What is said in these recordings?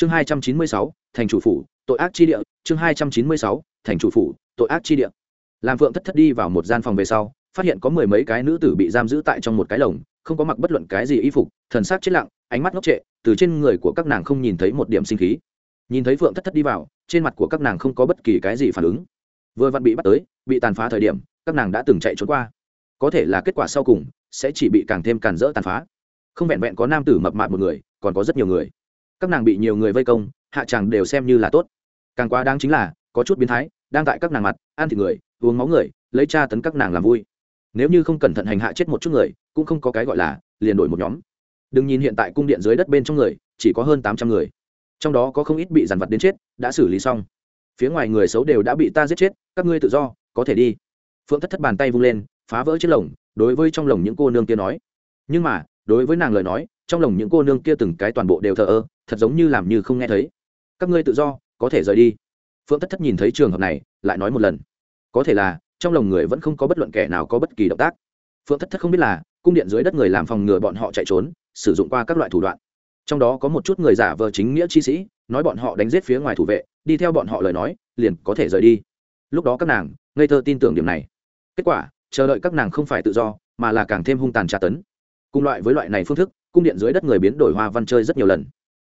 chương hai trăm chín mươi sáu, thành chủ phủ, tội ác chi địa. Chương hai trăm chín mươi sáu, thành chủ phủ, tội ác chi địa. Làm phượng thất thất đi vào một gian phòng về sau, phát hiện có mười mấy cái nữ tử bị giam giữ tại trong một cái lồng, không có mặc bất luận cái gì y phục, thần sắc chết lặng, ánh mắt ngốc trệ, từ trên người của các nàng không nhìn thấy một điểm sinh khí. Nhìn thấy phượng thất thất đi vào, trên mặt của các nàng không có bất kỳ cái gì phản ứng. Vừa vặn bị bắt tới, bị tàn phá thời điểm, các nàng đã từng chạy trốn qua. Có thể là kết quả sau cùng, sẽ chỉ bị càng thêm càn rỡ tàn phá. Không vẹn vẹn có nam tử mập mạp một người, còn có rất nhiều người các nàng bị nhiều người vây công, hạ tràng đều xem như là tốt. Càng quá đáng chính là, có chút biến thái, đang tại các nàng mặt, ăn thịt người, uống máu người, lấy tra tấn các nàng làm vui. Nếu như không cẩn thận hành hạ chết một chút người, cũng không có cái gọi là, liền đổi một nhóm. Đừng nhìn hiện tại cung điện dưới đất bên trong người, chỉ có hơn tám trăm người. Trong đó có không ít bị dàn vật đến chết, đã xử lý xong. Phía ngoài người xấu đều đã bị ta giết chết, các ngươi tự do, có thể đi. Phượng thất thất bàn tay vung lên, phá vỡ chiếc lồng, đối với trong lồng những cô nương kia nói. Nhưng mà, đối với nàng lời nói, trong lồng những cô nương kia từng cái toàn bộ đều thờ ơ thật giống như làm như không nghe thấy. Các ngươi tự do, có thể rời đi. Phượng thất thất nhìn thấy trường hợp này, lại nói một lần. Có thể là, trong lòng người vẫn không có bất luận kẻ nào có bất kỳ động tác. Phượng thất thất không biết là, cung điện dưới đất người làm phòng ngừa bọn họ chạy trốn, sử dụng qua các loại thủ đoạn. Trong đó có một chút người giả vờ chính nghĩa chi sĩ, nói bọn họ đánh giết phía ngoài thủ vệ, đi theo bọn họ lời nói, liền có thể rời đi. Lúc đó các nàng, ngây thơ tin tưởng điểm này. Kết quả, chờ đợi các nàng không phải tự do, mà là càng thêm hung tàn tra tấn. Cùng loại với loại này phương thức, cung điện dưới đất người biến đổi hoa văn chơi rất nhiều lần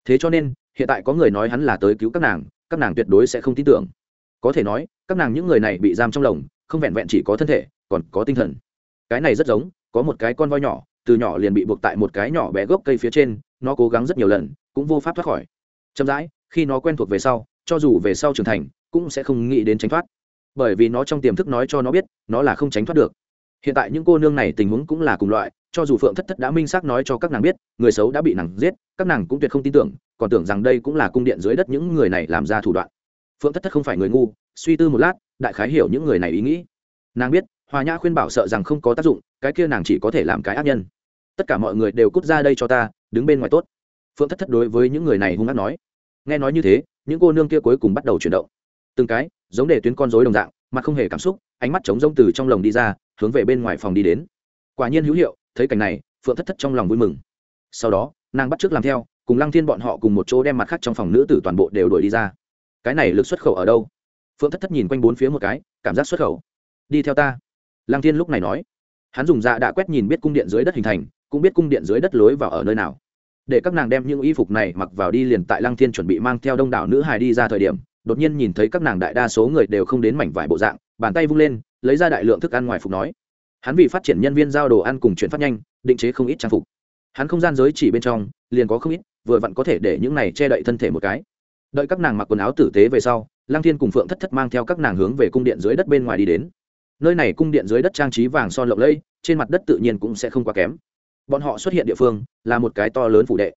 thế cho nên, hiện tại có người nói hắn là tới cứu các nàng các nàng tuyệt đối sẽ không tin tưởng. Có thể nói, các nàng những người này bị giam trong lồng, không vẹn vẹn chỉ có thân thể, còn có tinh thần. Cái này rất giống, có một cái con voi nhỏ, từ nhỏ liền bị buộc tại một cái nhỏ bé gốc cây phía trên, nó cố gắng rất nhiều lần, cũng vô pháp thoát khỏi. Chậm rãi, khi nó quen thuộc về sau, cho dù về sau trưởng thành, cũng sẽ không nghĩ đến tránh thoát. Bởi vì nó trong tiềm thức nói cho nó biết, nó là không tránh thoát được hiện tại những cô nương này tình huống cũng là cùng loại, cho dù phượng thất thất đã minh xác nói cho các nàng biết, người xấu đã bị nàng giết, các nàng cũng tuyệt không tin tưởng, còn tưởng rằng đây cũng là cung điện dưới đất những người này làm ra thủ đoạn. Phượng thất thất không phải người ngu, suy tư một lát, đại khái hiểu những người này ý nghĩ. Nàng biết, hòa nhã khuyên bảo sợ rằng không có tác dụng, cái kia nàng chỉ có thể làm cái ác nhân. Tất cả mọi người đều cút ra đây cho ta, đứng bên ngoài tốt. Phượng thất thất đối với những người này hung hát nói. Nghe nói như thế, những cô nương kia cuối cùng bắt đầu chuyển động. Từng cái, giống để tuyến con dối đồng dạng, mặt không hề cảm xúc, ánh mắt trống rông từ trong lồng đi ra hướng về bên ngoài phòng đi đến. Quả nhiên hữu hiệu, thấy cảnh này, phượng thất thất trong lòng vui mừng. Sau đó, nàng bắt t r ư ớ c làm theo, cùng lăng thiên bọn họ cùng một chỗ đem mặt khác trong phòng nữ tử toàn bộ đều đuổi đi ra. Cái này lực xuất khẩu ở đâu? Phượng thất thất nhìn quanh bốn phía một cái, cảm giác xuất khẩu. Đi theo ta. Lăng thiên lúc này nói. Hắn dùng dạ đã quét nhìn biết cung điện dưới đất hình thành, cũng biết cung điện dưới đất lối vào ở nơi nào. Để các nàng đem những y phục này mặc vào đi liền tại lăng thiên chuẩn bị mang theo đông đảo nữ hài đi ra thời điểm, đột nhiên nhìn thấy các nàng đại đa số người đều không đến mảnh vải bộ dạng, bàn tay vung lên lấy ra đại lượng thức ăn ngoài phục nói. Hắn vì phát triển nhân viên giao đồ ăn cùng chuyển phát nhanh, định chế không ít trang phục. Hắn không gian giới chỉ bên trong, liền có không ít, vừa vặn có thể để những này che đậy thân thể một cái. Đợi các nàng mặc quần áo tử tế về sau lang thiên cùng phượng thất thất mang theo các nàng hướng về cung điện dưới đất bên ngoài đi đến. Nơi này cung điện dưới đất trang trí vàng son lộng lẫy, trên mặt đất tự nhiên cũng sẽ không quá kém. Bọn họ xuất hiện địa phương, là một cái to lớn phủ đệ.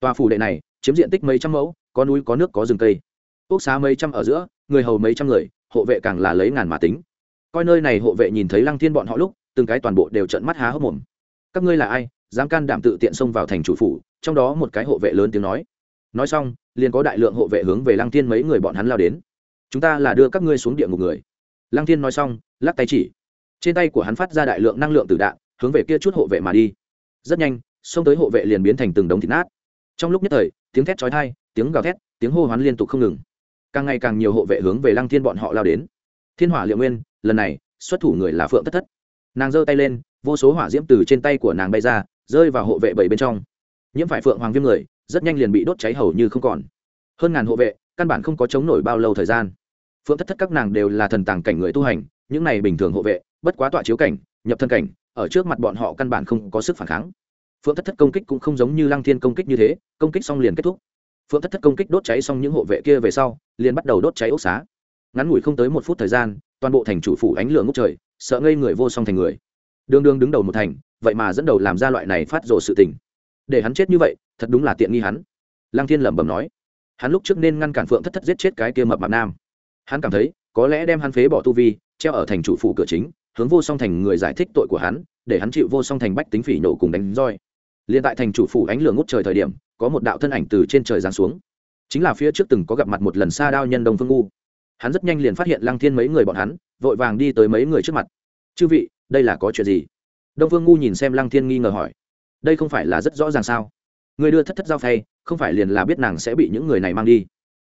Tòa phủ đệ này, chiếm diện tích mấy trăm mẫu, có núi có nước có rừng cây. Quốc xá mấy trăm ở giữa, người hầu mấy trăm người, hộ vệ càng là lấy ngàn mà tính coi nơi này hộ vệ nhìn thấy lăng thiên bọn họ lúc, từng cái toàn bộ đều trận mắt há hốc mồm. Các ngươi là ai, dám can đảm tự tiện xông vào thành chủ phủ? Trong đó một cái hộ vệ lớn tiếng nói. Nói xong, liền có đại lượng hộ vệ hướng về lăng thiên mấy người bọn hắn lao đến. Chúng ta là đưa các ngươi xuống địa ngục người. Lăng thiên nói xong, lắc tay chỉ. Trên tay của hắn phát ra đại lượng năng lượng từ đạn, hướng về kia chút hộ vệ mà đi. Rất nhanh, xông tới hộ vệ liền biến thành từng đống thịt nát. Trong lúc nhất thời, tiếng thét chói tai, tiếng gào thét, tiếng hô hoán liên tục không ngừng. Càng ngày càng nhiều hộ vệ hướng về lăng thiên bọn họ lao đến. Thiên hỏa liệu nguyên lần này, xuất thủ người là phượng thất thất. Nàng giơ tay lên, vô số hỏa diễm từ trên tay của nàng bay ra, rơi vào hộ vệ bảy bên trong. Nhiễm phải phượng hoàng viêm người, rất nhanh liền bị đốt cháy hầu như không còn. Hơn ngàn hộ vệ, căn bản không có chống nổi bao lâu thời gian. Phượng thất thất các nàng đều là thần tàng cảnh người tu hành, những này bình thường hộ vệ, bất quá tọa chiếu cảnh, nhập thân cảnh, ở trước mặt bọn họ căn bản không có sức phản kháng. Phượng thất thất công kích cũng không giống như lăng thiên công kích như thế, công kích xong liền kết thúc. Phượng thất thất công kích đốt cháy xong những hộ vệ kia về sau, liền bắt đầu đốt cháy ốc xá. Ngắn ngủi không tới một phút thời gian toàn bộ thành chủ phủ ánh lửa ngốc trời, sợ ngây người vô song thành người. Đương đương đứng đầu một thành, vậy mà dẫn đầu làm ra loại này phát rồ sự tình. Để hắn chết như vậy, thật đúng là tiện nghi hắn. Lăng thiên lẩm bẩm nói. Hắn lúc trước nên ngăn cản phượng thất thất giết chết cái kia mập mạp nam. Hắn cảm thấy, có lẽ đem hắn phế bỏ tu vi, treo ở thành chủ phủ cửa chính, hướng vô song thành người giải thích tội của hắn, để hắn chịu vô song thành bách tính phỉ nổ cùng đánh roi. Liền tại thành chủ phủ ánh lửa ngút trời thời điểm, có một đạo thân ảnh từ trên trời giáng xuống. Chính là phía trước từng có gặp mặt một lần xa đao nhân đông phương ngu hắn rất nhanh liền phát hiện lăng thiên mấy người bọn hắn, vội vàng đi tới mấy người trước mặt. Chư vị, đây là có chuyện gì? Đông vương ngu nhìn xem lăng thiên nghi ngờ hỏi. Đây không phải là rất rõ ràng sao? Ngươi đưa thất thất giao phay, không phải liền là biết nàng sẽ bị những người này mang đi.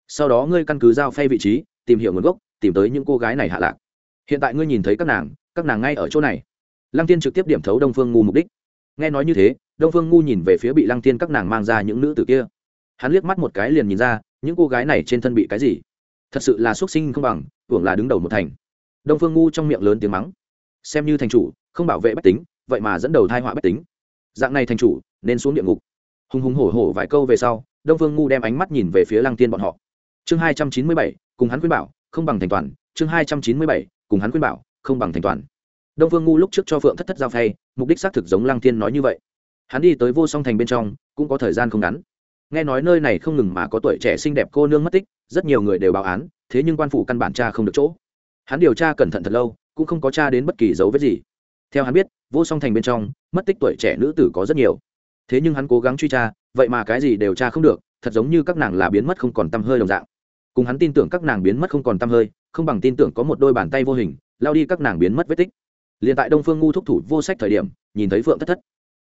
Sau đó ngươi căn cứ giao phay vị trí, tìm hiểu nguồn gốc, tìm tới những cô gái này hạ lạc. Hiện tại ngươi nhìn thấy các nàng các nàng ngay ở chỗ này. Lăng tiên trực tiếp điểm thấu đông phương ngu mục đích. Nghe nói như thế, đông phương ngu nhìn về phía bị lăng tiên các nàng mang ra những nữ tử kia. Hắn liếc mắt một cái liền nhìn ra, những cô gái này trên thân bị cái gì? Thật sự là xuất sinh không bằng hưởng là đứng đầu một thành. Đông phương ngu trong miệng lớn tiếng mắng. Xem như thành chủ không bảo vệ bách tính vậy mà dẫn đầu thai họa bách tính. Dạng này thành chủ nên xuống địa ngục. Hùng hùng hổ hổ vài câu về sau đông phương ngu đem ánh mắt nhìn về phía lăng tiên bọn họ. Chương hai trăm chín mươi bảy cùng hắn khuyên bảo không bằng thành toàn. Chương hai trăm chín mươi bảy cùng hắn khuyên bảo không bằng thành toàn. Đông phương ngu lúc trước cho phượng thất thất giao thay, mục đích xác thực giống lăng tiên nói như vậy. Hắn đi tới vô song thành bên trong cũng có thời gian không ngắn nghe nói nơi này không ngừng mà có tuổi trẻ xinh đẹp cô nương mất tích, rất nhiều người đều báo án, thế nhưng quan phủ căn bản cha không được chỗ. Hắn điều tra cẩn thận thật lâu, cũng không có cha đến bất kỳ dấu vết gì. Theo hắn biết, vô song thành bên trong, mất tích tuổi trẻ nữ tử có rất nhiều. Thế nhưng hắn cố gắng truy tra, vậy mà cái gì đều tra không được, thật giống như các nàng là biến mất không còn tăm hơi đồng dạng. Cùng hắn tin tưởng các nàng biến mất không còn tăm hơi, không bằng tin tưởng có một đôi bàn tay vô hình, lao đi các nàng biến mất vết tích. Liền tại đông phương ngu thúc thủ vô sách thời điểm, nhìn thấy phượng thất thất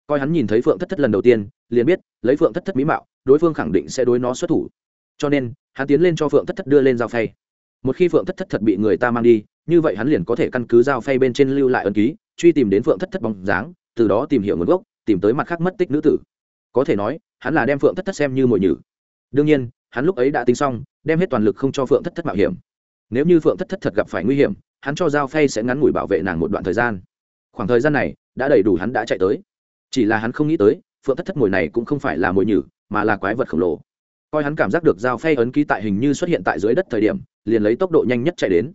coi hắn nhìn thấy phượng thất thất lần đầu tiên, liền biết, lấy phượng thất thất mỹ mạo, đối phương khẳng định sẽ đối nó xuất thủ. Cho nên, hắn tiến lên cho phượng thất thất đưa lên dao phay. Một khi phượng thất thất thật bị người ta mang đi, như vậy hắn liền có thể căn cứ dao phay bên trên lưu lại ân ký, truy tìm đến phượng thất thất bóng dáng, từ đó tìm hiểu nguồn gốc, tìm tới mặt khác mất tích nữ tử. Có thể nói, hắn là đem phượng thất thất xem như mồi nhử. Đương nhiên, hắn lúc ấy đã tính xong, đem hết toàn lực không cho phượng thất thất mạo hiểm. Nếu như phượng thất thất thật gặp phải nguy hiểm, hắn cho dao phay sẽ ngắn ngủi bảo vệ nàng một đoạn thời gian. Khoảng thời gian này, đã đầy đủ hắn đã chạy tới chỉ là hắn không nghĩ tới, phượng thất thất mồi này cũng không phải là mồi nhử, mà là quái vật khổng lồ. Coi hắn cảm giác được dao phay ấn ký tại hình như xuất hiện tại dưới đất thời điểm, liền lấy tốc độ nhanh nhất chạy đến.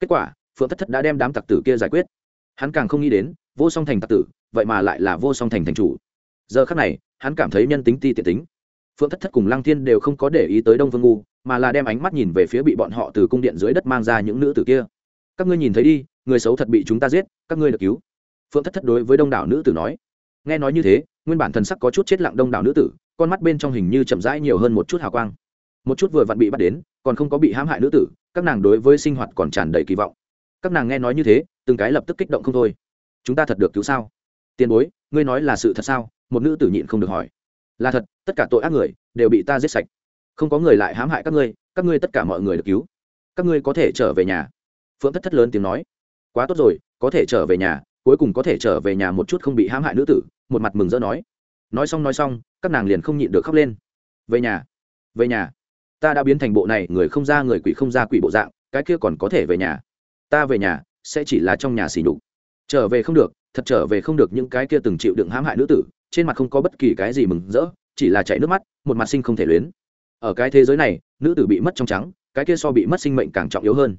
Kết quả, phượng thất thất đã đem đám tặc tử kia giải quyết. Hắn càng không nghĩ đến, vô song thành tặc tử, vậy mà lại là vô song thành thành chủ. Giờ khắc này, hắn cảm thấy nhân tính ti tiện tính. Phượng thất thất cùng lăng thiên đều không có để ý tới đông vương ngu, mà là đem ánh mắt nhìn về phía bị bọn họ từ cung điện dưới đất mang ra những nữ tử kia. Các ngươi nhìn thấy đi, người xấu thật bị chúng ta giết, các ngươi được cứu. Phượng thất thất đối với đông đảo nữ tử nói nghe nói như thế, nguyên bản thần sắc có chút chết lặng đông đảo nữ tử, con mắt bên trong hình như chậm rãi nhiều hơn một chút hào quang. Một chút vừa vặn bị bắt đến, còn không có bị hãm hại nữ tử, các nàng đối với sinh hoạt còn tràn đầy kỳ vọng. Các nàng nghe nói như thế, từng cái lập tức kích động không thôi. Chúng ta thật được cứu sao? Tiền bối, ngươi nói là sự thật sao? Một nữ tử nhịn không được hỏi. Là thật, tất cả tội ác người đều bị ta giết sạch. Không có người lại hãm hại các ngươi các ngươi tất cả mọi người được cứu. Các ngươi có thể trở về nhà. Phượng thất thất lớn tiếng nói. Quá tốt rồi, có thể trở về nhà, cuối cùng có thể trở về nhà một chút không bị hãm hại nữ tử một mặt mừng rỡ nói nói xong nói xong, các nàng liền không nhịn được khóc lên. Về nhà về nhà. Ta đã biến thành bộ này, người không ra người quỷ không ra quỷ bộ dạng, cái kia còn có thể về nhà. Ta về nhà sẽ chỉ là trong nhà xỉ nhục. Trở về không được, thật trở về không được những cái kia từng chịu đựng hãm hại nữ tử, trên mặt không có bất kỳ cái gì mừng rỡ, chỉ là chảy nước mắt, một mặt sinh không thể luyến. Ở cái thế giới này, nữ tử bị mất trong trắng, cái kia so bị mất sinh mệnh càng trọng yếu hơn.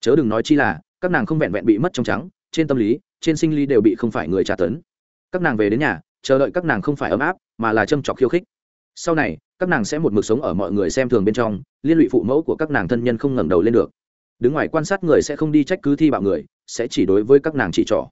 Chớ đừng nói chi là, các nàng không vẹn vẹn bị mất trong trắng, trên tâm lý, trên sinh lý đều bị không phải người tra tấn các nàng về đến nhà, chờ đợi các nàng không phải ấm áp, mà là châm trọc khiêu khích. Sau này, các nàng sẽ một mực sống ở mọi người xem thường bên trong, liên lụy phụ mẫu của các nàng thân nhân không ngẩng đầu lên được. Đứng ngoài quan sát người sẽ không đi trách cứ thi bạo người, sẽ chỉ đối với các nàng chỉ trỏ.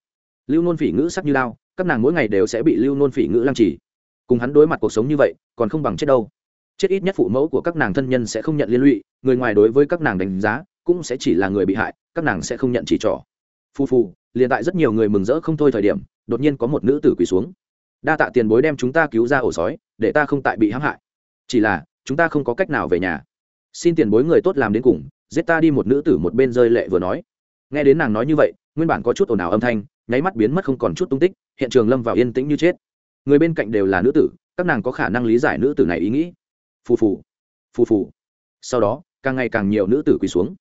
Lưu nôn phỉ ngữ sắc như lao các nàng mỗi ngày đều sẽ bị lưu nôn phỉ ngữ lăng trì. Cùng hắn đối mặt cuộc sống như vậy, còn không bằng chết đâu. Chết ít nhất phụ mẫu của các nàng thân nhân sẽ không nhận liên lụy, người ngoài đối với các nàng đánh giá cũng sẽ chỉ là người bị hại, các nàng sẽ không nhận chỉ trỏ. Phu phu liền tại rất nhiều người mừng rỡ không thôi thời điểm đột nhiên có một nữ tử quỳ xuống. Đa tạ tiền bối đem chúng ta cứu ra ổ sói, để ta không tại bị hãm hại. Chỉ là, chúng ta không có cách nào về nhà. Xin tiền bối người tốt làm đến cùng, giết ta đi một nữ tử một bên rơi lệ vừa nói. Nghe đến nàng nói như vậy, nguyên bản có chút ồn ào âm thanh, nháy mắt biến mất không còn chút tung tích, hiện trường lâm vào yên tĩnh như chết. Người bên cạnh đều là nữ tử, các nàng có khả năng lý giải nữ tử này ý nghĩ. Phù phù phù phù. Sau đó, càng ngày càng nhiều nữ tử quỳ xuống.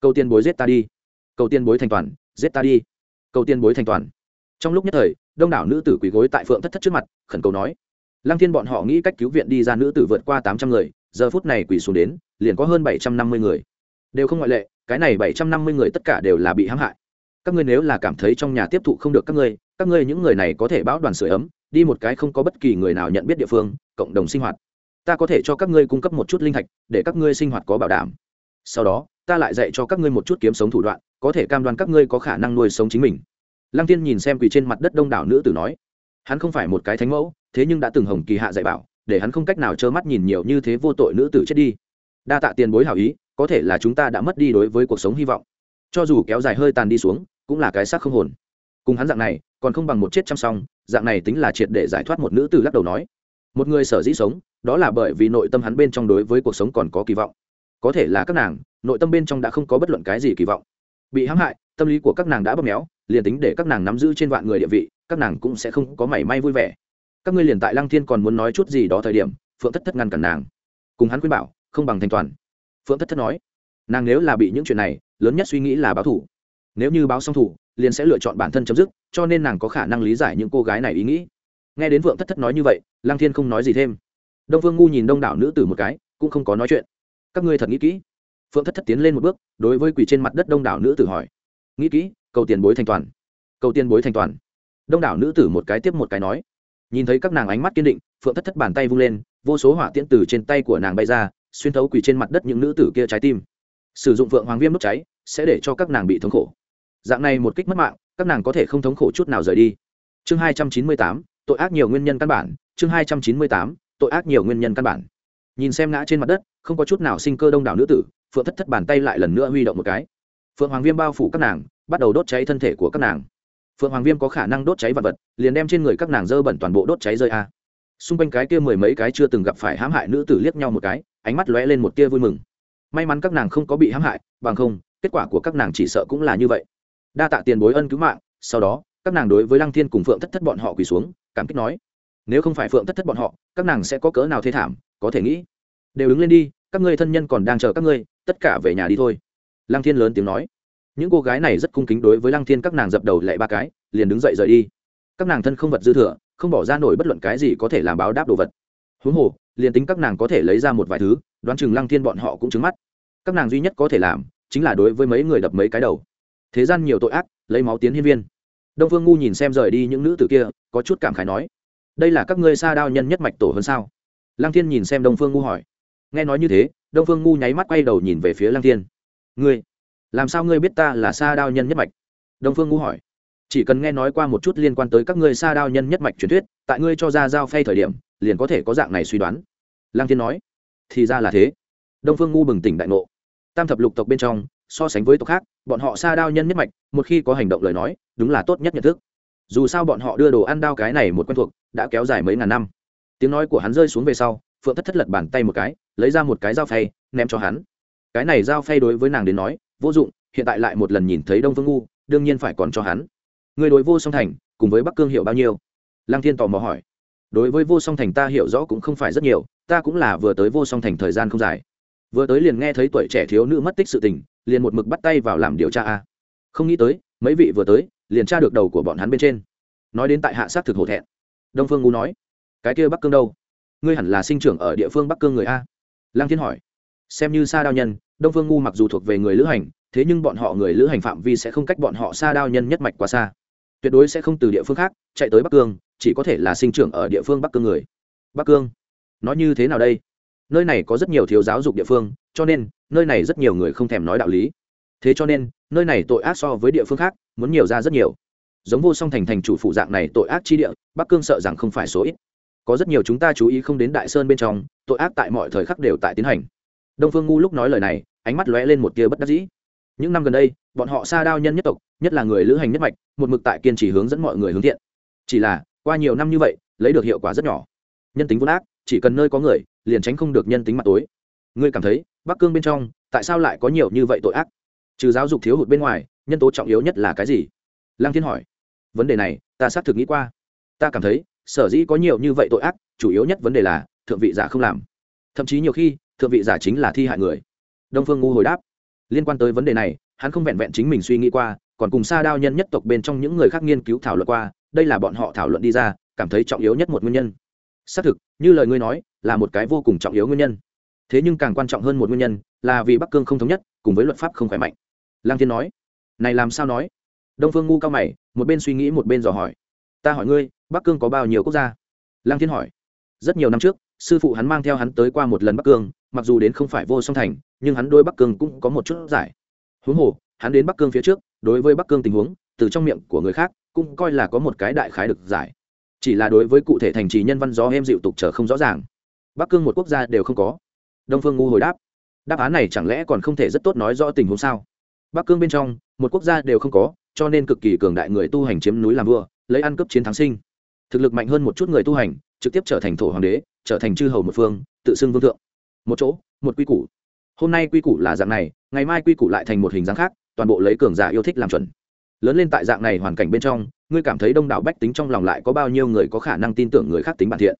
Cầu tiền bối giết ta đi. Cầu tiền bối thành toàn, giết ta đi. Cầu tiền bối thành toàn trong lúc nhất thời, đông đảo nữ tử quỳ gối tại phượng thất thất trước mặt, khẩn cầu nói, lăng thiên bọn họ nghĩ cách cứu viện đi ra nữ tử vượt qua tám trăm người, giờ phút này quỳ xuống đến, liền có hơn bảy trăm năm mươi người. Đều không ngoại lệ, cái này bảy trăm năm mươi người tất cả đều là bị hãm hại. Các ngươi nếu là cảm thấy trong nhà tiếp thụ không được các ngươi các ngươi những người này có thể báo đoàn sửa ấm, đi một cái không có bất kỳ người nào nhận biết địa phương, cộng đồng sinh hoạt. Ta có thể cho các ngươi cung cấp một chút linh thạch, để các ngươi sinh hoạt có bảo đảm. Sau đó, ta lại dạy cho các ngươi một chút kiếm sống thủ đoạn, có thể cam đoan các ngươi có khả năng nuôi sống chính mình lăng tiên nhìn xem quỳ trên mặt đất đông đảo nữ tử nói, hắn không phải một cái thánh mẫu, thế nhưng đã từng hồng kỳ hạ dạy bảo, để hắn không cách nào trơ mắt nhìn nhiều như thế vô tội nữ tử chết đi. Đa tạ tiền bối hảo ý, có thể là chúng ta đã mất đi đối với cuộc sống hy vọng. Cho dù kéo dài hơi tàn đi xuống, cũng là cái xác không hồn. Cùng hắn dạng này, còn không bằng một chết chăm song dạng này tính là triệt để giải thoát một nữ tử lắc đầu nói. Một người sở dĩ sống, đó là bởi vì nội tâm hắn bên trong đối với cuộc sống còn có kỳ vọng. Có thể là các nàng, nội tâm bên trong đã không có bất luận cái gì kỳ vọng. Bị hãm hại tâm lý của các nàng đã bóp méo, liền tính để các nàng nắm giữ trên vạn người địa vị, các nàng cũng sẽ không có mảy may vui vẻ. Các ngươi liền tại lăng thiên còn muốn nói chút gì đó thời điểm, phượng thất thất ngăn cản nàng. Cùng hắn khuyên bảo, không bằng thành toàn. Phượng thất thất nói, nàng nếu là bị những chuyện này, lớn nhất suy nghĩ là báo thủ. Nếu như báo xong thủ, liền sẽ lựa chọn bản thân chấm dứt, cho nên nàng có khả năng lý giải những cô gái này ý nghĩ. Nghe đến vượng thất thất nói như vậy, lăng thiên không nói gì thêm. Đông vương ngu nhìn đông đảo nữ tử một cái, cũng không có nói chuyện. Các ngươi thật nghĩ kỹ. Phượng thất thất tiến lên một bước, đối với quỳ trên mặt đất đông đảo nữ tử hỏi nghĩ kỹ, cầu tiền bối thành toàn. Cầu tiền bối thành toàn. Đông đảo nữ tử một cái tiếp một cái nói. Nhìn thấy các nàng ánh mắt kiên định, phượng thất thất bàn tay vung lên, vô số hỏa tiễn từ trên tay của nàng bay ra, xuyên thấu quỳ trên mặt đất những nữ tử kia trái tim. Sử dụng phượng hoàng viêm đốt cháy, sẽ để cho các nàng bị thống khổ. Dạng này một kích mất mạng, các nàng có thể không thống khổ chút nào rời đi. Chương hai trăm chín mươi tám, tội ác nhiều nguyên nhân căn bản. Chương hai trăm chín mươi tám, tội ác nhiều nguyên nhân căn bản. Nhìn xem ngã trên mặt đất, không có chút nào sinh cơ đông đảo nữ tử, phượng thất thất bàn tay lại lần nữa huy động một cái phượng hoàng viêm bao phủ các nàng, bắt đầu đốt cháy thân thể của các nàng. Phượng hoàng viêm có khả năng đốt cháy vật vật, liền đem trên người các nàng dơ bẩn toàn bộ đốt cháy rơi a. Xung quanh cái kia mười mấy cái chưa từng gặp phải hãm hại nữ tử liếc nhau một cái, ánh mắt lóe lên một tia vui mừng. May mắn các nàng không có bị hãm hại, bằng không, kết quả của các nàng chỉ sợ cũng là như vậy. Đa tạ tiền bối ân cứu mạng, sau đó, các nàng đối với lăng thiên cùng phượng thất thất bọn họ quỳ xuống, cảm kích nói, nếu không phải phượng thất thất bọn họ, các nàng sẽ có cỡ nào thê thảm, có thể nghĩ. Đều đứng lên đi, các ngươi thân nhân còn đang chờ các ngươi, tất cả về nhà đi thôi lăng thiên lớn tiếng nói. Những cô gái này rất cung kính đối với lăng thiên, các nàng dập đầu lại ba cái, liền đứng dậy rời đi. Các nàng thân không vật dư thừa, không bỏ ra nổi bất luận cái gì có thể làm báo đáp đồ vật. Huống hồ, liền tính các nàng có thể lấy ra một vài thứ, đoán chừng lăng thiên bọn họ cũng trứng mắt. Các nàng duy nhất có thể làm, chính là đối với mấy người đập mấy cái đầu. Thế gian nhiều tội ác, lấy máu tiến hiên viên. Đông phương ngu nhìn xem rời đi những nữ tử kia, có chút cảm khái nói, đây là các ngươi xa đao nhân nhất mạch tổ hơn sao? Lăng thiên nhìn xem đông phương ngu hỏi. Nghe nói như thế, đông phương ngu nháy mắt quay đầu nhìn về phía lăng thiên ngươi, làm sao ngươi biết ta là sa đao nhân nhất mạch? Đông phương ngu hỏi. Chỉ cần nghe nói qua một chút liên quan tới các ngươi sa đao nhân nhất mạch truyền thuyết, tại ngươi cho ra giao phay thời điểm, liền có thể có dạng này suy đoán. Lăng thiên nói. Thì ra là thế. Đông phương ngu bừng tỉnh đại ngộ. Tam thập lục tộc bên trong, so sánh với tộc khác, bọn họ sa đao nhân nhất mạch, một khi có hành động lời nói, đúng là tốt nhất nhận thức. Dù sao bọn họ đưa đồ ăn đao cái này một quen thuộc, đã kéo dài mấy ngàn năm. Tiếng nói của hắn rơi xuống về sau, phượng thất thất lật bàn tay một cái, lấy ra một cái dao phay, ném cho hắn cái này giao phay đối với nàng đến nói, vô dụng, hiện tại lại một lần nhìn thấy đông phương ngu, đương nhiên phải còn cho hắn. Người đối vô song thành, cùng với bắc cương hiểu bao nhiêu? Lăng thiên tò mò hỏi. Đối với vô song thành ta hiểu rõ cũng không phải rất nhiều, ta cũng là vừa tới vô song thành thời gian không dài. Vừa tới liền nghe thấy tuổi trẻ thiếu nữ mất tích sự tình, liền một mực bắt tay vào làm điều tra a. Không nghĩ tới, mấy vị vừa tới, liền tra được đầu của bọn hắn bên trên. Nói đến tại hạ sát thực hổ thẹn. Đông phương ngu nói, cái kia bắc cương đâu? Ngươi hẳn là sinh trưởng ở địa phương bắc cương người a? Lăng thiên hỏi xem như xa đao nhân, đông phương ngu mặc dù thuộc về người lữ hành, thế nhưng bọn họ người lữ hành phạm vi sẽ không cách bọn họ xa đao nhân nhất mạch quá xa. Tuyệt đối sẽ không từ địa phương khác chạy tới bắc cương, chỉ có thể là sinh trưởng ở địa phương bắc cương người. Bắc cương? Nói như thế nào đây? Nơi này có rất nhiều thiếu giáo dục địa phương, cho nên, nơi này rất nhiều người không thèm nói đạo lý. Thế cho nên, nơi này tội ác so với địa phương khác, muốn nhiều ra rất nhiều. Giống vô song thành thành chủ phụ dạng này tội ác chi địa, bắc cương sợ rằng không phải số ít. Có rất nhiều chúng ta chú ý không đến đại sơn bên trong, tội ác tại mọi thời khắc đều tại tiến hành đông phương ngu lúc nói lời này, ánh mắt lóe lên một tia bất đắc dĩ. Những năm gần đây, bọn họ xa đao nhân nhất tộc, nhất là người lữ hành nhất mạch, một mực tại kiên trì hướng dẫn mọi người hướng thiện. Chỉ là, qua nhiều năm như vậy, lấy được hiệu quả rất nhỏ. Nhân tính vốn ác, chỉ cần nơi có người, liền tránh không được nhân tính mặt tối. Ngươi cảm thấy, bắc cương bên trong, tại sao lại có nhiều như vậy tội ác? Trừ giáo dục thiếu hụt bên ngoài, nhân tố trọng yếu nhất là cái gì? Lăng thiên hỏi. Vấn đề này, ta xác thực nghĩ qua. Ta cảm thấy, sở dĩ có nhiều như vậy tội ác, chủ yếu nhất vấn đề là, thượng vị giả không làm. Thậm chí nhiều khi thượng vị giả chính là thi hại người. Đông phương ngu hồi đáp. Liên quan tới vấn đề này, hắn không vẹn vẹn chính mình suy nghĩ qua, còn cùng xa đao nhân nhất tộc bên trong những người khác nghiên cứu thảo luận qua, đây là bọn họ thảo luận đi ra, cảm thấy trọng yếu nhất một nguyên nhân. Xác thực, như lời ngươi nói, là một cái vô cùng trọng yếu nguyên nhân. Thế nhưng càng quan trọng hơn một nguyên nhân, là vì bắc cương không thống nhất, cùng với luật pháp không khỏe mạnh. Lang thiên nói, này làm sao nói? Đông phương ngu cao mày, một bên suy nghĩ một bên dò hỏi, ta hỏi ngươi, bắc cương có bao nhiêu quốc gia? Lang thiên hỏi, rất nhiều năm trước, sư phụ hắn mang theo hắn tới qua một lần bắc cương mặc dù đến không phải vô song thành, nhưng hắn đôi bắc cương cũng có một chút giải. Huống hồ, hắn đến bắc cương phía trước, đối với bắc cương tình huống, từ trong miệng của người khác, cũng coi là có một cái đại khái được giải. Chỉ là đối với cụ thể thành trì nhân văn gió em dịu tục trở không rõ ràng. Bắc cương một quốc gia đều không có. Đông phương ngu hồi đáp. Đáp án này chẳng lẽ còn không thể rất tốt nói rõ tình huống sao? Bắc cương bên trong, một quốc gia đều không có, cho nên cực kỳ cường đại người tu hành chiếm núi làm vua, lấy ăn cướp chiến thắng sinh. Thực lực mạnh hơn một chút người tu hành, trực tiếp trở thành thổ hoàng đế, trở thành chư hầu một phương, tự xưng vương thượng một chỗ, một quy củ. Hôm nay quy củ là dạng này, ngày mai quy củ lại thành một hình dáng khác, toàn bộ lấy cường giả yêu thích làm chuẩn. Lớn lên tại dạng này hoàn cảnh bên trong, ngươi cảm thấy đông đảo bách tính trong lòng lại có bao nhiêu người có khả năng tin tưởng người khác tính bản thiện?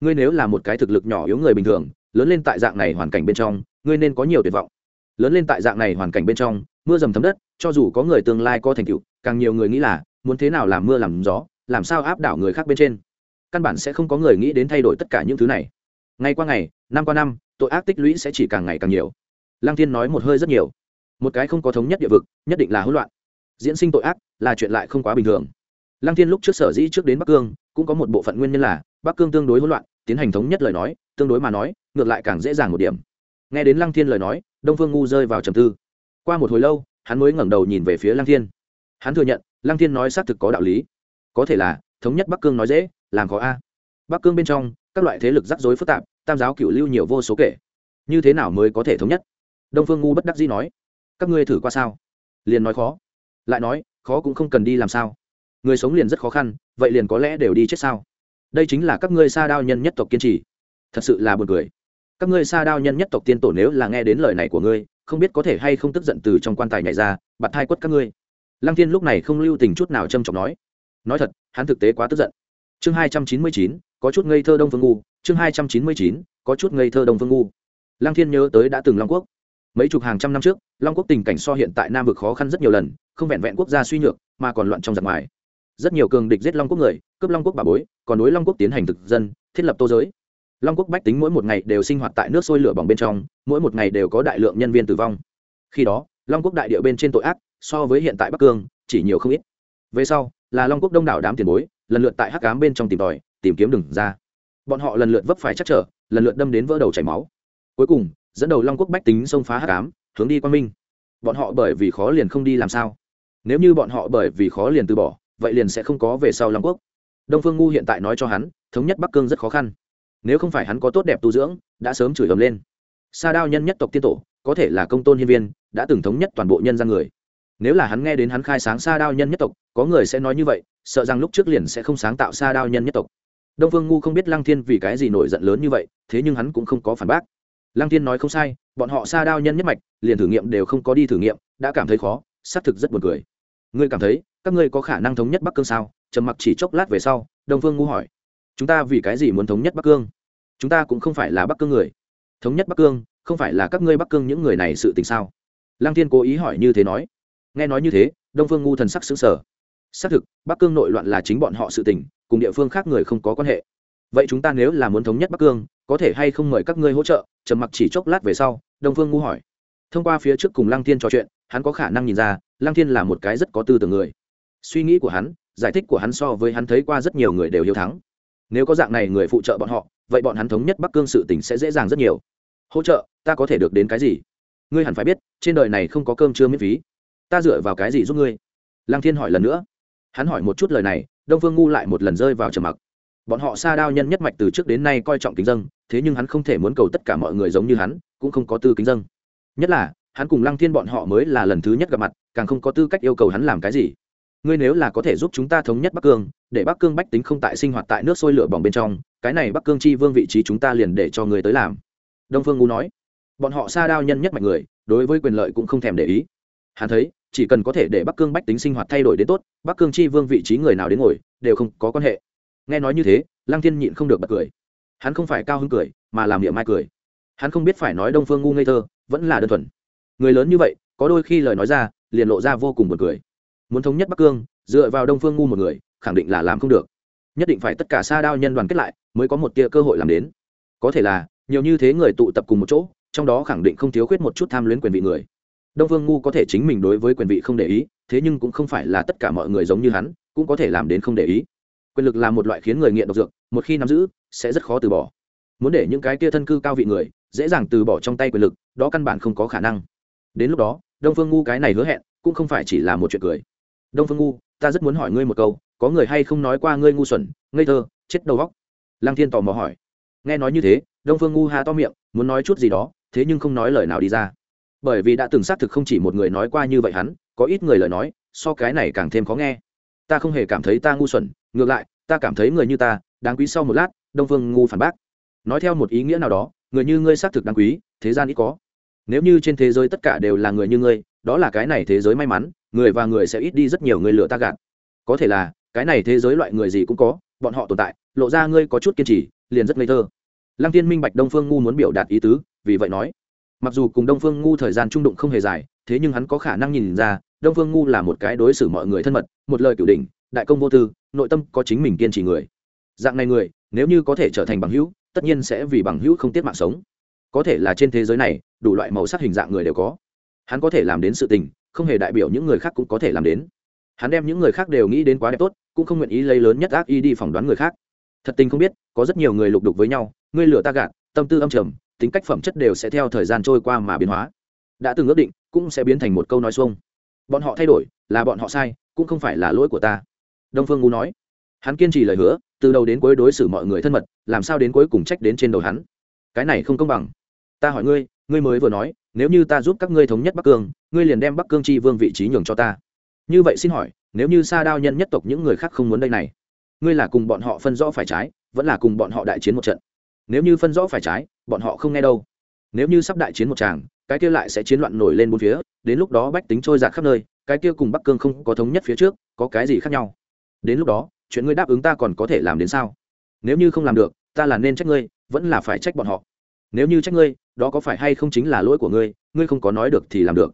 Ngươi nếu là một cái thực lực nhỏ yếu người bình thường, lớn lên tại dạng này hoàn cảnh bên trong, ngươi nên có nhiều tuyệt vọng. Lớn lên tại dạng này hoàn cảnh bên trong, mưa dầm thấm đất, cho dù có người tương lai có thành tựu, càng nhiều người nghĩ là, muốn thế nào làm mưa làm gió, làm sao áp đảo người khác bên trên? Căn bản sẽ không có người nghĩ đến thay đổi tất cả những thứ này. Ngày qua ngày, năm qua năm tội ác tích lũy sẽ chỉ càng ngày càng nhiều. Lăng thiên nói một hơi rất nhiều. Một cái không có thống nhất địa vực, nhất định là hỗn loạn. Diễn sinh tội ác là chuyện lại không quá bình thường. Lăng thiên lúc trước sở dĩ trước đến bắc cương, cũng có một bộ phận nguyên nhân là, bắc cương tương đối hỗn loạn, tiến hành thống nhất lời nói, tương đối mà nói, ngược lại càng dễ dàng một điểm. Nghe đến lăng thiên lời nói, đông phương ngu rơi vào trầm tư. Qua một hồi lâu, hắn mới ngẩng đầu nhìn về phía lăng thiên. Hắn thừa nhận, lăng thiên nói xác thực có đạo lý. Có thể là, thống nhất bắc cương nói dễ, làm khó a. Bắc cương bên trong, các loại thế lực rắc rối phức tạp tam giáo cựu lưu nhiều vô số kể. Như thế nào mới có thể thống nhất? Đông phương ngu bất đắc dĩ nói. Các ngươi thử qua sao? Liền nói khó. Lại nói, khó cũng không cần đi làm sao. Người sống liền rất khó khăn, vậy liền có lẽ đều đi chết sao? Đây chính là các ngươi sa đao nhân nhất tộc kiên trì. Thật sự là buồn cười. Các ngươi sa đao nhân nhất tộc tiên tổ nếu là nghe đến lời này của ngươi, không biết có thể hay không tức giận từ trong quan tài nhảy ra bặt thai quất các ngươi. Lăng tiên lúc này không lưu tình chút nào trâm trọng nói. Nói thật, hắn thực tế quá tức giận chương hai trăm chín mươi chín, có chút ngây thơ đông phương ngu. Chương hai trăm chín mươi chín, có chút ngây thơ đông phương ngu. Lăng thiên nhớ tới đã từng long quốc. Mấy chục hàng trăm năm trước, long quốc tình cảnh so hiện tại nam vực khó khăn rất nhiều lần, không vẹn vẹn quốc gia suy nhược, mà còn loạn trong giặc ngoài. Rất nhiều cường địch giết long quốc người, cướp long quốc bà bối, còn đối long quốc tiến hành thực dân, thiết lập tô giới. Long quốc bách tính mỗi một ngày đều sinh hoạt tại nước sôi lửa bỏng bên trong, mỗi một ngày đều có đại lượng nhân viên tử vong. Khi đó, long quốc đại địa bên trên tội ác, so với hiện tại bắc cương, chỉ nhiều không ít. Về sau, là long quốc đông đảo đám tiền bối lần lượt tại hắc cám bên trong tìm tòi, tìm kiếm đường ra. Bọn họ lần lượt vấp phải chắc trở, lần lượt đâm đến vỡ đầu chảy máu. Cuối cùng, dẫn đầu long quốc bách tính xông phá hắc cám hướng đi quang minh. Bọn họ bởi vì khó liền không đi làm sao? Nếu như bọn họ bởi vì khó liền từ bỏ, vậy liền sẽ không có về sau long quốc. Đông phương ngu hiện tại nói cho hắn, thống nhất bắc cương rất khó khăn. Nếu không phải hắn có tốt đẹp tu dưỡng, đã sớm chửi ầm lên. Sa đao nhân nhất tộc tiên tổ, có thể là công tôn hiên viên, đã từng thống nhất toàn bộ nhân gian người. Nếu là hắn nghe đến hắn khai sáng sa đao nhân nhất tộc, có người sẽ nói như vậy sợ rằng lúc trước liền sẽ không sáng tạo xa đao nhân nhất tộc. Đông phương ngu không biết lăng thiên vì cái gì nổi giận lớn như vậy, thế nhưng hắn cũng không có phản bác. Lăng thiên nói không sai, bọn họ sa đao nhân nhất mạch, liền thử nghiệm đều không có đi thử nghiệm, đã cảm thấy khó, xác thực rất buồn cười. Ngươi cảm thấy, các ngươi có khả năng thống nhất bắc cương sao? Trầm mặc chỉ chốc lát về sau, đông phương ngu hỏi. Chúng ta vì cái gì muốn thống nhất bắc cương? Chúng ta cũng không phải là bắc cương người. Thống nhất bắc cương, không phải là các ngươi bắc cương những người này sự tình sao? Lăng thiên cố ý hỏi như thế nói. Nghe nói như thế, đông phương ngu thần sắc xứng sở xác thực, bắc cương nội loạn là chính bọn họ sự tình, cùng địa phương khác người không có quan hệ. Vậy chúng ta nếu là muốn thống nhất bắc cương, có thể hay không mời các ngươi hỗ trợ? Trầm mặc chỉ chốc lát về sau, đông phương ngu hỏi. Thông qua phía trước cùng lăng thiên trò chuyện, hắn có khả năng nhìn ra, lăng thiên là một cái rất có tư tưởng người. Suy nghĩ của hắn, giải thích của hắn so với hắn thấy qua rất nhiều người đều hiếu thắng. Nếu có dạng này người phụ trợ bọn họ, vậy bọn hắn thống nhất bắc cương sự tỉnh sẽ dễ dàng rất nhiều. Hỗ trợ, ta có thể được đến cái gì? Ngươi hẳn phải biết, trên đời này không có cơm chưa miễn phí. Ta dựa vào cái gì giúp ngươi? Lăng thiên hỏi lần nữa hắn hỏi một chút lời này, đông phương ngu lại một lần rơi vào trầm mặc. Bọn họ xa đao nhân nhất mạch từ trước đến nay coi trọng kính dân thế nhưng hắn không thể muốn cầu tất cả mọi người giống như hắn, cũng không có tư kính dân nhất là, hắn cùng lăng thiên bọn họ mới là lần thứ nhất gặp mặt, càng không có tư cách yêu cầu hắn làm cái gì. Ngươi nếu là có thể giúp chúng ta thống nhất bắc cương, để bắc cương bách tính không tại sinh hoạt tại nước sôi lửa bỏng bên trong, cái này bắc cương chi vương vị trí chúng ta liền để cho người tới làm. Đông phương ngu nói. Bọn họ xa đao nhân nhất mạnh người, đối với quyền lợi cũng không thèm để ý. Hắn thấy chỉ cần có thể để bắc cương bách tính sinh hoạt thay đổi đến tốt, bắc cương chi vương vị trí người nào đến ngồi, đều không có quan hệ. Nghe nói như thế, lăng thiên nhịn không được bật cười. Hắn không phải cao hứng cười, mà làm miệng mai cười. Hắn không biết phải nói đông phương ngu ngây thơ, vẫn là đơn thuần. Người lớn như vậy, có đôi khi lời nói ra, liền lộ ra vô cùng buồn cười. Muốn thống nhất bắc cương, dựa vào đông phương ngu một người, khẳng định là làm không được. Nhất định phải tất cả sa đao nhân đoàn kết lại, mới có một tia cơ hội làm đến. Có thể là, nhiều như thế người tụ tập cùng một chỗ, trong đó khẳng định không thiếu khuyết một chút tham luyến quyền vị người đông Vương ngu có thể chính mình đối với quyền vị không để ý, thế nhưng cũng không phải là tất cả mọi người giống như hắn, cũng có thể làm đến không để ý. Quyền lực là một loại khiến người nghiện độc dược, một khi nắm giữ, sẽ rất khó từ bỏ. Muốn để những cái tia thân cư cao vị người, dễ dàng từ bỏ trong tay quyền lực, đó căn bản không có khả năng. Đến lúc đó, đông phương ngu cái này hứa hẹn, cũng không phải chỉ là một chuyện cười. Đông phương ngu, ta rất muốn hỏi ngươi một câu, có người hay không nói qua ngươi ngu xuẩn, ngây thơ, chết đầu góc lăng thiên tò mò hỏi. Nghe nói như thế, đông phương ngu ha to miệng, muốn nói chút gì đó, thế nhưng không nói lời nào đi ra bởi vì đã từng xác thực không chỉ một người nói qua như vậy hắn, có ít người lời nói, so cái này càng thêm khó nghe. Ta không hề cảm thấy ta ngu xuẩn, ngược lại, ta cảm thấy người như ta, đáng quý sau một lát, đông phương ngu phản bác. Nói theo một ý nghĩa nào đó, người như ngươi xác thực đáng quý, thế gian ít có. Nếu như trên thế giới tất cả đều là người như ngươi, đó là cái này thế giới may mắn, người và người sẽ ít đi rất nhiều người lừa ta gạt. Có thể là, cái này thế giới loại người gì cũng có, bọn họ tồn tại, lộ ra ngươi có chút kiên trì, liền rất ngây thơ. Lăng tiên minh bạch đông phương ngu muốn biểu đạt ý tứ, vì vậy nói mặc dù cùng đông phương ngu thời gian trung đụng không hề dài, thế nhưng hắn có khả năng nhìn ra, đông phương ngu là một cái đối xử mọi người thân mật, một lời kiểu đỉnh, đại công vô tư, nội tâm có chính mình kiên trì người. Dạng này người, nếu như có thể trở thành bằng hữu, tất nhiên sẽ vì bằng hữu không tiết mạng sống. Có thể là trên thế giới này, đủ loại màu sắc hình dạng người đều có. Hắn có thể làm đến sự tình, không hề đại biểu những người khác cũng có thể làm đến. Hắn đem những người khác đều nghĩ đến quá đẹp tốt, cũng không nguyện ý lấy lớn nhất ác ý đi phỏng đoán người khác. Thật tình không biết, có rất nhiều người lục đục với nhau, ngươi lửa ta gạt, tâm tư âm trầm tính cách phẩm chất đều sẽ theo thời gian trôi qua mà biến hóa. Đã từng ước định, cũng sẽ biến thành một câu nói xuông. Bọn họ thay đổi, là bọn họ sai, cũng không phải là lỗi của ta. Đông phương ngu nói. Hắn kiên trì lời hứa, từ đầu đến cuối đối xử mọi người thân mật, làm sao đến cuối cùng trách đến trên đầu hắn. Cái này không công bằng. Ta hỏi ngươi ngươi mới vừa nói, nếu như ta giúp các ngươi thống nhất bắc cương, ngươi liền đem bắc cương chi vương vị trí nhường cho ta. Như vậy xin hỏi, nếu như sa đao nhân nhất tộc những người khác không muốn đây này, ngươi là cùng bọn họ phân rõ phải trái, vẫn là cùng bọn họ đại chiến một trận? Nếu như phân rõ phải trái, bọn họ không nghe đâu. Nếu như sắp đại chiến một tràng, cái kia lại sẽ chiến loạn nổi lên bốn phía, đến lúc đó bách tính trôi giạt khắp nơi, cái kia cùng bắc cương không có thống nhất phía trước, có cái gì khác nhau? Đến lúc đó, chuyện ngươi đáp ứng ta còn có thể làm đến sao? Nếu như không làm được, ta là nên trách ngươi, vẫn là phải trách bọn họ. Nếu như trách ngươi, đó có phải hay không chính là lỗi của ngươi ngươi không có nói được thì làm được.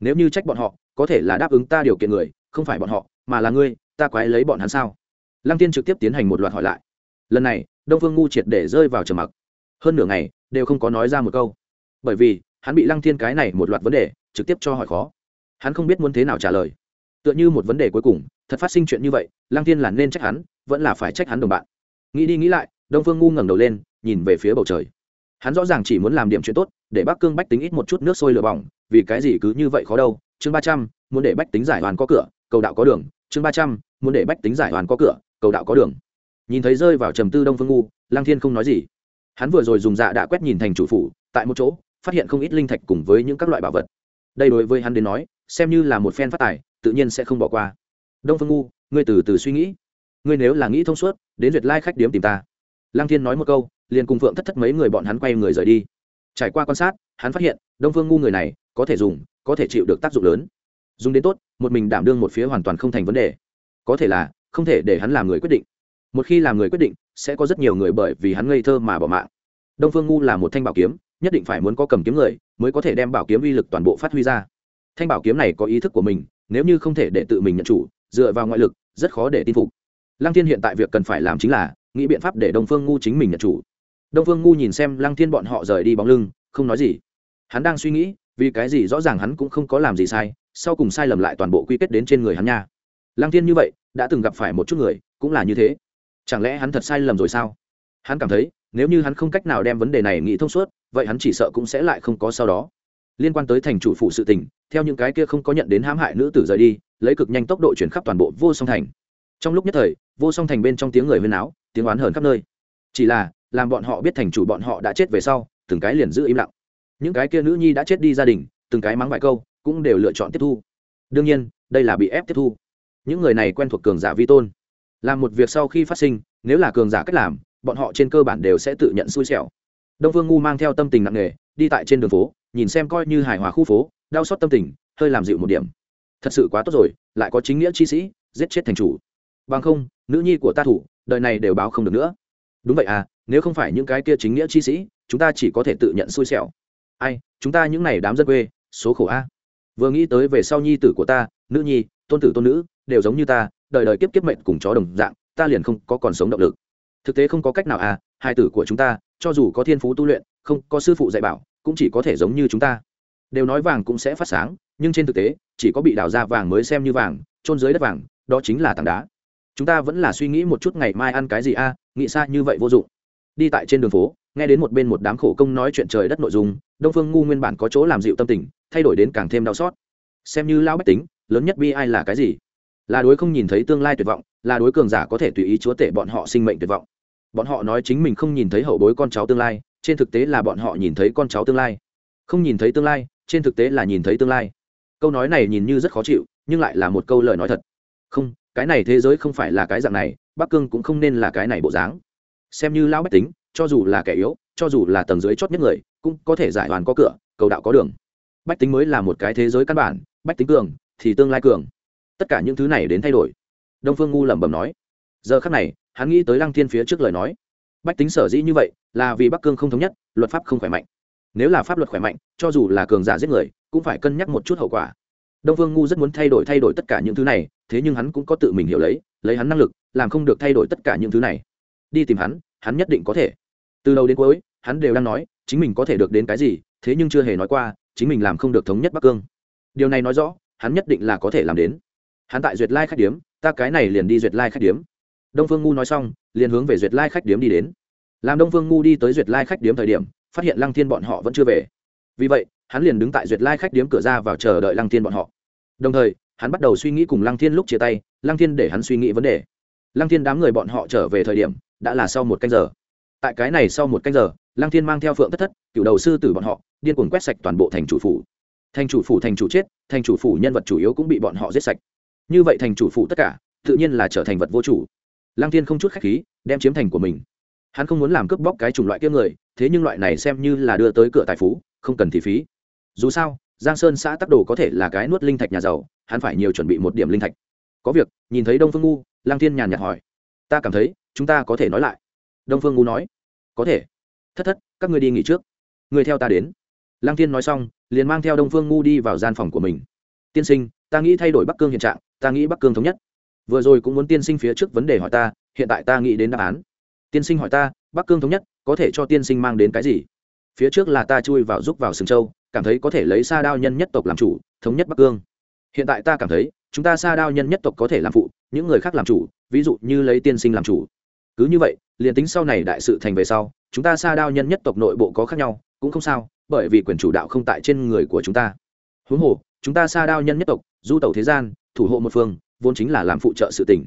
Nếu như trách bọn họ, có thể là đáp ứng ta điều kiện người, không phải bọn họ, mà là ngươi, ta quái lấy bọn hắn sao? Lăng tiên trực tiếp tiến hành một loạt hỏi lại. Lần này đông phương ngu triệt để rơi vào trầm mặc. Hơn nửa ngày, đều không có nói ra một câu. Bởi vì, hắn bị lăng thiên cái này một loạt vấn đề, trực tiếp cho hỏi khó. Hắn không biết muốn thế nào trả lời. Tựa như một vấn đề cuối cùng, thật phát sinh chuyện như vậy, lăng thiên là nên trách hắn, vẫn là phải trách hắn đồng bạn. Nghĩ đi nghĩ lại, đông phương ngu ngẩng đầu lên, nhìn về phía bầu trời. Hắn rõ ràng chỉ muốn làm điểm chuyện tốt, để bác cương bách tính ít một chút nước sôi lửa bỏng, vì cái gì cứ như vậy khó đâu. Chương ba trăm, muốn để bách tính giải hoàn có cửa, cầu đạo có đường. Chương ba trăm, muốn để bách tính giải hoàn có cửa, cầu đạo có đường nhìn thấy rơi vào trầm tư đông phương ngu lang thiên không nói gì. Hắn vừa rồi dùng dạ đã quét nhìn thành chủ phủ, tại một chỗ, phát hiện không ít linh thạch cùng với những các loại bảo vật. Đây đối với hắn đến nói, xem như là một phen phát tài, tự nhiên sẽ không bỏ qua. Đông phương ngu, ngươi từ từ suy nghĩ. Ngươi nếu là nghĩ thông suốt, đến duyệt lai khách điếm tìm ta. Lang thiên nói một câu, liền cùng phượng thất thất mấy người bọn hắn quay người rời đi. Trải qua quan sát, hắn phát hiện, đông phương ngu người này, có thể dùng, có thể chịu được tác dụng lớn. Dùng đến tốt, một mình đảm đương một phía hoàn toàn không thành vấn đề. Có thể là, không thể để hắn làm người quyết định một khi làm người quyết định, sẽ có rất nhiều người bởi vì hắn ngây thơ mà bỏ mạng. Đông phương ngu là một thanh bảo kiếm, nhất định phải muốn có cầm kiếm người, mới có thể đem bảo kiếm uy lực toàn bộ phát huy ra. Thanh bảo kiếm này có ý thức của mình, nếu như không thể để tự mình nhận chủ, dựa vào ngoại lực, rất khó để tin phục. Lăng thiên hiện tại việc cần phải làm chính là, nghĩ biện pháp để đông phương ngu chính mình nhận chủ. Đông phương ngu nhìn xem lăng thiên bọn họ rời đi bóng lưng, không nói gì. Hắn đang suy nghĩ, vì cái gì rõ ràng hắn cũng không có làm gì sai, sau cùng sai lầm lại toàn bộ quy kết đến trên người hắn nha. Lăng thiên như vậy, đã từng gặp phải một chút người, cũng là như thế chẳng lẽ hắn thật sai lầm rồi sao? Hắn cảm thấy, nếu như hắn không cách nào đem vấn đề này nghĩ thông suốt, vậy hắn chỉ sợ cũng sẽ lại không có sau đó. Liên quan tới thành chủ phụ sự tình, theo những cái kia không có nhận đến hãm hại nữ tử rời đi, lấy cực nhanh tốc độ chuyển khắp toàn bộ vô song thành. Trong lúc nhất thời, vô song thành bên trong tiếng người huyên áo tiếng oán hờn khắp nơi. Chỉ là, làm bọn họ biết thành chủ bọn họ đã chết về sau, từng cái liền giữ im lặng. Những cái kia nữ nhi đã chết đi gia đình, từng cái mắng vài câu, cũng đều lựa chọn tiếp thu. Đương nhiên, đây là bị ép tiếp thu. Những người này quen thuộc cường giả vi tôn làm một việc sau khi phát sinh, nếu là cường giả cách làm, bọn họ trên cơ bản đều sẽ tự nhận xui xẻo. Đông phương ngu mang theo tâm tình nặng nề, đi tại trên đường phố, nhìn xem coi như hài hòa khu phố, đau xót tâm tình, hơi làm dịu một điểm. Thật sự quá tốt rồi, lại có chính nghĩa chi sĩ, giết chết thành chủ. Bằng không, nữ nhi của ta thủ, đời này đều báo không được nữa. Đúng vậy à nếu không phải những cái kia chính nghĩa chi sĩ, chúng ta chỉ có thể tự nhận xui xẻo. Ai, chúng ta những này đám dân quê, số khổ a. Vừa nghĩ tới về sau nhi tử của ta, nữ nhi, tôn tử tôn nữ, đều giống như ta đời đời kiếp kiếp mệnh cùng chó đồng dạng, ta liền không có còn sống động lực. Thực tế không có cách nào à hai tử của chúng ta, cho dù có thiên phú tu luyện, không có sư phụ dạy bảo, cũng chỉ có thể giống như chúng ta. Đều nói vàng cũng sẽ phát sáng, nhưng trên thực tế, chỉ có bị đào ra vàng mới xem như vàng trôn dưới đất vàng, đó chính là tảng đá. Chúng ta vẫn là suy nghĩ một chút ngày mai ăn cái gì a nghĩ xa như vậy vô dụng. Đi tại trên đường phố, nghe đến một bên một đám khổ công nói chuyện trời đất nội dung, đông phương ngu nguyên bản có chỗ làm dịu tâm tình, thay đổi đến càng thêm đau xót. Xem như lão bách tính, lớn nhất bi ai là cái gì? Là đối không nhìn thấy tương lai tuyệt vọng, là đối cường giả có thể tùy ý chúa tể bọn họ sinh mệnh tuyệt vọng. Bọn họ nói chính mình không nhìn thấy hậu bối con cháu tương lai, trên thực tế là bọn họ nhìn thấy con cháu tương lai. Không nhìn thấy tương lai, trên thực tế là nhìn thấy tương lai. Câu nói này nhìn như rất khó chịu, nhưng lại là một câu lời nói thật. Không, cái này thế giới không phải là cái dạng này, bắc cương cũng không nên là cái này bộ dáng. Xem như lão bách tính, cho dù là kẻ yếu, cho dù là tầng dưới chót nhất người, cũng có thể giải đoàn có cửa, cầu đạo có đường. Bách tính mới là một cái thế giới căn bản, bách tính cường thì tương lai cường tất cả những thứ này đến thay đổi. Đông phương ngu lẩm bẩm nói. Giờ khắc này, hắn nghĩ tới lăng thiên phía trước lời nói. Bách tính sở dĩ như vậy là vì bắc cương không thống nhất, luật pháp không khỏe mạnh. Nếu là pháp luật khỏe mạnh, cho dù là cường giả giết người, cũng phải cân nhắc một chút hậu quả. Đông phương ngu rất muốn thay đổi thay đổi tất cả những thứ này, thế nhưng hắn cũng có tự mình hiểu lấy lấy hắn năng lực, làm không được thay đổi tất cả những thứ này. Đi tìm hắn hắn nhất định có thể. Từ đầu đến cuối, hắn đều đang nói, chính mình có thể được đến cái gì, thế nhưng chưa hề nói qua, chính mình làm không được thống nhất bắc cương. Điều này nói rõ, hắn nhất định là có thể làm đến hắn tại duyệt lai khách điếm, ta cái này liền đi duyệt lai khách điếm. Đông phương ngu nói xong, liền hướng về duyệt lai khách điếm đi đến. Làm đông phương ngu đi tới duyệt lai khách điếm thời điểm, phát hiện lăng thiên bọn họ vẫn chưa về. Vì vậy, hắn liền đứng tại duyệt lai khách điếm cửa ra vào chờ đợi lăng thiên bọn họ. Đồng thời, hắn bắt đầu suy nghĩ cùng lăng thiên lúc chia tay, lăng thiên để hắn suy nghĩ vấn đề. Lăng thiên đám người bọn họ trở về thời điểm, đã là sau một canh giờ. Tại cái này sau một canh giờ, lăng thiên mang theo phượng thất thất, cựu đầu sư tử bọn họ, điên cuồng quét sạch toàn bộ thành chủ phủ. Thành chủ phủ, thành chủ chết, thành chủ phủ nhân vật chủ yếu cũng bị bọn họ giết sạch như vậy thành chủ phụ tất cả, tự nhiên là trở thành vật vô chủ. Lăng thiên không chút khách khí, đem chiếm thành của mình. Hắn không muốn làm cướp bóc cái chủng loại kia người, thế nhưng loại này xem như là đưa tới cửa tài phú, không cần thì phí. Dù sao, giang sơn xã tắc đồ có thể là cái nuốt linh thạch nhà giàu, hắn phải nhiều chuẩn bị một điểm linh thạch. Có việc, nhìn thấy đông phương ngu lang thiên nhàn nhạt hỏi. Ta cảm thấy, chúng ta có thể nói lại. Đông phương ngu nói. Có thể. Thất thất, các ngươi đi nghỉ trước. Người theo ta đến. Lang thiên nói xong, liền mang theo đông phương ngu đi vào gian phòng của mình. Tiên sinh ta nghĩ thay đổi bắc cương hiện trạng, ta nghĩ bắc cương thống nhất. Vừa rồi cũng muốn tiên sinh phía trước vấn đề hỏi ta, hiện tại ta nghĩ đến đáp án. Tiên sinh hỏi ta, bắc cương thống nhất, có thể cho tiên sinh mang đến cái gì? Phía trước là ta chui vào giúp vào sừng châu, cảm thấy có thể lấy sa đao nhân nhất tộc làm chủ, thống nhất bắc cương. Hiện tại ta cảm thấy, chúng ta sa đao nhân nhất tộc có thể làm phụ, những người khác làm chủ, ví dụ như lấy tiên sinh làm chủ. Cứ như vậy, liền tính sau này đại sự thành về sau, chúng ta sa đao nhân nhất tộc nội bộ có khác nhau, cũng không sao, bởi vì quyền chủ đạo không tại trên người của chúng ta. Huống hồ chúng ta sa đao nhân nhất tộc, du tẩu thế gian, thủ hộ một phương, vốn chính là làm phụ trợ sự tỉnh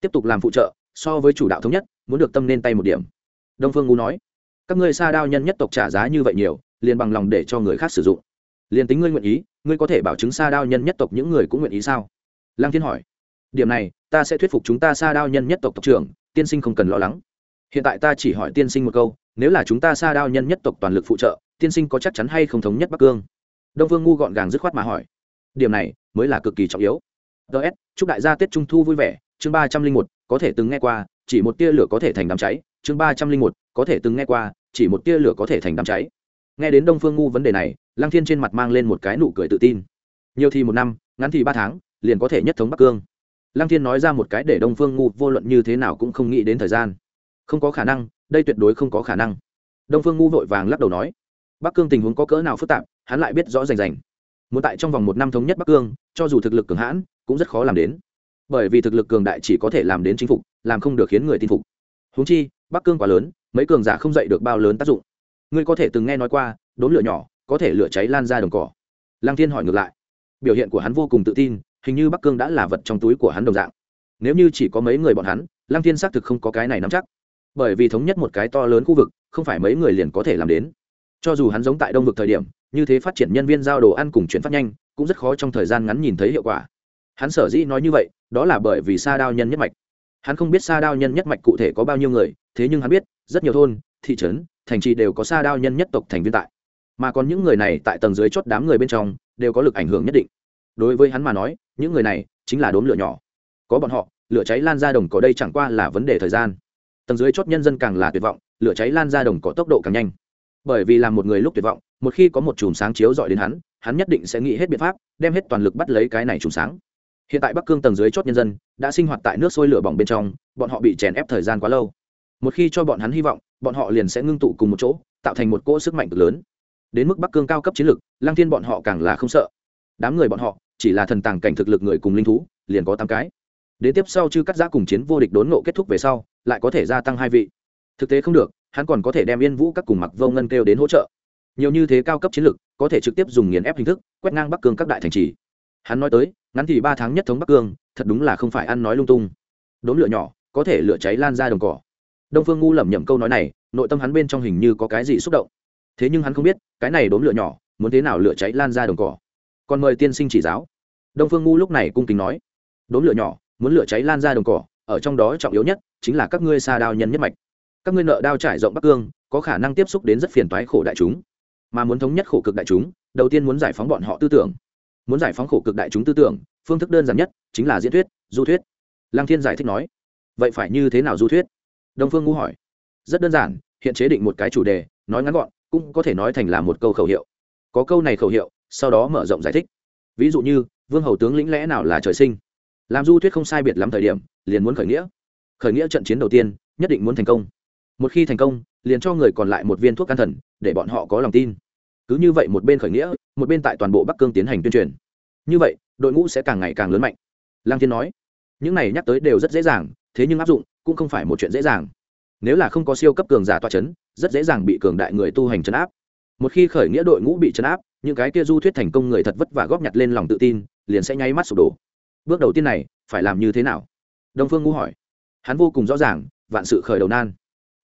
tiếp tục làm phụ trợ, so với chủ đạo thống nhất, muốn được tâm nên tay một điểm. Đông phương ngu nói. Các ngươi sa đao nhân nhất tộc trả giá như vậy nhiều, liền bằng lòng để cho người khác sử dụng. Liền tính ngươi nguyện ý, ngươi có thể bảo chứng sa đao nhân nhất tộc những người cũng nguyện ý sao? Lăng thiên hỏi. Điểm này, ta sẽ thuyết phục chúng ta sa đao nhân nhất tộc tộc trưởng, tiên sinh không cần lo lắng. Hiện tại ta chỉ hỏi tiên sinh một câu, nếu là chúng ta sa đao nhân nhất tộc toàn lực phụ trợ, tiên sinh có chắc chắn hay không thống nhất bắc cương? Đông vương ngu gọn gàng dứt khoát mà hỏi. Điểm này mới là cực kỳ trọng yếu. Ts chúc đại gia tết trung thu vui vẻ. Chương ba trăm linh một, có thể từng nghe qua, chỉ một tia lửa có thể thành đám cháy. Chương ba trăm linh một, có thể từng nghe qua, chỉ một tia lửa có thể thành đám cháy. Nghe đến đông phương ngu vấn đề này, lăng thiên trên mặt mang lên một cái nụ cười tự tin. Nhiều thì một năm, ngắn thì ba tháng, liền có thể nhất thống bắc cương. Lăng thiên nói ra một cái để đông phương ngu vô luận như thế nào cũng không nghĩ đến thời gian. Không có khả năng, đây tuyệt đối không có khả năng. Đông phương ngu vội vàng lắc đầu nói, bắc cương tình huống có cỡ nào phức tạp hắn lại biết rõ rành rành. Muốn tại trong vòng một năm thống nhất bắc cương, cho dù thực lực cường hãn, cũng rất khó làm đến. Bởi vì thực lực cường đại chỉ có thể làm đến chính phục, làm không được khiến người tin phục. Húng chi, bắc cương quá lớn, mấy cường giả không dạy được bao lớn tác dụng. Ngươi có thể từng nghe nói qua, đốn lửa nhỏ, có thể lửa cháy lan ra đồng cỏ. Lăng thiên hỏi ngược lại. Biểu hiện của hắn vô cùng tự tin, hình như bắc cương đã là vật trong túi của hắn đồng dạng. Nếu như chỉ có mấy người bọn hắn, lăng thiên xác thực không có cái này nắm chắc. Bởi vì thống nhất một cái to lớn khu vực, không phải mấy người liền có thể làm đến. Cho dù hắn giống tại đông vực thời điểm như thế phát triển nhân viên giao đồ ăn cùng chuyển phát nhanh, cũng rất khó trong thời gian ngắn nhìn thấy hiệu quả. Hắn sở dĩ nói như vậy, đó là bởi vì sa đao nhân nhất mạch. Hắn không biết sa đao nhân nhất mạch cụ thể có bao nhiêu người, thế nhưng hắn biết, rất nhiều thôn, thị trấn, thành trì đều có sa đao nhân nhất tộc thành viên tại. Mà còn những người này tại tầng dưới chốt đám người bên trong, đều có lực ảnh hưởng nhất định. Đối với hắn mà nói, những người này chính là đốm lửa nhỏ. Có bọn họ, lửa cháy lan ra đồng cỏ đây chẳng qua là vấn đề thời gian. Tầng dưới chốt nhân dân càng là tuyệt vọng, lửa cháy lan ra đồng cỏ tốc độ càng nhanh. Bởi vì làm một người lúc tuyệt vọng một khi có một chùm sáng chiếu dọi đến hắn hắn nhất định sẽ nghĩ hết biện pháp, đem hết toàn lực bắt lấy cái này chùm sáng. Hiện tại bắc cương tầng dưới chốt nhân dân đã sinh hoạt tại nước sôi lửa bỏng bên trong, bọn họ bị chèn ép thời gian quá lâu. Một khi cho bọn hắn hy vọng, bọn họ liền sẽ ngưng tụ cùng một chỗ, tạo thành một cỗ sức mạnh cực lớn. Đến mức bắc cương cao cấp chiến lược, lăng thiên bọn họ càng là không sợ. Đám người bọn họ, chỉ là thần tàng cảnh thực lực người cùng linh thú, liền có tám cái. Đến tiếp sau chư cắt giã cùng chiến vô địch đốn nộ kết thúc về sau, lại có thể gia tăng hai vị. Thực tế không được, hắn còn có thể đem yên vũ các cùng mặc vô ngân kêu đến hỗ trợ nhiều như thế cao cấp chiến lược, có thể trực tiếp dùng nghiền ép hình thức, quét ngang bắc cương các đại thành trì. Hắn nói tới, ngắn thì ba tháng nhất thống bắc cương, thật đúng là không phải ăn nói lung tung. Đốn lửa nhỏ, có thể lửa cháy lan ra đồng cỏ. Đông phương ngu lẩm nhẩm câu nói này, nội tâm hắn bên trong hình như có cái gì xúc động. Thế nhưng hắn không biết, cái này đốn lửa nhỏ, muốn thế nào lửa cháy lan ra đồng cỏ? Còn mời tiên sinh chỉ giáo. Đông phương ngu lúc này cung kính nói đốn lửa nhỏ, muốn lửa cháy lan ra đồng cỏ, ở trong đó trọng yếu nhất chính là các ngươi xa đao nhân nhất mạch. Các ngươi nợ đao trải rộng bắc cương, có khả năng tiếp xúc đến rất phiền toái khổ đại chúng mà muốn thống nhất khổ cực đại chúng, đầu tiên muốn giải phóng bọn họ tư tưởng. Muốn giải phóng khổ cực đại chúng tư tưởng, phương thức đơn giản nhất chính là diễn thuyết, du thuyết. Lăng thiên giải thích nói, vậy phải như thế nào du thuyết? Đông phương ngu hỏi. Rất đơn giản, hiện chế định một cái chủ đề, nói ngắn gọn, cũng có thể nói thành là một câu khẩu hiệu. Có câu này khẩu hiệu, sau đó mở rộng giải thích. Ví dụ như, vương hầu tướng lĩnh lẽ nào là trời sinh? Làm du thuyết không sai biệt lắm thời điểm, liền muốn khởi nghĩa. Khởi nghĩa trận chiến đầu tiên, nhất định muốn thành công. Một khi thành công, liền cho người còn lại một viên thuốc can thần để bọn họ có lòng tin. Cứ như vậy một bên khởi nghĩa, một bên tại toàn bộ bắc cương tiến hành tuyên truyền. Như vậy, đội ngũ sẽ càng ngày càng lớn mạnh. Lang thiên nói, những này nhắc tới đều rất dễ dàng, thế nhưng áp dụng cũng không phải một chuyện dễ dàng. Nếu là không có siêu cấp cường giả toa chấn, rất dễ dàng bị cường đại người tu hành chấn áp. Một khi khởi nghĩa đội ngũ bị chấn áp, những cái kia du thuyết thành công người thật vất vả góp nhặt lên lòng tự tin, liền sẽ nháy mắt sụp đổ. Bước đầu tiên này, phải làm như thế nào? Đông phương ngũ hỏi. Hắn vô cùng rõ ràng, vạn sự khởi đầu nan.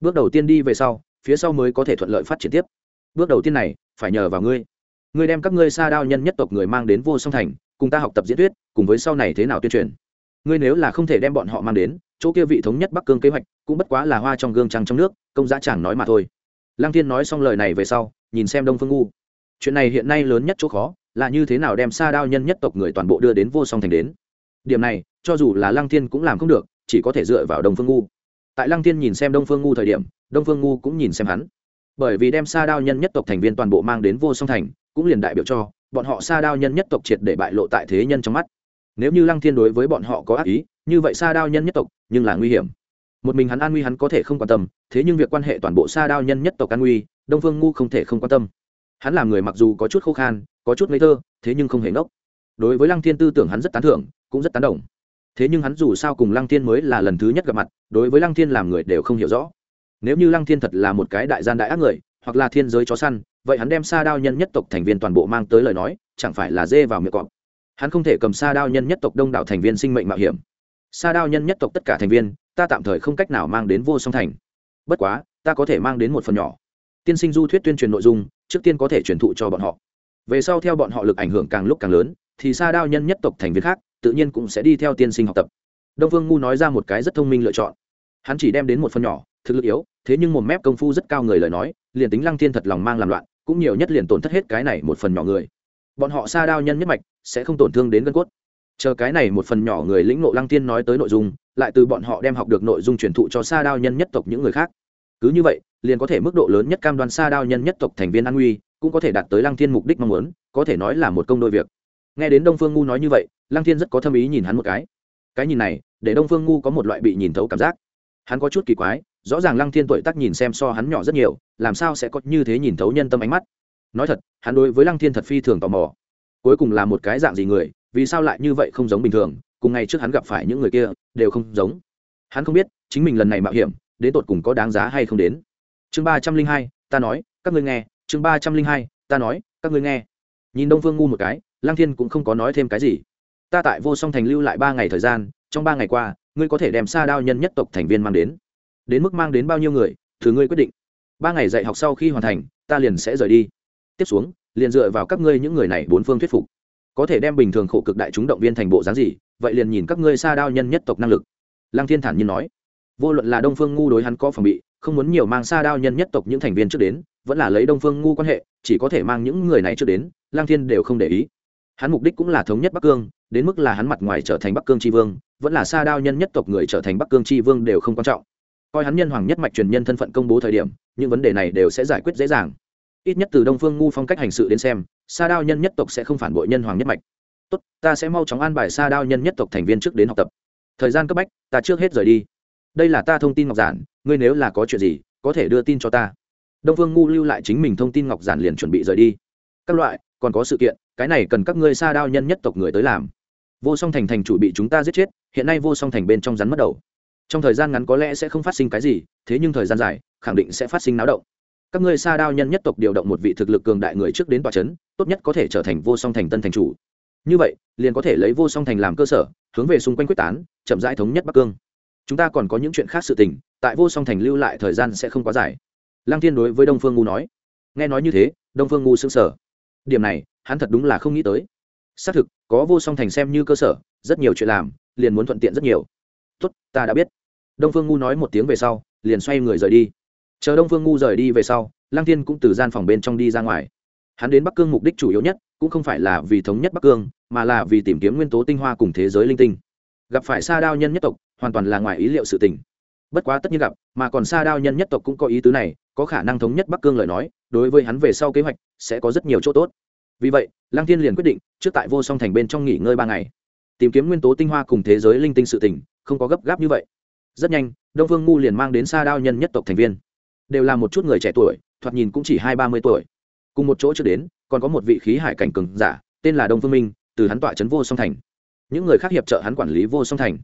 Bước đầu tiên đi về sau phía sau mới có thể thuận lợi phát triển tiếp. Bước đầu tiên này, phải nhờ vào ngươi. Ngươi đem các ngươi xa đao nhân nhất tộc người mang đến vô song thành, cùng ta học tập diễn thuyết, cùng với sau này thế nào tuyên truyền. Ngươi nếu là không thể đem bọn họ mang đến, chỗ kia vị thống nhất bắc cương kế hoạch, cũng bất quá là hoa trong gương trăng trong nước, công giá chẳng nói mà thôi. Lăng thiên nói xong lời này về sau, nhìn xem đông phương ngu. Chuyện này hiện nay lớn nhất chỗ khó, là như thế nào đem xa đao nhân nhất tộc người toàn bộ đưa đến vô song thành đến. Điểm này, cho dù là lăng thiên cũng làm không được, chỉ có thể dựa vào đông phương ngu. Tại lăng thiên nhìn xem đông phương ngu thời điểm đông phương ngu cũng nhìn xem hắn. Bởi vì đem xa đao nhân nhất tộc thành viên toàn bộ mang đến vô song thành, cũng liền đại biểu cho, bọn họ xa đao nhân nhất tộc triệt để bại lộ tại thế nhân trong mắt. Nếu như lăng thiên đối với bọn họ có ác ý, như vậy xa đao nhân nhất tộc, nhưng là nguy hiểm. Một mình hắn an nguy hắn có thể không quan tâm, thế nhưng việc quan hệ toàn bộ xa đao nhân nhất tộc an nguy, đông phương ngu không thể không quan tâm. Hắn là người mặc dù có chút khô khan, có chút ngây thơ, thế nhưng không hề ngốc. Đối với lăng thiên tư tưởng hắn rất tán thưởng, cũng rất tán đồng. Thế nhưng hắn dù sao cùng lăng thiên mới là lần thứ nhất gặp mặt, đối với lăng thiên làm người đều không hiểu rõ nếu như lăng thiên thật là một cái đại gian đại ác người, hoặc là thiên giới chó săn, vậy hắn đem sa đao nhân nhất tộc thành viên toàn bộ mang tới lời nói, chẳng phải là dê vào miệng cọp. Hắn không thể cầm sa đao nhân nhất tộc đông đảo thành viên sinh mệnh mạo hiểm. Sa đao nhân nhất tộc tất cả thành viên, ta tạm thời không cách nào mang đến vô song thành. Bất quá, ta có thể mang đến một phần nhỏ. Tiên sinh du thuyết tuyên truyền nội dung, trước tiên có thể truyền thụ cho bọn họ. Về sau theo bọn họ lực ảnh hưởng càng lúc càng lớn, thì sa đao nhân nhất tộc thành viên khác, tự nhiên cũng sẽ đi theo tiên sinh học tập. Đông Vương ngu nói ra một cái rất thông minh lựa chọn. Hắn chỉ đem đến một phần nhỏ, thực lực yếu thế nhưng một mép công phu rất cao người lời nói, liền tính lăng thiên thật lòng mang làm loạn, cũng nhiều nhất liền tổn thất hết cái này một phần nhỏ người. Bọn họ xa đao nhân nhất mạch, sẽ không tổn thương đến gân cốt. Chờ cái này một phần nhỏ người lĩnh nộ lăng thiên nói tới nội dung, lại từ bọn họ đem học được nội dung truyền thụ cho xa đao nhân nhất tộc những người khác. Cứ như vậy, liền có thể mức độ lớn nhất cam đoan xa đao nhân nhất tộc thành viên an nguy, cũng có thể đạt tới lăng thiên mục đích mong muốn, có thể nói là một công đôi việc. Nghe đến đông phương ngu nói như vậy, lăng thiên rất có thâm ý nhìn hắn một cái. Cái nhìn này, để đông phương ngu có một loại bị nhìn thấu cảm giác. Hắn có chút kỳ quái rõ ràng lăng thiên tuổi tác nhìn xem so hắn nhỏ rất nhiều, làm sao sẽ có như thế nhìn thấu nhân tâm ánh mắt? Nói thật, hắn đối với lăng thiên thật phi thường tò mò. Cuối cùng là một cái dạng gì người, vì sao lại như vậy không giống bình thường, cùng ngày trước hắn gặp phải những người kia, đều không giống. Hắn không biết, chính mình lần này mạo hiểm, đến tột cùng có đáng giá hay không đến. Chương ba trăm linh hai, ta nói, các ngươi nghe, chương ba trăm linh hai, ta nói, các ngươi nghe. Nhìn đông phương ngu một cái, lăng thiên cũng không có nói thêm cái gì. Ta tại vô song thành lưu lại ba ngày thời gian, trong ba ngày qua, ngươi có thể đem xa đao nhân nhất tộc thành viên mang đến đến mức mang đến bao nhiêu người, thử ngươi quyết định. Ba ngày dạy học sau khi hoàn thành, ta liền sẽ rời đi. Tiếp xuống, liền dựa vào các ngươi những người này bốn phương thuyết phục. Có thể đem bình thường khổ cực đại chúng động viên thành bộ dáng gì, vậy liền nhìn các ngươi xa đao nhân nhất tộc năng lực. Lăng thiên thản nhiên nói. Vô luận là đông phương ngu đối hắn có phòng bị, không muốn nhiều mang xa đao nhân nhất tộc những thành viên trước đến, vẫn là lấy đông phương ngu quan hệ, chỉ có thể mang những người này trước đến, lăng thiên đều không để ý. Hắn mục đích cũng là thống nhất bắc cương, đến mức là hắn mặt ngoài trở thành bắc cương tri vương, vẫn là xa đao nhân nhất tộc người trở thành bắc cương tri vương đều không quan trọng coi hắn nhân hoàng nhất mạch truyền nhân thân phận công bố thời điểm, những vấn đề này đều sẽ giải quyết dễ dàng. Ít nhất từ đông phương ngu phong cách hành sự đến xem, sa đao nhân nhất tộc sẽ không phản bội nhân hoàng nhất mạch. Tốt, ta sẽ mau chóng an bài sa đao nhân nhất tộc thành viên trước đến học tập. Thời gian cấp bách, ta trước hết rời đi. Đây là ta thông tin ngọc giản, ngươi nếu là có chuyện gì, có thể đưa tin cho ta. Đông phương ngu lưu lại chính mình thông tin ngọc giản liền chuẩn bị rời đi. Các loại, còn có sự kiện, cái này cần các ngươi sa đao nhân nhất tộc người tới làm. Vô song thành thành chủ bị chúng ta giết chết, hiện nay vô song thành bên trong rắn mất đầu trong thời gian ngắn có lẽ sẽ không phát sinh cái gì, thế nhưng thời gian dài, khẳng định sẽ phát sinh náo động. Các ngươi xa đao nhân nhất tộc điều động một vị thực lực cường đại người trước đến tòa c h ấ n tốt nhất có thể trở thành vô song thành tân thành chủ. Như vậy, liền có thể lấy vô song thành làm cơ sở, hướng về xung quanh quyết tán, chậm rãi thống nhất bắc cương. Chúng ta còn có những chuyện khác sự tình, tại vô song thành lưu lại thời gian sẽ không quá dài. Lăng thiên đối với đông phương ngu nói. Nghe nói như thế, đông phương ngu s ư n g sở điểm này, hắn thật đúng là không nghĩ tới. Xác thực, có vô song thành xem như cơ sở, rất nhiều chuyện làm, liền muốn thuận tiện rất nhiều tốt, ta đã biết. Đông phương ngu nói một tiếng về sau, liền xoay người rời đi. Chờ đông phương ngu rời đi về sau, lăng thiên cũng từ gian phòng bên trong đi ra ngoài. Hắn đến bắc cương mục đích chủ yếu nhất, cũng không phải là vì thống nhất bắc cương, mà là vì tìm kiếm nguyên tố tinh hoa cùng thế giới linh tinh. Gặp phải sa đao nhân nhất tộc, hoàn toàn là ngoài ý liệu sự tình. Bất quá tất nhiên gặp, mà còn sa đao nhân nhất tộc cũng có ý tứ này, có khả năng thống nhất bắc cương lời nói, đối với hắn về sau kế hoạch, sẽ có rất nhiều chỗ tốt. Vì vậy, lăng thiên liền quyết định, trước tại vô song thành bên trong nghỉ ngơi ba ngày. Tìm kiếm nguyên tố tinh hoa cùng thế giới linh tinh sự tình không có gấp gáp như vậy. Rất nhanh, đông phương ngu liền mang đến sa đao nhân nhất tộc thành viên. Đều là một chút người trẻ tuổi, thoạt nhìn cũng chỉ hai ba mươi tuổi. Cùng một chỗ trước đến, còn có một vị khí hải cảnh cường giả, tên là đông phương minh, từ hắn tọa trấn vô song thành. Những người khác hiệp trợ hắn quản lý vô song thành.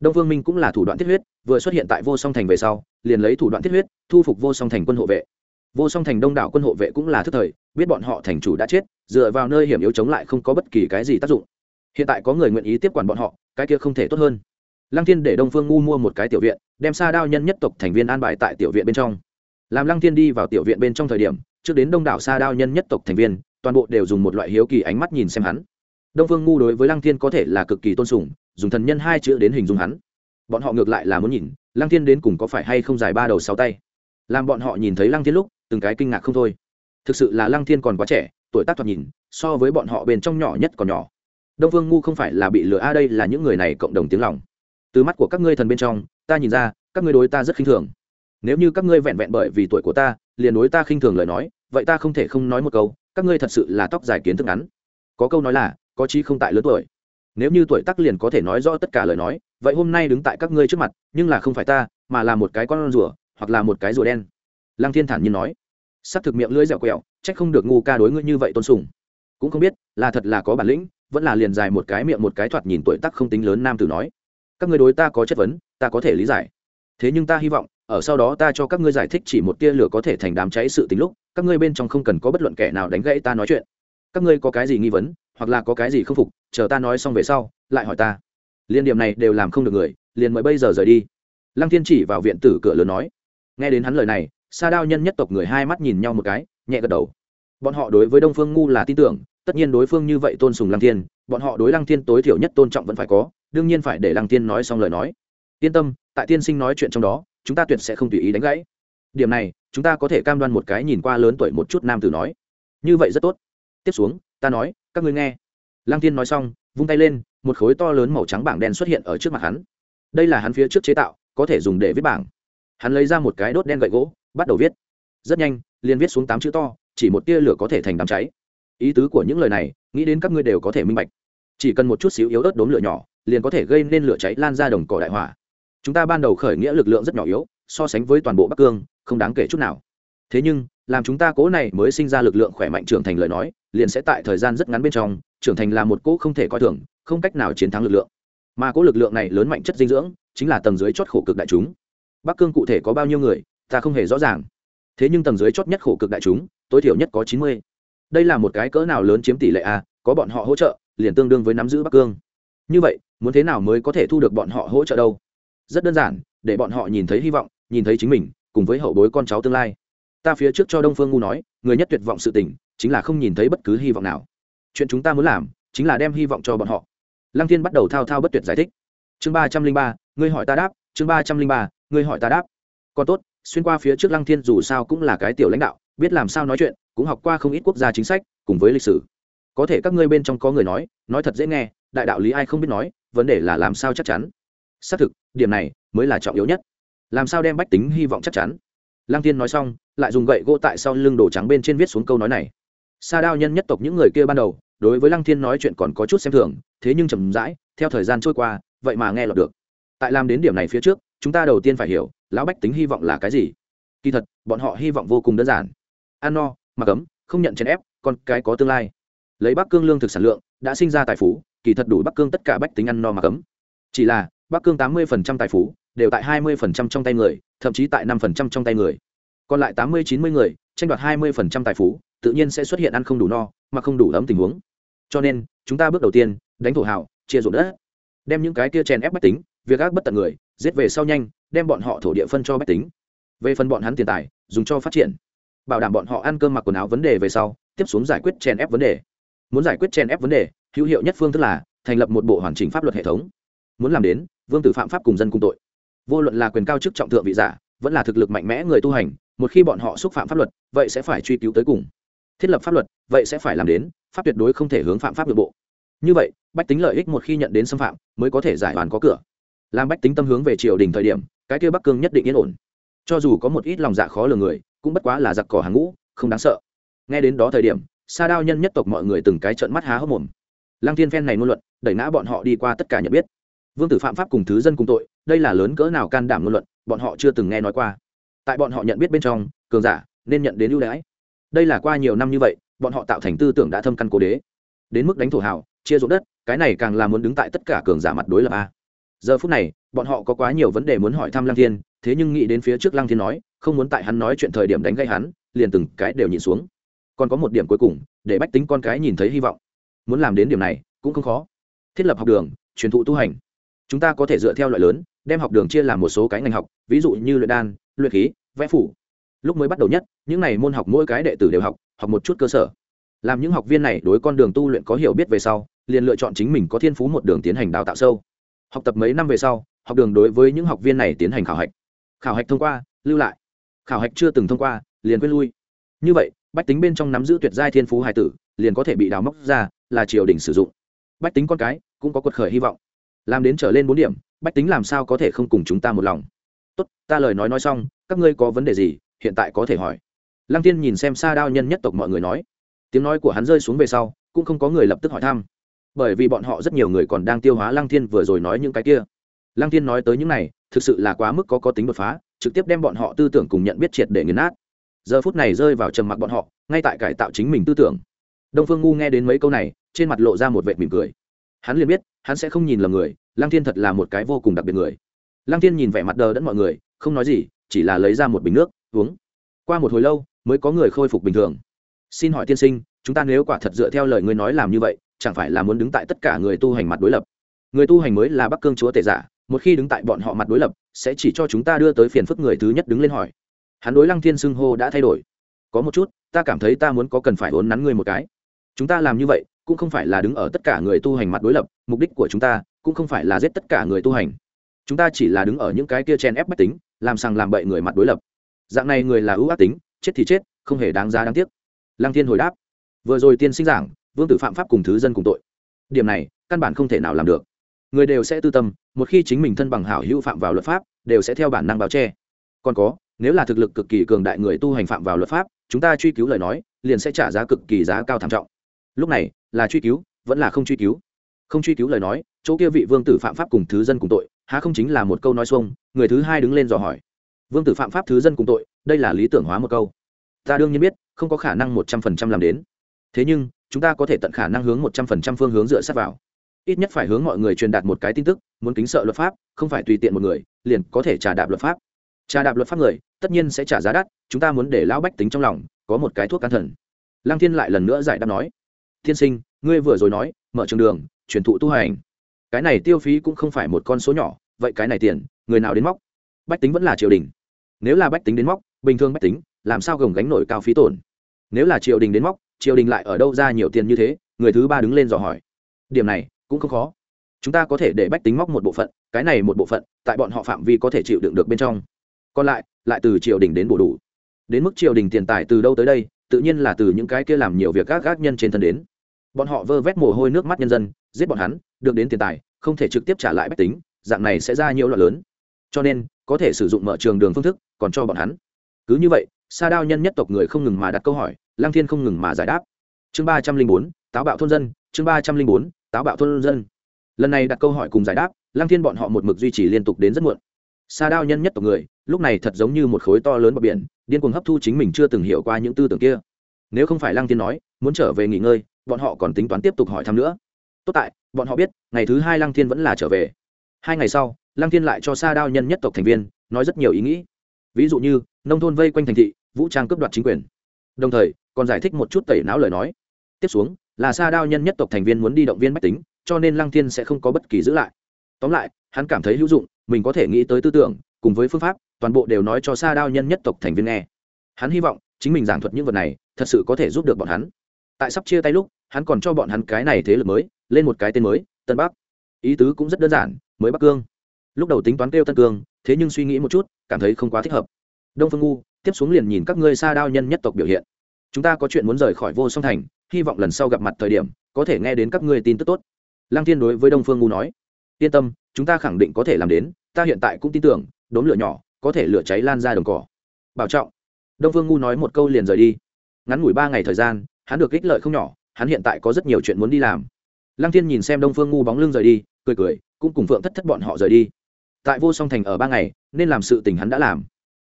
Đông phương minh cũng là thủ đoạn thiết huyết, vừa xuất hiện tại vô song thành về sau, liền lấy thủ đoạn thiết huyết, thu phục vô song thành quân hộ vệ. Vô song thành đông đảo quân hộ vệ cũng là thức thời, biết bọn họ thành chủ đã chết, dựa vào nơi hiểm yếu chống lại không có bất kỳ cái gì tác dụng. Hiện tại có người nguyện ý tiếp quản bọn họ, cái kia không thể tốt hơn lăng thiên để đông phương ngu mua một cái tiểu viện, đem xa đao nhân nhất tộc thành viên an bài tại tiểu viện bên trong. Làm lăng thiên đi vào tiểu viện bên trong thời điểm, trước đến đông đảo xa đao nhân nhất tộc thành viên, toàn bộ đều dùng một loại hiếu kỳ ánh mắt nhìn xem hắn. Đông phương ngu đối với lăng thiên có thể là cực kỳ tôn sùng, dùng thần nhân hai chữ đến hình dung hắn. Bọn họ ngược lại là muốn nhìn, lăng thiên đến cùng có phải hay không dài ba đầu sáu tay. Làm bọn họ nhìn thấy lăng thiên lúc, từng cái kinh ngạc không thôi. Thực sự là lăng thiên còn quá trẻ, tuổi tác thoạt nhìn, so với bọn họ bên trong nhỏ nhất còn nhỏ. Đông vương ngu không phải là bị lừa, a, đây là những người này cộng đồng tiếng lòng từ mắt của các ngươi thần bên trong, ta nhìn ra, các ngươi đối ta rất khinh thường. Nếu như các ngươi vẹn vẹn bởi vì tuổi của ta, liền đối ta khinh thường lời nói, vậy ta không thể không nói một câu, các ngươi thật sự là tóc dài kiến thức ngắn. Có câu nói là, có trí không tại lớn tuổi. Nếu như tuổi tác liền có thể nói rõ tất cả lời nói, vậy hôm nay đứng tại các ngươi trước mặt, nhưng là không phải ta, mà là một cái con rùa, hoặc là một cái rùa đen. Lăng thiên thản nhiên nói. S ắ c thực miệng lưỡi dẻo quẹo c h ắ c không được ngu ca đối ngươi như vậy tôn sùng. Cũng không biết, là thật là có bản lĩnh, vẫn là liền dài một cái miệng một cái thoạt nhìn tuổi tắc không tính lớn nam tử nói các ngươi đối ta có chất vấn, ta có thể lý giải. Thế nhưng ta hy vọng, ở sau đó ta cho các ngươi giải thích chỉ một tia lửa có thể thành đám cháy sự tính lúc, các ngươi bên trong không cần có bất luận kẻ nào đánh gãy ta nói chuyện. Các ngươi có cái gì nghi vấn, hoặc là có cái gì không phục, chờ ta nói xong về sau, lại hỏi ta. Liên điểm này đều làm không được người, liền mới bây giờ rời đi. Lăng thiên chỉ vào viện tử cửa lớn nói. Nghe đến hắn lời này, sa đao nhân nhất tộc người hai mắt nhìn nhau một cái, nhẹ gật đầu. Bọn họ đối với đông phương ngu là tin tưởng tất nhiên đối phương như vậy tôn sùng lăng thiên, bọn họ đối lăng thiên tối thiểu nhất tôn trọng vẫn phải có, đương nhiên phải để lăng thiên nói xong lời nói. Yên tâm, tại tiên sinh nói chuyện trong đó, chúng ta tuyệt sẽ không tùy ý đánh gãy. Điểm này, chúng ta có thể cam đoan một cái nhìn qua lớn tuổi một chút nam tử nói. Như vậy rất tốt. Tiếp xuống, ta nói, các ngươi nghe. Lăng thiên nói xong, vung tay lên, một khối to lớn màu trắng bảng đen xuất hiện ở trước mặt hắn. Đây là hắn phía trước chế tạo, có thể dùng để viết bảng. Hắn lấy ra một cái đốt đen gậy gỗ, bắt đầu viết. Rất nhanh, liền viết xuống tám chữ to, chỉ một tia lửa có thể thành đám cháy ý tứ của những lời này, nghĩ đến các ngươi đều có thể minh bạch. Chỉ cần một chút xíu yếu ớt đốm lửa nhỏ, liền có thể gây nên lửa cháy lan ra đồng cỏ đại hỏa. Chúng ta ban đầu khởi nghĩa lực lượng rất nhỏ yếu, so sánh với toàn bộ bắc cương, không đáng kể chút nào. Thế nhưng, làm chúng ta cố này mới sinh ra lực lượng khỏe mạnh trưởng thành lời nói, liền sẽ tại thời gian rất ngắn bên trong, trưởng thành là một cỗ không thể coi thường, không cách nào chiến thắng lực lượng. Mà cỗ lực lượng này lớn mạnh chất dinh dưỡng, chính là tầng dưới chót khổ cực đại chúng. Bắc cương cụ thể có bao nhiêu người, ta không hề rõ ràng. Thế nhưng tầng dưới chót nhất khổ cực đại chúng, tối thiểu nhất có chín mươi đây là một cái cỡ nào lớn chiếm tỷ lệ a, có bọn họ hỗ trợ, liền tương đương với nắm giữ bắc cương. Như vậy, muốn thế nào mới có thể thu được bọn họ hỗ trợ đâu? Rất đơn giản, để bọn họ nhìn thấy hy vọng, nhìn thấy chính mình, cùng với hậu bối con cháu tương lai. Ta phía trước cho đông phương ngu nói, người nhất tuyệt vọng sự tình, chính là không nhìn thấy bất cứ hy vọng nào. Chuyện chúng ta muốn làm, chính là đem hy vọng cho bọn họ. Lăng thiên bắt đầu thao thao bất tuyệt giải thích. Chương ba trăm linh ba, ngươi hỏi ta đáp, chương ba trăm linh ba, ngươi hỏi ta đáp. Còn tốt, xuyên qua phía trước lăng thiên dù sao cũng là cái tiểu lãnh đạo, biết làm sao nói chuyện cũng học qua không ít quốc gia chính sách, cùng với lịch sử. Có thể các ngươi bên trong có người nói nói thật dễ nghe, đại đạo lý ai không biết nói, vấn đề là làm sao chắc chắn. Xác thực, điểm này mới là trọng yếu nhất. Làm sao đem bách tính hy vọng chắc chắn? Lang thiên nói xong, lại dùng gậy gỗ tại sau lưng đồ trắng bên trên viết xuống câu nói này. Sa đao nhân nhất tộc những người kia ban đầu, đối với lăng thiên nói chuyện còn có chút xem thường, thế nhưng chậm rãi, theo thời gian trôi qua, vậy mà nghe lọt được. Tại làm đến điểm này phía trước, chúng ta đầu tiên phải hiểu, lão bách tính hy vọng là cái gì. Kỳ thật, bọn họ hy vọng vô cùng đơn giản. Ăn no mặc ấm, không nhận chèn ép con cái có tương lai. Lấy bắc cương lương thực sản lượng, đã sinh ra tài phú, kỳ thật đủ bắc cương tất cả bách tính ăn no mặc ấm. Chỉ là, bắc cương tám mươi tài phú, đều tại hai mươi trong tay người, thậm chí tại năm trong tay người. Còn lại tám mươi chín mươi người, tranh đoạt hai mươi tài phú, tự nhiên sẽ xuất hiện ăn không đủ no, mà không đủ ấm tình huống. Cho nên, chúng ta bước đầu tiên, đánh thổ hào, chia ruộng đất. Đem những cái kia chèn ép bách tính, việc ác bất tận người, giết về sau nhanh, đem bọn họ thổ địa phân cho bách tính. Về phần bọn hắn tiền tài, dùng cho phát triển bảo đảm bọn họ ăn cơm mặc quần áo vấn đề về sau, tiếp xuống giải quyết chèn ép vấn đề. Muốn giải quyết chèn ép vấn đề, hữu hiệu nhất phương thức là thành lập một bộ hoàn chỉnh pháp luật hệ thống. Muốn làm đến, vương tử phạm pháp cùng dân cùng tội. Vô luận là quyền cao chức trọng thượng vị giả, vẫn là thực lực mạnh mẽ người tu hành, một khi bọn họ xúc phạm pháp luật, vậy sẽ phải truy cứu tới cùng. Thiết lập pháp luật, vậy sẽ phải làm đến, pháp tuyệt đối không thể hướng phạm pháp nội bộ. Như vậy, bách tính lợi ích một khi nhận đến xâm phạm, mới có thể giải đoàn có cửa. Làm bách tính tâm hướng về triều đình thời điểm, cái kia bắc cương nhất định yên ổn. Cho dù có một ít lòng dạ khó lường người cũng bất quá là giặc cỏ hàng ngũ, không đáng sợ. Nghe đến đó thời điểm, sa đao nhân nhất tộc mọi người từng cái trận mắt há hốc mồm. Lăng thiên phen này ngôn luận, đẩy ngã bọn họ đi qua tất cả nhận biết. Vương tử phạm pháp cùng thứ dân cùng tội, đây là lớn cỡ nào can đảm ngôn luận, bọn họ chưa từng nghe nói qua. Tại bọn họ nhận biết bên trong, cường giả nên nhận đến ưu đãi. Đây là qua nhiều năm như vậy, bọn họ tạo thành tư tưởng đã thâm căn cố đế. Đến mức đánh thổ hào, chia ruộng đất, cái này càng là muốn đứng tại tất cả cường giả mặt đối lập a. Giờ phút này, bọn họ có quá nhiều vấn đề muốn hỏi thăm lăng thiên, thế nhưng nghĩ đến phía trước lăng thiên nói không muốn tại hắn nói chuyện thời điểm đánh gây hắn, liền từng cái đều nhìn xuống. Còn có một điểm cuối cùng, để bách tính con cái nhìn thấy hy vọng. Muốn làm đến điểm này, cũng không khó. Thiết lập học đường, truyền thụ tu hành. Chúng ta có thể dựa theo loại lớn, đem học đường chia làm một số cái ngành học, ví dụ như luyện đan, luyện khí, vẽ phủ. Lúc mới bắt đầu nhất, những n à y môn học mỗi cái đệ tử đều học học một chút cơ sở. Làm những học viên này đối con đường tu luyện có hiểu biết về sau, liền lựa chọn chính mình có thiên phú một đường tiến hành đào tạo sâu. Học tập mấy năm về sau, học đường đối với những học viên này tiến hành khảo hạch. Khảo hạch thông qua, lưu lại khảo hạch chưa từng thông qua, liền quên lui. Như vậy, bách tính bên trong nắm giữ tuyệt giai thiên phú hải tử, liền có thể bị đào móc ra, là triều đình sử dụng. Bách tính con cái cũng có quật khởi hy vọng. Làm đến trở lên bốn điểm, bách tính làm sao có thể không cùng chúng ta một lòng? Tốt, ta lời nói nói xong, các ngươi có vấn đề gì, hiện tại có thể hỏi. Lăng tiên nhìn xem xa đao nhân nhất tộc mọi người nói. Tiếng nói của hắn rơi xuống về sau, cũng không có người lập tức hỏi thăm. Bởi vì bọn họ rất nhiều người còn đang tiêu hóa lăng thiên vừa rồi nói những cái kia. Lăng thiên nói tới những này, thực sự là quá mức có có tính đột phá trực tiếp đem bọn họ tư tưởng cùng nhận biết triệt để nghiền nát. Giờ phút này rơi vào trầm mặc bọn họ, ngay tại cải tạo chính mình tư tưởng. Đông phương ngu nghe đến mấy câu này, trên mặt lộ ra một vệt mỉm cười. Hắn liền biết, hắn sẽ không nhìn lầm người, lăng thiên thật là một cái vô cùng đặc biệt người. Lăng thiên nhìn vẻ mặt đờ đẫn mọi người, không nói gì, chỉ là lấy ra một bình nước, uống. Qua một hồi lâu, mới có người khôi phục bình thường. Xin hỏi tiên sinh, chúng ta nếu quả thật dựa theo lời ngươi nói làm như vậy, chẳng phải là muốn đứng tại tất cả người tu hành mặt đối lập? Người tu hành mới là bắc cương chúa tể giả, một khi đứng tại bọn họ mặt đối lập sẽ chỉ cho chúng ta đưa tới phiền phức người thứ nhất đứng lên hỏi. Hắn đối lăng thiên xưng hô đã thay đổi. Có một chút, ta cảm thấy ta muốn có cần phải ốn nắn ngươi một cái. Chúng ta làm như vậy, cũng không phải là đứng ở tất cả người tu hành mặt đối lập, mục đích của chúng ta, cũng không phải là giết tất cả người tu hành. Chúng ta chỉ là đứng ở những cái kia chen ép bách tính, làm sằng làm bậy người mặt đối lập. Dạng này người là ưu ác tính, chết thì chết, không hề đáng giá đáng tiếc. Lăng thiên hồi đáp. Vừa rồi tiên sinh giảng, vương tử phạm pháp cùng thứ dân cùng tội. Điểm này, căn bản không thể nào làm được người đều sẽ tư tâm, một khi chính mình thân bằng hảo hữu phạm vào luật pháp, đều sẽ theo bản năng báo che. Còn có, nếu là thực lực cực kỳ cường đại người tu hành phạm vào luật pháp, chúng ta truy cứu lời nói, liền sẽ trả giá cực kỳ giá cao thảm trọng. Lúc này, là truy cứu, vẫn là không truy cứu? Không truy cứu lời nói, chỗ kia vị vương tử phạm pháp cùng thứ dân cùng tội, há không chính là một câu nói xuông? Người thứ hai đứng lên dò hỏi. Vương tử phạm pháp thứ dân cùng tội, đây là lý tưởng hóa một câu. Ta đương nhiên biết, không có khả năng một trăm phần trăm làm đến. Thế nhưng, chúng ta có thể tận khả năng hướng một trăm phần trăm phương hướng dựa sát vào ít nhất phải hướng mọi người truyền đạt một cái tin tức, muốn kính sợ luật pháp, không phải tùy tiện một người, liền có thể trả đạp luật pháp. Trả đạp luật pháp người, tất nhiên sẽ trả giá đắt, chúng ta muốn để lão bách tính trong lòng, có một cái thuốc can thần. Lăng thiên lại lần nữa giải đáp nói, thiên sinh, ngươi vừa rồi nói, mở trường đường, truyền thụ tu hành. Cái này tiêu phí cũng không phải một con số nhỏ, vậy cái này tiền, người nào đến móc? Bách tính vẫn là triều đình. Nếu là bách tính đến móc, bình thường bách tính, làm sao gồng gánh nổi cao phí tổn? Nếu là triều đình đến móc, triều đình lại ở đâu ra nhiều tiền như thế? Người thứ ba đứng lên dò hỏi. Điểm này cũng không khó. Chúng ta có thể để bách tính móc một bộ phận, cái này một bộ phận, tại bọn họ phạm vi có thể chịu đựng được bên trong. Còn lại lại từ triều đình đến bổ đủ. Đến mức triều đình tiền tài từ đâu tới đây, tự nhiên là từ những cái kia làm nhiều việc các gác nhân trên thân đến. Bọn họ vơ vét mồ hôi nước mắt nhân dân, giết bọn hắn, được đến tiền tài, không thể trực tiếp trả lại bách tính, dạng này sẽ ra nhiều loại lớn. Cho nên, có thể sử dụng mở trường đường phương thức, còn cho bọn hắn. Cứ như vậy, sa đao nhân nhất tộc người không ngừng mà đặt câu hỏi lang thiên không ngừng mà giải đáp. Chương ba trăm linh bốn, táo bạo thôn dân, chương ba trăm linh bốn táo bạo thôn dân. Lần này đặt câu hỏi cùng giải đáp lang thiên bọn họ một mực duy trì liên tục đến rất muộn. Sa đao nhân nhất tộc người, lúc này thật giống như một khối to lớn bờ biển, điên cuồng hấp thu chính mình chưa từng hiểu qua những tư tưởng kia. Nếu không phải lang thiên nói, muốn trở về nghỉ ngơi, bọn họ còn tính toán tiếp tục hỏi thăm nữa. Tốt tại, bọn họ biết, ngày thứ hai lang thiên vẫn là trở về. Hai ngày sau lang thiên lại cho sa đao nhân nhất tộc thành viên, nói rất nhiều ý nghĩ. Ví dụ như, nông thôn vây quanh thành thị, vũ trang cướp đoạt chính quyền. Đồng thời, còn giải thích một chút tẩy não lời nói. Tiếp xuống là sa đao nhân nhất tộc thành viên muốn đi động viên bách tính, cho nên lăng thiên sẽ không có bất kỳ giữ lại. Tóm lại, hắn cảm thấy hữu dụng, mình có thể nghĩ tới tư tưởng, cùng với phương pháp, toàn bộ đều nói cho sa đao nhân nhất tộc thành viên nghe. Hắn hy vọng, chính mình giảng thuật những vật này, thật sự có thể giúp được bọn hắn. Tại sắp chia tay lúc, hắn còn cho bọn hắn cái này thế lực mới, lên một cái tên mới, tân bắc. Ý tứ cũng rất đơn giản, mới bắc cương. Lúc đầu tính toán kêu tân cương, thế nhưng suy nghĩ một chút, cảm thấy không quá thích hợp. Đông phương ngu, tiếp xuống liền nhìn các ngươi xa đao nhân nhất tộc biểu hiện chúng ta có chuyện muốn rời khỏi vô song thành, hy vọng lần sau gặp mặt thời điểm, có thể nghe đến các ngươi tin tức tốt. Lăng thiên đối với đông phương ngu nói. Yên tâm, chúng ta khẳng định có thể làm đến, ta hiện tại cũng tin tưởng, đốm lửa nhỏ có thể lửa cháy lan ra đồng cỏ. Bảo trọng. Đông phương ngu nói một câu liền rời đi. Ngắn ngủi ba ngày thời gian, hắn được ích lợi không nhỏ, hắn hiện tại có rất nhiều chuyện muốn đi làm. Lăng thiên nhìn xem đông phương ngu bóng lưng rời đi, cười cười, cũng cùng phượng thất thất bọn họ rời đi. Tại vô song thành ở ba ngày, nên làm sự tình hắn đã làm.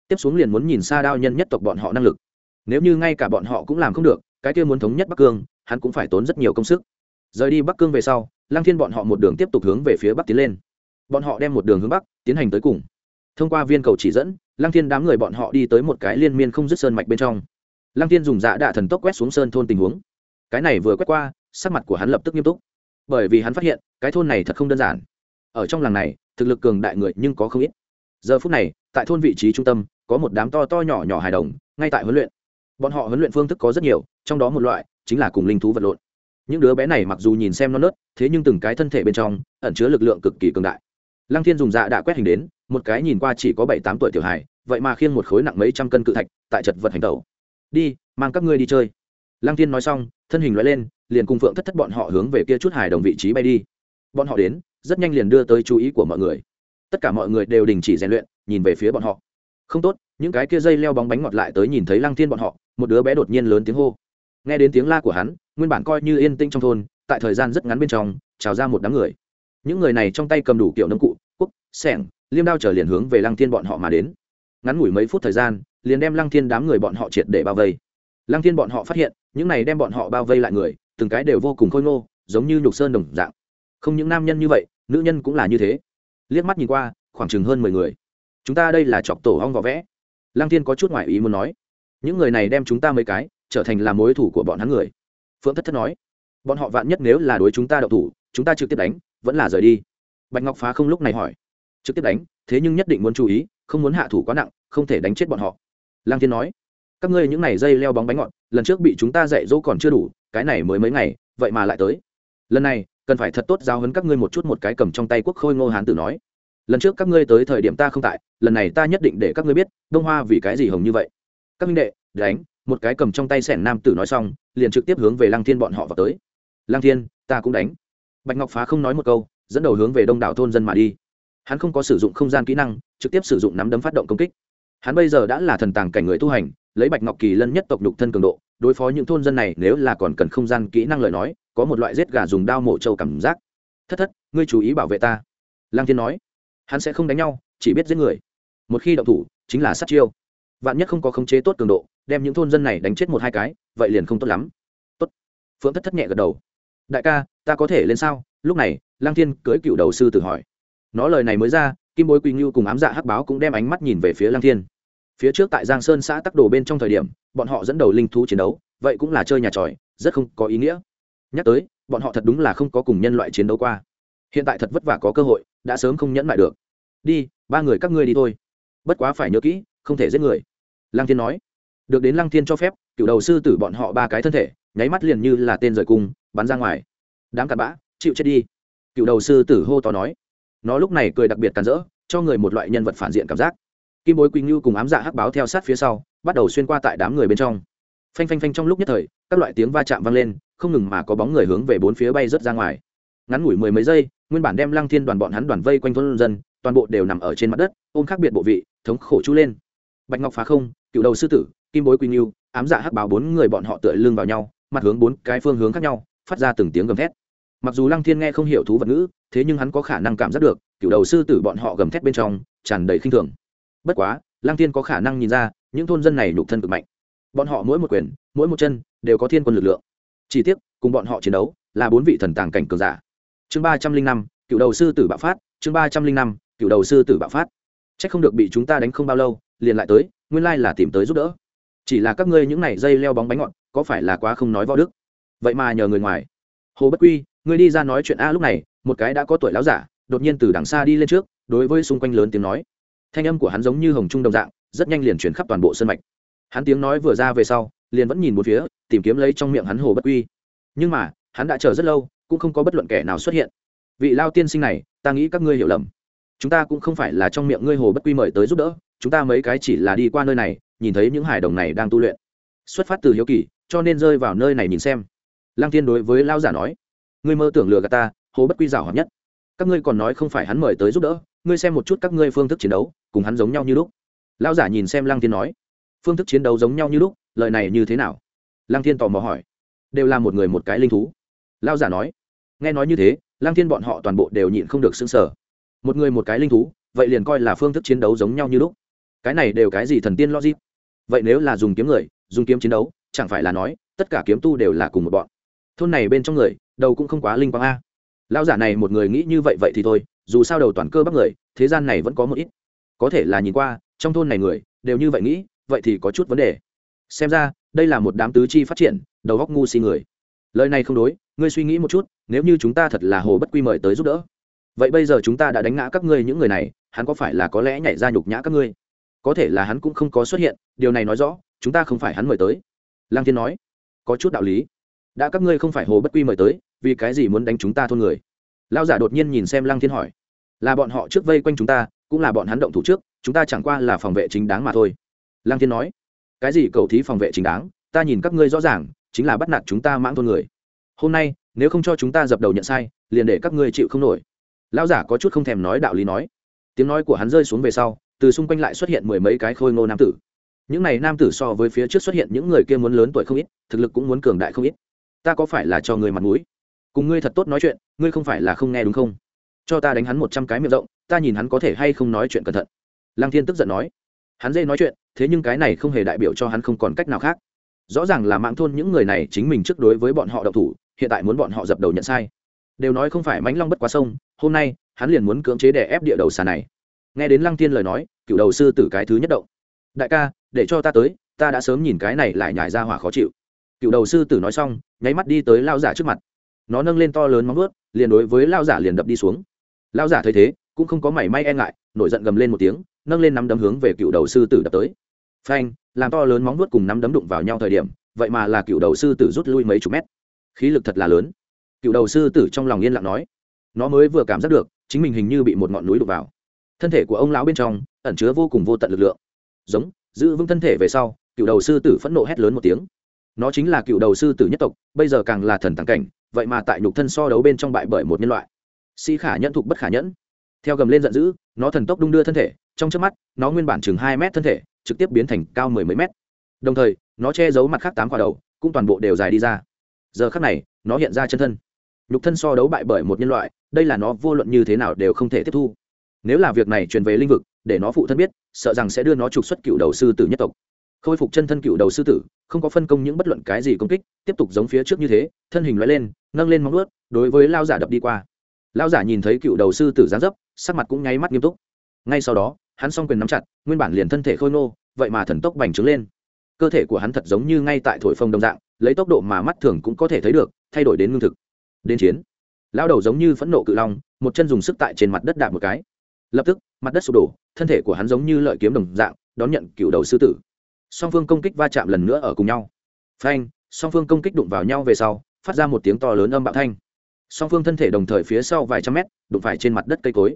Tiếp xuống liền muốn nhìn xa đao nhân nhất tộc bọn họ năng lực nếu như ngay cả bọn họ cũng làm không được, cái kia muốn thống nhất bắc cương, hắn cũng phải tốn rất nhiều công sức. Rời đi bắc cương về sau, lăng thiên bọn họ một đường tiếp tục hướng về phía bắc tiến lên. Bọn họ đem một đường hướng bắc, tiến hành tới cùng. Thông qua viên cầu chỉ dẫn, lăng thiên đám người bọn họ đi tới một cái liên miên không dứt sơn mạch bên trong. Lăng thiên dùng dạ đạ thần tốc quét xuống sơn thôn tình huống. Cái này vừa quét qua, sắc mặt của hắn lập tức nghiêm túc. Bởi vì hắn phát hiện, cái thôn này thật không đơn giản. Ở trong làng này, thực lực cường đại người nhưng có không ít. Giờ phút này, tại thôn vị trí trung tâm, có một đám to to nhỏ nhỏ hài đồng, ngay tại huấn luyện bọn họ huấn luyện phương thức có rất nhiều, trong đó một loại chính là cùng linh thú vật lộn. Những đứa bé này mặc dù nhìn xem non nớt, thế nhưng từng cái thân thể bên trong ẩn chứa lực lượng cực kỳ cường đại. Lăng thiên dùng dạ đã quét hình đến, một cái nhìn qua chỉ có bảy tám tuổi tiểu hài, vậy mà khiêng một khối nặng mấy trăm cân cự thạch tại chật vật hành tẩu. Đi, mang các ngươi đi chơi. Lăng thiên nói xong, thân hình loại lên, liền cùng phượng thất thất bọn họ hướng về kia chút hài đồng vị trí bay đi. Bọn họ đến, rất nhanh liền đưa tới chú ý của mọi người. Tất cả mọi người đều đình chỉ rèn luyện, nhìn về phía bọn họ. Không tốt, những cái kia dây leo bóng bánh ngọt lại tới nhìn thấy lăng thiên bọn họ một đứa bé đột nhiên lớn tiếng hô. Nghe đến tiếng la của hắn, nguyên bản coi như yên tĩnh trong thôn, tại thời gian rất ngắn bên trong, trào ra một đám người. Những người này trong tay cầm đủ kiểu nấm cụ, cúc, sẻng, liêm đao trở liền hướng về lăng thiên bọn họ mà đến. Ngắn ngủi mấy phút thời gian, liền đem lăng thiên đám người bọn họ triệt để bao vây. Lăng thiên bọn họ phát hiện, những này đem bọn họ bao vây lại người, từng cái đều vô cùng khôi ngô, giống như nhục sơn đồng dạng. Không những nam nhân như vậy, nữ nhân cũng là như thế. Liếc mắt nhìn qua, khoảng chừng hơn mười người. Chúng ta đây là chọc tổ hong vỏ vẽ. Lăng thiên có chút ngoại ý muốn nói những người này đem chúng ta mấy cái trở thành là mối thủ của bọn hắn người. Phượng thất thất nói, bọn họ vạn nhất nếu là đối chúng ta đậu thủ, chúng ta trực tiếp đánh, vẫn là rời đi. Bạch ngọc phá không lúc này hỏi, trực tiếp đánh, thế nhưng nhất định muốn chú ý, không muốn hạ thủ quá nặng, không thể đánh chết bọn họ. Lang thiên nói, các ngươi những n à y dây leo bóng bánh ngọt, lần trước bị chúng ta dạy dỗ còn chưa đủ, cái này mới mấy ngày, vậy mà lại tới. Lần này, cần phải thật tốt giao hấn các ngươi một chút một cái cầm trong tay quốc khôi ngô hán tử nói, lần trước các ngươi tới thời điểm ta không tại, lần này ta nhất định để các ngươi biết, đông hoa vì cái gì hồng như vậy các minh đệ, đánh, một cái cầm trong tay sẻn nam tử nói xong, liền trực tiếp hướng về lăng thiên bọn họ vào tới. Lăng thiên, ta cũng đánh. Bạch ngọc phá không nói một câu, dẫn đầu hướng về đông đảo thôn dân mà đi. Hắn không có sử dụng không gian kỹ năng, trực tiếp sử dụng nắm đấm phát động công kích. Hắn bây giờ đã là thần tàng cảnh người tu hành, lấy bạch ngọc kỳ lân nhất tộc nhục thân cường độ, đối phó những thôn dân này nếu là còn cần không gian kỹ năng lời nói, có một loại giết gà dùng đao mổ trâu cảm giác. Thất thất, ngươi chú ý bảo vệ ta. Lang thiên nói. Hắn sẽ không đánh nhau, chỉ biết giết người. Một khi động thủ, chính là sát chiêu vạn nhất không có khống chế tốt cường độ, đem những thôn dân này đánh chết một hai cái, vậy liền không tốt lắm. Tốt. Phượng thất thất nhẹ gật đầu. Đại ca, ta có thể lên sao? Lúc này lang thiên cưới cựu đầu sư tự hỏi. Nó lời này mới ra, kim bối quỳ ngưu cùng ám dạ hắc báo cũng đem ánh mắt nhìn về phía lang thiên. Phía trước tại giang sơn xã tắc đồ bên trong thời điểm, bọn họ dẫn đầu linh thú chiến đấu, vậy cũng là chơi nhà tròi, rất không có ý nghĩa. Nhắc tới, bọn họ thật đúng là không có cùng nhân loại chiến đấu qua. Hiện tại thật vất vả có cơ hội, đã sớm không nhẫn lại được. Đi, ba người các ngươi đi thôi. Bất quá phải nhớ kỹ, không thể giết người lăng thiên nói. Được đến lăng thiên cho phép, cựu đầu sư tử bọn họ ba cái thân thể, nháy mắt liền như là tên rời cung, bắn ra ngoài. Đám cặn bã, chịu chết đi. Cựu đầu sư tử hô to nói. Nó lúc này cười đặc biệt càn rỡ, cho người một loại nhân vật phản diện cảm giác. Kim bối quỳnh như cùng ám dạ hắc báo theo sát phía sau, bắt đầu xuyên qua tại đám người bên trong. Phanh phanh phanh trong lúc nhất thời, các loại tiếng va chạm vang lên, không ngừng mà có bóng người hướng về bốn phía bay rớt ra ngoài. Ngắn ngủi mười mấy giây, nguyên bản đem lăng thiên đoàn bọn hắn đoàn vây quanh thôn dân, toàn bộ đều nằm ở trên mặt đất, ôm khác biệt bộ vị, thống khổ chú lên. Bạch ngọc phá không cựu đầu sư tử, kim bối quy nghiêu ám dạ hắc báo bốn người bọn họ tựa lưng vào nhau, mặt hướng bốn cái phương hướng khác nhau, phát ra từng tiếng gầm thét. Mặc dù lăng thiên nghe không hiểu thú vật ngữ, thế nhưng hắn có khả năng cảm giác được, cựu đầu sư tử bọn họ gầm thét bên trong, tràn đầy khinh thường. Bất quá, lăng thiên có khả năng nhìn ra, những thôn dân này nhục thân cực mạnh. Bọn họ mỗi một quyền, mỗi một chân, đều có thiên quân lực lượng. Chỉ tiếc, cùng bọn họ chiến đấu, là bốn vị thần tàng cảnh cường giả. Chương ba trăm linh năm, cựu đầu sư tử bạo phát, chương ba trăm linh năm, cựu đầu sư tử bạo phát c h ắ c không được bị chúng ta đánh không bao lâu, liền lại tới, nguyên lai là tìm tới giúp đỡ. Chỉ là các ngươi những này dây leo bóng bánh ngọt, có phải là quá không nói võ đức? Vậy mà nhờ người ngoài. Hồ bất quy, ngươi đi ra nói chuyện a lúc này, một cái đã có tuổi láo giả, đột nhiên từ đằng xa đi lên trước, đối với xung quanh lớn tiếng nói. Thanh âm của hắn giống như hồng trung đồng dạng, rất nhanh liền chuyển khắp toàn bộ sân mạch. Hắn tiếng nói vừa ra về sau, liền vẫn nhìn một phía, tìm kiếm lấy trong miệng hắn hồ bất quy. Nhưng mà, hắn đã chờ rất lâu, cũng không có bất luận kẻ nào xuất hiện. Vị lao tiên sinh này, ta nghĩ các ngươi hiểu lầm chúng ta cũng không phải là trong miệng ngươi hồ bất quy mời tới giúp đỡ, chúng ta mấy cái chỉ là đi qua nơi này, nhìn thấy những hải đồng này đang tu luyện. Xuất phát từ hiếu kỳ, cho nên rơi vào nơi này nhìn xem. Lăng Thiên đối với lao giả nói. Ngươi mơ tưởng lừa gạt ta, hồ bất quy giảo hợp nhất. Các ngươi còn nói không phải hắn mời tới giúp đỡ, ngươi xem một chút các ngươi phương thức chiến đấu, cùng hắn giống nhau như lúc. Lao giả nhìn xem lăng Thiên nói. Phương thức chiến đấu giống nhau như lúc, lời này như thế nào? Lăng thiên tò mò hỏi. Đều là một người một cái linh thú. Lao giả nói. Nghe nói như thế, lăng thiên bọn họ toàn bộ đều nhịn không được xứng sở một người một cái linh thú, vậy liền coi là phương thức chiến đấu giống nhau như lúc. Cái này đều cái gì thần tiên logic? Vậy nếu là dùng kiếm người, dùng kiếm chiến đấu, chẳng phải là nói, tất cả kiếm tu đều là cùng một bọn. Thôn này bên trong người, đầu cũng không quá linh quang a. Lao giả này một người nghĩ như vậy vậy thì thôi, dù sao đầu toàn cơ bắp người, thế gian này vẫn có một ít. Có thể là nhìn qua, trong thôn này người, đều như vậy nghĩ, vậy thì có chút vấn đề. Xem ra, đây là một đám tứ chi phát triển, đầu góc ngu si người. Lời này không đối, ngươi suy nghĩ một chút, nếu như chúng ta thật là hồ bất quy mời tới giúp đỡ vậy bây giờ chúng ta đã đánh ngã các ngươi những người này, hắn có phải là có lẽ nhảy ra nhục nhã các ngươi? Có thể là hắn cũng không có xuất hiện, điều này nói rõ, chúng ta không phải hắn mời tới. Lang thiên nói, có chút đạo lý. Đã các ngươi không phải hồ bất quy mời tới, vì cái gì muốn đánh chúng ta thôn người? Lao giả đột nhiên nhìn xem lăng thiên hỏi, là bọn họ trước vây quanh chúng ta, cũng là bọn hắn động thủ trước, chúng ta chẳng qua là phòng vệ chính đáng mà thôi. Lăng thiên nói, cái gì cầu thí phòng vệ chính đáng, ta nhìn các ngươi rõ ràng, chính là bắt nạt chúng ta mãng thôn người. Hôm nay, nếu không cho chúng ta dập đầu nhận sai, liền để các ngươi chịu không nổi lão giả có chút không thèm nói đạo lý nói. Tiếng nói của hắn rơi xuống về sau, từ xung quanh lại xuất hiện mười mấy cái khôi ngô nam tử. Những này nam tử so với phía trước xuất hiện những người kia muốn lớn tuổi không ít, thực lực cũng muốn cường đại không ít. Ta có phải là cho người mặt mũi? Cùng ngươi thật tốt nói chuyện, ngươi không phải là không nghe đúng không? Cho ta đánh hắn một trăm cái miệng rộng, ta nhìn hắn có thể hay không nói chuyện cẩn thận. Lăng thiên tức giận nói. Hắn dễ nói chuyện, thế nhưng cái này không hề đại biểu cho hắn không còn cách nào khác. Rõ ràng là mạng thôn những người này chính mình trước đối với bọn họ đậu thủ, hiện tại muốn bọn họ dập đầu nhận sai đều nói không phải mãnh long bất quá sông, hôm nay, hắn liền muốn cưỡng chế đè ép địa đầu xà này. Nghe đến lăng tiên lời nói, cựu đầu sư tử cái thứ nhất động. Đại ca, để cho ta tới, ta đã sớm nhìn cái này lại nhải ra hỏa khó chịu. Cựu đầu sư tử nói xong, nháy mắt đi tới lao giả trước mặt. Nó nâng lên to lớn móng ướt liền đối với lao giả liền đập đi xuống. Lao giả thấy thế, cũng không có mảy may e ngại, nổi giận gầm lên một tiếng, nâng lên nắm đấm hướng về cựu đầu sư tử đập tới. Phanh, làm to lớn móng vuốt cùng nắm đấm đụng vào nhau thời điểm, vậy mà là cựu đầu sư tử rút lui mấy chục mét. Khí lực thật là lớn cựu đầu sư tử trong lòng yên lặng nói, nó mới vừa cảm giác được, chính mình hình như bị một ngọn núi đục vào. Thân thể của ông lão bên trong ẩn chứa vô cùng vô tận lực lượng. Giống, giữ vững thân thể về sau, cựu đầu sư tử phẫn nộ hét lớn một tiếng. Nó chính là cựu đầu sư tử nhất tộc, bây giờ càng là thần tàng cảnh, vậy mà tại nhục thân so đấu bên trong bại bởi một nhân loại. Sĩ khả nhẫn thục bất khả nhẫn. Theo gầm lên giận dữ, nó thần tốc đung đưa thân thể, trong trước mắt, nó nguyên bản chừng hai mét thân thể, trực tiếp biến thành cao mười mấy mét. Đồng thời, nó che giấu mặt khác tám quả đầu, cũng toàn bộ đều dài đi ra. Giờ khác này, nó hiện ra chân thân nhục thân so đấu bại bởi một nhân loại, đây là nó vô luận như thế nào đều không thể tiếp thu. Nếu là việc này truyền về linh vực, để nó phụ thân biết, sợ rằng sẽ đưa nó trục xuất cựu đầu sư tử nhất tộc. Khôi phục chân thân cựu đầu sư tử, không có phân công những bất luận cái gì công kích, tiếp tục giống phía trước như thế, thân hình loại lên, nâng lên móng ướt đối với lao giả đập đi qua. Lao giả nhìn thấy cựu đầu sư tử gián dấp, sắc mặt cũng nháy mắt nghiêm túc. Ngay sau đó, hắn s o n g quyền nắm chặt, nguyên bản liền thân thể khôi nô vậy mà thần tốc bành trướng lên. Cơ thể của hắn thật giống như ngay tại thổi phồng đồng dạng, lấy tốc độ mà mắt thường cũng có thể thấy được, thay đổi đến ngưng thực đến chiến. Lao đầu giống như phẫn nộ cự long, một chân dùng sức tại trên mặt đất đạp một cái. Lập tức, mặt đất sụp đổ, thân thể của hắn giống như lợi kiếm đồng dạng, đón nhận cựu đầu sư tử. Song phương công kích va chạm lần nữa ở cùng nhau. Phanh, song phương công kích đụng vào nhau về sau, phát ra một tiếng to lớn âm bạo thanh. Song phương thân thể đồng thời phía sau vài trăm mét, đụng phải trên mặt đất cây cối.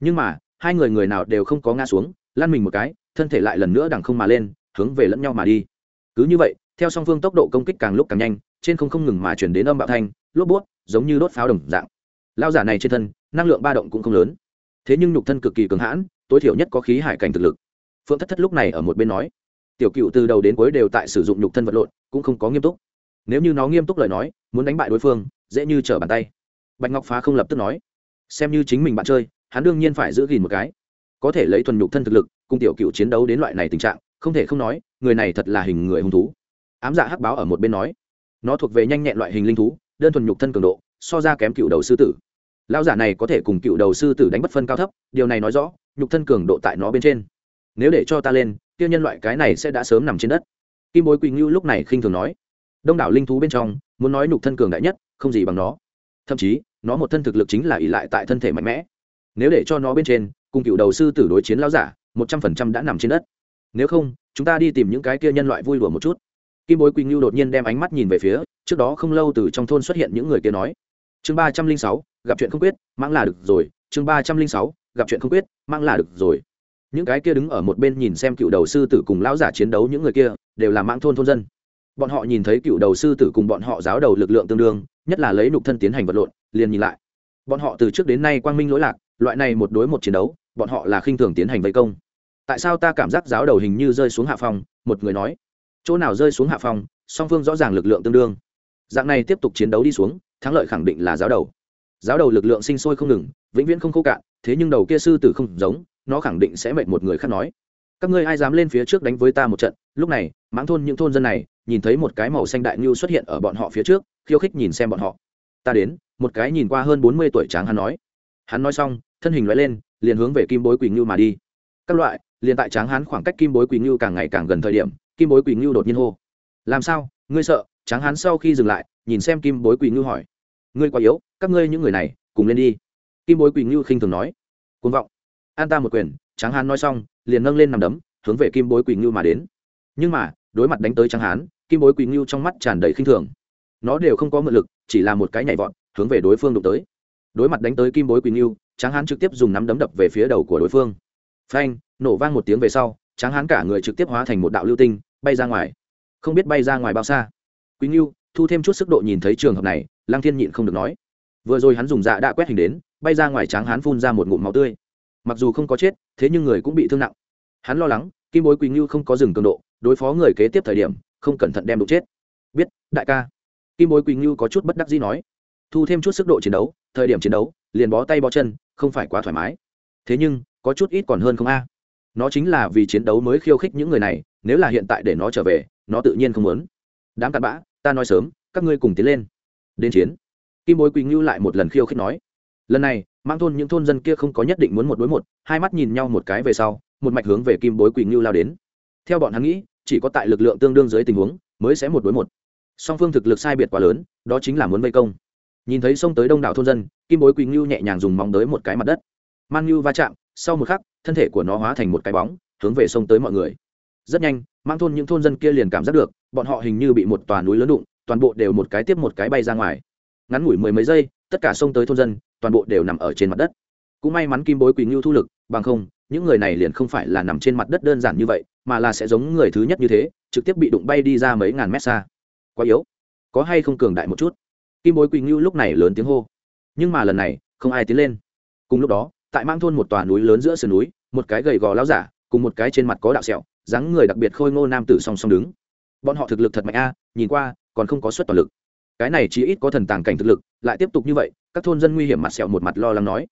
Nhưng mà, hai người người nào đều không có ngã xuống, lăn mình một cái, thân thể lại lần nữa đằng không mà lên, hướng về lẫn nhau mà đi. Cứ như vậy, theo song phương tốc độ công kích càng lúc càng nhanh, trên không không ngừng mà chuyển đến âm bạo thanh, lốp bút giống như đốt pháo đồng dạng. Lao giả này trên thân, năng lượng ba động cũng không lớn. Thế nhưng nhục thân cực kỳ cường hãn, tối thiểu nhất có khí hải cảnh thực lực. Phượng thất thất lúc này ở một bên nói, tiểu cựu từ đầu đến cuối đều tại sử dụng nhục thân vật lộn, cũng không có nghiêm túc. Nếu như nó nghiêm túc lời nói, muốn đánh bại đối phương, dễ như trở bàn tay. Bạch ngọc phá không lập tức nói, xem như chính mình bạn chơi, hắn đương nhiên phải giữ gìn một cái. Có thể lấy thuần nhục thân thực lực, cùng tiểu cựu chiến đấu đến loại này tình trạng, không thể không nói, người này thật là hình người hung thú. Ám dạ hắc báo ở một bên nói, nó thuộc về nhanh nhẹn loại hình linh thú đơn thuần nhục thân cường độ, so ra kém cựu đầu sư tử. Lão giả này có thể cùng cựu đầu sư tử đánh bất phân cao thấp, điều này nói rõ, nhục thân cường độ tại nó bên trên. Nếu để cho ta lên tiêu nhân loại cái này sẽ đã sớm nằm trên đất. Kim bối quỳnh ngưu lúc này khinh thường nói. Đông đảo linh thú bên trong, muốn nói nhục thân cường đại nhất, không gì bằng nó. Thậm chí, nó một thân thực lực chính là ỷ lại tại thân thể mạnh mẽ. Nếu để cho nó bên trên, cùng cựu đầu sư tử đối chiến lão giả, một trăm phần trăm đã nằm trên đất. Nếu không, chúng ta đi tìm những cái kia nhân loại vui đùa một chút. Kim bối quỳnh ngưu đột nhiên đem ánh mắt nhìn về phía trước đó không lâu từ trong thôn xuất hiện những người kia nói, chương ba trăm linh sáu, gặp chuyện không quyết, mãng là được rồi, chương ba trăm linh sáu, gặp chuyện không quyết mang là được rồi. Những cái kia đứng ở một bên nhìn xem cựu đầu sư tử cùng lão giả chiến đấu những người kia, đều là mãng thôn thôn dân. Bọn họ nhìn thấy cựu đầu sư tử cùng bọn họ giáo đầu lực lượng tương đương, nhất là lấy nục thân tiến hành vật lộn, liền nhìn lại. Bọn họ từ trước đến nay quang minh lỗi lạc, loại này một đối một chiến đấu, bọn họ là khinh thường tiến hành vây công. Tại sao ta cảm giác giáo đầu hình như rơi xuống hạ phòng? Một người nói. Chỗ nào rơi xuống hạ phòng, song phương rõ ràng lực lượng tương đương dạng này tiếp tục chiến đấu đi xuống, thắng lợi khẳng định là giáo đầu. Giáo đầu lực lượng sinh sôi không ngừng, vĩnh viễn không khô cạn, thế nhưng đầu kia sư tử không giống, nó khẳng định sẽ mệt một người khác nói. Các ngươi ai dám lên phía trước đánh với ta một trận? Lúc này, mãng thôn những thôn dân này, nhìn thấy một cái màu xanh đại ngưu xuất hiện ở bọn họ phía trước, khiêu khích nhìn xem bọn họ. Ta đến, một cái nhìn qua hơn bốn mươi tuổi tráng hắn nói. Hắn nói xong, thân hình loại lên, liền hướng về kim bối quỳnh ngưu mà đi. Các loại, liền tại tráng hắn khoảng cách kim bối quỳnh ngưu càng ngày càng gần thời điểm, kim bối quỳnh ngưu đột nhiên hô. Làm sao? Ngươi sợ? Tráng Hán sau khi dừng lại, nhìn xem kim bối quỳ ngưu hỏi, ngươi quá yếu, các ngươi những người này, cùng lên đi. Kim bối quỳ ngưu khinh thường nói côn vọng. An ta một quyền, tráng hán nói xong, liền nâng lên nằm đấm, hướng về kim bối quỳ ngưu mà đến. Nhưng mà, đối mặt đánh tới tráng hán, kim bối quỳ ngưu trong mắt tràn đầy khinh thường. Nó đều không có mượn lực, chỉ là một cái nhảy vọt, hướng về đối phương đụng tới. Đối mặt đánh tới kim bối quỳ ngưu, tráng hán trực tiếp dùng nắm đấm đập về phía đầu của đối phương. Phanh, nổ vang một tiếng về sau, tráng hán cả người trực tiếp hóa thành một đạo lưu tinh, bay ra ngoài. Không biết bay ra ngoài bao xa quý ngưu, thu thêm chút sức độ nhìn thấy trường hợp này lang thiên nhịn không được nói. Vừa rồi hắn dùng dạ đã quét hình đến, bay ra ngoài tráng hắn phun ra một ngụm máu tươi. Mặc dù không có chết, thế nhưng người cũng bị thương nặng. Hắn lo lắng, kim bối quỳnh ngưu không có dừng cường độ, đối phó người kế tiếp thời điểm, không cẩn thận đem đụng chết. Biết, đại ca. Kim bối quỳnh ngưu có chút bất đắc dĩ nói. Thu thêm chút sức độ chiến đấu, thời điểm chiến đấu, liền bó tay bó chân, không phải quá thoải mái. Thế nhưng, có chút ít còn hơn không a. Nó chính là vì chiến đấu mới khiêu khích những người này, nếu là hiện tại để nó trở về, nó tự nhiên không muốn. Đám cặn bã ta nói sớm, các ngươi cùng tiến lên. Đến chiến. Kim bối quỳnh ngưu lại một lần khiêu khích nói. Lần này mang thôn những thôn dân kia không có nhất định muốn một đối một, hai mắt nhìn nhau một cái về sau, một mạch hướng về kim bối quỳnh ngưu lao đến. Theo bọn hắn nghĩ, chỉ có tại lực lượng tương đương dưới tình huống, mới sẽ một đối một. Song phương thực lực sai biệt quá lớn, đó chính là muốn vây công. Nhìn thấy xông tới đông đảo thôn dân, kim bối quỳnh ngưu nhẹ nhàng dùng móng tới một cái mặt đất. Man ngưu va chạm, sau một khắc, thân thể của nó hóa thành một cái bóng, hướng về sông tới mọi người. Rất nhanh mang thôn những thôn dân kia liền cảm giác được, bọn họ hình như bị một tòa núi lớn đụng, toàn bộ đều một cái tiếp một cái bay ra ngoài. Ngắn ngủi mười mấy giây, tất cả sông tới thôn dân, toàn bộ đều nằm ở trên mặt đất. Cũng may mắn kim bối quỳ ngưu thu lực, bằng không, những người này liền không phải là nằm trên mặt đất đơn giản như vậy, mà là sẽ giống người thứ nhất như thế, trực tiếp bị đụng bay đi ra mấy ngàn mét xa. Quá yếu. Có hay không cường đại một chút? Kim bối quỳ ngưu lúc này lớn tiếng hô. Nhưng mà lần này, không ai tiến lên. Cùng lúc đó, tại mang thôn một tòa núi lớn giữa sườn núi, một cái gầy gò lao giả, cùng một cái trên mặt có đạo sẹo dáng người đặc biệt khôi ngô nam tử song song đứng. Bọn họ thực lực thật mạnh a, nhìn qua, còn không có suất toàn lực. Cái này chỉ ít có thần tàng cảnh thực lực, lại tiếp tục như vậy, các thôn dân nguy hiểm mặt sẹo một mặt lo lắng nói.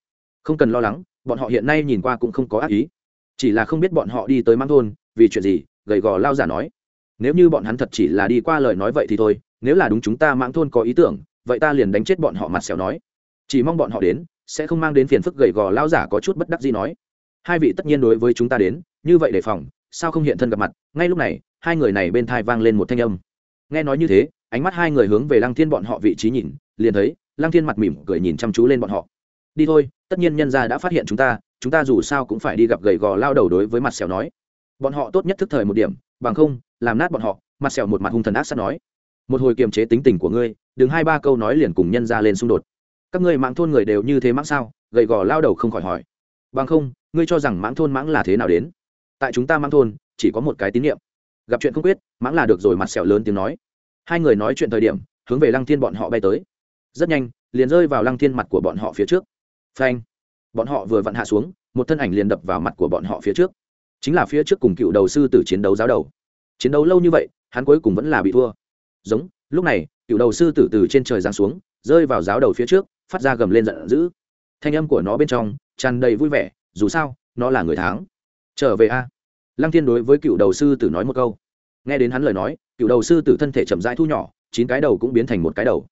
Không cần lo lắng, bọn họ hiện nay nhìn qua cũng không có ác ý. Chỉ là không biết bọn họ đi tới mang thôn, vì chuyện gì, gầy gò lao giả nói. Nếu như bọn hắn thật chỉ là đi qua lời nói vậy thì thôi, nếu là đúng chúng ta mãng thôn có ý tưởng, vậy ta liền đánh chết bọn họ mặt sẹo nói. Chỉ mong bọn họ đến, sẽ không mang đến phiền phức gầy gò lao giả có chút bất đắc gì nói. Hai vị tất nhiên đối với chúng ta đến, như vậy đề phòng sao không hiện thân gặp mặt? Ngay lúc này, hai người này bên thai vang lên một thanh âm. Nghe nói như thế, ánh mắt hai người hướng về lăng thiên bọn họ vị trí nhìn, liền thấy lăng thiên mặt mỉm cười nhìn chăm chú lên bọn họ. Đi thôi, tất nhiên nhân gia đã phát hiện chúng ta chúng ta dù sao cũng phải đi gặp gầy gò lao đầu đối với mặt sẹo nói. Bọn họ tốt nhất thức thời một điểm, bằng không, làm nát bọn họ, mặt sẹo một mặt hung thần ác sát nói. Một hồi kiềm chế tính tình của ngươi, đừng hai ba câu nói liền cùng nhân ra lên xung đột. Các ngươi mãng thôn người đều như thế mãng sao? Gầy gò lao đầu không khỏi hỏi. Bằng không, ngươi cho rằng mãng thôn mãng là thế nào đến? Tại chúng ta mang thôn, chỉ có một cái tín nhiệm gặp chuyện không quyết, mãng là được rồi mặt sẹo lớn tiếng nói. Hai người nói chuyện thời điểm, hướng về lăng thiên bọn họ bay tới. Rất nhanh, liền rơi vào lăng thiên mặt của bọn họ phía trước. Phanh! Bọn họ vừa vặn hạ xuống, một thân ảnh liền đập vào mặt của bọn họ phía trước. Chính là phía trước cùng cựu đầu sư tử chiến đấu giáo đầu. Chiến đấu lâu như vậy, hắn cuối cùng vẫn là bị thua. Giống, lúc này, cựu đầu sư tử từ trên trời giáng xuống, rơi vào giáo đầu phía trước, phát ra gầm lên giận dữ. Thanh âm của nó bên trong, tràn đầy vui vẻ, dù sao, nó là người thắng trở về a. Lăng thiên đối với cựu đầu sư tử nói một câu. Nghe đến hắn lời nói, cựu đầu sư tử thân thể chậm rãi thu nhỏ, chín cái đầu cũng biến thành một cái đầu.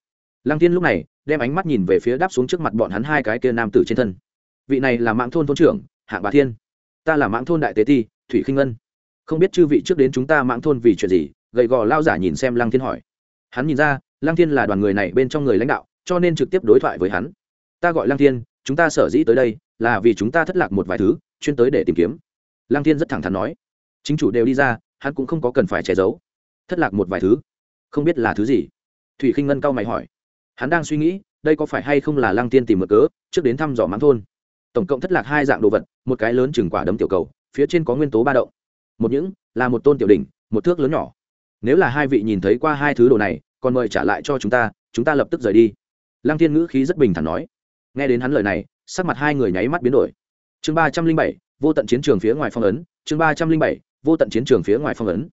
Lăng thiên lúc này đem ánh mắt nhìn về phía đáp xuống trước mặt bọn hắn hai cái kia nam tử trên thân. Vị này là mạng thôn thôn trưởng, hạng bà thiên. Ta là mạng thôn đại tế ti, thủy khinh ngân. Không biết chư vị trước đến chúng ta mạng thôn vì chuyện gì? Gầy gò lao giả nhìn xem lăng thiên hỏi. Hắn nhìn ra, lăng thiên là đoàn người này bên trong người lãnh đạo, cho nên trực tiếp đối thoại với hắn. Ta gọi lăng thiên, chúng ta sở dĩ tới đây là vì chúng ta thất lạc một vài thứ, chuyên tới để tìm kiếm lăng thiên rất thẳng thắn nói, chính chủ đều đi ra, hắn cũng không có cần phải che giấu. Thất lạc một vài thứ, không biết là thứ gì. Thủy khinh ngân cao mày hỏi, hắn đang suy nghĩ, đây có phải hay không là lăng tiên tìm mượn cớ, trước đến thăm dò mãn thôn. Tổng cộng thất lạc hai dạng đồ vật, một cái lớn chừng quả đấm tiểu cầu, phía trên có nguyên tố ba động. Một những, là một tôn tiểu đỉnh, một thước lớn nhỏ. Nếu là hai vị nhìn thấy qua hai thứ đồ này, còn mời trả lại cho chúng ta chúng ta lập tức rời đi. Lăng thiên ngữ khí rất bình thản nói. Nghe đến hắn lời này, sắc mặt hai người nháy mắt biến đổi. Chương ba trăm linh bảy vô tận chiến trường phía ngoài phong ấn, chương ba trăm linh bảy, vô tận chiến trường phía ngoài phong ấn.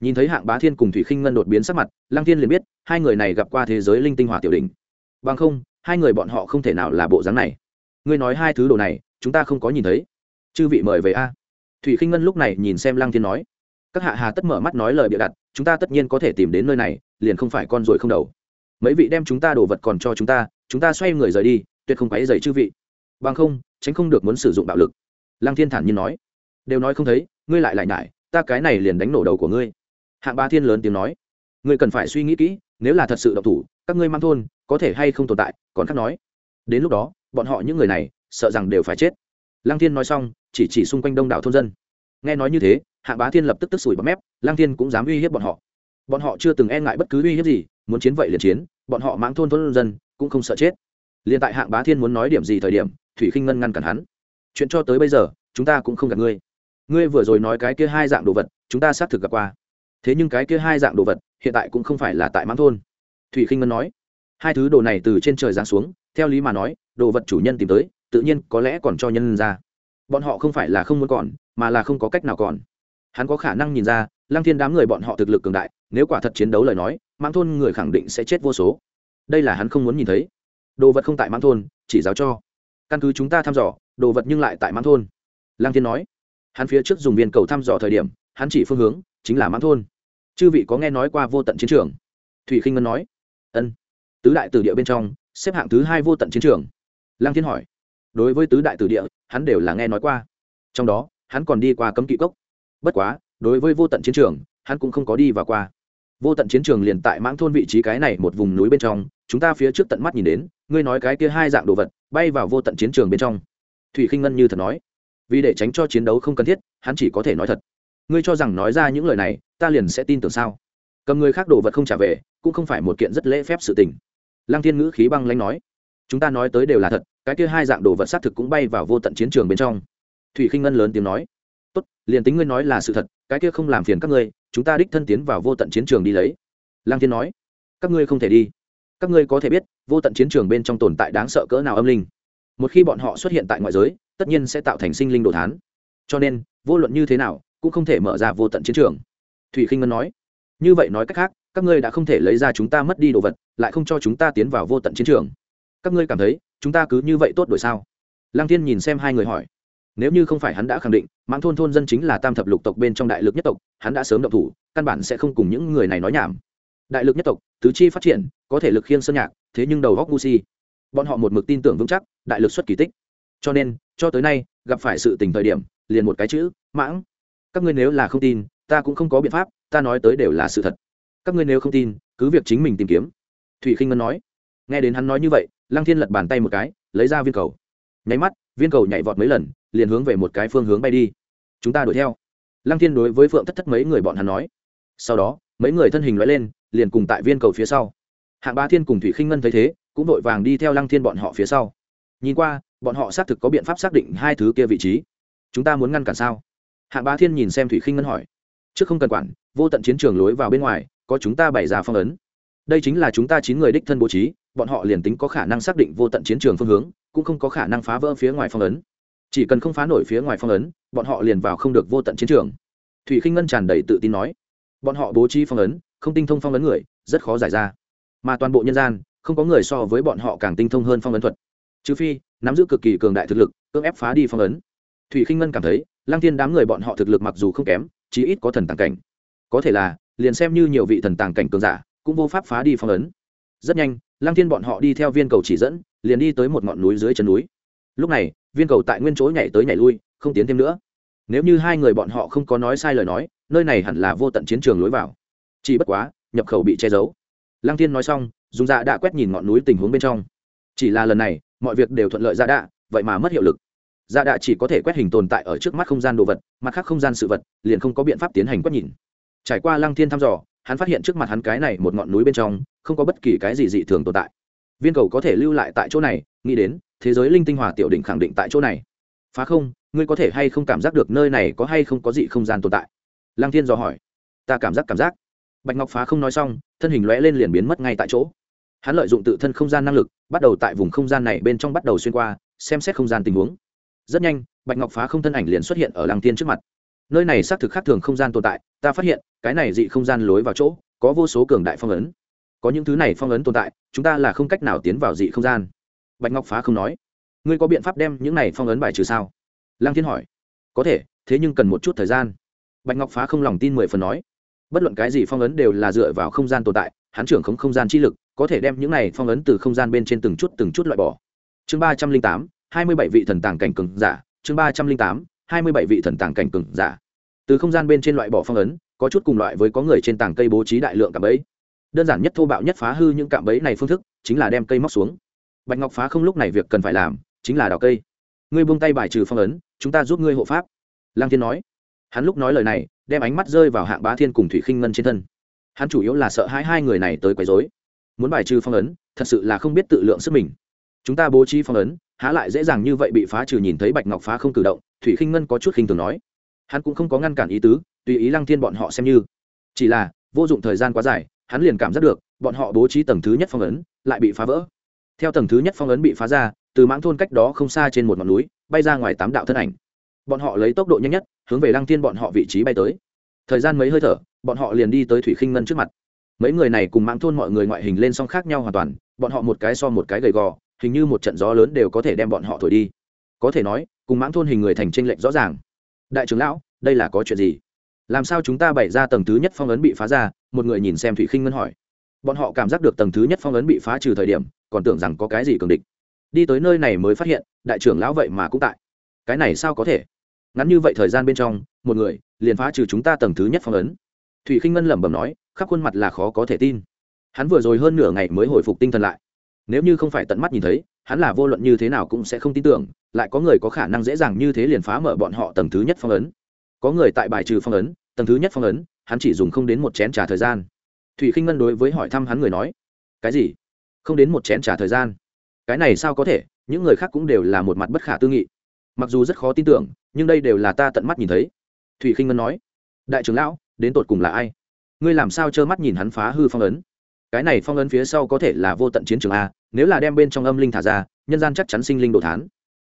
Nhìn thấy hạng bá thiên cùng thủy khinh ngân đột biến sắc mặt, lăng thiên liền biết, hai người này gặp qua thế giới linh tinh hỏa tiểu đình bằng không, hai người bọn họ không thể nào là bộ dáng này. Ngươi nói hai thứ đồ này, chúng ta không có nhìn thấy. Chư vị mời về a. Thủy khinh ngân lúc này nhìn xem lăng thiên nói, các hạ hà tất mở mắt nói lời bịa đặt, chúng ta tất nhiên có thể tìm đến nơi này, liền không phải con ruồi không đầu. Mấy vị đem chúng ta đồ vật còn cho chúng ta chúng ta xoay người rời đi, tuyệt không quấy dày chư vị. Bằng không, tránh không được muốn sử dụng bạo lực lăng thiên thản nhiên nói. Đều nói không thấy, ngươi lại lại nhải, ta cái này liền đánh nổ đầu của ngươi. Hạng ba thiên lớn tiếng nói. Ngươi cần phải suy nghĩ kỹ, nếu là thật sự độc thủ, các ngươi mang thôn, có thể hay không tồn tại, còn khác nói. Đến lúc đó, bọn họ những người này, sợ rằng đều phải chết. Lăng thiên nói xong, chỉ chỉ xung quanh đông đảo thôn dân. Nghe nói như thế, hạng bá thiên lập tức tức sủi bọt mép, lăng thiên cũng dám uy hiếp bọn họ. Bọn họ chưa từng e ngại bất cứ uy hiếp gì, muốn chiến vậy liền chiến, bọn họ mãng thôn thôn dân cũng không sợ chết. Liền tại hạng bá thiên muốn nói điểm gì thời điểm, thủy khinh ngân ngăn cản hắn chuyện cho tới bây giờ, chúng ta cũng không gặp ngươi. Ngươi vừa rồi nói cái kia hai dạng đồ vật, chúng ta xác thực gặp qua. Thế nhưng cái kia hai dạng đồ vật, hiện tại cũng không phải là tại mãn thôn. Thủy khinh ngân nói. Hai thứ đồ này từ trên trời giáng xuống, theo lý mà nói, đồ vật chủ nhân tìm tới, tự nhiên có lẽ còn cho nhân ra. Bọn họ không phải là không muốn còn, mà là không có cách nào còn. Hắn có khả năng nhìn ra, lăng thiên đám người bọn họ thực lực cường đại, nếu quả thật chiến đấu lời nói, mãn thôn người khẳng định sẽ chết vô số. Đây là hắn không muốn nhìn thấy. Đồ vật không tại mãn thôn, chỉ giáo cho. Căn cứ chúng ta thăm dò đồ vật nhưng lại tại mãn thôn. Lăng thiên nói, hắn phía trước dùng viên cầu thăm dò thời điểm, hắn chỉ phương hướng chính là mãn thôn. Chư vị có nghe nói qua vô tận chiến trường? Thủy khinh ngân nói, ân. Tứ đại tử địa bên trong, xếp hạng thứ hai vô tận chiến trường. Lăng thiên hỏi, đối với tứ đại tử địa, hắn đều là nghe nói qua. Trong đó, hắn còn đi qua cấm kỵ cốc. Bất quá, đối với vô tận chiến trường, hắn cũng không có đi vào qua. Vô tận chiến trường liền tại mãng thôn vị trí cái này một vùng núi bên trong, chúng ta phía trước tận mắt nhìn đến, ngươi nói cái kia hai dạng đồ vật, bay vào vô tận chiến trường bên trong thủy khinh ngân như thật nói. Vì để tránh cho chiến đấu không cần thiết, hắn chỉ có thể nói thật. Ngươi cho rằng nói ra những lời này, ta liền sẽ tin tưởng sao? Cầm người khác đồ vật không trả về, cũng không phải một kiện rất lễ phép sự tình. Lăng thiên ngữ khí băng lanh nói. Chúng ta nói tới đều là thật, cái kia hai dạng đồ vật xác thực cũng bay vào vô tận chiến trường bên trong. Thủy khinh ngân lớn tiếng nói. Tốt, liền tính ngươi nói là sự thật, cái kia không làm phiền các ngươi, chúng ta đích thân tiến vào vô tận chiến trường đi lấy. Lăng thiên nói. Các ngươi không thể đi. Các ngươi có thể biết, vô tận chiến trường bên trong tồn tại đáng sợ cỡ nào âm linh một khi bọn họ xuất hiện tại ngoại giới, tất nhiên sẽ tạo thành sinh linh đồ thán. Cho nên, vô luận như thế nào, cũng không thể mở ra vô tận chiến trường. Thủy khinh ngân nói. Như vậy nói cách khác, các ngươi đã không thể lấy ra chúng ta mất đi đồ vật, lại không cho chúng ta tiến vào vô tận chiến trường. Các ngươi cảm thấy, chúng ta cứ như vậy tốt đổi sao? Lăng thiên nhìn xem hai người hỏi. Nếu như không phải hắn đã khẳng định, mãng thôn thôn dân chính là tam thập lục tộc bên trong đại lực nhất tộc, hắn đã sớm động thủ, căn bản sẽ không cùng những người này nói nhảm. Đại lực nhất tộc, tứ chi phát triển, có thể lực khiêng sơn nhạc, thế nhưng đầu góc ngu si bọn họ một mực tin tưởng vững chắc, đại lực xuất kỳ tích. Cho nên, cho tới nay, gặp phải sự tình thời điểm, liền một cái chữ, mãng. Các ngươi nếu là không tin, ta cũng không có biện pháp, ta nói tới đều là sự thật. Các ngươi nếu không tin, cứ việc chính mình tìm kiếm. Thủy khinh ngân nói. Nghe đến hắn nói như vậy, lăng thiên lật bàn tay một cái, lấy ra viên cầu. Nháy mắt, viên cầu nhảy vọt mấy lần, liền hướng về một cái phương hướng bay đi. Chúng ta đuổi theo. Lăng thiên đối với phượng thất thất mấy người bọn hắn nói. Sau đó, mấy người thân hình loại lên, liền cùng tại viên cầu phía sau. Hạng ba thiên cùng thủy khinh ngân thấy thế cũng vội vàng đi theo lăng thiên bọn họ phía sau. Nhìn qua, bọn họ xác thực có biện pháp xác định hai thứ kia vị trí. Chúng ta muốn ngăn cản sao? Hạng ba thiên nhìn xem thủy khinh ngân hỏi. Trước không cần quản, vô tận chiến trường lối vào bên ngoài, có chúng ta bày ra phong ấn. Đây chính là chúng ta chín người đích thân bố trí, bọn họ liền tính có khả năng xác định vô tận chiến trường phương hướng, cũng không có khả năng phá vỡ phía ngoài phong ấn. Chỉ cần không phá nổi phía ngoài phong ấn, bọn họ liền vào không được vô tận chiến trường. Thủy khinh ngân tràn đầy tự tin nói. Bọn họ bố trí phong ấn, không tinh thông phong ấn người, rất khó giải ra. Mà toàn bộ nhân gian không có người so với bọn họ càng tinh thông hơn phong ấn thuật. Trừ phi, nắm giữ cực kỳ cường đại thực lực, cưỡng ép phá đi phong ấn. Thủy khinh ngân cảm thấy, lăng thiên đám người bọn họ thực lực mặc dù không kém, chí ít có thần tàng cảnh. Có thể là, liền xem như nhiều vị thần tàng cảnh cường giả, cũng vô pháp phá đi phong ấn. Rất nhanh, lăng thiên bọn họ đi theo viên cầu chỉ dẫn, liền đi tới một ngọn núi dưới chân núi. Lúc này, viên cầu tại nguyên chỗ nhảy tới nhảy lui, không tiến thêm nữa. Nếu như hai người bọn họ không có nói sai lời nói, nơi này hẳn là vô tận chiến trường lối vào. Chỉ bất quá, nhập khẩu bị che giấu lăng thiên nói xong, dùng dạ đã quét nhìn ngọn núi tình huống bên trong. Chỉ là lần này, mọi việc đều thuận lợi dạ đạ, vậy mà mất hiệu lực. Dạ đạ chỉ có thể quét hình tồn tại ở trước mắt không gian đồ vật, mặt khác không gian sự vật, liền không có biện pháp tiến hành quét nhìn. Trải qua lăng thiên thăm dò, hắn phát hiện trước mặt hắn cái này một ngọn núi bên trong, không có bất kỳ cái gì dị thường tồn tại. Viên cầu có thể lưu lại tại chỗ này, nghĩ đến, thế giới linh tinh hòa tiểu đỉnh khẳng định tại chỗ này. Phá không, ngươi có thể hay không cảm giác được nơi này có hay không có dị không gian tồn tại? Lăng thiên dò hỏi. Ta cảm giác cảm giác bạch ngọc phá không nói xong, thân hình lóe lên liền biến mất ngay tại chỗ. Hắn lợi dụng tự thân không gian năng lực, bắt đầu tại vùng không gian này bên trong bắt đầu xuyên qua, xem xét không gian tình huống. Rất nhanh, bạch ngọc phá không thân ảnh liền xuất hiện ở làng tiên trước mặt. Nơi này xác thực khác thường không gian tồn tại, ta phát hiện, cái này dị không gian lối vào chỗ, có vô số cường đại phong ấn. Có những thứ này phong ấn tồn tại, chúng ta là không cách nào tiến vào dị không gian. Bạch ngọc phá không nói. Ngươi có biện pháp đem những này phong ấn bài trừ sao? Lăng thiên hỏi. Có thể, thế nhưng cần một chút thời gian. Bạch ngọc phá không lòng tin mười phần nói bất luận cái gì phong ấn đều là dựa vào không gian tồn tại, hắn trưởng không không gian chi lực, có thể đem những này phong ấn từ không gian bên trên từng chút từng chút loại bỏ. Chương ba trăm linh tám, hai mươi bảy vị thần tàng cảnh cường giả, chương ba trăm linh tám, hai mươi bảy vị thần tàng cảnh cường giả. Từ không gian bên trên loại bỏ phong ấn, có chút cùng loại với có người trên tàng cây bố trí đại lượng cạm bẫy. Đơn giản nhất thô bạo nhất phá hư những cạm bẫy này phương thức, chính là đem cây móc xuống. Bạch ngọc phá không lúc này việc cần phải làm, chính là đào cây. Ngươi buông tay bài trừ phong ấn, chúng ta giúp ngươi hộ pháp. Lang thiên nói. Hắn lúc nói lời này đem ánh mắt rơi vào hạng bá thiên cùng thủy khinh ngân trên thân. Hắn chủ yếu là sợ hai hai người này tới quấy dối muốn bài trừ phong ấn, thật sự là không biết tự lượng sức mình. Chúng ta bố trí phong ấn, há lại dễ dàng như vậy bị phá trừ nhìn thấy bạch ngọc phá không cử động, thủy khinh ngân có chút khinh thường nói. Hắn cũng không có ngăn cản ý tứ, tùy ý lăng thiên bọn họ xem như. Chỉ là, vô dụng thời gian quá dài, hắn liền cảm giác được, bọn họ bố trí tầng thứ nhất phong ấn, lại bị phá vỡ. Theo tầng thứ nhất phong ấn bị phá ra, từ mãng thôn cách đó không xa trên một ngọn núi, bay ra ngoài tám đạo thân ảnh. Bọn họ lấy tốc độ nhanh nhất hướng về lăng thiên bọn họ vị trí bay tới. Thời gian mấy hơi thở, bọn họ liền đi tới thủy khinh ngân trước mặt. Mấy người này cùng mãng thôn mọi người ngoại hình lên song khác nhau hoàn toàn, bọn họ một cái so một cái gầy gò, hình như một trận gió lớn đều có thể đem bọn họ thổi đi. Có thể nói, cùng mãng thôn hình người thành tranh lệch rõ ràng. Đại trưởng lão, đây là có chuyện gì? Làm sao chúng ta bày ra tầng thứ nhất phong ấn bị phá ra? Một người nhìn xem thủy khinh ngân hỏi. Bọn họ cảm giác được tầng thứ nhất phong ấn bị phá trừ thời điểm, còn tưởng rằng có cái gì cường địch. Đi tới nơi này mới phát hiện, đại trưởng lão vậy mà cũng tại. Cái này sao có thể? Ngắn như vậy thời gian bên trong, một người liền phá trừ chúng ta tầng thứ nhất phong ấn. Thủy khinh ngân lẩm bẩm nói, khắp khuôn mặt là khó có thể tin. Hắn vừa rồi hơn nửa ngày mới hồi phục tinh thần lại. Nếu như không phải tận mắt nhìn thấy, hắn là vô luận như thế nào cũng sẽ không tin tưởng, lại có người có khả năng dễ dàng như thế liền phá mở bọn họ tầng thứ nhất phong ấn. Có người tại bài trừ phong ấn, tầng thứ nhất phong ấn, hắn chỉ dùng không đến một chén t r à thời gian. Thủy khinh ngân đối với hỏi thăm hắn người nói, cái gì? Không đến một chén t r à thời gian? Cái này sao có thể? Những người khác cũng đều là một mặt bất khả tư nghị mặc dù rất khó tin tưởng, nhưng đây đều là ta tận mắt nhìn thấy. Thủy khinh ngân nói, đại trưởng lão, đến tột cùng là ai? Ngươi làm sao trơ mắt nhìn hắn phá hư phong ấn? Cái này phong ấn phía sau có thể là vô tận chiến trường a, nếu là đem bên trong âm linh thả ra, nhân gian chắc chắn sinh linh đồ thán.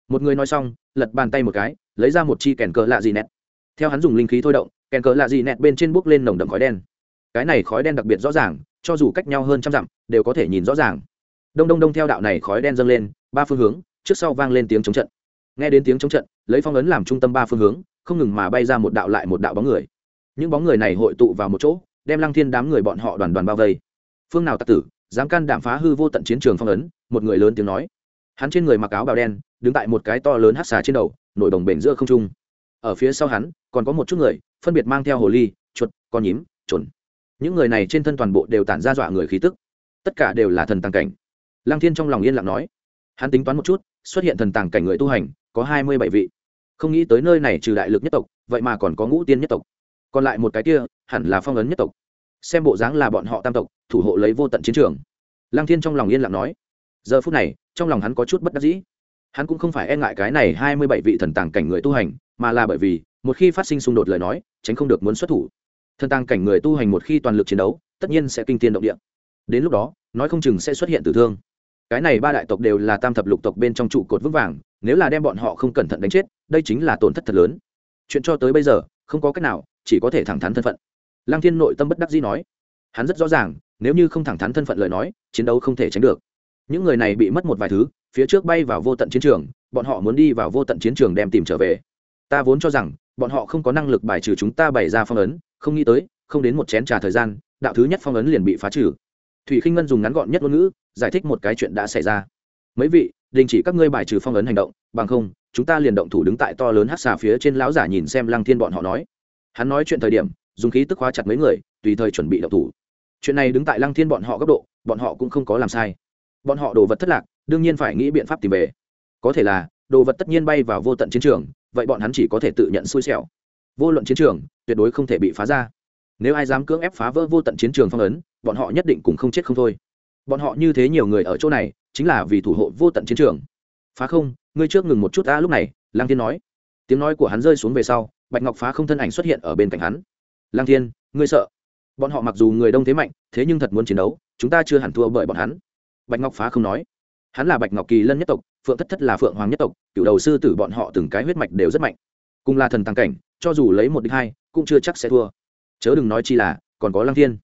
Một người nói xong, lật bàn tay một cái, lấy ra một chi kèn cờ lạ gì nét theo hắn dùng linh khí thôi động, kèn cờ lạ gì nẹt bên trên bốc lên nồng đậm khói đen. Cái này khói đen đặc biệt rõ ràng, cho dù cách nhau hơn trăm dặm, đều có thể nhìn rõ ràng. Đông đông đông theo đạo này khói đen dâng lên, ba phương hướng, trước sau vang lên tiếng chống trận nghe đến tiếng chống trận, lấy phong ấn làm trung tâm ba phương hướng, không ngừng mà bay ra một đạo lại một đạo bóng người. Những bóng người này hội tụ vào một chỗ, đem lăng thiên đám người bọn họ đoàn đoàn bao vây. Phương nào tặc tử, dám can đảm phá hư vô tận chiến trường phong ấn, một người lớn tiếng nói. Hắn trên người mặc áo bào đen, đứng tại một cái to lớn hắc xà trên đầu, nổi đồng bể giữa không trung. Ở phía sau hắn, còn có một chút người, phân biệt mang theo hồ ly, chuột, con nhím chuẩn những người này trên thân toàn bộ đều tản ra dọa người khí tức. Tất cả đều là thần tàng cảnh. Lăng thiên trong lòng yên lặng nói. Hắn tính toán một chút, xuất hiện thần tàng cảnh người tu hành có hai mươi bảy vị. Không nghĩ tới nơi này trừ đại lực nhất tộc, vậy mà còn có ngũ tiên nhất tộc. Còn lại một cái kia, hẳn là phong ấn nhất tộc. Xem bộ dáng là bọn họ tam tộc, thủ hộ lấy vô tận chiến trường. Lăng thiên trong lòng yên lặng nói, giờ phút này, trong lòng hắn có chút bất đắc dĩ. Hắn cũng không phải e ngại cái này hai mươi bảy vị thần tàng cảnh người tu hành, mà là bởi vì, một khi phát sinh xung đột lời nói, tránh không được muốn xuất thủ. Thần tàng cảnh người tu hành một khi toàn lực chiến đấu, tất nhiên sẽ kinh tiên động địa. Đến lúc đó, nói không chừng sẽ xuất hiện tử thương. Cái này ba đại tộc đều là tam thập lục tộc bên trong trụ cột vững vàng nếu là đem bọn họ không cẩn thận đánh chết, đây chính là tổn thất thật lớn. Chuyện cho tới bây giờ, không có cách nào, chỉ có thể thẳng thắn thân phận. Lăng thiên nội tâm bất đắc dĩ nói. Hắn rất rõ ràng, nếu như không thẳng thắn thân phận lời nói, chiến đấu không thể tránh được. Những người này bị mất một vài thứ, phía trước bay vào vô tận chiến trường, bọn họ muốn đi vào vô tận chiến trường đem tìm trở về. Ta vốn cho rằng, bọn họ không có năng lực bài trừ chúng ta bày ra phong ấn, không nghĩ tới, không đến một chén trà thời gian, đạo thứ nhất phong ấn liền bị phá trừ. Thủy khinh ngân dùng ngắn gọn nhất ngôn ngữ, giải thích một cái chuyện đã xảy ra. Mấy vị đình chỉ các ngươi bài trừ phong ấn hành động, bằng không, chúng ta liền động thủ đứng tại to lớn hát xà phía trên lão giả nhìn xem lăng thiên bọn họ nói. Hắn nói chuyện thời điểm, dùng khí tức khóa chặt mấy người, tùy thời chuẩn bị động thủ. Chuyện này đứng tại lăng thiên bọn họ góc độ, bọn họ cũng không có làm sai. Bọn họ đồ vật thất lạc, đương nhiên phải nghĩ biện pháp tìm về. Có thể là, đồ vật tất nhiên bay vào vô tận chiến trường, vậy bọn hắn chỉ có thể tự nhận xui xẻo. Vô luận chiến trường, tuyệt đối không thể bị phá ra. Nếu ai dám cưỡng ép phá vỡ vô tận chiến trường phong ấn, bọn họ nhất định cùng không chết không thôi. Bọn họ như thế nhiều người ở chỗ này chính là vì thủ hộ vô tận chiến trường. Phá không, ngươi trước ngừng một chút ta lúc này lang thiên nói. Tiếng nói của hắn rơi xuống về sau, bạch ngọc phá không thân ảnh xuất hiện ở bên cạnh hắn. Lang thiên, ngươi sợ? Bọn họ mặc dù người đông thế mạnh, thế nhưng thật muốn chiến đấu, chúng ta chưa hẳn thua bởi bọn hắn. Bạch ngọc phá không nói. Hắn là bạch ngọc kỳ lân nhất tộc, phượng thất thất là phượng hoàng nhất tộc, cựu đầu sư tử bọn họ từng cái huyết mạch đều rất mạnh. Cùng là thần tăng cảnh, cho dù lấy một đích hai, cũng chưa chắc sẽ thua. Chớ đừng nói chi là, còn có lăng thiên.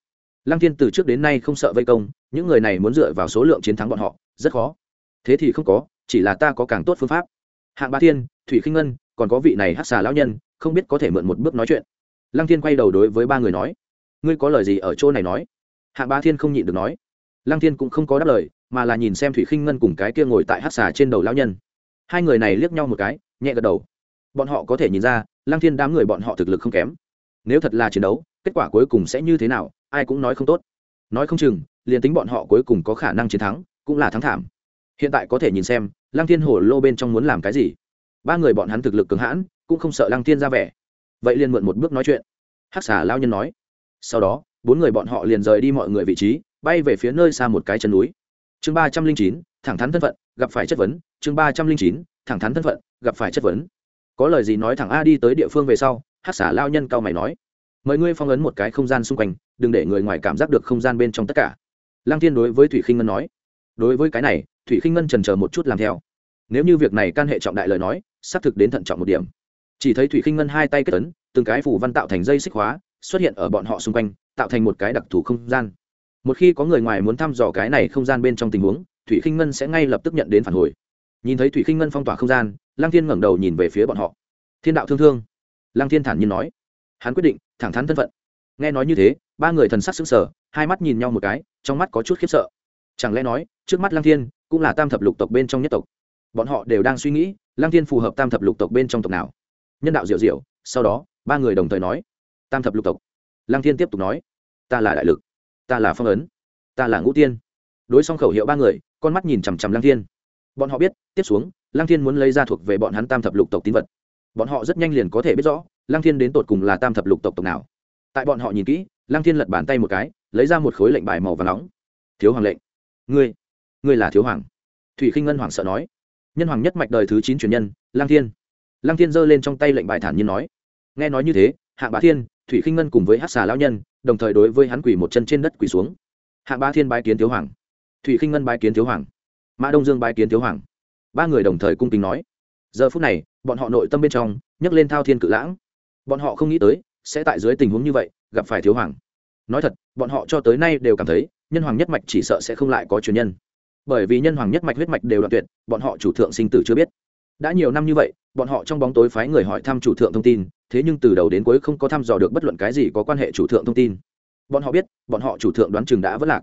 Lăng thiên từ trước đến nay không sợ vây công, những người này muốn dựa vào số lượng chiến thắng bọn họ rất khó. Thế thì không có, chỉ là ta có càng tốt phương pháp. Hạng ba thiên, thủy khinh ngân, còn có vị này hát xà lão nhân, không biết có thể mượn một bước nói chuyện. Lăng thiên quay đầu đối với ba người nói, ngươi có lời gì ở chỗ này nói? Hạng ba thiên không nhịn được nói. Lăng thiên cũng không có đáp lời, mà là nhìn xem thủy khinh ngân cùng cái kia ngồi tại hát xà trên đầu lão nhân. Hai người này liếc nhau một cái, nhẹ gật đầu. Bọn họ có thể nhìn ra, lăng thiên đám người bọn họ thực lực không kém. Nếu thật là chiến đấu, kết quả cuối cùng sẽ như thế nào, ai cũng nói không tốt. Nói không chừng, liền tính bọn họ cuối cùng có khả năng chiến thắng cũng là thắng thảm. Hiện tại có thể nhìn xem, lăng thiên hồ lô bên trong muốn làm cái gì. Ba người bọn hắn thực lực cường hãn, cũng không sợ lăng thiên ra vẻ. Vậy liền mượn một bước nói chuyện. Hắc xà lao nhân nói. Sau đó, bốn người bọn họ liền rời đi mọi người vị trí, bay về phía nơi xa một cái chân núi. Chương ba trăm linh chín, thẳng thắn thân phận, gặp phải chất vấn. Chương ba trăm linh chín, thẳng thắn thân phận, gặp phải chất vấn. Có lời gì nói thẳng a đi tới địa phương về sau hát xả lao nhân cao mày nói. Mời ngươi phong ấn một cái không gian xung quanh, đừng để người ngoài cảm giác được không gian bên trong tất cả. Lăng thiên đối với thủy khinh ngân nói đối với cái này, thủy khinh ngân trần chờ một chút làm theo. Nếu như việc này can hệ trọng đại lời nói, xác thực đến thận trọng một điểm. Chỉ thấy thủy khinh ngân hai tay kết tấn từng cái phủ văn tạo thành dây xích hóa, xuất hiện ở bọn họ xung quanh, tạo thành một cái đặc thù không gian. Một khi có người ngoài muốn thăm dò cái này không gian bên trong tình huống, thủy khinh ngân sẽ ngay lập tức nhận đến phản hồi. Nhìn thấy thủy khinh ngân phong tỏa không gian, lăng thiên ngẩng đầu nhìn về phía bọn họ. Thiên đạo thương thương. Lăng thiên thản nhiên nói. Hắn quyết định, thẳng thắn thân phận. Nghe nói như thế, ba người thần sắc sững sờ, hai mắt nhìn nhau một cái, trong mắt có chút khiếp sợ chẳng lẽ nói, trước mắt lăng thiên cũng là tam thập lục tộc bên trong nhất tộc? Bọn họ đều đang suy nghĩ, lăng thiên phù hợp tam thập lục tộc bên trong tộc nào? Nhân đạo diệu diệu, sau đó, ba người đồng thời nói, tam thập lục tộc. Lăng thiên tiếp tục nói, ta là đại lực, ta là phong ấn, ta là ngũ tiên. Đối xong khẩu hiệu ba người, con mắt nhìn chằm chằm lăng thiên. Bọn họ biết, tiếp xuống, lăng thiên muốn lấy ra thuộc về bọn hắn tam thập lục tộc tín vật. Bọn họ rất nhanh liền có thể biết rõ, lăng thiên đến tột cùng là tam thập lục tộc tộc nào. Tại bọn họ nhìn kỹ, lăng thiên lật bàn tay một cái, lấy ra một khối lệnh bài màu và nóng. Thiếu hoàng lệnh ngươi ngươi là thiếu hoàng. Thủy khinh ngân hoàng sợ nói. Nhân hoàng nhất mạch đời thứ chín truyền nhân, lang thiên. Lang thiên giơ lên trong tay lệnh bài thản nhiên nói. Nghe nói như thế, hạng bá thiên, thủy khinh ngân cùng với hát xà lão nhân, đồng thời đối với hắn quỳ một chân trên đất quỳ xuống. Hạng bá thiên bái kiến thiếu hoàng. Thủy khinh ngân bái kiến thiếu hoàng. Mã đông dương bái kiến thiếu hoàng. Ba người đồng thời cung kính nói. Giờ phút này, bọn họ nội tâm bên trong nhấc lên thao thiên cự lãng. Bọn họ không nghĩ tới, sẽ tại dưới tình huống như vậy, gặp phải thiếu hoàng. Nói thật, bọn họ cho tới nay đều cảm thấy nhân hoàng nhất mạch chỉ sợ sẽ không lại có truyền nhân. Bởi vì nhân hoàng nhất mạch huyết mạch đều đoạn tuyệt, bọn họ chủ thượng sinh tử chưa biết. Đã nhiều năm như vậy, bọn họ trong bóng tối phái người hỏi thăm chủ thượng thông tin, thế nhưng từ đầu đến cuối không có thăm dò được bất luận cái gì có quan hệ chủ thượng thông tin. Bọn họ biết, bọn họ chủ thượng đoán chừng đã vất lạc.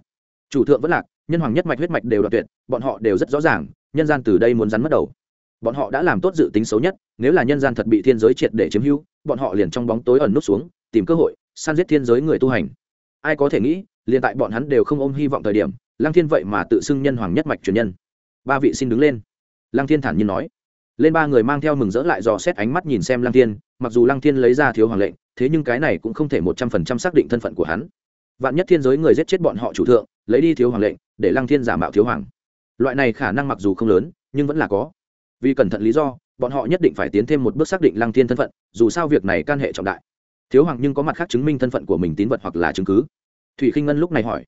Chủ thượng vất lạc, nhân hoàng nhất mạch huyết mạch đều đoạn tuyệt, bọn họ đều rất rõ ràng, nhân gian từ đây muốn rắn mất đầu. Bọn họ đã làm tốt dự tính xấu nhất, nếu là nhân gian thật bị thiên giới triệt để chiếm hữu, bọn họ liền trong bóng tối ẩn nút xuống, tìm cơ hội, săn giết thiên giới người tu hành. Ai có thể nghĩ liền tại bọn hắn đều không ôm hy vọng thời điểm, lăng thiên vậy mà tự xưng nhân hoàng nhất mạch truyền nhân. Ba vị xin đứng lên. Lăng thiên thản nhiên nói. Lên ba người mang theo mừng rỡ lại dò xét ánh mắt nhìn xem lăng thiên, mặc dù lăng thiên lấy ra thiếu hoàng lệnh, thế nhưng cái này cũng không thể một trăm phần trăm xác định thân phận của hắn. Vạn nhất thiên giới người giết chết bọn họ chủ thượng, lấy đi thiếu hoàng lệnh, để lăng thiên giả mạo thiếu hoàng. Loại này khả năng mặc dù không lớn, nhưng vẫn là có. Vì cẩn thận lý do, bọn họ nhất định phải tiến thêm một bước xác định lăng thiên thân phận, dù sao việc này can hệ trọng đại. Thiếu hoàng nhưng có mặt khác chứng minh thân phận của mình tín vật hoặc là chứng cứ thủy khinh ngân lúc này hỏi,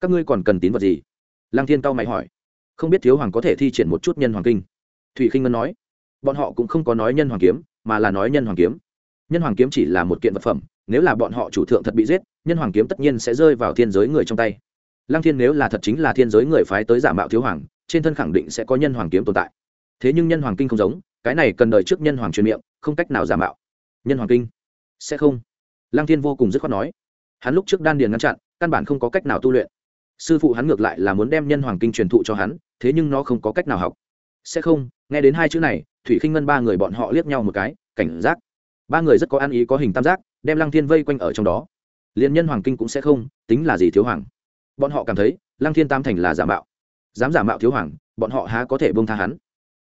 các ngươi còn cần tín vật gì? Lăng thiên cao mày hỏi, không biết thiếu hoàng có thể thi triển một chút nhân hoàng kinh. Thủy khinh ngân nói, bọn họ cũng không có nói nhân hoàng kiếm, mà là nói nhân hoàng kiếm. Nhân hoàng kiếm chỉ là một kiện vật phẩm, nếu là bọn họ chủ thượng thật bị giết, nhân hoàng kiếm tất nhiên sẽ rơi vào thiên giới người trong tay. Lăng thiên nếu là thật chính là thiên giới người phái tới giả mạo thiếu hoàng, trên thân khẳng định sẽ có nhân hoàng kiếm tồn tại. Thế nhưng nhân hoàng kinh không giống, cái này cần đợi trước nhân hoàng truyền miệng, không cách nào giả mạo. Nhân hoàng kinh, sẽ không. Lăng thiên vô cùng dứt khoát nói. Hắn lúc trước đan điền ngăn chặn căn bản không có cách nào tu luyện. Sư phụ hắn ngược lại là muốn đem nhân hoàng kinh truyền thụ cho hắn, thế nhưng nó không có cách nào học. Sẽ không, nghe đến hai chữ này, thủy khinh ngân ba người bọn họ liếc nhau một cái, cảnh giác. Ba người rất có ăn ý có hình tam giác, đem lăng thiên vây quanh ở trong đó. Liền nhân hoàng kinh cũng sẽ không, tính là gì thiếu hoàng? Bọn họ cảm thấy, lăng thiên tam thành là giả mạo. Dám giả mạo thiếu hoàng, bọn họ há có thể bông tha hắn?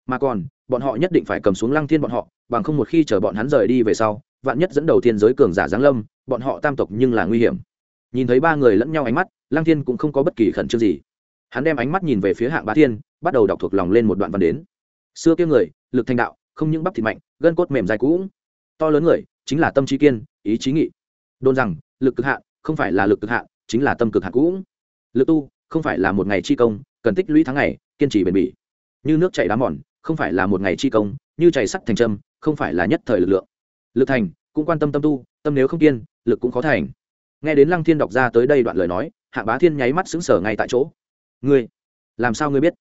Mà còn, bọn họ nhất định phải cầm xuống lăng thiên bọn họ, bằng không một khi chờ bọn hắn rời đi về sau, vạn nhất dẫn đầu thiên giới cường giả giáng lâm, bọn họ tam tộc nhưng là nguy hiểm nhìn thấy ba người lẫn nhau ánh mắt, lăng thiên cũng không có bất kỳ khẩn trương gì. Hắn đem ánh mắt nhìn về phía hạng bá thiên, bắt đầu đọc thuộc lòng lên một đoạn văn đến. Xưa kia người, lực thành đạo, không những bắp thịt mạnh, gân cốt mềm dài cũ to lớn người, chính là tâm trí kiên, ý chí nghị. Đồn rằng, lực cực hạn, không phải là lực cực hạn, chính là tâm cực hạn cũ lực tu, không phải là một ngày chi công, cần tích lũy tháng ngày, kiên trì bền bỉ. Như nước chảy đá mòn, không phải là một ngày chi công, như chảy sắt thành trâm, không phải là nhất thời lực lượng. Lực thành, cũng quan tâm tâm tu, tâm nếu không kiên, lực cũng khó thành nghe đến lăng thiên đọc ra tới đây đoạn lời nói, hạ bá thiên nháy mắt xứng sở ngay tại chỗ. Ngươi, làm sao ngươi biết?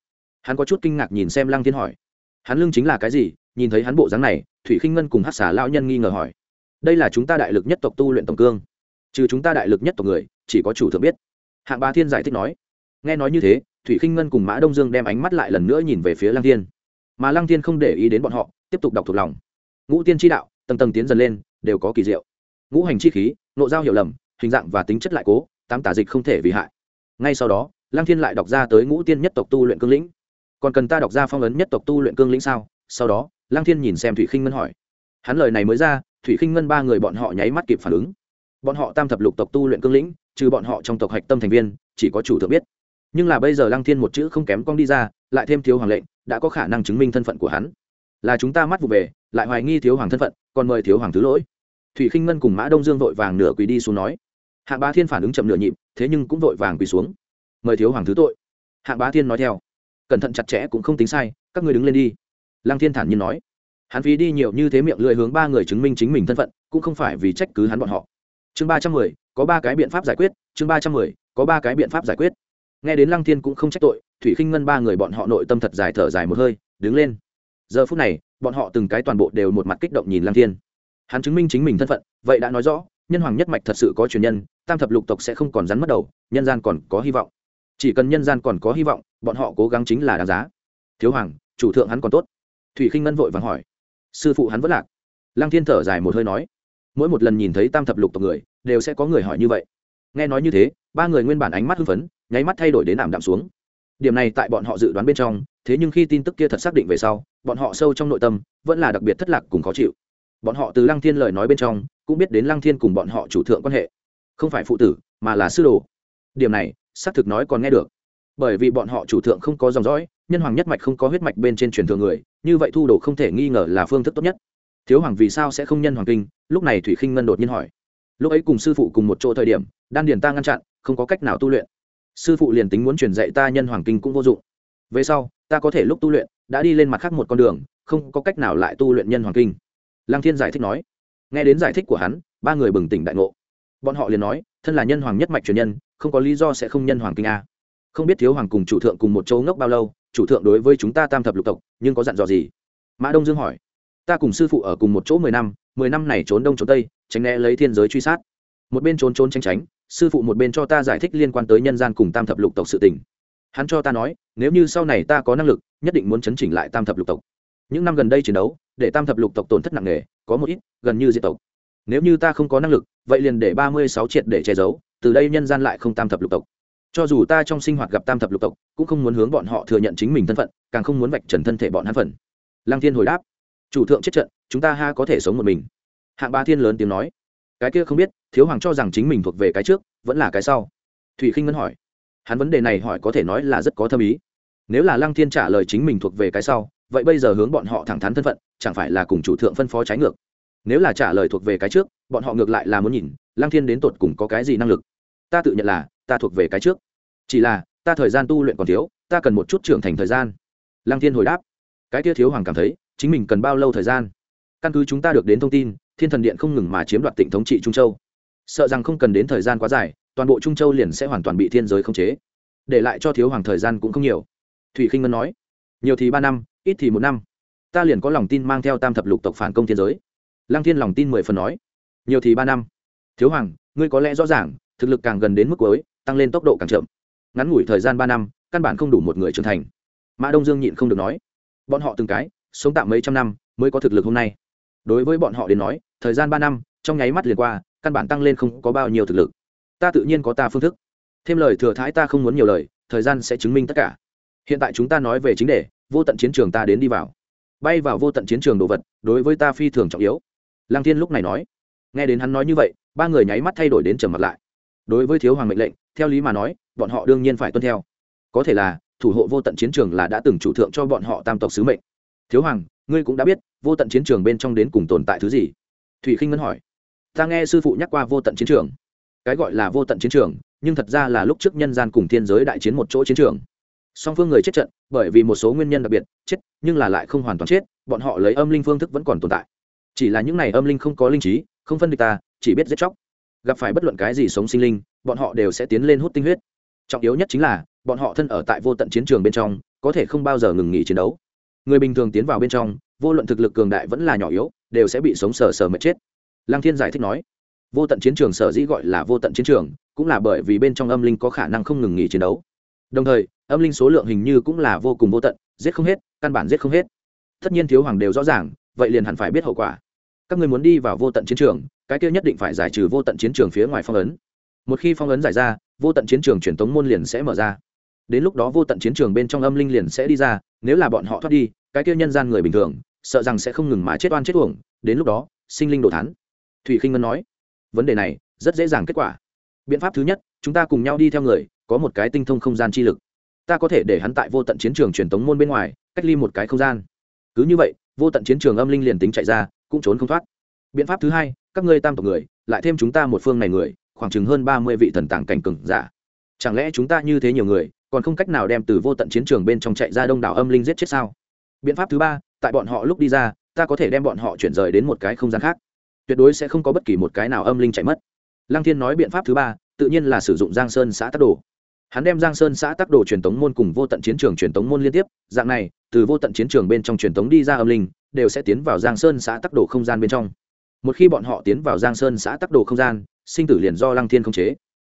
Hắn có chút kinh ngạc nhìn xem lăng thiên hỏi. Hắn lưng chính là cái gì? Nhìn thấy hắn bộ dáng này, thủy khinh ngân cùng hát xả lao nhân nghi ngờ hỏi. Đây là chúng ta đại lực nhất tộc tu luyện tổng cương. Trừ chúng ta đại lực nhất tộc người, chỉ có chủ thượng biết. Hạng bá thiên giải thích nói. Nghe nói như thế, thủy khinh ngân cùng mã đông dương đem ánh mắt lại lần nữa nhìn về phía lăng thiên. Mà lăng thiên không để ý đến bọn họ, tiếp tục đọc thuộc lòng. Ngũ tiên tri đạo, tầng tầng tiến dần lên, đều có kỳ diệu. Ngũ hành chi khí, nộ giao hiểu lầm hình dạng và tính chất lại cố, tám tả dịch không thể vì hại. Ngay sau đó, lăng thiên lại đọc ra tới ngũ tiên nhất tộc tu luyện cương lĩnh. Còn cần ta đọc ra phong ấn nhất tộc tu luyện cương lĩnh sao? Sau đó, lăng thiên nhìn xem thủy khinh ngân hỏi. Hắn lời này mới ra, thủy khinh ngân ba người bọn họ nháy mắt kịp phản ứng. Bọn họ tam thập lục tộc tu luyện cương lĩnh, trừ bọn họ trong tộc hạch tâm thành viên, chỉ có chủ thượng biết. Nhưng là bây giờ lăng thiên một chữ không kém cong đi ra, lại thêm thiếu hoàng lệnh, đã có khả năng chứng minh thân phận của hắn. Là chúng ta mắt vụ về, lại hoài nghi thiếu hoàng thân phận, còn mời thiếu hoàng thứ lỗi. Thủy khinh ngân cùng mã đông dương vội vàng nửa quỳ đi xuống nói hạng bá thiên phản ứng chậm nửa nhịp, thế nhưng cũng vội vàng quỳ xuống. Mời thiếu hoàng thứ tội. Hạng bá thiên nói theo. Cẩn thận chặt chẽ cũng không tính sai, các người đứng lên đi. Lăng thiên thản nhiên nói. Hắn phí đi nhiều như thế miệng lưỡi hướng ba người chứng minh chính mình thân phận, cũng không phải vì trách cứ hắn bọn họ. Chương ba trăm mười, có ba cái biện pháp giải quyết. Chương ba trăm mười, có ba cái biện pháp giải quyết. Nghe đến lăng thiên cũng không trách tội, thủy khinh ngân ba người bọn họ nội tâm thật dài thở dài một hơi, đứng lên. Giờ phút này, bọn họ từng cái toàn bộ đều một mặt kích động nhìn lăng thiên. Hắn chứng minh chính mình thân phận, vậy đã nói rõ nhân hoàng nhất mạch thật sự có truyền nhân, tam thập lục tộc sẽ không còn rắn mất đầu, nhân gian còn có hy vọng. Chỉ cần nhân gian còn có hy vọng, bọn họ cố gắng chính là đáng giá. Thiếu hoàng, chủ thượng hắn còn tốt. Thủy khinh ngân vội vàng hỏi. Sư phụ hắn vẫn lạc. Lăng thiên thở dài một hơi nói. Mỗi một lần nhìn thấy tam thập lục tộc người, đều sẽ có người hỏi như vậy. Nghe nói như thế, ba người nguyên bản ánh mắt hưng phấn, nháy mắt thay đổi đến ảm đạm xuống. Điểm này tại bọn họ dự đoán bên trong, thế nhưng khi tin tức kia thật xác định về sau, bọn họ sâu trong nội tâm, vẫn là đặc biệt thất lạc cùng khó chịu. Bọn họ từ lăng thiên lời nói bên trong cũng biết đến lăng thiên cùng bọn họ chủ thượng quan hệ. Không phải phụ tử, mà là sư đồ. Điểm này, xác thực nói còn nghe được. Bởi vì bọn họ chủ thượng không có dòng dõi, nhân hoàng nhất mạch không có huyết mạch bên trên truyền thừa người, như vậy thu đồ không thể nghi ngờ là phương thức tốt nhất. Thiếu hoàng vì sao sẽ không nhân hoàng kinh? Lúc này thủy khinh ngân đột nhiên hỏi. Lúc ấy cùng sư phụ cùng một chỗ thời điểm, đan điền ta ngăn chặn, không có cách nào tu luyện. Sư phụ liền tính muốn truyền dạy ta nhân hoàng kinh cũng vô dụng. Về sau, ta có thể lúc tu luyện, đã đi lên mặt khác một con đường, không có cách nào lại tu luyện nhân hoàng kinh. Lăng thiên giải thích nói nghe đến giải thích của hắn, ba người bừng tỉnh đại ngộ. Bọn họ liền nói, thân là nhân hoàng nhất mạch truyền nhân, không có lý do sẽ không nhân hoàng kinh a. Không biết thiếu hoàng cùng chủ thượng cùng một châu ngốc bao lâu, chủ thượng đối với chúng ta tam thập lục tộc, nhưng có dặn dò gì? Mã đông dương hỏi. Ta cùng sư phụ ở cùng một chỗ mười năm mười năm này trốn đông trốn tây, tránh né lấy thiên giới truy sát. Một bên trốn trốn tránh tránh, sư phụ một bên cho ta giải thích liên quan tới nhân gian cùng tam thập lục tộc sự tình. Hắn cho ta nói, nếu như sau này ta có năng lực, nhất định muốn chấn chỉnh lại tam thập lục tộc. Những năm gần đây chiến đấu, để tam thập lục tộc tổn thất nặng nề có một ít, gần như diệt tộc. Nếu như ta không có năng lực, vậy liền để ba mươi sáu triệt để che giấu, từ đây nhân gian lại không tam thập lục tộc. Cho dù ta trong sinh hoạt gặp tam thập lục tộc, cũng không muốn hướng bọn họ thừa nhận chính mình thân phận, càng không muốn vạch trần thân thể bọn hắn phần. Lăng thiên hồi đáp, chủ thượng chết trận, chúng ta ha có thể sống một mình. Hạng ba thiên lớn tiếng nói, cái kia không biết, thiếu hoàng cho rằng chính mình thuộc về cái trước, vẫn là cái sau. Thủy khinh ngân hỏi, hắn vấn đề này hỏi có thể nói là rất có thâm ý. Nếu là lăng thiên trả lời chính mình thuộc về cái sau vậy bây giờ hướng bọn họ thẳng thắn thân phận, chẳng phải là cùng chủ thượng phân phó trái ngược? Nếu là trả lời thuộc về cái trước, bọn họ ngược lại là muốn nhìn, lăng thiên đến tột cùng có cái gì năng lực? Ta tự nhận là, ta thuộc về cái trước. Chỉ là, ta thời gian tu luyện còn thiếu, ta cần một chút trưởng thành thời gian. Lăng thiên hồi đáp. Cái kia thiếu hoàng cảm thấy, chính mình cần bao lâu thời gian? Căn cứ chúng ta được đến thông tin, thiên thần điện không ngừng mà chiếm đoạt tỉnh thống trị trung châu. Sợ rằng không cần đến thời gian quá dài, toàn bộ trung châu liền sẽ hoàn toàn bị thiên giới khống chế. Để lại cho thiếu hoàng thời gian cũng không nhiều. Thủy khinh ngân nói. Nhiều thì ba năm ít thì một năm. Ta liền có lòng tin mang theo tam thập lục tộc phản công thiên giới. Lăng thiên lòng tin mười phần nói. Nhiều thì ba năm. Thiếu hoàng, ngươi có lẽ rõ ràng, thực lực càng gần đến mức cuối, tăng lên tốc độ càng chậm. Ngắn ngủi thời gian ba năm, căn bản không đủ một người trưởng thành. Mã đông dương nhịn không được nói. Bọn họ từng cái, sống tạm mấy trăm năm, mới có thực lực hôm nay. Đối với bọn họ đến nói, thời gian ba năm, trong nháy mắt liền qua, căn bản tăng lên không có bao nhiêu thực lực. Ta tự nhiên có ta phương thức. Thêm lời thừa thái ta không muốn nhiều lời, thời gian sẽ chứng minh tất cả. Hiện tại chúng ta nói về chính đề vô tận chiến trường ta đến đi vào. Bay vào vô tận chiến trường đồ vật, đối với ta phi thường trọng yếu. Lăng thiên lúc này nói. Nghe đến hắn nói như vậy, ba người nháy mắt thay đổi đến trầm mặt lại. Đối với thiếu hoàng mệnh lệnh, theo lý mà nói, bọn họ đương nhiên phải tuân theo. Có thể là, thủ hộ vô tận chiến trường là đã từng chủ thượng cho bọn họ tam tộc sứ mệnh. Thiếu hoàng, ngươi cũng đã biết, vô tận chiến trường bên trong đến cùng tồn tại thứ gì? Thủy khinh ngân hỏi. Ta nghe sư phụ nhắc qua vô tận chiến trường. Cái gọi là vô tận chiến trường, nhưng thật ra là lúc trước nhân gian cùng thiên giới đại chiến một chỗ chiến trường. Song phương người chết trận bởi vì một số nguyên nhân đặc biệt, chết, nhưng là lại không hoàn toàn chết, bọn họ lấy âm linh phương thức vẫn còn tồn tại. Chỉ là những này âm linh không có linh trí, không phân địch ta, chỉ biết giết chóc. Gặp phải bất luận cái gì sống sinh linh, bọn họ đều sẽ tiến lên hút tinh huyết. Trọng yếu nhất chính là, bọn họ thân ở tại vô tận chiến trường bên trong, có thể không bao giờ ngừng nghỉ chiến đấu. Người bình thường tiến vào bên trong, vô luận thực lực cường đại vẫn là nhỏ yếu, đều sẽ bị sống sờ sờ mệt chết. Lăng thiên giải thích nói, vô tận chiến trường sở dĩ gọi là vô tận chiến trường, cũng là bởi vì bên trong âm linh có khả năng không ngừng nghỉ chiến đấu đồng thời, âm linh số lượng hình như cũng là vô cùng vô tận, giết không hết, căn bản giết không hết. Tất nhiên thiếu hoàng đều rõ ràng, vậy liền hẳn phải biết hậu quả. Các người muốn đi vào vô tận chiến trường, cái kia nhất định phải giải trừ vô tận chiến trường phía ngoài phong ấn. Một khi phong ấn giải ra, vô tận chiến trường truyền tống môn liền sẽ mở ra. Đến lúc đó vô tận chiến trường bên trong âm linh liền sẽ đi ra, nếu là bọn họ thoát đi, cái kia nhân gian người bình thường, sợ rằng sẽ không ngừng mà chết oan chết uổng. Đến lúc đó, sinh linh đồ thán. Thủy khinh ngân nói, vấn đề này rất dễ dàng kết quả. Biện pháp thứ nhất, chúng ta cùng nhau đi theo người có một cái tinh thông không gian chi lực. Ta có thể để hắn tại vô tận chiến trường truyền tống môn bên ngoài, cách ly một cái không gian. Cứ như vậy, vô tận chiến trường âm linh liền tính chạy ra, cũng trốn không thoát. Biện pháp thứ hai, các ngươi tam tộc người, lại thêm chúng ta một phương này người, khoảng chừng hơn ba mươi vị thần tàng cảnh cừng giả. Chẳng lẽ chúng ta như thế nhiều người, còn không cách nào đem từ vô tận chiến trường bên trong chạy ra đông đảo âm linh giết chết sao? Biện pháp thứ ba, tại bọn họ lúc đi ra, ta có thể đem bọn họ chuyển rời đến một cái không gian khác. Tuyệt đối sẽ không có bất kỳ một cái nào âm linh chạy mất. Lăng thiên nói biện pháp thứ ba, tự nhiên là sử dụng giang sơn xã tắc đồ hắn đem giang sơn xã tắc đồ truyền tống môn cùng vô tận chiến trường truyền tống môn liên tiếp, dạng này, từ vô tận chiến trường bên trong truyền tống đi ra âm linh, đều sẽ tiến vào giang sơn xã tắc đồ không gian bên trong. Một khi bọn họ tiến vào giang sơn xã tắc đồ không gian, sinh tử liền do lăng thiên không chế.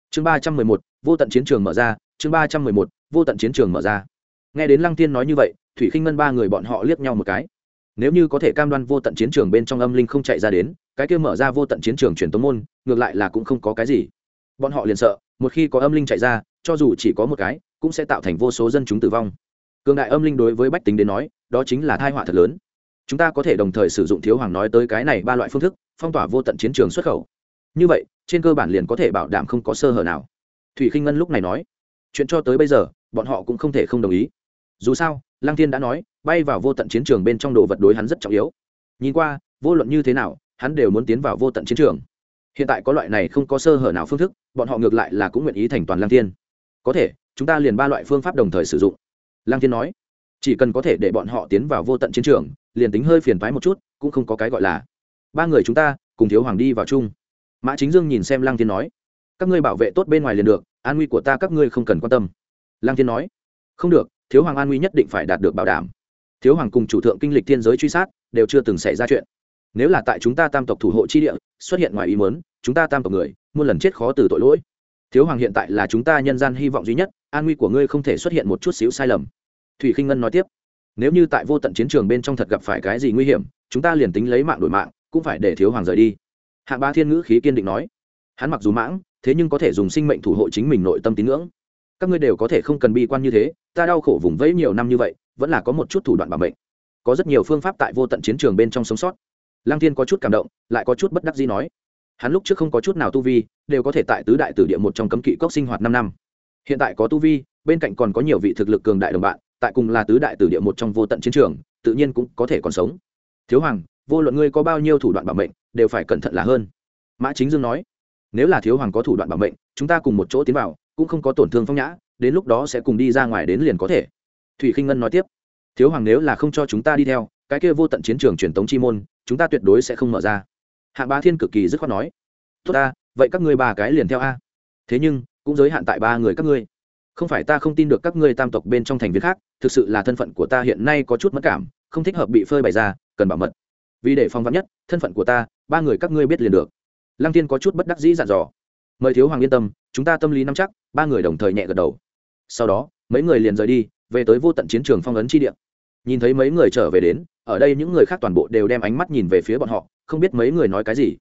Chương ba trăm mười một, vô tận chiến trường mở ra, chương ba trăm mười một, vô tận chiến trường mở ra. Nghe đến lăng thiên nói như vậy, thủy khinh ngân ba người bọn họ liếc nhau một cái. Nếu như có thể cam đoan vô tận chiến trường bên trong âm linh không chạy ra đến, cái kia mở ra vô tận chiến trường truyền tống môn, ngược lại là cũng không có cái gì. Bọn họ liền sợ một khi có âm linh chạy ra, cho dù chỉ có một cái, cũng sẽ tạo thành vô số dân chúng tử vong. Cường đại âm linh đối với bách tính đến nói, đó chính là thai họa thật lớn. Chúng ta có thể đồng thời sử dụng thiếu hoàng nói tới cái này ba loại phương thức, phong tỏa vô tận chiến trường xuất khẩu. Như vậy, trên cơ bản liền có thể bảo đảm không có sơ hở nào. Thủy khinh ngân lúc này nói, chuyện cho tới bây giờ, bọn họ cũng không thể không đồng ý. Dù sao, lăng thiên đã nói, bay vào vô tận chiến trường bên trong đồ vật đối hắn rất trọng yếu. Nhìn qua, vô luận như thế nào, hắn đều muốn tiến vào vô tận chiến trường hiện tại có loại này không có sơ hở nào phương thức, bọn họ ngược lại là cũng nguyện ý thành toàn lăng thiên. Có thể, chúng ta liền ba loại phương pháp đồng thời sử dụng. Lăng thiên nói, chỉ cần có thể để bọn họ tiến vào vô tận chiến trường, liền tính hơi phiền thoái một chút, cũng không có cái gọi là. Ba người chúng ta, cùng thiếu hoàng đi vào chung. Mã chính dương nhìn xem lăng thiên nói, các ngươi bảo vệ tốt bên ngoài liền được, an nguy của ta các ngươi không cần quan tâm. Lăng thiên nói, không được, thiếu hoàng an nguy nhất định phải đạt được bảo đảm. Thiếu hoàng cùng chủ thượng kinh lịch thiên giới truy sát, đều chưa từng xảy ra chuyện. Nếu là tại chúng ta tam tộc thủ hộ chi địa xuất hiện ngoài ý muốn, chúng ta tam tộc người muôn lần chết khó từ tội lỗi. Thiếu hoàng hiện tại là chúng ta nhân gian hy vọng duy nhất an nguy của ngươi không thể xuất hiện một chút xíu sai lầm. Thủy khinh ngân nói tiếp nếu như tại vô tận chiến trường bên trong thật gặp phải cái gì nguy hiểm chúng ta liền tính lấy mạng đổi mạng cũng phải để thiếu hoàng rời đi. Hạng ba thiên ngữ khí kiên định nói hắn mặc dù mãng thế nhưng có thể dùng sinh mệnh thủ hộ chính mình nội tâm tín ngưỡng. Các ngươi đều có thể không cần bi quan như thế ta đau khổ vùng vẫy nhiều năm như vậy vẫn là có một chút thủ đoạn bảo mệnh. Có rất nhiều phương pháp tại vô tận chiến trường bên trong sống sót lăng thiên có chút cảm động, lại có chút bất đắc gì nói, hắn lúc trước không có chút nào tu vi, đều có thể tại tứ đại tử địa một trong cấm kỵ cốc sinh hoạt năm năm. Hiện tại có tu vi, bên cạnh còn có nhiều vị thực lực cường đại đồng bạn, tại cùng là tứ đại tử địa một trong vô tận chiến trường, tự nhiên cũng có thể còn sống. Thiếu hoàng, vô luận ngươi có bao nhiêu thủ đoạn bảo mệnh, đều phải cẩn thận là hơn. Mã chính dương nói, nếu là thiếu hoàng có thủ đoạn bảo mệnh, chúng ta cùng một chỗ tiến vào, cũng không có tổn thương phong nhã, đến lúc đó sẽ cùng đi ra ngoài đến liền có thể. Thủy khinh ngân nói tiếp, thiếu hoàng nếu là không cho chúng ta đi theo, cái kia vô tận chiến trường truyền tống chi môn chúng ta tuyệt đối sẽ không mở ra. Hạng bá thiên cực kỳ dứt khoát nói, tốt ta, vậy các ngươi ba cái liền theo a. Thế nhưng, cũng giới hạn tại ba người các ngươi. Không phải ta không tin được các ngươi tam tộc bên trong thành viên khác, thực sự là thân phận của ta hiện nay có chút mất cảm, không thích hợp bị phơi bày ra, cần bảo mật. Vì để phong vắn nhất, thân phận của ta, ba người các ngươi biết liền được. Lăng tiên có chút bất đắc dĩ dặn dò, mời thiếu hoàng yên tâm, chúng ta tâm lý nắm chắc. Ba người đồng thời nhẹ gật đầu. Sau đó, mấy người liền rời đi, về tới vô tận chiến trường phong ấn chi địa nhìn thấy mấy người trở về đến, ở đây những người khác toàn bộ đều đem ánh mắt nhìn về phía bọn họ, không biết mấy người nói cái gì.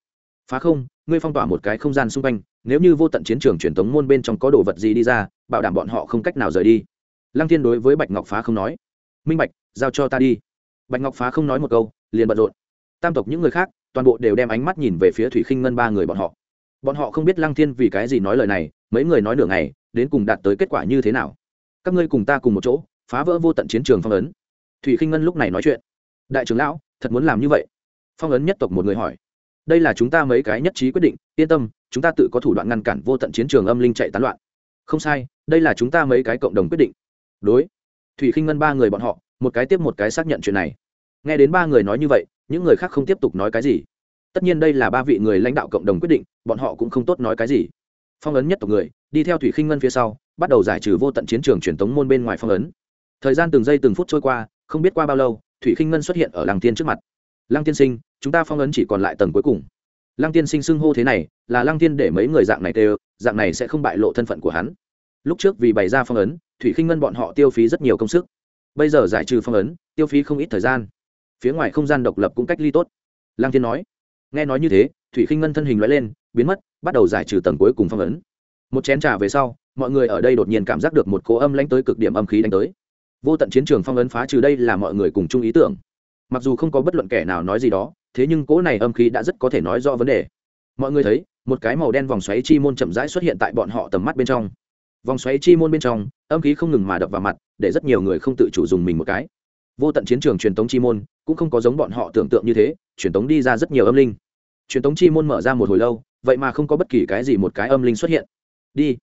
Phá không, ngươi phong tỏa một cái không gian xung quanh, nếu như vô tận chiến trường truyền thống môn bên trong có đồ vật gì đi ra, bảo đảm bọn họ không cách nào rời đi. Lăng thiên đối với bạch ngọc phá không nói. Minh bạch, giao cho ta đi. Bạch ngọc phá không nói một câu, liền bận rộn. Tam tộc những người khác, toàn bộ đều đem ánh mắt nhìn về phía thủy khinh ngân ba người bọn họ. Bọn họ không biết lăng thiên vì cái gì nói lời này, mấy người nói nửa ngày, đến cùng đạt tới kết quả như thế nào. Các ngươi cùng ta cùng một chỗ, phá vỡ vô tận chiến trường phong ấn thủy khinh ngân lúc này nói chuyện. Đại trưởng lão, thật muốn làm như vậy? Phong ấn nhất tộc một người hỏi. Đây là chúng ta mấy cái nhất trí quyết định, yên tâm, chúng ta tự có thủ đoạn ngăn cản vô tận chiến trường âm linh chạy tán loạn. Không sai, đây là chúng ta mấy cái cộng đồng quyết định. Đối. Thủy khinh ngân ba người bọn họ, một cái tiếp một cái xác nhận chuyện này. Nghe đến ba người nói như vậy, những người khác không tiếp tục nói cái gì. Tất nhiên đây là ba vị người lãnh đạo cộng đồng quyết định, bọn họ cũng không tốt nói cái gì. Phong ấn nhất tộc người, đi theo thủy khinh ngân phía sau, bắt đầu giải trừ vô tận chiến trường truyền thống môn bên ngoài phong ấn. Thời gian từng giây từng phút trôi qua không biết qua bao lâu, thủy khinh ngân xuất hiện ở làng tiên trước mặt. Lăng tiên sinh, chúng ta phong ấn chỉ còn lại tầng cuối cùng. Lăng tiên sinh xưng hô thế này, là lăng tiên để mấy người dạng này tê dạng này sẽ không bại lộ thân phận của hắn. Lúc trước vì bày ra phong ấn, thủy khinh ngân bọn họ tiêu phí rất nhiều công sức. Bây giờ giải trừ phong ấn, tiêu phí không ít thời gian. Phía ngoài không gian độc lập cũng cách ly tốt. Lăng tiên nói. Nghe nói như thế, thủy khinh ngân thân hình loại lên, biến mất, bắt đầu giải trừ tầng cuối cùng phong ấn. Một chén trà về sau, mọi người ở đây đột nhiên cảm giác được một cố âm lãnh tới cực điểm âm khí đánh tới vô tận chiến trường phong ấn phá trừ đây là mọi người cùng chung ý tưởng. Mặc dù không có bất luận kẻ nào nói gì đó, thế nhưng cỗ này âm khí đã rất có thể nói rõ vấn đề. Mọi người thấy, một cái màu đen vòng xoáy chi môn chậm rãi xuất hiện tại bọn họ tầm mắt bên trong. Vòng xoáy chi môn bên trong, âm khí không ngừng mà đập vào mặt, để rất nhiều người không tự chủ dùng mình một cái. Vô tận chiến trường truyền tống chi môn, cũng không có giống bọn họ tưởng tượng như thế, truyền tống đi ra rất nhiều âm linh. Truyền tống chi môn mở ra một hồi lâu, vậy mà không có bất kỳ cái gì một cái âm linh xuất hiện. Đi.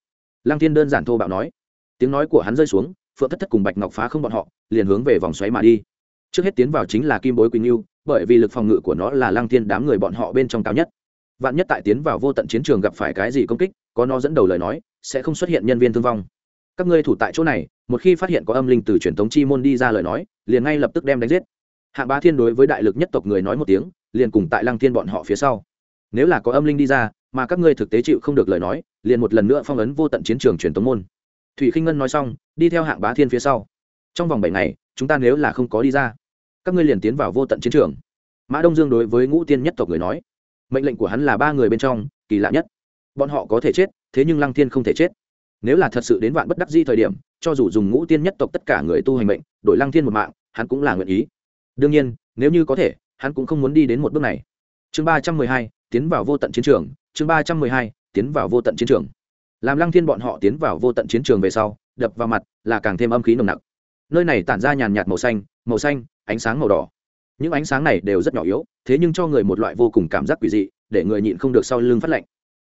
Lăng thiên đơn giản thô bạo nói. Tiếng nói của hắn rơi xuống phượng thất thất cùng bạch ngọc phá không bọn họ, liền hướng về vòng xoáy mà đi. Trước hết tiến vào chính là kim bối quỳnh yêu bởi vì lực phòng ngự của nó là lăng thiên đám người bọn họ bên trong cao nhất. Vạn nhất tại tiến vào vô tận chiến trường gặp phải cái gì công kích, có nó dẫn đầu lời nói, sẽ không xuất hiện nhân viên thương vong. Các ngươi thủ tại chỗ này, một khi phát hiện có âm linh từ truyền thống chi môn đi ra lời nói, liền ngay lập tức đem đánh giết. Hạng bá thiên đối với đại lực nhất tộc người nói một tiếng, liền cùng tại lăng thiên bọn họ phía sau. Nếu là có âm linh đi ra, mà các ngươi thực tế chịu không được lời nói, liền một lần nữa phong ấn vô tận chiến trường truyền thống môn thủy khinh ngân nói xong, đi theo hạng bá thiên phía sau. Trong vòng bảy ngày, chúng ta nếu là không có đi ra, các ngươi liền tiến vào vô tận chiến trường. Mã đông dương đối với ngũ tiên nhất tộc người nói, mệnh lệnh của hắn là ba người bên trong, kỳ lạ nhất. Bọn họ có thể chết, thế nhưng lăng thiên không thể chết. Nếu là thật sự đến vạn bất đắc di thời điểm, cho dù dùng ngũ tiên nhất tộc tất cả người tu hành mệnh, đổi lăng thiên một mạng, hắn cũng là nguyện ý. Đương nhiên, nếu như có thể, hắn cũng không muốn đi đến một bước này. Chương ba trăm mười hai, tiến vào vô tận chiến trường, chương ba trăm mười hai, tiến vào vô tận chiến trường làm lăng thiên bọn họ tiến vào vô tận chiến trường về sau, đập vào mặt là càng thêm âm khí nồng nặc. Nơi này tản ra nhàn nhạt màu xanh màu xanh, ánh sáng màu đỏ. Những ánh sáng này đều rất nhỏ yếu, thế nhưng cho người một loại vô cùng cảm giác quỷ dị, để người nhịn không được sau lưng phát lạnh.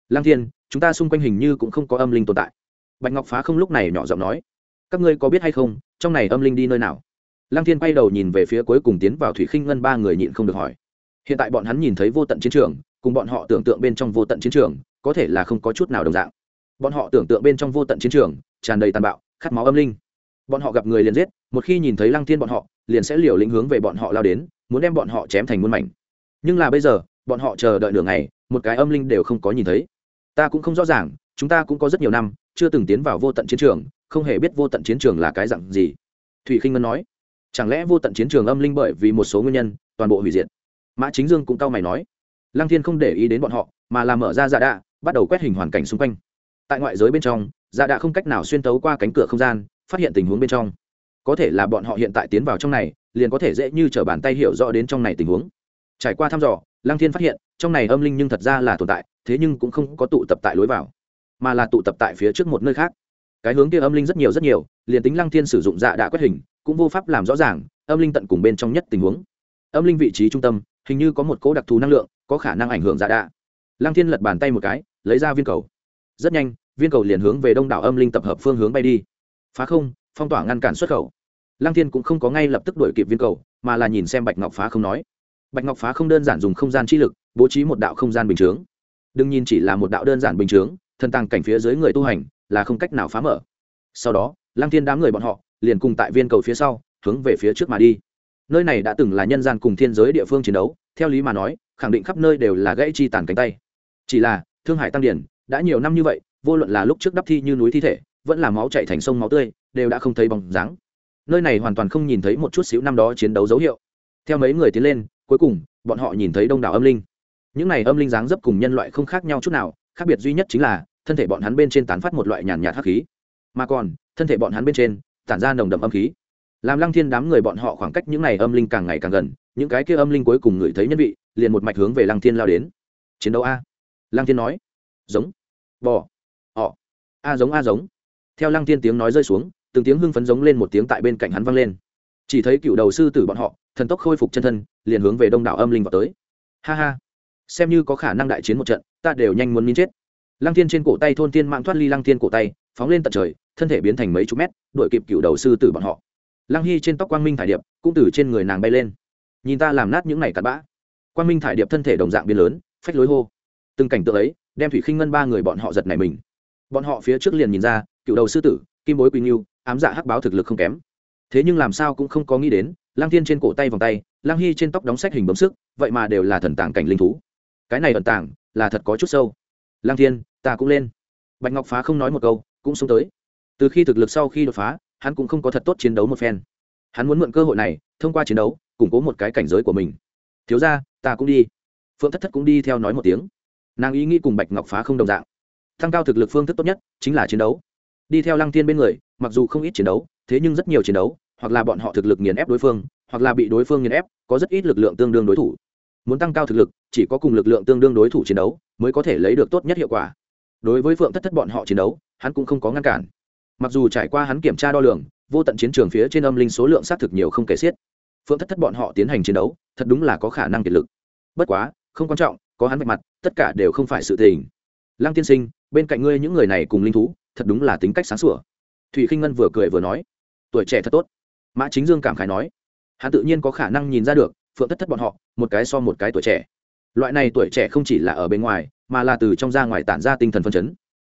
Lang thiên, chúng ta xung quanh hình như cũng không có âm linh tồn tại. Bạch ngọc phá không lúc này nhỏ giọng nói, các ngươi có biết hay không, trong này âm linh đi nơi nào? Lang thiên quay đầu nhìn về phía cuối cùng tiến vào thủy khinh ngân ba người nhịn không được hỏi. Hiện tại bọn hắn nhìn thấy vô tận chiến trường, cùng bọn họ tưởng tượng bên trong vô tận chiến trường, có thể là không có chút nào đồng dạng bọn họ tưởng tượng bên trong vô tận chiến trường, tràn đầy tàn bạo, khát máu âm linh. Bọn họ gặp người liền giết, một khi nhìn thấy lăng thiên bọn họ, liền sẽ liều lĩnh hướng về bọn họ lao đến, muốn đem bọn họ chém thành muôn mảnh. Nhưng là bây giờ, bọn họ chờ đợi nửa ngày, một cái âm linh đều không có nhìn thấy. Ta cũng không rõ ràng, chúng ta cũng có rất nhiều năm, chưa từng tiến vào vô tận chiến trường, không hề biết vô tận chiến trường là cái dặn gì. Thủy khinh ngân nói, chẳng lẽ vô tận chiến trường âm linh bởi vì một số nguyên nhân, toàn bộ hủy diệt? Mã chính dương cũng cau mày nói, lăng thiên không để ý đến bọn họ, mà làm mở ra giả đạ, bắt đầu quét hình hoàn cảnh xung quanh tại ngoại giới bên trong dạ đã không cách nào xuyên tấu qua cánh cửa không gian, phát hiện tình huống bên trong. Có thể là bọn họ hiện tại tiến vào trong này, liền có thể dễ như t r ở bàn tay hiểu rõ đến trong này tình huống. Trải qua thăm dò, lăng thiên phát hiện, trong này âm linh nhưng thật ra là tồn tại, thế nhưng cũng không có tụ tập tại lối vào, mà là tụ tập tại phía trước một nơi khác. Cái hướng kia âm linh rất nhiều rất nhiều, liền tính lăng thiên sử dụng dạ đã quét hình, cũng vô pháp làm rõ ràng âm linh tận cùng bên trong nhất tình huống. Âm linh vị trí trung tâm, hình như có một cỗ đặc thù năng lượng, có khả năng ảnh hưởng dạ đạ. Lăng thiên lật bàn tay một cái, lấy ra viên cầu. Rất nhanh viên cầu liền hướng về đông đảo âm linh tập hợp phương hướng bay đi. Phá không, phong tỏa ngăn cản xuất khẩu. Lăng thiên cũng không có ngay lập tức đuổi kịp viên cầu, mà là nhìn xem bạch ngọc phá không nói. Bạch ngọc phá không đơn giản dùng không gian chi lực, bố trí một đạo không gian bình chướng. Đừng nhìn chỉ là một đạo đơn giản bình chướng thân tàng cảnh phía dưới người tu hành là không cách nào phá mở. Sau đó, lăng thiên đám người bọn họ liền cùng tại viên cầu phía sau, hướng về phía trước mà đi. Nơi này đã từng là nhân gian cùng thiên giới địa phương chiến đấu, theo lý mà nói, khẳng định khắp nơi đều là gãy chi tàn cánh tay. Chỉ là, thương hải tăng điển đã nhiều năm như vậy, vô luận là lúc trước đắp thi như núi thi thể, vẫn là máu chạy thành sông máu tươi, đều đã không thấy bóng dáng. Nơi này hoàn toàn không nhìn thấy một chút xíu năm đó chiến đấu dấu hiệu. Theo mấy người tiến lên, cuối cùng, bọn họ nhìn thấy đông đảo âm linh. Những này âm linh dáng dấp cùng nhân loại không khác nhau chút nào, khác biệt duy nhất chính là, thân thể bọn hắn bên trên tán phát một loại nhàn nhạt hắc khí. Mà còn, thân thể bọn hắn bên trên, tản ra nồng đậm âm khí. Làm lăng thiên đám người bọn họ khoảng cách những này âm linh càng ngày càng gần, những cái kia âm linh cuối cùng ngửi thấy nhân vị, liền một mạch hướng về lăng thiên lao đến. Chiến đấu a. Lăng thiên nói. Giống bò. Ọ, a giống a giống. Theo lăng thiên tiếng nói rơi xuống từng tiếng hưng phấn giống lên một tiếng tại bên cạnh hắn vang lên. Chỉ thấy cựu đầu sư tử bọn họ thần tốc khôi phục chân thân liền hướng về đông đảo âm linh vào tới. Ha ha. Xem như có khả năng đại chiến một trận ta đều nhanh muốn miến chết. Lăng thiên trên cổ tay thôn tiên mạng thoát ly lăng thiên cổ tay phóng lên tận trời thân thể biến thành mấy chục mét đội kịp cựu đầu sư tử bọn họ. Lăng hy trên tóc quang minh thải điệp cũng từ trên người nàng bay lên. Nhìn ta làm nát những này cặn bã. Quang minh thải điệp thân thể đồng dạng biến lớn phách lối hô. Từng cảnh tượng ấy đem thủy khinh ngân ba người bọn họ giật này mình. Bọn họ phía trước liền nhìn ra, cựu đầu sư tử, kim bối quỳ nghiêu, ám dạ hắc báo thực lực không kém. Thế nhưng làm sao cũng không có nghĩ đến lang thiên trên cổ tay vòng tay lang hy trên tóc đóng sách hình bấm sức, vậy mà đều là thần tàng cảnh linh thú. Cái này ẩn tàng, là thật có chút sâu. Lang thiên, ta cũng lên. Bạch ngọc phá không nói một câu, cũng xuống tới. Từ khi thực lực sau khi đột phá, hắn cũng không có thật tốt chiến đấu một phen. Hắn muốn mượn cơ hội này, thông qua chiến đấu, củng cố một cái cảnh giới của mình. Thiếu ra ta cũng đi. Phượng thất thất cũng đi theo nói một tiếng nàng ý nghĩ cùng bạch ngọc phá không đồng dạng tăng cao thực lực phương thức tốt nhất chính là chiến đấu đi theo lăng thiên bên người mặc dù không ít chiến đấu thế nhưng rất nhiều chiến đấu hoặc là bọn họ thực lực nghiền ép đối phương hoặc là bị đối phương nghiền ép có rất ít lực lượng tương đương đối thủ muốn tăng cao thực lực chỉ có cùng lực lượng tương đương đối thủ chiến đấu mới có thể lấy được tốt nhất hiệu quả đối với phượng thất thất bọn họ chiến đấu hắn cũng không có ngăn cản mặc dù trải qua hắn kiểm tra đo lường vô tận chiến trường phía trên âm linh số lượng xác thực nhiều không kể xiết phượng thất thất bọn họ tiến hành chiến đấu thật đúng là có khả năng kiệt lực bất quá không quan trọng có hắn vạch mặt, tất cả đều không phải sự tình. Lăng tiên sinh, bên cạnh ngươi những người này cùng linh thú, thật đúng là tính cách sáng sủa. Thủy khinh ngân vừa cười vừa nói, tuổi trẻ thật tốt. Mã chính dương cảm khái nói, hắn tự nhiên có khả năng nhìn ra được, phượng thất thất bọn họ, một cái so một cái tuổi trẻ. Loại này tuổi trẻ không chỉ là ở bên ngoài, mà là từ trong ra ngoài tản ra tinh thần phân chấn.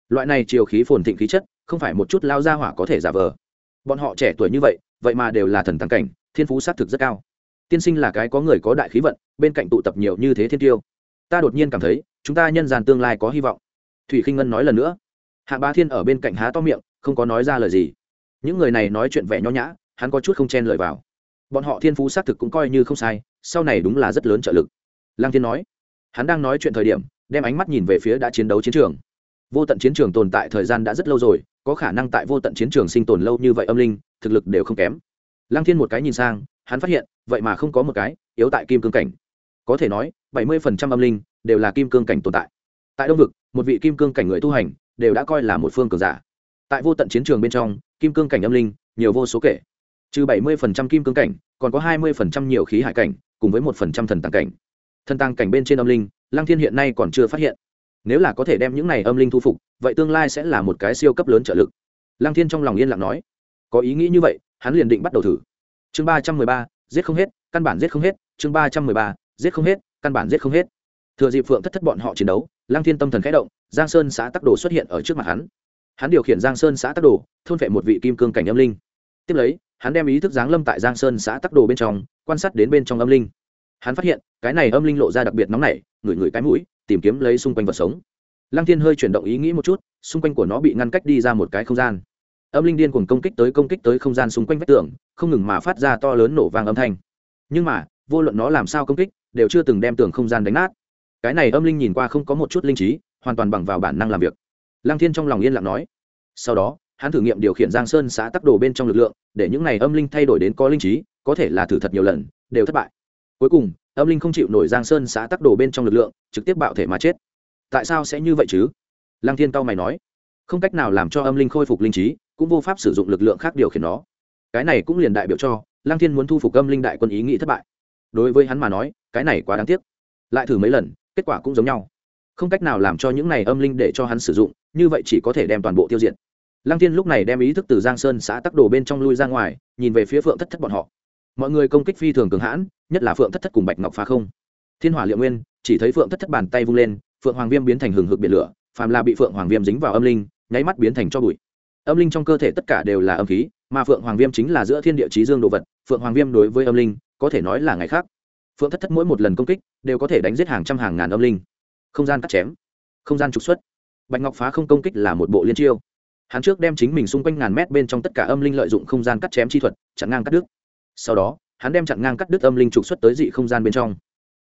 Loại này chiều khí phồn thịnh khí chất, không phải một chút lao ra hỏa có thể giả vờ. Bọn họ trẻ tuổi như vậy vậy mà đều là thần tăng cảnh, thiên phú xác thực rất cao. Tiên sinh là cái có người có đại khí vận, bên cạnh tụ tập nhiều như thế thiên tiêu ta đột nhiên cảm thấy chúng ta nhân gian tương lai có hy vọng. Thủy khinh ngân nói lần nữa. Hạ ba thiên ở bên cạnh há to miệng, không có nói ra lời gì. Những người này nói chuyện vẻ nho nhã, hắn có chút không chen lời vào. Bọn họ thiên phú xác thực cũng coi như không sai, sau này đúng là rất lớn trợ lực. Lăng thiên nói. Hắn đang nói chuyện thời điểm, đem ánh mắt nhìn về phía đã chiến đấu chiến trường. Vô tận chiến trường tồn tại thời gian đã rất lâu rồi, có khả năng tại vô tận chiến trường sinh tồn lâu như vậy âm linh, thực lực đều không kém. Lăng thiên một cái nhìn sang, hắn phát hiện, vậy mà không có một cái, yếu tại kim cương cảnh. Có thể nói bảy mươi phần trăm âm linh đều là kim cương cảnh tồn tại. Tại đông vực, một vị kim cương cảnh người tu hành đều đã coi là một phương cường giả. Tại vô tận chiến trường bên trong, kim cương cảnh âm linh nhiều vô số kể. Trừ bảy mươi phần trăm kim cương cảnh, còn có hai mươi phần trăm nhiều khí hải cảnh, cùng với một phần trăm thần tàng cảnh. Thần tàng cảnh bên trên âm linh, lăng thiên hiện nay còn chưa phát hiện. Nếu là có thể đem những này âm linh thu phục, vậy tương lai sẽ là một cái siêu cấp lớn trợ lực. Lăng thiên trong lòng yên lặng nói. Có ý nghĩ như vậy, hắn liền định bắt đầu thử. Chương ba trăm mười ba, giết không hết, căn bản giết không hết. Chương ba trăm mười ba, giết không hết căn bản giết không hết. Thừa dịp phượng thất thất bọn họ chiến đấu, lăng thiên tâm thần khẽ động, giang sơn xã tắc đồ xuất hiện ở trước mặt hắn. Hắn điều khiển giang sơn xã tắc đồ, thôn vệ một vị kim cương cảnh âm linh. Tiếp lấy, hắn đem ý thức giáng lâm tại giang sơn xã tắc đồ bên trong, quan sát đến bên trong âm linh. Hắn phát hiện, cái này âm linh lộ ra đặc biệt nóng nảy, ngửi ngửi cái mũi, tìm kiếm lấy xung quanh vật sống. Lăng thiên hơi chuyển động ý nghĩ một chút, xung quanh của nó bị ngăn cách đi ra một cái không gian. Âm linh điên cuồng công kích tới công kích tới không gian xung quanh vách tường, không ngừng mà phát ra to lớn nổ vang âm thanh. Nhưng mà, vô luận nó làm sao công kích đều chưa từng đem tường không gian đánh nát. Cái này âm linh nhìn qua không có một chút linh trí, hoàn toàn bằng vào bản năng làm việc. Lăng thiên trong lòng yên lặng nói. Sau đó, hắn thử nghiệm điều khiển giang sơn xã tắc đồ bên trong lực lượng, để những này âm linh thay đổi đến có linh trí, có thể là thử thật nhiều lần, đều thất bại. Cuối cùng, âm linh không chịu nổi giang sơn xã tắc đồ bên trong lực lượng, trực tiếp bạo thể mà chết. Tại sao sẽ như vậy chứ? Lăng thiên cao mày nói. Không cách nào làm cho âm linh khôi phục linh trí, cũng vô pháp sử dụng lực lượng khác điều khiển nó. Cái này cũng liền đại biểu cho, lăng thiên muốn thu phục âm linh đại quân ý nghĩ thất bại đối với hắn mà nói, cái này quá đáng tiếc. Lại thử mấy lần, kết quả cũng giống nhau. Không cách nào làm cho những này âm linh để cho hắn sử dụng, như vậy chỉ có thể đem toàn bộ tiêu diệt. Lăng thiên lúc này đem ý thức từ giang sơn xã tắc đồ bên trong lui ra ngoài, nhìn về phía phượng thất thất bọn họ. Mọi người công kích phi thường cường hãn, nhất là phượng thất thất cùng bạch ngọc phá không. Thiên hỏa liệu nguyên, chỉ thấy phượng thất thất bàn tay vung lên, phượng hoàng viêm biến thành hừng hực biển lửa, phàm là bị phượng hoàng viêm dính vào âm linh, nháy mắt biến thành cho bụi. Âm linh trong cơ thể tất cả đều là âm khí, mà phượng hoàng viêm chính là giữa thiên địa trí dương đồ vật, phượng hoàng viêm đối với âm linh có thể nói là ngày khác. Phượng thất thất mỗi một lần công kích đều có thể đánh giết hàng trăm hàng ngàn âm linh. Không gian cắt chém, không gian trục xuất. Bạch ngọc phá không công kích là một bộ liên chiêu. Hắn trước đem chính mình xung quanh ngàn mét bên trong tất cả âm linh lợi dụng không gian cắt chém chi thuật, chặn ngang cắt đứt. Sau đó, hắn đem chặn ngang cắt đứt âm linh trục xuất tới dị không gian bên trong.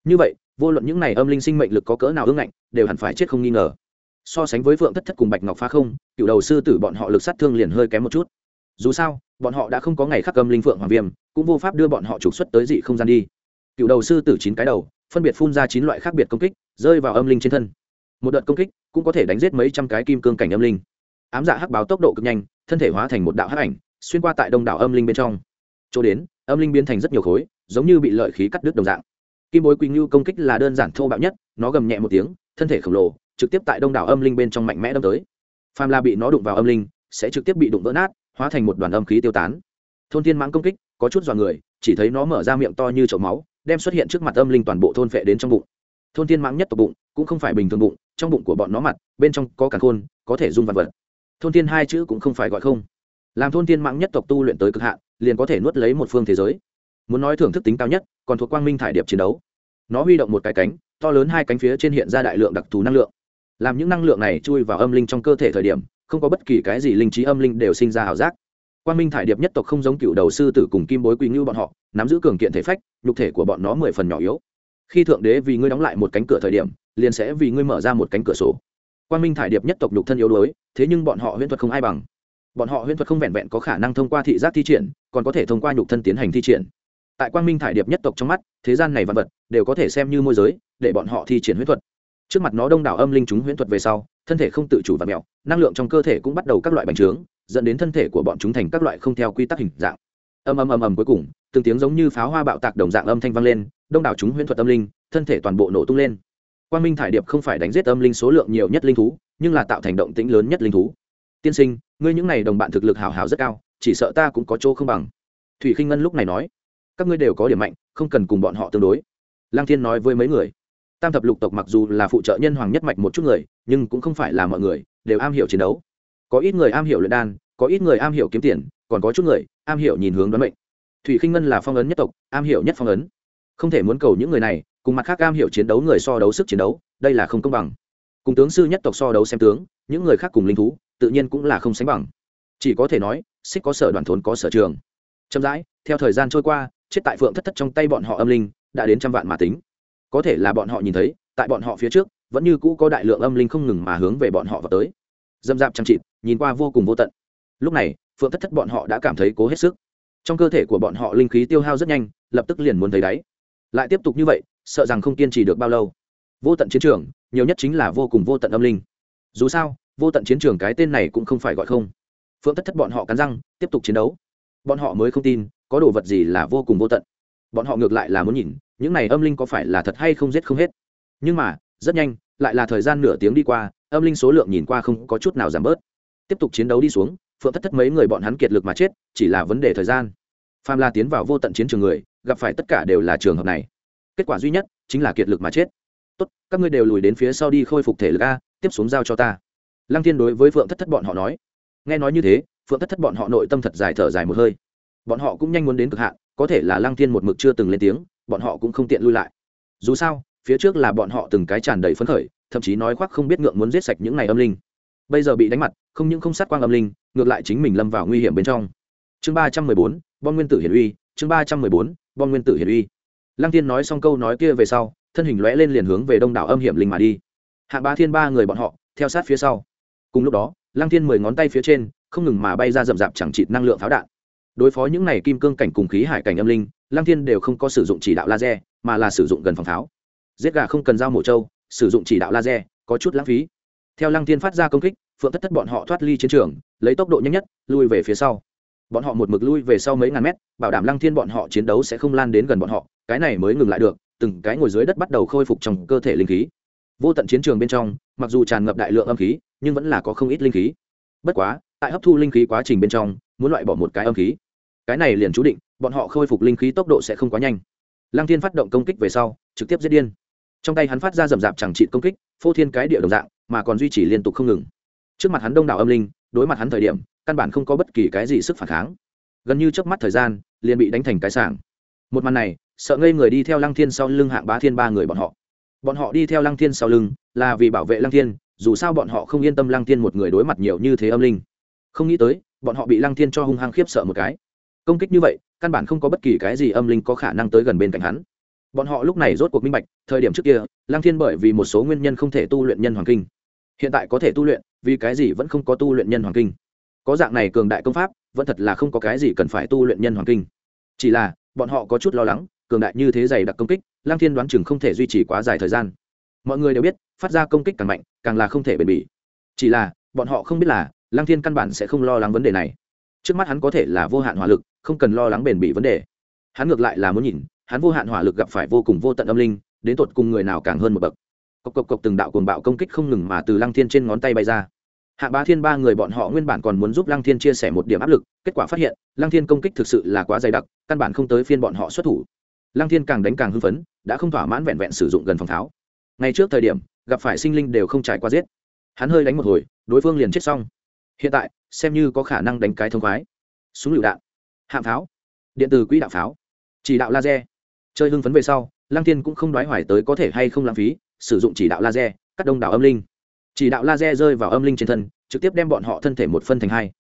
Như vậy, vô luận những này âm linh sinh mệnh lực có cỡ nào ưng ngạnh, đều hẳn phải chết không nghi ngờ. So sánh với phượng thất thất cùng bạch ngọc phá không, cựu đầu sư tử bọn họ lực sát thương liền hơi kém một chút dù sao, bọn họ đã không có ngày khắc cầm linh phượng hoàng viêm, cũng vô pháp đưa bọn họ trục xuất tới dị không gian đi. Cựu đầu sư tử chín cái đầu, phân biệt phun ra chín loại khác biệt công kích, rơi vào âm linh trên thân. Một đợt công kích cũng có thể đánh giết mấy trăm cái kim cương cảnh âm linh. Ám dạ hắc báo tốc độ cực nhanh, thân thể hóa thành một đạo hắc ảnh, xuyên qua tại đông đảo âm linh bên trong. Chỗ đến, âm linh biến thành rất nhiều khối, giống như bị lợi khí cắt đứt đồng dạng. Kim bối quỳnh ngưu công kích là đơn giản thô bạo nhất, nó gầm nhẹ một tiếng, thân thể khổng lồ, trực tiếp tại đông đảo âm linh bên trong mạnh mẽ đâm tới. Phàm là bị nó đụng vào âm linh, sẽ trực tiếp bị đụng vỡ nát hóa thành một đoàn âm khí tiêu tán. Thôn thiên mãng công kích, có chút dọa người, chỉ thấy nó mở ra miệng to như chậu máu, đem xuất hiện trước mặt âm linh toàn bộ thôn phệ đến trong bụng. Thôn thiên mãng nhất tộc bụng, cũng không phải bình thường bụng, trong bụng của bọn nó mặt, bên trong có cả khôn, có thể dung vật vật. Thôn thiên hai chữ cũng không phải gọi không. Làm thôn thiên mãng nhất tộc tu luyện tới cực hạn, liền có thể nuốt lấy một phương thế giới. Muốn nói thưởng thức tính cao nhất, còn thuộc quang minh thải điệp chiến đấu. Nó huy động một cái cánh, to lớn hai cánh phía trên hiện ra đại lượng đặc thù năng lượng. Làm những năng lượng này chui vào âm linh trong cơ thể thời điểm không có bất kỳ cái gì linh trí âm linh đều sinh ra ảo giác. Quan minh thải điệp nhất tộc không giống cựu đầu sư tử cùng kim bối quỳ ngưu bọn họ, nắm giữ cường kiện thể phách, nhục thể của bọn nó mười phần nhỏ yếu. Khi thượng đế vì ngươi đóng lại một cánh cửa thời điểm, liền sẽ vì ngươi mở ra một cánh cửa sổ. Quan minh thải điệp nhất tộc nhục thân yếu đuối, thế nhưng bọn họ huyễn thuật không ai bằng. Bọn họ huyễn thuật không vẹn vẹn có khả năng thông qua thị giác thi triển, còn có thể thông qua nhục thân tiến hành thi triển. Tại Quan minh thải điệp nhất tộc trong mắt, thế gian này vật vật đều có thể xem như môi giới, để bọn họ thi triển huyễn thuật trước mặt nó đông đảo âm linh chúng huyễn thuật về sau, thân thể không tự chủ và mẹo, năng lượng trong cơ thể cũng bắt đầu các loại bành trướng, dẫn đến thân thể của bọn chúng thành các loại không theo quy tắc hình dạng. Âm âm âm âm cuối cùng, từng tiếng giống như pháo hoa bạo tạc đồng dạng âm thanh vang lên, đông đảo chúng huyễn thuật âm linh, thân thể toàn bộ nổ tung lên. Quang minh thải điệp không phải đánh giết âm linh số lượng nhiều nhất linh thú, nhưng là tạo thành động tĩnh lớn nhất linh thú. Tiên sinh, ngươi những n à y đồng bạn thực lực hào hào rất cao, chỉ sợ ta cũng có chỗ không bằng. Thủy khinh ngân lúc này nói. Các ngươi đều có điểm mạnh, không cần cùng bọn họ tương đối. Lang thiên nói với mấy người tam thập lục tộc mặc dù là phụ trợ nhân hoàng nhất mạch một chút người, nhưng cũng không phải là mọi người, đều am hiểu chiến đấu. Có ít người am hiểu luyện đan, có ít người am hiểu kiếm tiền, còn có chút người am hiểu nhìn hướng đoán mệnh. Thủy khinh ngân là phong ấn nhất tộc, am hiểu nhất phong ấn. Không thể muốn cầu những người này, cùng mặt khác am hiểu chiến đấu người so đấu sức chiến đấu, đây là không công bằng. Cùng tướng sư nhất tộc so đấu xem tướng, những người khác cùng linh thú, tự nhiên cũng là không sánh bằng. Chỉ có thể nói, xích có sở đoàn thốn có sở trường. Chậm rãi, theo thời gian trôi qua, chết tại phượng thất thất trong tay bọn họ âm linh, đã đến trăm vạn mà tính có thể là bọn họ nhìn thấy, tại bọn họ phía trước, vẫn như cũ có đại lượng âm linh không ngừng mà hướng về bọn họ vào tới. Dâm dạp chăm chịt, nhìn qua vô cùng vô tận. Lúc này, phượng thất thất bọn họ đã cảm thấy cố hết sức. Trong cơ thể của bọn họ linh khí tiêu hao rất nhanh, lập tức liền muốn thấy đáy. Lại tiếp tục như vậy, sợ rằng không kiên trì được bao lâu. Vô tận chiến trường, nhiều nhất chính là vô cùng vô tận âm linh. Dù sao, vô tận chiến trường cái tên này cũng không phải gọi không. Phượng thất thất bọn họ cắn răng, tiếp tục chiến đấu. Bọn họ mới không tin, có đồ vật gì là vô cùng vô tận. Bọn họ ngược lại là muốn nhìn những này âm linh có phải là thật hay không giết không hết? Nhưng mà, rất nhanh, lại là thời gian nửa tiếng đi qua, âm linh số lượng nhìn qua không có chút nào giảm bớt. Tiếp tục chiến đấu đi xuống, phượng thất thất mấy người bọn hắn kiệt lực mà chết, chỉ là vấn đề thời gian. Phàm la tiến vào vô tận chiến trường người, gặp phải tất cả đều là trường hợp này. Kết quả duy nhất, chính là kiệt lực mà chết. Tốt, các ngươi đều lùi đến phía sau đi khôi phục thể lực a, tiếp xuống giao cho ta. Lăng thiên đối với phượng thất thất bọn họ nói. Nghe nói như thế, phượng thất thất bọn họ nội tâm thật dài thở dài một hơi. Bọn họ cũng nhanh muốn đến cực hạn, có thể là lăng thiên một mực chưa từng lên tiếng bọn họ cũng không tiện lui lại. Dù sao, phía trước là bọn họ từng cái tràn đầy phấn khởi, thậm chí nói khoác không biết ngượng muốn giết sạch những này âm linh. Bây giờ bị đánh mặt, không những không sát quang âm linh, ngược lại chính mình lâm vào nguy hiểm bên trong. Chương ba trăm mười bốn, bom nguyên tử hiển uy, chương ba trăm mười bốn, bom nguyên tử hiển uy. Lăng tiên nói xong câu nói kia về sau, thân hình lóe lên liền hướng về đông đảo âm hiểm linh mà đi. Hạ ba thiên ba người bọn họ, theo sát phía sau. Cùng lúc đó, lăng tiên mười ngón tay phía trên, không ngừng mà bay ra rậm rạp chẳng chịt năng lượng pháo đạn. Đối phó những này kim cương cảnh cùng khí hải cảnh âm linh lăng thiên đều không có sử dụng chỉ đạo laser, mà là sử dụng gần phòng pháo giết gà không cần dao mổ trâu, sử dụng chỉ đạo laser, có chút lãng phí. Theo lăng thiên phát ra công kích, phượng thất thất bọn họ thoát ly chiến trường, lấy tốc độ nhanh nhất, lui về phía sau. Bọn họ một mực lui về sau mấy ngàn mét, bảo đảm lăng thiên bọn họ chiến đấu sẽ không lan đến gần bọn họ, cái này mới ngừng lại được, từng cái ngồi dưới đất bắt đầu khôi phục trong cơ thể linh khí. Vô tận chiến trường bên trong, mặc dù tràn ngập đại lượng âm khí, nhưng vẫn là có không ít linh khí. Bất quá, tại hấp thu linh khí quá trình bên trong, muốn loại bỏ một cái âm khí. Cái này liền chú định bọn họ khôi phục linh khí tốc độ sẽ không quá nhanh. Lăng thiên phát động công kích về sau, trực tiếp giết điên. Trong tay hắn phát ra rầm rạp chẳng trị công kích, phô thiên cái địa đồng dạng, mà còn duy trì liên tục không ngừng. Trước mặt hắn đông đảo âm linh, đối mặt hắn thời điểm, căn bản không có bất kỳ cái gì sức phản kháng. Gần như chớp mắt thời gian, liền bị đánh thành cái sảng. Một màn này, sợ ngây người đi theo lăng thiên sau lưng hạng bá thiên ba người bọn họ. Bọn họ đi theo lăng thiên sau lưng, là vì bảo vệ lăng thiên, dù sao bọn họ không yên tâm lăng thiên một người đối mặt nhiều như thế âm linh. Không nghĩ tới, bọn họ bị lăng thiên cho hung hăng khiếp sợ một cái công kích như vậy, căn bản không có bất kỳ cái gì âm linh có khả năng tới gần bên cạnh hắn. Bọn họ lúc này rốt cuộc minh bạch, thời điểm trước kia Lang thiên bởi vì một số nguyên nhân không thể tu luyện nhân hoàng kinh. Hiện tại có thể tu luyện, vì cái gì vẫn không có tu luyện nhân hoàng kinh? Có dạng này cường đại công pháp, vẫn thật là không có cái gì cần phải tu luyện nhân hoàng kinh. Chỉ là, bọn họ có chút lo lắng, cường đại như thế dày đặc công kích Lang thiên đoán chừng không thể duy trì quá dài thời gian. Mọi người đều biết, phát ra công kích càng mạnh, càng là không thể bền bỉ. Chỉ là, bọn họ không biết là Lang thiên căn bản sẽ không lo lắng vấn đề này trước mắt hắn có thể là vô hạn hỏa lực, không cần lo lắng bền bỉ vấn đề. Hắn ngược lại là muốn nhìn, hắn vô hạn hỏa lực gặp phải vô cùng vô tận âm linh, đến tột cùng người nào càng hơn một bậc. Cộc cộc cộc từng đạo cuồng bạo công kích không ngừng mà từ lăng thiên trên ngón tay bay ra. Hạ bá thiên ba người bọn họ nguyên bản còn muốn giúp lăng thiên chia sẻ một điểm áp lực, kết quả phát hiện, lăng thiên công kích thực sự là quá dày đặc, căn bản không tới phiên bọn họ xuất thủ. Lăng thiên càng đánh càng hưng phấn, đã không thỏa mãn vẹn vẹn sử dụng gần phòng tháo. Ngay trước thời điểm, gặp phải sinh linh đều không trải qua giết. Hắn hơi đánh một hồi, đối phương liền chết xong. Hiện tại xem như có khả năng đánh cái thông khoái. Súng lựu đạn, hạm pháo, điện từ quỹ đạo pháo, chỉ đạo laser. Chơi hưng phấn về sau, lăng thiên cũng không đoái hoài tới có thể hay không lãng phí, sử dụng chỉ đạo laser, cắt đông đảo âm linh. Chỉ đạo laser rơi vào âm linh trên thân, trực tiếp đem bọn họ thân thể một phân thành hai.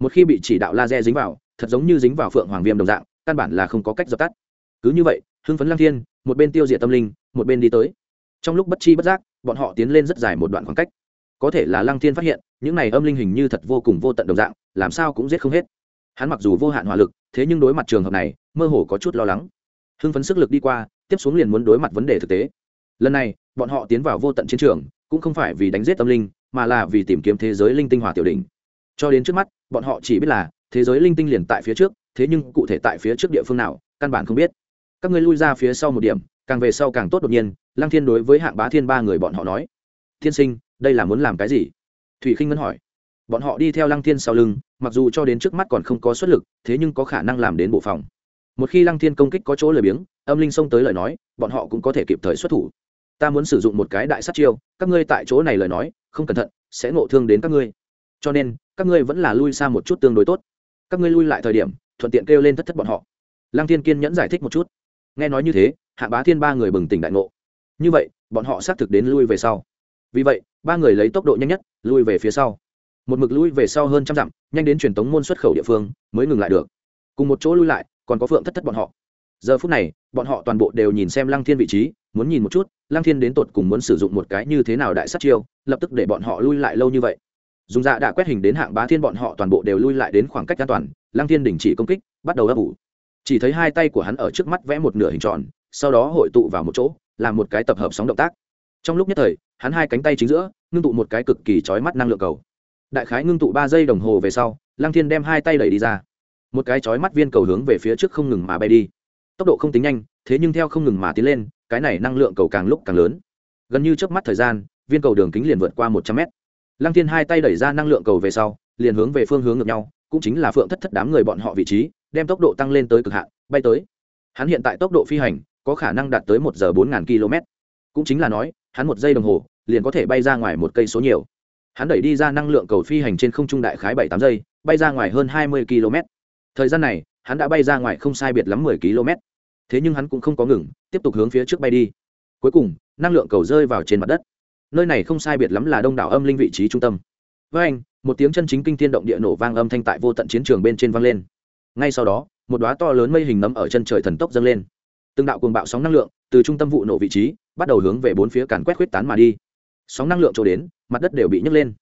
Một khi bị chỉ đạo laser dính vào, thật giống như dính vào phượng hoàng viêm đồng dạng, căn bản là không có cách dập tắt. Cứ như vậy, hưng phấn lăng thiên, một bên tiêu diệt tâm linh, một bên đi tới. Trong lúc bất chi bất giác, bọn họ tiến lên rất dài một đoạn khoảng cách có thể là lăng thiên phát hiện, những này âm linh hình như thật vô cùng vô tận đồng dạng, làm sao cũng giết không hết. Hắn mặc dù vô hạn hỏa lực, thế nhưng đối mặt trường hợp này, mơ hồ có chút lo lắng. Hưng phấn sức lực đi qua, tiếp xuống liền muốn đối mặt vấn đề thực tế. Lần này, bọn họ tiến vào vô tận chiến trường, cũng không phải vì đánh giết tâm linh, mà là vì tìm kiếm thế giới linh tinh hỏa tiểu đỉnh. Cho đến trước mắt, bọn họ chỉ biết là, thế giới linh tinh liền tại phía trước, thế nhưng cụ thể tại phía trước địa phương nào, căn bản không biết. Các ngươi lui ra phía sau một điểm, càng về sau càng tốt đột nhiên, lăng thiên đối với hạng bá thiên ba người bọn họ nói. Thiên sinh đây là muốn làm cái gì? Thủy khinh ngân hỏi. Bọn họ đi theo lăng thiên sau lưng, mặc dù cho đến trước mắt còn không có xuất lực, thế nhưng có khả năng làm đến bộ phòng. Một khi lăng thiên công kích có chỗ lười biếng, âm linh xông tới lời nói, bọn họ cũng có thể kịp thời xuất thủ. Ta muốn sử dụng một cái đại sát chiêu, các ngươi tại chỗ này lời nói, không cẩn thận, sẽ ngộ thương đến các ngươi. Cho nên, các ngươi vẫn là lui xa một chút tương đối tốt. Các ngươi lui lại thời điểm, thuận tiện kêu lên thất thất bọn họ. Lăng thiên kiên nhẫn giải thích một chút. Nghe nói như thế, hạ bá thiên ba người bừng tỉnh đại ngộ. Như vậy, bọn họ xác thực đến lui về sau. Vì vậy ba người lấy tốc độ nhanh nhất, lui về phía sau. Một mực lui về sau hơn trăm dặm, nhanh đến truyền tống môn xuất khẩu địa phương mới ngừng lại được. Cùng một chỗ lui lại, còn có phượng thất thất bọn họ. Giờ phút này, bọn họ toàn bộ đều nhìn xem lăng thiên vị trí, muốn nhìn một chút, lăng thiên đến tột cùng muốn sử dụng một cái như thế nào đại sát chiêu, lập tức để bọn họ lui lại lâu như vậy. Dùng dạ đã quét hình đến hạng bá thiên bọn họ toàn bộ đều lui lại đến khoảng cách an toàn, lăng thiên đình chỉ công kích, bắt đầu ấp ủ. Chỉ thấy hai tay của hắn ở trước mắt vẽ một nửa hình tròn, sau đó hội tụ vào một chỗ, làm một cái tập hợp sóng động tác. Trong lúc nhất thời hắn hai cánh tay chính giữa, ngưng tụ một cái cực kỳ trói mắt năng lượng cầu. Đại khái ngưng tụ ba giây đồng hồ về sau, lăng thiên đem hai tay đẩy đi ra. Một cái trói mắt viên cầu hướng về phía trước không ngừng mà bay đi. Tốc độ không tính nhanh, thế nhưng theo không ngừng mà tiến lên, cái này năng lượng cầu càng lúc càng lớn. Gần như trước mắt thời gian, viên cầu đường kính liền vượt qua một trăm mét. Lăng thiên hai tay đẩy ra năng lượng cầu về sau, liền hướng về phương hướng ngược nhau, cũng chính là phượng thất thất đám người bọn họ vị trí, đem tốc độ tăng lên tới cực hạn, bay tới. Hắn hiện tại tốc độ phi hành, có khả năng đạt tới một giờ bốn ngàn km cũng chính là nói, hắn một giây đồng hồ, liền có thể bay ra ngoài một cây số nhiều. Hắn đẩy đi ra năng lượng cầu phi hành trên không trung đại khái bảy tám giây, bay ra ngoài hơn hai mươi km. Thời gian này, hắn đã bay ra ngoài không sai biệt lắm mười km. Thế nhưng hắn cũng không có ngừng, tiếp tục hướng phía trước bay đi. Cuối cùng, năng lượng cầu rơi vào trên mặt đất. Nơi này không sai biệt lắm là đông đảo âm linh vị trí trung tâm. Với anh, một tiếng chân chính kinh thiên động địa nổ vang âm thanh tại vô tận chiến trường bên trên vang lên. Ngay sau đó, một đoá to lớn mây hình nấm ở chân trời thần tốc dâng lên. Từng đạo cuồng bạo sóng năng lượng từ trung tâm vụ nổ vị trí bắt đầu hướng về bốn phía càn quét khuyết tán mà đi. Sóng năng lượng trổ đến, mặt đất đều bị nhấc lên.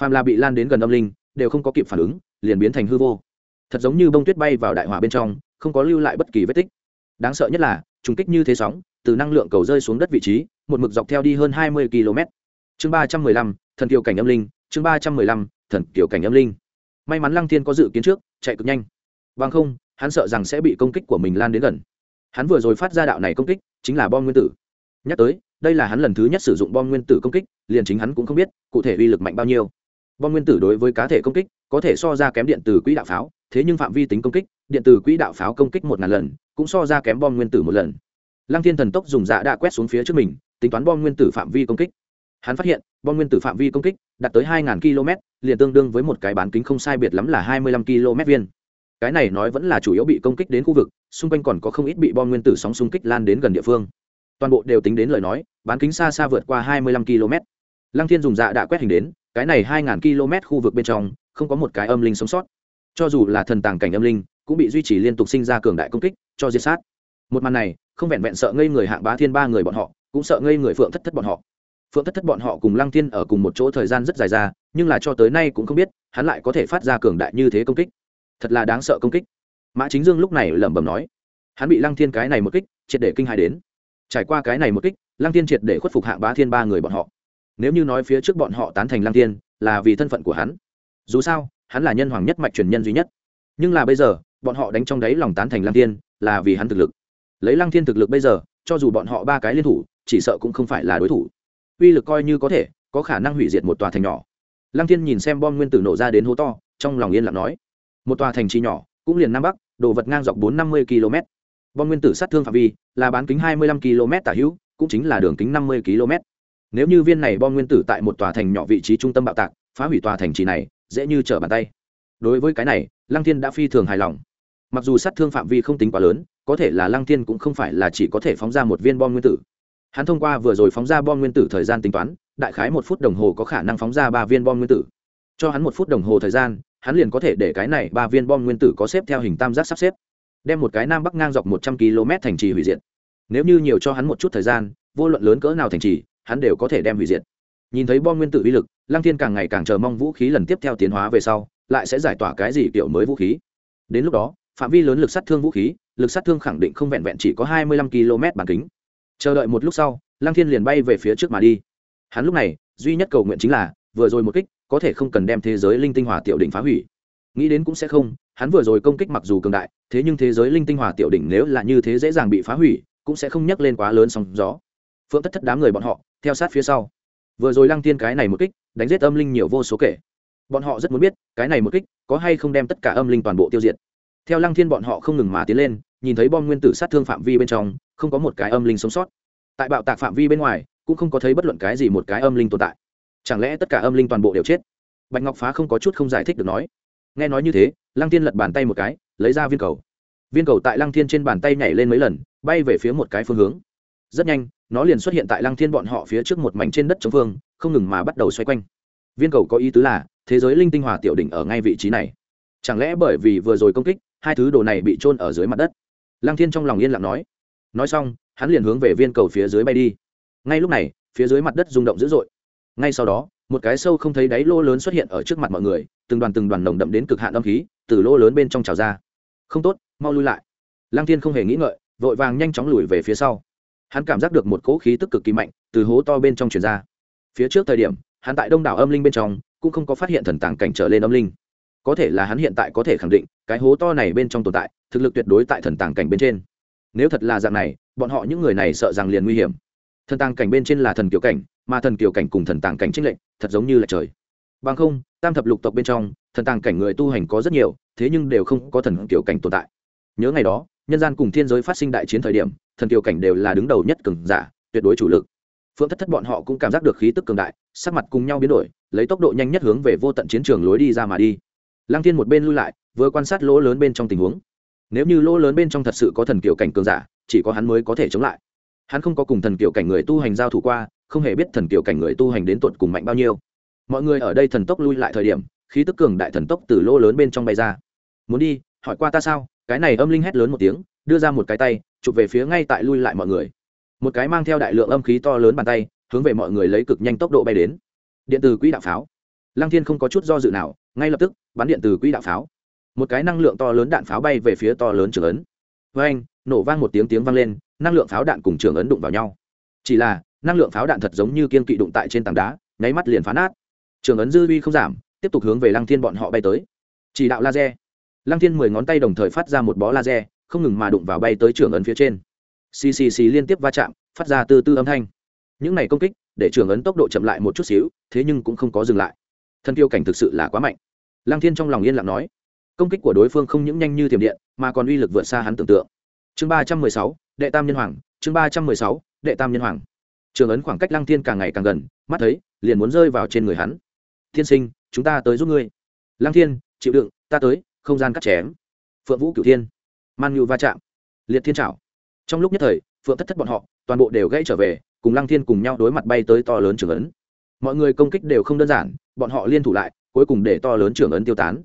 Phàm là bị lan đến gần âm linh, đều không có kịp phản ứng, liền biến thành hư vô. Thật giống như bông tuyết bay vào đại hỏa bên trong, không có lưu lại bất kỳ vết tích. Đáng sợ nhất là, trùng kích như thế sóng, từ năng lượng cầu rơi xuống đất vị trí, một mực dọc theo đi hơn hai mươi km. Chương ba trăm mười lăm, thần kiều cảnh âm linh, chương ba trăm mười lăm, thần kiều cảnh âm linh. May mắn lăng thiên có dự kiến trước, chạy cực nhanh. Vâng không, hắn sợ rằng sẽ bị công kích của mình lan đến gần. Hắn vừa rồi phát ra đạo này công kích, chính là bom nguyên tử nhắc tới, đây là hắn lần thứ nhất sử dụng bom nguyên tử công kích, liền chính hắn cũng không biết, cụ thể uy lực mạnh bao nhiêu. Bom nguyên tử đối với cá thể công kích, có thể so ra kém điện từ quỹ đạo pháo, thế nhưng phạm vi tính công kích, điện từ quỹ đạo pháo công kích một ngàn lần, cũng so ra kém bom nguyên tử một lần. Lăng thiên thần tốc dùng dạ đã quét xuống phía trước mình, tính toán bom nguyên tử phạm vi công kích. Hắn phát hiện, bom nguyên tử phạm vi công kích đạt tới hai km, liền tương đương với một cái bán kính không sai biệt lắm là hai mươi lăm km viên. Cái này nói vẫn là chủ yếu bị công kích đến khu vực, xung quanh còn có không ít bị bom nguyên tử sóng xung kích lan đến gần địa phương toàn bộ đều tính đến lời nói, bán kính xa xa vượt qua hai mươi lăm km lăng thiên dùng dạ đã quét hình đến, cái này hai ngàn km khu vực bên trong, không có một cái âm linh sống sót. Cho dù là thần tàng cảnh âm linh, cũng bị duy trì liên tục sinh ra cường đại công kích, cho diệt sát. Một màn này, không vẹn vẹn sợ ngây người hạng bá thiên ba người bọn họ, cũng sợ ngây người phượng thất thất bọn họ. Phượng thất thất bọn họ cùng lăng thiên ở cùng một chỗ thời gian rất dài ra, nhưng là cho tới nay cũng không biết, hắn lại có thể phát ra cường đại như thế công kích. Thật là đáng sợ công kích. Mã chính dương lúc này lẩm bẩm nói. Hắn bị lăng thiên cái này một kích, triệt để kinh hài đến trải qua cái này một kích, lăng thiên triệt để khuất phục hạng bá thiên ba người bọn họ. Nếu như nói phía trước bọn họ tán thành lăng thiên, là vì thân phận của hắn. Dù sao, hắn là nhân hoàng nhất mạch truyền nhân duy nhất. Nhưng là bây giờ, bọn họ đánh trong đáy lòng tán thành lăng thiên, là vì hắn thực lực. Lấy lăng thiên thực lực bây giờ, cho dù bọn họ ba cái liên thủ, chỉ sợ cũng không phải là đối thủ. Uy lực coi như có thể, có khả năng hủy diệt một tòa thành nhỏ. Lăng thiên nhìn xem bom nguyên tử nổ ra đến hố to, trong lòng yên lặng nói. Một tòa thành trì nhỏ, cũng liền nam bắc, đồ vật ngang dọc bốn năm mươi km bom nguyên tử sát thương phạm vi là bán kính hai mươi lăm km tả hữu, cũng chính là đường kính năm mươi km. Nếu như viên này bom nguyên tử tại một tòa thành nhỏ vị trí trung tâm bạo tạc, phá hủy tòa thành trì này, dễ như trở bàn tay. Đối với cái này, lăng thiên đã phi thường hài lòng. Mặc dù sát thương phạm vi không tính quá lớn, có thể là lăng thiên cũng không phải là chỉ có thể phóng ra một viên bom nguyên tử. Hắn thông qua vừa rồi phóng ra bom nguyên tử thời gian tính toán, đại khái một phút đồng hồ có khả năng phóng ra ba viên bom nguyên tử. Cho hắn một phút đồng hồ thời gian, hắn liền có thể để cái này ba viên bom nguyên tử có xếp theo hình tam giác sắp xếp đem một cái nam bắc ngang dọc một trăm km thành trì hủy diệt. Nếu như nhiều cho hắn một chút thời gian, vô luận lớn cỡ nào thành trì, hắn đều có thể đem hủy diệt. Nhìn thấy bom nguyên tử uy lực, lăng thiên càng ngày càng chờ mong vũ khí lần tiếp theo tiến hóa về sau, lại sẽ giải tỏa cái gì kiểu mới vũ khí. Đến lúc đó, phạm vi lớn lực sát thương vũ khí, lực sát thương khẳng định không vẹn vẹn chỉ có hai mươi lăm km bán kính. Chờ đợi một lúc sau, lăng thiên liền bay về phía trước mà đi. Hắn lúc này, duy nhất cầu nguyện chính là, vừa rồi một kích, có thể không cần đem thế giới linh tinh hỏa tiểu đỉnh phá hủy. Nghĩ đến cũng sẽ không hắn vừa rồi công kích mặc dù cường đại, thế nhưng thế giới linh tinh hỏa tiểu đỉnh nếu là như thế dễ dàng bị phá hủy, cũng sẽ không nhắc lên quá lớn sóng gió. Phượng thất thất đám người bọn họ, theo sát phía sau. Vừa rồi lăng tiên cái này một kích, đánh giết âm linh nhiều vô số kể. Bọn họ rất muốn biết, cái này một kích, có hay không đem tất cả âm linh toàn bộ tiêu diệt. Theo lăng thiên bọn họ không ngừng mà tiến lên, nhìn thấy bom nguyên tử sát thương phạm vi bên trong, không có một cái âm linh sống sót. Tại bạo tạc phạm vi bên ngoài, cũng không có thấy bất luận cái gì một cái âm linh tồn tại. Chẳng lẽ tất cả âm linh toàn bộ đều chết? Bạch ngọc phá không có chút không giải thích được nói nghe nói như thế, lăng thiên lật bàn tay một cái, lấy ra viên cầu. Viên cầu tại lăng thiên trên bàn tay nhảy lên mấy lần, bay về phía một cái phương hướng. Rất nhanh, nó liền xuất hiện tại lăng thiên bọn họ phía trước một mảnh trên đất chống phương, không ngừng mà bắt đầu xoay quanh. Viên cầu có ý tứ là, thế giới linh tinh hòa tiểu đỉnh ở ngay vị trí này. Chẳng lẽ bởi vì vừa rồi công kích, hai thứ đồ này bị trôn ở dưới mặt đất? Lăng thiên trong lòng yên lặng nói. Nói xong, hắn liền hướng về viên cầu phía dưới bay đi. Ngay lúc này, phía dưới mặt đất rung động dữ dội. Ngay sau đó một cái sâu không thấy đáy lô lớn xuất hiện ở trước mặt mọi người, từng đoàn từng đoàn nồng đậm đến cực hạn âm khí từ lô lớn bên trong trào ra. Không tốt, mau lui lại. Lăng thiên không hề nghĩ ngợi, vội vàng nhanh chóng lùi về phía sau. Hắn cảm giác được một cỗ khí tức cực kỳ mạnh từ hố to bên trong truyền ra. Phía trước thời điểm, hắn tại đông đảo âm linh bên trong cũng không có phát hiện thần tàng cảnh trở lên âm linh. Có thể là hắn hiện tại có thể khẳng định, cái hố to này bên trong tồn tại, thực lực tuyệt đối tại thần tàng cảnh bên trên. Nếu thật là dạng này, bọn họ những người này sợ rằng liền nguy hiểm. Thần tàng cảnh bên trên là thần kiểu cảnh mà thần kiều cảnh cùng thần tàng cảnh trinh lệnh thật giống như là trời. Bằng không, tam thập lục tộc bên trong, thần tàng cảnh người tu hành có rất nhiều, thế nhưng đều không có thần kiều cảnh tồn tại. Nhớ ngày đó, nhân gian cùng thiên giới phát sinh đại chiến thời điểm, thần kiều cảnh đều là đứng đầu nhất cường giả, tuyệt đối chủ lực. Phượng thất thất bọn họ cũng cảm giác được khí tức cường đại, sắc mặt cùng nhau biến đổi, lấy tốc độ nhanh nhất hướng về vô tận chiến trường lối đi ra mà đi. Lăng thiên một bên lui lại, vừa quan sát lỗ lớn bên trong tình huống. Nếu như lỗ lớn bên trong thật sự có thần kiều cảnh cường giả, chỉ có hắn mới có thể chống lại hắn không có cùng thần kiểu cảnh người tu hành giao thủ qua, không hề biết thần kiểu cảnh người tu hành đến tuột cùng mạnh bao nhiêu. Mọi người ở đây thần tốc lui lại thời điểm, khí tức cường đại thần tốc từ lỗ lớn bên trong bay ra. Muốn đi, hỏi qua ta sao? Cái này âm linh hét lớn một tiếng, đưa ra một cái tay, chụp về phía ngay tại lui lại mọi người. Một cái mang theo đại lượng âm khí to lớn bàn tay, hướng về mọi người lấy cực nhanh tốc độ bay đến. Điện từ quỹ đạo pháo. Lăng thiên không có chút do dự nào, ngay lập tức, bắn điện từ quỹ đạo pháo. Một cái năng lượng to lớn đạn pháo bay về phía to lớn trường ấn. Với anh nổ vang một tiếng tiếng vang lên năng lượng pháo đạn cùng trường ấn đụng vào nhau. Chỉ là, năng lượng pháo đạn thật giống như kiên kỵ đụng tại trên tảng đá, nháy mắt liền phá nát. Trường ấn dư vi không giảm, tiếp tục hướng về lăng thiên bọn họ bay tới. Chỉ đạo laser. Lăng thiên mười ngón tay đồng thời phát ra một bó laser, không ngừng mà đụng vào bay tới trường ấn phía trên. Xì xì xì liên tiếp va chạm, phát ra từ tư âm thanh. Những này công kích, để trường ấn tốc độ chậm lại một chút xíu, thế nhưng cũng không có dừng lại. Thân tiêu cảnh thực sự là quá mạnh. Lăng thiên trong lòng yên lặng nói. Công kích của đối phương không những nhanh như tiềm điện, mà còn uy lực vượt xa hắn tưởng tượng. Chương ba trăm mười sáu đệ tam nhân hoàng, chương ba trăm mười sáu, đệ tam nhân hoàng. Trường ấn khoảng cách lăng thiên càng ngày càng gần, mắt thấy, liền muốn rơi vào trên người hắn. Thiên sinh, chúng ta tới giúp ngươi. Lăng thiên, chịu đựng, ta tới, không gian cắt chém. Phượng vũ cửu thiên, man nhu va chạm. Liệt thiên trảo. Trong lúc nhất thời, phượng thất thất bọn họ, toàn bộ đều gãy trở về, cùng lăng thiên cùng nhau đối mặt bay tới to lớn trường ấn. Mọi người công kích đều không đơn giản, bọn họ liên thủ lại, cuối cùng để to lớn trường ấn tiêu tán.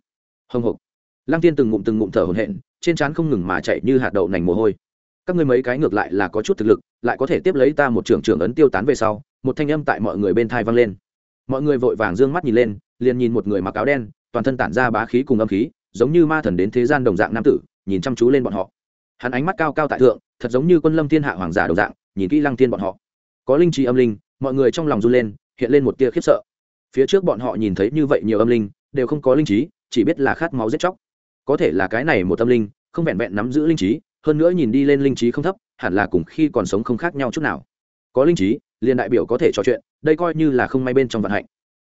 Hồng hộc lăng thiên từng ngụm từng ngụm thở hổn hển, trên trán không ngừng mà chạy như hạt đậu nành mồ hôi các ngươi mấy cái ngược lại là có chút thực lực, lại có thể tiếp lấy ta một trưởng trưởng ấn tiêu tán về sau, một thanh âm tại mọi người bên thai vang lên. Mọi người vội vàng d ư ơ n g mắt nhìn lên, liền nhìn một người mặc áo đen, toàn thân tản ra bá khí cùng âm khí, giống như ma thần đến thế gian đồng dạng nam tử, nhìn chăm chú lên bọn họ. Hắn ánh mắt cao cao tại thượng, thật giống như quân lâm thiên hạ hoàng giả đồng dạng, nhìn kỹ lăng thiên bọn họ. Có linh trí âm linh, mọi người trong lòng run lên, hiện lên một tia khiếp sợ. Phía trước bọn họ nhìn thấy như vậy nhiều âm linh, đều không có linh trí, chỉ biết là khát máu giết chóc. Có thể là cái này một tâm linh, không vẹn vẹn nắm giữ linh trí hơn nữa nhìn đi lên linh trí không thấp, hẳn là cùng khi còn sống không khác nhau chút nào. Có linh trí, liền đại biểu có thể trò chuyện, đây coi như là không may bên trong vận hạnh.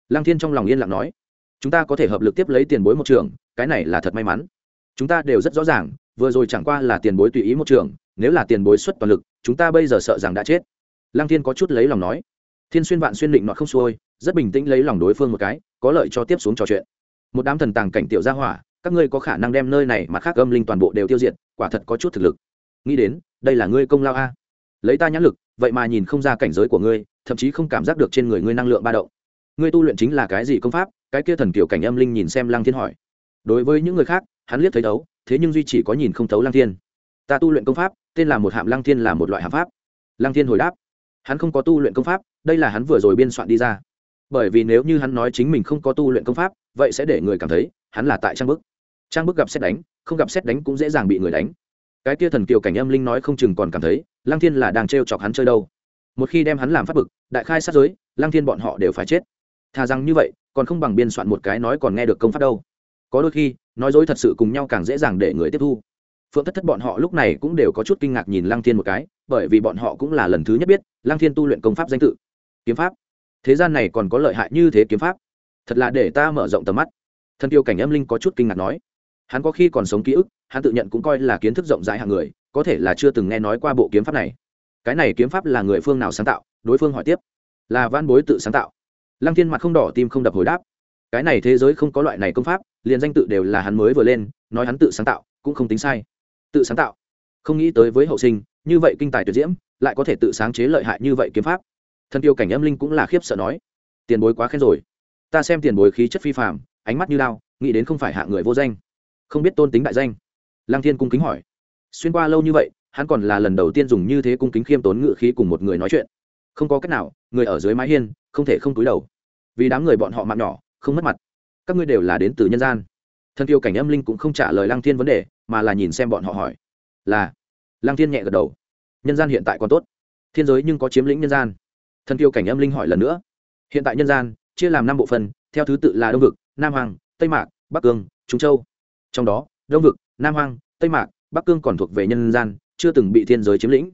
Lăng thiên trong lòng yên lặng nói, chúng ta có thể hợp lực tiếp lấy tiền bối một trường, cái này là thật may mắn. Chúng ta đều rất rõ ràng, vừa rồi chẳng qua là tiền bối tùy ý một trường, nếu là tiền bối xuất toàn lực, chúng ta bây giờ sợ rằng đã chết. Lăng thiên có chút lấy lòng nói, thiên xuyên vạn xuyên định nọ không xuôi, rất bình tĩnh lấy lòng đối phương một cái, có lợi cho tiếp xuống trò chuyện. Một đám thần tàng cảnh tiểu gia hỏa các ngươi có khả năng đem nơi này mà khác âm linh toàn bộ đều tiêu diệt, quả thật có chút thực lực. Nghĩ đến, đây là ngươi công lao a. Lấy ta nhãn lực, vậy mà nhìn không ra cảnh giới của ngươi, thậm chí không cảm giác được trên người ngươi năng lượng ba động. Ngươi tu luyện chính là cái gì công pháp? Cái kia thần kiểu cảnh âm linh nhìn xem lăng thiên hỏi. Đối với những người khác, hắn liếc thấy đấu, thế nhưng duy chỉ có nhìn không thấu lăng thiên. Ta tu luyện công pháp, tên là một hạm lăng thiên là một loại hạm pháp. Lăng thiên hồi đáp. Hắn không có tu luyện công pháp, đây là hắn vừa rồi biên soạn đi ra. Bởi vì nếu như hắn nói chính mình không có tu luyện công pháp, vậy sẽ để người cảm thấy, hắn là tại trang bức trang bức gặp xét đánh, không gặp xét đánh cũng dễ dàng bị người đánh. Cái kia thần kiều cảnh âm linh nói không chừng còn cảm thấy, lăng thiên là đang t chọc hắn chơi đâu. Một khi đem hắn làm phát bực, đại khai sát giới, lăng thiên bọn họ đều phải chết. Thà rằng như vậy, còn không bằng biên soạn một cái nói còn nghe được công pháp đâu. Có đôi khi, nói dối thật sự cùng nhau càng dễ dàng để người tiếp thu. Phượng thất thất bọn họ lúc này cũng đều có chút kinh ngạc nhìn lăng thiên một cái, bởi vì bọn họ cũng là lần thứ nhất biết, lăng thiên tu luyện công pháp danh tự. Kiếm pháp. Thế gian này còn có lợi hại như thế kiếm pháp. Thật là để ta mở rộng tầm mắt. Thần tiêu cảnh âm linh có chút kinh ngạc nói hắn có khi còn sống ký ức, hắn tự nhận cũng coi là kiến thức rộng rãi hàng người, có thể là chưa từng nghe nói qua bộ kiếm pháp này. Cái này kiếm pháp là người phương nào sáng tạo? Đối phương hỏi tiếp. Là văn bối tự sáng tạo. Lăng thiên mặt không đỏ tim không đập hồi đáp. Cái này thế giới không có loại này công pháp, liền danh tự đều là hắn mới vừa lên, nói hắn tự sáng tạo, cũng không tính sai. Tự sáng tạo. Không nghĩ tới với hậu sinh, như vậy kinh tài tuyệt diễm, lại có thể tự sáng chế lợi hại như vậy kiếm pháp. Thân tiêu cảnh âm linh cũng là khiếp sợ nói. Tiền bối quá khen rồi. Ta xem tiền bối khí chất phi phạm ánh mắt như lao nghĩ đến không phải hạ người vô danh không biết tôn tính đại danh. Lang thiên cung kính hỏi. Xuyên qua lâu như vậy, hắn còn là lần đầu tiên dùng như thế cung kính khiêm tốn ngự khí cùng một người nói chuyện. Không có cách nào, người ở dưới mái hiên, không thể không túi đầu. Vì đám người bọn họ mạng nhỏ, không mất mặt. Các ngươi đều là đến từ nhân gian. Thân tiêu cảnh âm linh cũng không trả lời lăng thiên vấn đề, mà là nhìn xem bọn họ hỏi. Là. Lăng thiên nhẹ gật đầu. Nhân gian hiện tại còn tốt. Thiên giới nhưng có chiếm lĩnh nhân gian. Thân tiêu cảnh âm linh hỏi lần nữa. Hiện tại nhân gian, chia làm năm bộ phận, theo thứ tự là đông vực, nam hoàng, tây mạc, bắc cương, trung châu trong đó, đông vực, nam hoang, tây mạc, bắc cương còn thuộc về nhân gian, chưa từng bị thiên giới chiếm lĩnh.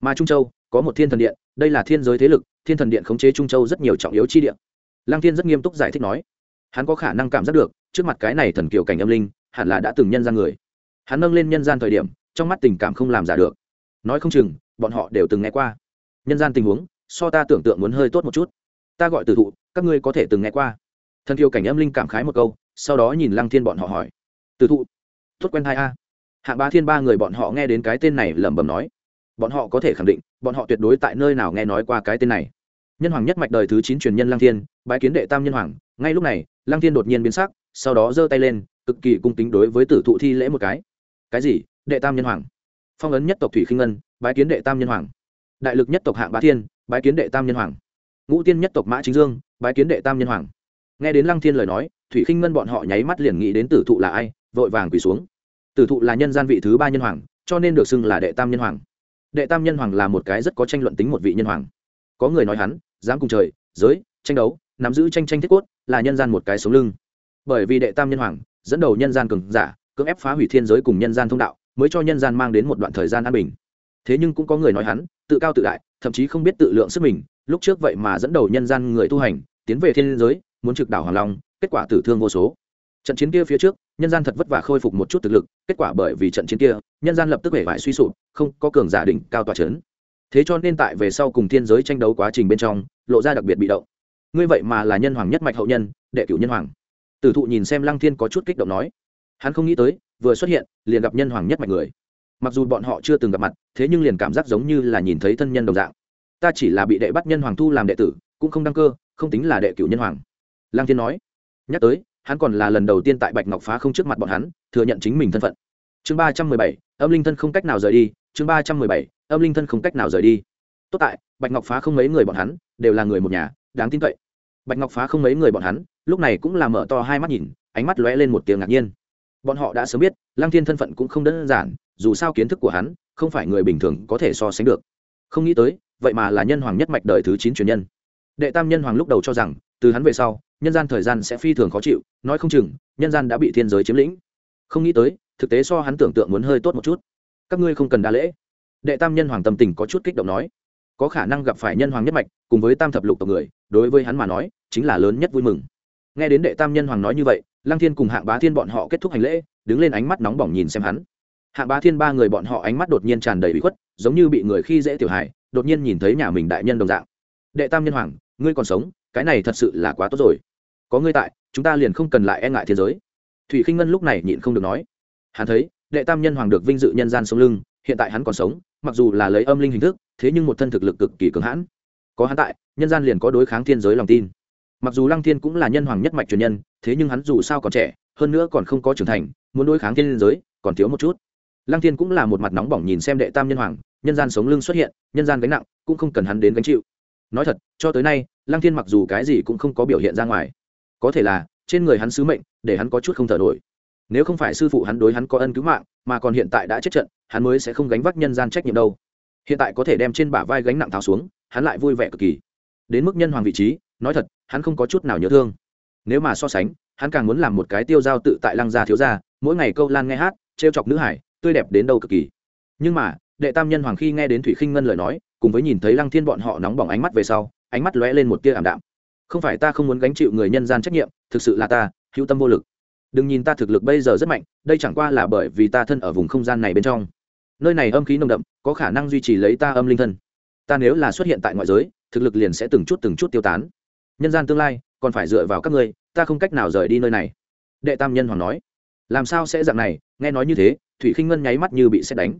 Mà trung châu, có một thiên thần điện, đây là thiên giới thế lực, thiên thần điện khống chế trung châu rất nhiều trọng yếu chi điện lăng thiên rất nghiêm túc giải thích nói, hắn có khả năng cảm giác được, trước mặt cái này thần kiều cảnh âm linh, hẳn là đã từng nhân gian người. Hắn nâng lên nhân gian thời điểm, trong mắt tình cảm không làm giả được. Nói không chừng, bọn họ đều từng nghe qua. Nhân gian tình huống, so ta tưởng tượng muốn hơi tốt một chút. Ta gọi từ thụ, các ngươi có thể từng nghe qua. Thần kiều cảnh âm linh cảm khái một câu, sau đó nhìn lăng thiên bọn họ hỏi từ thụ. Tốt quen hai a. Hạng ba thiên ba người bọn họ nghe đến cái tên này lẩm bẩm nói. Bọn họ có thể khẳng định, bọn họ tuyệt đối tại nơi nào nghe nói qua cái tên này. Nhân hoàng nhất mạch đời thứ chín truyền nhân lang thiên, bái kiến đệ tam nhân hoàng. Ngay lúc này lang thiên đột nhiên biến sắc, sau đó giơ tay lên, cực kỳ cung kính đối với tử thụ thi lễ một cái. Cái gì? Đệ tam nhân hoàng. Phong ấn nhất tộc thủy khinh ngân, bái kiến đệ tam nhân hoàng. Đại lực nhất tộc hạng bá thiên, bái kiến đệ tam nhân hoàng. Ngũ tiên nhất tộc mã chính dương, bái kiến đệ tam nhân hoàng. Nghe đến lăng thiên lời nói, thủy khinh ngân bọn họ nháy mắt liền nghĩ đến tử thụ là ai vội vàng quỳ xuống. Tử thụ là nhân gian vị thứ ba nhân hoàng, cho nên được xưng là đệ tam nhân hoàng. Đệ tam nhân hoàng là một cái rất có tranh luận tính một vị nhân hoàng. Có người nói hắn, dám cùng trời, giới, tranh đấu, nắm giữ tranh tranh thiết cốt, là nhân gian một cái sống lưng. Bởi vì đệ tam nhân hoàng, dẫn đầu nhân gian cường giả, cưỡng ép phá hủy thiên giới cùng nhân gian thông đạo, mới cho nhân gian mang đến một đoạn thời gian an bình. Thế nhưng cũng có người nói hắn, tự cao tự đại, thậm chí không biết tự lượng sức mình, lúc trước vậy mà dẫn đầu nhân gian người tu hành, tiến về thiên giới, muốn trực đảo hoàng long, kết quả tử thương vô số. Trận chiến kia phía trước nhân gian thật vất vả khôi phục một chút thực lực, kết quả bởi vì trận chiến kia, nhân gian lập tức hể vải suy sụp, không có cường giả đỉnh cao tòa c h ấ n thế cho nên tại về sau cùng thiên giới tranh đấu quá trình bên trong, lộ ra đặc biệt bị động. Ngươi vậy mà là nhân hoàng nhất mạch hậu nhân, đệ cửu nhân hoàng. Tử thụ nhìn xem lăng thiên có chút kích động nói. Hắn không nghĩ tới, vừa xuất hiện, liền gặp nhân hoàng nhất mạch người. Mặc dù bọn họ chưa từng gặp mặt, thế nhưng liền cảm giác giống như là nhìn thấy thân nhân đồng dạng. Ta chỉ là bị đệ bắt nhân hoàng thu làm đệ tử, cũng không đăng cơ, không tính là đệ cửu nhân hoàng. Lăng thiên nói. Nhắc tới hắn còn là lần đầu tiên tại bạch ngọc phá không trước mặt bọn hắn, thừa nhận chính mình thân phận. Chương ba trăm mười bảy, âm linh thân không cách nào rời đi, chương ba trăm mười bảy, âm linh thân không cách nào rời đi. Tốt tại, bạch ngọc phá không mấy người bọn hắn, đều là người một nhà, đáng tin cậy. Bạch ngọc phá không mấy người bọn hắn, lúc này cũng là mở to hai mắt nhìn, ánh mắt lóe lên một tiếng ngạc nhiên. Bọn họ đã sớm biết, lăng thiên thân phận cũng không đơn giản, dù sao kiến thức của hắn, không phải người bình thường có thể so sánh được. Không nghĩ tới, vậy mà là nhân hoàng nhất mạch đời thứ chín truyền nhân. Đệ tam nhân hoàng lúc đầu cho rằng từ hắn về sau, nhân gian thời gian sẽ phi thường khó chịu, nói không chừng, nhân gian đã bị thiên giới chiếm lĩnh. Không nghĩ tới, thực tế so hắn tưởng tượng muốn hơi tốt một chút. Các ngươi không cần đa lễ. Đệ tam nhân hoàng tâm tình có chút kích động nói. Có khả năng gặp phải nhân hoàng nhất mạch, cùng với tam thập lục tộc người, đối với hắn mà nói, chính là lớn nhất vui mừng. Nghe đến đệ tam nhân hoàng nói như vậy, lăng thiên cùng hạng bá thiên bọn họ kết thúc hành lễ, đứng lên ánh mắt nóng bỏng nhìn xem hắn. Hạng bá thiên ba người bọn họ ánh mắt đột nhiên tràn đầy bị khuất, giống như bị người khi dễ tiểu hài, đột nhiên nhìn thấy nhà mình đại nhân đồng dạng. Đệ tam nhân hoàng, ngươi còn sống cái này thật sự là quá tốt rồi. Có ngươi tại, chúng ta liền không cần lại e ngại thế giới. Thủy khinh ngân lúc này nhịn không được nói. Hắn thấy, đệ tam nhân hoàng được vinh dự nhân gian sống lưng, hiện tại hắn còn sống, mặc dù là lấy âm linh hình thức, thế nhưng một thân thực lực cực kỳ cường hãn. Có hắn tại, nhân gian liền có đối kháng thiên giới lòng tin. Mặc dù lăng thiên cũng là nhân hoàng nhất mạch truyền nhân, thế nhưng hắn dù sao còn trẻ, hơn nữa còn không có trưởng thành, muốn đối kháng thiên giới, còn thiếu một chút. Lăng thiên cũng là một mặt nóng bỏng nhìn xem đệ tam nhân hoàng, nhân gian sống lưng xuất hiện, nhân gian gánh nặng, cũng không cần hắn đến gánh chịu nói thật, cho tới nay, lăng thiên mặc dù cái gì cũng không có biểu hiện ra ngoài. Có thể là, trên người hắn sứ mệnh, để hắn có chút không thở nổi. Nếu không phải sư phụ hắn đối hắn có ân cứu mạng, mà còn hiện tại đã chết trận, hắn mới sẽ không gánh vác nhân gian trách nhiệm đâu. Hiện tại có thể đem trên bả vai gánh nặng tháo xuống, hắn lại vui vẻ cực kỳ. Đến mức nhân hoàng vị trí, nói thật, hắn không có chút nào nhớ thương. Nếu mà so sánh, hắn càng muốn làm một cái tiêu giao tự tại lăng gia thiếu gia, mỗi ngày câu lan nghe hát, trêu chọc nữ hải, tươi đẹp đến đâu cực kỳ. Nhưng mà, đệ tam nhân hoàng khi nghe đến thủy khinh ngân lời nói cùng với nhìn thấy lăng thiên bọn họ nóng bỏng ánh mắt về sau, ánh mắt lóe lên một tia ảm đạm. Không phải ta không muốn gánh chịu người nhân gian trách nhiệm, thực sự là ta, hữu tâm vô lực. Đừng nhìn ta thực lực bây giờ rất mạnh, đây chẳng qua là bởi vì ta thân ở vùng không gian này bên trong. Nơi này âm khí nồng đậm, có khả năng duy trì lấy ta âm linh thân. Ta nếu là xuất hiện tại ngoại giới, thực lực liền sẽ từng chút từng chút tiêu tán. Nhân gian tương lai, còn phải dựa vào các ngươi, ta không cách nào rời đi nơi này. Đệ tam nhân hoàng nói. Làm sao sẽ dạng này, nghe nói như thế, thủy khinh ngân nháy mắt như bị xét đánh.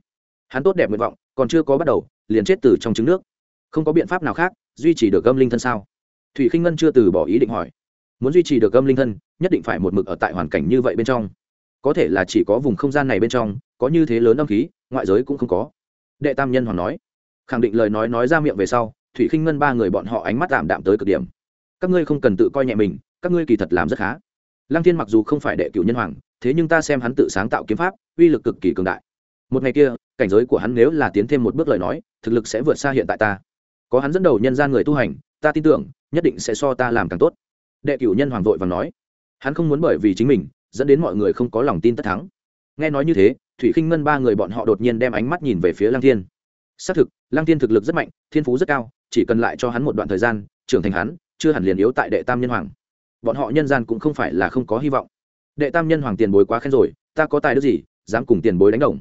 Hắn tốt đẹp nguyện vọng, còn chưa có bắt đầu liền chết từ trong trứng nước. Không có biện pháp nào khác, duy trì được âm linh thân sao? Thủy khinh ngân chưa từ bỏ ý định hỏi. Muốn duy trì được âm linh thân, nhất định phải một mực ở tại hoàn cảnh như vậy bên trong. Có thể là chỉ có vùng không gian này bên trong, có như thế lớn âm khí, ngoại giới cũng không có. Đệ tam nhân hoàng nói. Khẳng định lời nói nói ra miệng về sau, thủy khinh ngân ba người bọn họ ánh mắt tạm đạm tới cực điểm. Các ngươi không cần tự coi nhẹ mình, các ngươi kỳ thật làm rất khá. Lăng thiên mặc dù không phải đệ cửu nhân hoàng, thế nhưng ta xem hắn tự sáng tạo kiếm pháp, uy lực cực kỳ cường đại. Một ngày kia, cảnh giới của hắn nếu là tiến thêm một bước lời nói thực lực sẽ vượt xa hiện tại ta. Có hắn dẫn đầu nhân gian người tu hành, ta tin tưởng, nhất định sẽ so ta làm càng tốt. Đệ cửu nhân hoàng vội và nói. Hắn không muốn bởi vì chính mình, dẫn đến mọi người không có lòng tin tất thắng. Nghe nói như thế, thủy khinh ngân ba người bọn họ đột nhiên đem ánh mắt nhìn về phía lăng thiên. Xác thực, lăng thiên thực lực rất mạnh, thiên phú rất cao, chỉ cần lại cho hắn một đoạn thời gian, trưởng thành hắn, chưa hẳn liền yếu tại đệ tam nhân hoàng. Bọn họ nhân gian cũng không phải là không có hy vọng. Đệ tam nhân hoàng tiền bối quá khen rồi, ta có tài đức gì, dám cùng tiền bối đánh đồng?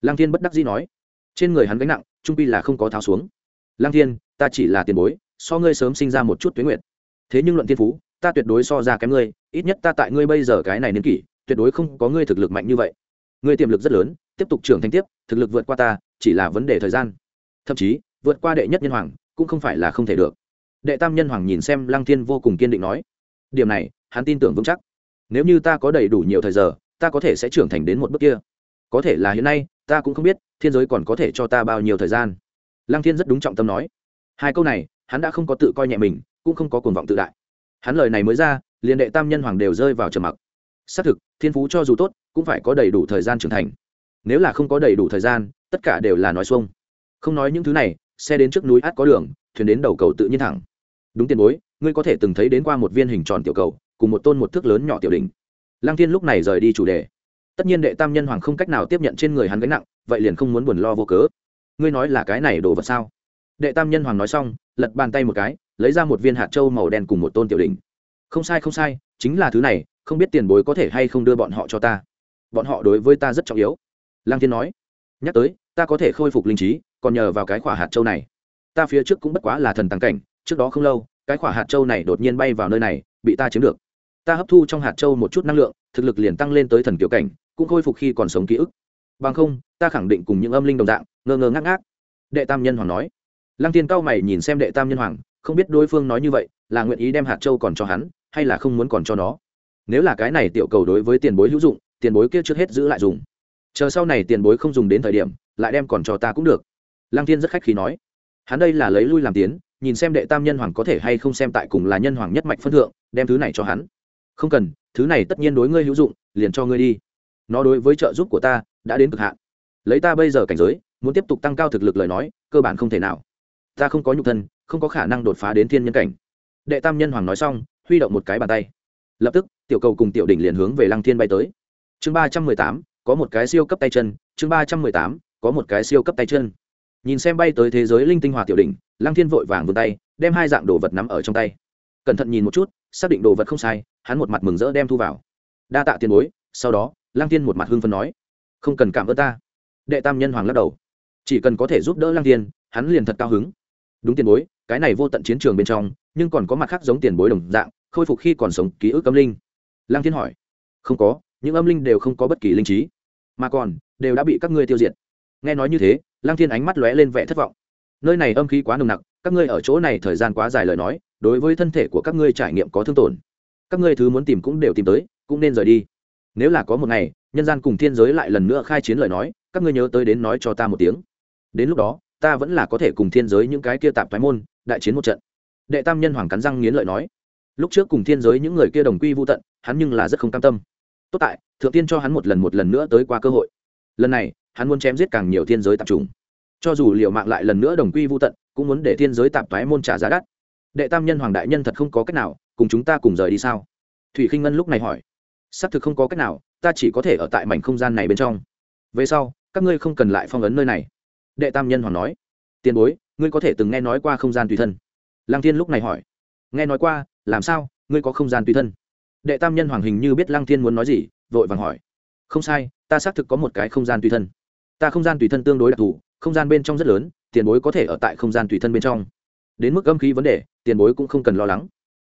Lăng thiên bất đắc dĩ nói. Trên người hắn gánh nặng trung pi là không có tháo xuống. Lăng thiên, ta chỉ là tiền bối, so ngươi sớm sinh ra một chút tuyến nguyện thế nhưng luận thiên phú, ta tuyệt đối so ra kém ngươi, ít nhất ta tại ngươi bây giờ cái này niên kỷ, tuyệt đối không có ngươi thực lực mạnh như vậy. Ngươi tiềm lực rất lớn, tiếp tục trưởng thành tiếp, thực lực vượt qua ta, chỉ là vấn đề thời gian. Thậm chí, vượt qua đệ nhất nhân hoàng, cũng không phải là không thể được. Đệ tam nhân hoàng nhìn xem lăng thiên vô cùng kiên định nói, điểm này, hắn tin tưởng vững chắc. Nếu như ta có đầy đủ nhiều thời giờ, ta có thể sẽ trưởng thành đến một bước kia. Có thể là hiện nay, ta cũng không biết thiên giới còn có thể cho ta bao nhiêu thời gian? Lăng thiên rất đúng trọng tâm nói. Hai câu này, hắn đã không có tự coi nhẹ mình, cũng không có cuồng vọng tự đại. Hắn lời này mới ra, liền đệ tam nhân hoàng đều rơi vào trầm mặc. Xác thực, thiên phú cho dù tốt, cũng phải có đầy đủ thời gian trưởng thành. Nếu là không có đầy đủ thời gian, tất cả đều là nói xuông. Không nói những thứ này, xe đến trước núi át có đường, thuyền đến đầu cầu tự nhiên thẳng. Đúng tiền bối, ngươi có thể từng thấy đến qua một viên hình tròn tiểu cầu, cùng một tôn một thước lớn nhỏ tiểu đỉnh. Lăng thiên lúc này rời đi chủ đề. Tất nhiên đệ tam nhân hoàng không cách nào tiếp nhận trên người hắn gánh nặng vậy liền không muốn buồn lo vô cớ. Ngươi nói là cái này đồ vật sao? Đệ tam nhân hoàng nói xong, lật bàn tay một cái, lấy ra một viên hạt trâu màu đen cùng một tôn tiểu đỉnh. Không sai không sai, chính là thứ này, không biết tiền bối có thể hay không đưa bọn họ cho ta. Bọn họ đối với ta rất trọng yếu. Lăng thiên nói, nhắc tới, ta có thể khôi phục linh trí, còn nhờ vào cái khỏa hạt châu này. Ta phía trước cũng bất quá là thần tàng cảnh, trước đó không lâu, cái khỏa hạt châu này đột nhiên bay vào nơi này, bị ta chiếm được. Ta hấp thu trong hạt châu một chút năng lượng, thực lực liền tăng lên tới thần kiểu cảnh, cũng khôi phục khi còn sống ký ức bằng không, ta khẳng định cùng những âm linh đồng dạng, ngơ ngơ ngác ngác. Đệ tam nhân hoàng nói. Lăng tiên cao mày nhìn xem đệ tam nhân hoàng, không biết đối phương nói như vậy, là nguyện ý đem hạt châu còn cho hắn, hay là không muốn còn cho nó. Nếu là cái này tiểu cầu đối với tiền bối hữu dụng, tiền bối kia trước hết giữ lại dùng. Chờ sau này tiền bối không dùng đến thời điểm, lại đem còn cho ta cũng được. Lăng thiên rất khách khí nói. Hắn đây là lấy lui làm tiến, nhìn xem đệ tam nhân hoàng có thể hay không xem tại cùng là nhân hoàng nhất mạch phân thượng, đem thứ này cho hắn. Không cần, thứ này tất nhiên đối ngươi hữu dụng, liền cho ngươi đi. Nó đối với trợ giúp của ta đã đến cực hạn. Lấy ta bây giờ cảnh giới, muốn tiếp tục tăng cao thực lực lời nói, cơ bản không thể nào. Ta không có nhục thân, không có khả năng đột phá đến thiên nhân cảnh. Đệ tam nhân hoàng nói xong, huy động một cái bàn tay. Lập tức, tiểu cầu cùng tiểu đỉnh liền hướng về lăng thiên bay tới. Chương ba trăm mười tám, có một cái siêu cấp tay chân. Chương ba trăm mười tám, có một cái siêu cấp tay chân. Nhìn xem bay tới thế giới linh tinh hòa tiểu đỉnh, lăng thiên vội vàng vươn tay, đem hai dạng đồ vật nắm ở trong tay. Cẩn thận nhìn một chút, xác định đồ vật không sai, hắn một mặt mừng rỡ đem thu vào. Đa tạ tiền bối, sau đó, lăng thiên một mặt hưng phấn nói không cần cảm ơn ta. Đệ tam nhân hoàng lắc đầu. Chỉ cần có thể giúp đỡ lăng thiên, hắn liền thật cao hứng. Đúng tiền bối, cái này vô tận chiến trường bên trong, nhưng còn có mặt khác giống tiền bối đồng dạng, khôi phục khi còn sống ký ức âm linh. Lăng thiên hỏi. Không có, những âm linh đều không có bất kỳ linh trí. Mà còn, đều đã bị các ngươi tiêu diệt. Nghe nói như thế, lăng thiên ánh mắt lóe lên vẻ thất vọng. Nơi này âm khí quá nồng nặc, các ngươi ở chỗ này thời gian quá dài lời nói, đối với thân thể của các ngươi trải nghiệm có thương tổn. Các ngươi thứ muốn tìm cũng đều tìm tới, cũng nên rời đi nếu là có một ngày, nhân gian cùng thiên giới lại lần nữa khai chiến lời nói, các ngươi nhớ tới đến nói cho ta một tiếng. Đến lúc đó, ta vẫn là có thể cùng thiên giới những cái kia tạp thoái môn đại chiến một trận. Đệ tam nhân hoàng cắn răng nghiến lợi nói. Lúc trước cùng thiên giới những người kia đồng quy vô tận, hắn nhưng là rất không cam tâm. Tốt tại, thượng tiên cho hắn một lần một lần nữa tới qua cơ hội. Lần này, hắn muốn chém giết càng nhiều thiên giới tạp trùng cho dù liệu mạng lại lần nữa đồng quy vô tận, cũng muốn để thiên giới tạp thoái môn trả giá đắt. Đệ tam nhân hoàng đại nhân thật không có cách nào, cùng chúng ta cùng rời đi sao? Thủy khinh ngân lúc này hỏi xác thực không có cách nào, ta chỉ có thể ở tại mảnh không gian này bên trong. Về sau, các ngươi không cần lại phong ấn nơi này. Đệ tam nhân hoàng nói. Tiền bối, ngươi có thể từng nghe nói qua không gian tùy thân? Lăng thiên lúc này hỏi. Nghe nói qua, làm sao, ngươi có không gian tùy thân? Đệ tam nhân hoàng hình như biết lăng thiên muốn nói gì, vội vàng hỏi. Không sai, ta xác thực có một cái không gian tùy thân. Ta không gian tùy thân tương đối đặc thù, không gian bên trong rất lớn, tiền bối có thể ở tại không gian tùy thân bên trong. Đến mức âm khí vấn đề, tiền bối cũng không cần lo lắng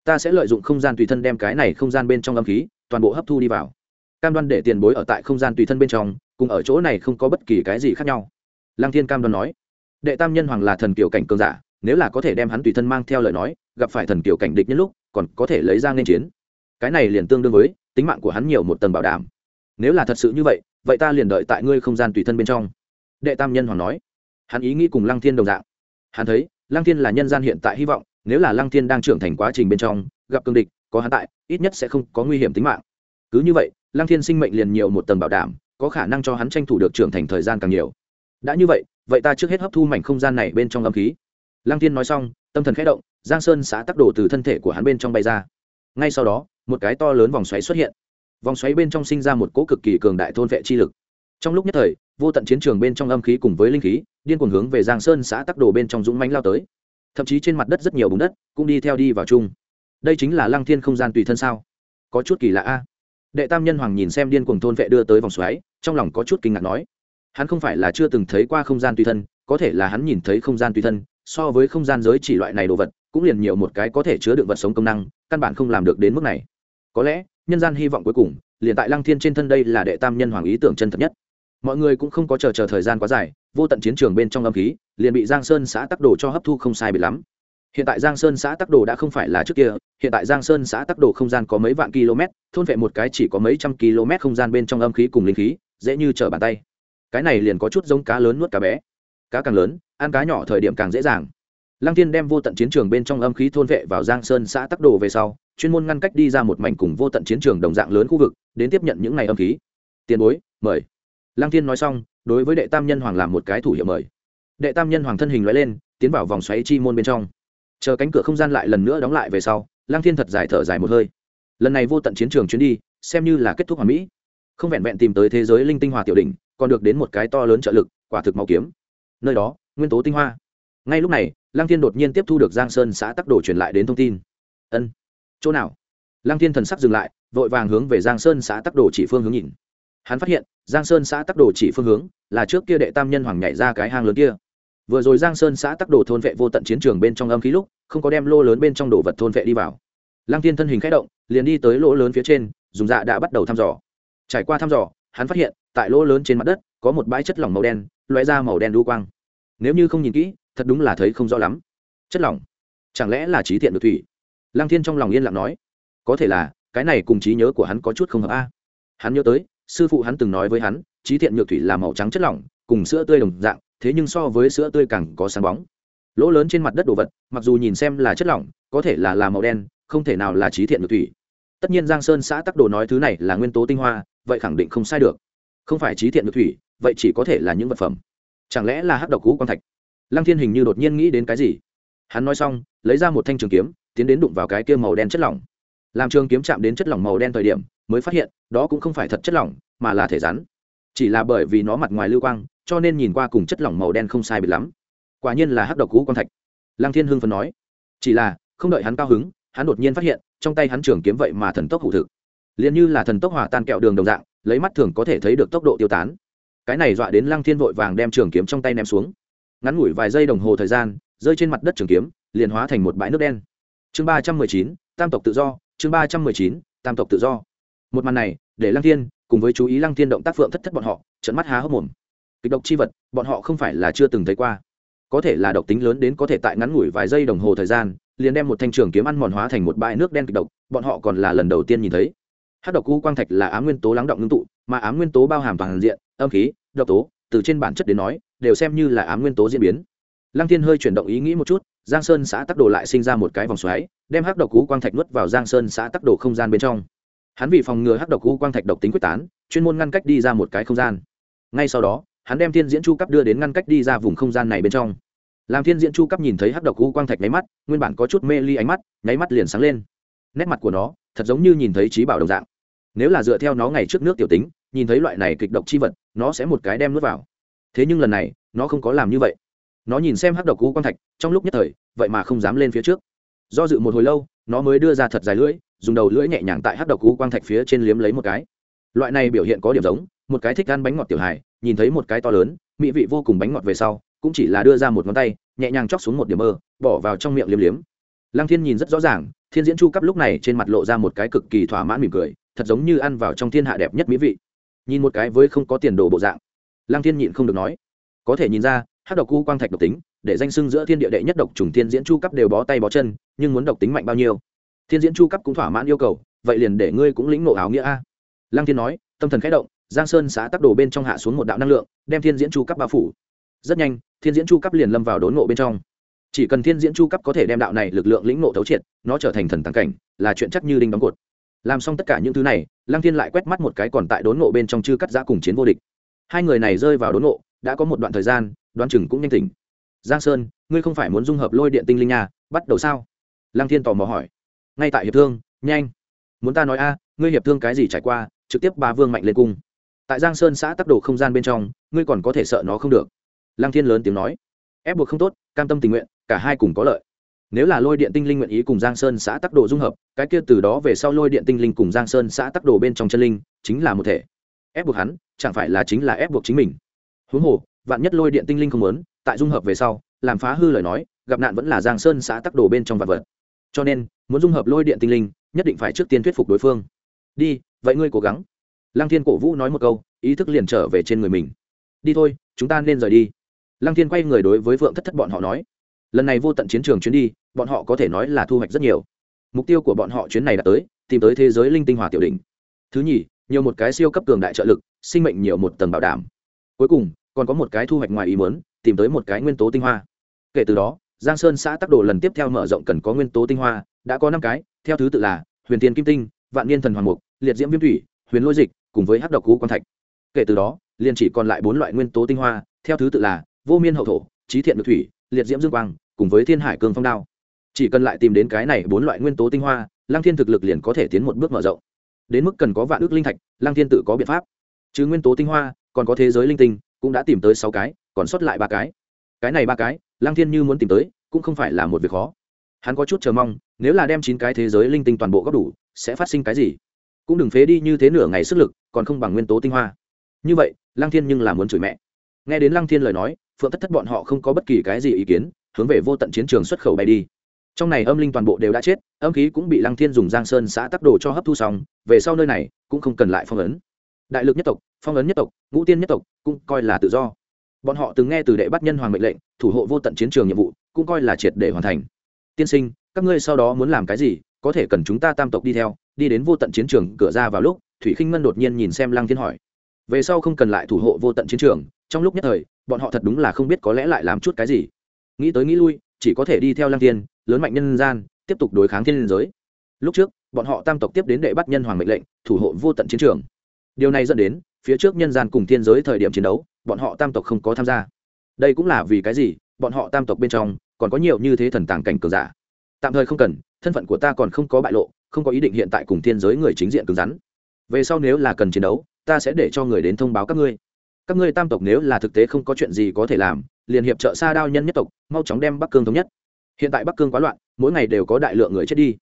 ta sẽ lợi dụng không gian tùy thân đem cái này không gian bên trong âm khí, toàn bộ hấp thu đi vào. Cam đoan để tiền bối ở tại không gian tùy thân bên trong, cùng ở chỗ này không có bất kỳ cái gì khác nhau. Lăng thiên cam đoan nói. Đệ tam nhân hoàng là thần kiểu cảnh cường giả, nếu là có thể đem hắn tùy thân mang theo lời nói, gặp phải thần kiểu cảnh địch nhân lúc, còn có thể lấy ra nên chiến. Cái này liền tương đương với tính mạng của hắn nhiều một tầng bảo đảm. Nếu là thật sự như vậy vậy ta liền đợi tại ngươi không gian tùy thân bên trong. Đệ tam nhân hoàng nói. Hắn ý nghĩ cùng lăng thiên đồng dạng. Hắn thấy, lăng thiên là nhân gian hiện tại hy vọng nếu là lăng thiên đang trưởng thành quá trình bên trong, gặp cương địch, có hắn tại, ít nhất sẽ không có nguy hiểm tính mạng. Cứ như vậy, lăng thiên sinh mệnh liền nhiều một tầng bảo đảm, có khả năng cho hắn tranh thủ được trưởng thành thời gian càng nhiều. Đã như vậy vậy ta trước hết hấp thu mảnh không gian này bên trong âm khí. Lăng thiên nói xong, tâm thần khẽ động, giang sơn xã tắc đồ từ thân thể của hắn bên trong bay ra. Ngay sau đó, một cái to lớn vòng xoáy xuất hiện. Vòng xoáy bên trong sinh ra một cỗ cực kỳ cường đại thôn vệ chi lực. Trong lúc nhất thời, vô tận chiến trường bên trong âm khí cùng với linh khí, điên cuồng hướng về giang sơn xã tắc đồ bên trong dũng mánh lao tới thậm chí trên mặt đất rất nhiều bùn đất cũng đi theo đi vào chung. Đây chính là lăng thiên không gian tùy thân sao? Có chút kỳ lạ a. Đệ tam nhân hoàng nhìn xem điên cuồng thôn vệ đưa tới vòng xoáy, trong lòng có chút kinh ngạc nói, hắn không phải là chưa từng thấy qua không gian tùy thân, có thể là hắn nhìn thấy không gian tùy thân, so với không gian giới chỉ loại này đồ vật, cũng liền nhiều một cái có thể chứa đựng vật sống công năng, căn bản không làm được đến mức này. Có lẽ, nhân gian hy vọng cuối cùng, liền tại lăng thiên trên thân đây là đệ tam nhân hoàng ý tưởng chân thật nhất mọi người cũng không có chờ chờ thời gian quá dài, vô tận chiến trường bên trong âm khí, liền bị giang sơn xã tắc đồ cho hấp thu không sai bị lắm. Hiện tại giang sơn xã tắc đồ đã không phải là trước kia, hiện tại giang sơn xã tắc đồ không gian có mấy vạn km, thôn vệ một cái chỉ có mấy trăm km không gian bên trong âm khí cùng linh khí, dễ như trở bàn tay. Cái này liền có chút giống cá lớn nuốt cá bé. Cá càng lớn, ăn cá nhỏ thời điểm càng dễ dàng. Lăng tiên đem vô tận chiến trường bên trong âm khí thôn vệ vào giang sơn xã tắc đồ về sau, chuyên môn ngăn cách đi ra một mảnh cùng vô tận chiến trường đồng dạng lớn khu vực, đến tiếp nhận những ngày âm khí. Tiền bối, mời lăng Thiên nói xong, đối với đệ tam nhân hoàng làm một cái thủ hiệu mời. Đệ tam nhân hoàng thân hình loại lên, tiến vào vòng xoáy chi môn bên trong. Chờ cánh cửa không gian lại lần nữa đóng lại về sau, lăng thiên thật dài thở dài một hơi. Lần này vô tận chiến trường chuyến đi, xem như là kết thúc hoàn mỹ. Không vẹn vẹn tìm tới thế giới linh tinh hòa tiểu đỉnh, còn được đến một cái to lớn trợ lực, quả thực màu kiếm. Nơi đó, nguyên tố tinh hoa. Ngay lúc này, lăng thiên đột nhiên tiếp thu được giang sơn xã tắc đồ truyền lại đến thông tin. Ân, chỗ nào? Lăng thiên thần sắc dừng lại, vội vàng hướng về giang sơn xã tắc đồ chỉ phương hướng nhìn hắn phát hiện, giang sơn xã tắc đồ chỉ phương hướng là trước kia đệ tam nhân hoàng nhảy ra cái hang lớn kia. Vừa rồi giang sơn xã tắc đồ thôn vệ vô tận chiến trường bên trong âm khí lúc, không có đem lô lớn bên trong đồ vật thôn vệ đi vào. Lăng tiên thân hình k h ẽ động, liền đi tới lỗ lớn phía trên, dùng dạ đã bắt đầu thăm dò. Trải qua thăm dò, hắn phát hiện, tại lỗ lớn trên mặt đất, có một bãi chất lỏng màu đen loé ra màu đen đu quang. Nếu như không nhìn kỹ, thật đúng là thấy không rõ lắm. Chất lỏng? Chẳng lẽ là trí thiện được thủy? Lăng thiên trong lòng yên lặng nói. Có thể là, cái này cùng trí nhớ của hắn có chút không hợp a. Hắn nhớ tới sư phụ hắn từng nói với hắn trí thiện nhược thủy là màu trắng chất lỏng, cùng sữa tươi đồng dạng, thế nhưng so với sữa tươi càng có sáng bóng. Lỗ lớn trên mặt đất đồ vật, mặc dù nhìn xem là chất lỏng, có thể là là màu đen, không thể nào là trí thiện nhược thủy. Tất nhiên giang sơn xã tắc đồ nói thứ này là nguyên tố tinh hoa, vậy khẳng định không sai được. Không phải trí thiện nhược thủy, vậy chỉ có thể là những vật phẩm. Chẳng lẽ là hắc độc cú quan thạch? Lăng thiên hình như đột nhiên nghĩ đến cái gì? Hắn nói xong, lấy ra một thanh trường kiếm, tiến đến đụng vào cái kia màu đen chất lỏng. Làm trường kiếm chạm đến chất lỏng màu đen thời điểm mới phát hiện, đó cũng không phải thật chất lỏng, mà là thể rắn. Chỉ là bởi vì nó mặt ngoài lưu quang, cho nên nhìn qua cùng chất lỏng màu đen không sai biệt lắm. Quả nhiên là hắc độc cú quang thạch. Lăng thiên hưng phấn nói. Chỉ là, không đợi hắn cao hứng, hắn đột nhiên phát hiện, trong tay hắn trường kiếm vậy mà thần tốc hụ thực. Liền như là thần tốc hòa tan kẹo đường đồng dạng, lấy mắt thường có thể thấy được tốc độ tiêu tán. Cái này dọa đến lăng thiên vội vàng đem trường kiếm trong tay ném xuống. Ngắn ngủi vài giây đồng hồ thời gian, rơi trên mặt đất trường kiếm, liền hóa thành một bãi nước đen. Chương ba trăm mười chín, tam tộc tự do, chương ba trăm mười chín, tam tộc tự do một màn này, để lăng thiên cùng với chú ý lăng thiên động tác phượng thất thất bọn họ trận mắt há hốc mồm. Kịch độc chi vật, bọn họ không phải là chưa từng thấy qua. Có thể là độc tính lớn đến có thể tại ngắn ngủi vài giây đồng hồ thời gian, liền đem một thanh trường kiếm ăn mòn hóa thành một bãi nước đen kịch độc, bọn họ còn là lần đầu tiên nhìn thấy. Hát độc cu quang thạch là ám nguyên tố lắng động ngưng tụ, mà ám nguyên tố bao hàm toàn diện, âm khí, độc tố, từ trên bản chất đến nói, đều xem như là ám nguyên tố diễn biến. Lăng thiên hơi chuyển động ý nghĩ một chút, giang sơn xã tắc đồ lại sinh ra một cái vòng xoáy, đem hắc độc cú quang thạch nuốt vào giang sơn xã tắc đồ không gian bên trong hắn vì phòng ngừa hắc độc U quang thạch độc tính quyết tán, chuyên môn ngăn cách đi ra một cái không gian. Ngay sau đó, hắn đem thiên diễn chu cấp đưa đến ngăn cách đi ra vùng không gian này bên trong. Làm thiên diễn chu cấp nhìn thấy hắc độc U quang thạch nháy mắt, nguyên bản có chút mê ly ánh mắt, nháy mắt liền sáng lên. Nét mặt của nó, thật giống như nhìn thấy trí bảo đồng dạng. Nếu là dựa theo nó ngày trước nước tiểu tính, nhìn thấy loại này kịch độc chi vật, nó sẽ một cái đem nuốt vào. Thế nhưng lần này, nó không có làm như vậy. Nó nhìn xem hắc độc U quang thạch, trong lúc nhất thời, vậy mà không dám lên phía trước. Do dự một hồi lâu, nó mới đưa ra thật dài lưỡi dùng đầu lưỡi nhẹ nhàng tại hắc độc cú quang thạch phía trên liếm lấy một cái. Loại này biểu hiện có điểm giống, một cái thích ăn bánh ngọt tiểu hài, nhìn thấy một cái to lớn, mỹ vị vô cùng bánh ngọt về sau, cũng chỉ là đưa ra một ngón tay, nhẹ nhàng chóc xuống một điểm mơ, bỏ vào trong miệng liếm liếm. Lăng thiên nhìn rất rõ ràng, thiên diễn chu cấp lúc này trên mặt lộ ra một cái cực kỳ thỏa mãn mỉm cười, thật giống như ăn vào trong thiên hạ đẹp nhất mỹ vị. Nhìn một cái với không có tiền đồ bộ dạng. Lăng thiên nhịn không được nói, có thể nhìn ra, hát độc cu quang thạch độc tính, để danh sưng giữa thiên địa đệ nhất độc trùng thiên diễn chu cấp đều bó tay bó chân, nhưng muốn độc tính mạnh bao nhiêu? Thiên diễn chu cấp cũng thỏa mãn yêu cầu vậy liền để ngươi cũng lĩnh nộ áo nghĩa a. Lăng thiên nói tâm thần khẽ động giang sơn xã tắc đồ bên trong hạ xuống một đạo năng lượng đem thiên diễn chu cấp bao phủ. Rất nhanh thiên diễn chu cấp liền lâm vào đốn nộ bên trong. Chỉ cần thiên diễn chu cấp có thể đem đạo này lực lượng lĩnh nộ thấu triệt nó trở thành thần tàng cảnh là chuyện chắc như đinh đóng cột. Làm xong tất cả những thứ này lăng thiên lại quét mắt một cái còn tại đốn nộ bên trong chư cắt giã cùng chiến vô địch. Hai người này rơi vào đốn nộ, đã có một đoạn thời gian đoán chừng cũng nhanh tỉnh. Giang sơn ngươi không phải muốn dung hợp lôi điện tinh linh nhà bắt đầu sao? Lăng thiên tò mò hỏi ngay tại hiệp thương, nhanh. Muốn ta nói a, ngươi hiệp thương cái gì trải qua, trực tiếp ba vương mạnh lên cung. Tại giang sơn xã tắc đồ không gian bên trong, ngươi còn có thể sợ nó không được. Lăng thiên lớn tiếng nói. Ép buộc không tốt, cam tâm tình nguyện, cả hai cùng có lợi. Nếu là lôi điện tinh linh nguyện ý cùng giang sơn xã tắc đồ dung hợp, cái kia từ đó về sau lôi điện tinh linh cùng giang sơn xã tắc đồ bên trong chân linh, chính là một thể. Ép buộc hắn, chẳng phải là chính là ép buộc chính mình. Huống hồ, vạn nhất lôi điện tinh linh không muốn, tại dung hợp về sau, làm phá hư lời nói, gặp nạn vẫn là giang sơn xã tắc đồ bên trong vật vật cho nên, muốn dung hợp lôi điện tinh linh, nhất định phải trước tiên thuyết phục đối phương. Đi, vậy ngươi cố gắng. Lăng thiên cổ vũ nói một câu, ý thức liền trở về trên người mình. Đi thôi, chúng ta nên rời đi. Lăng thiên quay người đối với vượng thất thất bọn họ nói. Lần này vô tận chiến trường chuyến đi, bọn họ có thể nói là thu hoạch rất nhiều. Mục tiêu của bọn họ chuyến này đã tới, tìm tới thế giới linh tinh hòa tiểu đỉnh. Thứ nhì, nhiều một cái siêu cấp cường đại trợ lực, sinh mệnh nhiều một tầng bảo đảm. Cuối cùng, còn có một cái thu hoạch ngoài ý muốn, tìm tới một cái nguyên tố tinh hoa. Kể từ đó giang sơn xã tắc đồ lần tiếp theo mở rộng cần có nguyên tố tinh hoa, đã có năm cái, theo thứ tự là huyền tiền kim tinh, vạn niên thần hoàng mục, liệt diễm viêm thủy, huyền lôi dịch, cùng với hắc độc cú quan thạch. Kể từ đó, liền chỉ còn lại bốn loại nguyên tố tinh hoa, theo thứ tự là vô miên hậu thổ trí thiện được thủy, liệt diễm dương quang, cùng với thiên hải cương phong đao. Chỉ cần lại tìm đến cái này bốn loại nguyên tố tinh hoa lang thiên thực lực liền có thể tiến một bước mở rộng. Đến mức cần có vạn ước linh thạch lang thiên tự có biện pháp. Chứ nguyên tố tinh hoa, còn có thế giới linh tinh, cũng đã tìm tới sáu cái, còn sót lại ba cái. Cái này ba cái lang thiên như muốn tìm tới, cũng không phải là một việc khó. Hắn có chút chờ mong, nếu là đem chín cái thế giới linh tinh toàn bộ góp đủ, sẽ phát sinh cái gì? Cũng đừng phế đi như thế nửa ngày sức lực, còn không bằng nguyên tố tinh hoa. Như vậy lang thiên nhưng là muốn chửi mẹ. Nghe đến lang thiên lời nói, phượng thất thất bọn họ không có bất kỳ cái gì ý kiến, hướng về vô tận chiến trường xuất khẩu bay đi. Trong này âm linh toàn bộ đều đã chết, âm khí cũng bị lăng thiên dùng giang sơn xã tắc đồ cho hấp thu xong, về sau nơi này cũng không cần lại phong ấn. Đại lực nhất tộc, phong ấn nhất tộc, ngũ tiên nhất tộc, cũng coi là tự do bọn họ từng nghe từ đệ bắt nhân hoàng mệnh lệnh, thủ hộ vô tận chiến trường nhiệm vụ, cũng coi là triệt để hoàn thành. Tiên sinh, các ngươi sau đó muốn làm cái gì, có thể cần chúng ta tam tộc đi theo, đi đến vô tận chiến trường, cửa ra vào lúc, thủy khinh ngân đột nhiên nhìn xem lăng thiên hỏi. Về sau không cần lại thủ hộ vô tận chiến trường, trong lúc nhất thời, bọn họ thật đúng là không biết có lẽ lại làm chút cái gì. Nghĩ tới nghĩ lui, chỉ có thể đi theo lăng thiên, lớn mạnh nhân gian, tiếp tục đối kháng thiên liên giới. Lúc trước, bọn họ tam tộc tiếp đến đệ bắt nhân hoàng mệnh lệnh, thủ hộ vô tận chiến trường. Điều này dẫn đến phía trước nhân gian cùng thiên giới thời điểm chiến đấu, bọn họ tam tộc không có tham gia. Đây cũng là vì cái gì? Bọn họ tam tộc bên trong còn có nhiều như thế thần tàng cảnh cường giả. Tạm thời không cần, thân phận của ta còn không có bại lộ, không có ý định hiện tại cùng thiên giới người chính diện cứng rắn. Về sau nếu là cần chiến đấu, ta sẽ để cho người đến thông báo các ngươi. Các ngươi tam tộc nếu là thực tế không có chuyện gì có thể làm, liền hiệp trợ sa đao nhân nhất tộc, mau chóng đem bắc cương thống nhất. Hiện tại bắc cương quá loạn, mỗi ngày đều có đại lượng người chết đi.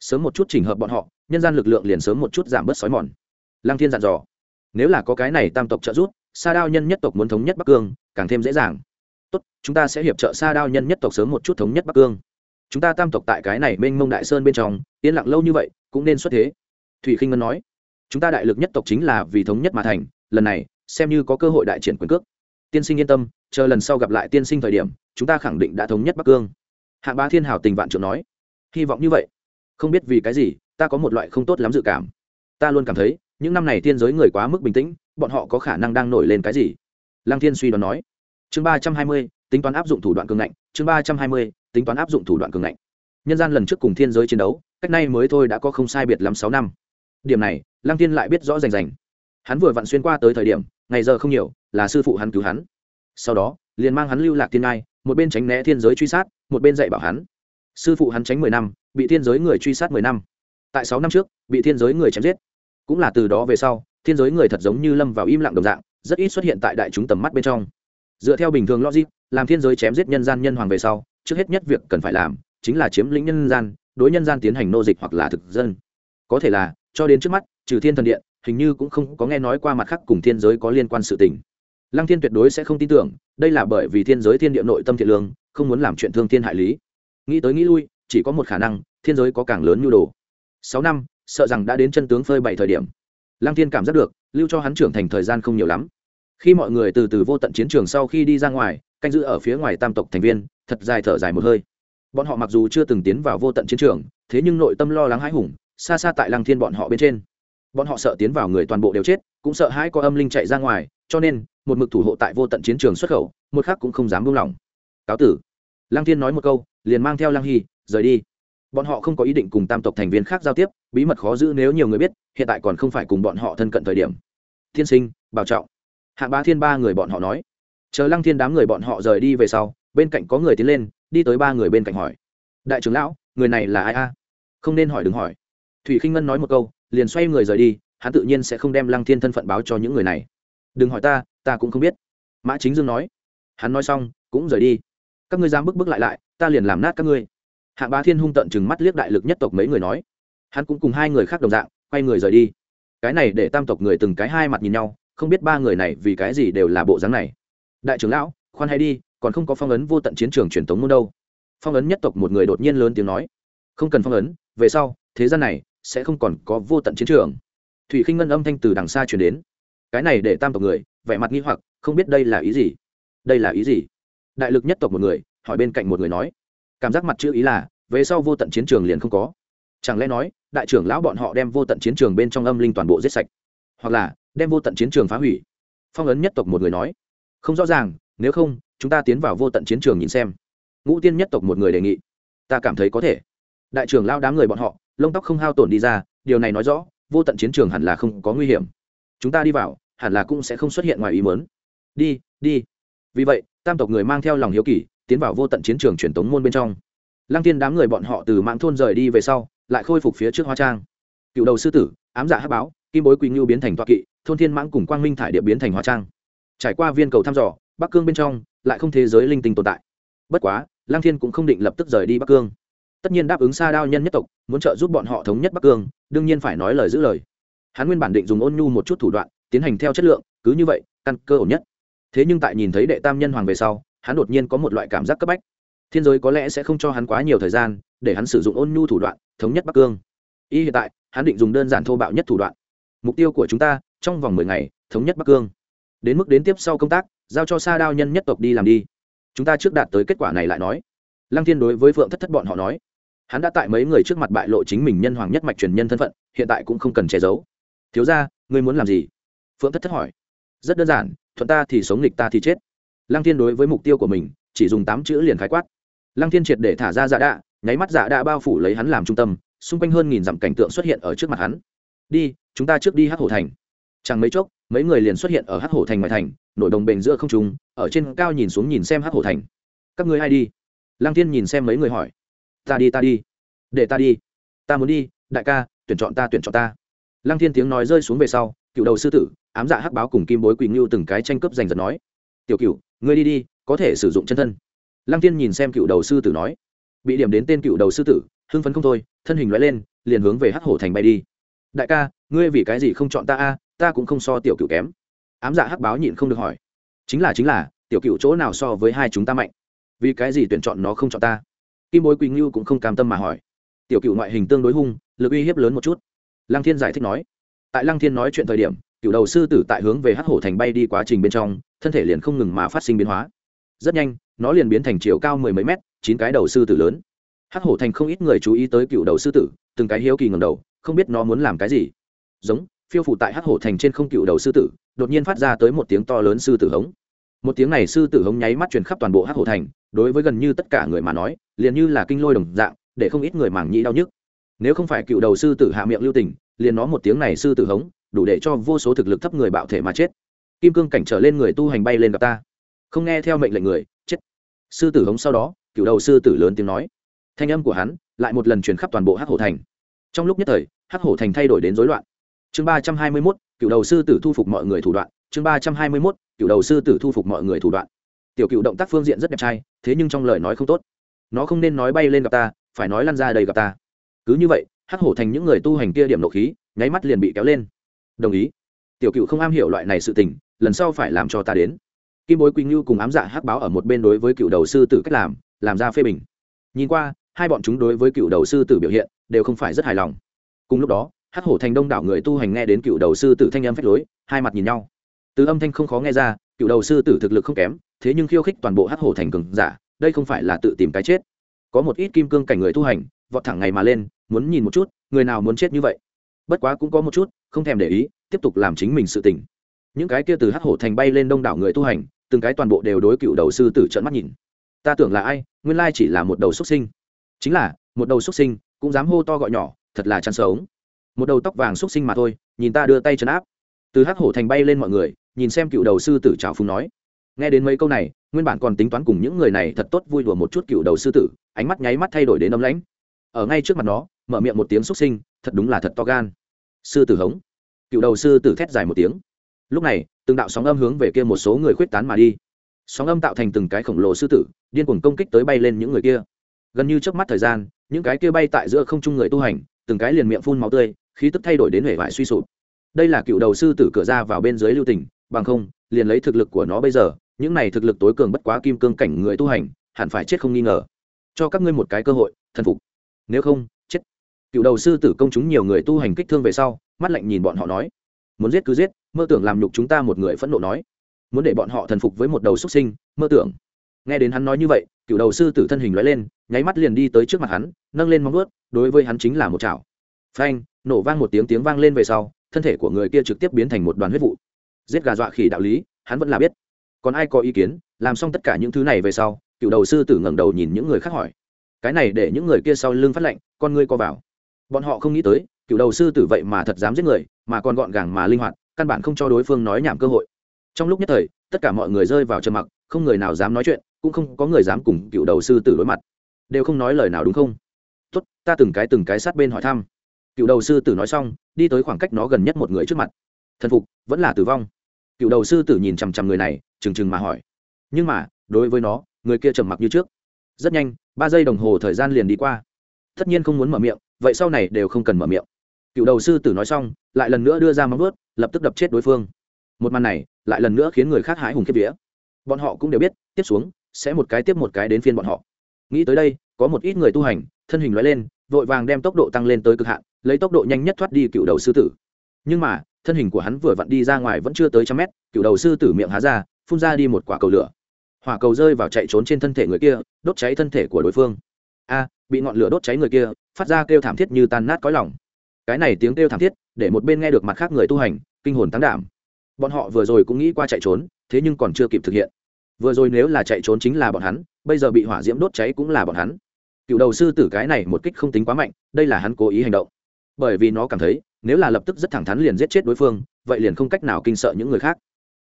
Sớm một chút chỉnh hợp bọn họ, nhân gian lực lượng liền sớm một chút giảm bớt sói mòn. Lăng thiên dặn dò nếu là có cái này tam tộc trợ giúp, sa đao nhân nhất tộc muốn thống nhất bắc cương, càng thêm dễ dàng. Tốt, chúng ta sẽ hiệp trợ sa đao nhân nhất tộc sớm một chút thống nhất bắc cương. Chúng ta tam tộc tại cái này mênh mông đại sơn bên trong, yên lặng lâu như vậy, cũng nên xuất thế. Thủy khinh ngân nói, chúng ta đại lực nhất tộc chính là vì thống nhất mà thành, lần này, xem như có cơ hội đại triển quyền cước. Tiên sinh yên tâm, chờ lần sau gặp lại tiên sinh thời điểm, chúng ta khẳng định đã thống nhất bắc cương. Hạng ba thiên hào tình vạn trưởng nói, hy vọng như vậy. Không biết vì cái gì, ta có một loại không tốt lắm dự cảm. Ta luôn cảm thấy những năm này thiên giới người quá mức bình tĩnh, bọn họ có khả năng đang nổi lên cái gì? Lăng thiên suy đoán nói. Chương ba trăm hai mươi, tính toán áp dụng thủ đoạn cường ngạnh. Chương ba trăm hai mươi, tính toán áp dụng thủ đoạn cường ngạnh. Nhân gian lần trước cùng thiên giới chiến đấu, cách nay mới thôi đã có không sai biệt lắm sáu năm. Điểm này, lăng thiên lại biết rõ rành rành. Hắn vừa vặn xuyên qua tới thời điểm, ngày giờ không nhiều, là sư phụ hắn cứu hắn. Sau đó, liền mang hắn lưu lạc thiên ngai, một bên tránh né thiên giới truy sát, một bên dạy bảo hắn. Sư phụ hắn tránh mười năm, bị thiên giới người truy sát mười năm. Tại sáu năm trước, bị thiên giới người chém giết cũng là từ đó về sau, thiên giới người thật giống như lâm vào im lặng đồng dạng, rất ít xuất hiện tại đại chúng tầm mắt bên trong. Dựa theo bình thường logic, làm thiên giới chém giết nhân gian nhân hoàng về sau, trước hết nhất việc cần phải làm, chính là chiếm lĩnh nhân gian, đối nhân gian tiến hành nô dịch hoặc là thực dân. Có thể là, cho đến trước mắt, trừ thiên thần điện, hình như cũng không có nghe nói qua mặt khác cùng thiên giới có liên quan sự tình. Lăng thiên tuyệt đối sẽ không tin tưởng, đây là bởi vì thiên giới thiên địa nội tâm thiện lương, không muốn làm chuyện thương thiên hại lý. Nghĩ tới nghĩ lui, chỉ có một khả năng, thiên giới có càng lớn nhu đồ. Sáu năm sợ rằng đã đến chân tướng phơi bảy thời điểm. Lăng thiên cảm giác được, lưu cho hắn trưởng thành thời gian không nhiều lắm. Khi mọi người từ từ vô tận chiến trường sau khi đi ra ngoài, canh giữ ở phía ngoài tam tộc thành viên, thật dài thở dài một hơi. Bọn họ mặc dù chưa từng tiến vào vô tận chiến trường, thế nhưng nội tâm lo lắng hãi hùng, xa xa tại lăng thiên bọn họ bên trên. Bọn họ sợ tiến vào người toàn bộ đều chết, cũng sợ hãi có âm linh chạy ra ngoài, cho nên, một mực thủ hộ tại vô tận chiến trường xuất khẩu, một khác cũng không dám buông lỏng. Cáo tử. Lăng thiên nói một câu, liền mang theo lăng hy, rời đi. Bọn họ không có ý định cùng tam tộc thành viên khác giao tiếp bí mật khó giữ nếu nhiều người biết, hiện tại còn không phải cùng bọn họ thân cận thời điểm. Thiên sinh, bảo trọng. Hạng ba thiên ba người bọn họ nói. Chờ lăng thiên đám người bọn họ rời đi về sau, bên cạnh có người tiến lên, đi tới ba người bên cạnh hỏi. Đại trưởng lão, người này là ai a? Không nên hỏi đừng hỏi. Thủy khinh ngân nói một câu, liền xoay người rời đi, hắn tự nhiên sẽ không đem lăng thiên thân phận báo cho những người này. Đừng hỏi ta ta cũng không biết. Mã chính dương nói. Hắn nói xong, cũng rời đi. Các ngươi dám bức bức lại lại, ta liền làm nát các ngươi. Hạng bá thiên hung tận chừng mắt liếc đại lực nhất tộc mấy người nói hắn cũng cùng hai người khác đồng dạng, quay người rời đi. Cái này để tam tộc người từng cái hai mặt nhìn nhau, không biết ba người này vì cái gì đều là bộ dáng này. Đại trưởng lão, khoan hay đi, còn không có phong ấn vô tận chiến trường truyền thống môn đâu. Phong ấn nhất tộc một người đột nhiên lớn tiếng nói. Không cần phong ấn, về sau, thế gian này sẽ không còn có vô tận chiến trường. Thủy khinh ngân âm thanh từ đằng xa chuyển đến. Cái này để tam tộc người, vẻ mặt nghi hoặc, không biết đây là ý gì. Đây là ý gì? Đại lực nhất tộc một người, hỏi bên cạnh một người nói. Cảm giác mặt chữ ý là, về sau vô tận chiến trường liền không có chẳng lẽ nói, đại trưởng lão bọn họ đem vô tận chiến trường bên trong âm linh toàn bộ giết sạch? Hoặc là, đem vô tận chiến trường phá hủy? Phong ấn nhất tộc một người nói. Không rõ ràng, nếu không, chúng ta tiến vào vô tận chiến trường nhìn xem. Ngũ tiên nhất tộc một người đề nghị. Ta cảm thấy có thể. Đại trưởng lao đám người bọn họ, lông tóc không hao tổn đi ra, điều này nói rõ, vô tận chiến trường hẳn là không có nguy hiểm. Chúng ta đi vào, hẳn là cũng sẽ không xuất hiện ngoài ý mớn đi đi. Vì vậy, tam tộc người mang theo lòng hiếu kỳ, tiến vào vô tận chiến trường truyền tống môn bên trong. Lăng tiên đám người bọn họ từ mạng thôn rời đi về sau lại khôi phục phía trước hoa trang. Cựu đầu sư tử, ám dạ hát báo, kim bối quỳnh ngưu biến thành toa kỵ, thôn thiên mãng cùng quang minh thải địa biến thành hoa trang. Trải qua viên cầu thăm dò, bắc cương bên trong lại không thế giới linh tinh tồn tại. Bất quá, lăng thiên cũng không định lập tức rời đi bắc cương. Tất nhiên đáp ứng xa đao nhân nhất tộc, muốn trợ giúp bọn họ thống nhất bắc cương, đương nhiên phải nói lời giữ lời. Hắn nguyên bản định dùng ôn nhu một chút thủ đoạn, tiến hành theo chất lượng, cứ như vậy, căn cơ ổn nhất. Thế nhưng tại nhìn thấy đệ tam nhân hoàng về sau, hắn đột nhiên có một loại cảm giác cấp bách. Thiên giới có lẽ sẽ không cho hắn quá nhiều thời gian để hắn sử dụng ôn nhu thủ đoạn thống nhất bắc cương. Y hiện tại, hắn định dùng đơn giản thô bạo nhất thủ đoạn. Mục tiêu của chúng ta, trong vòng mười ngày, thống nhất bắc cương. Đến mức đến tiếp sau công tác, giao cho sa đao nhân nhất tộc đi làm đi. Chúng ta trước đạt tới kết quả này lại nói. Lăng thiên đối với phượng thất thất bọn họ nói. Hắn đã tại mấy người trước mặt bại lộ chính mình nhân hoàng nhất mạch truyền nhân thân phận, hiện tại cũng không cần che giấu. Thiếu ra ngươi muốn làm gì? Phượng thất thất hỏi. Rất đơn giản, thuận ta thì sống, nghịch ta thì chết. Lăng thiên đối với mục tiêu của mình, chỉ dùng tám chữ liền khái quát. Lăng thiên triệt để thả ra dạ đạ nháy mắt dạ đã bao phủ lấy hắn làm trung tâm, xung quanh hơn nghìn dặm cảnh tượng xuất hiện ở trước mặt hắn. Đi, chúng ta trước đi hắc hổ thành. Chẳng mấy chốc, mấy người liền xuất hiện ở hắc hổ thành ngoài thành nổi đồng bền giữa không trung, ở trên cao nhìn xuống nhìn xem hắc hổ thành. Các ngươi ai đi? Lăng thiên nhìn xem mấy người hỏi. Ta đi ta đi. Để ta đi. Ta muốn đi, đại ca, tuyển chọn ta, tuyển chọn ta. Lăng thiên tiếng nói rơi xuống về sau, cựu đầu sư tử, ám dạ hắc báo cùng kim bối quỳnh ngưu từng cái tranh cướp giành giật nói. Tiểu cựu, ngươi đi đi, có thể sử dụng chân thân. Lăng tiên nhìn xem cựu đầu sư tử nói bị điểm đến tên cựu đầu sư tử, hưng phấn không thôi, thân hình loại lên, liền hướng về hắc hổ thành bay đi. Đại ca, ngươi vì cái gì không chọn ta a? Ta cũng không so tiểu cựu kém. Ám dạ hắc báo nhịn không được hỏi. Chính là chính là, tiểu cựu chỗ nào so với hai chúng ta mạnh? Vì cái gì tuyển chọn nó không chọn ta? Kim bối quỳnh ngưu cũng không cam tâm mà hỏi. Tiểu cựu ngoại hình tương đối hung, lực uy hiếp lớn một chút. Lăng thiên giải thích nói. Tại lăng thiên nói chuyện thời điểm, cựu đầu sư tử tại hướng về hắc hổ thành bay đi quá trình bên trong, thân thể liền không ngừng mà phát sinh biến hóa. Rất nhanh, nó liền biến thành chiều cao mười mấy mét chín cái đầu sư tử lớn. Hắc hổ thành không ít người chú ý tới cựu đầu sư tử, từng cái hiếu kỳ ngầm đầu, không biết nó muốn làm cái gì. Giống, phiêu phủ tại hắc hổ thành trên không cựu đầu sư tử, đột nhiên phát ra tới một tiếng to lớn sư tử hống. Một tiếng này sư tử hống nháy mắt truyền khắp toàn bộ hắc hổ thành, đối với gần như tất cả người mà nói, liền như là kinh lôi đồng dạng, để không ít người màng nhĩ đau nhức. Nếu không phải cựu đầu sư tử hạ miệng lưu tình, liền nó một tiếng này sư tử hống, đủ để cho vô số thực lực thấp người bạo thể mà chết. Kim cương cảnh trở lên người tu hành bay lên gặp ta. Không nghe theo mệnh lệnh người, chết. Sư tử hống sau đó cựu đầu sư tử lớn tiếng nói. Thanh âm của hắn lại một lần truyền khắp toàn bộ hắc hổ thành. Trong lúc nhất thời, hắc hổ thành thay đổi đến rối loạn. Chương ba trăm hai mươi mốt, cựu đầu sư tử thu phục mọi người thủ đoạn. Chương ba trăm hai mươi mốt, cựu đầu sư tử thu phục mọi người thủ đoạn. Tiểu cựu động tác phương diện rất đẹp trai, thế nhưng trong lời nói không tốt. Nó không nên nói bay lên gặp ta, phải nói lăn ra đây gặp ta. Cứ như vậy, hắc hổ thành những người tu hành kia điểm nộ khí, nháy mắt liền bị kéo lên. Đồng ý. Tiểu cựu không am hiểu loại này sự tình, lần sau phải làm cho ta đến. Kim bối quỳnh như cùng ám dạ hắc báo ở một bên đối với cựu đầu sư tử cách làm làm ra phê bình. Nhìn qua, hai bọn chúng đối với cựu đầu sư tử biểu hiện đều không phải rất hài lòng. Cùng lúc đó, hắc hổ thành đông đảo người tu hành nghe đến cựu đầu sư tử thanh âm phách lối, hai mặt nhìn nhau. Từ âm thanh không khó nghe ra, cựu đầu sư tử thực lực không kém, thế nhưng khiêu khích toàn bộ hắc hổ thành cường giả, đây không phải là tự tìm cái chết. Có một ít kim cương cảnh người tu hành, vọt thẳng ngày mà lên, muốn nhìn một chút, người nào muốn chết như vậy. Bất quá cũng có một chút, không thèm để ý, tiếp tục làm chính mình sự tỉnh những cái kia từ hắc hổ thành bay lên đông đảo người tu hành, từng cái toàn bộ đều đối cựu đầu sư tử trợn mắt nhìn ta tưởng là ai, nguyên lai chỉ là một đầu xuất sinh. Chính là, một đầu xuất sinh, cũng dám hô to gọi nhỏ, thật là chăn sống. Một đầu tóc vàng xuất sinh mà thôi, nhìn ta đưa tay chấn áp. Từ hắc hổ thành bay lên mọi người, nhìn xem cựu đầu sư tử trào phùng nói. Nghe đến mấy câu này, nguyên bản còn tính toán cùng những người này thật tốt vui đùa một chút cựu đầu sư tử, ánh mắt nháy mắt thay đổi đến ấm lãnh. Ở ngay trước mặt nó, mở miệng một tiếng xuất sinh, thật đúng là thật to gan. Sư tử hống. Cựu đầu sư tử thét dài một tiếng. Lúc này, từng đạo sóng âm hướng về kia một số người khuyết tán mà đi sóng âm tạo thành từng cái khổng lồ sư tử, điên cuồng công kích tới bay lên những người kia. Gần như trước mắt thời gian, những cái kia bay tại giữa không trung người tu hành, từng cái liền miệng phun máu tươi, khí tức thay đổi đến hệ vải suy sụp. Đây là cựu đầu sư tử cửa ra vào bên dưới lưu tỉnh bằng không, liền lấy thực lực của nó bây giờ, những này thực lực tối cường bất quá kim cương cảnh người tu hành, hẳn phải chết không nghi ngờ. Cho các ngươi một cái cơ hội, thần phục. Nếu không, chết. Cựu đầu sư tử công chúng nhiều người tu hành kích thương về sau, mắt lạnh nhìn bọn họ nói. Muốn giết cứ giết, mơ tưởng làm nhục chúng ta một người phẫn nộ nói muốn để bọn họ thần phục với một đầu xuất sinh, mơ tưởng. Nghe đến hắn nói như vậy, cựu đầu sư tử thân hình loại lên, nháy mắt liền đi tới trước mặt hắn, nâng lên móng vuốt, đối với hắn chính là một chảo. Phanh, nổ vang một tiếng tiếng vang lên về sau, thân thể của người kia trực tiếp biến thành một đoàn huyết vụ. Giết gà dọa khỉ đạo lý, hắn vẫn là biết. Còn ai có ý kiến, làm xong tất cả những thứ này về sau, cựu đầu sư tử ngẩng đầu nhìn những người khác hỏi. Cái này để những người kia sau lưng phát lệnh, con ngươi co vào. Bọn họ không nghĩ tới, cựu đầu sư tử vậy mà thật dám giết người, mà còn gọn gàng mà linh hoạt, căn bản không cho đối phương nói nhảm cơ hội trong lúc nhất thời, tất cả mọi người rơi vào trầm mặc, không người nào dám nói chuyện, cũng không có người dám cùng cựu đầu sư tử đối mặt. Đều không nói lời nào đúng không? Tốt, ta từng cái từng cái sát bên hỏi thăm. Cựu đầu sư tử nói xong, đi tới khoảng cách nó gần nhất một người trước mặt. Thần phục, vẫn là tử vong. Cựu đầu sư tử nhìn chằm chằm người này, trừng trừng mà hỏi. Nhưng mà, đối với nó, người kia trầm mặc như trước. Rất nhanh, ba giây đồng hồ thời gian liền đi qua. Tất nhiên không muốn mở miệng, vậy sau này đều không cần mở miệng. Cựu đầu sư tử nói xong, lại lần nữa đưa ra móng ướt lập tức đập chết đối phương. Một màn này lại lần nữa khiến người khác hái hùng kiếp vía. Bọn họ cũng đều biết, tiếp xuống, sẽ một cái tiếp một cái đến phiên bọn họ. Nghĩ tới đây, có một ít người tu hành, thân hình loại lên, vội vàng đem tốc độ tăng lên tới cực hạn, lấy tốc độ nhanh nhất thoát đi cựu đầu sư tử. Nhưng mà, thân hình của hắn vừa vặn đi ra ngoài vẫn chưa tới trăm mét, cựu đầu sư tử miệng há ra, phun ra đi một quả cầu lửa. Hỏa cầu rơi vào chạy trốn trên thân thể người kia, đốt cháy thân thể của đối phương. A, bị ngọn lửa đốt cháy người kia, phát ra kêu thảm thiết như tan nát cõi lòng. Cái này tiếng kêu thảm thiết, để một bên nghe được mặt khác người tu hành, kinh hồn tăng đảm bọn họ vừa rồi cũng nghĩ qua chạy trốn, thế nhưng còn chưa kịp thực hiện. Vừa rồi nếu là chạy trốn chính là bọn hắn, bây giờ bị hỏa diễm đốt cháy cũng là bọn hắn. Cựu đầu sư tử cái này một kích không tính quá mạnh, đây là hắn cố ý hành động. Bởi vì nó cảm thấy, nếu là lập tức rất thẳng thắn liền giết chết đối phương, vậy liền không cách nào kinh sợ những người khác.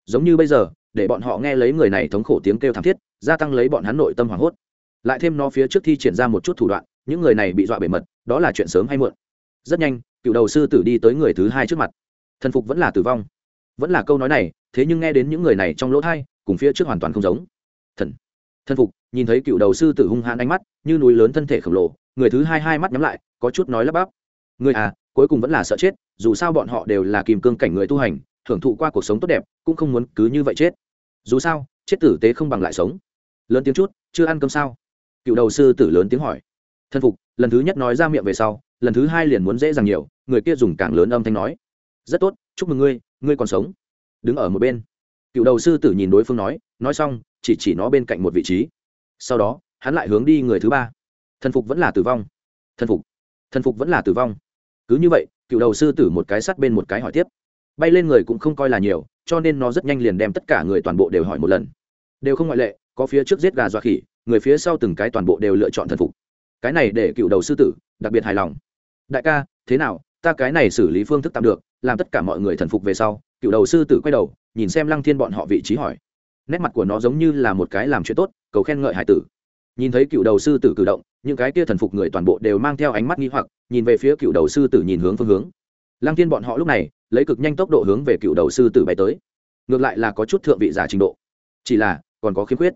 Giống như bây giờ, để bọn họ nghe lấy người này thống khổ tiếng kêu thảm thiết, gia tăng lấy bọn hắn nội tâm hoảng hốt. Lại thêm nó phía trước thi triển ra một chút thủ đoạn, những người này bị dọa bề mật, đó là chuyện sớm hay muộn. Rất nhanh, cựu đầu sư tử đi tới người thứ hai trước mặt. Thần phục vẫn là tử vong vẫn là câu nói này, thế nhưng nghe đến những người này trong lỗ thai, cùng phía trước hoàn toàn không giống. Thần thân phục, nhìn thấy cựu đầu sư tử hung hãn ánh mắt, như núi lớn thân thể khổng lồ, người thứ hai hai mắt nhắm lại, có chút nói lắp bắp. Người à cuối cùng vẫn là sợ chết, dù sao bọn họ đều là kìm cương cảnh người tu hành, thưởng thụ qua cuộc sống tốt đẹp, cũng không muốn cứ như vậy chết. Dù sao, chết tử tế không bằng lại sống. Lớn tiếng chút, chưa ăn cơm sao? Cựu đầu sư tử lớn tiếng hỏi. Thân phục, lần thứ nhất nói ra miệng về sau, lần thứ hai liền muốn dễ dàng nhiều, người kia dùng càng lớn âm thanh nói. Rất tốt, chúc mừng ngươi ngươi còn sống. Đứng ở một bên. Cựu đầu sư tử nhìn đối phương nói nói xong, chỉ chỉ nó bên cạnh một vị trí. Sau đó, hắn lại hướng đi người thứ ba. Thần phục vẫn là tử vong. Thần phục. Thần phục vẫn là tử vong. Cứ như vậy, cựu đầu sư tử một cái sắt bên một cái hỏi tiếp. Bay lên người cũng không coi là nhiều, cho nên nó rất nhanh liền đem tất cả người toàn bộ đều hỏi một lần. Đều không ngoại lệ, có phía trước giết gà dọa khỉ, người phía sau từng cái toàn bộ đều lựa chọn thần phục. Cái này để cựu đầu sư tử đặc biệt hài lòng. Đại ca, thế nào ta cái này xử lý phương thức tạm được, làm tất cả mọi người thần phục về sau, cựu đầu sư tử quay đầu, nhìn xem lăng thiên bọn họ vị trí hỏi. Nét mặt của nó giống như là một cái làm chuyện tốt, cầu khen ngợi hải tử. Nhìn thấy cựu đầu sư tử cử động, những cái kia thần phục người toàn bộ đều mang theo ánh mắt nghi hoặc, nhìn về phía cựu đầu sư tử nhìn hướng phương hướng. Lăng thiên bọn họ lúc này, lấy cực nhanh tốc độ hướng về cựu đầu sư tử bay tới. Ngược lại là có chút thượng vị giả trình độ. Chỉ là, còn có khiếm khuyết.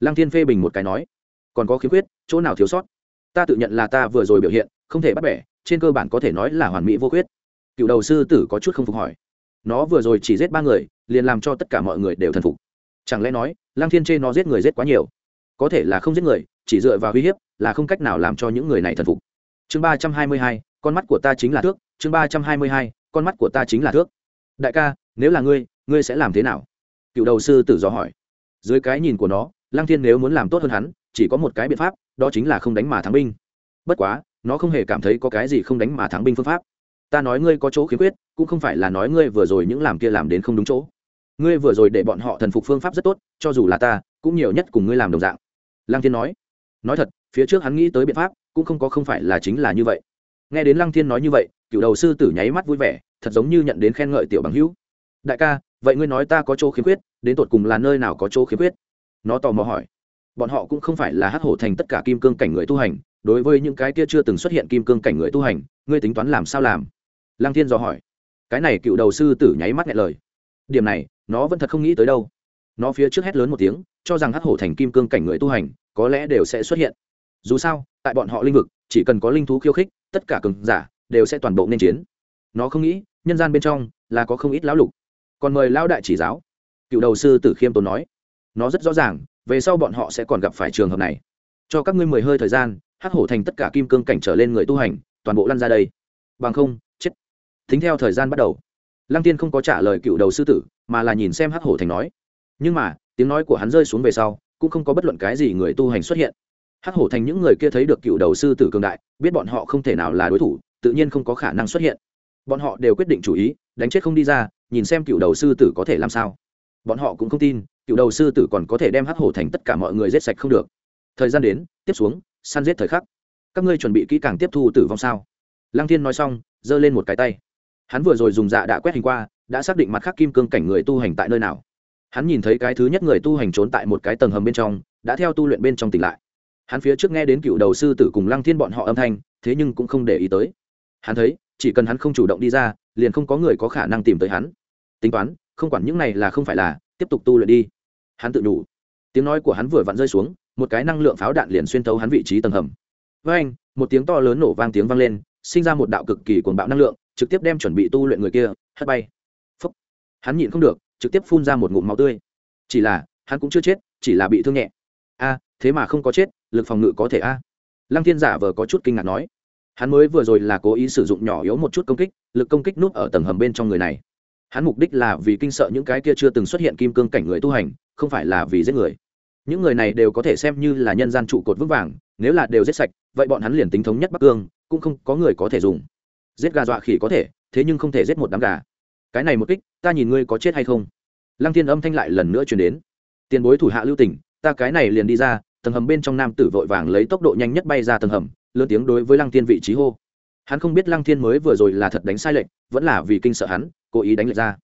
Lăng thiên phê bình một cái nói. Còn có khiếm khuyết, chỗ nào thiếu sót? Ta tự nhận là ta vừa rồi biểu hiện, không thể bắt bẻ trên cơ bản có thể nói là hoàn mỹ vô khuyết. Cựu đầu sư tử có chút không phục hỏi. Nó vừa rồi chỉ giết ba người, liền làm cho tất cả mọi người đều thần phục. Chẳng lẽ nói lang thiên chê nó giết người giết quá nhiều? Có thể là không giết người, chỉ dựa vào uy hiếp, là không cách nào làm cho những người này thần phục. Chương ba trăm hai mươi hai, con mắt của ta chính là thước. Chương ba trăm hai mươi hai, con mắt của ta chính là thước. Đại ca, nếu là ngươi ngươi sẽ làm thế nào? Cựu đầu sư tử dò hỏi. Dưới cái nhìn của nó lang thiên nếu muốn làm tốt hơn hắn, chỉ có một cái biện pháp, đó chính là không đánh mà thắng binh. Bất quá nó không hề cảm thấy có cái gì không đánh mà thắng binh phương pháp. Ta nói ngươi có chỗ khiếm khuyết, cũng không phải là nói ngươi vừa rồi những làm kia làm đến không đúng chỗ. Ngươi vừa rồi để bọn họ thần phục phương pháp rất tốt, cho dù là ta, cũng nhiều nhất cùng ngươi làm đồng dạng. Lăng thiên nói. Nói thật, phía trước hắn nghĩ tới biện pháp, cũng không có không phải là chính là như vậy. Nghe đến lăng thiên nói như vậy, cựu đầu sư tử nháy mắt vui vẻ, thật giống như nhận đến khen ngợi tiểu bằng hữu. Đại ca, vậy ngươi nói ta có chỗ khiếm khuyết, đến tột cùng là nơi nào có chỗ khiếm khuyết? Nó tò mò hỏi. Bọn họ cũng không phải là hắc hổ thành tất cả kim cương cảnh người tu hành đối với những cái kia chưa từng xuất hiện kim cương cảnh người tu hành, ngươi tính toán làm sao làm? Lăng thiên dò hỏi. Cái này cựu đầu sư tử nháy mắt nghe lời. Điểm này, nó vẫn thật không nghĩ tới đâu. Nó phía trước hét lớn một tiếng, cho rằng hắc hổ thành kim cương cảnh người tu hành, có lẽ đều sẽ xuất hiện. Dù sao, tại bọn họ linh vực, chỉ cần có linh thú khiêu khích, tất cả cường giả đều sẽ toàn bộ nên chiến. Nó không nghĩ, nhân gian bên trong là có không ít lão lục. Còn mời lão đại chỉ giáo. Cựu đầu sư tử khiêm tốn nói. Nó rất rõ ràng, về sau bọn họ sẽ còn gặp phải trường hợp này. Cho các ngươi mười hơi thời gian hắc hổ thành tất cả kim cương cảnh trở lên người tu hành, toàn bộ lăn ra đây. Bằng không, chết. Tính theo thời gian bắt đầu. Lăng tiên không có trả lời cựu đầu sư tử, mà là nhìn xem hắc hổ thành nói. Nhưng mà, tiếng nói của hắn rơi xuống về sau, cũng không có bất luận cái gì người tu hành xuất hiện. Hắc hổ thành những người kia thấy được cựu đầu sư tử cường đại, biết bọn họ không thể nào là đối thủ, tự nhiên không có khả năng xuất hiện. Bọn họ đều quyết định chủ ý, đánh chết không đi ra, nhìn xem cựu đầu sư tử có thể làm sao. Bọn họ cũng không tin, cựu đầu sư tử còn có thể đem hắc hổ thành tất cả mọi người giết sạch không được. Thời gian đến, tiếp xuống săn giết thời khắc. Các ngươi chuẩn bị kỹ càng tiếp thu tử vong sao? Lăng thiên nói xong, giơ lên một cái tay. Hắn vừa rồi dùng dạ đã quét hình qua, đã xác định mặt khác kim cương cảnh người tu hành tại nơi nào. Hắn nhìn thấy cái thứ nhất người tu hành trốn tại một cái tầng hầm bên trong, đã theo tu luyện bên trong tỉnh lại. Hắn phía trước nghe đến cựu đầu sư tử cùng lăng thiên bọn họ âm thanh, thế nhưng cũng không để ý tới. Hắn thấy, chỉ cần hắn không chủ động đi ra, liền không có người có khả năng tìm tới hắn. Tính toán, không quản những này là không phải là, tiếp tục tu luyện đi. Hắn tự đủ. Tiếng nói của hắn vừa vặn rơi xuống một cái năng lượng pháo đạn liền xuyên thấu hắn vị trí tầng hầm. Với anh, một tiếng to lớn nổ vang tiếng vang lên, sinh ra một đạo cực kỳ cuồng bạo năng lượng, trực tiếp đem chuẩn bị tu luyện người kia, hất bay. Phúc. hắn nhịn không được, trực tiếp phun ra một ngụm máu tươi. Chỉ là, hắn cũng chưa chết, chỉ là bị thương nhẹ. A, thế mà không có chết, lực phòng ngự có thể a. Lăng thiên giả vờ có chút kinh ngạc nói. Hắn mới vừa rồi là cố ý sử dụng nhỏ yếu một chút công kích, lực công kích núp ở tầng hầm bên trong người này. Hắn mục đích là vì kinh sợ những cái kia chưa từng xuất hiện kim cương cảnh người tu hành, không phải là vì giết người những người này đều có thể xem như là nhân gian trụ cột vững vàng, nếu là đều giết sạch, vậy bọn hắn liền tính thống nhất bắc cương, cũng không có người có thể dùng. Giết gà dọa khỉ có thể, thế nhưng không thể giết một đám gà. Cái này một kích, ta nhìn ngươi có chết hay không? Lăng thiên âm thanh lại lần nữa chuyển đến. Tiền bối thủ hạ lưu tỉnh ta cái này liền đi ra, tầng hầm bên trong nam tử vội vàng lấy tốc độ nhanh nhất bay ra tầng hầm, lớn tiếng đối với lăng thiên vị trí hô. Hắn không biết lăng thiên mới vừa rồi là thật đánh sai lệnh vẫn là vì kinh sợ hắn, cố ý đánh lệch ra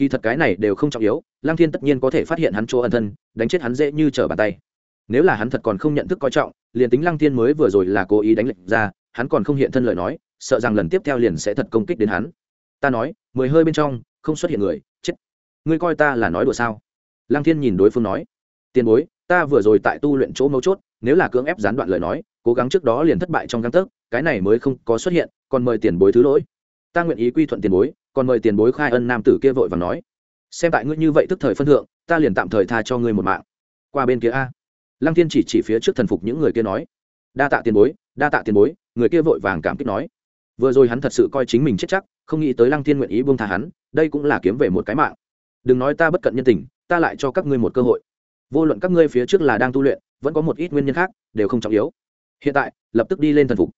kỳ thật cái này đều không trọng yếu, lăng thiên tất nhiên có thể phát hiện hắn chỗ ẩn thân, đánh chết hắn dễ như trở bàn tay. Nếu là hắn thật còn không nhận thức coi trọng, liền tính lăng thiên mới vừa rồi là cố ý đánh lệch ra, hắn còn không hiện thân lời nói, sợ rằng lần tiếp theo liền sẽ thật công kích đến hắn. Ta nói, mười hơi bên trong, không xuất hiện người, chết. Ngươi coi ta là nói đùa sao? Lăng thiên nhìn đối phương nói. Tiền bối, ta vừa rồi tại tu luyện chỗ mấu chốt, nếu là cưỡng ép gián đoạn lời nói, cố gắng trước đó liền thất bại trong găng tấc, cái này mới không có xuất hiện, còn mời tiền bối thứ lỗi. Ta nguyện ý quy thuận tiền bối còn mời tiền bối khai ân nam tử kia vội và nói, xem tại ngươi như vậy tức thời phân thượng, ta liền tạm thời tha cho ngươi một mạng. Qua bên kia a, lăng thiên chỉ chỉ phía trước thần phục những người kia nói, đa tạ tiền bối, đa tạ tiền bối. Người kia vội vàng cảm kích nói, vừa rồi hắn thật sự coi chính mình chết chắc, không nghĩ tới lăng thiên nguyện ý buông tha hắn, đây cũng là kiếm về một cái mạng. Đừng nói ta bất cận nhân tình, ta lại cho các ngươi một cơ hội. Vô luận các ngươi phía trước là đang tu luyện, vẫn có một ít nguyên nhân khác, đều không trọng yếu. Hiện tại, lập tức đi lên thần phục.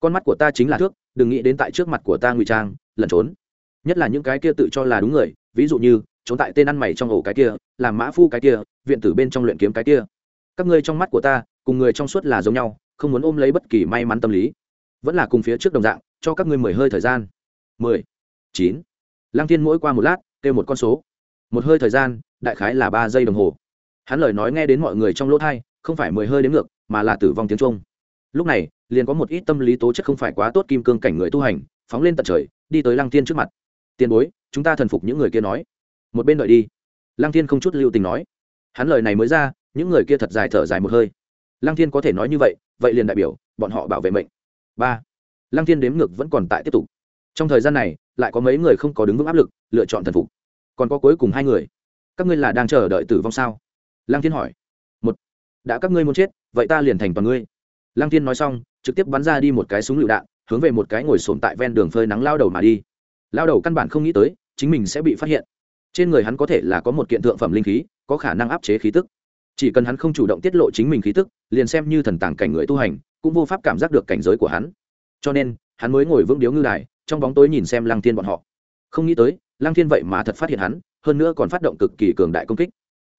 Con mắt của ta chính là thước, đừng nghĩ đến tại trước mặt của ta ngụy trang, lẩn trốn nhất là những cái kia tự cho là đúng người, ví dụ như, trốn tại tên ăn mày trong ổ cái kia, làm mã phu cái kia, viện tử bên trong luyện kiếm cái kia. Các ngươi trong mắt của ta, cùng người trong suốt là giống nhau, không muốn ôm lấy bất kỳ may mắn tâm lý. Vẫn là cùng phía trước đồng dạng, cho các ngươi mười hơi thời gian. Mười, chín. Lăng tiên mỗi qua một lát, kêu một con số. Một hơi thời gian, đại khái là ba giây đồng hồ. Hắn lời nói nghe đến mọi người trong lỗ thai, không phải mười hơi đến ngược, mà là tử vong tiếng trung lúc này, liền có một ít tâm lý tố chất không phải quá tốt kim cương cảnh người tu hành, phóng lên tận trời, đi tới lăng tiên trước mặt tiền bối, chúng ta thần phục những người kia nói. Một bên đợi đi. Lăng thiên không chút lưu tình nói. Hắn lời này mới ra, những người kia thật dài thở dài một hơi. Lăng thiên có thể nói như vậy vậy liền đại biểu, bọn họ bảo vệ mệnh. Ba. Lăng thiên đếm ngược vẫn còn tại tiếp tục. Trong thời gian này, lại có mấy người không có đứng vững áp lực, lựa chọn thần phục. Còn có cuối cùng hai người. Các ngươi là đang chờ đợi tử vong sao? Lăng thiên hỏi. Một. Đã các ngươi muốn chết, vậy ta liền thành toàn ngươi. Lăng thiên nói xong, trực tiếp bắn ra đi một cái súng lựu đạn, hướng về một cái ngồi sồn tại ven đường phơi nắng lao đầu mà đi lao đầu căn bản không nghĩ tới, chính mình sẽ bị phát hiện. Trên người hắn có thể là có một kiện thượng phẩm linh khí, có khả năng áp chế khí tức. Chỉ cần hắn không chủ động tiết lộ chính mình khí tức, liền xem như thần tàng cảnh người tu hành, cũng vô pháp cảm giác được cảnh giới của hắn. Cho nên, hắn mới ngồi vững điếu ngư đài, trong bóng tối nhìn xem lăng thiên bọn họ. Không nghĩ tới, lăng thiên vậy mà thật phát hiện hắn, hơn nữa còn phát động cực kỳ cường đại công kích.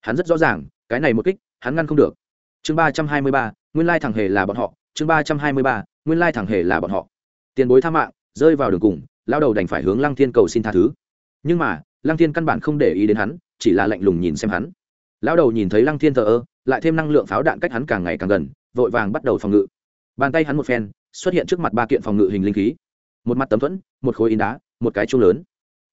Hắn rất rõ ràng, cái này một kích, hắn ngăn không được. Chương ba trăm hai mươi ba, nguyên lai thằng hề là bọn họ. Chương ba trăm hai mươi ba, nguyên lai thằng hề là bọn họ. Tiền bối tha mạng, rơi vào đường cùng lao đầu đành phải hướng lăng thiên cầu xin tha thứ. Nhưng mà, lăng thiên căn bản không để ý đến hắn, chỉ là lạnh lùng nhìn xem hắn. Lão đầu nhìn thấy lăng thiên thờ ơ, lại thêm năng lượng pháo đạn cách hắn càng ngày càng gần, vội vàng bắt đầu phòng ngự. Bàn tay hắn một phen, xuất hiện trước mặt ba kiện phòng ngự hình linh khí. Một mặt tấm thuẫn, một khối in đá, một cái chuông lớn.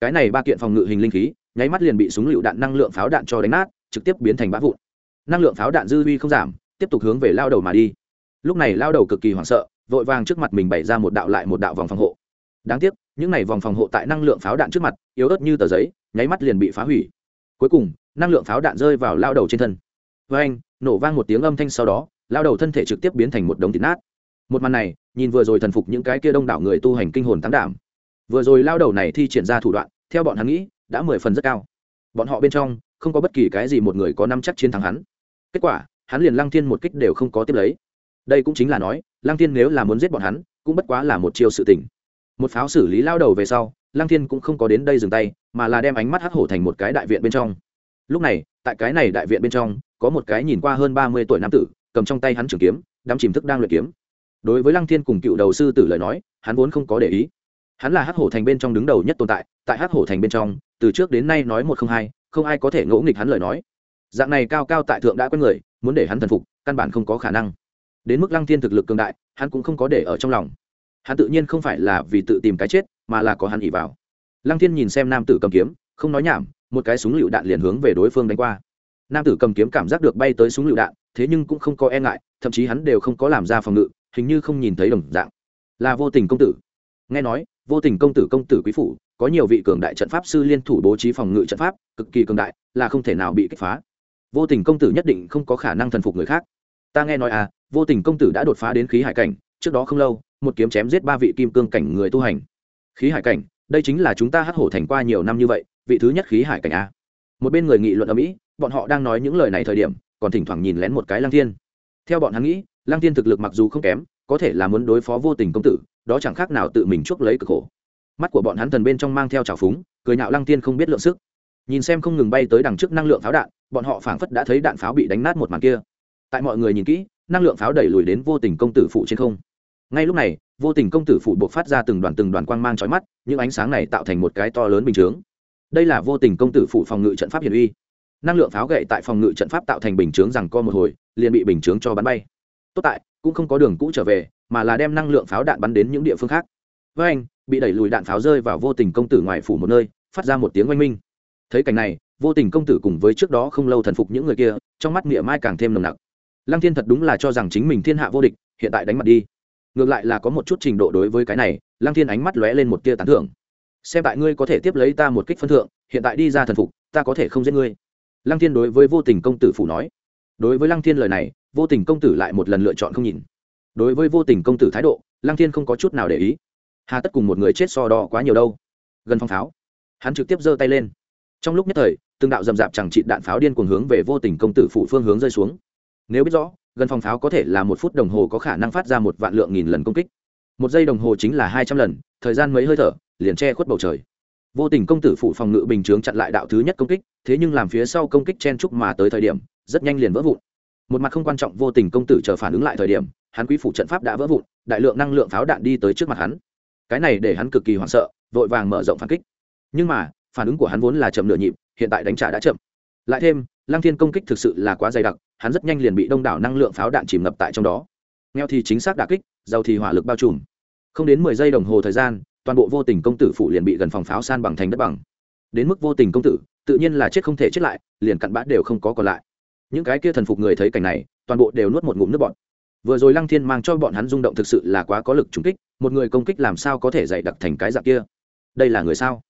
Cái này ba kiện phòng ngự hình linh khí, nháy mắt liền bị súng lựu đạn năng lượng pháo đạn cho đánh nát, trực tiếp biến thành bã vụn. Năng lượng pháo đạn dư vi không giảm, tiếp tục hướng về lao đầu mà đi. Lúc này lao đầu cực kỳ hoảng sợ, vội vàng trước mặt mình bày ra một đạo lại một đạo vòng phòng hộ đáng tiếc, những này vòng phòng hộ tại năng lượng pháo đạn trước mặt, yếu ớt như tờ giấy, nháy mắt liền bị phá hủy. Cuối cùng, năng lượng pháo đạn rơi vào lao đầu trên thân. Với anh, nổ vang một tiếng âm thanh sau đó, lao đầu thân thể trực tiếp biến thành một đống thịt nát. Một màn này, nhìn vừa rồi thần phục những cái kia đông đảo người tu hành kinh hồn tán đảm. Vừa rồi lao đầu này thi triển ra thủ đoạn, theo bọn hắn nghĩ, đã mười phần rất cao. Bọn họ bên trong, không có bất kỳ cái gì một người có năm chắc chiến thắng hắn. Kết quả, hắn liền lăng thiên một kích đều không có tiếp lấy. Đây cũng chính là nói, lăng thiên nếu là muốn giết bọn hắn, cũng bất quá là một chiêu sự tình một pháo xử lý lao đầu về sau, lăng thiên cũng không có đến đây dừng tay, mà là đem ánh mắt hắc hổ thành một cái đại viện bên trong. Lúc này, tại cái này đại viện bên trong, có một cái nhìn qua hơn ba mươi tuổi nam tử, cầm trong tay hắn trường kiếm, đắm chìm thức đang luyện kiếm. Đối với lăng thiên cùng cựu đầu sư tử lời nói, hắn vốn không có để ý. Hắn là hắc hổ thành bên trong đứng đầu nhất tồn tại tại hắc hổ thành bên trong, từ trước đến nay nói một không hai, không ai có thể ngỗ nghịch hắn lời nói. Dạng này cao cao tại thượng đã quen người, muốn để hắn thần phục, căn bản không có khả năng. Đến mức lăng thiên thực lực cường đại, hắn cũng không có để ở trong lòng hắn tự nhiên không phải là vì tự tìm cái chết, mà là có hắn ỉ vào. Lăng thiên nhìn xem nam tử cầm kiếm, không nói nhảm, một cái súng lựu đạn liền hướng về đối phương đánh qua. Nam tử cầm kiếm cảm giác được bay tới súng lựu đạn, thế nhưng cũng không có e ngại, thậm chí hắn đều không có làm ra phòng ngự, hình như không nhìn thấy đồng dạng. Là vô tình công tử. Nghe nói, vô tình công tử công tử quý phủ, có nhiều vị cường đại trận pháp sư liên thủ bố trí phòng ngự trận pháp, cực kỳ cường đại, là không thể nào bị kích phá. Vô tình công tử nhất định không có khả năng thần phục người khác. Ta nghe nói à vô tình công tử đã đột phá đến khí hải cảnh, trước đó không lâu một kiếm chém giết ba vị kim cương cảnh người tu hành. Khí hải cảnh, đây chính là chúng ta hắc hổ thành qua nhiều năm như vậy, vị thứ nhất khí hải cảnh a. Một bên người nghị luận ở mỹ, bọn họ đang nói những lời này thời điểm, còn thỉnh thoảng nhìn lén một cái lăng thiên. Theo bọn hắn nghĩ, lăng thiên thực lực mặc dù không kém, có thể là muốn đối phó vô tình công tử, đó chẳng khác nào tự mình chuốc lấy cực khổ. Mắt của bọn hắn thần bên trong mang theo trào phúng, cười nhạo lăng thiên không biết lượng sức. Nhìn xem không ngừng bay tới đằng trước năng lượng pháo đạn, bọn họ phảng phất đã thấy đạn pháo bị đánh nát một màn kia. Tại mọi người nhìn kỹ, năng lượng pháo đẩy lùi đến vô tình công tử phụ trên không ngay lúc này, vô tình công tử phụ buộc phát ra từng đoàn từng đoàn quang mang trói mắt, những ánh sáng này tạo thành một cái to lớn bình chướng. Đây là vô tình công tử phụ phòng ngự trận pháp hiển uy. Năng lượng pháo gậy tại phòng ngự trận pháp tạo thành bình chướng rằng co một hồi, liền bị bình chướng cho bắn bay. Tốt tại, cũng không có đường cũ trở về, mà là đem năng lượng pháo đạn bắn đến những địa phương khác. Với anh, bị đẩy lùi đạn pháo rơi vào vô tình công tử ngoài phủ một nơi, phát ra một tiếng oanh minh. Thấy cảnh này, vô tình công tử cùng với trước đó không lâu thần phục những người kia, trong mắt nghĩa mai càng thêm nồng nặc. Lăng thiên thật đúng là cho rằng chính mình thiên hạ vô địch, hiện tại đánh mặt đi ngược lại là có một chút trình độ đối với cái này, lăng thiên ánh mắt lóe lên một tia tán thưởng. Xem tại ngươi có thể tiếp lấy ta một kích phân thượng, hiện tại đi ra thần phục, ta có thể không giết ngươi. Lăng thiên đối với vô tình công tử phủ nói. Đối với lăng thiên lời này, vô tình công tử lại một lần lựa chọn không nhìn. Đối với vô tình công tử thái độ, lăng thiên không có chút nào để ý. Hà tất cùng một người chết so đo quá nhiều đâu. Gần phong pháo. Hắn trực tiếp giơ tay lên. Trong lúc nhất thời, từng đạo rầm rạp chẳng trị đạn pháo điên cuồng hướng về vô tình công tử phủ phương hướng rơi xuống. Nếu biết rõ gần phòng pháo có thể là một phút đồng hồ có khả năng phát ra một vạn lượng nghìn lần công kích. Một giây đồng hồ chính là hai trăm lần, thời gian mấy hơi thở, liền che khuất bầu trời. Vô tình công tử phụ phòng ngự bình chướng chặn lại đạo thứ nhất công kích, thế nhưng làm phía sau công kích chen trúc mà tới thời điểm, rất nhanh liền vỡ vụn. Một mặt không quan trọng, vô tình công tử chờ phản ứng lại thời điểm, hắn quý phủ trận pháp đã vỡ vụn, đại lượng năng lượng pháo đạn đi tới trước mặt hắn. Cái này để hắn cực kỳ hoảng sợ, vội vàng mở rộng phản kích. Nhưng mà, phản ứng của hắn vốn là chậm nửa nhịp, hiện tại đánh trả đã chậm. Lại thêm lăng thiên công kích thực sự là quá dày đặc, hắn rất nhanh liền bị đông đảo năng lượng pháo đạn chìm ngập tại trong đó. Nghèo thì chính xác đà kích, giàu thì hỏa lực bao trùm. Không đến mười giây đồng hồ thời gian, toàn bộ vô tình công tử phủ liền bị gần phòng pháo san bằng thành đất bằng. Đến mức vô tình công tử, tự nhiên là chết không thể chết lại, liền cặn bã đều không có còn lại. Những cái kia thần phục người thấy cảnh này, toàn bộ đều nuốt một ngụm nước bọn vừa rồi lăng thiên mang cho bọn hắn rung động thực sự là quá có lực trúng kích, một người công kích làm sao có thể dạy đặc thành cái dạng kia? Đây là người sao?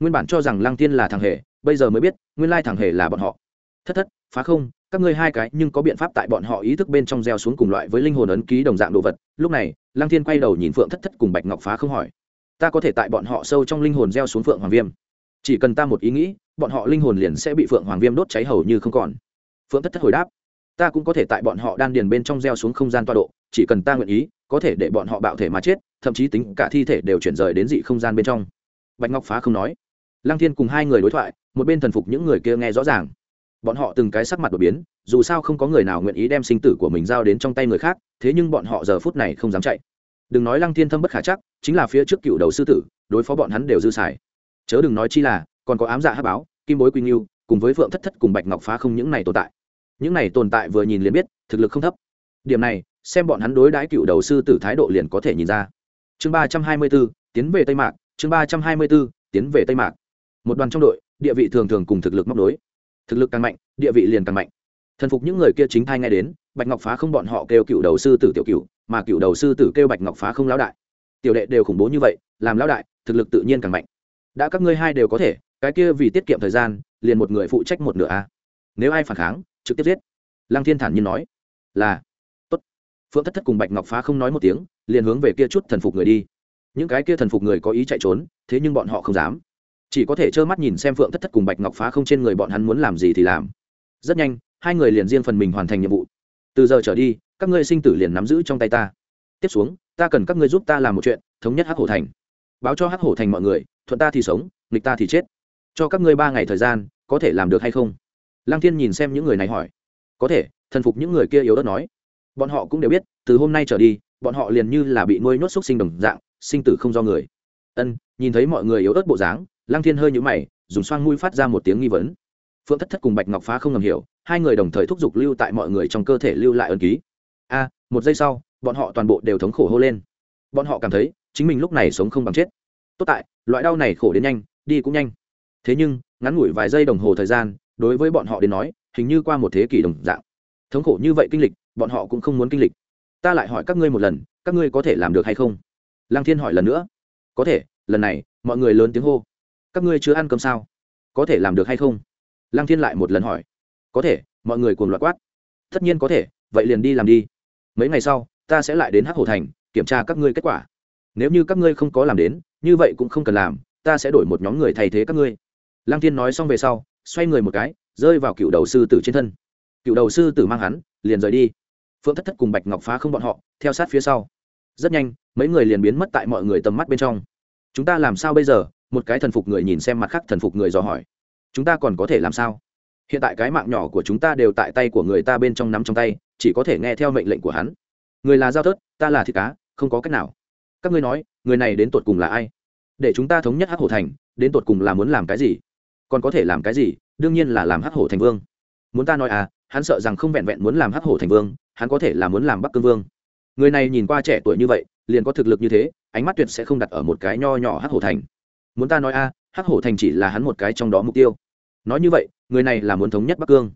Nguyên bản cho rằng lăng thiên là thằng hề, bây giờ mới biết, nguyên lai thằng hề là bọn họ thất thất, phá không, các ngươi hai cái nhưng có biện pháp tại bọn họ ý thức bên trong gieo xuống cùng loại với linh hồn ấn ký đồng dạng đồ vật. Lúc này, lăng thiên quay đầu nhìn phượng thất thất cùng bạch ngọc phá không hỏi. Ta có thể tại bọn họ sâu trong linh hồn gieo xuống phượng hoàng viêm. Chỉ cần ta một ý nghĩ, bọn họ linh hồn liền sẽ bị phượng hoàng viêm đốt cháy hầu như không còn. Phượng thất thất hồi đáp. Ta cũng có thể tại bọn họ đan điền bên trong gieo xuống không gian toa độ, chỉ cần ta nguyện ý, có thể để bọn họ bạo thể mà chết, thậm chí tính cả thi thể đều chuyển rời đến dị không gian bên trong. Bạch ngọc phá không nói. Lăng thiên cùng hai người đối thoại, một bên thần phục những người kia nghe rõ ràng bọn họ từng cái sắc mặt đột biến, dù sao không có người nào nguyện ý đem sinh tử của mình giao đến trong tay người khác, thế nhưng bọn họ giờ phút này không dám chạy. Đừng nói lăng thiên thâm bất khả chắc, chính là phía trước cựu đầu sư tử, đối phó bọn hắn đều dư xài. Chớ đừng nói chi là, còn có ám dạ hát báo, kim bối quy nghiêu cùng với phượng thất thất cùng bạch ngọc phá không những này tồn tại. Những này tồn tại vừa nhìn liền biết, thực lực không thấp. Điểm này, xem bọn hắn đối đãi cựu đầu sư tử thái độ liền có thể nhìn ra. Chương ba trăm hai mươi b ố tiến về tây mạc, chương ba trăm hai mươi b ố tiến về tây mạc. Một đoàn trong đội, địa vị thường thường cùng thực lực móc đối thực lực càng mạnh, địa vị liền càng mạnh. Thần phục những người kia chính thay nghe đến, bạch ngọc phá không bọn họ kêu cựu đầu sư tử tiểu cựu, mà cựu đầu sư tử kêu bạch ngọc phá không lão đại. Tiểu đệ đều khủng bố như vậy, làm lão đại, thực lực tự nhiên càng mạnh. Đã các ngươi hai đều có thể, cái kia vì tiết kiệm thời gian, liền một người phụ trách một nửa a. Nếu ai phản kháng, trực tiếp giết. Lăng thiên thản nhiên nói, là, tốt. Phượng thất thất cùng bạch ngọc phá không nói một tiếng, liền hướng về kia chút thần phục người đi. Những cái kia thần phục người có ý chạy trốn, thế nhưng bọn họ không dám chỉ có thể trơ mắt nhìn xem phượng thất thất cùng bạch ngọc phá không trên người bọn hắn muốn làm gì thì làm. Rất nhanh, hai người liền riêng phần mình hoàn thành nhiệm vụ. Từ giờ trở đi, các ngươi sinh tử liền nắm giữ trong tay ta. Tiếp xuống, ta cần các ngươi giúp ta làm một chuyện, thống nhất hắc hổ thành. Báo cho hắc hổ thành mọi người, thuận ta thì sống, nghịch ta thì chết. Cho các ngươi ba ngày thời gian, có thể làm được hay không? Lăng thiên nhìn xem những người này hỏi. Có thể, thần phục những người kia yếu đất nói. Bọn họ cũng đều biết, từ hôm nay trở đi, bọn họ liền như là bị nuôi nhốt xúc sinh đồng dạng, sinh tử không do người. Ân, nhìn thấy mọi người yếu ớt bộ dáng lăng thiên hơi nhũ mày, dùng xoang mũi phát ra một tiếng nghi vấn. Phượng thất thất cùng bạch ngọc phá không ngầm hiểu, hai người đồng thời thúc giục lưu tại mọi người trong cơ thể lưu lại ân ký. A, một giây sau, bọn họ toàn bộ đều thống khổ hô lên. Bọn họ cảm thấy, chính mình lúc này sống không bằng chết. Tốt tại, loại đau này khổ đến nhanh, đi cũng nhanh. Thế nhưng, ngắn ngủi vài giây đồng hồ thời gian, đối với bọn họ đến nói, hình như qua một thế kỷ đồng dạng. Thống khổ như vậy kinh lịch, bọn họ cũng không muốn kinh lịch. Ta lại hỏi các ngươi một lần, các ngươi có thể làm được hay không? Lăng thiên hỏi lần nữa. Có thể, lần này, mọi người lớn tiếng hô các ngươi chưa ăn cơm sao? Có thể làm được hay không? Lăng thiên lại một lần hỏi. Có thể, mọi người cùng loạt quát. Tất nhiên có thể, vậy liền đi làm đi. Mấy ngày sau, ta sẽ lại đến hắc hồ thành, kiểm tra các ngươi kết quả. Nếu như các ngươi không có làm đến, như vậy cũng không cần làm, ta sẽ đổi một nhóm người thay thế các ngươi. Lăng thiên nói xong về sau, xoay người một cái, rơi vào cựu đầu sư tử trên thân. Cựu đầu sư tử mang hắn, liền rời đi. Phượng thất thất cùng bạch ngọc phá không bọn họ, theo sát phía sau. Rất nhanh, mấy người liền biến mất tại mọi người tầm mắt bên trong. Chúng ta làm sao bây giờ? Một cái thần phục người nhìn xem mặt khác thần phục người dò hỏi, chúng ta còn có thể làm sao? Hiện tại cái mạng nhỏ của chúng ta đều tại tay của người ta bên trong nắm trong tay, chỉ có thể nghe theo mệnh lệnh của hắn. Người là giao thớt, ta là thịt cá, không có cách nào. Các ngươi nói, người này đến tột cùng là ai? Để chúng ta thống nhất hắc hổ thành, đến tột cùng là muốn làm cái gì? Còn có thể làm cái gì? Đương nhiên là làm hắc hổ thành vương. Muốn ta nói à hắn sợ rằng không vẹn vẹn muốn làm hắc hổ thành vương, hắn có thể là muốn làm bắc cương vương. Người này nhìn qua trẻ tuổi như vậy, liền có thực lực như thế, ánh mắt tuyệt sẽ không đặt ở một cái nho nhỏ hắc hổ thành muốn ta nói a, hắc hổ thành chỉ là hắn một cái trong đó mục tiêu. Nói như vậy, người này là muốn thống nhất bắc cương.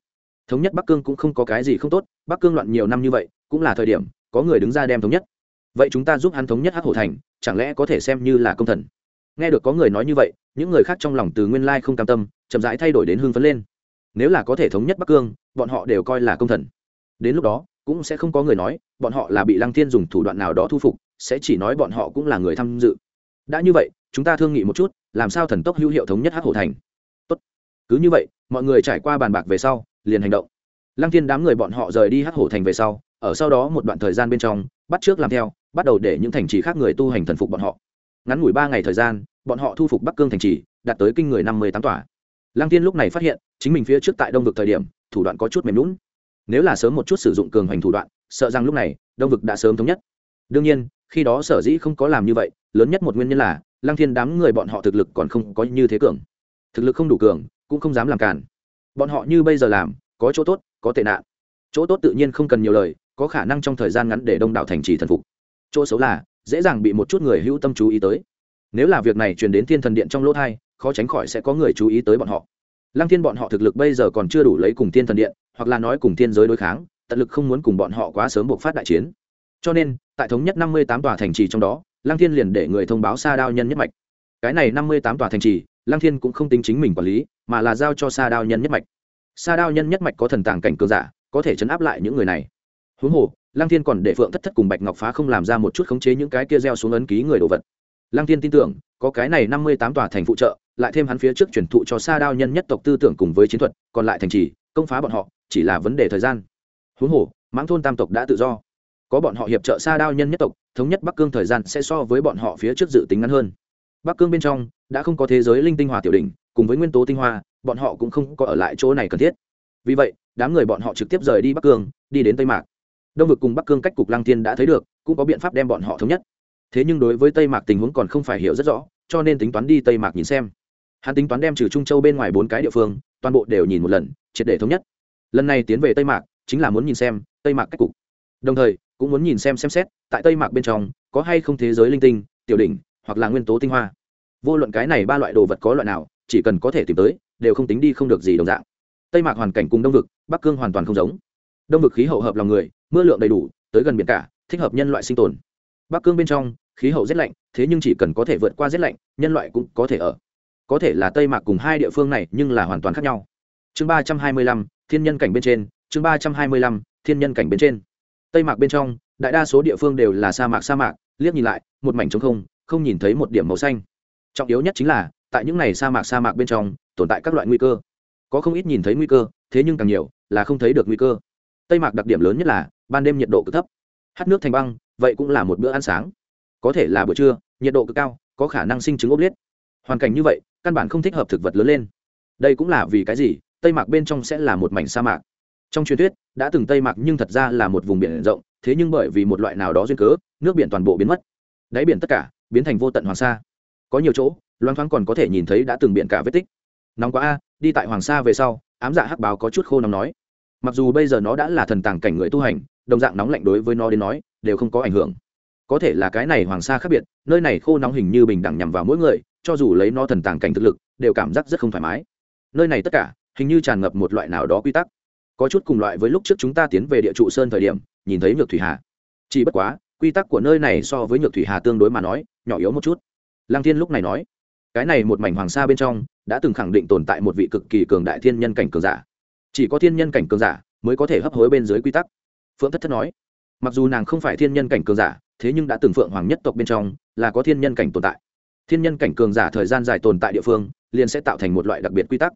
Thống nhất bắc cương cũng không có cái gì không tốt, bắc cương loạn nhiều năm như vậy, cũng là thời điểm, có người đứng ra đem thống nhất. Vậy chúng ta giúp hắn thống nhất hắc hổ thành, chẳng lẽ có thể xem như là công thần? Nghe được có người nói như vậy, những người khác trong lòng từ nguyên lai không cam tâm, chậm rãi thay đổi đến hưng phấn lên. Nếu là có thể thống nhất bắc cương, bọn họ đều coi là công thần. Đến lúc đó, cũng sẽ không có người nói, bọn họ là bị lăng thiên dùng thủ đoạn nào đó thu phục, sẽ chỉ nói bọn họ cũng là người tham dự đã như vậy, chúng ta thương nghị một chút, làm sao thần tốc hữu hiệu thống nhất hắc hổ thành? Tốt. Cứ như vậy, mọi người trải qua bàn bạc về sau, liền hành động. Lăng thiên đám người bọn họ rời đi hắc hổ thành về sau, ở sau đó một đoạn thời gian bên trong, bắt trước làm theo, bắt đầu để những thành trì khác người tu hành thần phục bọn họ. Ngắn ngủi ba ngày thời gian, bọn họ thu phục bắc cương thành trì, đạt tới kinh người năm mươi tám tòa. Lăng tiên lúc này phát hiện, chính mình phía trước tại đông vực thời điểm, thủ đoạn có chút mềm lún nếu là sớm một chút sử dụng cường hoành thủ đoạn, sợ rằng lúc này, đông vực đã sớm thống nhất đương nhiên, khi đó sở dĩ không có làm như vậy, lớn nhất một nguyên nhân là, lăng thiên đám người bọn họ thực lực còn không có như thế cường. Thực lực không đủ cường, cũng không dám làm cản. Bọn họ như bây giờ làm, có chỗ tốt, có tệ nạn. Chỗ tốt tự nhiên không cần nhiều lời, có khả năng trong thời gian ngắn để đông đảo thành trì thần phục. Chỗ xấu là, dễ dàng bị một chút người hữu tâm chú ý tới. Nếu là việc này truyền đến thiên thần điện trong lỗ thai, khó tránh khỏi sẽ có người chú ý tới bọn họ. Lăng thiên bọn họ thực lực bây giờ còn chưa đủ lấy cùng thiên thần điện, hoặc là nói cùng thiên giới đối kháng, tận lực không muốn cùng bọn họ quá sớm buộc phát đại chiến. Cho nên tại thống nhất năm mươi tám tòa thành trì trong đó, lăng thiên liền để người thông báo sa đao nhân nhất mạch. Cái này năm mươi tám tòa thành trì, lăng thiên cũng không tính chính mình quản lý, mà là giao cho sa đao nhân nhất mạch. Sa đao nhân nhất mạch có thần tàng cảnh cường giả, có thể chấn áp lại những người này. Huống hồ, lăng thiên còn để phượng thất thất cùng bạch ngọc phá không làm ra một chút khống chế những cái kia gieo xuống ấn ký người đồ vật. Lăng thiên tin tưởng, có cái này năm mươi tám tòa thành phụ trợ, lại thêm hắn phía trước truyền thụ cho sa đao nhân nhất tộc tư tưởng cùng với chiến thuật, còn lại thành trì, công phá bọn họ, chỉ là vấn đề thời gian. Huống hồ, mãng thôn tam tộc đã tự do có bọn họ hiệp trợ sa đao nhân nhất tộc, thống nhất bắc cương thời gian sẽ so với bọn họ phía trước dự tính ngắn hơn. Bắc cương bên trong, đã không có thế giới linh tinh hoa tiểu đỉnh, cùng với nguyên tố tinh hoa, bọn họ cũng không có ở lại chỗ này cần thiết. Vì vậy, đám người bọn họ trực tiếp rời đi bắc cương, đi đến tây mạc. Đông vực cùng bắc cương cách cục lăng Thiên đã thấy được, cũng có biện pháp đem bọn họ thống nhất. Thế nhưng đối với tây mạc tình huống còn không phải hiểu rất rõ, cho nên tính toán đi tây mạc nhìn xem. Hắn tính toán đem trừ trung châu bên ngoài bốn cái địa phương, toàn bộ đều nhìn một lần, triệt để thống nhất. Lần này tiến về tây mạc, chính là muốn nhìn xem tây mạc cách cục. Đồng thời cũng muốn nhìn xem xem xét, tại tây mạc bên trong, có hay không thế giới linh tinh, tiểu đỉnh, hoặc là nguyên tố tinh hoa. Vô luận cái này ba loại đồ vật có loại nào, chỉ cần có thể tìm tới, đều không tính đi không được gì đồng dạng. Tây mạc hoàn cảnh cùng đông vực, bắc cương hoàn toàn không giống. Đông vực khí hậu hợp lòng người, mưa lượng đầy đủ, tới gần biển cả, thích hợp nhân loại sinh tồn. Bắc cương bên trong, khí hậu rét lạnh, thế nhưng chỉ cần có thể vượt qua rét lạnh, nhân loại cũng có thể ở. Có thể là tây mạc cùng hai địa phương này, nhưng là hoàn toàn khác nhau. Chương ba trăm hai mươi lăm, thiên nhân cảnh bên trên, chương ba trăm hai mươi lăm, thiên nhân cảnh bên trên tây mạc bên trong, đại đa số địa phương đều là sa mạc sa mạc, liếc nhìn lại, một mảnh trống không không nhìn thấy một điểm màu xanh. Trọng yếu nhất chính là, tại những này sa mạc sa mạc bên trong, tồn tại các loại nguy cơ. Có không ít nhìn thấy nguy cơ, thế nhưng càng nhiều là không thấy được nguy cơ. Tây mạc đặc điểm lớn nhất là, ban đêm nhiệt độ cực thấp. Hát nước thành băng, vậy cũng là một bữa ăn sáng. Có thể là buổi trưa, nhiệt độ cực cao, có khả năng sinh trứng ốp liết hoàn cảnh như vậy, căn bản không thích hợp thực vật lớn lên. Đây cũng là vì cái gì, tây mạc bên trong sẽ là một mảnh sa mạc trong truyền thuyết, đã từng tây mạc nhưng thật ra là một vùng biển rộng, thế nhưng bởi vì một loại nào đó duyên cớ, nước biển toàn bộ biến mất. Đáy biển tất cả, biến thành vô tận hoàng sa. Có nhiều chỗ loang thoáng còn có thể nhìn thấy đã từng biển cả vết tích. Nóng quá a, đi tại hoàng sa về sau, ám dạ hắc báo có chút khô nóng nói. Mặc dù bây giờ nó đã là thần tàng cảnh người tu hành, đồng dạng nóng lạnh đối với nó đến nói, đều không có ảnh hưởng. Có thể là cái này hoàng sa khác biệt, nơi này khô nóng hình như bình đẳng nhằm vào mỗi người, cho dù lấy nó thần tàng cảnh thực lực, đều cảm giác rất không thoải mái. Nơi này tất cả, hình như tràn ngập một loại nào đó quy tắc có chút cùng loại với lúc trước chúng ta tiến về địa trụ sơn thời điểm, nhìn thấy nhược thủy hà. Chỉ bất quá, quy tắc của nơi này so với nhược thủy hà tương đối mà nói, nhỏ yếu một chút. Lang thiên lúc này nói, cái này một mảnh hoàng sa bên trong, đã từng khẳng định tồn tại một vị cực kỳ cường đại thiên nhân cảnh cường giả. Chỉ có thiên nhân cảnh cường giả mới có thể hấp hối bên dưới quy tắc. Phượng thất thất nói, mặc dù nàng không phải thiên nhân cảnh cường giả, thế nhưng đã từng phượng hoàng nhất tộc bên trong là có thiên nhân cảnh tồn tại. Thiên nhân cảnh cường giả thời gian dài tồn tại địa phương, liền sẽ tạo thành một loại đặc biệt quy tắc.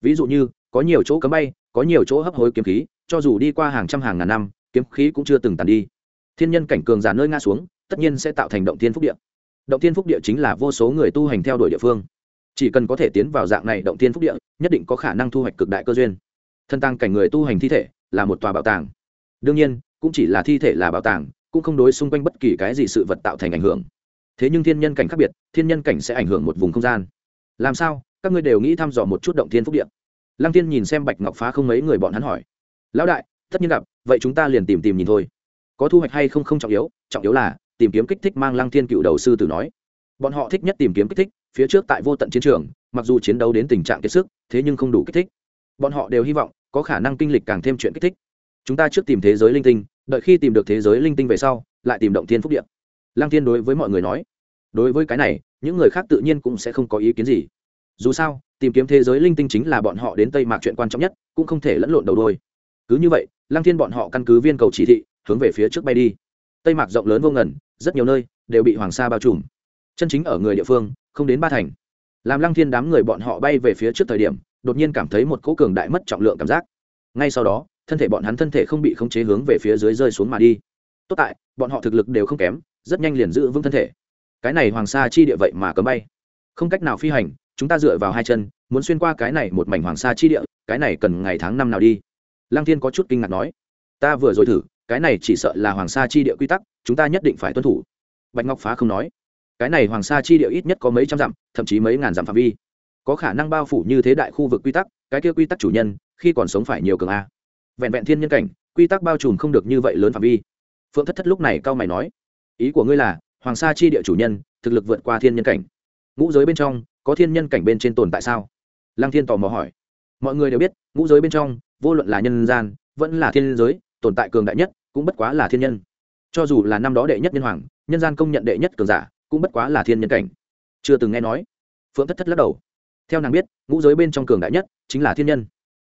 Ví dụ như có nhiều chỗ cấm bay, có nhiều chỗ hấp hối kiếm khí, cho dù đi qua hàng trăm hàng ngàn năm, kiếm khí cũng chưa từng tàn đi. Thiên nhân cảnh cường giả nơi ngã xuống, tất nhiên sẽ tạo thành động thiên phúc địa. Động thiên phúc địa chính là vô số người tu hành theo đuổi địa phương. Chỉ cần có thể tiến vào dạng này động thiên phúc địa, nhất định có khả năng thu hoạch cực đại cơ duyên. Thân tăng cảnh người tu hành thi thể là một tòa bảo tàng. Đương nhiên, cũng chỉ là thi thể là bảo tàng, cũng không đối xung quanh bất kỳ cái gì sự vật tạo thành ảnh hưởng. Thế nhưng thiên nhân cảnh khác biệt, thiên nhân cảnh sẽ ảnh hưởng một vùng không gian. Làm sao? Các ngươi đều nghĩ thăm dò một chút động thiên phúc địa? Lăng tiên nhìn xem bạch ngọc phá không mấy người bọn hắn hỏi. Lão đại, tất nhiên gặp, vậy chúng ta liền tìm tìm nhìn thôi. Có thu hoạch hay không không trọng yếu trọng yếu là tìm kiếm kích thích mang lăng thiên cựu đầu sư tử nói. Bọn họ thích nhất tìm kiếm kích thích, phía trước tại vô tận chiến trường, mặc dù chiến đấu đến tình trạng kiệt sức, thế nhưng không đủ kích thích. Bọn họ đều hy vọng có khả năng kinh lịch càng thêm chuyện kích thích. Chúng ta trước tìm thế giới linh tinh, đợi khi tìm được thế giới linh tinh về sau, lại tìm động thiên phúc điện lăng thiên đối với mọi người nói. Đối với cái này, những người khác tự nhiên cũng sẽ không có ý kiến gì dù sao, tìm kiếm thế giới linh tinh chính là bọn họ đến tây mạc chuyện quan trọng nhất, cũng không thể lẫn lộn đầu đôi cứ như vậy, lăng thiên bọn họ căn cứ viên cầu chỉ thị, hướng về phía trước bay đi. Tây mạc rộng lớn vô ngần, rất nhiều nơi đều bị hoàng sa bao trùm. Chân chính ở người địa phương, không đến ba thành. Làm lăng thiên đám người bọn họ bay về phía trước thời điểm, đột nhiên cảm thấy một cỗ cường đại mất trọng lượng cảm giác. Ngay sau đó, thân thể bọn hắn thân thể không bị khống chế hướng về phía dưới rơi xuống mà đi. Tốt tại, bọn họ thực lực đều không kém, rất nhanh liền giữ vững thân thể. Cái này hoàng sa chi địa vậy mà cấm bay. Không cách nào phi hành chúng ta dựa vào hai chân, muốn xuyên qua cái này một mảnh hoàng sa chi địa, cái này cần ngày tháng năm nào đi? Lăng thiên có chút kinh ngạc nói. Ta vừa rồi thử, cái này chỉ sợ là hoàng sa chi địa quy tắc, chúng ta nhất định phải tuân thủ. Bạch ngọc phá không nói. Cái này hoàng sa chi địa ít nhất có mấy trăm dặm, thậm chí mấy ngàn dặm phạm vi. Có khả năng bao phủ như thế đại khu vực quy tắc, cái kia quy tắc chủ nhân, khi còn sống phải nhiều cường a. Vẹn vẹn thiên nhân cảnh, quy tắc bao trùm không được như vậy lớn phạm vi. Phượng thất thất lúc này cao mày nói. Ý của ngươi là, hoàng sa chi địa chủ nhân, thực lực vượt qua thiên nhân cảnh. Ngũ giới bên trong có thiên nhân cảnh bên trên tồn tại sao? Lăng thiên tò mò hỏi. Mọi người đều biết, ngũ giới bên trong, vô luận là nhân gian, vẫn là thiên giới, tồn tại cường đại nhất, cũng bất quá là thiên nhân. Cho dù là năm đó đệ nhất nhân hoàng, nhân gian công nhận đệ nhất cường giả, cũng bất quá là thiên nhân cảnh. Chưa từng nghe nói. Phượng thất thất lắc đầu. Theo nàng biết, ngũ giới bên trong cường đại nhất, chính là thiên nhân.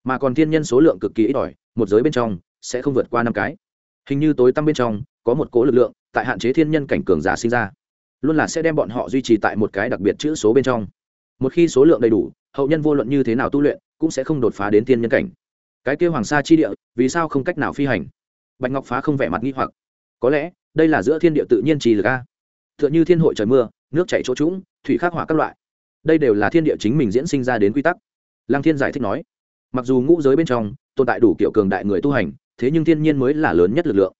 Mà còn thiên nhân số lượng cực kỳ ít ỏi, một giới bên trong, sẽ không vượt qua năm cái. Hình như tối tăm bên trong, có một cố lực lượng, tại hạn chế thiên nhân cảnh cường giả sinh ra luôn là sẽ đem bọn họ duy trì tại một cái đặc biệt chữ số bên trong. Một khi số lượng đầy đủ, hậu nhân vô luận như thế nào tu luyện, cũng sẽ không đột phá đến tiên nhân cảnh. Cái kêu hoàng sa chi địa, vì sao không cách nào phi hành? Bạch ngọc phá không vẻ mặt nghi hoặc. Có lẽ, đây là giữa thiên địa tự nhiên trì lực a. T h ư ợ n h ư thiên hội trời mưa, nước chảy chỗ trũng, thủy khắc hỏa các loại. Đây đều là thiên địa chính mình diễn sinh ra đến quy tắc. Lăng thiên giải thích nói, mặc dù ngũ giới bên trong, tồn tại đủ kiểu cường đại người tu hành, thế nhưng thiên nhiên mới là lớn nhất lực lượng.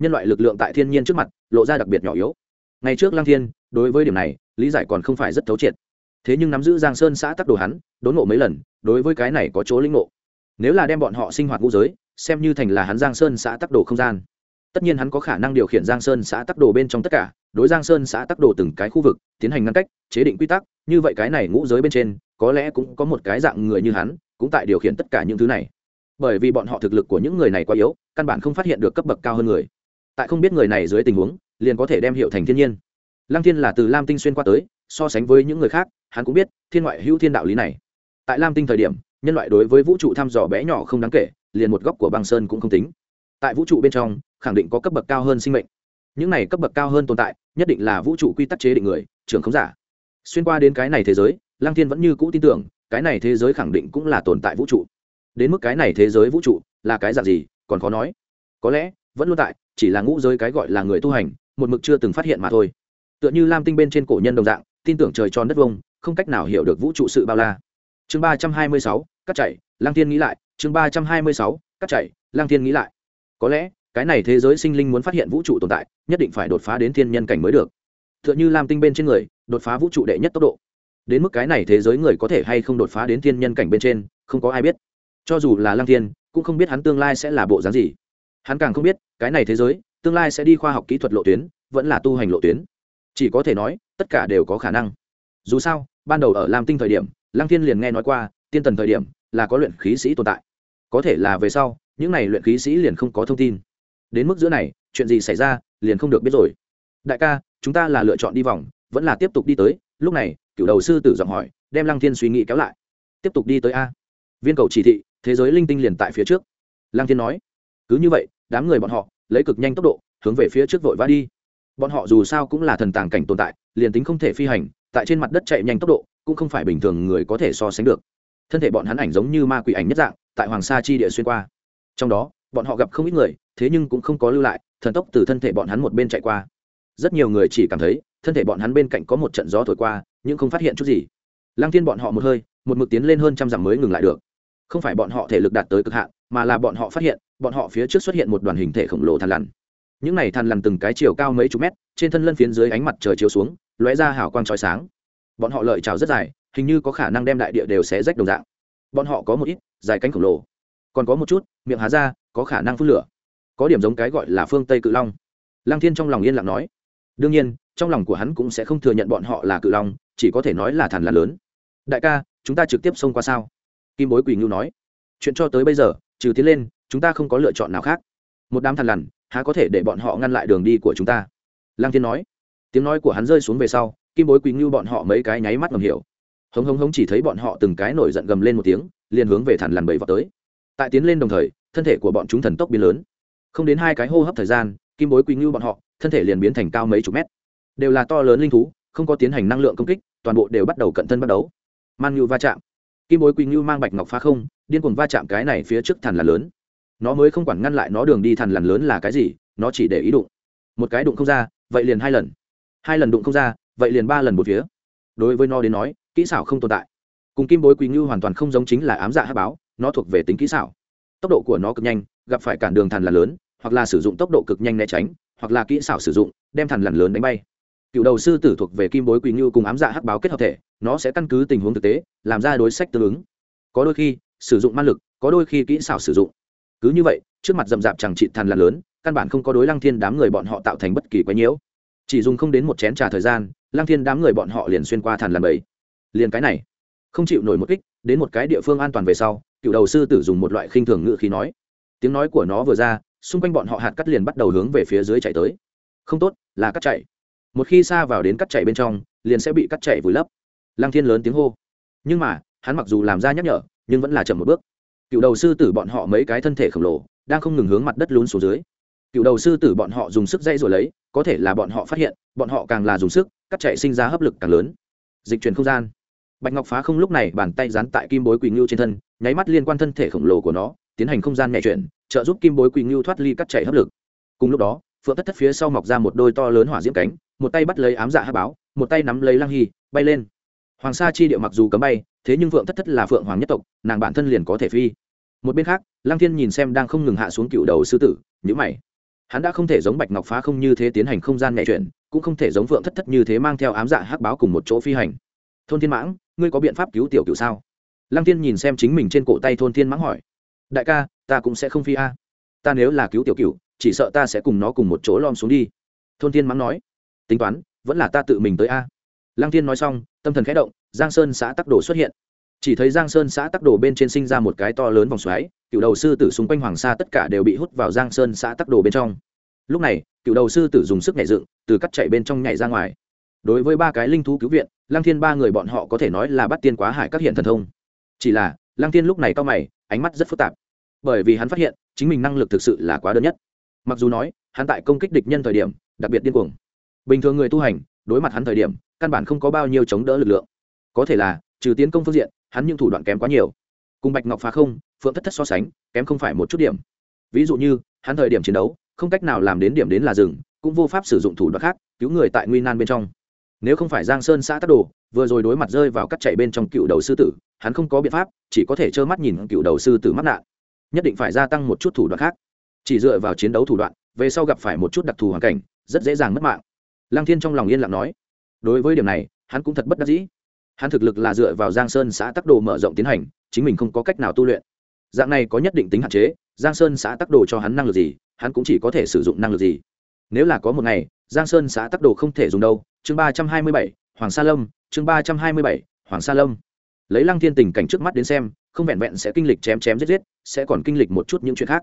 Nhân loại lực lượng tại thiên nhiên trước mặt, lộ ra đặc biệt nhỏ yếu ngày trước lăng thiên, đối với điểm này, lý giải còn không phải rất thấu triệt. Thế nhưng nắm giữ giang sơn xã tắc đồ hắn, đốn ngộ mấy lần, đối với cái này có chỗ lĩnh ngộ. Nếu là đem bọn họ sinh hoạt ngũ giới, xem như thành là hắn giang sơn xã tắc đồ không gian. Tất nhiên hắn có khả năng điều khiển giang sơn xã tắc đồ bên trong tất cả, đối giang sơn xã tắc đồ từng cái khu vực, tiến hành ngăn cách, chế định quy tắc, như vậy cái này ngũ giới bên trên, có lẽ cũng có một cái dạng người như hắn, cũng tại điều khiển tất cả những thứ này. Bởi vì bọn họ thực lực của những người này quá yếu, căn bản không phát hiện được cấp bậc cao hơn người. Tại không biết người này dưới tình huống liền có thể đem hiệu thành thiên nhiên. Lăng thiên là từ lam tinh xuyên qua tới, so sánh với những người khác, hắn cũng biết thiên ngoại hữu thiên đạo lý này. Tại lam tinh thời điểm, nhân loại đối với vũ trụ thăm dò bé nhỏ không đáng kể, liền một góc của băng sơn cũng không tính. Tại vũ trụ bên trong, khẳng định có cấp bậc cao hơn sinh mệnh. Những này cấp bậc cao hơn tồn tại, nhất định là vũ trụ quy tắc chế định người, trưởng không giả. Xuyên qua đến cái này thế giới lang thiên vẫn như cũ tin tưởng, cái này thế giới khẳng định cũng là tồn tại vũ trụ. Đến mức cái này thế giới vũ trụ là cái dạng gì, còn khó nói. Có lẽ, vẫn luôn tại, chỉ là ngũ giới cái gọi là người tu hành một mực chưa từng phát hiện mà thôi. Tựa như lam tinh bên trên cổ nhân đồng dạng, tin tưởng trời tròn đất vông, không cách nào hiểu được vũ trụ sự bao la. Chương ba trăm hai mươi sáu, cắt chạy lang thiên nghĩ lại. Chương ba trăm hai mươi sáu, cắt chạy lang thiên nghĩ lại. Có lẽ, cái này thế giới sinh linh muốn phát hiện vũ trụ tồn tại, nhất định phải đột phá đến thiên nhân cảnh mới được. T h ư ợ n h ư lam tinh bên trên người, đột phá vũ trụ đệ nhất tốc độ. Đến mức cái này thế giới người có thể hay không đột phá đến thiên nhân cảnh bên trên, không có ai biết. Cho dù là lang thiên, cũng không biết hắn tương lai sẽ là bộ dáng gì. Hắn càng không biết, cái này thế giới tương lai sẽ đi khoa học kỹ thuật lộ tuyến, vẫn là tu hành lộ tuyến. Chỉ có thể nói, tất cả đều có khả năng. Dù sao, ban đầu ở lam tinh thời điểm lang thiên liền nghe nói qua, tiên tần thời điểm là có luyện khí sĩ tồn tại. Có thể là về sau, những này luyện khí sĩ liền không có thông tin. Đến mức giữa này, chuyện gì xảy ra, liền không được biết rồi. Đại ca, chúng ta là lựa chọn đi vòng, vẫn là tiếp tục đi tới. Lúc này, cựu đầu sư tử giọng hỏi, đem lăng thiên suy nghĩ kéo lại. Tiếp tục đi tới a. Viên cầu chỉ thị, thế giới linh tinh liền tại phía trước. Lăng thiên nói, cứ như vậy, đám người bọn họ lấy cực nhanh tốc độ, hướng về phía trước vội vã đi. Bọn họ dù sao cũng là thần tàng cảnh tồn tại, liền tính không thể phi hành, tại trên mặt đất chạy nhanh tốc độ, cũng không phải bình thường người có thể so sánh được. Thân thể bọn hắn ảnh giống như ma quỷ ảnh nhất dạng, tại hoàng sa chi địa xuyên qua. Trong đó, bọn họ gặp không ít người, thế nhưng cũng không có lưu lại, thần tốc từ thân thể bọn hắn một bên chạy qua. Rất nhiều người chỉ cảm thấy, thân thể bọn hắn bên cạnh có một trận gió thổi qua, nhưng không phát hiện chút gì. Lăng tiên bọn họ một hơi, một mực tiến lên hơn trăm dặm mới ngừng lại được không phải bọn họ thể lực đạt tới cực hạn, mà là bọn họ phát hiện, bọn họ phía trước xuất hiện một đoàn hình thể khổng lồ thằn lằn. Những này thằn lằn từng cái chiều cao mấy chục mét, trên thân lân phiến dưới ánh mặt trời chiếu xuống, lóe ra hào quang trói sáng. Bọn họ lợi trào rất dài, hình như có khả năng đem đại địa đều xé rách đồng dạng. Bọn họ có một ít, dài cánh khổng lồ. Còn có một chút, miệng há ra, có khả năng phun lửa. Có điểm giống cái gọi là phương tây cự long. Lăng thiên trong lòng yên lặng nói. Đương nhiên, trong lòng của hắn cũng sẽ không thừa nhận bọn họ là cự long, chỉ có thể nói là thằn lằn lớn. Đại ca, chúng ta trực tiếp xông qua sao? Kim bối quỳ ngưu nói, chuyện cho tới bây giờ, trừ tiến lên, chúng ta không có lựa chọn nào khác. Một đám thằn lằn, há có thể để bọn họ ngăn lại đường đi của chúng ta? Lăng thiên nói. Tiếng nói của hắn rơi xuống về sau, kim bối quỳ ngưu bọn họ mấy cái nháy mắt ngầm hiểu. Hống hống hống chỉ thấy bọn họ từng cái nổi giận gầm lên một tiếng, liền hướng về thằn lằn bầy vào tới. Tại tiến lên đồng thời, thân thể của bọn chúng thần tốc biến lớn. Không đến hai cái hô hấp thời gian, kim bối quỳ ngưu bọn họ, thân thể liền biến thành cao mấy chục mét. Đều là to lớn linh thú, không có tiến hành năng lượng công kích, toàn bộ đều bắt đầu cận thân bắt đấu man ngưu va chạm kim bối Quỳnh ngưu mang bạch ngọc phá không, điên cuồng va chạm cái này phía trước thằn lằn lớn. Nó mới không quản ngăn lại nó đường đi thằn lằn lớn là cái gì, nó chỉ để ý đụng. Một cái đụng không ra, vậy liền hai lần. Hai lần đụng không ra, vậy liền ba lần một phía. Đối với nó đến nói, kỹ xảo không tồn tại. Cùng kim bối Quỳnh ngưu hoàn toàn không giống chính là ám dạ hát báo, nó thuộc về tính kỹ xảo. Tốc độ của nó cực nhanh, gặp phải cản đường thằn lằn lớn, hoặc là sử dụng tốc độ cực nhanh né tránh, hoặc là kỹ xảo sử dụng, đem thằn lằn lớn đánh bay. Cựu đầu sư tử thuộc về kim bối Quỳnh ngưu cùng ám dạ hắc báo kết hợp thể nó sẽ căn cứ tình huống thực tế, làm ra đối sách tương ứng. Có đôi khi, sử dụng ma lực, có đôi khi kỹ xảo sử dụng. Cứ như vậy, trước mặt rậm rạp chẳng trị thằn là lớn, căn bản không có đối lăng thiên đám người bọn họ tạo thành bất kỳ quái nhiễu. Chỉ dùng không đến một chén trà thời gian, lăng thiên đám người bọn họ liền xuyên qua thằn lằn bầy. Liền cái này, không chịu nổi một kích, đến một cái địa phương an toàn về sau, cựu đầu sư tử dùng một loại khinh thường ngự khí nói. Tiếng nói của nó vừa ra, xung quanh bọn họ hạt cắt liền bắt đầu hướng về phía dưới chạy tới. Không tốt, là cắt chạy. Một khi xa vào đến cắt chạy bên trong, liền sẽ bị cắt chạy vùi lấp lăng thiên lớn tiếng hô. Nhưng mà, hắn mặc dù làm ra nhắc nhở, nhưng vẫn là chậm một bước. Cựu đầu sư tử bọn họ mấy cái thân thể khổng lồ, đang không ngừng hướng mặt đất lún xuống dưới. Cựu đầu sư tử bọn họ dùng sức dây rồi lấy, có thể là bọn họ phát hiện, bọn họ càng là dùng sức, cắt chạy sinh ra hấp lực càng lớn. Dịch chuyển không gian. Bạch ngọc phá không lúc này bàn tay dán tại kim bối quỳ ngưu trên thân, nháy mắt liên quan thân thể khổng lồ của nó, tiến hành không gian nhẹ chuyển, trợ giúp kim bối quỳ ngưu thoát ly cắt chạy hấp lực. Cùng lúc đó, phượng tất thất phía sau mọc ra một đôi to lớn hỏa diễm cánh, một tay bắt lấy ám dạ hát báo, một tay nắm lấy lăng hy, bay lên hoàng sa chi điệu mặc dù cấm bay, thế nhưng phượng thất thất là phượng hoàng nhất tộc, nàng bản thân liền có thể phi. Một bên khác, lăng thiên nhìn xem đang không ngừng hạ xuống cựu đầu sư tử nhữ mày. Hắn đã không thể giống bạch ngọc phá không như thế tiến hành không gian nhẹ chuyển, cũng không thể giống phượng thất thất như thế mang theo ám dạ hắc báo cùng một chỗ phi hành. Thôn thiên mãng, ngươi có biện pháp cứu tiểu cựu sao? Lăng thiên nhìn xem chính mình trên cổ tay thôn thiên mãng hỏi. Đại ca, ta cũng sẽ không phi a. Ta nếu là cứu tiểu cựu chỉ sợ ta sẽ cùng nó cùng một chỗ lom xuống đi. Thôn thiên mãng nói. Tính toán, vẫn là ta tự mình tới a lăng thiên nói xong, tâm thần khẽ động, giang sơn xã tắc đồ xuất hiện. Chỉ thấy giang sơn xã tắc đồ bên trên sinh ra một cái to lớn vòng xoáy, cựu đầu sư tử xung quanh hoàng sa tất cả đều bị hút vào giang sơn xã tắc đồ bên trong. Lúc này, cựu đầu sư tử dùng sức nhảy dựng, từ cắt chạy bên trong nhảy ra ngoài. Đối với ba cái linh thú cứu viện, lăng thiên ba người bọn họ có thể nói là bắt tiên quá hải các hiện thần thông. Chỉ là, lăng thiên lúc này cao mày, ánh mắt rất phức tạp. Bởi vì hắn phát hiện, chính mình năng lực thực sự là quá đơn nhất. Mặc dù nói, hắn tại công kích địch nhân thời điểm, đặc biệt điên cuồng. Bình thường người tu hành đối mặt hắn thời điểm, căn bản không có bao nhiêu chống đỡ lực lượng. Có thể là, trừ tiến công phương diện, hắn những thủ đoạn kém quá nhiều. Cùng bạch ngọc phá không, phượng thất thất so sánh, kém không phải một chút điểm. Ví dụ như, hắn thời điểm chiến đấu, không cách nào làm đến điểm đến là rừng cũng vô pháp sử dụng thủ đoạn khác, cứu người tại nguy nan bên trong. Nếu không phải giang sơn xã tắc đồ, vừa rồi đối mặt rơi vào cắt chạy bên trong cựu đầu sư tử, hắn không có biện pháp, chỉ có thể trơ mắt nhìn cựu đầu sư tử mắc nạn. Nhất định phải gia tăng một chút thủ đoạn khác. Chỉ dựa vào chiến đấu thủ đoạn, về sau gặp phải một chút đặc thù hoàn cảnh, rất dễ dàng mất mạng lăng thiên trong lòng yên lặng nói, đối với điểm này, hắn cũng thật bất đắc dĩ. Hắn thực lực là dựa vào giang sơn xã tắc đồ mở rộng tiến hành, chính mình không có cách nào tu luyện. Dạng này có nhất định tính hạn chế, giang sơn xã tắc đồ cho hắn năng lực gì, hắn cũng chỉ có thể sử dụng năng lực gì. Nếu là có một ngày, giang sơn xã tắc đồ không thể dùng đâu, chương ba trăm hai mươi bảy, hoàng sa lâm, chương ba trăm hai mươi bảy, hoàng sa lâm. Lấy lăng thiên tình cảnh trước mắt đến xem, không vẹn vẹn sẽ kinh lịch chém chém giết giết, sẽ còn kinh lịch một chút những chuyện khác.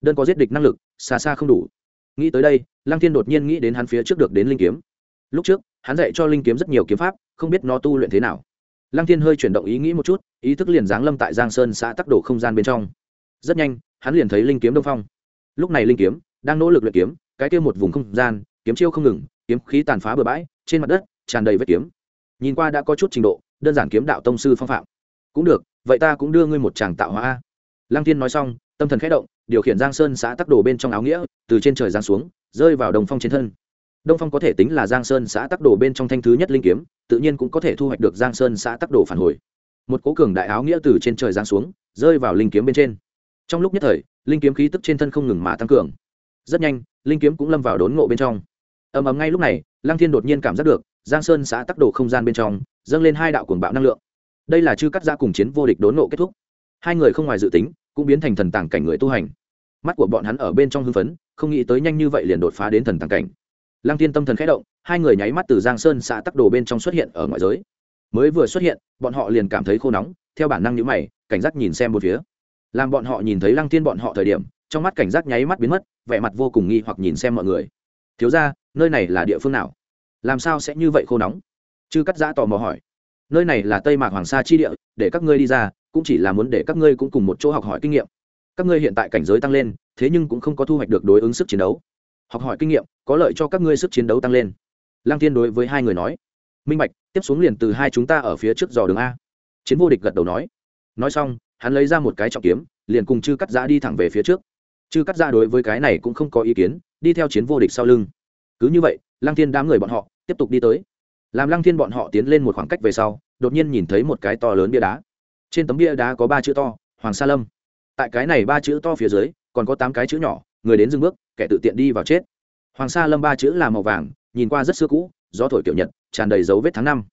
Đơn có giết địch năng lực, xa xa không đủ. Nghĩ tới đây lăng thiên đột nhiên nghĩ đến hắn phía trước được đến linh kiếm. Lúc trước, hắn dạy cho linh kiếm rất nhiều kiếm pháp, không biết nó tu luyện thế nào. Lăng thiên hơi chuyển động ý nghĩ một chút, ý thức liền giáng lâm tại giang sơn xã tắc độ không gian bên trong. Rất nhanh, hắn liền thấy linh kiếm đông phong. Lúc này linh kiếm đang nỗ lực luyện kiếm, cái kia một vùng không gian, kiếm chiêu không ngừng, kiếm khí tàn phá bừa bãi, trên mặt đất tràn đầy vết kiếm. Nhìn qua đã có chút trình độ, đơn giản kiếm đạo tông sư phong phạm. Cũng được, vậy ta cũng đưa ngươi một chàng tạo hóa lăng thiên nói xong, tâm thần khẽ động điều khiển giang sơn xã tắc đồ bên trong áo nghĩa, từ trên trời giáng xuống, rơi vào đồng phong trên thân. Đông phong có thể tính là giang sơn xã tắc đồ bên trong thanh thứ nhất linh kiếm, tự nhiên cũng có thể thu hoạch được giang sơn xã tắc đồ phản hồi. Một cố cường đại áo nghĩa từ trên trời giáng xuống, rơi vào linh kiếm bên trên. Trong lúc nhất thời, linh kiếm khí tức trên thân không ngừng mà tăng cường. Rất nhanh, linh kiếm cũng lâm vào đốn ngộ bên trong. Ầm ầm ngay lúc này, lăng thiên đột nhiên cảm giác được, giang sơn xã tắc đồ không gian bên trong, dâng lên hai đạo cuồng bạo năng lượng. Đây là chư cắt ra cùng chiến vô địch đốn ngộ kết thúc. Hai người không ngoài dự tính cũng biến thành thần tàng cảnh người tu hành. Mắt của bọn hắn ở bên trong hưng phấn, không nghĩ tới nhanh như vậy liền đột phá đến thần tàng cảnh. Lăng tiên tâm thần khẽ động, hai người nháy mắt từ giang sơn xã tắc đồ bên trong xuất hiện ở ngoại giới. Mới vừa xuất hiện, bọn họ liền cảm thấy khô nóng, theo bản năng nhữ mày, cảnh giác nhìn xem một phía. Làm bọn họ nhìn thấy lăng thiên bọn họ thời điểm, trong mắt cảnh giác nháy mắt biến mất, vẻ mặt vô cùng nghi hoặc nhìn xem mọi người. Thiếu ra nơi này là địa phương nào? Làm sao sẽ như vậy khô nóng? Chư cắt giã tò mò hỏi. Nơi này là tây mạc hoàng sa chi địa, để các ngươi đi ra cũng chỉ là muốn để các ngươi cũng cùng một chỗ học hỏi kinh nghiệm. Các ngươi hiện tại cảnh giới tăng lên, thế nhưng cũng không có thu hoạch được đối ứng sức chiến đấu. Học hỏi kinh nghiệm, có lợi cho các ngươi sức chiến đấu tăng lên. Lăng tiên đối với hai người nói. Minh bạch, tiếp xuống liền từ hai chúng ta ở phía trước dò đường a. Chiến vô địch gật đầu nói. Nói xong, hắn lấy ra một cái trọng kiếm, liền cùng chư cắt giã đi thẳng về phía trước. Chư cắt giã đối với cái này cũng không có ý kiến, đi theo chiến vô địch sau lưng. Cứ như vậy, lăng thiên đám người bọn họ tiếp tục đi tới. Làm lăng thiên bọn họ tiến lên một khoảng cách về sau, đột nhiên nhìn thấy một cái to lớn bia đá trên tấm bia đá có ba chữ to, hoàng sa lâm. Tại cái này ba chữ to phía dưới, còn có tám cái chữ nhỏ, người đến dừng bước, kẻ tự tiện đi vào chết. Hoàng sa lâm ba chữ là màu vàng, nhìn qua rất xưa cũ, gió thổi kiểu nhật, tràn đầy dấu vết tháng năm.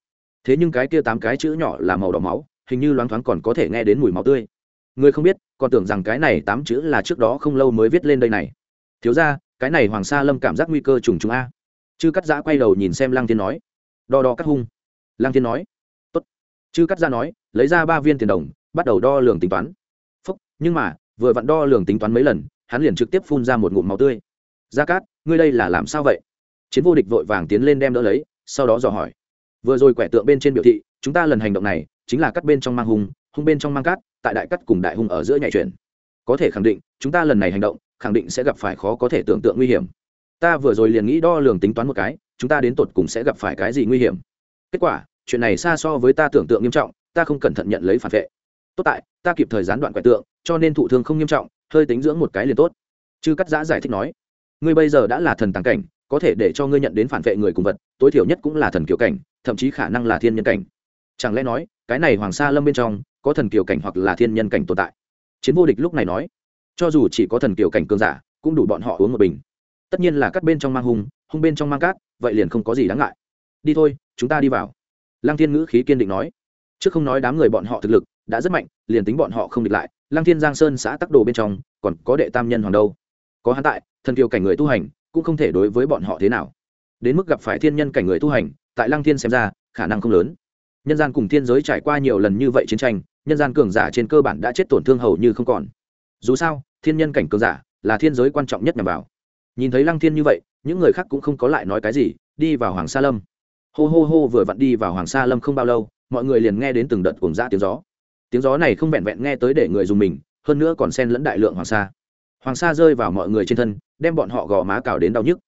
Thế nhưng cái kia tám cái chữ nhỏ là màu đỏ máu, hình như loáng thoáng còn có thể nghe đến mùi máu tươi. Người không biết, còn tưởng rằng cái này tám chữ là trước đó không lâu mới viết lên đây này. Thiếu ra cái này hoàng sa lâm cảm giác nguy cơ trùng trùng a. Chư cắt giã quay đầu nhìn xem lăng Thiên nói. Đo đo cắt hung. Lăng Thiên nói chư cắt ra nói, lấy ra ba viên tiền đồng, bắt đầu đo lường tính toán. Phúc, nhưng mà, vừa vặn đo lường tính toán mấy lần, hắn liền trực tiếp phun ra một ngụm máu tươi. Gia cát, ngươi đây là làm sao vậy? Chiến vô địch vội vàng tiến lên đem đỡ lấy, sau đó dò hỏi. Vừa rồi quẻ tượng bên trên biểu thị, chúng ta lần hành động này, chính là cắt bên trong mang hung hung bên trong mang cát, tại đại cắt cùng đại hung ở giữa nhảy chuyển. Có thể khẳng định, chúng ta lần này hành động, khẳng định sẽ gặp phải khó có thể tưởng tượng nguy hiểm. Ta vừa rồi liền nghĩ đo lường tính toán một cái, chúng ta đến tột cùng sẽ gặp phải cái gì nguy hiểm? Kết quả chuyện này xa so với ta tưởng tượng nghiêm trọng, ta không cẩn thận nhận lấy phản vệ. Tốt tại, ta kịp thời gián đoạn quẻ tượng, cho nên thụ thương không nghiêm trọng, hơi tính dưỡng một cái liền tốt. Chư cắt giã giải thích nói. Ngươi bây giờ đã là thần tàng cảnh, có thể để cho ngươi nhận đến phản vệ người cùng vật, tối thiểu nhất cũng là thần kiểu cảnh, thậm chí khả năng là thiên nhân cảnh. Chẳng lẽ nói, cái này hoàng sa lâm bên trong, có thần kiểu cảnh hoặc là thiên nhân cảnh tồn tại? Chiến vô địch lúc này nói, cho dù chỉ có thần kiểu cảnh cường giả, cũng đủ bọn họ uống một bình. Tất nhiên là cắt bên trong mang hung hung bên trong mang cát, vậy liền không có gì đáng ngại. Đi thôi, chúng ta đi vào lăng thiên ngữ khí kiên định nói. Trước không nói đám người bọn họ thực lực, đã rất mạnh, liền tính bọn họ không địch lại, lăng thiên giang sơn xã tắc đồ bên trong, còn có đệ tam nhân hoàng đâu. Có hắn tại, thần kiều cảnh người tu hành, cũng không thể đối với bọn họ thế nào. Đến mức gặp phải thiên nhân cảnh người tu hành, tại lăng thiên xem ra, khả năng không lớn. Nhân gian cùng thiên giới trải qua nhiều lần như vậy chiến tranh, nhân gian cường giả trên cơ bản đã chết tổn thương hầu như không còn. Dù sao, thiên nhân cảnh cường giả là thiên giới quan trọng nhất nhằm vào. Nhìn thấy lăng thiên như vậy, những người khác cũng không có lại nói cái gì, đi vào hoàng sa lâm hô hô hô vừa vặn đi vào hoàng sa lâm không bao lâu, mọi người liền nghe đến từng đợt cuồng dã tiếng gió. Tiếng gió này không vẹn vẹn nghe tới để người dùng mình, hơn nữa còn xen lẫn đại lượng hoàng sa. Hoàng sa rơi vào mọi người trên thân, đem bọn họ gò má cào đến đau nhức.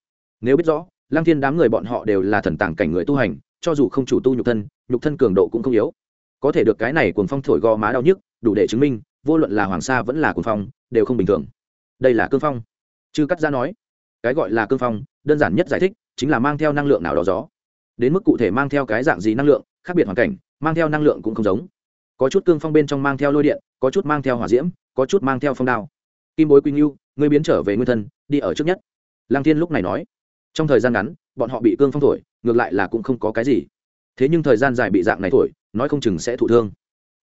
Nếu biết rõ, lăng thiên đám người bọn họ đều là thần tàng cảnh người tu hành, cho dù không chủ tu nhục thân nhục thân cường độ cũng không yếu. Có thể được cái này cuồng phong thổi gò má đau nhức, đủ để chứng minh, vô luận là hoàng sa vẫn là cuồng phong, đều không bình thường. Đây là cương phong. Chư cắt ra nói, cái gọi là cương phong, đơn giản nhất giải thích, chính là mang theo năng lượng nào đó gió đến mức cụ thể mang theo cái dạng gì năng lượng, khác biệt hoàn cảnh, mang theo năng lượng cũng không giống. Có chút cương phong bên trong mang theo lôi điện, có chút mang theo hỏa diễm, có chút mang theo phong đao. Kim bối quy ngưu, ngươi biến trở về nguyên thân, đi ở trước nhất. Lang thiên lúc này nói. Trong thời gian ngắn, bọn họ bị cương phong thổi, ngược lại là cũng không có cái gì. Thế nhưng thời gian dài bị dạng này thổi, nói không chừng sẽ thụ thương.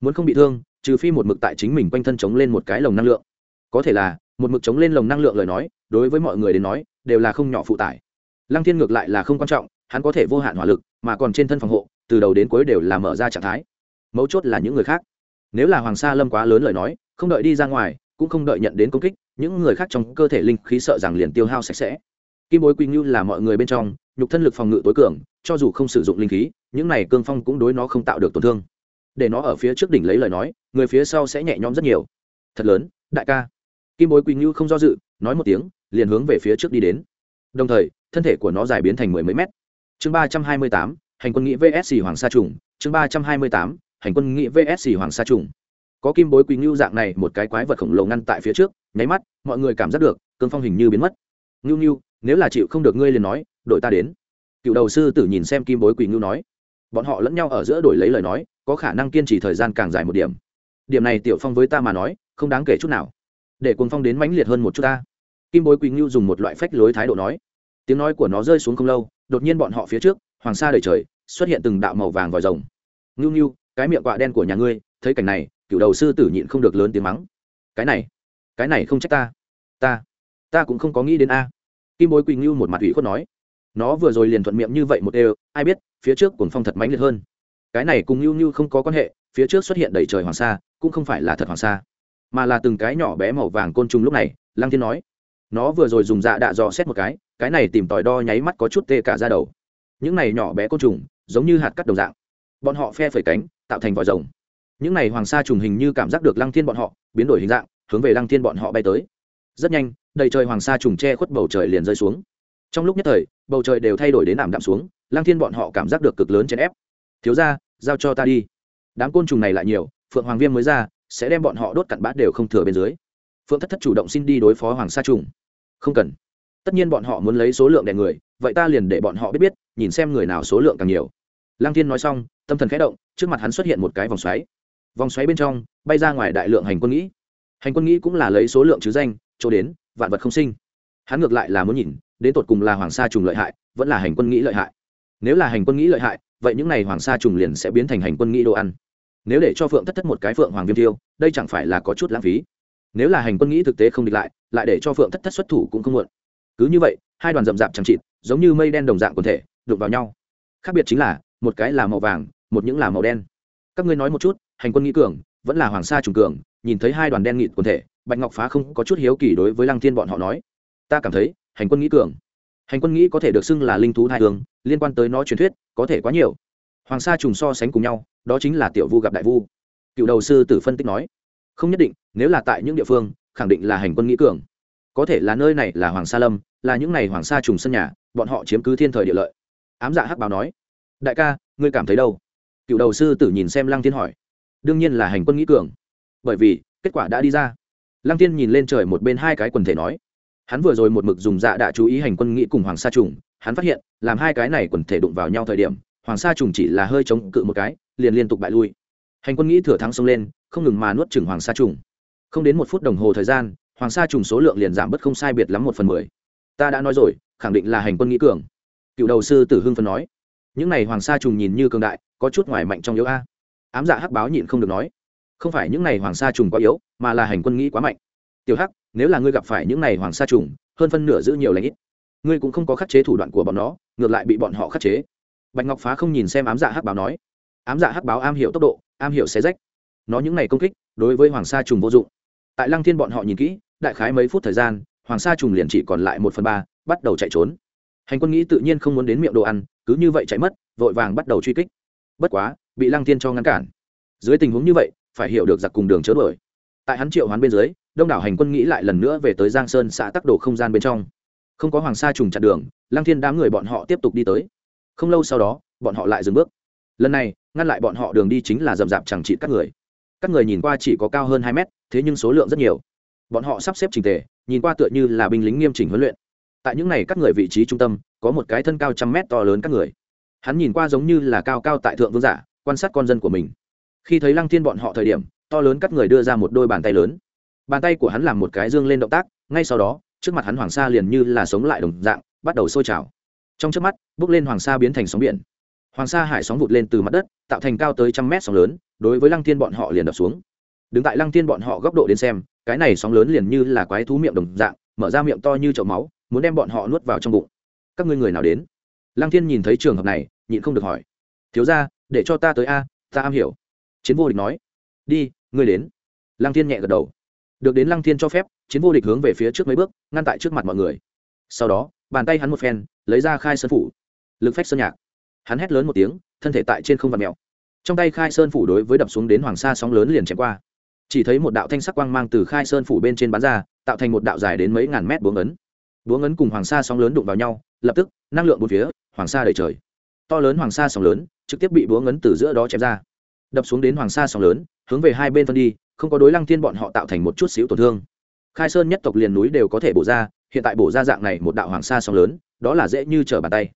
Muốn không bị thương, trừ phi một mực tại chính mình quanh thân chống lên một cái lồng năng lượng. Có thể là, một mực chống lên lồng năng lượng lời nói, đối với mọi người đến nói, đều là không nhỏ phụ tải. Lăng thiên ngược lại là không quan trọng hắn có thể vô hạn hỏa lực, mà còn trên thân phòng hộ, từ đầu đến cuối đều là mở ra trạng thái. Mấu chốt là những người khác. Nếu là hoàng sa lâm quá lớn lời nói, không đợi đi ra ngoài, cũng không đợi nhận đến công kích, những người khác trong cơ thể linh khí sợ rằng liền tiêu hao sạch sẽ. Kim bối quy ngưu là mọi người bên trong, nhục thân lực phòng ngự tối cường, cho dù không sử dụng linh khí, những này cương phong cũng đối nó không tạo được tổn thương. Để nó ở phía trước đỉnh lấy lời nói, người phía sau sẽ nhẹ nhõm rất nhiều. Thật lớn, đại ca. Kim bối quy ngưu không do dự, nói một tiếng, liền hướng về phía trước đi đến. Đồng thời, thân thể của nó dài biến thành mười mấy mét chương ba trăm hai mươi tám, hành quân nghĩ vsc hoàng sa trùng. Chương ba trăm hai mươi tám, hành quân nghĩ vsc hoàng sa trùng. Có kim bối quý ngưu dạng này một cái quái vật khổng lồ ngăn tại phía trước, nháy mắt, mọi người cảm giác được, cương phong hình như biến mất. Ngưu ngưu, nếu là chịu không được ngươi liền nói, đội ta đến. Cựu đầu sư tử nhìn xem kim bối quý ngưu nói. Bọn họ lẫn nhau ở giữa đổi lấy lời nói, có khả năng kiên trì thời gian càng dài một điểm. Điểm này tiểu phong với ta mà nói, không đáng kể chút nào. Để cuồng phong đến mãnh liệt hơn một chút ta. Kim bối quý ngưu dùng một loại phách lối thái độ nói. Tiếng nói của nó rơi xuống không lâu đột nhiên bọn họ phía trước, hoàng sa đầy trời, xuất hiện từng đạo màu vàng vòi rồng. Ngưu ngưu, cái miệng quạ đen của nhà ngươi, thấy cảnh này, cựu đầu sư tử nhịn không được lớn tiếng mắng. Cái này cái này không trách ta. Ta ta cũng không có nghĩ đến a. Kim bối quỳ ngưu một mặt ủy khuất nói. Nó vừa rồi liền thuận miệng như vậy một đều, ai biết, phía trước cuồng phong thật mãnh liệt hơn. Cái này cùng ngưu ngưu không có quan hệ, phía trước xuất hiện đầy trời hoàng sa, cũng không phải là thật hoàng sa, mà là từng cái nhỏ bé màu vàng côn trùng lúc này, lăng thiên nói. Nó vừa rồi dùng dạ đạ dò xét một cái cái này tìm tòi đo nháy mắt có chút tê cả ra đầu. Những này nhỏ bé côn trùng, giống như hạt cắt đồng dạng. Bọn họ phe phẩy cánh, tạo thành vòi rồng. Những này hoàng sa trùng hình như cảm giác được lăng thiên bọn họ, biến đổi hình dạng, hướng về lăng thiên bọn họ bay tới. Rất nhanh, đầy trời hoàng sa trùng che khuất bầu trời liền rơi xuống. Trong lúc nhất thời, bầu trời đều thay đổi đến ảm đạm xuống, lăng thiên bọn họ cảm giác được cực lớn chèn ép. Thiếu ra giao cho ta đi. Đám côn trùng này lại nhiều, phượng hoàng viêm mới ra, sẽ đem bọn họ đốt cặn bát đều không thừa bên dưới. Phượng thất thất chủ động xin đi đối phó hoàng sa trùng. Không cần tất nhiên bọn họ muốn lấy số lượng đẻ người, vậy ta liền để bọn họ biết biết, nhìn xem người nào số lượng càng nhiều. Lăng thiên nói xong, tâm thần khẽ động, trước mặt hắn xuất hiện một cái vòng xoáy. Vòng xoáy bên trong, bay ra ngoài đại lượng hành quân nghĩ. Hành quân nghĩ cũng là lấy số lượng chứ danh, chỗ đến, vạn vật không sinh. Hắn ngược lại là muốn nhìn, đến tột cùng là hoàng sa trùng lợi hại, vẫn là hành quân nghĩ lợi hại. Nếu là hành quân nghĩ lợi hại, vậy những n à y hoàng sa trùng liền sẽ biến thành hành quân nghĩ đồ ăn. Nếu để cho phượng thất thất một cái phượng hoàng viêm tiêu, đây chẳng phải là có chút lãng phí. Nếu là hành quân nghĩ thực tế không địch lại lại để cho phượng thất thất xuất thủ cũng không muộn cứ như vậy, hai đoàn rậm rạp chẳng chịt, giống như mây đen đồng dạng quần thể, đụng vào nhau. Khác biệt chính là, một cái là màu vàng, một những là màu đen. Các ngươi nói một chút, hành quân nghĩ cường, vẫn là hoàng sa trùng cường, nhìn thấy hai đoàn đen nghịt quần thể, bạch ngọc phá không có chút hiếu kỳ đối với lăng thiên bọn họ nói. Ta cảm thấy, hành quân nghĩ cường. Hành quân nghĩ có thể được xưng là linh thú thai hướng liên quan tới nó truyền thuyết, có thể quá nhiều. Hoàng sa trùng so sánh cùng nhau, đó chính là tiểu vu gặp đại vu. Cựu đầu sư tử phân tích nói, không nhất định, nếu là tại những địa phương, khẳng định là hành quân nghĩ cường. Có thể là nơi này là hoàng sa lâm là những này hoàng sa trùng sân nhà, bọn họ chiếm cứ thiên thời địa lợi. Ám dạ hắc báo nói, đại ca, ngươi cảm thấy đâu? Cựu đầu sư tử nhìn xem lăng thiên hỏi, đương nhiên là hành quân nghĩ cường, bởi vì kết quả đã đi ra. Lăng thiên nhìn lên trời một bên hai cái quần thể nói, hắn vừa rồi một mực dùng dạ đã chú ý hành quân nghĩ cùng hoàng sa trùng, hắn phát hiện, làm hai cái này quần thể đụng vào nhau thời điểm, hoàng sa trùng chỉ là hơi chống cự một cái, liền liên tục bại lui. Hành quân nghĩ thừa thắng xông lên, không ngừng mà nuốt chừng hoàng sa trùng. Không đến một phút đồng hồ thời gian, hoàng sa trùng số lượng liền giảm bớt không sai biệt lắm một phần mười ta đã nói rồi, khẳng định là hành quân nghĩ cường. Cựu đầu sư tử hưng phân nói. Những n à y hoàng sa trùng nhìn như cường đại, có chút ngoài mạnh trong yếu a. Ám dạ hắc báo nhịn không được nói. Không phải những n à y hoàng sa trùng quá yếu, mà là hành quân nghĩ quá mạnh. Tiểu hắc, nếu là ngươi gặp phải những n à y hoàng sa trùng, hơn phân nửa giữ nhiều lãnh ít. Ngươi cũng không có khắc chế thủ đoạn của bọn nó, ngược lại bị bọn họ khắc chế. Bạch ngọc phá không nhìn xem ám dạ hắc báo nói. Ám dạ hắc báo am hiểu tốc độ, am hiểu xé rách. Nó những n à y công kích, đối với hoàng sa trùng vô dụng. Tại lăng thiên bọn họ nhìn kỹ, đại khái mấy phút thời gian hoàng sa trùng liền chỉ còn lại một phần ba, bắt đầu chạy trốn. Hành quân nghĩ tự nhiên không muốn đến miệng đồ ăn, cứ như vậy chạy mất, vội vàng bắt đầu truy kích. Bất quá, bị lăng thiên cho ngăn cản. Dưới tình huống như vậy, phải hiểu được giặc cùng đường chớ đuổi. Tại hắn triệu hoán bên dưới, đông đảo hành quân nghĩ lại lần nữa về tới giang sơn xã tắc đồ không gian bên trong. Không có hoàng sa trùng chặn đường, lăng thiên đám người bọn họ tiếp tục đi tới. Không lâu sau đó, bọn họ lại dừng bước. Lần này, ngăn lại bọn họ đường đi chính là rậm rạp chẳng trị các người. Các người nhìn qua chỉ có cao hơn hai mét, thế nhưng số lượng rất nhiều. Bọn họ sắp xếp trình tề nhìn qua tựa như là binh lính nghiêm chỉnh huấn luyện. Tại những này các người vị trí trung tâm, có một cái thân cao trăm mét to lớn các người. Hắn nhìn qua giống như là cao cao tại thượng vương giả, quan sát con dân của mình. Khi thấy lăng thiên bọn họ thời điểm, to lớn các người đưa ra một đôi bàn tay lớn. Bàn tay của hắn làm một cái dương lên động tác, ngay sau đó, trước mặt hắn hoàng sa liền như là sống lại đồng dạng, bắt đầu sôi trào. Trong trước mắt, bước lên hoàng sa biến thành sóng biển. Hoàng sa hải sóng vụt lên từ mặt đất, tạo thành cao tới trăm mét sóng lớn, đối với lăng thiên bọn họ liền đập xuống đứng tại lăng thiên bọn họ góc độ đến xem, cái này sóng lớn liền như là quái thú miệng đồng dạng, mở ra miệng to như chậu máu, muốn đem bọn họ nuốt vào trong bụng. Các ngươi người nào đến? Lăng thiên nhìn thấy trường hợp này, nhịn không được hỏi. Thiếu ra để cho ta tới a, ta am hiểu. Chiến vô địch nói. Đi, ngươi đến. Lăng thiên nhẹ gật đầu. Được đến lăng thiên cho phép, chiến vô địch hướng về phía trước mấy bước, ngăn tại trước mặt mọi người. Sau đó, bàn tay hắn một phen, lấy ra khai sơn phủ. Lực phách sơn nhạc. Hắn hét lớn một tiếng, thân thể tại trên không vạt mèo. Trong tay khai sơn phủ đối với đập xuống đến hoàng sa sóng lớn liền chém qua chỉ thấy một đạo thanh sắc quang mang từ khai sơn phủ bên trên bán ra, tạo thành một đạo dài đến mấy ngàn mét buống ấn buống ấn cùng hoàng sa sóng lớn đụng vào nhau, lập tức, năng lượng bốn phía, hoàng sa đầy trời. To lớn hoàng sa sóng lớn, trực tiếp bị buống ấn từ giữa đó chém ra. Đập xuống đến hoàng sa sóng lớn, hướng về hai bên phân đi, không có đối lăng thiên bọn họ tạo thành một chút xíu tổn thương. Khai sơn nhất tộc liền núi đều có thể bổ ra, hiện tại bổ ra dạng này một đạo hoàng sa sóng lớn, đó là dễ như trở bàn tay.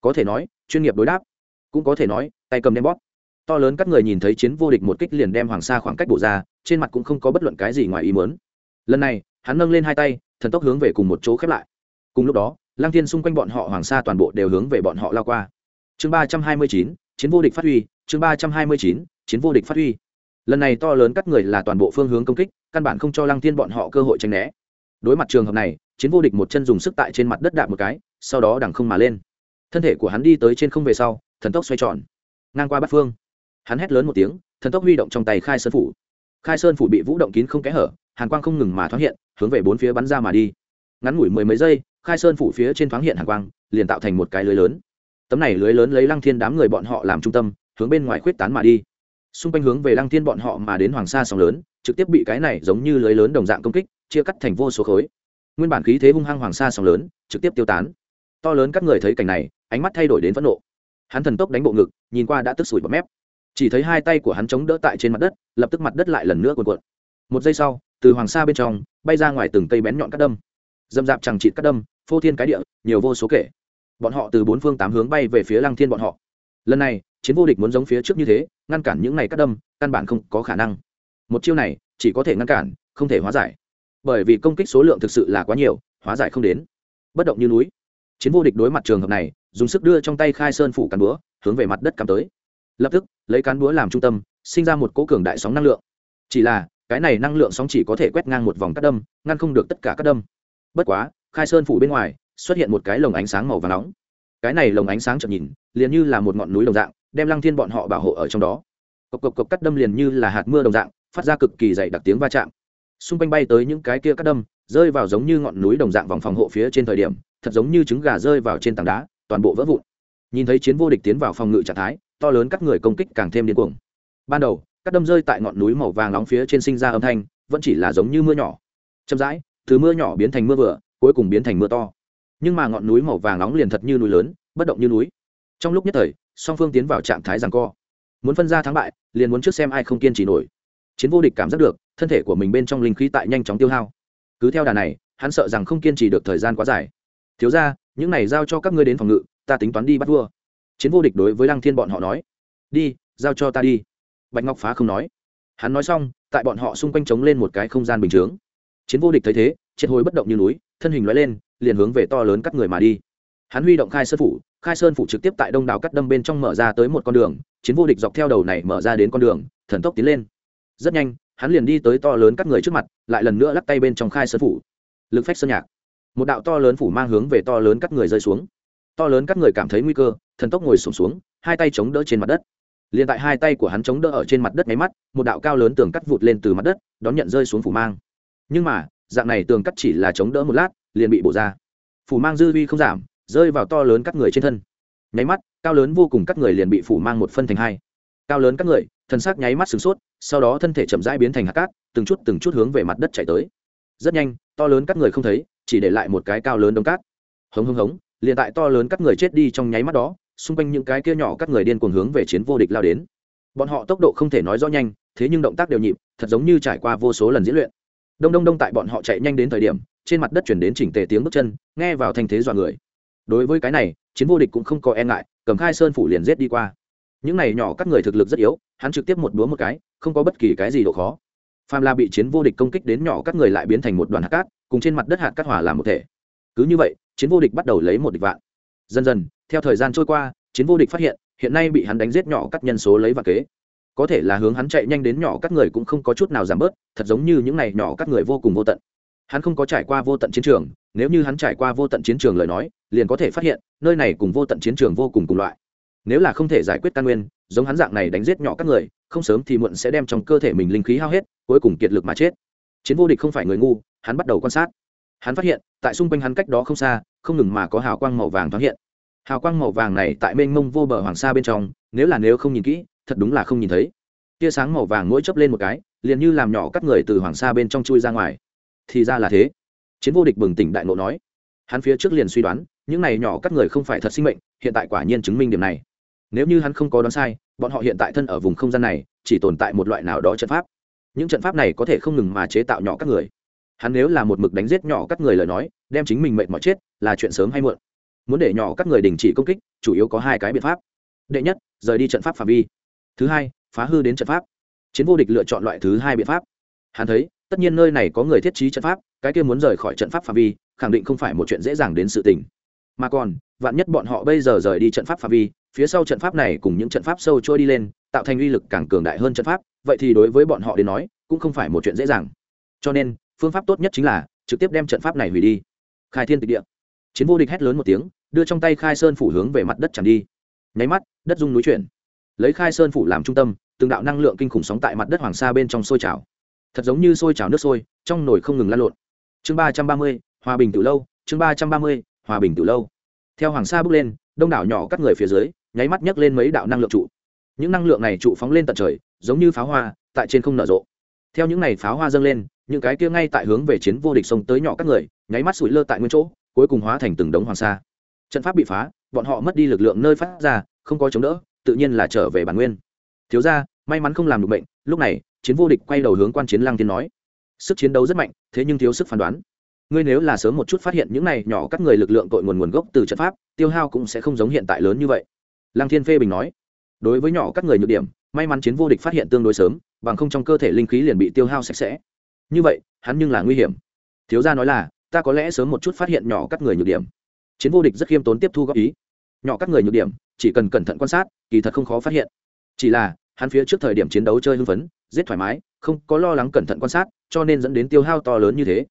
Có thể nói, chuyên nghiệp đối đáp. Cũng có thể nói, tay cầm đem bóp to lớn các người nhìn thấy chiến vô địch một kích liền đem hoàng sa khoảng cách bổ ra, trên mặt cũng không có bất luận cái gì ngoài ý muốn. Lần này, hắn nâng lên hai tay, thần tốc hướng về cùng một chỗ khép lại. Cùng lúc đó, lang thiên xung quanh bọn họ hoàng sa toàn bộ đều hướng về bọn họ lao qua. Chương ba trăm hai mươi chín, chiến vô địch phát huy, chương ba trăm hai mươi chín, chiến vô địch phát huy. Lần này to lớn các người là toàn bộ phương hướng công kích, căn bản không cho lăng thiên bọn họ cơ hội tranh né. Đối mặt trường hợp này, chiến vô địch một chân dùng sức tại trên mặt đất đạp một cái, sau đó đằng không mà lên. Thân thể của hắn đi tới trên không về sau, thần tốc xoay tròn. Ngang qua bát phương hắn hét lớn một tiếng, thần tốc huy động trong tay khai sơn phủ. Khai sơn phủ bị vũ động kín không kẽ hở, hàn quang không ngừng mà thoáng hiện, hướng về bốn phía bắn ra mà đi. Ngắn ngủi mười mấy giây, khai sơn phủ phía trên thoáng hiện hàn quang, liền tạo thành một cái lưới lớn. Tấm này lưới lớn lấy lăng thiên đám người bọn họ làm trung tâm, hướng bên ngoài khuyết tán mà đi. Xung quanh hướng về lăng thiên bọn họ mà đến hoàng sa sóng lớn, trực tiếp bị cái này giống như lưới lớn đồng dạng công kích, chia cắt thành vô số khối. Nguyên bản khí thế hung hăng hoàng sa sóng lớn, trực tiếp tiêu tán. To lớn các người thấy cảnh này, ánh mắt thay đổi đến phẫn nộ. Hắn thần tốc đánh bộ ngực, nhìn qua đã tức sủi bọt mép chỉ thấy hai tay của hắn chống đỡ tại trên mặt đất, lập tức mặt đất lại lần nữa cuộn cuộn. Một giây sau, từ hoàng sa bên trong, bay ra ngoài từng cây bén nhọn cắt đâm. Dâm dạp chẳng chịt cắt đâm, phô thiên cái địa, nhiều vô số kể. Bọn họ từ bốn phương tám hướng bay về phía lăng thiên bọn họ. Lần này, chiến vô địch muốn giống phía trước như thế, ngăn cản những này cắt đâm, căn bản không có khả năng. Một chiêu này, chỉ có thể ngăn cản, không thể hóa giải. Bởi vì công kích số lượng thực sự là quá nhiều, hóa giải không đến. Bất động như núi. Chiến vô địch đối mặt trường hợp này, dùng sức đưa trong tay khai sơn phủ cắn búa, hướng về mặt đất cắm tới lập tức, lấy cán búa làm trung tâm, sinh ra một cỗ cường đại sóng năng lượng. Chỉ là, cái này năng lượng sóng chỉ có thể quét ngang một vòng cắt đâm, ngăn không được tất cả cắt đâm. Bất quá, khai sơn phủ bên ngoài, xuất hiện một cái lồng ánh sáng màu và nóng. Cái này lồng ánh sáng chậm nhìn, liền như là một ngọn núi đồng dạng, đem lăng thiên bọn họ bảo hộ ở trong đó. Cộc cộc cộc cắt đâm liền như là hạt mưa đồng dạng, phát ra cực kỳ dày đặc tiếng va chạm. Xung quanh bay tới những cái kia cắt đâm, rơi vào giống như ngọn núi đồng dạng vòng phòng hộ phía trên thời điểm, thật giống như trứng gà rơi vào trên tảng đá, toàn bộ vỡ vụn. Nhìn thấy chiến vô địch tiến vào phòng ngự trạng thái to lớn các người công kích càng thêm điên cuồng. Ban đầu, các đâm rơi tại ngọn núi màu vàng nóng phía trên sinh ra âm thanh, vẫn chỉ là giống như mưa nhỏ. Chậm rãi, từ mưa nhỏ biến thành mưa vừa, cuối cùng biến thành mưa to. Nhưng mà ngọn núi màu vàng nóng liền thật như núi lớn, bất động như núi. Trong lúc nhất thời, song phương tiến vào trạng thái rằng co. Muốn phân ra thắng bại, liền muốn trước xem ai không kiên trì nổi. Chiến vô địch cảm giác được, thân thể của mình bên trong linh khí tại nhanh chóng tiêu hao. Cứ theo đà này, hắn sợ rằng không kiên trì được thời gian quá dài. Thiếu ra những này giao cho các ngươi đến phòng ngự, ta tính toán đi bắt vua chiến vô địch đối với lăng thiên bọn họ nói, đi, giao cho ta đi. Bạch ngọc phá không nói. Hắn nói xong, tại bọn họ xung quanh trống lên một cái không gian bình chướng. Chiến vô địch thấy thế triệt hồi bất động như núi, thân hình loại lên, liền hướng về to lớn các người mà đi. Hắn huy động khai sơn phủ, khai sơn phủ trực tiếp tại đông đảo cắt đâm bên trong mở ra tới một con đường, chiến vô địch dọc theo đầu này mở ra đến con đường, thần tốc tiến lên. Rất nhanh, hắn liền đi tới to lớn các người trước mặt, lại lần nữa lắc tay bên trong khai sơn phủ. Lực phách sơn nhạc. Một đạo to lớn phủ mang hướng về to lớn các người rơi xuống to lớn các người cảm thấy nguy cơ thần tốc ngồi sổm xuống, xuống hai tay chống đỡ trên mặt đất. Liền tại hai tay của hắn chống đỡ ở trên mặt đất máy mắt một đạo cao lớn tường cắt vụt lên từ mặt đất đón nhận rơi xuống phủ mang. Nhưng mà dạng này tường cắt chỉ là chống đỡ một lát liền bị bổ ra. Phủ mang dư vi không giảm rơi vào to lớn các người trên thân. Nháy mắt cao lớn vô cùng các người liền bị phủ mang một phân thành hai. Cao lớn các người thân xác nháy mắt sửng sốt sau đó thân thể chậm rãi biến thành hạt cát từng chút từng chút hướng về mặt đất chạy tới. Rất nhanh to lớn các người không thấy chỉ để lại một cái cao lớn đông cát. Hống hống hống liền tại to lớn các người chết đi trong nháy mắt đó, xung quanh những cái kia nhỏ các người điên cuồng hướng về chiến vô địch lao đến. Bọn họ tốc độ không thể nói rõ nhanh, thế nhưng động tác đều nhịp, thật giống như trải qua vô số lần diễn luyện. Đông đông đông tại bọn họ chạy nhanh đến thời điểm, trên mặt đất chuyển đến chỉnh tề tiếng bước chân, nghe vào thanh thế dọa người. Đối với cái này, chiến vô địch cũng không có e ngại, cầm khai sơn phủ liền giết đi qua. Những này nhỏ các người thực lực rất yếu, hắn trực tiếp một búa một cái, không có bất kỳ cái gì độ khó. Phàm la bị chiến vô địch công kích đến nhỏ các người lại biến thành một đoàn hạt cát, cùng trên mặt đất hạt cát hỏa làm một thể. Cứ như vậy chiến vô địch bắt đầu lấy một địch vạn. Dần dần, theo thời gian trôi qua, chiến vô địch phát hiện hiện nay bị hắn đánh giết nhỏ các nhân số lấy và kế. Có thể là hướng hắn chạy nhanh đến nhỏ các người cũng không có chút nào giảm bớt, thật giống như những này nhỏ các người vô cùng vô tận. Hắn không có trải qua vô tận chiến trường, nếu như hắn trải qua vô tận chiến trường lời nói, liền có thể phát hiện, nơi này cùng vô tận chiến trường vô cùng cùng loại. Nếu là không thể giải quyết căn nguyên, giống hắn dạng này đánh giết nhỏ các người, không sớm thì muộn sẽ đem trong cơ thể mình linh khí hao hết, cuối cùng kiệt lực mà chết. Chiến vô địch không phải người ngu, hắn bắt đầu quan sát hắn phát hiện, tại xung quanh hắn cách đó không xa, không ngừng mà có hào quang màu vàng thoáng hiện. Hào quang màu vàng này tại mênh mông vô bờ hoàng sa bên trong, nếu là nếu không nhìn kỹ, thật đúng là không nhìn thấy. Tia sáng màu vàng mỗi chấp lên một cái, liền như làm nhỏ các người từ hoàng sa bên trong chui ra ngoài. Thì ra là thế. Chiến vô địch bừng tỉnh đại ngộ nói. Hắn phía trước liền suy đoán, những này nhỏ các người không phải thật sinh mệnh, hiện tại quả nhiên chứng minh điểm này. Nếu như hắn không có đoán sai, bọn họ hiện tại thân ở vùng không gian này, chỉ tồn tại một loại nào đó trận pháp. Những trận pháp này có thể không ngừng mà chế tạo nhỏ các người hắn nếu là một mực đánh giết nhỏ các người lời nói, đem chính mình mệnh mọi chết, là chuyện sớm hay muộn. Muốn để nhỏ các người đình chỉ công kích, chủ yếu có hai cái biện pháp. Đệ nhất, rời đi trận pháp phạm vi. Thứ hai, phá hư đến trận pháp. Chiến vô địch lựa chọn loại thứ hai biện pháp. Hắn thấy, tất nhiên nơi này có người thiết trí trận pháp, cái kia muốn rời khỏi trận pháp phạm vi, khẳng định không phải một chuyện dễ dàng đến sự tình. Mà còn, vạn nhất bọn họ bây giờ rời đi trận pháp phạm vi, phía sau trận pháp này cùng những trận pháp sâu trôi đi lên, tạo thành uy lực càng cường đại hơn trận pháp, vậy thì đối với bọn họ đến nói, cũng không phải một chuyện dễ dàng. Cho nên phương pháp tốt nhất chính là trực tiếp đem trận pháp này hủy đi. Khai thiên tịch địa. Chiến vô địch hét lớn một tiếng, đưa trong tay khai sơn phủ hướng về mặt đất chẳng đi. Nháy mắt, đất dung núi chuyển. Lấy khai sơn phủ làm trung tâm, từng đạo năng lượng kinh khủng sóng tại mặt đất hoàng sa bên trong sôi trào. Thật giống như sôi trào nước sôi, trong nồi không ngừng lan lộn. Chương ba trăm ba mươi, hòa bình từ lâu, chương ba trăm ba mươi, hòa bình từ lâu. Theo hoàng sa bước lên, đông đảo nhỏ các người phía dưới, nháy mắt nhấc lên mấy đạo năng lượng trụ. Những năng lượng này trụ phóng lên tận trời, giống như pháo hoa, tại trên không nở rộ. Theo những này pháo hoa dâng lên những cái kia ngay tại hướng về chiến vô địch sông tới nhỏ các người, nháy mắt sủi lơ tại nguyên chỗ, cuối cùng hóa thành từng đống hoàng sa. Trận pháp bị phá, bọn họ mất đi lực lượng nơi phát ra, không có chống đỡ, tự nhiên là trở về bản nguyên. Thiếu ra may mắn không làm được bệnh, lúc này, chiến vô địch quay đầu hướng quan chiến lăng tiên nói. Sức chiến đấu rất mạnh, thế nhưng thiếu sức phán đoán. Ngươi nếu là sớm một chút phát hiện những này nhỏ các người lực lượng tội nguồn nguồn gốc từ trận pháp, tiêu hao cũng sẽ không giống hiện tại lớn như vậy. Lăng thiên phê bình nói. Đối với nhỏ các người nhược điểm, may mắn chiến vô địch phát hiện tương đối sớm, bằng không trong cơ thể linh khí liền bị tiêu hao sạch sẽ như vậy, hắn nhưng là nguy hiểm. Thiếu gia nói là, ta có lẽ sớm một chút phát hiện nhỏ các người nhược điểm. Chiến vô địch rất khiêm tốn tiếp thu góp ý. Nhỏ các người nhược điểm, chỉ cần cẩn thận quan sát, kỳ thật không khó phát hiện. Chỉ là, hắn phía trước thời điểm chiến đấu chơi hưng phấn, giết thoải mái, không có lo lắng cẩn thận quan sát, cho nên dẫn đến tiêu hao to lớn như thế.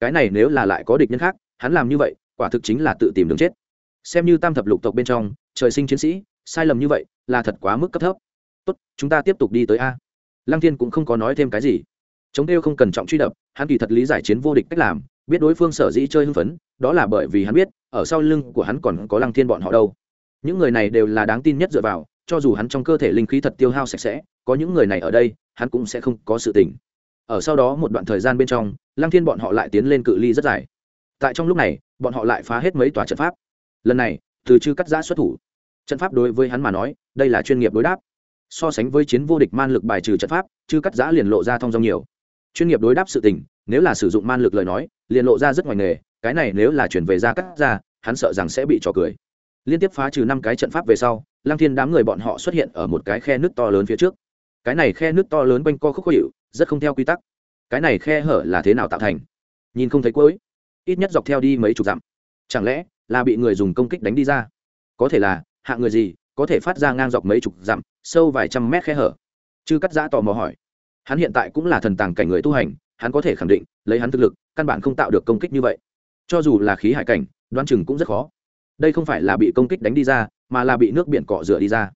Cái này nếu là lại có địch nhân khác, hắn làm như vậy, quả thực chính là tự tìm đường chết. Xem như tam thập lục tộc bên trong, trời sinh chiến sĩ, sai lầm như vậy, là thật quá mức cấp thấp. Tốt, chúng ta tiếp tục đi tới a. Lăng thiên cũng không có nói thêm cái gì chống đeo không cần trọng truy đập, hắn kỳ thật lý giải chiến vô địch cách làm, biết đối phương sở dĩ chơi hưng phấn, đó là bởi vì hắn biết, ở sau lưng của hắn còn có lăng thiên bọn họ đâu. Những người này đều là đáng tin nhất dựa vào, cho dù hắn trong cơ thể linh khí thật tiêu hao sạch sẽ, có những người này ở đây, hắn cũng sẽ không có sự tỉnh ở sau đó một đoạn thời gian bên trong, lăng thiên bọn họ lại tiến lên cự ly rất dài. Tại trong lúc này, bọn họ lại phá hết mấy tòa trận pháp. Lần này, từ chư cắt giã xuất thủ. Trận pháp đối với hắn mà nói, đây là chuyên nghiệp đối đáp. So sánh với chiến vô địch man lực bài trừ trận pháp, chư cắt giã liền lộ ra thông dong nhiều chuyên nghiệp đối đáp sự tình, nếu là sử dụng man lực lời nói, liền lộ ra rất ngoài nghề, cái này nếu là chuyển về ra cắt ra, hắn sợ rằng sẽ bị trò cười. Liên tiếp phá trừ năm cái trận pháp về sau, lăng thiên đám người bọn họ xuất hiện ở một cái khe nước to lớn phía trước. Cái này khe nước to lớn quanh co khúc khó hiệu rất không theo quy tắc. Cái này khe hở là thế nào tạo thành? Nhìn không thấy cuối. Ít nhất dọc theo đi mấy chục dặm. Chẳng lẽ là bị người dùng công kích đánh đi ra? Có thể là hạng người gì, có thể phát ra ngang dọc mấy chục dặm, sâu vài trăm mét khe hở. Chư cắt giã tò mò hỏi hắn hiện tại cũng là thần tàng cảnh người tu hành, hắn có thể khẳng định, lấy hắn thực lực, căn bản không tạo được công kích như vậy. Cho dù là khí hải cảnh đoan chừng cũng rất khó. Đây không phải là bị công kích đánh đi ra, mà là bị nước biển cọ rửa đi ra.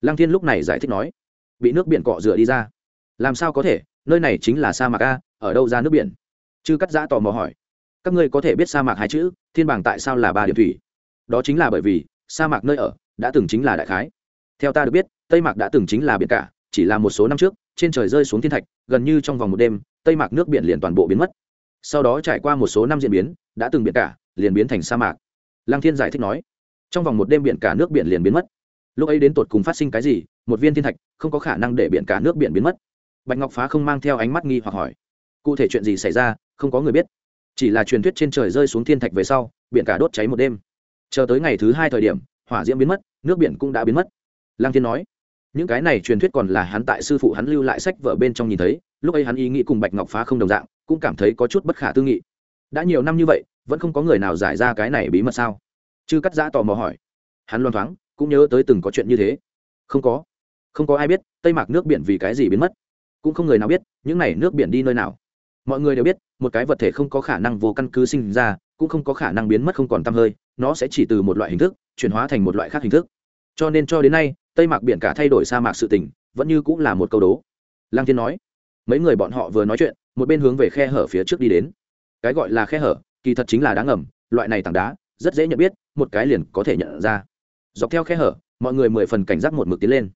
Lăng thiên lúc này giải thích nói, bị nước biển cọ rửa đi ra? Làm sao có thể? Nơi này chính là sa mạc a, ở đâu ra nước biển? Chư cắt giã tò mò hỏi, các ngươi có thể biết sa mạc hai chữ, thiên bảng tại sao là ba điểm thủy? Đó chính là bởi vì sa mạc nơi ở đã từng chính là đại khái. Theo ta được biết, tây mạc đã từng chính là biển cả chỉ là một số năm trước, trên trời rơi xuống thiên thạch, gần như trong vòng một đêm, tây mạc nước biển liền toàn bộ biến mất. Sau đó trải qua một số năm diễn biến, đã từng biển cả, liền biến thành sa mạc. Lăng thiên giải thích nói, trong vòng một đêm biển cả nước biển liền biến mất. Lúc ấy đến tột cùng phát sinh cái gì, một viên thiên thạch, không có khả năng để biển cả nước biển biến mất. Bạch ngọc phá không mang theo ánh mắt nghi hoặc hỏi, cụ thể chuyện gì xảy ra, không có người biết. Chỉ là truyền thuyết trên trời rơi xuống thiên thạch về sau, biển cả đốt cháy một đêm. Chờ tới ngày thứ hai thời điểm, hỏa diễm biến mất, nước biển cũng đã biến mất. Lăng thiên nói những cái này truyền thuyết còn là hắn tại sư phụ hắn lưu lại sách vở bên trong nhìn thấy, lúc ấy hắn ý nghĩ cùng bạch ngọc phá không đồng dạng, cũng cảm thấy có chút bất khả tư nghị. Đã nhiều năm như vậy, vẫn không có người nào giải ra cái này bí mật sao? Chư cắt giã tò mò hỏi. Hắn loan thoáng, cũng nhớ tới từng có chuyện như thế. Không có. Không có ai biết tây mạc nước biển vì cái gì biến mất. Cũng không người nào biết những n à y nước biển đi nơi nào. Mọi người đều biết, một cái vật thể không có khả năng vô căn cứ sinh ra, cũng không có khả năng biến mất không còn t hơi, nó sẽ chỉ từ một loại hình thức, chuyển hóa thành một loại khác hình thức. Cho nên cho đến nay tây mạc biển cả thay đổi sa mạc sự tình, vẫn như cũng là một câu đố. Lang thiên nói, mấy người bọn họ vừa nói chuyện, một bên hướng về khe hở phía trước đi đến. Cái gọi là khe hở, kỳ thật chính là đá ngầm, loại này tảng đá, rất dễ nhận biết, một cái liền có thể nhận ra. Dọc theo khe hở, mọi người mười phần cảnh giác một mực tiến lên.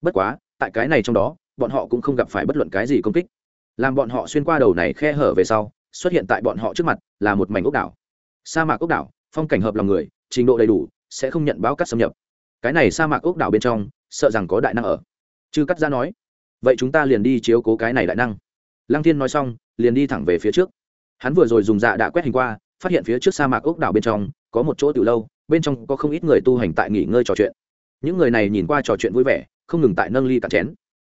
Bất quá, tại cái này trong đó, bọn họ cũng không gặp phải bất luận cái gì công kích. Làm bọn họ xuyên qua đầu này khe hở về sau, xuất hiện tại bọn họ trước mặt là một mảnh ốc đảo. Sa mạc ốc đảo, phong cảnh hợp lòng người, trình độ đầy đủ, sẽ không nhận báo cắt xâm nhập cái này sa mạc ốc đảo bên trong, sợ rằng có đại năng ở. Chư cắt ra nói, vậy chúng ta liền đi chiếu cố cái này đại năng. Lăng thiên nói xong, liền đi thẳng về phía trước. Hắn vừa rồi dùng dạ đã quét hình qua, phát hiện phía trước sa mạc ốc đảo bên trong, có một chỗ từ lâu, bên trong có không ít người tu hành tại nghỉ ngơi trò chuyện. Những người này nhìn qua trò chuyện vui vẻ, không ngừng tại nâng ly cạn chén.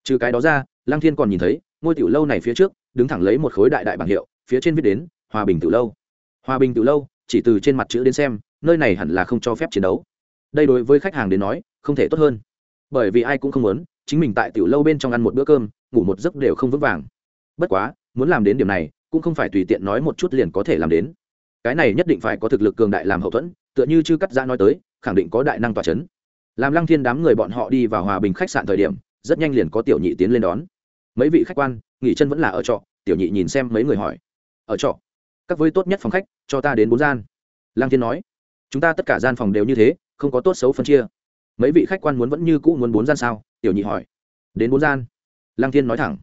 Trừ cái đó ra, lăng thiên còn nhìn thấy, ngôi tiểu lâu này phía trước, đứng thẳng lấy một khối đại đại bảng hiệu, phía trên viết đến, hòa bình tiểu lâu. Hòa bình tiểu lâu, chỉ từ trên mặt chữ đến xem, nơi này hẳn là không cho phép chiến đấu đây đối với khách hàng đến nói, không thể tốt hơn. Bởi vì ai cũng không muốn, chính mình tại tiểu lâu bên trong ăn một bữa cơm, ngủ một giấc đều không vững vàng. Bất quá, muốn làm đến điểm này, cũng không phải tùy tiện nói một chút liền có thể làm đến. Cái này nhất định phải có thực lực cường đại làm hậu thuẫn, tựa như chư cắt giã nói tới, khẳng định có đại năng tòa c h ấ n làm lăng thiên đám người bọn họ đi vào hòa bình khách sạn thời điểm, rất nhanh liền có tiểu nhị tiến lên đón. Mấy vị khách quan, nghỉ chân vẫn là ở trọ, tiểu nhị nhìn xem mấy người hỏi. Ở trọ? Các với tốt nhất phòng khách, cho ta đến bốn gian. Lang thiên nói chúng ta tất cả gian phòng đều như thế, không có tốt xấu phân chia. Mấy vị khách quan muốn vẫn như cũ muốn bốn gian sao? Tiểu nhị hỏi. Đến bốn gian. Lang thiên nói thẳng.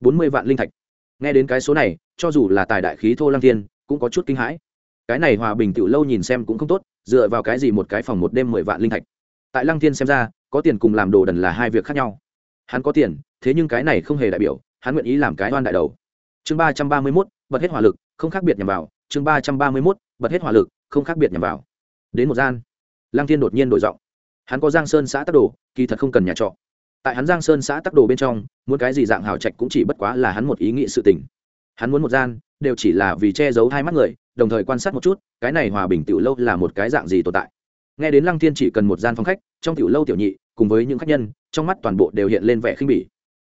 Bốn mươi vạn linh thạch. Nghe đến cái số này, cho dù là tài đại khí thô lang thiên, cũng có chút kinh hãi. Cái này hòa bình tiểu lâu nhìn xem cũng không tốt, dựa vào cái gì một cái phòng một đêm mười vạn linh thạch? Tại lăng thiên xem ra, có tiền cùng làm đồ đần là hai việc khác nhau. Hắn có tiền, thế nhưng cái này không hề đại biểu, hắn nguyện ý làm cái oan đại đầu. Chương ba trăm ba mươi mốt, bật hết hỏa lực, không khác biệt nhằm vào. Chương ba trăm ba mươi mốt, bật hết hỏa lực, không khác biệt nhằm vào đến một gian. Lăng thiên đột nhiên đổi giọng. Hắn có giang sơn xã tắc đồ, kỳ thật không cần nhà trọ. Tại hắn giang sơn xã tắc đồ bên trong, muốn cái gì dạng hào trạch cũng chỉ bất quá là hắn một ý nghĩ sự tình. Hắn muốn một gian, đều chỉ là vì che giấu hai mắt người, đồng thời quan sát một chút, cái này hòa bình tiểu lâu là một cái dạng gì tồn tại. Nghe đến lăng thiên chỉ cần một gian phòng khách, trong tiểu lâu tiểu nhị, cùng với những khách nhân, trong mắt toàn bộ đều hiện lên vẻ khinh bỉ.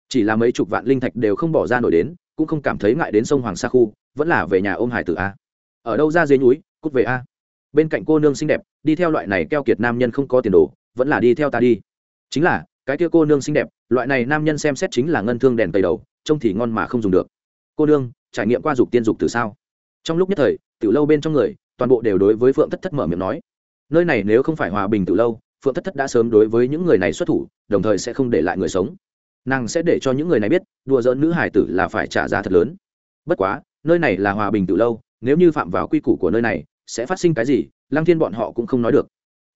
Chỉ là mấy chục vạn linh thạch đều không bỏ ra nổi đến, cũng không cảm thấy ngại đến sông hoàng sa khu, vẫn là về nhà ôm hải tử a. Ở đâu ra dưới núi, cút về a? Bên cạnh cô nương xinh đẹp, đi theo loại này keo kiệt nam nhân không có tiền đồ, vẫn là đi theo ta đi. Chính là, cái kia cô nương xinh đẹp, loại này nam nhân xem xét chính là ngân thương đèn tầy đầu, trông thì ngon mà không dùng được. Cô nương, trải nghiệm qua dục tiên dục từ sao? Trong lúc nhất thời, tiểu lâu bên trong người, toàn bộ đều đối với phượng thất thất mở miệng nói. Nơi này nếu không phải hòa bình tiểu lâu, phượng thất thất đã sớm đối với những người này xuất thủ, đồng thời sẽ không để lại người sống. Nàng sẽ để cho những người này biết, đùa giỡn nữ hải tử là phải trả giá thật lớn. Bất quá, nơi này là hòa bình tiểu lâu, nếu như phạm vào quy củ của nơi này sẽ phát sinh cái gì, lăng thiên bọn họ cũng không nói được.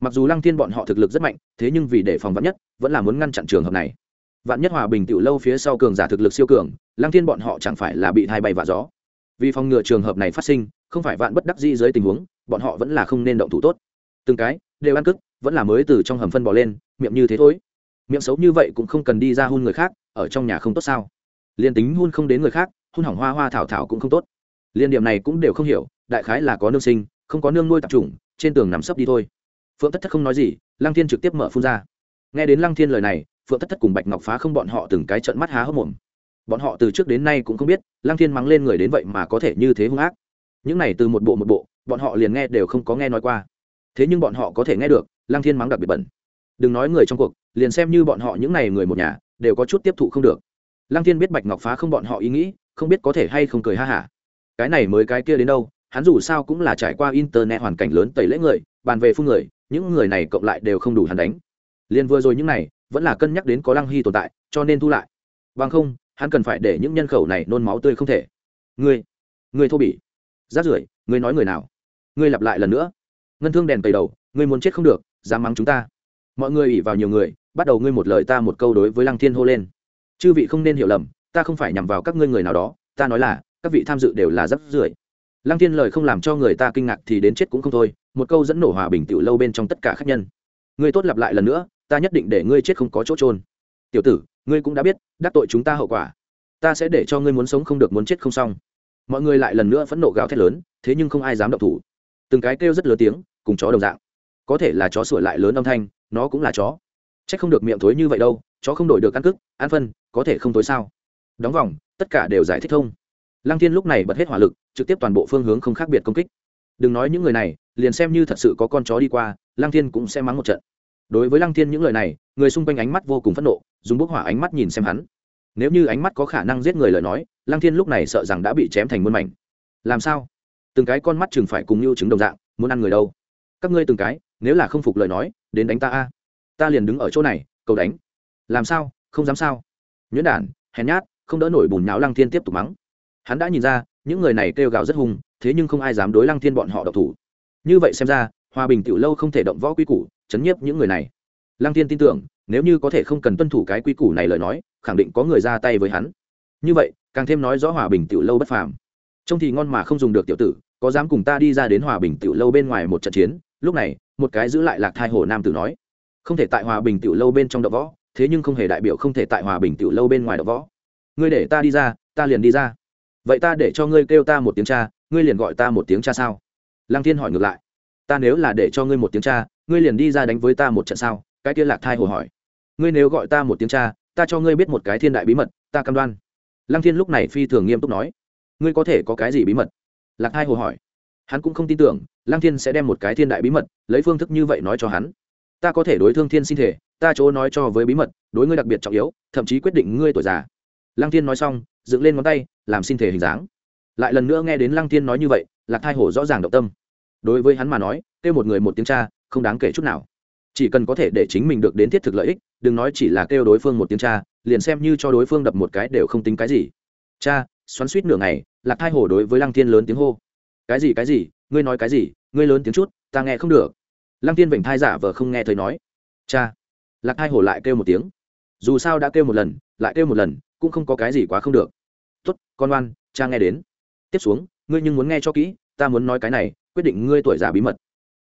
Mặc dù lăng thiên bọn họ thực lực rất mạnh, thế nhưng vì để phòng vắn nhất, vẫn là muốn ngăn chặn trường hợp này. Vạn nhất hòa bình tiểu lâu phía sau cường giả thực lực siêu cường, lăng thiên bọn họ chẳng phải là bị thay bay vạ gió. Vì phòng ngừa trường hợp này phát sinh, không phải vạn bất đắc di dưới tình huống, bọn họ vẫn là không nên động thủ tốt. Từng cái, đều ăn cức, vẫn là mới từ trong hầm phân bỏ lên, miệng như thế thôi. Miệng xấu như vậy cũng không cần đi ra hôn người khác, ở trong nhà không tốt sao? Liền tính hôn không đến người khác, hôn hỏng hoa hoa thảo thảo cũng không tốt. Liên điểm này cũng đều không hiểu, đại khái là có nương sinh không có nương nuôi tạp chủng, trên tường nằm sấp đi thôi. Phượng thất thất không nói gì, lăng thiên trực tiếp mở phun ra. Nghe đến lăng thiên lời này, phượng thất thất cùng bạch ngọc phá không bọn họ từng cái trận mắt há hốc mồm. Bọn họ từ trước đến nay cũng không biết, lăng thiên mắng lên người đến vậy mà có thể như thế hung ác. Những này từ một bộ một bộ, bọn họ liền nghe đều không có nghe nói qua. Thế nhưng bọn họ có thể nghe được, lăng thiên mắng đặc biệt bẩn. Đừng nói người trong cuộc, liền xem như bọn họ những này người một nhà, đều có chút tiếp thụ không được. Lăng thiên biết bạch ngọc phá không bọn họ ý nghĩ, không biết có thể hay không cười ha hả. Cái này mới cái kia đến đâu hắn dù sao cũng là trải qua internet hoàn cảnh lớn tẩy lễ người, bàn về phun người, những người này cộng lại đều không đủ hắn đánh. Liền vừa rồi những này, vẫn là cân nhắc đến có lăng hy tồn tại, cho nên thu lại. Bằng không, hắn cần phải để những nhân khẩu này nôn máu tươi không thể. Ngươi ngươi thô bỉ. Rát rưởi, ngươi nói người nào? Ngươi lặp lại lần nữa. Ngân thương đèn tẩy đầu, ngươi muốn chết không được, dám mắng chúng ta. Mọi người ỉ vào nhiều người, bắt đầu ngươi một lời ta một câu đối với lăng thiên hô lên. Chư vị không nên hiểu lầm, ta không phải nhằm vào các ngươi người nào đó, ta nói là, các vị tham dự đều là rắc rưởi lăng thiên lời không làm cho người ta kinh ngạc thì đến chết cũng không thôi, một câu dẫn nổ hòa bình tiểu lâu bên trong tất cả khách nhân. Ngươi tốt lặp lại lần nữa, ta nhất định để ngươi chết không có chỗ trôn tiểu tử, ngươi cũng đã biết, đắc tội chúng ta hậu quả. Ta sẽ để cho ngươi muốn sống không được muốn chết không xong. Mọi người lại lần nữa phẫn nộ gào thét lớn, thế nhưng không ai dám động thủ. Từng cái kêu rất lớn tiếng, cùng chó đồng dạng. Có thể là chó sửa lại lớn âm thanh, nó cũng là chó. C h ắ c không được miệng thối như vậy đâu, chó không đổi được ăn cức, ăn phân, có thể không tối sao? Đóng vòng, tất cả đều giải thích thông lăng thiên lúc này bật hết hỏa lực, trực tiếp toàn bộ phương hướng không khác biệt công kích. Đừng nói những người này, liền xem như thật sự có con chó đi qua, lăng thiên cũng sẽ mắng một trận. Đối với lăng thiên những lời này, người xung quanh ánh mắt vô cùng phẫn nộ, dùng bức hỏa ánh mắt nhìn xem hắn. Nếu như ánh mắt có khả năng giết người lời nói, lăng thiên lúc này sợ rằng đã bị chém thành muôn mảnh. Làm sao? Từng cái con mắt chừng phải cùng như chứng đồng dạng, muốn ăn người đâu? Các ngươi từng cái, nếu là không phục lời nói, đến đánh ta a. Ta liền đứng ở chỗ này, cầu đánh. Làm sao? Không dám sao? Nhuyễn đản, hèn nhát, không đỡ nổi bùn nháo lăng thiên tiếp tục mắng hắn đã nhìn ra, những người này kêu gào rất hung, thế nhưng không ai dám đối lăng thiên bọn họ độc thủ. Như vậy xem ra, hòa bình tiểu lâu không thể động võ quy củ, chấn nhiếp những người này. Lăng thiên tin tưởng, nếu như có thể không cần tuân thủ cái quy củ này lời nói, khẳng định có người ra tay với hắn. Như vậy, càng thêm nói rõ hòa bình tiểu lâu bất phàm. Trông thì ngon mà không dùng được tiểu tử, có dám cùng ta đi ra đến hòa bình tiểu lâu bên ngoài một trận chiến? Lúc này, một cái giữ lại lạc thai hồ nam tử nói, không thể tại hòa bình tiểu lâu bên trong đậu võ, thế nhưng không hề đại biểu không thể tại hòa bình tiểu lâu bên ngoài đậu võ. Ngươi để ta đi ra, ta liền đi ra vậy ta để cho ngươi kêu ta một tiếng cha, ngươi liền gọi ta một tiếng cha sao? Lăng thiên hỏi ngược lại. Ta nếu là để cho ngươi một tiếng cha, ngươi liền đi ra đánh với ta một trận sao? Cái kia lạc thai hồ hỏi. Ngươi nếu gọi ta một tiếng cha, ta cho ngươi biết một cái thiên đại bí mật, ta cam đoan. Lăng thiên lúc này phi thường nghiêm túc nói. Ngươi có thể có cái gì bí mật? Lạc thai hồ hỏi. Hắn cũng không tin tưởng, lăng thiên sẽ đem một cái thiên đại bí mật, lấy phương thức như vậy nói cho hắn. Ta có thể đối thương thiên sinh thể, ta chỗ nói cho với bí mật, đối ngươi đặc biệt trọng yếu, thậm chí quyết định ngươi tuổi già. Lăng thiên nói xong dựng lên ngón tay, làm xin thể hình dáng. Lại lần nữa nghe đến lăng thiên nói như vậy, lạc thai hổ rõ ràng động tâm. Đối với hắn mà nói, kêu một người một tiếng cha, không đáng kể chút nào. Chỉ cần có thể để chính mình được đến thiết thực lợi ích, đừng nói chỉ là kêu đối phương một tiếng cha, liền xem như cho đối phương đập một cái đều không tính cái gì. Cha, xoắn suýt nửa ngày, lạc thai hổ đối với lăng thiên lớn tiếng hô. Cái gì cái gì? Ngươi nói cái gì? Ngươi lớn tiếng chút, ta nghe không được. Lăng tiên vểnh thai giả vờ không nghe thấy nói. Cha, lạc thai hổ lại kêu một tiếng. Dù sao đã kêu một lần, lại kêu một lần, cũng không có cái gì quá không được tốt, con oan cha nghe đến. Tiếp xuống, ngươi nhưng muốn nghe cho kỹ, ta muốn nói cái này, quyết định ngươi tuổi già bí mật.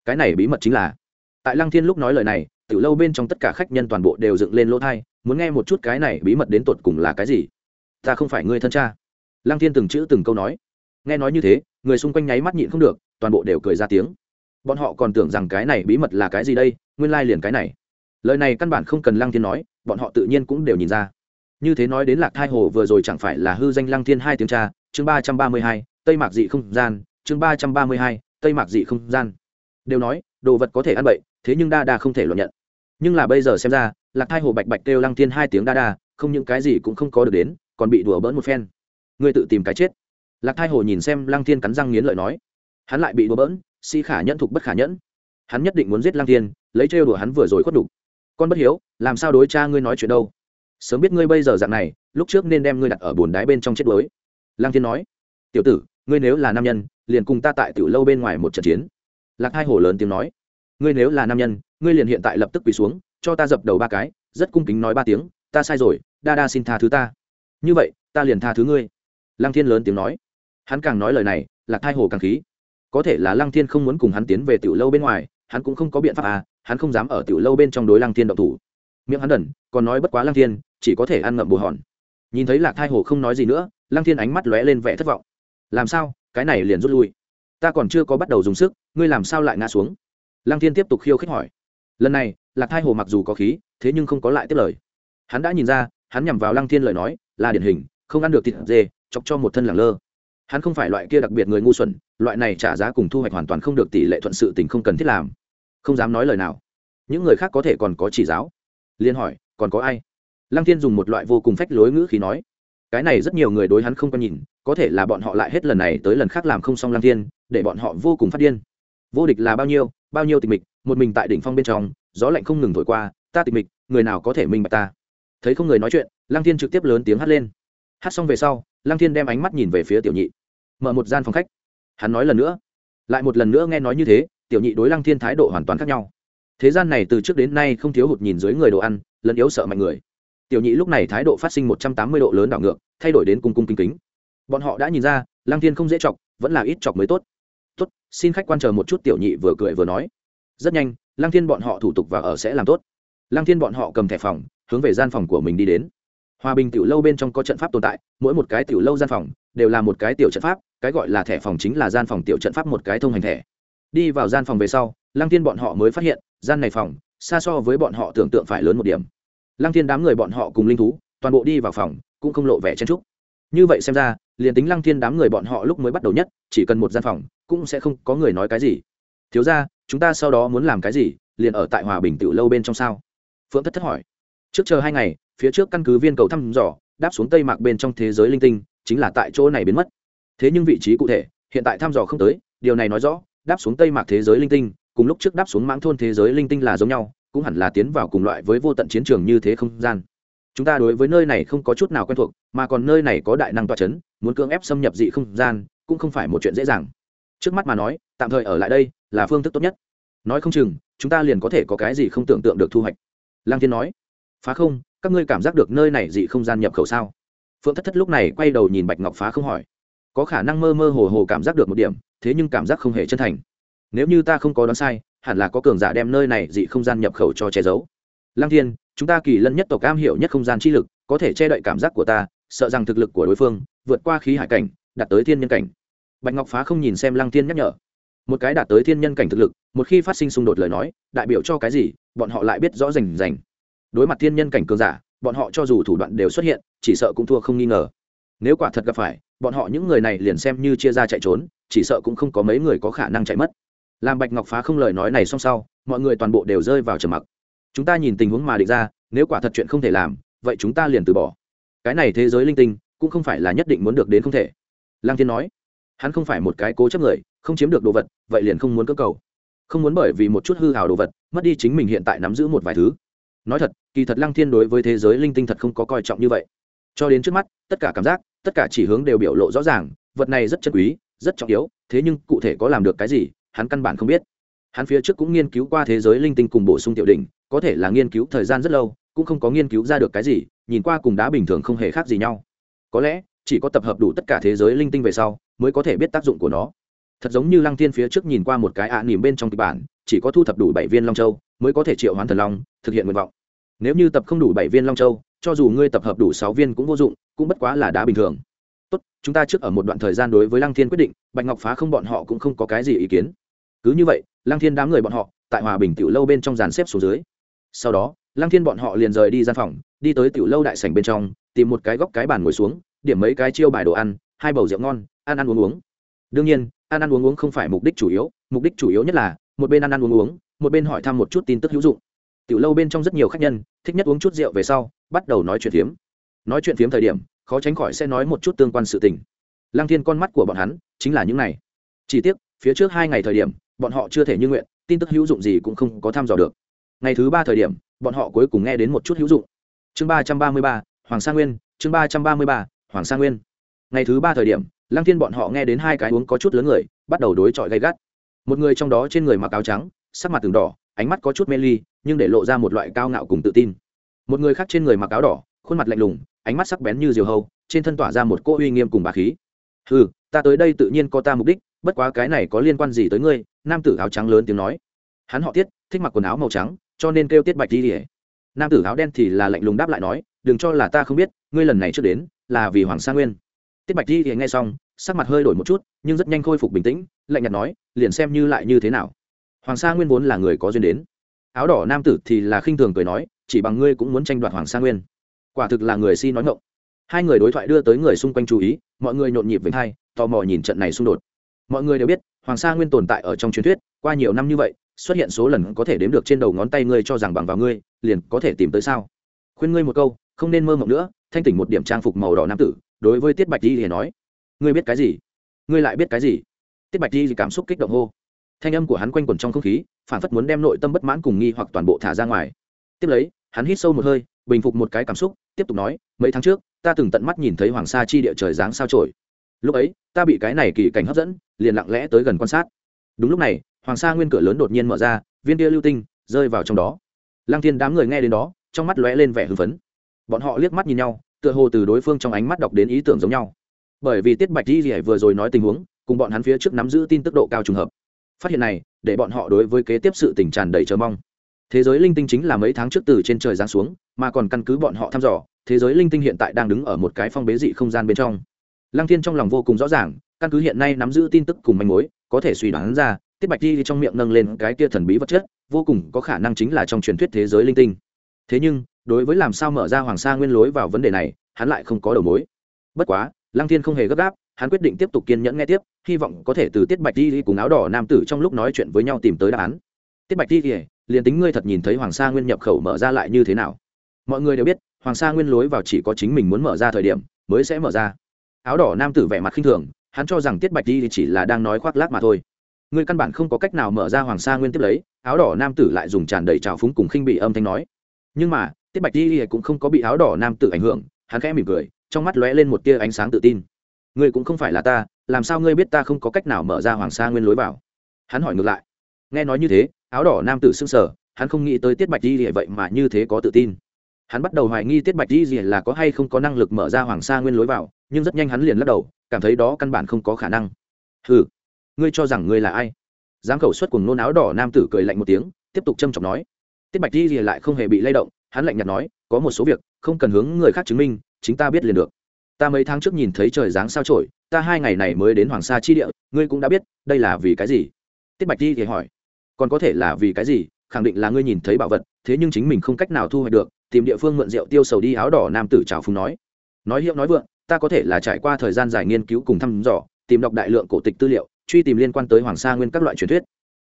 Cái này bí mật chính là, tại lăng thiên lúc nói lời này, từ lâu bên trong tất cả khách nhân toàn bộ đều dựng lên lỗ thai, muốn nghe một chút cái này bí mật đến tột cùng là cái gì. Ta không phải ngươi thân cha. Lăng thiên từng chữ từng câu nói. Nghe nói như thế, người xung quanh nháy mắt nhịn không được, toàn bộ đều cười ra tiếng. Bọn họ còn tưởng rằng cái này bí mật là cái gì đây, nguyên lai liền cái này. Lời này căn bản không cần lăng thiên nói, bọn họ tự nhiên cũng đều nhìn ra như thế nói đến lạc thai hồ vừa rồi chẳng phải là hư danh lăng thiên hai tiếng cha, chương ba trăm ba mươi hai, tây mạc dị không gian, chương ba trăm ba mươi hai, tây mạc dị không gian. Đều nói, đồ vật có thể ăn bậy, thế nhưng đa đa không thể luận nhận. Nhưng là bây giờ xem ra, lạc thai hồ bạch bạch kêu lăng thiên hai tiếng đa đa, không những cái gì cũng không có được đến, còn bị đùa bỡn một phen. Ngươi tự tìm cái chết. Lạc thai hồ nhìn xem lăng thiên cắn răng nghiến lợi nói. Hắn lại bị đùa bỡn, si khả nhẫn thục bất khả nhẫn. Hắn nhất định muốn giết lăng thiên, lấy trêu đùa hắn vừa rồi khuất đục con bất hiếu, làm sao đối cha ngươi nói chuyện đâu? Sớm biết ngươi bây giờ dạng này, lúc trước nên đem ngươi đặt ở bồn đáy bên trong chết đuối. Lăng thiên nói, tiểu tử, ngươi nếu là nam nhân, liền cùng ta tại tiểu lâu bên ngoài một trận chiến. Lạc hai hổ lớn tiếng nói, ngươi nếu là nam nhân, ngươi liền hiện tại lập tức quỳ xuống, cho ta dập đầu ba cái, rất cung kính nói ba tiếng, ta sai rồi, đa đa xin tha thứ ta. Như vậy, ta liền tha thứ ngươi. Lăng thiên lớn tiếng nói, hắn càng nói lời này, lạc hai hổ càng khí. Có thể là lăng thiên không muốn cùng hắn tiến về tiểu lâu bên ngoài, hắn cũng không có biện pháp à hắn không dám ở tiểu lâu bên trong đối lăng thiên động thủ miệng hắn đần, còn nói bất quá lăng thiên, chỉ có thể ăn ngậm bù hòn. Nhìn thấy lạc thai hồ không nói gì nữa, lăng thiên ánh mắt lóe lên vẻ thất vọng. Làm sao? Cái này liền rút lui. Ta còn chưa có bắt đầu dùng sức, ngươi làm sao lại ngã xuống? Lăng thiên tiếp tục khiêu khích hỏi. Lần này, lạc thai hồ mặc dù có khí, thế nhưng không có lại tiếp lời. Hắn đã nhìn ra, hắn nhằm vào lăng thiên lời nói, là điển hình, không ăn được thịt dê, chọc cho một thân làng lơ. Hắn không phải loại kia đặc biệt người ngu xuẩn, loại này trả giá cùng thu hoạch hoàn toàn không được tỷ lệ thuận sự tình không cần thiết làm. Không dám nói lời nào. Những người khác có thể còn có chỉ giáo liên hỏi, còn có ai? Lăng thiên dùng một loại vô cùng phách lối ngữ khí nói, cái này rất nhiều người đối hắn không có nhìn, có thể là bọn họ lại hết lần này tới lần khác làm không xong lăng thiên, để bọn họ vô cùng phát điên. Vô địch là bao nhiêu bao nhiêu tịch mịch, một mình tại đỉnh phong bên trong, gió lạnh không ngừng thổi qua, ta tịch mịch, người nào có thể minh bạch ta? Thấy không người nói chuyện, lăng thiên trực tiếp lớn tiếng hát lên. Hát xong về sau, lăng thiên đem ánh mắt nhìn về phía tiểu nhị. Mở một gian phòng khách. Hắn nói lần nữa. Lại một lần nữa nghe nói như thế, tiểu nhị đối lăng thiên thái độ hoàn toàn khác nhau thế gian này từ trước đến nay không thiếu hụt nhìn dưới người đồ ăn, lẫn yếu sợ mạnh người. Tiểu nhị lúc này thái độ phát sinh một trăm tám mươi độ lớn đảo ngược, thay đổi đến cung cung kính kính. Bọn họ đã nhìn ra lang thiên không dễ chọc, vẫn là ít chọc mới tốt. Tốt, xin khách quan chờ một chút, tiểu nhị vừa cười vừa nói. Rất nhanh lang thiên bọn họ thủ tục và ở sẽ làm tốt. Lang thiên bọn họ cầm thẻ phòng, hướng về gian phòng của mình đi đến. Hòa bình tiểu lâu bên trong có trận pháp tồn tại, mỗi một cái tiểu lâu gian phòng đều là một cái tiểu trận pháp, cái gọi là thẻ phòng chính là gian phòng tiểu trận pháp một cái thông hành thẻ. Đi vào gian phòng về sau lăng thiên bọn họ mới phát hiện, gian này phòng, xa so với bọn họ tưởng tượng phải lớn một điểm. Lăng thiên đám người bọn họ cùng linh thú, toàn bộ đi vào phòng, cũng không lộ vẻ chen trúc như vậy xem ra, liền tính lăng thiên đám người bọn họ lúc mới bắt đầu nhất, chỉ cần một gian phòng, cũng sẽ không có người nói cái gì. Thiếu ra chúng ta sau đó muốn làm cái gì, liền ở tại hòa bình tiểu lâu bên trong sao? Phượng thất thất hỏi. Trước chờ hai ngày, phía trước căn cứ viên cầu thăm dò, đáp xuống tây mạc bên trong thế giới linh tinh, chính là tại chỗ này biến mất. Thế nhưng vị trí cụ thể, hiện tại thăm dò không tới, điều này nói rõ, đáp xuống tây mạc thế giới linh tinh cùng lúc trước đáp xuống mãng thôn thế giới linh tinh là giống nhau, cũng hẳn là tiến vào cùng loại với vô tận chiến trường như thế không gian. Chúng ta đối với nơi này không có chút nào quen thuộc, mà còn nơi này có đại năng toa c h ấ n muốn cưỡng ép xâm nhập dị không gian, cũng không phải một chuyện dễ dàng. Trước mắt mà nói, tạm thời ở lại đây là phương thức tốt nhất. Nói không chừng, chúng ta liền có thể có cái gì không tưởng tượng được thu hoạch. Lang thiên nói. Phá không, các ngươi cảm giác được nơi này dị không gian nhập khẩu sao? Phượng thất thất lúc này quay đầu nhìn bạch ngọc phá không hỏi. Có khả năng mơ mơ hồ hồ cảm giác được một điểm, thế nhưng cảm giác không hề chân thành nếu như ta không có đoán sai, hẳn là có cường giả đem nơi này dị không gian nhập khẩu cho che giấu. Lăng thiên, chúng ta kỳ lân nhất tộc cam hiểu nhất không gian chi lực, có thể che đậy cảm giác của ta, sợ rằng thực lực của đối phương vượt qua khí hải cảnh, đạt tới thiên nhân cảnh. Bạch ngọc phá không nhìn xem lăng thiên nhắc nhở. Một cái đạt tới thiên nhân cảnh thực lực, một khi phát sinh xung đột lời nói, đại biểu cho cái gì, bọn họ lại biết rõ rành rành. Đối mặt thiên nhân cảnh cường giả, bọn họ cho dù thủ đoạn đều xuất hiện, chỉ sợ cũng thua không nghi ngờ. Nếu quả thật gặp phải, bọn họ những người này liền xem như chia ra chạy trốn, chỉ sợ cũng không có mấy người có khả năng chạy mất làm bạch ngọc phá không lời nói này xong sau, mọi người toàn bộ đều rơi vào trầm mặc. Chúng ta nhìn tình huống mà định ra, nếu quả thật chuyện không thể làm, vậy chúng ta liền từ bỏ. Cái này thế giới linh tinh, cũng không phải là nhất định muốn được đến không thể. Lang thiên nói, hắn không phải một cái cố chấp người, không chiếm được đồ vật, vậy liền không muốn cơ cầu. Không muốn bởi vì một chút hư hào đồ vật, mất đi chính mình hiện tại nắm giữ một vài thứ. Nói thật, kỳ thật lăng thiên đối với thế giới linh tinh thật không có coi trọng như vậy. Cho đến trước mắt, tất cả cảm giác, tất cả chỉ hướng đều biểu lộ rõ ràng, vật này rất chân quý, rất trọng yếu, thế nhưng cụ thể có làm được cái gì hắn căn bản không biết. Hắn phía trước cũng nghiên cứu qua thế giới linh tinh cùng bổ sung tiểu đỉnh, có thể là nghiên cứu thời gian rất lâu, cũng không có nghiên cứu ra được cái gì, nhìn qua cùng đá bình thường không hề khác gì nhau. Có lẽ, chỉ có tập hợp đủ tất cả thế giới linh tinh về sau, mới có thể biết tác dụng của nó. Thật giống như lăng thiên phía trước nhìn qua một cái ạ à nỉm bên trong kịch bản, chỉ có thu thập đủ bảy viên long châu, mới có thể triệu hoán thần long, thực hiện nguyện vọng. Nếu như tập không đủ bảy viên long châu, cho dù ngươi tập hợp đủ sáu viên cũng vô dụng, cũng bất quá là đá bình thường. Tốt, chúng ta trước ở một đoạn thời gian đối với lăng thiên quyết định, bạch ngọc phá không bọn họ cũng không có cái gì ý kiến cứ như vậy, lăng thiên đám người bọn họ, tại hòa bình tiểu lâu bên trong dàn xếp xuống dưới. Sau đó, lăng thiên bọn họ liền rời đi gian phòng, đi tới tiểu lâu đại sảnh bên trong, tìm một cái góc cái bàn ngồi xuống, điểm mấy cái chiêu bài đồ ăn, hai bầu rượu ngon, ăn ăn uống uống. Đương nhiên, ăn ăn uống uống không phải mục đích chủ yếu, mục đích chủ yếu nhất là, một bên ăn ăn uống uống, một bên hỏi thăm một chút tin tức hữu dụng. Tiểu lâu bên trong rất nhiều khách nhân, thích nhất uống chút rượu về sau, bắt đầu nói chuyện phiếm. Nói chuyện phiếm thời điểm, khó tránh khỏi sẽ nói một chút tương quan sự tình. Lăng thiên con mắt của bọn hắn chính là những này. Chỉ tiếc, phía trước hai ngày thời điểm bọn họ chưa thể như nguyện, tin tức hữu dụng gì cũng không có thăm dò được. Ngày thứ ba thời điểm, bọn họ cuối cùng nghe đến một chút hữu dụng. Chương ba trăm ba mươi ba, hoàng sa nguyên, chương ba trăm ba mươi ba, hoàng sa nguyên. Ngày thứ ba thời điểm, lăng thiên bọn họ nghe đến hai cái uống có chút lớn người, bắt đầu đối chọi gay gắt. Một người trong đó trên người mặc áo trắng, sắc mặt từng đỏ, ánh mắt có chút mê ly, nhưng để lộ ra một loại cao ngạo cùng tự tin. Một người khác trên người mặc áo đỏ, khuôn mặt lạnh lùng, ánh mắt sắc bén như diều hâu, trên thân tỏa ra một cỗ uy nghiêm cùng bà khí. Ừ ta tới đây tự nhiên có ta mục đích bất quá cái này có liên quan gì tới ngươi? Nam tử áo trắng lớn tiếng nói. Hắn họ tiết, thích mặc quần áo màu trắng, cho nên kêu tiết bạch đi rỉa nam tử áo đen thì là lạnh lùng đáp lại nói, đừng cho là ta không biết, ngươi lần này trước đến là vì hoàng sa nguyên. Tiết bạch đi rỉa nghe xong, sắc mặt hơi đổi một chút, nhưng rất nhanh khôi phục bình tĩnh, lạnh nhạt nói, liền xem như lại như thế nào. Hoàng sa nguyên vốn là người có duyên đến. Áo đỏ nam tử thì là khinh thường cười nói, chỉ bằng ngươi cũng muốn tranh đoạt hoàng sa nguyên. Quả thực là người si nói ngộng hai người đối thoại đưa tới người xung quanh chú ý, mọi người nhộn nhịp về hai, tò mò nhìn trận này xung đột mọi người đều biết, hoàng sa nguyên tồn tại ở trong truyền thuyết, qua nhiều năm như vậy, xuất hiện số lần có thể đếm được trên đầu ngón tay ngươi cho rằng bằng vào ngươi, liền có thể tìm tới sao? Khuyên ngươi một câu, không nên mơ mộng nữa, thanh tỉnh một điểm trang phục màu đỏ nam tử, đối với tiết bạch di thì nói. Ngươi biết cái gì? Ngươi lại biết cái gì? Tiết bạch di cảm xúc kích động hô. Thanh âm của hắn quanh quẩn trong không khí, phản phất muốn đem nội tâm bất mãn cùng nghi hoặc toàn bộ thả ra ngoài. Tiếp lấy, hắn hít sâu một hơi, bình phục một cái cảm xúc, tiếp tục nói, mấy tháng trước, ta từng tận mắt nhìn thấy hoàng sa chi địa trời dáng sao trổi lúc ấy, ta bị cái này kỳ cảnh hấp dẫn, liền lặng lẽ tới gần quan sát. Đúng lúc này, hoàng sa nguyên cửa lớn đột nhiên mở ra, viên kia lưu tinh rơi vào trong đó. Lăng thiên đám người nghe đến đó, trong mắt lóe lên vẻ hưng phấn. Bọn họ liếc mắt nhìn nhau, tựa hồ từ đối phương trong ánh mắt đọc đến ý tưởng giống nhau. Bởi vì tiết bạch di rỉa vừa rồi nói tình huống, cùng bọn hắn phía trước nắm giữ tin tức độ cao trùng hợp. Phát hiện này, để bọn họ đối với kế tiếp sự tình tràn đầy chờ mong. Thế giới linh tinh chính là mấy tháng trước từ trên trời giáng xuống, mà còn căn cứ bọn họ thăm dò, thế giới linh tinh hiện tại đang đứng ở một cái phong bế dị không gian bên trong lăng thiên trong lòng vô cùng rõ ràng, căn cứ hiện nay nắm giữ tin tức cùng manh mối, có thể suy đoán ra, tiết bạch di trong miệng nâng lên cái kia thần bí vật chất, vô cùng có khả năng chính là trong truyền thuyết thế giới linh tinh. Thế nhưng, đối với làm sao mở ra hoàng sa nguyên lối vào vấn đề này, hắn lại không có đầu mối. Bất quá, lăng thiên không hề gấp gáp, hắn quyết định tiếp tục kiên nhẫn nghe tiếp, hy vọng có thể từ tiết bạch di cùng áo đỏ nam tử trong lúc nói chuyện với nhau tìm tới đáp án. Tiết bạch di liền tính ngươi thật nhìn thấy hoàng sa nguyên nhập khẩu mở ra lại như thế nào? Mọi người đều biết, hoàng sa nguyên lối vào chỉ có chính mình muốn mở ra thời điểm, mới sẽ mở ra áo đỏ nam tử vẻ mặt khinh thường, hắn cho rằng tiết bạch di chỉ là đang nói khoác lác mà thôi. Ngươi căn bản không có cách nào mở ra hoàng sa nguyên tiếp lấy, áo đỏ nam tử lại dùng tràn đầy trào phúng cùng khinh bị âm thanh nói. Nhưng mà, tiết bạch di cũng không có bị áo đỏ nam tử ảnh hưởng, hắn khẽ mỉm cười, trong mắt lóe lên một tia ánh sáng tự tin. Ngươi cũng không phải là ta, làm sao ngươi biết ta không có cách nào mở ra hoàng sa nguyên lối vào? Hắn hỏi ngược lại. Nghe nói như thế, áo đỏ nam tử xưng sở hắn không nghĩ tới tiết bạch di vậy mà như thế có tự tin. Hắn bắt đầu hoài nghi tiết bạch di là có hay không có năng lực mở ra hoàng sa nguyên lối vào nhưng rất nhanh hắn liền lắc đầu cảm thấy đó căn bản không có khả năng. Hừ, ngươi cho rằng ngươi là ai? Giám khẩu xuất cùng nôn áo đỏ nam tử cười lạnh một tiếng tiếp tục châm trọng nói. Tiết bạch di lại không hề bị lay động hắn lạnh nhạt nói có một số việc không cần hướng người khác chứng minh chính ta biết liền được. Ta mấy tháng trước nhìn thấy trời dáng sao trổi ta hai ngày này mới đến hoàng sa chi địa ngươi cũng đã biết đây là vì cái gì? Tiết bạch đi thì hỏi. Còn có thể là vì cái gì? Khẳng định là ngươi nhìn thấy bảo vật thế nhưng chính mình không cách nào thu hoạch được tìm địa phương mượn rượu tiêu sầu đi áo đỏ nam tử trào phúng nói. Nói hiệu nói vượng ta có thể là trải qua thời gian dài nghiên cứu cùng thăm dò, tìm đọc đại lượng cổ tịch tư liệu, truy tìm liên quan tới hoàng sa nguyên các loại truyền thuyết.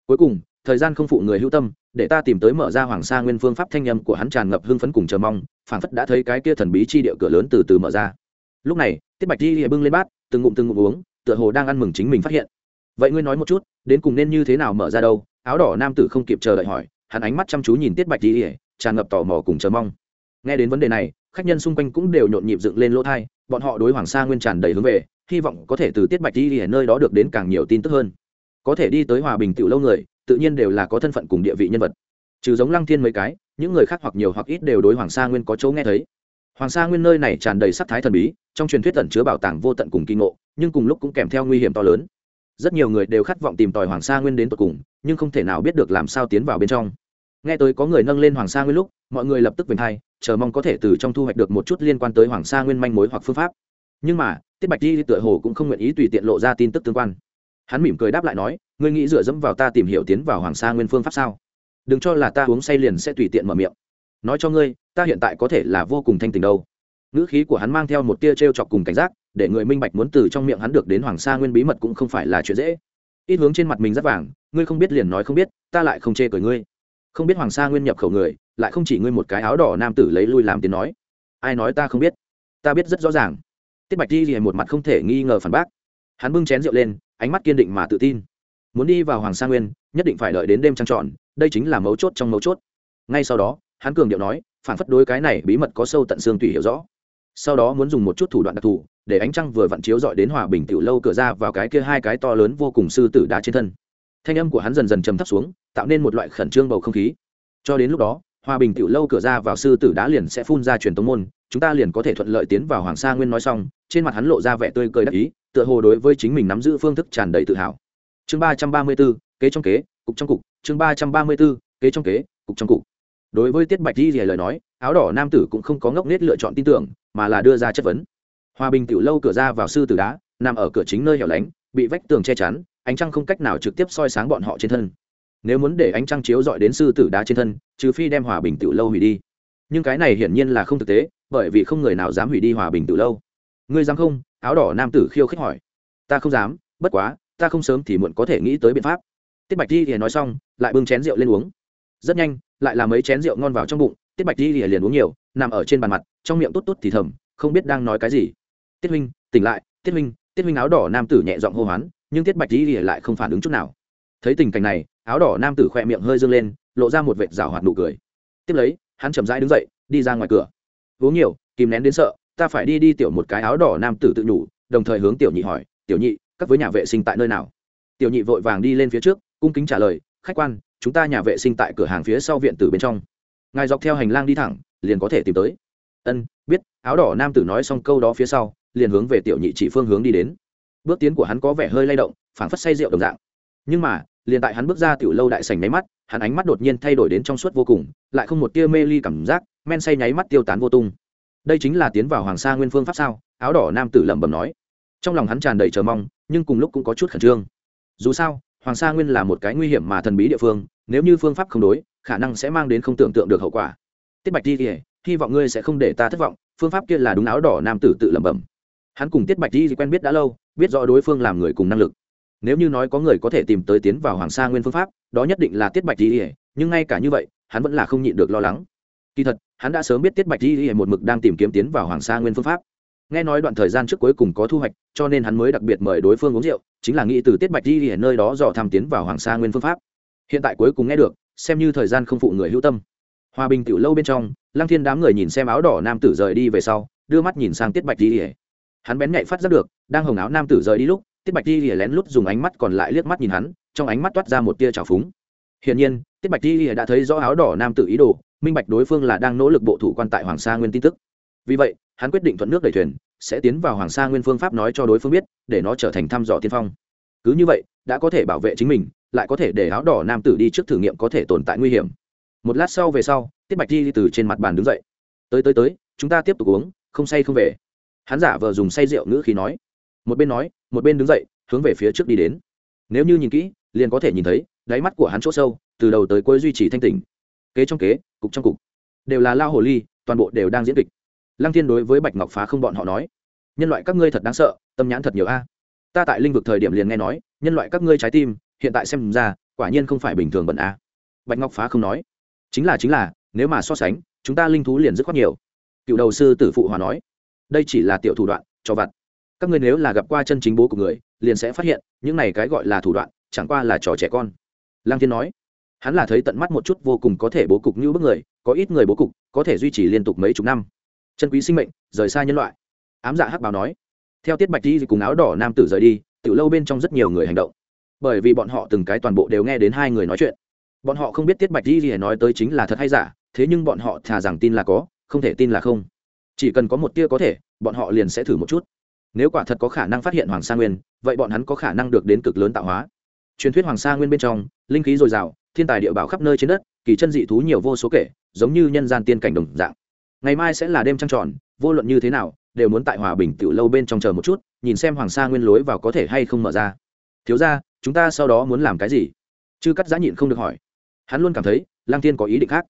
Cuối cùng, thời gian không phụ người hữu tâm, để ta tìm tới mở ra hoàng sa nguyên phương pháp thanh nhâm của hắn tràn ngập hưng phấn cùng chờ mong, phảng phất đã thấy cái kia thần bí chi địa cửa lớn từ từ mở ra. Lúc này, tiết bạch di bưng lên bát, từng ngụm từng ngụm uống, tựa hồ đang ăn mừng chính mình phát hiện. Vậy ngươi nói một chút, đến cùng nên như thế nào mở ra đâu? Áo đỏ nam tử không kịp chờ đợi hỏi, hắn ánh mắt chăm chú nhìn tiết bạch di, tràn ngập tò mò cùng chờ mong. Nghe đến vấn đề này khách nhân xung quanh cũng đều nhộn nhịp dựng lên lỗ thai, bọn họ đối hoàng sa nguyên tràn đầy hướng về, hy vọng có thể từ tiết bạch đi ở nơi đó được đến càng nhiều tin tức hơn. Có thể đi tới hòa bình tiểu lâu người, tự nhiên đều là có thân phận cùng địa vị nhân vật. Trừ giống lăng thiên mấy cái, những người khác hoặc nhiều hoặc ít đều đối hoàng sa nguyên có chỗ nghe thấy. Hoàng sa nguyên nơi này tràn đầy sắc thái thần bí, trong truyền thuyết tẩn chứa bảo tàng vô tận cùng kinh ngộ, nhưng cùng lúc cũng kèm theo nguy hiểm to lớn. Rất nhiều người đều khát vọng tìm tòi hoàng sa nguyên đến tận cùng, nhưng không thể nào biết được làm sao tiến vào bên trong nghe tới có người nâng lên hoàng sa nguyên lúc, mọi người lập tức về thay chờ mong có thể từ trong thu hoạch được một chút liên quan tới hoàng sa nguyên manh mối hoặc phương pháp. Nhưng mà, tiết bạch di tựa hồ cũng không nguyện ý tùy tiện lộ ra tin tức tương quan. Hắn mỉm cười đáp lại nói, ngươi nghĩ dựa dẫm vào ta tìm hiểu tiến vào hoàng sa nguyên phương pháp sao? Đừng cho là ta uống say liền sẽ tùy tiện mở miệng. Nói cho ngươi, ta hiện tại có thể là vô cùng thanh tình đâu. Ngữ khí của hắn mang theo một tia t r e o chọc cùng cảnh giác, để người minh bạch muốn từ trong miệng hắn được đến hoàng sa nguyên bí mật cũng không phải là chuyện dễ. Ít hướng trên mặt mình rất vàng, ngươi không biết liền nói không biết, ta lại không chê cười ngươi không biết hoàng sa nguyên nhập khẩu người, lại không chỉ ngươi một cái áo đỏ nam tử lấy lui làm tiếng nói. Ai nói ta không biết? Ta biết rất rõ ràng. Tiết bạch di thì một mặt không thể nghi ngờ phản bác. Hắn bưng chén rượu lên, ánh mắt kiên định mà tự tin. Muốn đi vào hoàng sa nguyên, nhất định phải đợi đến đêm trăng trọn đây chính là mấu chốt trong mấu chốt. Ngay sau đó, hắn cường điệu nói, phản phất đối cái này bí mật có sâu tận xương tùy hiểu rõ. Sau đó muốn dùng một chút thủ đoạn đặc thù, để ánh trăng vừa vặn chiếu dọi đến hòa bình tiểu lâu cửa ra vào cái kia hai cái to lớn vô cùng sư tử đá trên thân thanh âm của hắn dần dần trầm thấp xuống, tạo nên một loại khẩn trương bầu không khí. Cho đến lúc đó hòa bình tiểu lâu cửa ra vào sư tử đá liền sẽ phun ra truyền tống môn, chúng ta liền có thể thuận lợi tiến vào hoàng sa nguyên nói xong, trên mặt hắn lộ ra vẻ tươi cười đắc ý, tựa hồ đối với chính mình nắm giữ phương thức tràn đầy tự hào. Chương ba trăm ba mươi b ố kế trong kế, cục trong cục. Chương ba trăm ba mươi b ố kế trong kế, cục trong cục. Đối với tiết bạch di rìa lời nói, áo đỏ nam tử cũng không có ngốc nết lựa chọn tin tưởng, mà là đưa ra chất vấn. Hòa bình tiểu lâu cửa ra vào sư tử đá, nằm ở cửa chính nơi hẻo lánh, bị vách tường che chắn ánh trăng không cách nào trực tiếp soi sáng bọn họ trên thân. Nếu muốn để ánh trăng chiếu dọi đến sư tử đá trên thân, trừ phi đem hòa bình tự lâu hủy đi. Nhưng cái này hiển nhiên là không thực tế, bởi vì không người nào dám hủy đi hòa bình tự lâu. Ngươi dám không? Áo đỏ nam tử khiêu khích hỏi. Ta không dám, bất quá, ta không sớm thì muộn có thể nghĩ tới biện pháp. Tiết bạch di thì nói xong, lại bưng chén rượu lên uống. Rất nhanh, lại là mấy chén rượu ngon vào trong bụng, tiết bạch di thì liền uống nhiều, nằm ở trên bàn mặt, trong miệng tốt tốt thì thầm, không biết đang nói cái gì. Tiết huynh, tỉnh lại, tiết huynh. Tiết huynh áo đỏ nam tử nhẹ giọng hô hoán nhưng tiết bạch di thì lại không phản ứng chút nào. Thấy tình cảnh này, áo đỏ nam tử khỏe miệng hơi dâng lên, lộ ra một vệt rào hoạt nụ cười. Tiếp lấy, hắn chậm rãi đứng dậy, đi ra ngoài cửa. Uống nhiều, kìm nén đến sợ, ta phải đi đi tiểu một cái áo đỏ nam tử tự nhủ, đồng thời hướng tiểu nhị hỏi, tiểu nhị, các với nhà vệ sinh tại nơi nào? Tiểu nhị vội vàng đi lên phía trước, cung kính trả lời, khách quan, chúng ta nhà vệ sinh tại cửa hàng phía sau viện tử bên trong. Ngài dọc theo hành lang đi thẳng, liền có thể tìm tới. Ân, biết. Áo đỏ nam tử nói xong câu đó phía sau, liền hướng về tiểu nhị chỉ phương hướng đi đến bước tiến của hắn có vẻ hơi lay động, phảng phất say rượu đồng dạng. Nhưng mà, liền tại hắn bước ra tiểu lâu đại sảnh nháy mắt, hắn ánh mắt đột nhiên thay đổi đến trong suốt vô cùng, lại không một tia mê ly cảm giác, men say nháy mắt tiêu tán vô tung. Đây chính là tiến vào hoàng sa nguyên phương pháp sao? Áo đỏ nam tử lẩm bẩm nói. Trong lòng hắn tràn đầy chờ mong, nhưng cùng lúc cũng có chút khẩn trương. Dù sao, hoàng sa nguyên là một cái nguy hiểm mà thần bí địa phương, nếu như phương pháp không đối, khả năng sẽ mang đến không tưởng tượng được hậu quả. Tiết bạch di kể hy vọng ngươi sẽ không để ta thất vọng, phương pháp kia là đúng áo đỏ nam tử tự lẩm bẩm. Hắn cùng tiết bạch di quen biết đã lâu biết rõ đối phương làm người cùng năng lực. Nếu như nói có người có thể tìm tới tiến vào hoàng sa nguyên phương pháp, đó nhất định là tiết bạch di nhưng ngay cả như vậy, hắn vẫn là không nhịn được lo lắng. Kỳ thật, hắn đã sớm biết tiết bạch di một mực đang tìm kiếm tiến vào hoàng sa nguyên phương pháp. Nghe nói đoạn thời gian trước cuối cùng có thu hoạch, cho nên hắn mới đặc biệt mời đối phương uống rượu, chính là nghĩ từ tiết bạch di nơi đó dò tham tiến vào hoàng sa nguyên phương pháp. Hiện tại cuối cùng nghe được, xem như thời gian không phụ người hữu tâm. Hòa bình tiểu lâu bên trong, lăng thiên đám người nhìn xem áo đỏ nam tử rời đi về sau, đưa mắt nhìn sang tiết bạch di hắn bén nhạy phát giác được, đang hồng áo nam tử rời đi lúc, tiết bạch di lén lút dùng ánh mắt còn lại liếc mắt nhìn hắn, trong ánh mắt toát ra một tia trào phúng. Hiển nhiên, tiết bạch di đã thấy rõ áo đỏ nam tử ý đồ, minh bạch đối phương là đang nỗ lực bộ thủ quan tại hoàng sa nguyên tin tức. Vì vậy, hắn quyết định thuận nước đẩy thuyền, sẽ tiến vào hoàng sa nguyên phương pháp nói cho đối phương biết, để nó trở thành thăm dò tiên phong. Cứ như vậy, đã có thể bảo vệ chính mình, lại có thể để áo đỏ nam tử đi trước thử nghiệm có thể tồn tại nguy hiểm. Một lát sau về sau, tiết bạch đi từ trên mặt bàn đứng dậy. Tới tới tới, chúng ta tiếp tục uống, không say không về hắn giả vờ dùng say rượu ngữ khi nói. Một bên nói, một bên đứng dậy, hướng về phía trước đi đến. Nếu như nhìn kỹ, liền có thể nhìn thấy, đáy mắt của hắn chỗ sâu, từ đầu tới cuối duy trì thanh tỉnh. Kế trong kế, cục trong cục. Đều là lao hồ ly, toàn bộ đều đang diễn kịch. Lăng thiên đối với bạch ngọc phá không bọn họ nói. Nhân loại các ngươi thật đáng sợ, tâm nhãn thật nhiều a. Ta tại linh vực thời điểm liền nghe nói, nhân loại các ngươi trái tim, hiện tại xem ra, quả nhiên không phải bình thường bẩn a. Bạch ngọc phá không nói. Chính là chính là, nếu mà so sánh, chúng ta linh thú liền rất khoát nhiều. Cựu đầu sư tử phụ hòa nói đây chỉ là tiểu thủ đoạn, cho vặt. Các ngươi nếu là gặp qua chân chính bố của người, liền sẽ phát hiện, những này cái gọi là thủ đoạn, chẳng qua là trò trẻ con. Lang thiên nói. Hắn là thấy tận mắt một chút vô cùng có thể bố cục như bức người, có ít người bố cục, có thể duy trì liên tục mấy chục năm. Chân quý sinh mệnh, rời xa nhân loại. Ám dạ hắc báo nói. Theo tiết bạch đi cùng áo đỏ nam tử rời đi, từ lâu bên trong rất nhiều người hành động. Bởi vì bọn họ từng cái toàn bộ đều nghe đến hai người nói chuyện. Bọn họ không biết tiết bạch đi gì nói tới chính là thật hay giả, thế nhưng bọn họ thà rằng tin là có, không thể tin là không chỉ cần có một tia có thể, bọn họ liền sẽ thử một chút. Nếu quả thật có khả năng phát hiện hoàng sa nguyên, vậy bọn hắn có khả năng được đến cực lớn tạo hóa. Truyền thuyết hoàng sa nguyên bên trong, linh khí dồi dào, thiên tài địa bảo khắp nơi trên đất, kỳ chân dị thú nhiều vô số kể, giống như nhân gian tiên cảnh đồng dạng. Ngày mai sẽ là đêm trăng tròn, vô luận như thế nào, đều muốn tại hòa bình tiểu lâu bên trong chờ một chút, nhìn xem hoàng sa nguyên lối vào có thể hay không mở ra. Thiếu ra chúng ta sau đó muốn làm cái gì? Chứ cắt giã nhịn không được hỏi. Hắn luôn cảm thấy lang tiên có ý định khác.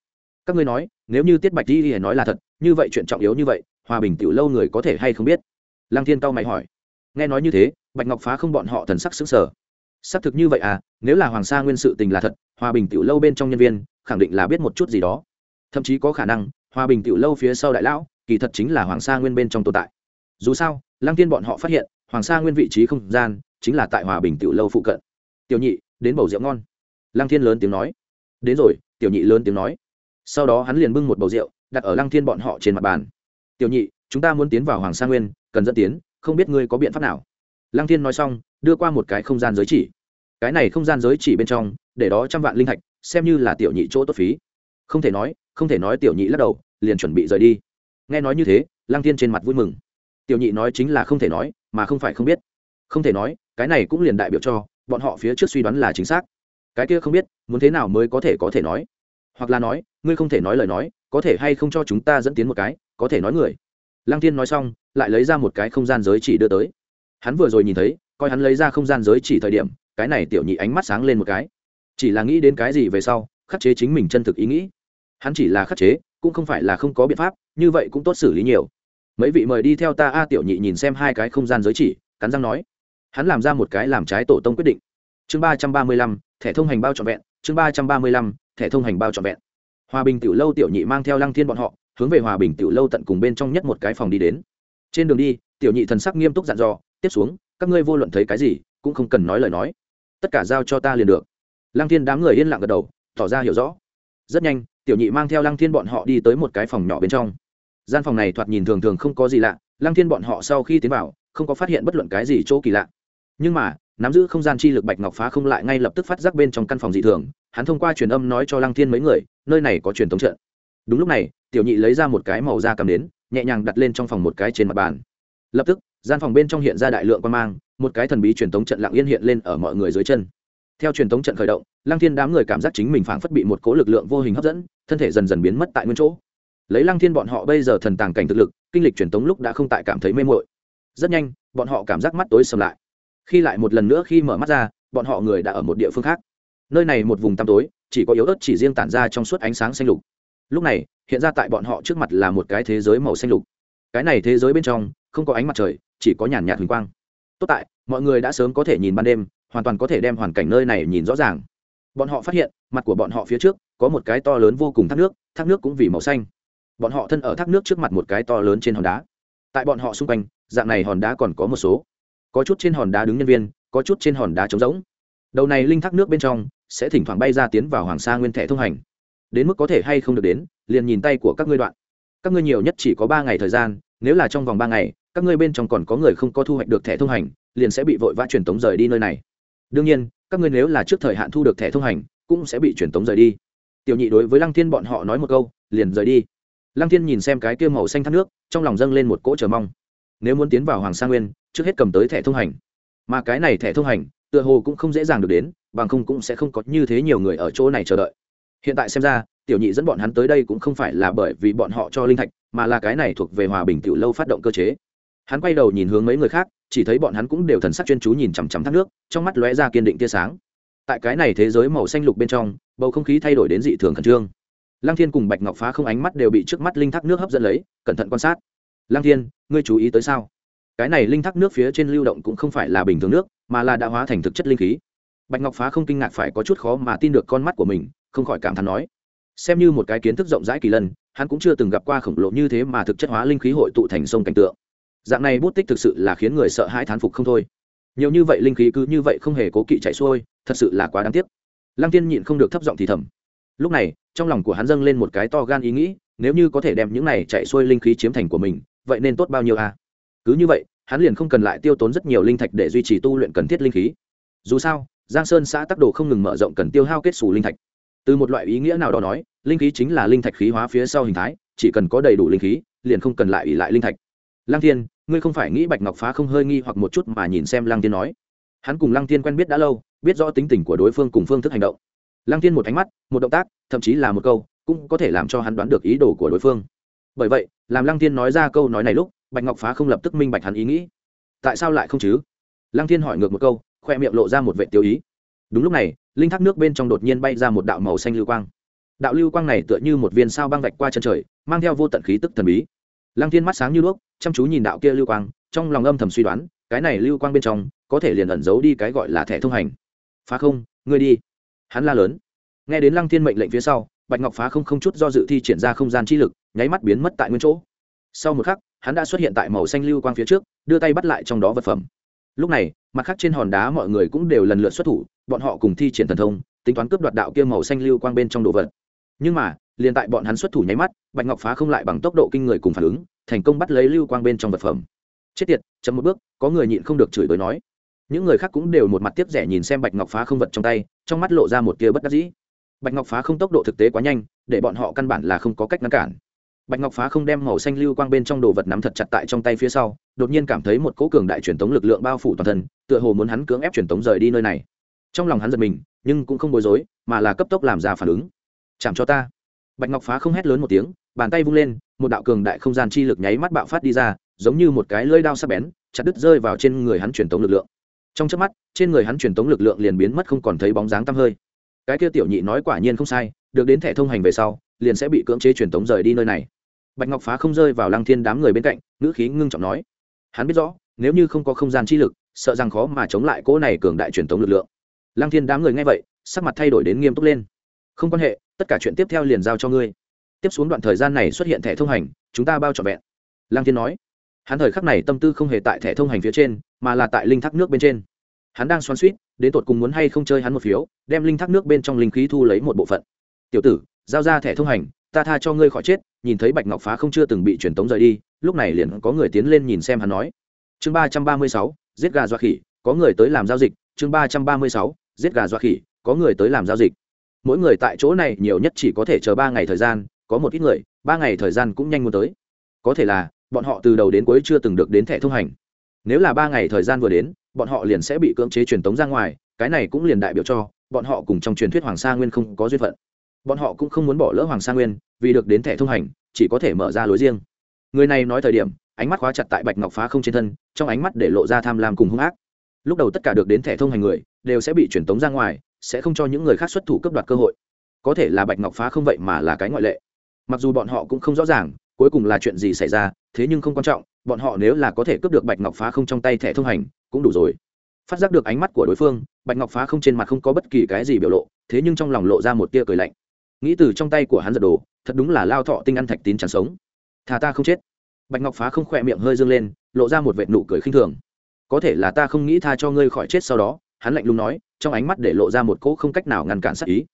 Các ngươi nói nếu như tiết bạch di thì nói là thật, như vậy chuyện trọng yếu như vậy, hòa bình tiểu lâu người có thể hay không biết? Lang thiên cao mày hỏi. Nghe nói như thế, bạch ngọc phá không bọn họ thần sắc xứng sở xác thực như vậy à nếu là hoàng sa nguyên sự tình là thật, hòa bình tiểu lâu bên trong nhân viên, khẳng định là biết một chút gì đó. Thậm chí có khả năng, hòa bình tiểu lâu phía sau đại lão, kỳ thật chính là hoàng sa nguyên bên trong tồn tại. Dù sao, lăng tiên bọn họ phát hiện, hoàng sa nguyên vị trí không gian, chính là tại hòa bình tiểu lâu phụ cận. Tiểu nhị, đến bầu rượu ngon. Lăng thiên lớn tiếng nói. Đến rồi, tiểu nhị lớn tiếng nói sau đó hắn liền bưng một bầu rượu, đặt ở lăng thiên bọn họ trên mặt bàn. Tiểu nhị, chúng ta muốn tiến vào hoàng sa nguyên, cần dẫn tiến, không biết ngươi có biện pháp nào? Lăng thiên nói xong, đưa qua một cái không gian giới chỉ. Cái này không gian giới chỉ bên trong, để đó trăm vạn linh thạch, xem như là tiểu nhị chỗ tốt phí. Không thể nói, không thể nói tiểu nhị lắc đầu, liền chuẩn bị rời đi. Nghe nói như thế, lăng thiên trên mặt vui mừng. Tiểu nhị nói chính là không thể nói, mà không phải không biết. Không thể nói, cái này cũng liền đại biểu cho, bọn họ phía trước suy đoán là chính xác. Cái kia không biết, muốn thế nào mới có thể có thể nói? Hoặc là nói, ngươi không thể nói lời nói, có thể hay không cho chúng ta dẫn tiến một cái, có thể nói người. Lăng thiên nói xong, lại lấy ra một cái không gian giới chỉ đưa tới. Hắn vừa rồi nhìn thấy, coi hắn lấy ra không gian giới chỉ thời điểm, cái này tiểu nhị ánh mắt sáng lên một cái. Chỉ là nghĩ đến cái gì về sau, khắc chế chính mình chân thực ý nghĩ. Hắn chỉ là khắc chế, cũng không phải là không có biện pháp, như vậy cũng tốt xử lý nhiều. Mấy vị mời đi theo ta, a, tiểu nhị nhìn xem hai cái không gian giới chỉ, cắn răng nói. Hắn làm ra một cái làm trái tổ tông quyết định. Chương ba trăm ba mươi lăm, thẻ thông hành bao trọn vẹn. Chương ba trăm ba mươi lăm thẻ thông hành bao trọn vẹn. Hòa bình tiểu lâu tiểu nhị mang theo lăng thiên bọn họ, hướng về hòa bình tiểu lâu tận cùng bên trong nhất một cái phòng đi đến. Trên đường đi, tiểu nhị thần sắc nghiêm túc dặn dò, tiếp xuống, các ngươi vô luận thấy cái gì, cũng không cần nói lời nói. Tất cả giao cho ta liền được. Lăng thiên đám người yên lặng gật đầu, tỏ ra hiểu rõ. Rất nhanh, tiểu nhị mang theo lăng thiên bọn họ đi tới một cái phòng nhỏ bên trong. Gian phòng này thoạt nhìn thường thường không có gì lạ, lăng thiên bọn họ sau khi tiến vào, không có phát hiện bất luận cái gì chỗ kỳ lạ. Nhưng mà, nắm giữ không gian chi lực bạch ngọc phá không lại ngay lập tức phát giác bên trong căn phòng dị thường hắn thông qua truyền âm nói cho lăng thiên mấy người, nơi này có truyền thống trận. Đúng lúc này, tiểu nhị lấy ra một cái màu da cầm đến nhẹ nhàng đặt lên trong phòng một cái trên mặt bàn. Lập tức, gian phòng bên trong hiện ra đại lượng quan mang, một cái thần bí truyền thống trận lặng yên hiện lên ở mọi người dưới chân. Theo truyền thống trận khởi động, lăng thiên đám người cảm giác chính mình phảng phất bị một cỗ lực lượng vô hình hấp dẫn, thân thể dần dần biến mất tại nguyên chỗ. Lấy lăng thiên bọn họ bây giờ thần tàng cảnh thực lực, kinh lịch truyền thống lúc đã không tại cảm thấy mê mội rất nhanh, bọn họ cảm giác mắt tối sầm lại. Khi lại một lần nữa khi mở mắt ra, bọn họ người đã ở một địa phương khác nơi này một vùng tăm tối, chỉ có yếu ớt chỉ riêng tản ra trong suốt ánh sáng xanh lục. Lúc này, hiện ra tại bọn họ trước mặt là một cái thế giới màu xanh lục. Cái này thế giới bên trong, không có ánh mặt trời, chỉ có nhàn nhạt huỳnh quang. Tốt tại, mọi người đã sớm có thể nhìn ban đêm, hoàn toàn có thể đem hoàn cảnh nơi này nhìn rõ ràng. Bọn họ phát hiện, mặt của bọn họ phía trước, có một cái to lớn vô cùng thác nước thác nước cũng vì màu xanh. Bọn họ thân ở thác nước trước mặt một cái to lớn trên hòn đá. Tại bọn họ xung quanh, dạng này hòn đá còn có một số. Có chút trên hòn đá đứng nhân viên, có chút trên hòn đá trống rỗng. Đầu này linh thác nước bên trong sẽ thỉnh thoảng bay ra tiến vào hoàng sa nguyên thẻ thông hành. Đến mức có thể hay không được đến, liền nhìn tay của các ngươi đoạn. Các ngươi nhiều nhất chỉ có ba ngày thời gian, nếu là trong vòng ba ngày, các ngươi bên trong còn có người không có thu hoạch được thẻ thông hành, liền sẽ bị vội vã truyền tống rời đi nơi này. Đương nhiên, các ngươi nếu là trước thời hạn thu được thẻ thông hành, cũng sẽ bị truyền tống rời đi. Tiểu nhị đối với lăng thiên bọn họ nói một câu, liền rời đi. Lăng thiên nhìn xem cái kia màu xanh thác nước, trong lòng dâng lên một cỗ chờ mong. Nếu muốn tiến vào hoàng sa nguyên, trước hết cầm tới thẻ thông hành. Mà cái này thẻ thông hành, tựa hồ cũng không dễ dàng được đến bằng không cũng sẽ không có như thế nhiều người ở chỗ này chờ đợi. Hiện tại xem ra, tiểu nhị dẫn bọn hắn tới đây cũng không phải là bởi vì bọn họ cho linh thạch, mà là cái này thuộc về hòa bình tiểu lâu phát động cơ chế. Hắn quay đầu nhìn hướng mấy người khác, chỉ thấy bọn hắn cũng đều thần sắc chuyên chú nhìn chằm chằm thác nước, trong mắt lóe ra kiên định tia sáng. Tại cái này thế giới màu xanh lục bên trong, bầu không khí thay đổi đến dị thường khẩn trương. Lăng thiên cùng bạch ngọc phá không ánh mắt đều bị trước mắt linh thác nước hấp dẫn lấy, cẩn thận quan sát. Lăng thiên, ngươi chú ý tới sao? Cái này linh thác nước phía trên lưu động cũng không phải là bình thường nước, mà là đã hóa thành thực chất linh khí bạch ngọc phá không kinh ngạc phải có chút khó mà tin được con mắt của mình, không khỏi cảm thán nói. Xem như một cái kiến thức rộng rãi kỳ lân, hắn cũng chưa từng gặp qua khổng lồ như thế mà thực chất hóa linh khí hội tụ thành sông cảnh tượng. Dạng này bút tích thực sự là khiến người sợ hãi thán phục không thôi. Nhiều như vậy linh khí cứ như vậy không hề cố kỵ chạy xuôi, thật sự là quá đáng tiếc. Lăng tiên nhịn không được thấp giọng thì thầm. Lúc này, trong lòng của hắn dâng lên một cái to gan ý nghĩ, nếu như có thể đem những này chạy xuôi linh khí chiếm thành của mình, vậy nên tốt bao nhiêu à? cứ như vậy, hắn liền không cần lại tiêu tốn rất nhiều linh thạch để duy trì tu luyện cần thiết linh khí. Dù sao giang sơn xã tắc đồ không ngừng mở rộng cần tiêu hao kết xù linh thạch. Từ một loại ý nghĩa nào đó nói, linh khí chính là linh thạch khí hóa phía sau hình thái, chỉ cần có đầy đủ linh khí, liền không cần lại ỉ lại linh thạch. Lăng thiên, ngươi không phải nghĩ bạch ngọc phá không hơi nghi hoặc một chút mà nhìn xem lăng thiên nói. Hắn cùng lăng thiên quen biết đã lâu, biết rõ tính tình của đối phương cùng phương thức hành động. Lăng thiên một ánh mắt, một động tác, thậm chí là một câu, cũng có thể làm cho hắn đoán được ý đồ của đối phương. Bởi vậy, làm lăng thiên nói ra câu nói này lúc, bạch ngọc phá không lập tức minh bạch hắn ý nghĩ. Tại sao lại không chứ? Lăng thiên hỏi ngược một câu khoe miệng lộ ra một vệ tiêu ý. Đúng lúc này, linh thác nước bên trong đột nhiên bay ra một đạo màu xanh lưu quang. Đạo lưu quang này tựa như một viên sao băng vạch qua chân trời, mang theo vô tận khí tức thần bí. Lăng thiên mắt sáng như đuốc, chăm chú nhìn đạo kia lưu quang, trong lòng âm thầm suy đoán, cái này lưu quang bên trong, có thể liền ẩn giấu đi cái gọi là thẻ thông hành. Phá không, ngươi đi. Hắn la lớn. Nghe đến lăng thiên mệnh lệnh phía sau, bạch ngọc phá không không chút do dự thi triển ra không gian chi lực, nháy mắt biến mất tại nguyên chỗ. Sau một khắc, hắn đã xuất hiện tại màu xanh lưu quang phía trước, đưa tay bắt lại trong đó vật phẩm lúc này, mặt khác trên hòn đá mọi người cũng đều lần lượt xuất thủ, bọn họ cùng thi triển thần thông, tính toán cướp đoạt đạo kia màu xanh lưu quang bên trong đồ vật. Nhưng mà, liền tại bọn hắn xuất thủ nháy mắt, bạch ngọc phá không lại bằng tốc độ kinh người cùng phản ứng, thành công bắt lấy lưu quang bên trong vật phẩm. Chết tiệt, chậm một bước, có người nhịn không được chửi bới nói. Những người khác cũng đều một mặt tiếp rẻ nhìn xem bạch ngọc phá không vật trong tay, trong mắt lộ ra một tia bất đắc dĩ. Bạch ngọc phá không tốc độ thực tế quá nhanh, để bọn họ căn bản là không có cách ngăn cản bạch ngọc phá không đem màu xanh lưu quang bên trong đồ vật nắm thật chặt tại trong tay phía sau, đột nhiên cảm thấy một cỗ cường đại truyền tống lực lượng bao phủ toàn thân, tựa hồ muốn hắn cưỡng ép truyền tống rời đi nơi này. Trong lòng hắn giật mình, nhưng cũng không bối rối, mà là cấp tốc làm ra phản ứng. Chạm cho ta. Bạch ngọc phá không hét lớn một tiếng, bàn tay vung lên, một đạo cường đại không gian chi lực nháy mắt bạo phát đi ra, giống như một cái lưỡi đao sắc bén, chặt đứt rơi vào trên người hắn truyền tống lực lượng. Trong chớp mắt, trên người hắn truyền tống lực lượng liền biến mất không còn thấy bóng dáng tăm hơi. Cái kia tiểu nhị nói quả nhiên không sai, được đến thẻ thông hành về sau, liền sẽ bị cưỡng chế truyền tống rời đi nơi này bạch ngọc phá không rơi vào lăng thiên đám người bên cạnh, ngữ khí ngưng trọng nói. Hắn biết rõ, nếu như không có không gian chi lực, sợ rằng khó mà chống lại cỗ này cường đại truyền thống lực lượng. Lăng thiên đám người nghe vậy, sắc mặt thay đổi đến nghiêm túc lên. Không quan hệ, tất cả chuyện tiếp theo liền giao cho ngươi. Tiếp xuống đoạn thời gian này xuất hiện thẻ thông hành, chúng ta bao trọn vẹn. Lăng thiên nói. Hắn thời khắc này tâm tư không hề tại thẻ thông hành phía trên, mà là tại linh thác nước bên trên. Hắn đang xoắn suýt đến tột cùng muốn hay không chơi hắn một phiếu, đem linh thác nước bên trong linh khí thu lấy một bộ phận. Tiểu tử, giao ra thẻ thông hành ta tha cho ngươi khỏi chết, nhìn thấy bạch ngọc phá không chưa từng bị truyền tống rời đi, lúc này liền có người tiến lên nhìn xem hắn nói. Chương ba trăm ba mươi sáu, giết gà dọa khỉ, có người tới làm giao dịch. Chương ba trăm ba mươi sáu, giết gà dọa khỉ, có người tới làm giao dịch. Mỗi người tại chỗ này nhiều nhất chỉ có thể chờ ba ngày thời gian, có một ít người, ba ngày thời gian cũng nhanh muốn tới. Có thể là, bọn họ từ đầu đến cuối chưa từng được đến thẻ thông hành. Nếu là ba ngày thời gian vừa đến, bọn họ liền sẽ bị cưỡng chế truyền tống ra ngoài, cái này cũng liền đại biểu cho, bọn họ cùng trong truyền thuyết hoàng sa nguyên không có duyên phận bọn họ cũng không muốn bỏ lỡ hoàng sa nguyên, vì được đến thẻ thông hành, chỉ có thể mở ra lối riêng. Người này nói thời điểm, ánh mắt khóa chặt tại bạch ngọc phá không trên thân, trong ánh mắt để lộ ra tham lam cùng hung ác. Lúc đầu tất cả được đến thẻ thông hành người, đều sẽ bị truyền tống ra ngoài, sẽ không cho những người khác xuất thủ cấp đoạt cơ hội. Có thể là bạch ngọc phá không vậy mà là cái ngoại lệ. Mặc dù bọn họ cũng không rõ ràng, cuối cùng là chuyện gì xảy ra, thế nhưng không quan trọng, bọn họ nếu là có thể cướp được bạch ngọc phá không trong tay thẻ thông hành, cũng đủ rồi. Phát giác được ánh mắt của đối phương, bạch ngọc phá không trên mặt không có bất kỳ cái gì biểu lộ, thế nhưng trong lòng lộ ra một tia cười lạnh nghĩ từ trong tay của hắn giật đồ, thật đúng là lao thọ tinh ăn thạch tín chẳng sống. Thà ta không chết. Bạch ngọc phá không khỏe miệng hơi dâng lên, lộ ra một vệt nụ cười khinh thường. Có thể là ta không nghĩ tha cho ngươi khỏi chết sau đó, hắn lạnh lùng nói, trong ánh mắt để lộ ra một cỗ không cách nào ngăn cản sát ý.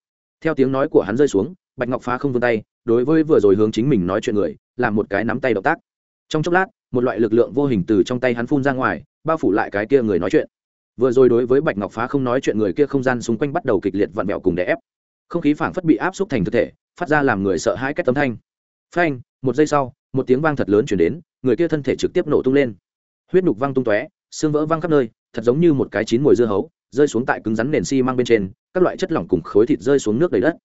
Theo tiếng nói của hắn rơi xuống, bạch ngọc phá không vươn tay, đối với vừa rồi hướng chính mình nói chuyện người, làm một cái nắm tay động tác. Trong chốc lát, một loại lực lượng vô hình từ trong tay hắn phun ra ngoài, bao phủ lại cái kia người nói chuyện. Vừa rồi đối với bạch ngọc phá không nói chuyện người kia không gian xung quanh bắt đầu kịch liệt vặn vẹo cùng đè ép không khí phảng phất bị áp xúc thành thực thể, phát ra làm người sợ hãi cách tấm thanh. Phanh, một giây sau, một tiếng vang thật lớn chuyển đến, người kia thân thể trực tiếp nổ tung lên. Huyết nhục văng tung tóe, xương vỡ văng khắp nơi, thật giống như một cái chín mùi dưa hấu, rơi xuống tại cứng rắn nền xi mang bên trên, các loại chất lỏng cùng khối thịt rơi xuống nước đầy đất.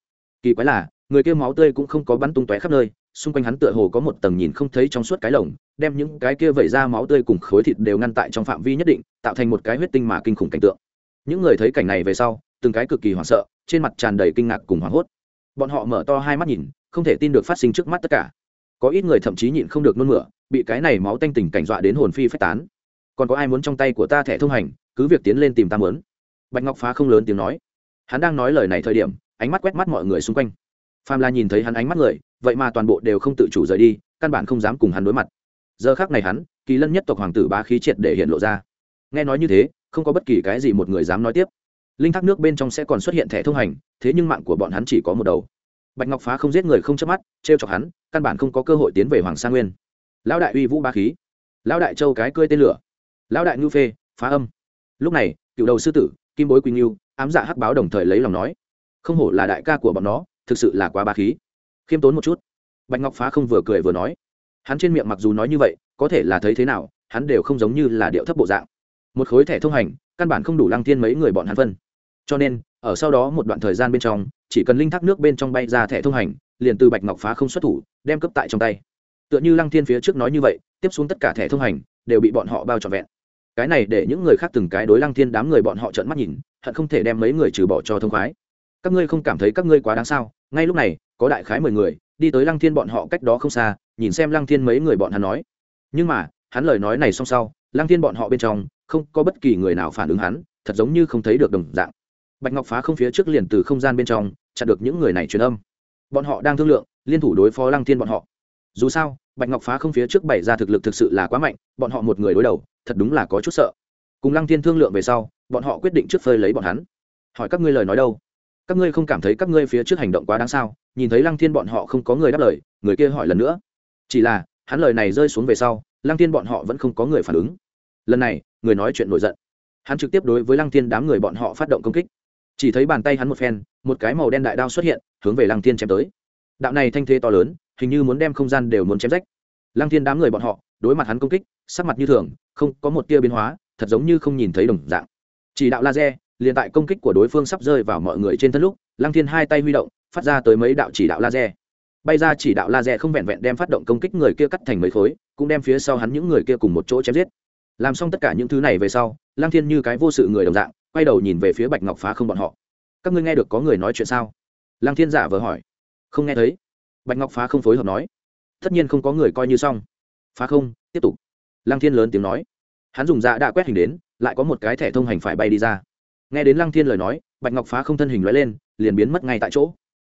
Kỳ quái là, người kia máu tươi cũng không có bắn tung tóe khắp nơi, xung quanh hắn tựa hồ có một tầng nhìn không thấy trong suốt cái lồng, đem những cái kia vẩy ra máu tươi cùng khối thịt đều ngăn tại trong phạm vi nhất định, tạo thành một cái huyết tinh mà kinh khủng cảnh tượng. Những người thấy cảnh này về sau từng cái cực kỳ hoảng sợ, trên mặt tràn đầy kinh ngạc cùng hoảng hốt. Bọn họ mở to hai mắt nhìn, không thể tin được phát sinh trước mắt tất cả. Có ít người thậm chí nhịn không được nôn mửa, bị cái này máu tanh tình cảnh dọa đến hồn phi phách tán. Còn có ai muốn trong tay của ta thẻ thông hành, cứ việc tiến lên tìm ta mớn? Bạch ngọc phá không lớn tiếng nói. Hắn đang nói lời này thời điểm, ánh mắt quét mắt mọi người xung quanh. Phàm la nhìn thấy hắn ánh mắt người, vậy mà toàn bộ đều không tự chủ rời đi, căn bản không dám cùng hắn đối mặt. Giờ khác này hắn, kỳ lân nhất tộc hoàng tử bá khí triệt để hiện lộ ra. Nghe nói như thế, không có bất kỳ cái gì một người dám nói tiếp linh thác nước bên trong sẽ còn xuất hiện thẻ thông hành, thế nhưng mạng của bọn hắn chỉ có một đầu. Bạch ngọc phá không giết người không chớp mắt t r e o chọc hắn, căn bản không có cơ hội tiến về hoàng sa nguyên. Lão đại uy vũ ba khí. Lão đại châu cái cơi tên lửa. Lão đại ngư phê, phá âm. Lúc này, cựu đầu sư tử, kim bối quỳnh ngưu, ám dạ hắc báo đồng thời lấy lòng nói, không hổ là đại ca của bọn nó, thực sự là quá ba khí. Khiêm tốn một chút. Bạch ngọc phá không vừa cười vừa nói. Hắn trên miệng mặc dù nói như vậy, có thể là thấy thế nào, hắn đều không giống như là điệu thấp bộ dạng một khối thẻ thông hành, căn bản không đủ lăng thiên mấy người bọn hắn phân. Cho nên, ở sau đó một đoạn thời gian bên trong, chỉ cần linh thác nước bên trong bay ra thẻ thông hành, liền từ bạch ngọc phá không xuất thủ, đem cấp tại trong tay. Tựa như lăng thiên phía trước nói như vậy, tiếp xuống tất cả thẻ thông hành đều bị bọn họ bao trọn vẹn. Cái này để những người khác từng cái đối lăng thiên đám người bọn họ trợn mắt nhìn, hận không thể đem mấy người trừ bỏ cho thông khoái. Các ngươi không cảm thấy các ngươi quá đáng sao? Ngay lúc này, có đại khái mười người, đi tới lăng thiên bọn họ cách đó không xa, nhìn xem lăng thiên mấy người bọn hắn nói. Nhưng mà, hắn lời nói này xong sau, lăng thiên bọn họ bên trong không có bất kỳ người nào phản ứng hắn, thật giống như không thấy được đồng dạng. Bạch ngọc phá không phía trước liền từ không gian bên trong, chặn được những người này truyền âm. Bọn họ đang thương lượng, liên thủ đối phó lăng thiên bọn họ. Dù sao, bạch ngọc phá không phía trước bày ra thực lực thực sự là quá mạnh, bọn họ một người đối đầu, thật đúng là có chút sợ. Cùng lăng thiên thương lượng về sau, bọn họ quyết định trước phơi lấy bọn hắn. Hỏi các ngươi lời nói đâu? Các ngươi không cảm thấy các ngươi phía trước hành động quá đáng sao? Nhìn thấy lăng thiên bọn họ không có người đáp lời, người kia hỏi lần nữa. Chỉ là, hắn lời này rơi xuống về sau, lăng thiên bọn họ vẫn không có người phản ứng. Lần này người nói chuyện nổi giận. Hắn trực tiếp đối với lăng thiên đám người bọn họ phát động công kích. Chỉ thấy bàn tay hắn một phen, một cái màu đen đại đao xuất hiện, hướng về lăng thiên chém tới. Đạo này thanh thế to lớn, hình như muốn đem không gian đều muốn chém rách. Lăng thiên đám người bọn họ, đối mặt hắn công kích, sắc mặt như thường, không có một tia biến hóa, thật giống như không nhìn thấy đồng dạng. Chỉ đạo laser, liền tại công kích của đối phương sắp rơi vào mọi người trên thân lúc, lăng thiên hai tay huy động, phát ra tới mấy đạo chỉ đạo laser. Bay ra chỉ đạo laser không vẹn vẹn đem phát động công kích người kia cắt thành mấy khối, cũng đem phía sau hắn những người kia cùng một chỗ chém giết làm xong tất cả những thứ này về sau lang thiên như cái vô sự người đồng dạng, quay đầu nhìn về phía bạch ngọc phá không bọn họ. Các ngươi nghe được có người nói chuyện sao? Lang thiên giả vờ hỏi. Không nghe thấy. Bạch ngọc phá không phối hợp nói. Tất nhiên không có người coi như xong. Phá không, tiếp tục. Lang thiên lớn tiếng nói. Hắn dùng dạ đã quét hình đến, lại có một cái thẻ thông hành phải bay đi ra. Nghe đến lăng thiên lời nói, bạch ngọc phá không thân hình loại lên, liền biến mất ngay tại chỗ.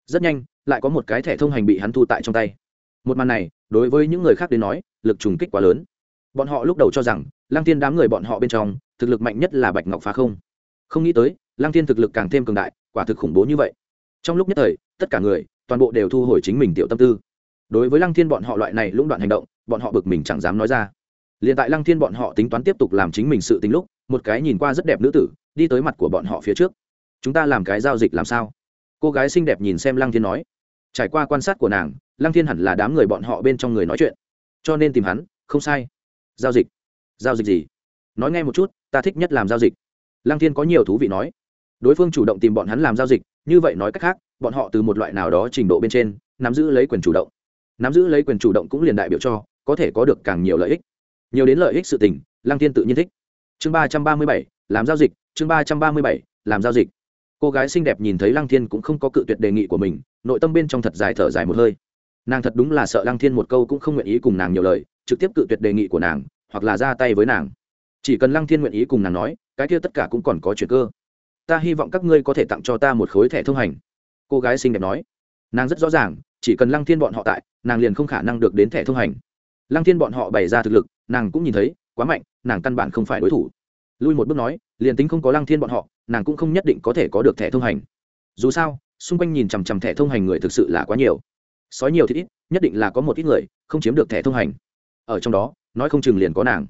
Rất nhanh, lại có một cái thẻ thông hành bị hắn thu tại trong tay. Một màn này, đối với những người khác đến nói, lực trùng kích quá lớn bọn họ lúc đầu cho rằng, lăng tiên đám người bọn họ bên trong, thực lực mạnh nhất là bạch ngọc phá không. Không nghĩ tới, lăng tiên thực lực càng thêm cường đại, quả thực khủng bố như vậy. Trong lúc nhất thời, tất cả người, toàn bộ đều thu hồi chính mình tiểu tâm tư. Đối với lăng thiên bọn họ loại này lũng đoạn hành động, bọn họ bực mình chẳng dám nói ra. Liền tại lăng thiên bọn họ tính toán tiếp tục làm chính mình sự tính lúc, một cái nhìn qua rất đẹp nữ tử, đi tới mặt của bọn họ phía trước. Chúng ta làm cái giao dịch làm sao? Cô gái xinh đẹp nhìn xem lăng thiên nói. Trải qua quan sát của nàng, lăng thiên hẳn là đám người bọn họ bên trong người nói chuyện. Cho nên tìm hắn, không sai giao dịch. Giao dịch gì? Nói nghe một chút, ta thích nhất làm giao dịch. Lăng thiên có nhiều thú vị nói. Đối phương chủ động tìm bọn hắn làm giao dịch, như vậy nói cách khác, bọn họ từ một loại nào đó trình độ bên trên, nắm giữ lấy quyền chủ động. Nắm giữ lấy quyền chủ động cũng liền đại biểu cho, có thể có được càng nhiều lợi ích. Nhiều đến lợi ích sự tình, lăng thiên tự nhiên thích. Chương ba trăm ba mươi bảy, làm giao dịch. Chương ba trăm ba mươi bảy, làm giao dịch. Cô gái xinh đẹp nhìn thấy lăng thiên cũng không có cự tuyệt đề nghị của mình, nội tâm bên trong thật dài thở dài một hơi nàng thật đúng là sợ lăng thiên một câu cũng không nguyện ý cùng nàng nhiều lời, trực tiếp cự tuyệt đề nghị của nàng, hoặc là ra tay với nàng. Chỉ cần lăng thiên nguyện ý cùng nàng nói, cái kia tất cả cũng còn có chuyện cơ. Ta hy vọng các ngươi có thể tặng cho ta một khối thẻ thông hành. Cô gái xinh đẹp nói. Nàng rất rõ ràng, chỉ cần lăng thiên bọn họ tại, nàng liền không khả năng được đến thẻ thông hành. Lăng thiên bọn họ bày ra thực lực, nàng cũng nhìn thấy, quá mạnh, nàng căn bản không phải đối thủ. Lui một bước nói, liền tính không có lăng thiên bọn họ, nàng cũng không nhất định có thể có được thẻ thông hành. Dù sao, xung quanh nhìn chằm chằm thẻ thông hành người thực sự là quá nhiều sói nhiều thì ít, nhất định là có một ít người không chiếm được thẻ thông hành. Ở trong đó, nói không chừng liền có nàng.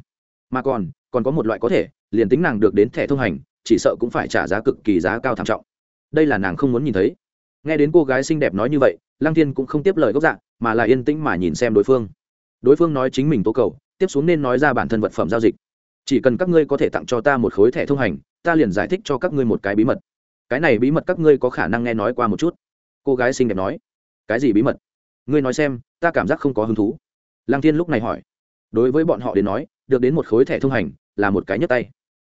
Mà còn còn có một loại có thể, liền tính nàng được đến thẻ thông hành, chỉ sợ cũng phải trả giá cực kỳ giá cao thảm trọng. Đây là nàng không muốn nhìn thấy. Nghe đến cô gái xinh đẹp nói như vậy, lăng thiên cũng không tiếp lời gốc dạng mà là yên tĩnh mà nhìn xem đối phương. Đối phương nói chính mình tố cầu, tiếp xuống nên nói ra bản thân vật phẩm giao dịch. Chỉ cần các ngươi có thể tặng cho ta một khối thẻ thông hành, ta liền giải thích cho các ngươi một cái bí mật. Cái này bí mật các ngươi có khả năng nghe nói qua một chút. Cô gái xinh đẹp nói. Cái gì bí mật? Ngươi nói xem, ta cảm giác không có hứng thú. Lăng thiên lúc này hỏi. Đối với bọn họ đến nói, được đến một khối thẻ thông hành là một cái nhất tay.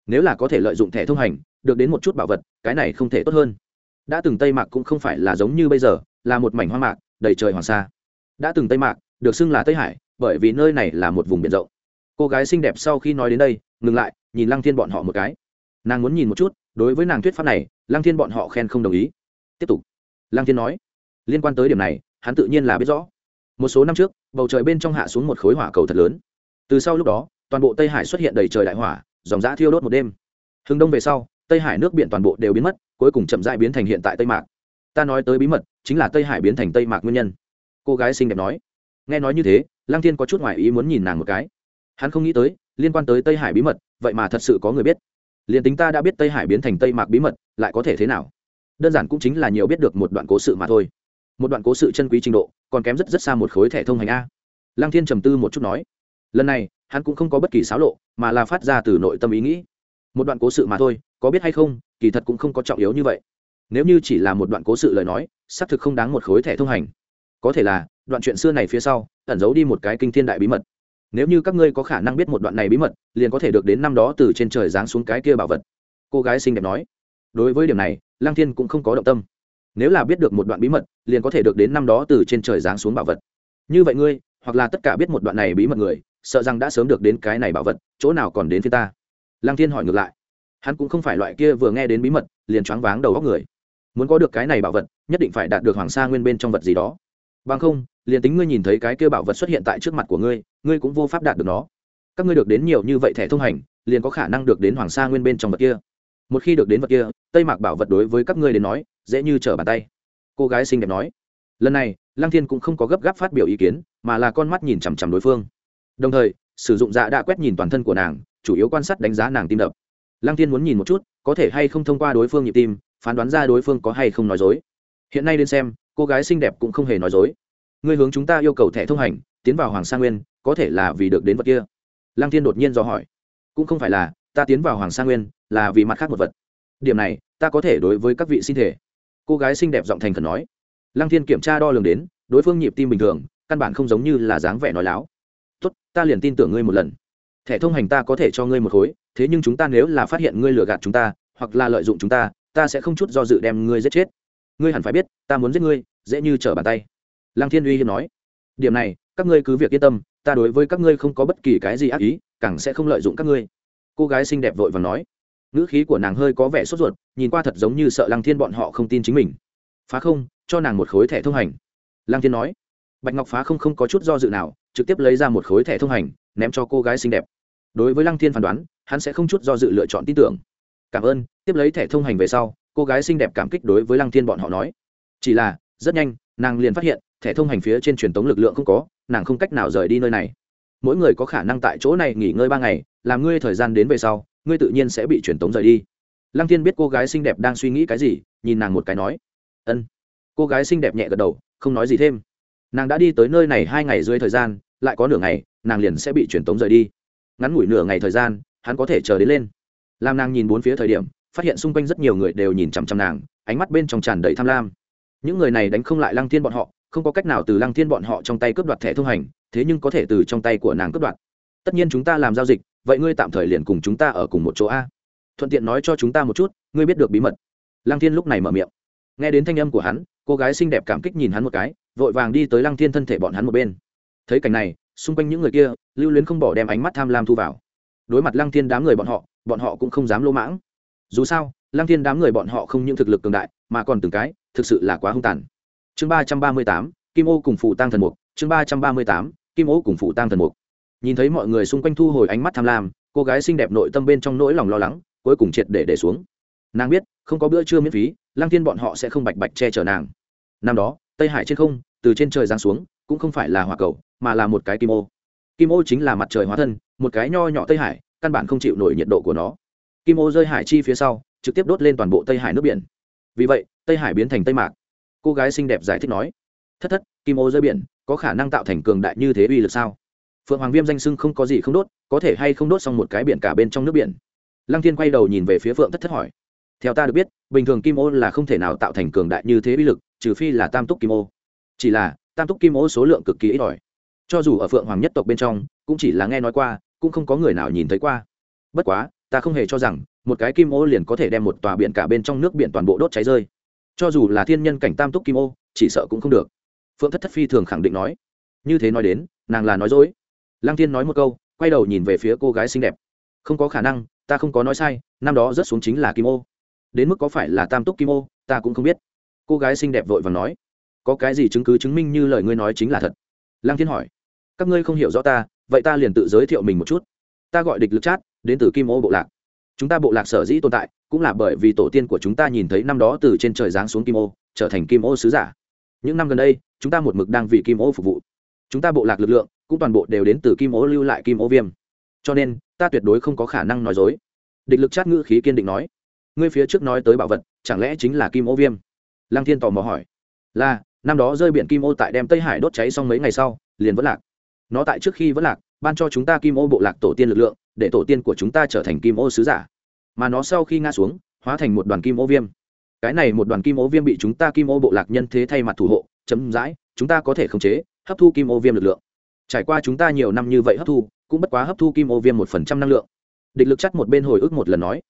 Nếu là có thể lợi dụng thẻ thông hành, được đến một chút bảo vật, cái này không thể tốt hơn. Đã từng tây mạc cũng không phải là giống như bây giờ, là một mảnh hoang mạc, đầy trời hoàng sa. Đã từng tây mạc, được xưng là tây hải, bởi vì nơi này là một vùng biển rộng. Cô gái xinh đẹp sau khi nói đến đây, ngừng lại, nhìn lăng thiên bọn họ một cái. Nàng muốn nhìn một chút, đối với nàng thuyết pháp này, lăng thiên bọn họ khen không đồng ý. Tiếp tục. Lăng thiên nói, liên quan tới điểm này hắn tự nhiên là biết rõ. Một số năm trước, bầu trời bên trong hạ xuống một khối hỏa cầu thật lớn. Từ sau lúc đó, toàn bộ tây hải xuất hiện đầy trời đại hỏa, dòng giã thiêu đốt một đêm. Hừng đông về sau, tây hải nước biển toàn bộ đều biến mất, cuối cùng chậm dại biến thành hiện tại tây mạc. Ta nói tới bí mật, chính là tây hải biến thành tây mạc nguyên nhân. Cô gái xinh đẹp nói. Nghe nói như thế, lăng thiên có chút ngoại ý muốn nhìn nàng một cái. Hắn không nghĩ tới, liên quan tới tây hải bí mật, vậy mà thật sự có người biết. Liền tính ta đã biết tây hải biến thành tây mạc bí mật, lại có thể thế nào? Đơn giản cũng chính là nhiều biết được một đoạn cố sự mà thôi một đoạn cố sự chân quý trình độ, còn kém rất rất xa một khối thẻ thông hành a. Lăng thiên trầm tư một chút nói, lần này, hắn cũng không có bất kỳ xáo lộ, mà là phát ra từ nội tâm ý nghĩ. Một đoạn cố sự mà thôi, có biết hay không, kỳ thật cũng không có trọng yếu như vậy. Nếu như chỉ là một đoạn cố sự lời nói, xác thực không đáng một khối thẻ thông hành. Có thể là, đoạn chuyện xưa này phía sau, ẩn giấu đi một cái kinh thiên đại bí mật. Nếu như các ngươi có khả năng biết một đoạn này bí mật, liền có thể được đến năm đó từ trên trời giáng xuống cái kia bảo vật. Cô gái xinh đẹp nói. Đối với điểm này, lăng thiên cũng không có động tâm nếu là biết được một đoạn bí mật, liền có thể được đến năm đó từ trên trời giáng xuống bảo vật. Như vậy ngươi, hoặc là tất cả biết một đoạn này bí mật người, sợ rằng đã sớm được đến cái này bảo vật, chỗ nào còn đến phía ta? Lăng thiên hỏi ngược lại. Hắn cũng không phải loại kia vừa nghe đến bí mật, liền choáng váng đầu góc người. Muốn có được cái này bảo vật, nhất định phải đạt được hoàng sa nguyên bên trong vật gì đó. Bằng không, liền tính ngươi nhìn thấy cái kia bảo vật xuất hiện tại trước mặt của ngươi ngươi cũng vô pháp đạt được nó. Các ngươi được đến nhiều như vậy thẻ thông hành, liền có khả năng được đến hoàng sa nguyên bên trong vật kia một khi được đến vật kia, tây mạc bảo vật đối với các ngươi đến nói, dễ như trở bàn tay. Cô gái xinh đẹp nói. Lần này, lăng thiên cũng không có gấp gáp phát biểu ý kiến, mà là con mắt nhìn chằm chằm đối phương. Đồng thời, sử dụng dạ đã quét nhìn toàn thân của nàng, chủ yếu quan sát đánh giá nàng tim đập. Lăng thiên muốn nhìn một chút, có thể hay không thông qua đối phương nhịp tim, phán đoán ra đối phương có hay không nói dối. Hiện nay đến xem, cô gái xinh đẹp cũng không hề nói dối. Ngươi hướng chúng ta yêu cầu thẻ thông hành, tiến vào hoàng sa nguyên, có thể là vì được đến vật kia. Lăng thiên đột nhiên do hỏi. Cũng không phải là, ta tiến vào hoàng sa nguyên là vì mặt khác một vật. Điểm này, ta có thể đối với các vị xin thể. Cô gái xinh đẹp giọng thành khẩn nói. Lăng thiên kiểm tra đo lường đến, đối phương nhịp tim bình thường, căn bản không giống như là dáng vẻ nói láo. Tốt, ta liền tin tưởng ngươi một lần. Thẻ thông hành ta có thể cho ngươi một khối, thế nhưng chúng ta nếu là phát hiện ngươi lừa gạt chúng ta, hoặc là lợi dụng chúng ta ta sẽ không chút do dự đem ngươi giết chết. Ngươi hẳn phải biết, ta muốn giết ngươi, dễ như trở bàn tay. Lăng thiên uy hiếm nói. Điểm này, các ngươi cứ việc yên tâm, ta đối với các ngươi không có bất kỳ cái gì ác ý, càng sẽ không lợi dụng các ngươi. Cô gái xinh đẹp vội và nói ngữ khí của nàng hơi có vẻ sốt ruột, nhìn qua thật giống như sợ lăng thiên bọn họ không tin chính mình. Phá không, cho nàng một khối thẻ thông hành. Lăng thiên nói. Bạch ngọc phá không không có chút do dự nào, trực tiếp lấy ra một khối thẻ thông hành, ném cho cô gái xinh đẹp. Đối với lăng thiên phán đoán, hắn sẽ không chút do dự lựa chọn tin tưởng. Cảm ơn. Tiếp lấy thẻ thông hành về sau, cô gái xinh đẹp cảm kích đối với lăng thiên bọn họ nói. Chỉ là, rất nhanh, nàng liền phát hiện, thẻ thông hành phía trên truyền tống lực lượng không có, nàng không cách nào rời đi nơi này. Mỗi người có khả năng tại chỗ này nghỉ ngơi ba ngày, làm ngươi thời gian đến về sau ngươi tự nhiên sẽ bị truyền tống rời đi. Lăng thiên biết cô gái xinh đẹp đang suy nghĩ cái gì, nhìn nàng một cái nói, ân. Cô gái xinh đẹp nhẹ gật đầu, không nói gì thêm. Nàng đã đi tới nơi này hai ngày dưới thời gian, lại có nửa ngày, nàng liền sẽ bị truyền tống rời đi. Ngắn ngủi nửa ngày thời gian, hắn có thể chờ đến lên. Làm nàng nhìn bốn phía thời điểm, phát hiện xung quanh rất nhiều người đều nhìn chằm chằm nàng, ánh mắt bên trong tràn đầy tham lam. Những người này đánh không lại lăng thiên bọn họ, không có cách nào từ lăng thiên bọn họ trong tay cướp đoạt thẻ thông hành, thế nhưng có thể từ trong tay của nàng cướp đoạt tất nhiên chúng ta làm giao dịch, vậy ngươi tạm thời liền cùng chúng ta ở cùng một chỗ a. Thuận tiện nói cho chúng ta một chút, ngươi biết được bí mật. Lăng thiên lúc này mở miệng. Nghe đến thanh âm của hắn, cô gái xinh đẹp cảm kích nhìn hắn một cái, vội vàng đi tới lăng thiên thân thể bọn hắn một bên. Thấy cảnh này, xung quanh những người kia, lưu luyến không bỏ đem ánh mắt tham lam thu vào. Đối mặt lăng thiên đám người bọn họ bọn họ cũng không dám lỗ mãng. Dù sao, lăng thiên đám người bọn họ không những thực lực cường đại, mà còn từng cái, thực sự là quá hung tàn. Chương ba trăm ba mươi tám, kim ô cùng phụ tăng thần mục, chương ba trăm ba mươi tám, kim ô cùng phụ tăng thần mục nhìn thấy mọi người xung quanh thu hồi ánh mắt tham lam, cô gái xinh đẹp nội tâm bên trong nỗi lòng lo lắng, cuối cùng triệt để để xuống. Nàng biết, không có bữa trưa miễn phí, lăng thiên bọn họ sẽ không bạch bạch che chở nàng. Năm đó, tây hải trên không, từ trên trời giáng xuống, cũng không phải là hỏa cầu, mà là một cái kim ô. Kim ô chính là mặt trời hóa thân, một cái nho nhỏ tây hải, căn bản không chịu nổi nhiệt độ của nó. Kim ô rơi hải chi phía sau, trực tiếp đốt lên toàn bộ tây hải nước biển. Vì vậy, tây hải biến thành tây mạc. Cô gái xinh đẹp giải thích nói, thất thất, kim ô rơi biển có khả năng tạo thành cường đại như thế uy lực sao? Phượng hoàng viêm danh sưng không có gì không đốt, có thể hay không đốt xong một cái biển cả bên trong nước biển. Lăng thiên quay đầu nhìn về phía phượng thất thất hỏi. Theo ta được biết, bình thường kim ô là không thể nào tạo thành cường đại như thế bí lực, trừ phi là tam túc kim ô. Chỉ là, tam túc kim ô số lượng cực kỳ ít ỏi. Cho dù ở phượng hoàng nhất tộc bên trong, cũng chỉ là nghe nói qua, cũng không có người nào nhìn thấy qua. Bất quá, ta không hề cho rằng, một cái kim ô liền có thể đem một tòa biển cả bên trong nước biển toàn bộ đốt cháy rơi. Cho dù là thiên nhân cảnh tam túc kim ô, chỉ sợ cũng không được. Phượng thất thất phi thường khẳng định nói. Như thế nói đến, nàng là nói dối lăng Thiên nói một câu, quay đầu nhìn về phía cô gái xinh đẹp. Không có khả năng, ta không có nói sai, năm đó rớt xuống chính là kim ô. Đến mức có phải là tam túc kim ô, ta cũng không biết. Cô gái xinh đẹp vội và nói, có cái gì chứng cứ chứng minh như lời ngươi nói chính là thật? Lăng thiên hỏi, các ngươi không hiểu rõ ta, vậy ta liền tự giới thiệu mình một chút. Ta gọi địch lực chát, đến từ kim ô bộ lạc. Chúng ta bộ lạc sở dĩ tồn tại, cũng là bởi vì tổ tiên của chúng ta nhìn thấy năm đó từ trên trời giáng xuống kim ô, trở thành kim ô sứ giả. Những năm gần đây, chúng ta một mực đang vì kim ô phục vụ. Chúng ta bộ lạc lực lượng cũng toàn bộ đều đến từ kim ố lưu lại kim ố viêm cho nên ta tuyệt đối không có khả năng nói dối địch lực chát ngữ khí kiên định nói ngươi phía trước nói tới bảo vật chẳng lẽ chính là kim ô viêm lăng thiên tò mò hỏi là năm đó rơi biển kim ô tại đem tây hải đốt cháy xong mấy ngày sau liền vẫn lạc nó tại trước khi vẫn lạc ban cho chúng ta kim ô bộ lạc tổ tiên lực lượng để tổ tiên của chúng ta trở thành kim ô sứ giả mà nó sau khi ngã xuống hóa thành một đoàn kim ô viêm cái này một đoàn kim ô viêm bị chúng ta kim ô bộ lạc nhân thế thay mặt thủ hộ chấm dãi chúng ta có thể khống chế hấp thu kim ô viêm lực lượng trải qua chúng ta nhiều năm như vậy hấp thu, cũng bất quá hấp thu kim ô viêm một phần trăm năng lượng. Địch lực chắc một bên hồi ức một lần nói,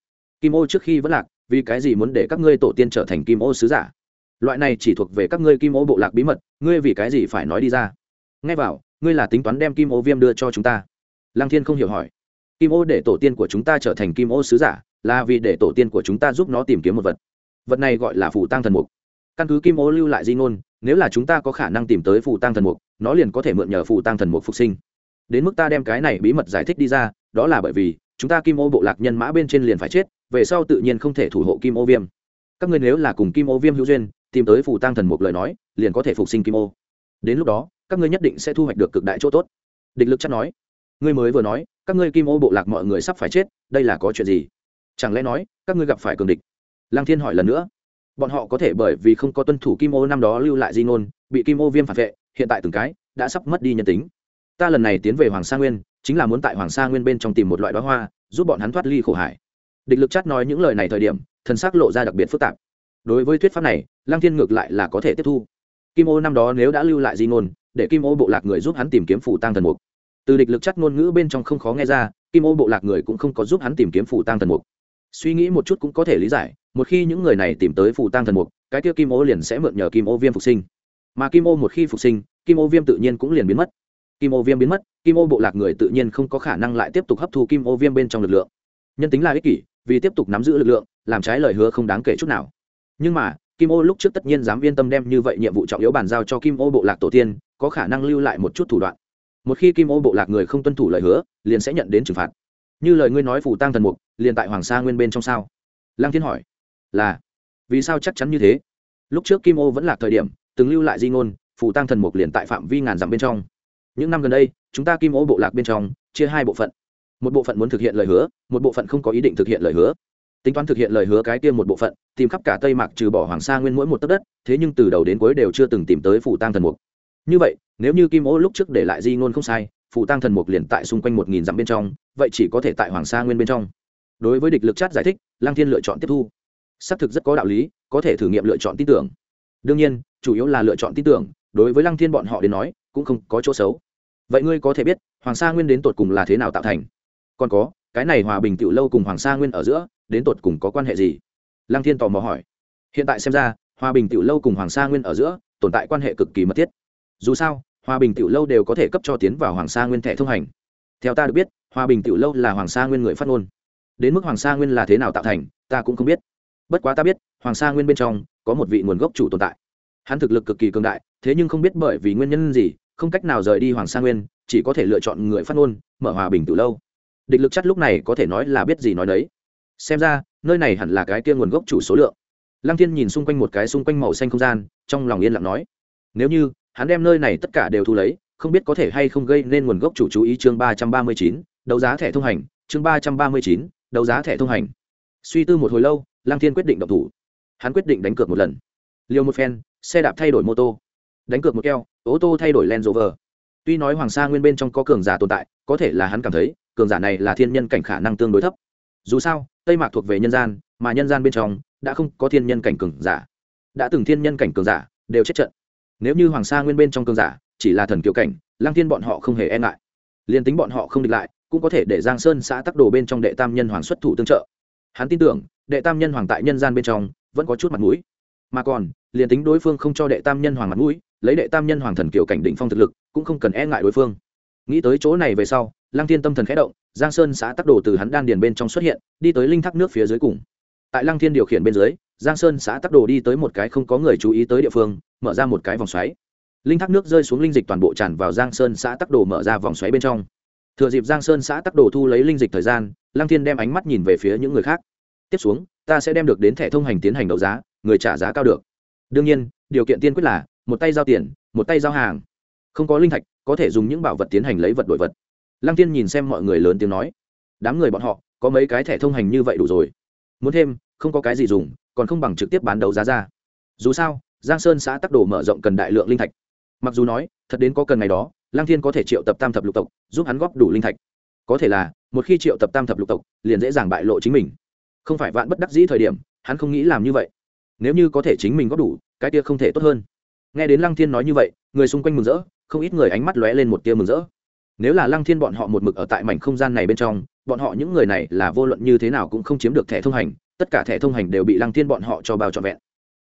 kim ô trước khi vẫn lạc, vì cái gì muốn để các ngươi tổ tiên trở thành kim ô sứ giả? Loại này chỉ thuộc về các ngươi kim ô bộ lạc bí mật, ngươi vì cái gì phải nói đi ra? Ngay vào, ngươi là tính toán đem kim ô viêm đưa cho chúng ta. Lăng thiên không hiểu hỏi, kim ô để tổ tiên của chúng ta trở thành kim ô sứ giả, là vì để tổ tiên của chúng ta giúp nó tìm kiếm một vật. Vật này gọi là phù tăng thần mục. Căn cứ kim ô lưu lại di ngôn, nếu là chúng ta có khả năng tìm tới phù tăng thần mục nó liền có thể mượn nhờ phù tăng thần mục phục sinh. Đến mức ta đem cái này bí mật giải thích đi ra, đó là bởi vì, chúng ta kim ô bộ lạc nhân mã bên trên liền phải chết, về sau tự nhiên không thể thủ hộ kim ô viêm. Các ngươi nếu là cùng kim ô viêm hữu duyên, tìm tới phù tăng thần mục lời nói, liền có thể phục sinh kim ô. Đến lúc đó, các ngươi nhất định sẽ thu hoạch được cực đại chỗ tốt. Địch lực chắc nói. Ngươi mới vừa nói, các ngươi kim ô bộ lạc mọi người sắp phải chết, đây là có chuyện gì? Chẳng lẽ nói, các ngươi gặp phải cường địch? Lang thiên hỏi lần nữa. Bọn họ có thể bởi vì không có tuân thủ kim ô năm đó lưu lại di ngôn, bị kim ô viêm phản vệ hiện tại từng cái đã sắp mất đi nhân tính. Ta lần này tiến về hoàng sa nguyên, chính là muốn tại hoàng sa nguyên bên trong tìm một loại đoá hoa, giúp bọn hắn thoát ly khổ hải. Địch lực chát nói những lời này thời điểm, thần sắc lộ ra đặc biệt phức tạp. Đối với thuyết pháp này, lăng thiên ngược lại là có thể tiếp thu. Kim ô năm đó nếu đã lưu lại di ngôn, để kim ô bộ lạc người giúp hắn tìm kiếm phủ tăng thần mục. Từ địch lực chắc ngôn ngữ bên trong không khó nghe ra, kim ô bộ lạc người cũng không có giúp hắn tìm kiếm phủ tăng thần mục. Suy nghĩ một chút cũng có thể lý giải, một khi những người này tìm tới phủ tăng thần mục, cái kia kim ô liền sẽ mượn nhờ kim ô viêm phục sinh mà kim ô một khi phục sinh, kim ô viêm tự nhiên cũng liền biến mất. Kim ô viêm biến mất, kim ô bộ lạc người tự nhiên không có khả năng lại tiếp tục hấp thu kim ô viêm bên trong lực lượng. Nhân tính là ích kỷ, vì tiếp tục nắm giữ lực lượng, làm trái lời hứa không đáng kể chút nào. Nhưng mà, kim ô lúc trước tất nhiên dám yên tâm đem như vậy nhiệm vụ trọng yếu bàn giao cho kim ô bộ lạc tổ tiên, có khả năng lưu lại một chút thủ đoạn. Một khi kim ô bộ lạc người không tuân thủ lời hứa, liền sẽ nhận đến trừng phạt. Như lời ngươi nói phủ tăng thần mục, liền tại hoàng sa nguyên bên trong sao? Lăng thiên hỏi. Là, vì sao chắc chắn như thế? Lúc trước kim ô vẫn là thời điểm từng lưu lại di ngôn, phù tăng thần mục liền tại phạm vi ngàn dặm bên trong. Những năm gần đây, chúng ta kim ô bộ lạc bên trong, chia hai bộ phận. Một bộ phận muốn thực hiện lời hứa, một bộ phận không có ý định thực hiện lời hứa. Tính toán thực hiện lời hứa cái kia một bộ phận, tìm khắp cả tây mạc trừ bỏ hoàng sa nguyên mỗi một tấc đất, thế nhưng từ đầu đến cuối đều chưa từng tìm tới phủ tăng thần mục. Như vậy, nếu như kim ô lúc trước để lại di ngôn không sai phủ tăng thần mục liền tại xung quanh một nghìn dặm bên trong, vậy chỉ có thể tại hoàng sa nguyên bên trong. Đối với địch lực chát giải thích lang thiên lựa chọn tiếp thu. Xác thực rất có đạo lý, có thể thử nghiệm lựa chọn tin tưởng đương nhiên, chủ yếu là lựa chọn tin tưởng, đối với lăng thiên bọn họ đến nói, cũng không có chỗ xấu. Vậy ngươi có thể biết, hoàng sa nguyên đến tột cùng là thế nào tạo thành? Còn có, cái này hòa bình tiểu lâu cùng hoàng sa nguyên ở giữa, đến tột cùng có quan hệ gì? Lăng thiên tò mò hỏi. Hiện tại xem ra, hòa bình tiểu lâu cùng hoàng sa nguyên ở giữa, tồn tại quan hệ cực kỳ mật thiết. Dù sao, hòa bình tiểu lâu đều có thể cấp cho tiến vào hoàng sa nguyên thẻ thông hành. Theo ta được biết, hòa bình tiểu lâu là hoàng sa nguyên người phát ngôn. Đến mức hoàng sa nguyên là thế nào tạo thành, ta cũng không biết bất quá ta biết, hoàng sa nguyên bên trong có một vị nguồn gốc chủ tồn tại. Hắn thực lực cực kỳ cường đại, thế nhưng không biết bởi vì nguyên nhân gì, không cách nào rời đi hoàng sa nguyên, chỉ có thể lựa chọn người phát ngôn, mở hòa bình từ lâu. Địch lực chắc lúc này có thể nói là biết gì nói đấy xem ra, nơi này hẳn là cái kia nguồn gốc chủ số lượng. Lăng thiên nhìn xung quanh một cái xung quanh màu xanh không gian, trong lòng yên lặng nói, nếu như hắn đem nơi này tất cả đều thu lấy, không biết có thể hay không gây nên nguồn gốc chủ chú ý chương ba trăm ba mươi chín, đấu giá thẻ thông hành, chương ba trăm ba mươi chín, đấu giá thẻ thông hành. Suy tư một hồi lâu Lang thiên quyết định động thủ. Hắn quyết định đánh cược một lần. Liều một phen, xe đạp thay đổi mô tô. Đánh cược một keo, ô tô thay đổi len rover. Tuy nói hoàng sa nguyên bên trong có cường giả tồn tại, có thể là hắn cảm thấy, cường giả này là thiên nhân cảnh khả năng tương đối thấp. Dù sao, tây mạc thuộc về nhân gian, mà nhân gian bên trong, đã không có thiên nhân cảnh cường giả. Đã từng thiên nhân cảnh cường giả, đều chết trận. Nếu như hoàng sa nguyên bên trong cường giả, chỉ là thần kiểu cảnh Lang thiên bọn họ không hề e ngại. Liền tính bọn họ không địch lại, cũng có thể để giang sơn xã tắc đồ bên trong đệ tam nhân hoàng xuất thủ tương trợ. Hắn tin tưởng đệ tam nhân hoàng tại nhân gian bên trong, vẫn có chút mặt mũi. Mà còn, liền tính đối phương không cho đệ tam nhân hoàng mặt mũi, lấy đệ tam nhân hoàng thần kiều cảnh định phong thực lực, cũng không cần e ngại đối phương. Nghĩ tới chỗ này về sau, lăng thiên tâm thần khẽ động, giang sơn xã tắc đồ từ hắn đan điền bên trong xuất hiện, đi tới linh thác nước phía dưới cùng. Tại lăng thiên điều khiển bên dưới, giang sơn xã tắc đồ đi tới một cái không có người chú ý tới địa phương, mở ra một cái vòng xoáy. Linh thác nước rơi xuống linh dịch toàn bộ tràn vào giang sơn xã tắc đồ mở ra vòng xoáy bên trong. Thừa dịp giang sơn xã tắc đồ thu lấy linh dịch thời gian, lăng thiên đem ánh mắt nhìn về phía những người khác tiếp xuống, ta sẽ đem được đến thẻ thông hành tiến hành đấu giá, người trả giá cao được. Đương nhiên, điều kiện tiên quyết là, một tay giao tiền, một tay giao hàng. Không có linh thạch, có thể dùng những bảo vật tiến hành lấy vật đổi vật. Lăng tiên nhìn xem mọi người lớn tiếng nói. Đám người bọn họ, có mấy cái thẻ thông hành như vậy đủ rồi. Muốn thêm, không có cái gì dùng, còn không bằng trực tiếp bán đấu giá ra. Dù sao, giang sơn xã tắc đồ mở rộng cần đại lượng linh thạch. Mặc dù nói, thật đến có cần ngày đó, lăng thiên có thể triệu tập tam thập lục tộc, giúp hắn góp đủ linh thạch. Có thể là, một khi triệu tập tam thập lục tộc, liền dễ dàng bại lộ chính mình không phải vạn bất đắc dĩ thời điểm, hắn không nghĩ làm như vậy. Nếu như có thể chính mình góp đủ, cái kia không thể tốt hơn. Nghe đến lăng thiên nói như vậy, người xung quanh mừng rỡ, không ít người ánh mắt lóe lên một tia mừng rỡ. Nếu là lăng thiên bọn họ một mực ở tại mảnh không gian này bên trong, bọn họ những người này là vô luận như thế nào cũng không chiếm được thẻ thông hành, tất cả thẻ thông hành đều bị lăng thiên bọn họ cho bao trọn vẹn.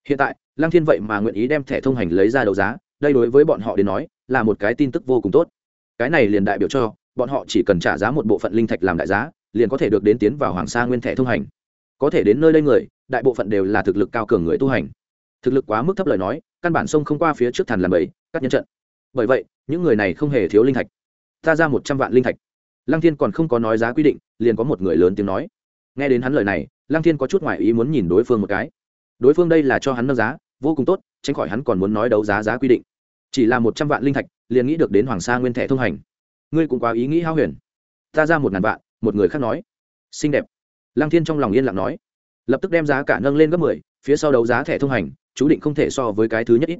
Hiện tại, lăng thiên vậy mà nguyện ý đem thẻ thông hành lấy ra đấu giá, đây đối với bọn họ đến nói, là một cái tin tức vô cùng tốt. Cái này liền đại biểu cho, bọn họ chỉ cần trả giá một bộ phận linh thạch làm đại giá, liền có thể được đến tiến vào hoàng sa nguyên thẻ thông hành có thể đến nơi đây người, đại bộ phận đều là thực lực cao cường người tu hành. Thực lực quá mức thấp lời nói, căn bản sông không qua phía trước thần làm bẫy các nhân trận. Bởi vậy, những người này không hề thiếu linh thạch. Ta ra một trăm vạn linh thạch. Lăng thiên còn không có nói giá quy định, liền có một người lớn tiếng nói. Nghe đến hắn lời này, lăng thiên có chút ngoại ý muốn nhìn đối phương một cái. Đối phương đây là cho hắn nâng giá, vô cùng tốt, tránh khỏi hắn còn muốn nói đấu giá giá quy định. Chỉ là một trăm vạn linh thạch, liền nghĩ được đến hoàng sa nguyên thẻ thông hành. Ngươi cũng quá ý nghĩ hao huyền. Ta ra một ngàn vạn, một người khác nói. Xinh đẹp lăng thiên trong lòng yên lặng nói, lập tức đem giá cả nâng lên gấp mười, phía sau đấu giá thẻ thông hành, chú định không thể so với cái thứ nhất ít.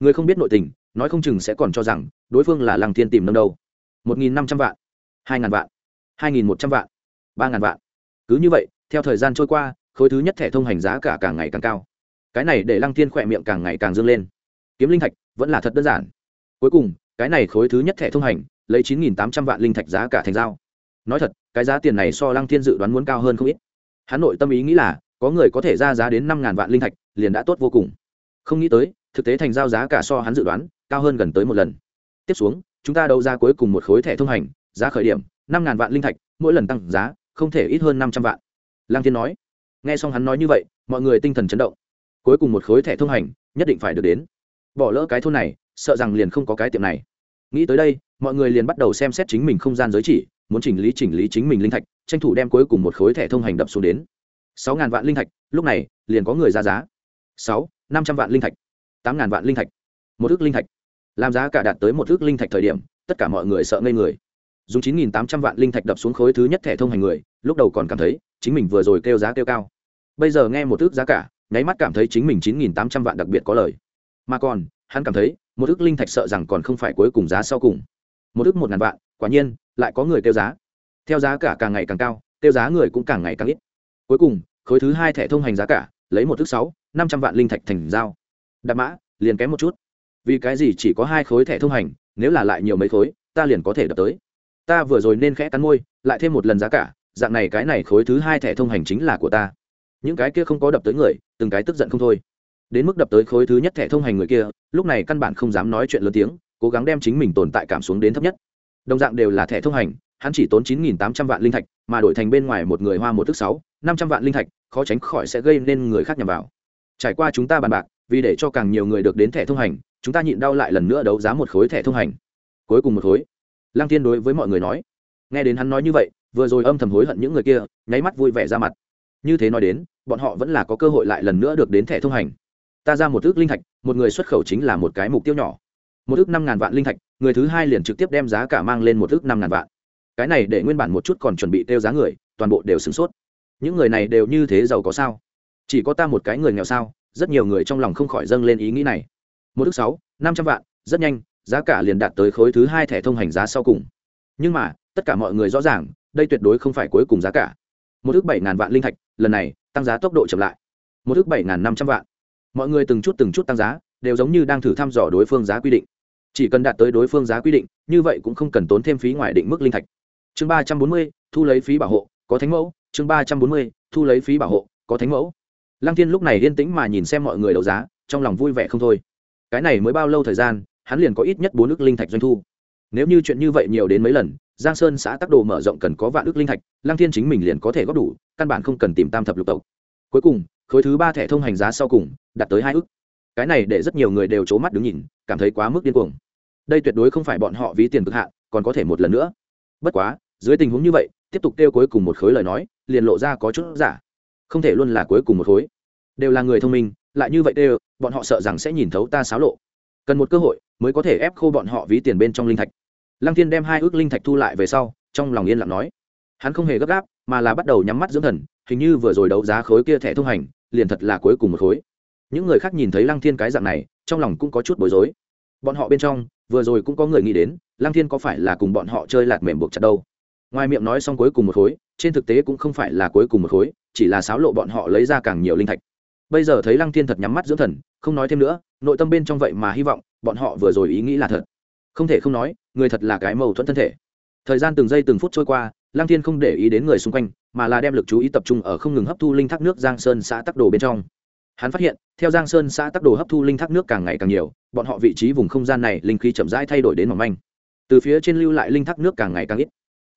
Người không biết nội tình, nói không chừng sẽ còn cho rằng, đối phương là lăng thiên tìm nâng đâu. Một nghìn năm trăm vạn, hai ngàn vạn, hai nghìn một trăm vạn, ba ngàn vạn. Cứ như vậy, theo thời gian trôi qua, khối thứ nhất thẻ thông hành giá cả càng ngày càng cao. Cái này để lăng thiên khỏe miệng càng ngày càng dâng lên. Kiếm linh thạch vẫn là thật đơn giản. Cuối cùng, cái này khối thứ nhất thẻ thông hành, lấy chín nghìn tám trăm vạn linh thạch giá cả thành giao nói thật, cái giá tiền này so lăng thiên dự đoán muốn cao hơn không ít. Hắn nội tâm ý nghĩ là, có người có thể ra giá đến năm ngàn vạn linh thạch, liền đã tốt vô cùng. Không nghĩ tới, thực tế thành giao giá cả so hắn dự đoán, cao hơn gần tới một lần. Tiếp xuống, chúng ta đấu ra cuối cùng một khối thẻ thông hành, giá khởi điểm, năm ngàn vạn linh thạch, mỗi lần tăng giá, không thể ít hơn năm trăm vạn. Lăng thiên nói. Nghe xong hắn nói như vậy, mọi người tinh thần chấn động. Cuối cùng một khối thẻ thông hành, nhất định phải được đến. Bỏ lỡ cái thôn này, sợ rằng liền không có cái tiệm này. Nghĩ tới đây, mọi người liền bắt đầu xem xét chính mình không gian giới chỉ muốn chỉnh lý chỉnh lý chính mình linh thạch, tranh thủ đem cuối cùng một khối thẻ thông hành đập xuống đến. Sáu ngàn vạn linh thạch, lúc này, liền có người ra giá. Sáu, năm trăm vạn linh thạch, tám ngàn vạn linh thạch, một ước linh thạch. Làm giá cả đạt tới một ước linh thạch thời điểm, tất cả mọi người sợ ngây người. Dùng chín nghìn tám trăm vạn linh thạch đập xuống khối thứ nhất thẻ thông hành người, lúc đầu còn cảm thấy, chính mình vừa rồi kêu giá kêu cao. Bây giờ nghe một ước giá cả, nháy mắt cảm thấy chính mình chín nghìn tám trăm vạn đặc biệt có lời. Mà còn, hắn cảm thấy, một ước linh thạch sợ rằng còn không phải cuối cùng giá sau cùng. Một ước một ngàn vạn, quả nhiên lại có người kêu giá. Theo giá cả càng ngày càng cao, kêu giá người cũng càng ngày càng ít. Cuối cùng, khối thứ hai thẻ thông hành giá cả, lấy một thước sáu, năm trăm vạn linh thạch thành giao. Đạp mã, liền kém một chút. Vì cái gì chỉ có hai khối thẻ thông hành, nếu là lại nhiều mấy khối, ta liền có thể đập tới. Ta vừa rồi nên khẽ cắn môi, lại thêm một lần giá cả, dạng này cái này khối thứ hai thẻ thông hành chính là của ta. Những cái kia không có đập tới người, từng cái tức giận không thôi. Đến mức đập tới khối thứ nhất thẻ thông hành người kia, lúc này căn bản không dám nói chuyện lớn tiếng, cố gắng đem chính mình tồn tại cảm xuống đến thấp nhất đồng dạng đều là thẻ thông hành, hắn chỉ tốn chín nghìn tám trăm vạn linh thạch, mà đổi thành bên ngoài một người hoa một thước sáu, năm trăm vạn linh thạch, khó tránh khỏi sẽ gây nên người khác nhằm vào. Trải qua chúng ta bàn bạc, vì để cho càng nhiều người được đến thẻ thông hành, chúng ta nhịn đau lại lần nữa đấu giá một khối thẻ thông hành. Cuối cùng một khối. Lăng tiên đối với mọi người nói. Nghe đến hắn nói như vậy, vừa rồi âm thầm hối hận những người kia, nháy mắt vui vẻ ra mặt. Như thế nói đến, bọn họ vẫn là có cơ hội lại lần nữa được đến thẻ thông hành. Ta ra một ước linh thạch, một người xuất khẩu chính là một cái mục tiêu nhỏ. Một ước năm ngàn vạn linh thạch người thứ hai liền trực tiếp đem giá cả mang lên một ước năm ngàn vạn. Cái này để nguyên bản một chút còn chuẩn bị tiêu giá người, toàn bộ đều sửng sốt. Những người này đều như thế giàu có sao? Chỉ có ta một cái người nghèo sao? Rất nhiều người trong lòng không khỏi dâng lên ý nghĩ này. Một ước sáu, năm trăm vạn, rất nhanh, giá cả liền đạt tới khối thứ hai thẻ thông hành giá sau cùng. Nhưng mà, tất cả mọi người rõ ràng, đây tuyệt đối không phải cuối cùng giá cả. Một ước bảy ngàn vạn linh thạch, lần này, tăng giá tốc độ chậm lại. Một ước bảy ngàn năm trăm vạn. Mọi người từng chút từng chút tăng giá, đều giống như đang thử thăm dò đối phương giá quy định chỉ cần đạt tới đối phương giá quy định, như vậy cũng không cần tốn thêm phí ngoài định mức linh thạch. Chương ba trăm bốn mươi, thu lấy phí bảo hộ, có thánh mẫu. Chương ba trăm bốn mươi, thu lấy phí bảo hộ, có thánh mẫu. Lăng thiên lúc này yên tĩnh mà nhìn xem mọi người đấu giá, trong lòng vui vẻ không thôi. Cái này mới bao lâu thời gian, hắn liền có ít nhất bốn ước linh thạch doanh thu. Nếu như chuyện như vậy nhiều đến mấy lần, giang sơn xã tắc đồ mở rộng cần có vạn ước linh thạch, lăng thiên chính mình liền có thể góp đủ, căn bản không cần tìm tam thập lục tộc. Cuối cùng, khối thứ ba thẻ thông hành giá sau cùng, đạt tới hai ước. Cái này để rất nhiều người đều c h ố mắt đứng nhìn, cảm thấy quá mức điên cuồng đây tuyệt đối không phải bọn họ ví tiền cực hạn, còn có thể một lần nữa. Bất quá, dưới tình huống như vậy, tiếp tục kêu cuối cùng một khối lời nói, liền lộ ra có chút giả. Không thể luôn là cuối cùng một khối. Đều là người thông minh, lại như vậy đều, bọn họ sợ rằng sẽ nhìn thấu ta xáo lộ. Cần một cơ hội, mới có thể ép khô bọn họ ví tiền bên trong linh thạch. Lăng thiên đem hai ước linh thạch thu lại về sau, trong lòng yên lặng nói. Hắn không hề gấp gáp, mà là bắt đầu nhắm mắt dưỡng thần, hình như vừa rồi đấu giá khối kia thẻ thông hành, liền thật là cuối cùng một khối. Những người khác nhìn thấy lăng thiên cái dạng này, trong lòng cũng có chút bối rối. Bọn họ bên trong vừa rồi cũng có người nghĩ đến, lăng thiên có phải là cùng bọn họ chơi lạt mềm buộc chặt đâu? Ngoài miệng nói xong cuối cùng một khối, trên thực tế cũng không phải là cuối cùng một khối, chỉ là sáo lộ bọn họ lấy ra càng nhiều linh thạch. Bây giờ thấy lăng thiên thật nhắm mắt dưỡng thần, không nói thêm nữa, nội tâm bên trong vậy mà hy vọng, bọn họ vừa rồi ý nghĩ là thật. Không thể không nói, người thật là cái mâu thuẫn thân thể. Thời gian từng giây từng phút trôi qua lang thiên không để ý đến người xung quanh, mà là đem lực chú ý tập trung ở không ngừng hấp thu linh thác nước giang sơn xã tắc đồ bên trong hắn phát hiện, theo giang sơn xã tắc đồ hấp thu linh thác nước càng ngày càng nhiều, bọn họ vị trí vùng không gian này linh khí chậm rãi thay đổi đến mỏng manh. Từ phía trên lưu lại linh thác nước càng ngày càng ít.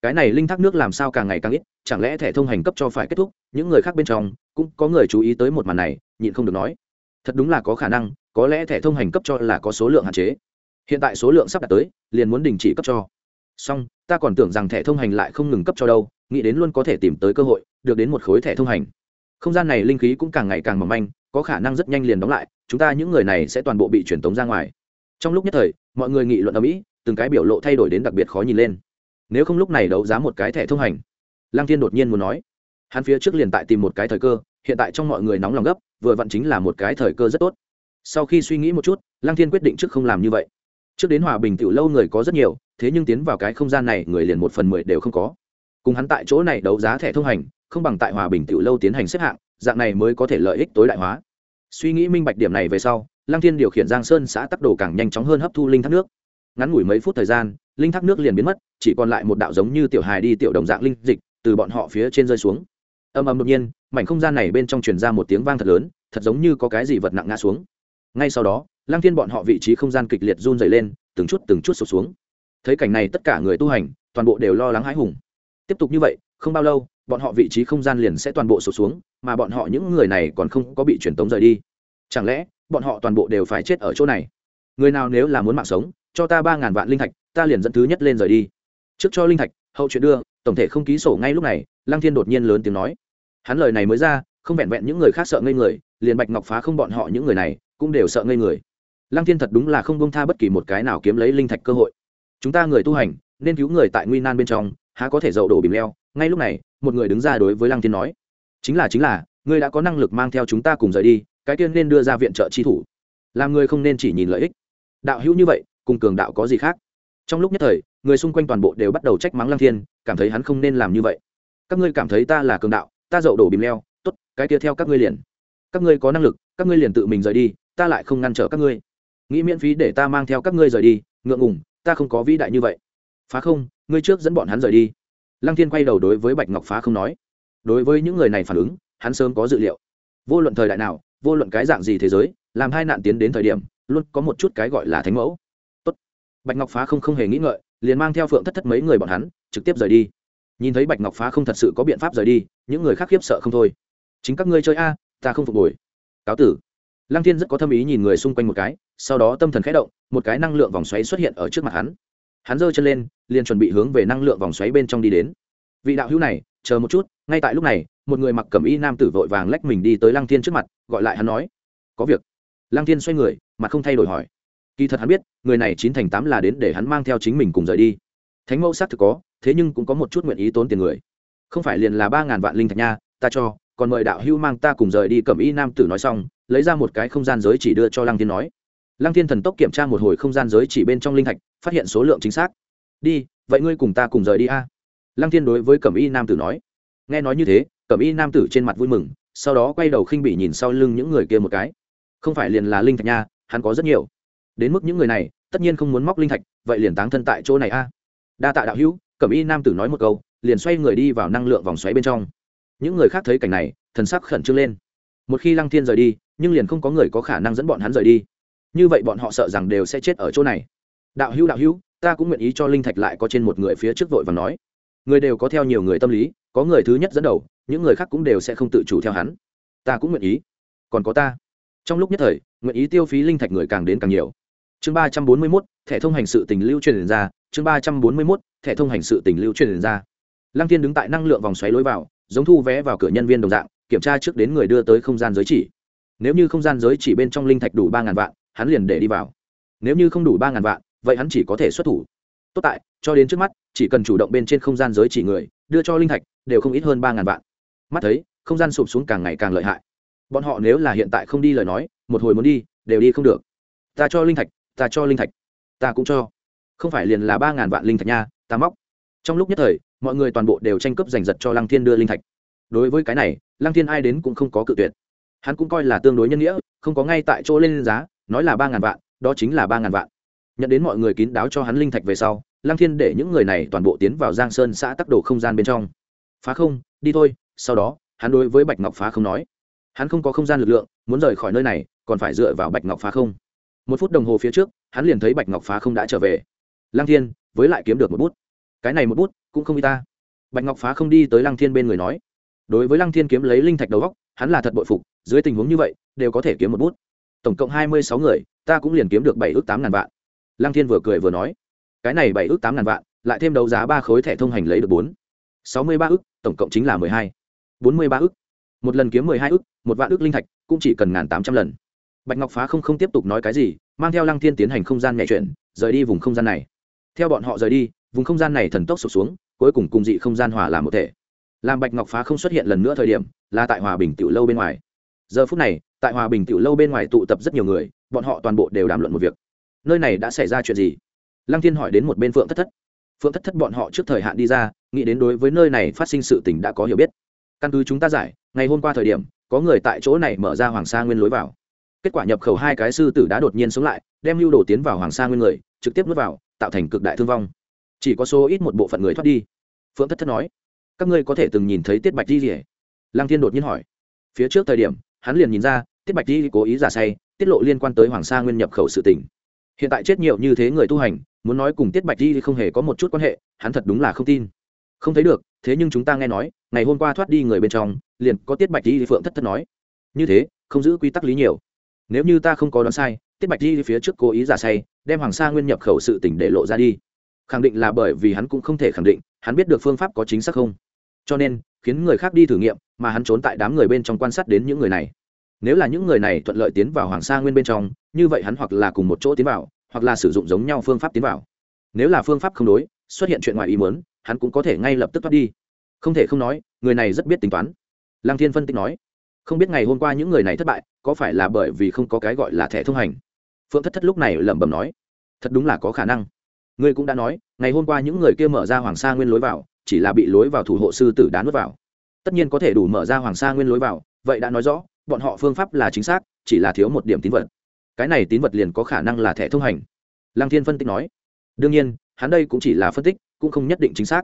Cái này linh thác nước làm sao càng ngày càng ít, chẳng lẽ thẻ thông hành cấp cho phải kết thúc, những người khác bên trong, cũng có người chú ý tới một màn này, nhịn không được nói. Thật đúng là có khả năng, có lẽ thẻ thông hành cấp cho là có số lượng hạn chế. Hiện tại số lượng sắp đạt tới, liền muốn đình chỉ cấp cho. Song ta còn tưởng rằng thẻ thông hành lại không ngừng cấp cho đâu, nghĩ đến luôn có thể tìm tới cơ hội, được đến một khối thẻ thông hành không gian này linh khí cũng càng ngày càng mỏng manh, có khả năng rất nhanh liền đóng lại, chúng ta những người này sẽ toàn bộ bị truyền tống ra ngoài. Trong lúc nhất thời, mọi người nghị luận ở mỹ từng cái biểu lộ thay đổi đến đặc biệt khó nhìn lên. Nếu không lúc này đấu giá một cái thẻ thông hành, lăng thiên đột nhiên muốn nói, hắn phía trước liền tại tìm một cái thời cơ, hiện tại trong mọi người nóng lòng gấp, vừa vặn chính là một cái thời cơ rất tốt. Sau khi suy nghĩ một chút, lăng thiên quyết định trước không làm như vậy. Trước đến hòa bình tiểu lâu người có rất nhiều, thế nhưng tiến vào cái không gian này, người liền một phần mười đều không có. Cùng hắn tại chỗ này đấu giá thẻ thông hành không bằng tại hòa bình tiểu lâu tiến hành xếp hạng, dạng này mới có thể lợi ích tối đại hóa. Suy nghĩ minh bạch điểm này về sau, lăng thiên điều khiển giang sơn xã tắc đồ càng nhanh chóng hơn hấp thu linh thác nước. Ngắn ngủi mấy phút thời gian, linh thác nước liền biến mất, chỉ còn lại một đạo giống như tiểu hài đi tiểu đồng dạng linh dịch, từ bọn họ phía trên rơi xuống. Âm âm đột nhiên, mảnh không gian này bên trong truyền ra một tiếng vang thật lớn, thật giống như có cái gì vật nặng ngã xuống. Ngay sau đó, lăng thiên bọn họ vị trí không gian kịch liệt run dày lên, từng chút từng chút sụt xuống. Thấy cảnh này tất cả người tu hành, toàn bộ đều lo lắng hãi hùng. Tiếp tục như vậy, không bao lâu bọn họ vị trí không gian liền sẽ toàn bộ sụp xuống, mà bọn họ những người này còn không có bị truyền tống rời đi. Chẳng lẽ, bọn họ toàn bộ đều phải chết ở chỗ này? Người nào nếu là muốn mạng sống, cho ta ba ngàn vạn linh thạch, ta liền dẫn thứ nhất lên rời đi. Trước cho linh thạch, hậu chuyện đưa, tổng thể không ký sổ ngay lúc này, lăng thiên đột nhiên lớn tiếng nói. Hắn lời này mới ra, không vẹn vẹn những người khác sợ ngây người, liền bạch ngọc phá không bọn họ những người này, cũng đều sợ ngây người. Lăng thiên thật đúng là không bông tha bất kỳ một cái nào kiếm lấy linh thạch cơ hội. Chúng ta người tu hành, nên cứu người tại nguy nan bên trong, há có thể dậu đổ bìm leo. Ngay lúc này một người đứng ra đối với lăng thiên nói, chính là chính là, ngươi đã có năng lực mang theo chúng ta cùng rời đi, cái tiên nên đưa ra viện trợ chi thủ. Làm ngươi không nên chỉ nhìn lợi ích. Đạo hữu như vậy, cùng cường đạo có gì khác? Trong lúc nhất thời, người xung quanh toàn bộ đều bắt đầu trách mắng lăng thiên, cảm thấy hắn không nên làm như vậy. Các ngươi cảm thấy ta là cường đạo, ta dậu đổ bìm leo, tốt, cái kia theo các ngươi liền. Các ngươi có năng lực, các ngươi liền tự mình rời đi, ta lại không ngăn trở các ngươi. Nghĩ miễn phí để ta mang theo các ngươi rời đi, ngượng ngùng, ta không có vĩ đại như vậy. Phá không, ngươi trước dẫn bọn hắn rời đi lăng thiên quay đầu đối với bạch ngọc phá không nói. Đối với những người này phản ứng, hắn sớm có dự liệu. Vô luận thời đại nào, vô luận cái dạng gì thế giới, làm hai nạn tiến đến thời điểm, luôn có một chút cái gọi là thánh mẫu. Tốt. bạch ngọc phá không không hề nghĩ ngợi, liền mang theo phượng thất thất mấy người bọn hắn, trực tiếp rời đi. Nhìn thấy bạch ngọc phá không thật sự có biện pháp rời đi, những người khác khiếp sợ không thôi. Chính các ngươi chơi a, ta không phục hồi. Cáo tử. Lăng thiên rất có tâm ý nhìn người xung quanh một cái, sau đó tâm thần khẽ động, một cái năng lượng vòng xoáy xuất hiện ở trước mặt hắn hắn giơ chân lên, liền chuẩn bị hướng về năng lượng vòng xoáy bên trong đi đến. Vị đạo hữu này, chờ một chút, ngay tại lúc này, một người mặc cẩm y nam tử vội vàng lách mình đi tới lăng thiên trước mặt, gọi lại hắn nói, có việc. Lăng thiên xoay người, mặt không thay đổi hỏi, kỳ thật hắn biết, người này chín thành tám là đến để hắn mang theo chính mình cùng rời đi. Thánh mẫu xác thực có, thế nhưng cũng có một chút nguyện ý tốn tiền người. Không phải liền là ba ngàn vạn linh thạch nha, ta cho, còn mời đạo hữu mang ta cùng rời đi, cẩm y nam tử nói xong, lấy ra một cái không gian giới chỉ đưa cho lăng thiên nói. Lăng thiên thần tốc kiểm tra một hồi không gian giới chỉ bên trong linh thạch phát hiện số lượng chính xác. Đi, vậy ngươi cùng ta cùng rời đi a. Lăng thiên đối với cẩm y nam tử nói. Nghe nói như thế, cẩm y nam tử trên mặt vui mừng, sau đó quay đầu khinh bị nhìn sau lưng những người kia một cái. Không phải liền là linh thạch nha, hắn có rất nhiều. Đến mức những người này, tất nhiên không muốn móc linh thạch, vậy liền táng thân tại chỗ này a. Đa tạ đạo hữu, cẩm y nam tử nói một câu, liền xoay người đi vào năng lượng vòng xoáy bên trong. Những người khác thấy cảnh này, thần sắc khẩn trương lên. Một khi lăng thiên rời đi, nhưng liền không có người có khả năng dẫn bọn hắn rời đi. Như vậy bọn họ sợ rằng đều sẽ chết ở chỗ này đạo hữu đạo hữu, ta cũng nguyện ý cho linh thạch lại có trên một người phía trước vội và nói. Người đều có theo nhiều người tâm lý, có người thứ nhất dẫn đầu, những người khác cũng đều sẽ không tự chủ theo hắn. Ta cũng nguyện ý. Còn có ta. Trong lúc nhất thời, nguyện ý tiêu phí linh thạch người càng đến càng nhiều. Chương ba trăm bốn mươi mốt, thẻ thông hành sự tình lưu truyền ra. Chương ba trăm bốn mươi mốt, thẻ thông hành sự tình lưu truyền ra. Lăng thiên đứng tại năng lượng vòng xoáy lối vào, giống thu vé vào cửa nhân viên đồng dạng, kiểm tra trước đến người đưa tới không gian giới chỉ. Nếu như không gian giới chỉ bên trong linh thạch đủ ba ngàn vạn, hắn liền để đi vào. Nếu như không đủ ba ngàn vạn vậy hắn chỉ có thể xuất thủ. Tốt tại, cho đến trước mắt, chỉ cần chủ động bên trên không gian giới chỉ người, đưa cho linh thạch, đều không ít hơn ba ngàn vạn. Mắt thấy, không gian sụp xuống càng ngày càng lợi hại. Bọn họ nếu là hiện tại không đi lời nói, một hồi muốn đi, đều đi không được. Ta cho linh thạch, ta cho linh thạch. Ta cũng cho. Không phải liền là ba ngàn vạn linh thạch nha, ta móc. Trong lúc nhất thời, mọi người toàn bộ đều tranh cướp giành giật cho lăng thiên đưa linh thạch. Đối với cái này, lăng thiên ai đến cũng không có cự tuyệt. Hắn cũng coi là tương đối nhân nghĩa, không có ngay tại chỗ lên giá, nói là ba ngàn vạn, đó chính là ba ngàn vạn nhận đến mọi người kín đáo cho hắn linh thạch về sau, lăng thiên để những người này toàn bộ tiến vào giang sơn xã tắc đồ không gian bên trong. Phá không, đi thôi. Sau đó, hắn đối với bạch ngọc phá không nói. Hắn không có không gian lực lượng, muốn rời khỏi nơi này, còn phải dựa vào bạch ngọc phá không. Một phút đồng hồ phía trước, hắn liền thấy bạch ngọc phá không đã trở về. Lăng thiên, với lại kiếm được một bút. Cái này một bút, cũng không y ta. Bạch ngọc phá không đi tới lăng thiên bên người nói. Đối với lăng thiên kiếm lấy linh thạch đầu góc hắn là thật bội phục, dưới tình huống như vậy, đều có thể kiếm một bút. Tổng cộng hai mươi sáu người, ta cũng liền kiếm được bảy ước tám ngàn vạn lăng thiên vừa cười vừa nói, cái này bảy ước tám ngàn vạn, lại thêm đấu giá ba khối thẻ thông hành lấy được bốn. Sáu mươi ba ước, tổng cộng chính là mười hai. Bốn mươi ba ước. Một lần kiếm mười hai ước, một vạn ước linh thạch, cũng chỉ cần ngàn tám trăm lần. Bạch ngọc phá không không tiếp tục nói cái gì, mang theo lăng thiên tiến hành không gian nhẹ chuyển, rời đi vùng không gian này. Theo bọn họ rời đi, vùng không gian này thần tốc sụp xuống, cuối cùng cùng dị không gian hòa làm một thể. Làm bạch ngọc phá không xuất hiện lần nữa thời điểm, là tại hòa bình tiểu lâu bên ngoài. Giờ phút này, tại hòa bình tiểu lâu bên ngoài tụ tập rất nhiều người, bọn họ toàn bộ đều đàm luận một việc nơi này đã xảy ra chuyện gì? Lăng thiên hỏi đến một bên phượng thất thất. Phượng thất thất bọn họ trước thời hạn đi ra, nghĩ đến đối với nơi này phát sinh sự tình đã có hiểu biết. Căn cứ chúng ta giải, ngày hôm qua thời điểm, có người tại chỗ này mở ra hoàng sa nguyên lối vào. Kết quả nhập khẩu hai cái sư tử đã đột nhiên sống lại, đem lưu đồ tiến vào hoàng sa nguyên người, trực tiếp nuốt vào, tạo thành cực đại thương vong. Chỉ có số ít một bộ phận người thoát đi. Phượng thất thất nói, các ngươi có thể từng nhìn thấy tiết bạch di rỉa lăng thiên đột nhiên hỏi. Phía trước thời điểm, hắn liền nhìn ra, tiết bạch di cố ý giả say, tiết lộ liên quan tới hoàng sa nguyên nhập khẩu sự tỉnh hiện tại chết nhiều như thế người tu hành, muốn nói cùng tiết bạch di không hề có một chút quan hệ, hắn thật đúng là không tin. Không thấy được, thế nhưng chúng ta nghe nói, ngày hôm qua thoát đi người bên trong, liền có tiết bạch di phượng thất thất nói. Như thế, không giữ quy tắc lý nhiều. Nếu như ta không có đoán sai, tiết bạch di phía trước cố ý giả say, đem hoàng sa nguyên nhập khẩu sự tỉnh để lộ ra đi. Khẳng định là bởi vì hắn cũng không thể khẳng định, hắn biết được phương pháp có chính xác không. Cho nên, khiến người khác đi thử nghiệm, mà hắn trốn tại đám người bên trong quan sát đến những người này nếu là những người này thuận lợi tiến vào hoàng sa nguyên bên trong, như vậy hắn hoặc là cùng một chỗ tiến vào, hoặc là sử dụng giống nhau phương pháp tiến vào. Nếu là phương pháp không đối, xuất hiện chuyện ngoài ý muốn, hắn cũng có thể ngay lập tức thoát đi. Không thể không nói, người này rất biết tính toán. Lăng thiên phân tích nói, không biết ngày hôm qua những người này thất bại, có phải là bởi vì không có cái gọi là thẻ thông hành? Phượng thất thất lúc này lẩm bẩm nói, thật đúng là có khả năng. Ngươi cũng đã nói, ngày hôm qua những người kia mở ra hoàng sa nguyên lối vào, chỉ là bị lối vào thủ hộ sư tử đá nuốt vào. Tất nhiên có thể đủ mở ra hoàng sa nguyên lối vào, vậy đã nói rõ bọn họ phương pháp là chính xác, chỉ là thiếu một điểm tín vật. Cái này tín vật liền có khả năng là thẻ thông hành. Lăng thiên phân tích nói. Đương nhiên, hắn đây cũng chỉ là phân tích, cũng không nhất định chính xác.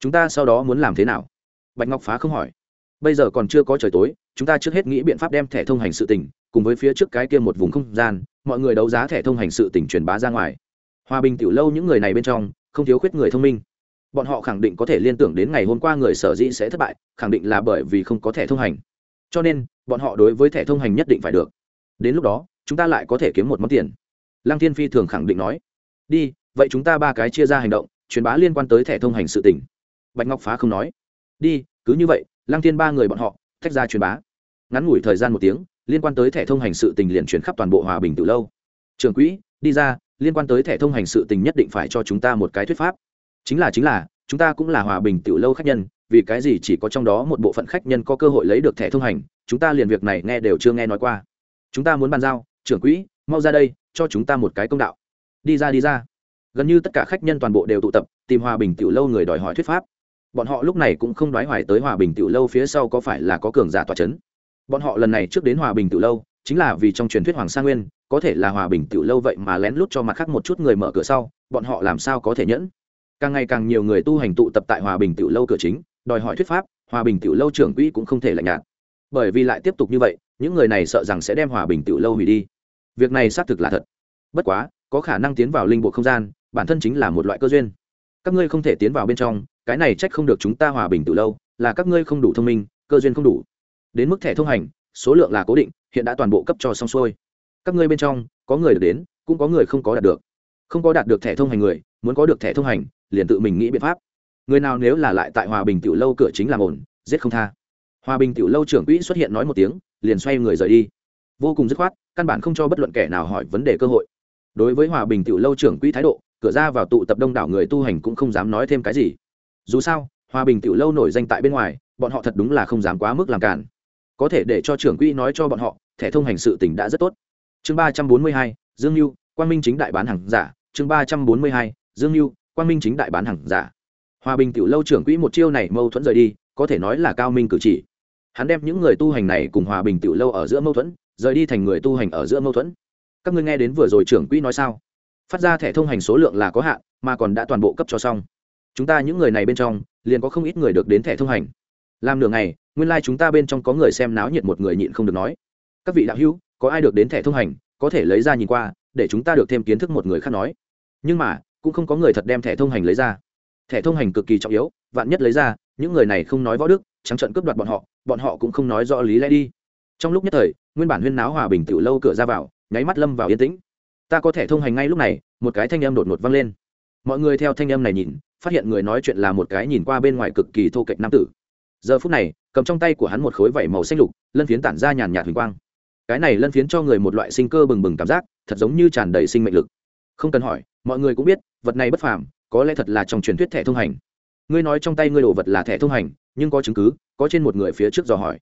Chúng ta sau đó muốn làm thế nào? Bạch ngọc phá không hỏi. Bây giờ còn chưa có trời tối, chúng ta trước hết nghĩ biện pháp đem thẻ thông hành sự tỉnh cùng với phía trước cái kia một vùng không gian, mọi người đấu giá thẻ thông hành sự tỉnh truyền bá ra ngoài. Hòa bình tiểu lâu những người này bên trong, không thiếu khuyết người thông minh. Bọn họ khẳng định có thể liên tưởng đến ngày hôm qua người sở dĩ sẽ thất bại, khẳng định là bởi vì không có thẻ thông hành cho nên, bọn họ đối với thẻ thông hành nhất định phải được. Đến lúc đó, chúng ta lại có thể kiếm một món tiền. Lăng thiên phi thường khẳng định nói. Đi, vậy chúng ta ba cái chia ra hành động, truyền bá liên quan tới thẻ thông hành sự tỉnh bạch ngọc phá không nói. Đi, cứ như vậy, lăng thiên ba người bọn họ, tách ra truyền bá. Ngắn ngủi thời gian một tiếng, liên quan tới thẻ thông hành sự tình liền chuyển khắp toàn bộ hòa bình từ lâu. Trường quỹ, đi ra, liên quan tới thẻ thông hành sự tình nhất định phải cho chúng ta một cái thuyết pháp. Chính là chính là, chúng ta cũng là hòa bình tiểu lâu khách nhân vì cái gì chỉ có trong đó một bộ phận khách nhân có cơ hội lấy được thẻ thông hành, chúng ta liền việc này nghe đều chưa nghe nói qua. Chúng ta muốn bàn giao, trưởng quỹ, mau ra đây, cho chúng ta một cái công đạo. Đi ra đi ra. Gần như tất cả khách nhân toàn bộ đều tụ tập, tìm hòa bình tiểu lâu người đòi hỏi thuyết pháp. Bọn họ lúc này cũng không đoái hoài tới hòa bình tiểu lâu phía sau có phải là có cường giả tòa c h ấ n bọn họ lần này trước đến hòa bình tiểu lâu, chính là vì trong truyền thuyết hoàng sa nguyên, có thể là hòa bình tiểu lâu vậy mà lén lút cho mặt khác một chút người mở cửa sau, bọn họ làm sao có thể nhẫn? Càng ngày càng nhiều người tu hành tụ tập tại hòa bình tiểu lâu cửa chính đòi hỏi thuyết pháp, hòa bình tiểu lâu trưởng quỹ cũng không thể lạnh nhạt. Bởi vì lại tiếp tục như vậy, những người này sợ rằng sẽ đem hòa bình tiểu lâu hủy đi. Việc này xác thực là thật. Bất quá, có khả năng tiến vào linh bộ không gian, bản thân chính là một loại cơ duyên. Các ngươi không thể tiến vào bên trong, cái này trách không được chúng ta hòa bình từ lâu, là các ngươi không đủ thông minh, cơ duyên không đủ. Đến mức thẻ thông hành, số lượng là cố định, hiện đã toàn bộ cấp cho xong xuôi. Các ngươi bên trong, có người được đến, cũng có người không có đạt được. Không có đạt được thẻ thông hành người, muốn có được thẻ thông hành, liền tự mình nghĩ biện pháp người nào nếu là lại tại hòa bình tiểu lâu cửa chính làm ổn giết không tha. Hòa bình tiểu lâu trưởng quỹ xuất hiện nói một tiếng, liền xoay người rời đi. Vô cùng dứt khoát, căn bản không cho bất luận kẻ nào hỏi vấn đề cơ hội. Đối với hòa bình tiểu lâu trưởng quỹ thái độ, cửa ra vào tụ tập đông đảo người tu hành cũng không dám nói thêm cái gì. Dù sao, hòa bình tiểu lâu nổi danh tại bên ngoài, bọn họ thật đúng là không dám quá mức làm cản. Có thể để cho trưởng quỹ nói cho bọn họ, thẻ thông hành sự tỉnh đã rất tốt. Chương ba trăm bốn mươi hai, dương mưu quang minh chính đại bán hàng giả. Chương ba trăm bốn mươi hai, dương mưu quang minh chính đại bán hàng giả hòa bình tiểu lâu trưởng quỹ một chiêu này mâu thuẫn rời đi, có thể nói là cao minh cử chỉ. Hắn đem những người tu hành này cùng hòa bình tiểu lâu ở giữa mâu thuẫn, rời đi thành người tu hành ở giữa mâu thuẫn. Các ngươi nghe đến vừa rồi trưởng quỹ nói sao? Phát ra thẻ thông hành số lượng là có hạn, mà còn đã toàn bộ cấp cho xong. Chúng ta những người này bên trong, liền có không ít người được đến thẻ thông hành. Làm nửa ngày, nguyên lai、like、chúng ta bên trong có người xem náo nhiệt một người nhịn không được nói. Các vị đạo hữu, có ai được đến thẻ thông hành, có thể lấy ra nhìn qua, để chúng ta được thêm kiến thức một người khác nói. Nhưng mà, cũng không có người thật đem thẻ thông hành lấy ra thẻ thông hành cực kỳ trọng yếu, vạn nhất lấy ra, những người này không nói võ đức, trắng trận cướp đoạt bọn họ bọn họ cũng không nói rõ lý lẽ đi. Trong lúc nhất thời, nguyên bản huyên náo hòa bình tự lâu cửa ra vào, nháy mắt lâm vào yên tĩnh. Ta có thể thông hành ngay lúc này, một cái thanh âm đột ngột vang lên. Mọi người theo thanh âm này nhìn, phát hiện người nói chuyện là một cái nhìn qua bên ngoài cực kỳ thô kệch nam tử. Giờ phút này, cầm trong tay của hắn một khối vảy màu xanh lục, lân phiến tản ra nhàn nhạt huỳnh quang. Cái này lân phiến cho người một loại sinh cơ bừng bừng cảm giác, thật giống như tràn đầy sinh mệnh lực. Không cần hỏi, mọi người cũng biết, vật này bất phàm có lẽ thật là trong truyền thuyết thẻ thông hành. Ngươi nói trong tay ngươi đồ vật là thẻ thông hành, nhưng có chứng cứ, có trên một người phía trước dò hỏi.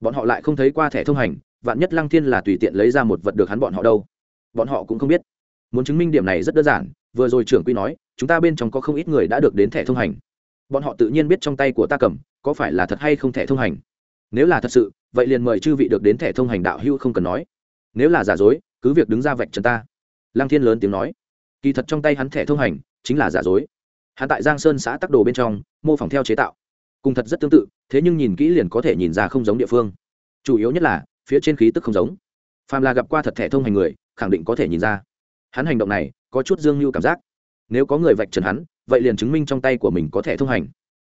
Bọn họ lại không thấy qua thẻ thông hành, vạn nhất lăng thiên là tùy tiện lấy ra một vật được hắn bọn họ đâu. Bọn họ cũng không biết. Muốn chứng minh điểm này rất đơn giản, vừa rồi trưởng quy nói, chúng ta bên trong có không ít người đã được đến thẻ thông hành. Bọn họ tự nhiên biết trong tay của ta cầm, có phải là thật hay không thẻ thông hành. Nếu là thật sự, vậy liền mời chư vị được đến thẻ thông hành đạo hữu không cần nói. Nếu là giả dối, cứ việc đứng ra vạch trần ta. Lăng thiên lớn tiếng nói kỳ thật trong tay hắn thẻ thông hành chính là giả dối. Hắn tại giang sơn xã tắc đồ bên trong, mô phỏng theo chế tạo. Cùng thật rất tương tự, thế nhưng nhìn kỹ liền có thể nhìn ra không giống địa phương. Chủ yếu nhất là, phía trên khí tức không giống. Phàm là gặp qua thật thẻ thông hành người, khẳng định có thể nhìn ra. Hắn hành động này có chút dương mưu cảm giác. Nếu có người vạch trần hắn, vậy liền chứng minh trong tay của mình có thẻ thông hành.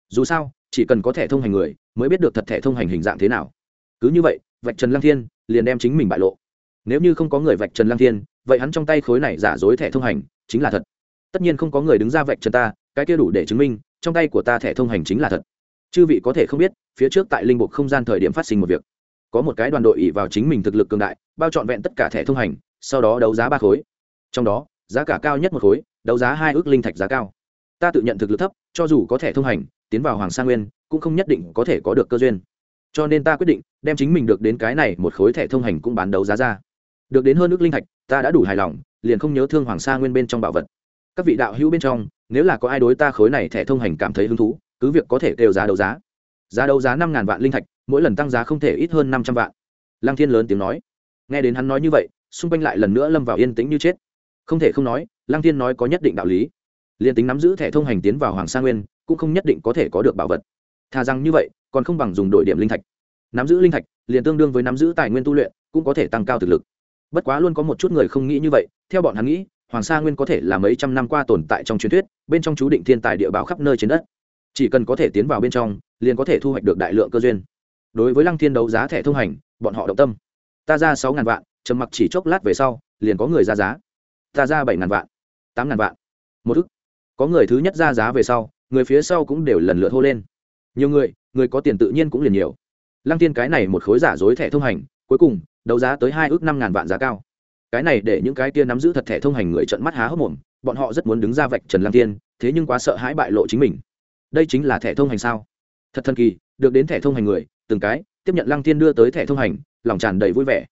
Dù sao, chỉ cần có thẻ thông hành người, mới biết được thật thẻ thông hành hình dạng thế nào. Cứ như vậy, vạch trần lăng thiên liền đem chính mình bại lộ. Nếu như không có người vạch trần lăng thiên, vậy hắn trong tay khối này giả dối thẻ thông hành chính là thật. Tất nhiên không có người đứng ra vạch trần ta, cái kia đủ để chứng minh, trong tay của ta thẻ thông hành chính là thật. Chư vị có thể không biết, phía trước tại linh mục không gian thời điểm phát sinh một việc. Có một cái đoàn đội ỉ vào chính mình thực lực cường đại, bao trọn vẹn tất cả thẻ thông hành, sau đó đấu giá ba khối. Trong đó, giá cả cao nhất một khối, đấu giá hai ước linh thạch giá cao. Ta tự nhận thực lực thấp, cho dù có thẻ thông hành, tiến vào hoàng sa nguyên, cũng không nhất định có thể có được cơ duyên. Cho nên ta quyết định, đem chính mình được đến cái này một khối thẻ thông hành cũng bán đấu giá ra. Được đến hơn ước linh thạch, ta đã đủ hài lòng liền không nhớ thương hoàng sa nguyên bên trong bảo vật. Các vị đạo hữu bên trong, nếu là có ai đối ta khối này thẻ thông hành cảm thấy hứng thú, cứ việc có thể kêu giá đấu giá. Giá đấu giá năm ngàn vạn linh thạch, mỗi lần tăng giá không thể ít hơn năm trăm vạn. Lăng thiên lớn tiếng nói. Nghe đến hắn nói như vậy, xung quanh lại lần nữa lâm vào yên tĩnh như chết. Không thể không nói, lăng thiên nói có nhất định đạo lý. Liền tính nắm giữ thẻ thông hành tiến vào hoàng sa nguyên, cũng không nhất định có thể có được bảo vật. Thà rằng như vậy, còn không bằng dùng đổi điểm linh thạch. Nắm giữ linh thạch, liền tương đương với nắm giữ tài nguyên tu luyện, cũng có thể tăng cao thực lực bất quá luôn có một chút người không nghĩ như vậy, theo bọn hắn nghĩ, hoàng sa nguyên có thể là mấy trăm năm qua tồn tại trong truyền thuyết, bên trong chú định thiên tài địa báo khắp nơi trên đất. Chỉ cần có thể tiến vào bên trong, liền có thể thu hoạch được đại lượng cơ duyên. Đối với lăng thiên đấu giá thẻ thông hành, bọn họ động tâm. Ta ra sáu ngàn vạn, trầm mặc chỉ chốc lát về sau, liền có người ra giá. Ta ra bảy ngàn vạn, tám ngàn vạn. Một ức có người thứ nhất ra giá về sau, người phía sau cũng đều lần lượt hô lên. Nhiều người người có tiền tự nhiên cũng liền nhiều. Lăng tiên cái này một khối giả dối thẻ thông hành, cuối cùng đấu giá tới hai ước năm ngàn vạn giá cao. Cái này để những cái tiên nắm giữ thật thẻ thông hành người trận mắt há hốc mồm, bọn họ rất muốn đứng ra vạch trần lăng tiên thế nhưng quá sợ hãi bại lộ chính mình. Đây chính là thẻ thông hành sao? Thật thần kỳ, được đến thẻ thông hành người, từng cái, tiếp nhận lăng tiên đưa tới thẻ thông hành, lòng tràn đầy vui vẻ.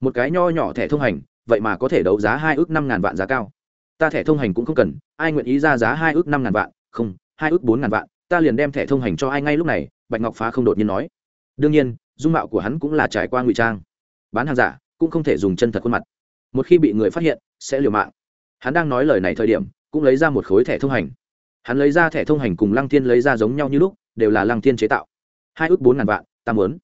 Một cái nho nhỏ thẻ thông hành, vậy mà có thể đấu giá hai ước năm ngàn vạn giá cao. Ta thẻ thông hành cũng không cần, ai nguyện ý ra giá hai ước năm ngàn vạn? Không, hai ước bốn ngàn vạn, ta liền đem thẻ thông hành cho ai ngay lúc này, bạch ngọc phá không đột nhiên nói. Đương nhiên, dung mạo của hắn cũng là trải qua ngụy trang bán hàng giả cũng không thể dùng chân thật khuôn mặt. Một khi bị người phát hiện, sẽ liều mạng. Hắn đang nói lời này thời điểm, cũng lấy ra một khối thẻ thông hành. Hắn lấy ra thẻ thông hành cùng lăng thiên lấy ra giống nhau như lúc, đều là lăng thiên chế tạo. Hai ước bốn ngàn vạn, ta muốn.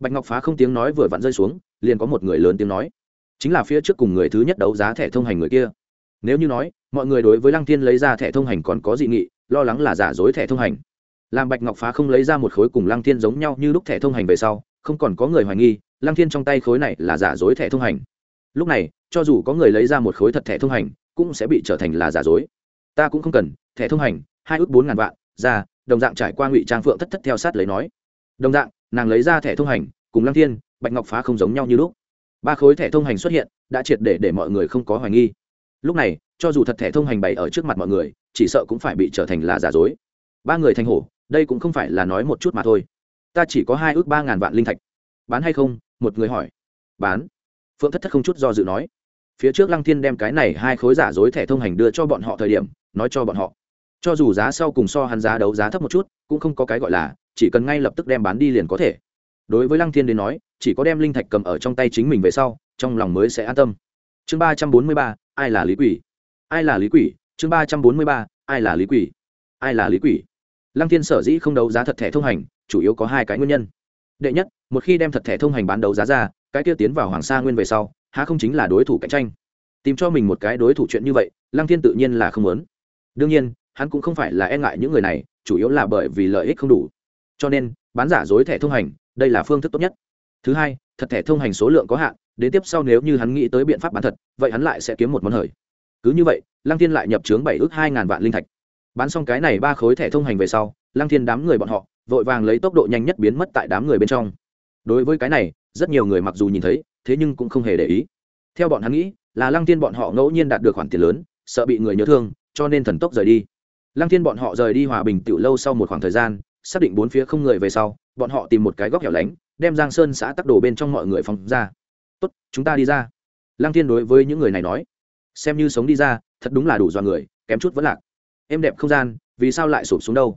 Bạch ngọc phá không tiếng nói vừa vặn rơi xuống, liền có một người lớn tiếng nói. Chính là phía trước cùng người thứ nhất đấu giá thẻ thông hành người kia. Nếu như nói, mọi người đối với lăng thiên lấy ra thẻ thông hành còn có dị nghị, lo lắng là giả dối thẻ thông hành. Làm bạch ngọc phá không lấy ra một khối cùng lăng thiên giống nhau như lúc thẻ thông hành về sau, không còn có người hoài nghi lăng thiên trong tay khối này là giả dối thẻ thông hành. Lúc này, cho dù có người lấy ra một khối thật thẻ thông hành, cũng sẽ bị trở thành là giả dối. Ta cũng không cần, thẻ thông hành, hai ước bốn ngàn vạn, ra, đồng dạng trải qua ngụy trang phượng thất thất theo sát lấy nói. Đồng dạng, nàng lấy ra thẻ thông hành, cùng lăng thiên, bạch ngọc phá không giống nhau như lúc. Ba khối thẻ thông hành xuất hiện, đã triệt để để mọi người không có hoài nghi. Lúc này, cho dù thật thẻ thông hành bày ở trước mặt mọi người, chỉ sợ cũng phải bị trở thành là giả dối. Ba người thành hổ, đây cũng không phải là nói một chút mà thôi. Ta chỉ có hai ước ba ngàn vạn linh thạch. Bán hay không một người hỏi. Bán. Phượng thất thất không chút do dự nói. Phía trước lăng thiên đem cái này hai khối giả dối thẻ thông hành đưa cho bọn họ thời điểm, nói cho bọn họ. Cho dù giá sau cùng so hắn giá đấu giá thấp một chút, cũng không có cái gọi là, chỉ cần ngay lập tức đem bán đi liền có thể. Đối với lăng thiên đến nói, chỉ có đem linh thạch cầm ở trong tay chính mình về sau, trong lòng mới sẽ an tâm. Chương ba trăm bốn mươi ba, ai là lý quỷ? Ai là lý quỷ? Chương ba trăm bốn mươi ba, ai là lý quỷ? Ai là lý quỷ? Lăng thiên sở dĩ không đấu giá thật thẻ thông hành, chủ yếu có hai cái nguyên nhân đệ nhất, một khi đem thật thẻ thông hành bán đấu giá ra, cái kia tiến vào hoàng sa nguyên về sau, há không chính là đối thủ cạnh tranh? Tìm cho mình một cái đối thủ chuyện như vậy, lăng thiên tự nhiên là không muốn. Đương nhiên, hắn cũng không phải là e ngại những người này, chủ yếu là bởi vì lợi ích không đủ. Cho nên, bán giả dối thẻ thông hành, đây là phương thức tốt nhất. Thứ hai, thật thẻ thông hành số lượng có hạn, đến tiếp sau nếu như hắn nghĩ tới biện pháp bán thật, vậy hắn lại sẽ kiếm một món hời. Cứ như vậy, lăng thiên lại nhập trướng bảy ước hai ngàn vạn linh thạch. Bán xong cái này ba khối thẻ thông hành về sau, lăng thiên đám người bọn họ vội vàng lấy tốc độ nhanh nhất biến mất tại đám người bên trong. Đối với cái này, rất nhiều người mặc dù nhìn thấy, thế nhưng cũng không hề để ý. Theo bọn hắn nghĩ, là lăng thiên bọn họ ngẫu nhiên đạt được khoản tiền lớn, sợ bị người nhớ thương, cho nên thần tốc rời đi. Lăng thiên bọn họ rời đi hòa bình tiểu lâu sau một khoảng thời gian, xác định bốn phía không người về sau, bọn họ tìm một cái góc hẻo lánh, đem giang sơn xã tắc đồ bên trong mọi người phóng ra. Tốt, chúng ta đi ra. Lăng thiên đối với những người này nói. Xem như sống đi ra, thật đúng là đủ dọa người, kém chút vẫn lạc. Em đẹp không gian, vì sao lại sụp xuống đâu?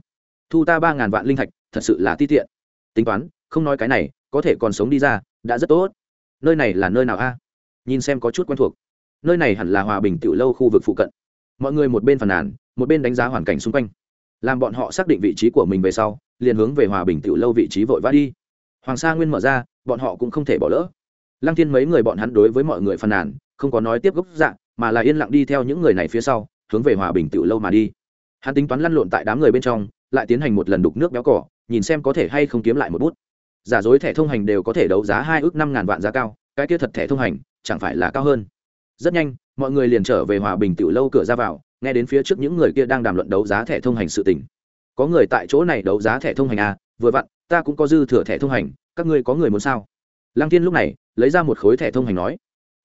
Thu ta ba ngàn vạn linh thạch thật sự là ti tiện. Tính toán, không nói cái này, có thể còn sống đi ra, đã rất tốt. Nơi này là nơi nào a? Nhìn xem có chút quen thuộc. Nơi này hẳn là hòa bình tiểu lâu khu vực phụ cận. Mọi người một bên phàn nàn, một bên đánh giá hoàn cảnh xung quanh. Làm bọn họ xác định vị trí của mình về sau, liền hướng về hòa bình tiểu lâu vị trí vội vã đi. Hoàng sa nguyên mở ra, bọn họ cũng không thể bỏ lỡ. Lăng thiên mấy người bọn hắn đối với mọi người phàn nàn, không có nói tiếp gốc dạng mà là yên lặng đi theo những người này phía sau, hướng về hòa bình tiểu lâu mà đi. Hắn tính toán lăn lộn tại đám người bên trong, lại tiến hành một lần đục nước béo cỏ nhìn xem có thể hay không kiếm lại một bút. Giả dối thẻ thông hành đều có thể đấu giá hai ước năm ngàn vạn giá cao, cái kia thật thẻ thông hành, chẳng phải là cao hơn. Rất nhanh, mọi người liền trở về hòa bình tiểu lâu cửa ra vào, nghe đến phía trước những người kia đang đàm luận đấu giá thẻ thông hành sự tình. Có người tại chỗ này đấu giá thẻ thông hành à vừa vặn, ta cũng có dư thừa thẻ thông hành, các ngươi có người muốn sao? Lăng tiên lúc này, lấy ra một khối thẻ thông hành nói.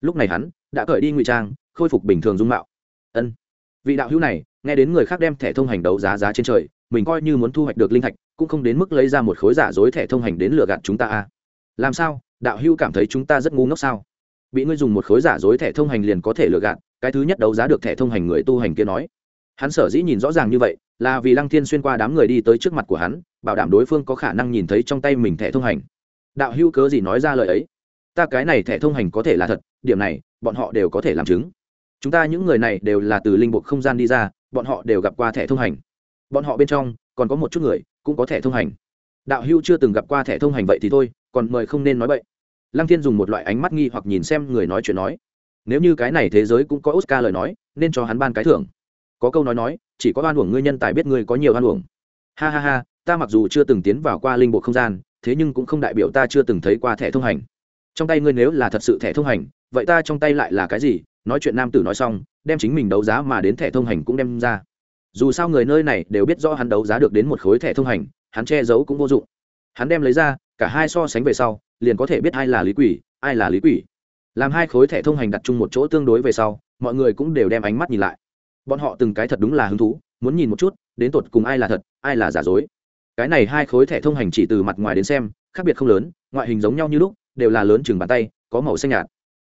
Lúc này hắn, đã cởi đi ngụy trang, khôi phục bình thường dung mạo. Ân. Vị đạo hữu này, nghe đến người khác đem thẻ thông hành đấu giá giá trên trời mình coi như muốn thu hoạch được linh thạch, cũng không đến mức lấy ra một khối giả dối thẻ thông hành đến lừa gạt chúng ta à làm sao? Đạo hưu cảm thấy chúng ta rất ngu ngốc sao? Bị ngươi dùng một khối giả dối thẻ thông hành liền có thể lừa gạt, cái thứ nhất đấu giá được thẻ thông hành người tu hành kia nói. Hắn sở dĩ nhìn rõ ràng như vậy, là vì lăng thiên xuyên qua đám người đi tới trước mặt của hắn, bảo đảm đối phương có khả năng nhìn thấy trong tay mình thẻ thông hành. Đạo hữu cớ gì nói ra lời ấy? Ta cái này thẻ thông hành có thể là thật, điểm này, bọn họ đều có thể làm chứng. Chúng ta những người này đều là từ linh bộ không gian đi ra, bọn họ đều gặp qua thẻ thông hành bọn họ bên trong còn có một chút người cũng có thẻ thông hành. Đạo hữu chưa từng gặp qua thẻ thông hành vậy thì thôi, còn mời không nên nói vậy lăng thiên dùng một loại ánh mắt nghi hoặc nhìn xem người nói chuyện nói. Nếu như cái này thế giới cũng có oscar lời nói, nên cho hắn ban cái thưởng. Có câu nói nói, chỉ có oan uổng ngươi nhân tài biết ngươi có nhiều oan uổng. Ha ha ha, ta mặc dù chưa từng tiến vào qua linh bộ không gian, thế nhưng cũng không đại biểu ta chưa từng thấy qua thẻ thông hành. Trong tay ngươi nếu là thật sự thẻ thông hành, vậy ta trong tay lại là cái gì? Nói chuyện nam tử nói xong, đem chính mình đấu giá mà đến thẻ thông hành cũng đem ra dù sao người nơi này đều biết rõ hắn đấu giá được đến một khối thẻ thông hành, hắn che giấu cũng vô dụng. Hắn đem lấy ra, cả hai so sánh về sau, liền có thể biết ai là lý quỷ, ai là lý quỷ. Làm hai khối thẻ thông hành đặt chung một chỗ tương đối về sau, mọi người cũng đều đem ánh mắt nhìn lại. Bọn họ từng cái thật đúng là hứng thú, muốn nhìn một chút, đến tột cùng ai là thật, ai là giả dối. Cái này hai khối thẻ thông hành chỉ từ mặt ngoài đến xem, khác biệt không lớn, ngoại hình giống nhau như lúc, đều là lớn chừng bàn tay, có màu xanh nhạt.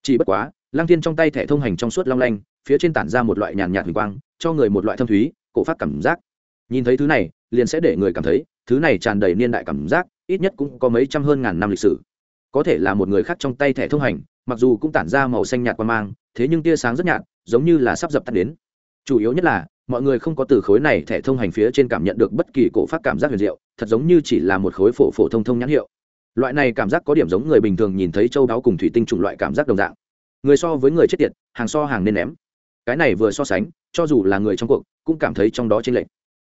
Chỉ bất quá, lăng thiên trong tay thẻ thông hành trong suốt long lanh, phía trên tản ra một loại nhàn nhạt huỳnh quang, cho người một loại thâm thúy cổ phát cảm giác. Nhìn thấy thứ này, liền sẽ để người cảm thấy, thứ này tràn đầy niên đại cảm giác, ít nhất cũng có mấy trăm hơn ngàn năm lịch sử. Có thể là một người khác trong tay thẻ thông hành, mặc dù cũng tản ra màu xanh nhạt qua mang, thế nhưng tia sáng rất nhạt, giống như là sắp dập tắt đến. Chủ yếu nhất là, mọi người không có từ khối này thẻ thông hành phía trên cảm nhận được bất kỳ cổ phát cảm giác huyền diệu, thật giống như chỉ là một khối phổ phổ thông thông nhãn hiệu. Loại này cảm giác có điểm giống người bình thường nhìn thấy châu đáo cùng thủy tinh chủng loại cảm giác đồng dạng. Người so với người chết tiệt, hàng so hàng nên ném. Cái này vừa so sánh cho dù là người trong cuộc, cũng cảm thấy trong đó chênh lệch.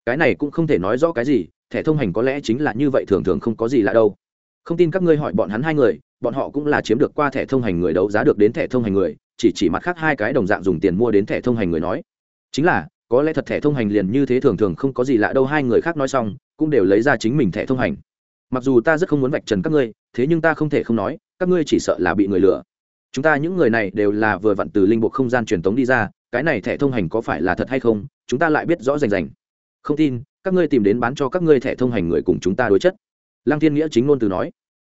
Cái này cũng không thể nói rõ cái gì, thẻ thông hành có lẽ chính là như vậy, thường thường không có gì lạ đâu. Không tin các ngươi hỏi bọn hắn hai người, bọn họ cũng là chiếm được qua thẻ thông hành người đấu giá được đến thẻ thông hành người, chỉ chỉ mặt khác hai cái đồng dạng dùng tiền mua đến thẻ thông hành người nói. Chính là, có lẽ thật thẻ thông hành liền như thế thường thường không có gì lạ đâu, hai người khác nói xong, cũng đều lấy ra chính mình thẻ thông hành. Mặc dù ta rất không muốn vạch trần các ngươi, thế nhưng ta không thể không nói, các ngươi chỉ sợ là bị người lừa. Chúng ta những người này đều là vừa vặn từ linh bộ không gian truyền tống đi ra cái này thẻ thông hành có phải là thật hay không, chúng ta lại biết rõ rành rành. Không tin, các ngươi tìm đến bán cho các ngươi thẻ thông hành người cùng chúng ta đối chất. Lăng thiên nghĩa chính ngôn từ nói,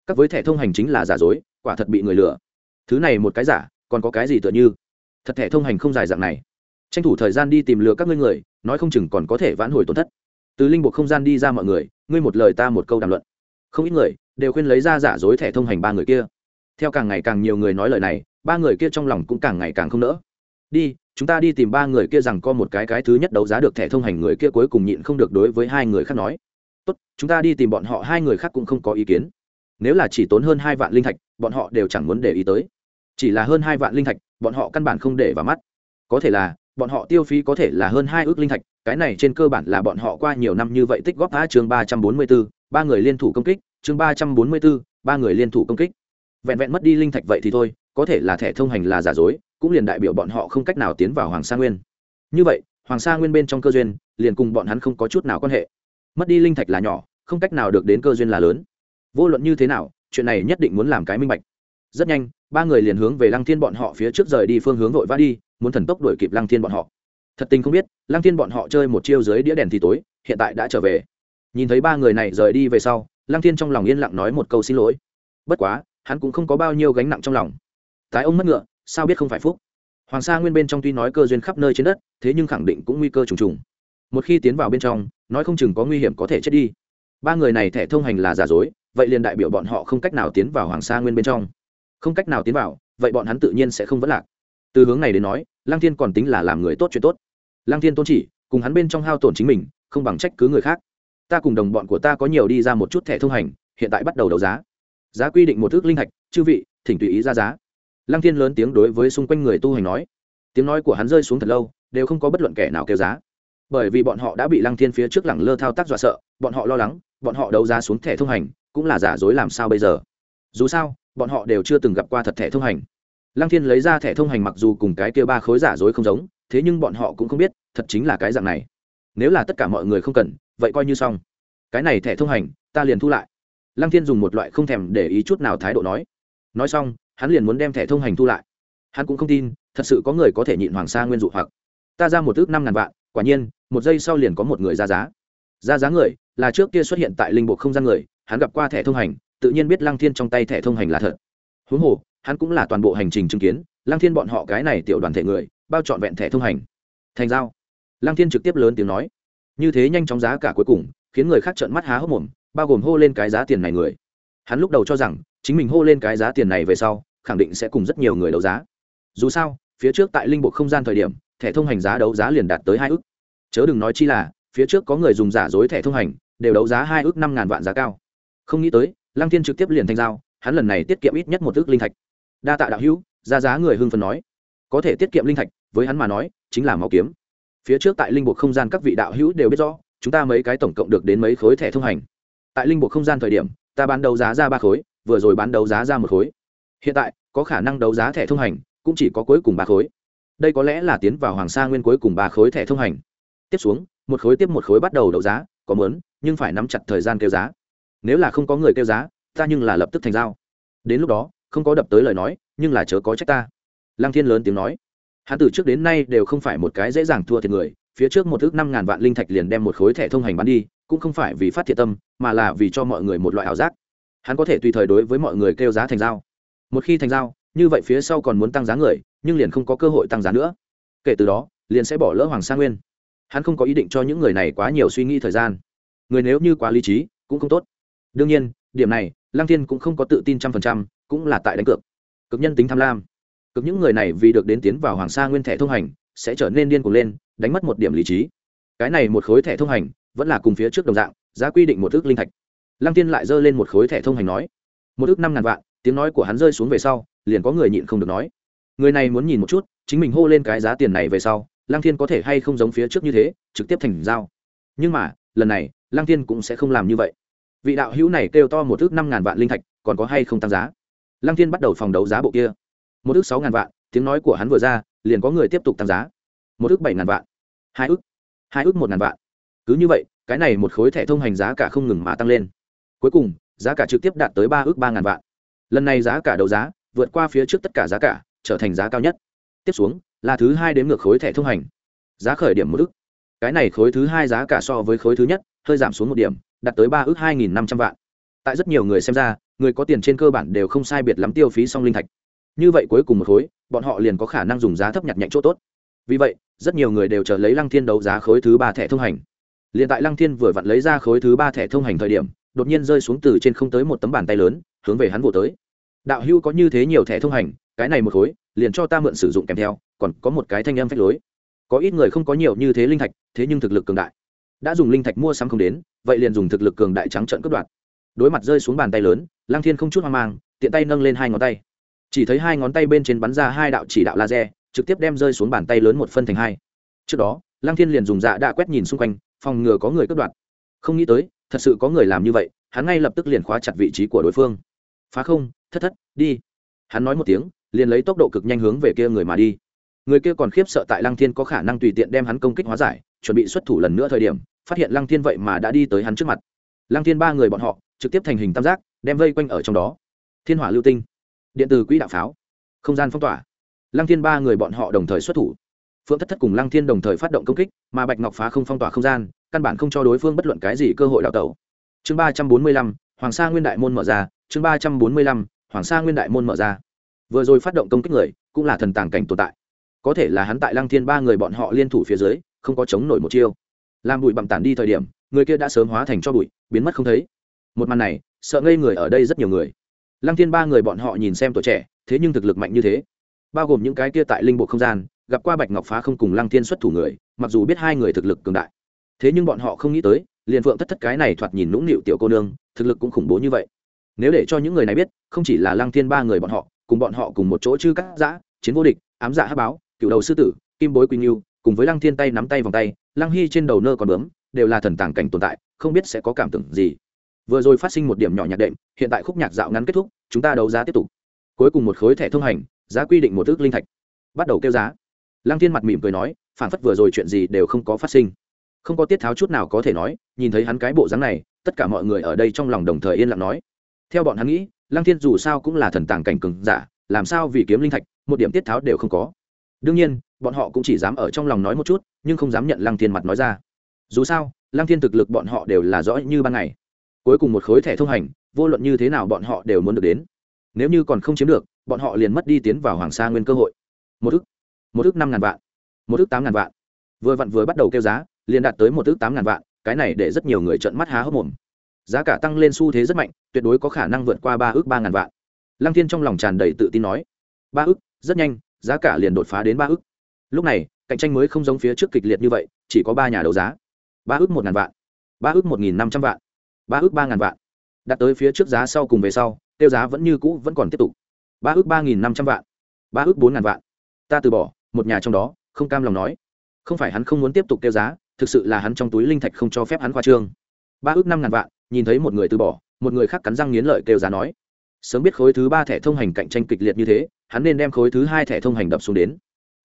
các với thẻ thông hành chính là giả dối, quả thật bị người lừa. Thứ này một cái giả, còn có cái gì tựa như? Thật thẻ thông hành không dài dạng này. Tranh thủ thời gian đi tìm lừa các ngươi người, nói không chừng còn có thể vãn hồi tổn thất. Từ linh buộc không gian đi ra mọi người, ngươi một lời ta một câu đàm luận. Không ít người đều khuyên lấy ra giả dối thẻ thông hành ba người kia. Theo càng ngày càng nhiều người nói lời này, ba người kia trong lòng cũng càng ngày càng không nỡ. Đi chúng ta đi tìm ba người kia rằng có một cái cái thứ nhất đấu giá được thẻ thông hành người kia cuối cùng nhịn không được đối với hai người khác nói. Tốt, chúng ta đi tìm bọn họ, hai người khác cũng không có ý kiến. Nếu là chỉ tốn hơn hai vạn linh thạch, bọn họ đều chẳng muốn để ý tới. Chỉ là hơn hai vạn linh thạch, bọn họ căn bản không để vào mắt. Có thể là, bọn họ tiêu phí có thể là hơn hai ước linh thạch, cái này trên cơ bản là bọn họ qua nhiều năm như vậy tích góp phá chương ba trăm bốn mươi b ố ba người liên thủ công kích, chương ba trăm bốn mươi b ố ba người liên thủ công kích. Vẹn vẹn mất đi linh thạch vậy thì thôi, có thể là thẻ thông hành là giả dối cũng liền đại biểu bọn họ không cách nào tiến vào hoàng sa nguyên. Như vậy, hoàng sa nguyên bên trong cơ duyên, liền cùng bọn hắn không có chút nào quan hệ. Mất đi linh thạch là nhỏ, không cách nào được đến cơ duyên là lớn. Vô luận như thế nào, chuyện này nhất định muốn làm cái minh bạch. Rất nhanh, ba người liền hướng về lăng thiên bọn họ phía trước rời đi phương hướng vội vã đi, muốn thần tốc đuổi kịp lăng thiên bọn họ. Thật tình không biết, lăng thiên bọn họ chơi một chiêu dưới đĩa đèn thì tối, hiện tại đã trở về. Nhìn thấy ba người này rời đi về sau, lăng thiên trong lòng yên lặng nói một câu xin lỗi. Bất quá, hắn cũng không có bao nhiêu gánh nặng trong lòng. Tái ông mất ngựa sao biết không phải phúc? Hoàng sa nguyên bên trong tuy nói cơ duyên khắp nơi trên đất, thế nhưng khẳng định cũng nguy cơ trùng trùng. Một khi tiến vào bên trong, nói không chừng có nguy hiểm có thể chết đi. Ba người này thẻ thông hành là giả dối, vậy liền đại biểu bọn họ không cách nào tiến vào hoàng sa nguyên bên trong. Không cách nào tiến vào, vậy bọn hắn tự nhiên sẽ không vấn lạc. Từ hướng này đến nói lang thiên còn tính là làm người tốt chuyện tốt. Lang thiên tôn chỉ, cùng hắn bên trong hao tổn chính mình, không bằng trách cứ người khác. Ta cùng đồng bọn của ta có nhiều đi ra một chút thẻ thông hành, hiện tại bắt đầu đấu giá. Giá quy định một thước linh hạch chư vị, thỉnh tùy ý ra giá lăng thiên lớn tiếng đối với xung quanh người tu hành nói. Tiếng nói của hắn rơi xuống thật lâu, đều không có bất luận kẻ nào kêu giá. Bởi vì bọn họ đã bị lăng thiên phía trước lẳng lơ thao tác dọa sợ, bọn họ lo lắng, bọn họ đấu giá xuống thẻ thông hành, cũng là giả dối làm sao bây giờ? Dù sao, bọn họ đều chưa từng gặp qua thật thẻ thông hành. Lăng thiên lấy ra thẻ thông hành mặc dù cùng cái kia ba khối giả dối không giống, thế nhưng bọn họ cũng không biết, thật chính là cái dạng này. Nếu là tất cả mọi người không cần, vậy coi như xong. Cái này thẻ thông hành, ta liền thu lại. Lăng thiên dùng một loại không thèm để ý chút nào thái độ nói. Nói xong hắn liền muốn đem thẻ thông hành thu lại. Hắn cũng không tin, thật sự có người có thể nhịn hoàng sa nguyên dụ hoặc. Ta ra một ước năm ngàn vạn, quả nhiên, một giây sau liền có một người ra giá. Ra giá người, là trước kia xuất hiện tại linh bộ không gian người, hắn gặp qua thẻ thông hành, tự nhiên biết lăng thiên trong tay thẻ thông hành là thật. Huống hồ, hắn cũng là toàn bộ hành trình chứng kiến, lăng thiên bọn họ cái này tiểu đoàn thể người, bao trọn vẹn thẻ thông hành. Thành giao. Lăng thiên trực tiếp lớn tiếng nói. Như thế nhanh chóng giá cả cuối cùng, khiến người khác trợn mắt há hốc mồm, bao gồm hô lên cái giá tiền này người. Hắn lúc đầu cho rằng, chính mình hô lên cái giá tiền này về sau khẳng định sẽ cùng rất nhiều người đấu giá. Dù sao, phía trước tại linh bộ không gian thời điểm, thẻ thông hành giá đấu giá liền đạt tới hai ước. Chớ đừng nói chi là, phía trước có người dùng giả dối thẻ thông hành, đều đấu giá hai ước năm ngàn vạn giá cao. Không nghĩ tới, lăng thiên trực tiếp liền thành giao, hắn lần này tiết kiệm ít nhất một ước linh thạch. Đa tạ đạo hữu, ra giá người hưng phần nói. Có thể tiết kiệm linh thạch, với hắn mà nói, chính là máu kiếm. Phía trước tại linh bộ không gian các vị đạo hữu đều biết rõ, chúng ta mấy cái tổng cộng được đến mấy khối thẻ thông hành. Tại linh bộ không gian thời điểm, ta bán đấu giá ra ba khối, vừa rồi bán đấu giá ra một khối hiện tại, có khả năng đấu giá thẻ thông hành, cũng chỉ có cuối cùng ba khối. Đây có lẽ là tiến vào hoàng sa nguyên cuối cùng ba khối thẻ thông hành. Tiếp xuống, một khối tiếp một khối bắt đầu đấu giá, có mớn nhưng phải nắm chặt thời gian kêu giá. Nếu là không có người kêu giá, ta nhưng là lập tức thành giao. Đến lúc đó, không có đập tới lời nói, nhưng là chớ có trách ta. Lăng thiên lớn tiếng nói. Hắn từ trước đến nay đều không phải một cái dễ dàng thua thiệt người, phía trước một ước năm ngàn vạn linh thạch liền đem một khối thẻ thông hành bán đi, cũng không phải vì phát thiệt tâm, mà là vì cho mọi người một loại ảo giác. Hắn có thể tùy thời đối với mọi người kêu giá thành giao một khi thành giao, như vậy phía sau còn muốn tăng giá người, nhưng liền không có cơ hội tăng giá nữa. Kể từ đó, liền sẽ bỏ lỡ hoàng sa nguyên. Hắn không có ý định cho những người này quá nhiều suy nghĩ thời gian. Người nếu như quá lý trí, cũng không tốt. Đương nhiên, điểm này, lăng thiên cũng không có tự tin trăm phần trăm, cũng là tại đánh cược. Cực nhân tính tham lam. Cực những người này vì được đến tiến vào hoàng sa nguyên thẻ thông hành, sẽ trở nên điên cuồng lên, đánh mất một điểm lý trí. Cái này một khối thẻ thông hành, vẫn là cùng phía trước đồng dạng, giá quy định một ước linh thạch. Lăng tiên lại giơ lên một khối thẻ thông hành nói, một ước năm ngàn vạn tiếng nói của hắn rơi xuống về sau, liền có người nhịn không được nói. Người này muốn nhìn một chút, chính mình hô lên cái giá tiền này về sau, lăng thiên có thể hay không giống phía trước như thế, trực tiếp thành giao. Nhưng mà, lần này, lăng thiên cũng sẽ không làm như vậy. Vị đạo hữu này kêu to một thước năm ngàn vạn linh thạch, còn có hay không tăng giá? Lăng thiên bắt đầu phòng đấu giá bộ kia. Một thước sáu ngàn vạn, tiếng nói của hắn vừa ra, liền có người tiếp tục tăng giá. Một thước bảy ngàn vạn. Hai ước. Hai ước một ngàn vạn. Cứ như vậy, cái này một khối thẻ thông hành giá cả không ngừng mà tăng lên. Cuối cùng, giá cả trực tiếp đạt tới ba ước ba ngàn vạn lần này giá cả đấu giá, vượt qua phía trước tất cả giá cả, trở thành giá cao nhất. Tiếp xuống, là thứ hai đến ngược khối thẻ thông hành. Giá khởi điểm một ước cái này khối thứ hai giá cả so với khối thứ nhất, hơi giảm xuống một điểm, đạt tới ba ước hai nghìn năm trăm vạn. Tại rất nhiều người xem ra, người có tiền trên cơ bản đều không sai biệt lắm tiêu phí song linh thạch. Như vậy cuối cùng một khối, bọn họ liền có khả năng dùng giá thấp nhặt nhạnh chỗ tốt. Vì vậy, rất nhiều người đều chờ lấy lăng thiên đấu giá khối thứ ba thẻ thông hành. Liền tại lăng thiên vừa vặn lấy ra khối thứ ba thẻ thông hành thời điểm, đột nhiên rơi xuống từ trên không tới một tấm bàn tay lớn hướng về hắn vỗ tới. Đạo hưu có như thế nhiều thẻ thông hành, cái này một khối, liền cho ta mượn sử dụng kèm theo, còn có một cái thanh âm phách lối. Có ít người không có nhiều như thế linh thạch, thế nhưng thực lực cường đại. Đã dùng linh thạch mua sắm không đến, vậy liền dùng thực lực cường đại trắng trận cướp đoạt. Đối mặt rơi xuống bàn tay lớn lang thiên không chút hoang mang, tiện tay nâng lên hai ngón tay. Chỉ thấy hai ngón tay bên trên bắn ra hai đạo chỉ đạo laser, trực tiếp đem rơi xuống bàn tay lớn một phân thành hai. Trước đó lang thiên liền dùng dạ đã quét nhìn xung quanh, phòng ngừa có người cướp đoạt. Không nghĩ tới, thật sự có người làm như vậy, hắn ngay lập tức liền khóa chặt vị trí của đối phương phá không, thất thất, đi. Hắn nói một tiếng, liền lấy tốc độ cực nhanh hướng về kia người mà đi. Người kia còn khiếp sợ tại lăng thiên có khả năng tùy tiện đem hắn công kích hóa giải, chuẩn bị xuất thủ lần nữa thời điểm, phát hiện lăng thiên vậy mà đã đi tới hắn trước mặt. Lăng thiên ba người bọn họ, trực tiếp thành hình tam giác, đem vây quanh ở trong đó. Thiên hỏa lưu tinh, điện từ quỹ đạo pháo, không gian phong tỏa. Lăng thiên ba người bọn họ đồng thời xuất thủ. Phượng thất thất cùng lăng thiên đồng thời phát động công kích, mà bạch ngọc phá không phong tỏa không gian, căn bản không cho đối phương bất luận cái gì cơ hội đào tẩu. Chương ba trăm bốn mươi lăm hoàng sa nguyên đại môn mở ra, chương ba trăm bốn mươi lăm, hoàng sa nguyên đại môn mở ra. Vừa rồi phát động công kích người, cũng là thần tàng cảnh tồn tại. Có thể là hắn tại lăng thiên ba người bọn họ liên thủ phía dưới, không có chống nổi một chiêu. Làm bụi bặm tản đi thời điểm, người kia đã sớm hóa thành cho bụi, biến mất không thấy. Một màn này, sợ ngây người ở đây rất nhiều người. Lăng thiên ba người bọn họ nhìn xem tuổi trẻ, thế nhưng thực lực mạnh như thế. Bao gồm những cái kia tại linh bộ không gian, gặp qua bạch ngọc phá không cùng lăng thiên xuất thủ người, mặc dù biết hai người thực lực cường đại. Thế nhưng bọn họ không nghĩ tới liền phượng thất thất cái này thoạt nhìn nũng nịu tiểu cô nương, thực lực cũng khủng bố như vậy. Nếu để cho những người này biết, không chỉ là lăng thiên ba người bọn họ, cùng bọn họ cùng một chỗ chư cắt giã chiến vô địch, ám dạ hát báo, cựu đầu sư tử, kim bối quỳnh yêu cùng với lăng thiên tay nắm tay vòng tay, lăng hy trên đầu nơ còn bướm, đều là thần tàng cảnh tồn tại, không biết sẽ có cảm tưởng gì. Vừa rồi phát sinh một điểm nhỏ nhạc đệm, hiện tại khúc nhạc dạo ngắn kết thúc, chúng ta đấu giá tiếp tục. Cuối cùng một khối thẻ thông hành, giá quy định một ước linh thạch. Bắt đầu kêu giá. Lăng thiên mặt mỉm cười nói phản phất vừa rồi chuyện gì đều không có phát sinh không có tiết tháo chút nào có thể nói, nhìn thấy hắn cái bộ dáng này, tất cả mọi người ở đây trong lòng đồng thời yên lặng nói. Theo bọn hắn nghĩ, lăng thiên dù sao cũng là thần tàng cảnh cường giả, làm sao vì kiếm linh thạch, một điểm tiết tháo đều không có. Đương nhiên, bọn họ cũng chỉ dám ở trong lòng nói một chút, nhưng không dám nhận lăng thiên mặt nói ra. Dù sao, lăng thiên thực lực bọn họ đều là rõ như ban ngày. Cuối cùng một khối thẻ thông hành, vô luận như thế nào bọn họ đều muốn được đến. Nếu như còn không chiếm được, bọn họ liền mất đi tiến vào hoàng sa nguyên cơ hội. Một ức một ức năm ngàn vạn, một ức tám ngàn vạn. Vừa vặn vừa bắt đầu kêu giá liền đạt tới một ước tám ngàn vạn, cái này để rất nhiều người trợn mắt há hốc mồm. Giá cả tăng lên xu thế rất mạnh, tuyệt đối có khả năng vượt qua ba ước ba ngàn vạn. Lăng thiên trong lòng tràn đầy tự tin nói, ba ước, rất nhanh, giá cả liền đột phá đến ba ước. Lúc này, cạnh tranh mới không giống phía trước kịch liệt như vậy, chỉ có ba nhà đấu giá. Ba ước một ngàn vạn, ba ước một nghìn năm trăm vạn, ba ước ba ngàn vạn. Đặt tới phía trước giá sau cùng về sau, tiêu giá vẫn như cũ vẫn còn tiếp tục. Ba ước ba nghìn năm trăm vạn, ba ước bốn ngàn vạn. Ta từ bỏ, một nhà trong đó, không cam lòng nói. Không phải hắn không muốn tiếp tục tiêu giá thực sự là hắn trong túi linh thạch không cho phép hắn khoa trương. Ba ước năm ngàn vạn, nhìn thấy một người từ bỏ, một người khác cắn răng nghiến lợi kêu giá nói. Sớm biết khối thứ ba thẻ thông hành cạnh tranh kịch liệt như thế, hắn nên đem khối thứ hai thẻ thông hành đập xuống đến.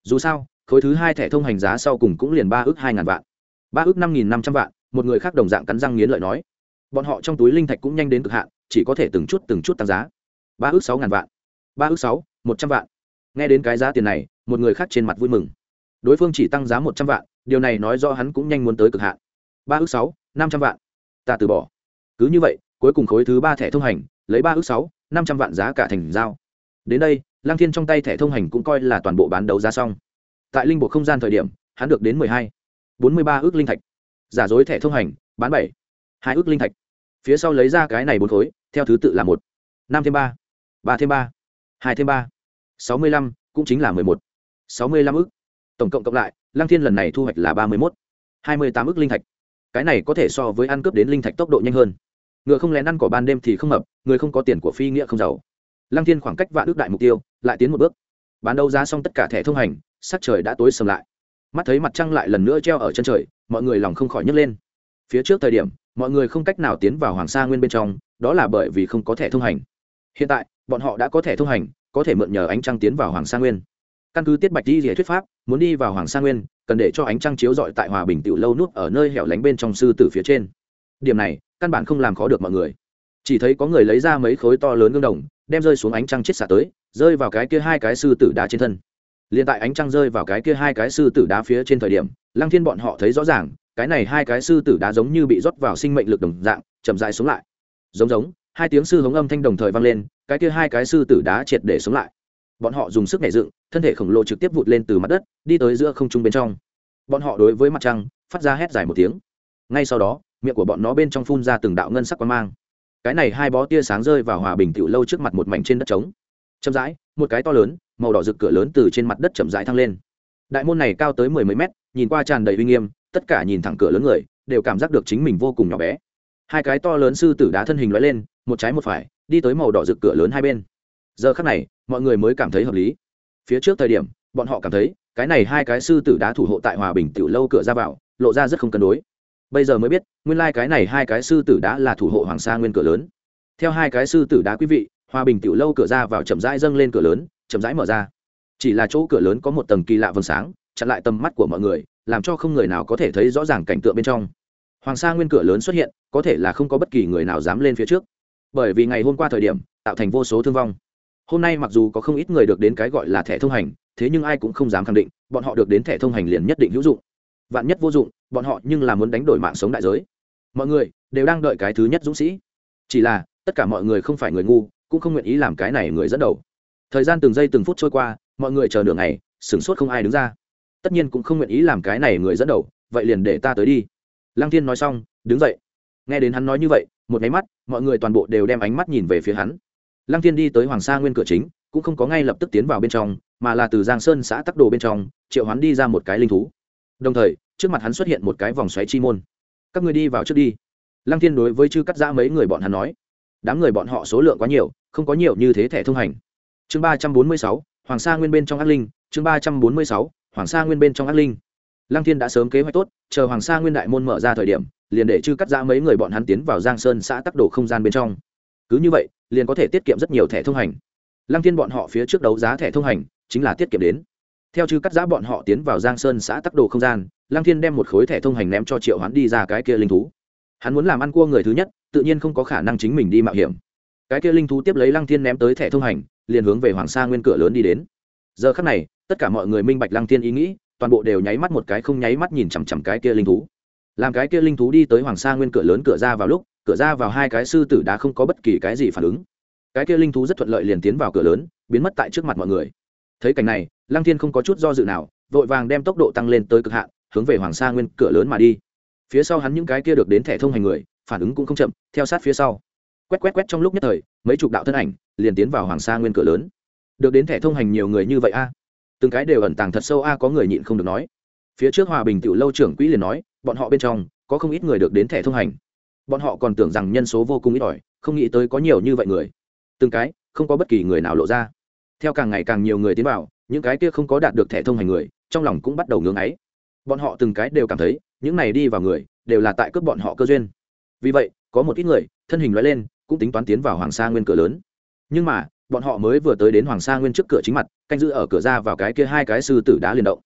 Dù sao, khối thứ hai thẻ thông hành giá sau cùng cũng liền ba ước hai ngàn vạn. Ba ước năm nghìn năm trăm vạn, một người khác đồng dạng cắn răng nghiến lợi nói. Bọn họ trong túi linh thạch cũng nhanh đến cực hạn, chỉ có thể từng chút từng chút tăng giá. Ba ước sáu ngàn vạn. Ba ước sáu, một trăm vạn. Nghe đến cái giá tiền này, một người khác trên mặt vui mừng. Đối phương chỉ tăng giá một trăm vạn điều này nói do hắn cũng nhanh muốn tới cực hạn. Ba ước sáu, năm trăm vạn. Ta từ bỏ. Cứ như vậy, cuối cùng khối thứ ba thẻ thông hành, lấy ba ước sáu, năm trăm vạn giá cả thành giao. Đến đây lang thiên trong tay thẻ thông hành cũng coi là toàn bộ bán đấu giá xong. Tại linh bộ không gian thời điểm, hắn được đến mười hai, bốn mươi ba ước linh thạch. Giả dối thẻ thông hành, bán bảy, hai ước linh thạch. Phía sau lấy ra cái này bốn khối, theo thứ tự là một, năm thêm ba ba thêm ba, hai thêm ba, sáu mươi lăm, cũng chính là mười một, sáu mươi lăm ước. Tổng cộng cộng lại lăng thiên lần này thu hoạch là ba mươi một, hai mươi tám ước linh thạch. Cái này có thể so với ăn cướp đến linh thạch tốc độ nhanh hơn. Ngựa không lén ăn cỏ ban đêm thì không hợp người không có tiền của phi nghĩa không giàu. Lăng thiên khoảng cách vạn ước đại mục tiêu lại tiến một bước. Bán đấu giá xong tất cả thẻ thông hành sắc trời đã tối sầm lại. Mắt thấy mặt trăng lại lần nữa treo ở chân trời mọi người lòng không khỏi nhấc lên. Phía trước thời điểm mọi người không cách nào tiến vào hoàng sa nguyên bên trong đó là bởi vì không có thẻ thông hành. Hiện tại bọn họ đã có thẻ thông hành có thể mượn nhờ ánh trăng tiến vào hoàng sa nguyên. Căn cứ tiết bạch di dễ thuyết pháp muốn đi vào hoàng sa nguyên, cần để cho ánh trăng chiếu rọi tại hòa bình tiểu lâu nút ở nơi hẻo lánh bên trong sư tử phía trên. Điểm này, căn bản không làm khó được mọi người. Chỉ thấy có người lấy ra mấy khối to lớn gương đồng, đem rơi xuống ánh trăng chết xả tới, rơi vào cái kia hai cái sư tử đá trên thân. Liền tại ánh trăng rơi vào cái kia hai cái sư tử đá phía trên thời điểm, lăng thiên bọn họ thấy rõ ràng, cái này hai cái sư tử đá giống như bị rót vào sinh mệnh lực đồng dạng, chậm dại xuống lại. Giống giống, hai tiếng sư hống âm thanh đồng thời vang lên, cái kia hai cái sư tử đá triệt để xuống lại bọn họ dùng sức nhảy dựng, thân thể khổng lồ trực tiếp vụt lên từ mặt đất, đi tới giữa không trung bên trong. Bọn họ đối với mặt trăng, phát ra hét dài một tiếng. Ngay sau đó, miệng của bọn nó bên trong phun ra từng đạo ngân sắc quang mang. Cái này hai bó tia sáng rơi vào hòa bình tiểu lâu trước mặt một mảnh trên đất trống. Chậm rãi, một cái to lớn, màu đỏ rực cửa lớn từ trên mặt đất chậm rãi thăng lên. Đại môn này cao tới mười mấy mét, nhìn qua tràn đầy uy nghiêm, tất cả nhìn thẳng cửa lớn người, đều cảm giác được chính mình vô cùng nhỏ bé. Hai cái to lớn sư tử đá thân hình loại lên, một trái một phải, đi tới màu đỏ rực cửa lớn hai bên. Giờ khắc này mọi người mới cảm thấy hợp lý. Phía trước thời điểm, bọn họ cảm thấy, cái này hai cái sư tử đá thủ hộ tại hòa bình tiểu lâu cửa ra vào, lộ ra rất không cân đối. Bây giờ mới biết, nguyên lai、like、cái này hai cái sư tử đá là thủ hộ hoàng sa nguyên cửa lớn. Theo hai cái sư tử đá quý vị, hòa bình tiểu lâu cửa ra vào chậm rãi dâng lên cửa lớn, chậm rãi mở ra. Chỉ là chỗ cửa lớn có một tầng kỳ lạ vầng sáng, chặn lại tầm mắt của mọi người, làm cho không người nào có thể thấy rõ ràng cảnh tượng bên trong. Hoàng sa nguyên cửa lớn xuất hiện, có thể là không có bất kỳ người nào dám lên phía trước. Bởi vì ngày hôm qua thời điểm, tạo thành vô số thương vong hôm nay mặc dù có không ít người được đến cái gọi là thẻ thông hành, thế nhưng ai cũng không dám khẳng định, bọn họ được đến thẻ thông hành liền nhất định hữu dụng. Vạn nhất vô dụng, bọn họ nhưng là muốn đánh đổi mạng sống đại giới. Mọi người đều đang đợi cái thứ nhất dũng sĩ. Chỉ là, tất cả mọi người không phải người ngu, cũng không nguyện ý làm cái này người dẫn đầu. Thời gian từng giây từng phút trôi qua, mọi người chờ nửa ngày, sửng sốt không ai đứng ra. Tất nhiên cũng không nguyện ý làm cái này người dẫn đầu, vậy liền để ta tới đi. Lăng thiên nói xong, đứng dậy. Nghe đến hắn nói như vậy, một máy mắt, mọi người toàn bộ đều đem ánh mắt nhìn về phía hắn lăng thiên đi tới hoàng sa nguyên cửa chính, cũng không có ngay lập tức tiến vào bên trong, mà là từ giang sơn xã tắc đồ bên trong, triệu hắn đi ra một cái linh thú. Đồng thời, trước mặt hắn xuất hiện một cái vòng xoáy chi môn. Các người đi vào trước đi. Lăng thiên đối với chư cắt giã mấy người bọn hắn nói, đám người bọn họ số lượng quá nhiều, không có nhiều như thế thẻ thông hành. Chương ba trăm bốn mươi sáu, hoàng sa nguyên bên trong ác linh. Chương ba trăm bốn mươi sáu, hoàng sa nguyên bên trong ác linh. Lăng thiên đã sớm kế hoạch tốt, chờ hoàng sa nguyên đại môn mở ra thời điểm, liền để chư cắt giã mấy người bọn hắn tiến vào giang sơn xã tắc đồ không gian bên trong cứ như vậy, liền có thể tiết kiệm rất nhiều thẻ thông hành. Lăng thiên bọn họ phía trước đấu giá thẻ thông hành, chính là tiết kiệm đến. Theo chư cắt giã bọn họ tiến vào giang sơn xã tắc đồ không gian, lăng thiên đem một khối thẻ thông hành ném cho triệu hắn đi ra cái kia linh thú. Hắn muốn làm ăn cua người thứ nhất, tự nhiên không có khả năng chính mình đi mạo hiểm. Cái kia linh thú tiếp lấy lăng thiên ném tới thẻ thông hành, liền hướng về hoàng sa nguyên cửa lớn đi đến. Giờ khắc này, tất cả mọi người minh bạch lăng thiên ý nghĩ, toàn bộ đều nháy mắt một cái không nháy mắt nhìn chằm chằm cái kia linh thú. Làm cái kia linh thú đi tới hoàng sa nguyên cửa lớn cửa ra vào lúc cửa ra vào hai cái sư tử đã không có bất kỳ cái gì phản ứng. Cái kia linh thú rất thuận lợi liền tiến vào cửa lớn, biến mất tại trước mặt mọi người. Thấy cảnh này, lăng thiên không có chút do dự nào, vội vàng đem tốc độ tăng lên tới cực hạn, hướng về hoàng sa nguyên cửa lớn mà đi. Phía sau hắn những cái kia được đến thẻ thông hành người, phản ứng cũng không chậm, theo sát phía sau. Quét quét quét trong lúc nhất thời, mấy chục đạo thân ảnh liền tiến vào hoàng sa nguyên cửa lớn. Được đến thẻ thông hành nhiều người như vậy a? Từng cái đều ẩn tàng thật sâu a, có người nhịn không được nói. Phía trước hòa bình tiểu lâu trưởng quỹ liền nói, bọn họ bên trong có không ít người được đến thẻ thông hành bọn họ còn tưởng rằng nhân số vô cùng ít ỏi, không nghĩ tới có nhiều như vậy người. Từng cái, không có bất kỳ người nào lộ ra. Theo càng ngày càng nhiều người tiến vào, những cái kia không có đạt được thẻ thông hành người, trong lòng cũng bắt đầu ngưỡng ấy. Bọn họ từng cái đều cảm thấy, những này đi vào người, đều là tại cướp bọn họ cơ duyên. Vì vậy, có một ít người, thân hình loại lên, cũng tính toán tiến vào hoàng sa nguyên cửa lớn. Nhưng mà, bọn họ mới vừa tới đến hoàng sa nguyên trước cửa chính mặt, canh giữ ở cửa ra vào cái kia hai cái sư tử đá liền động.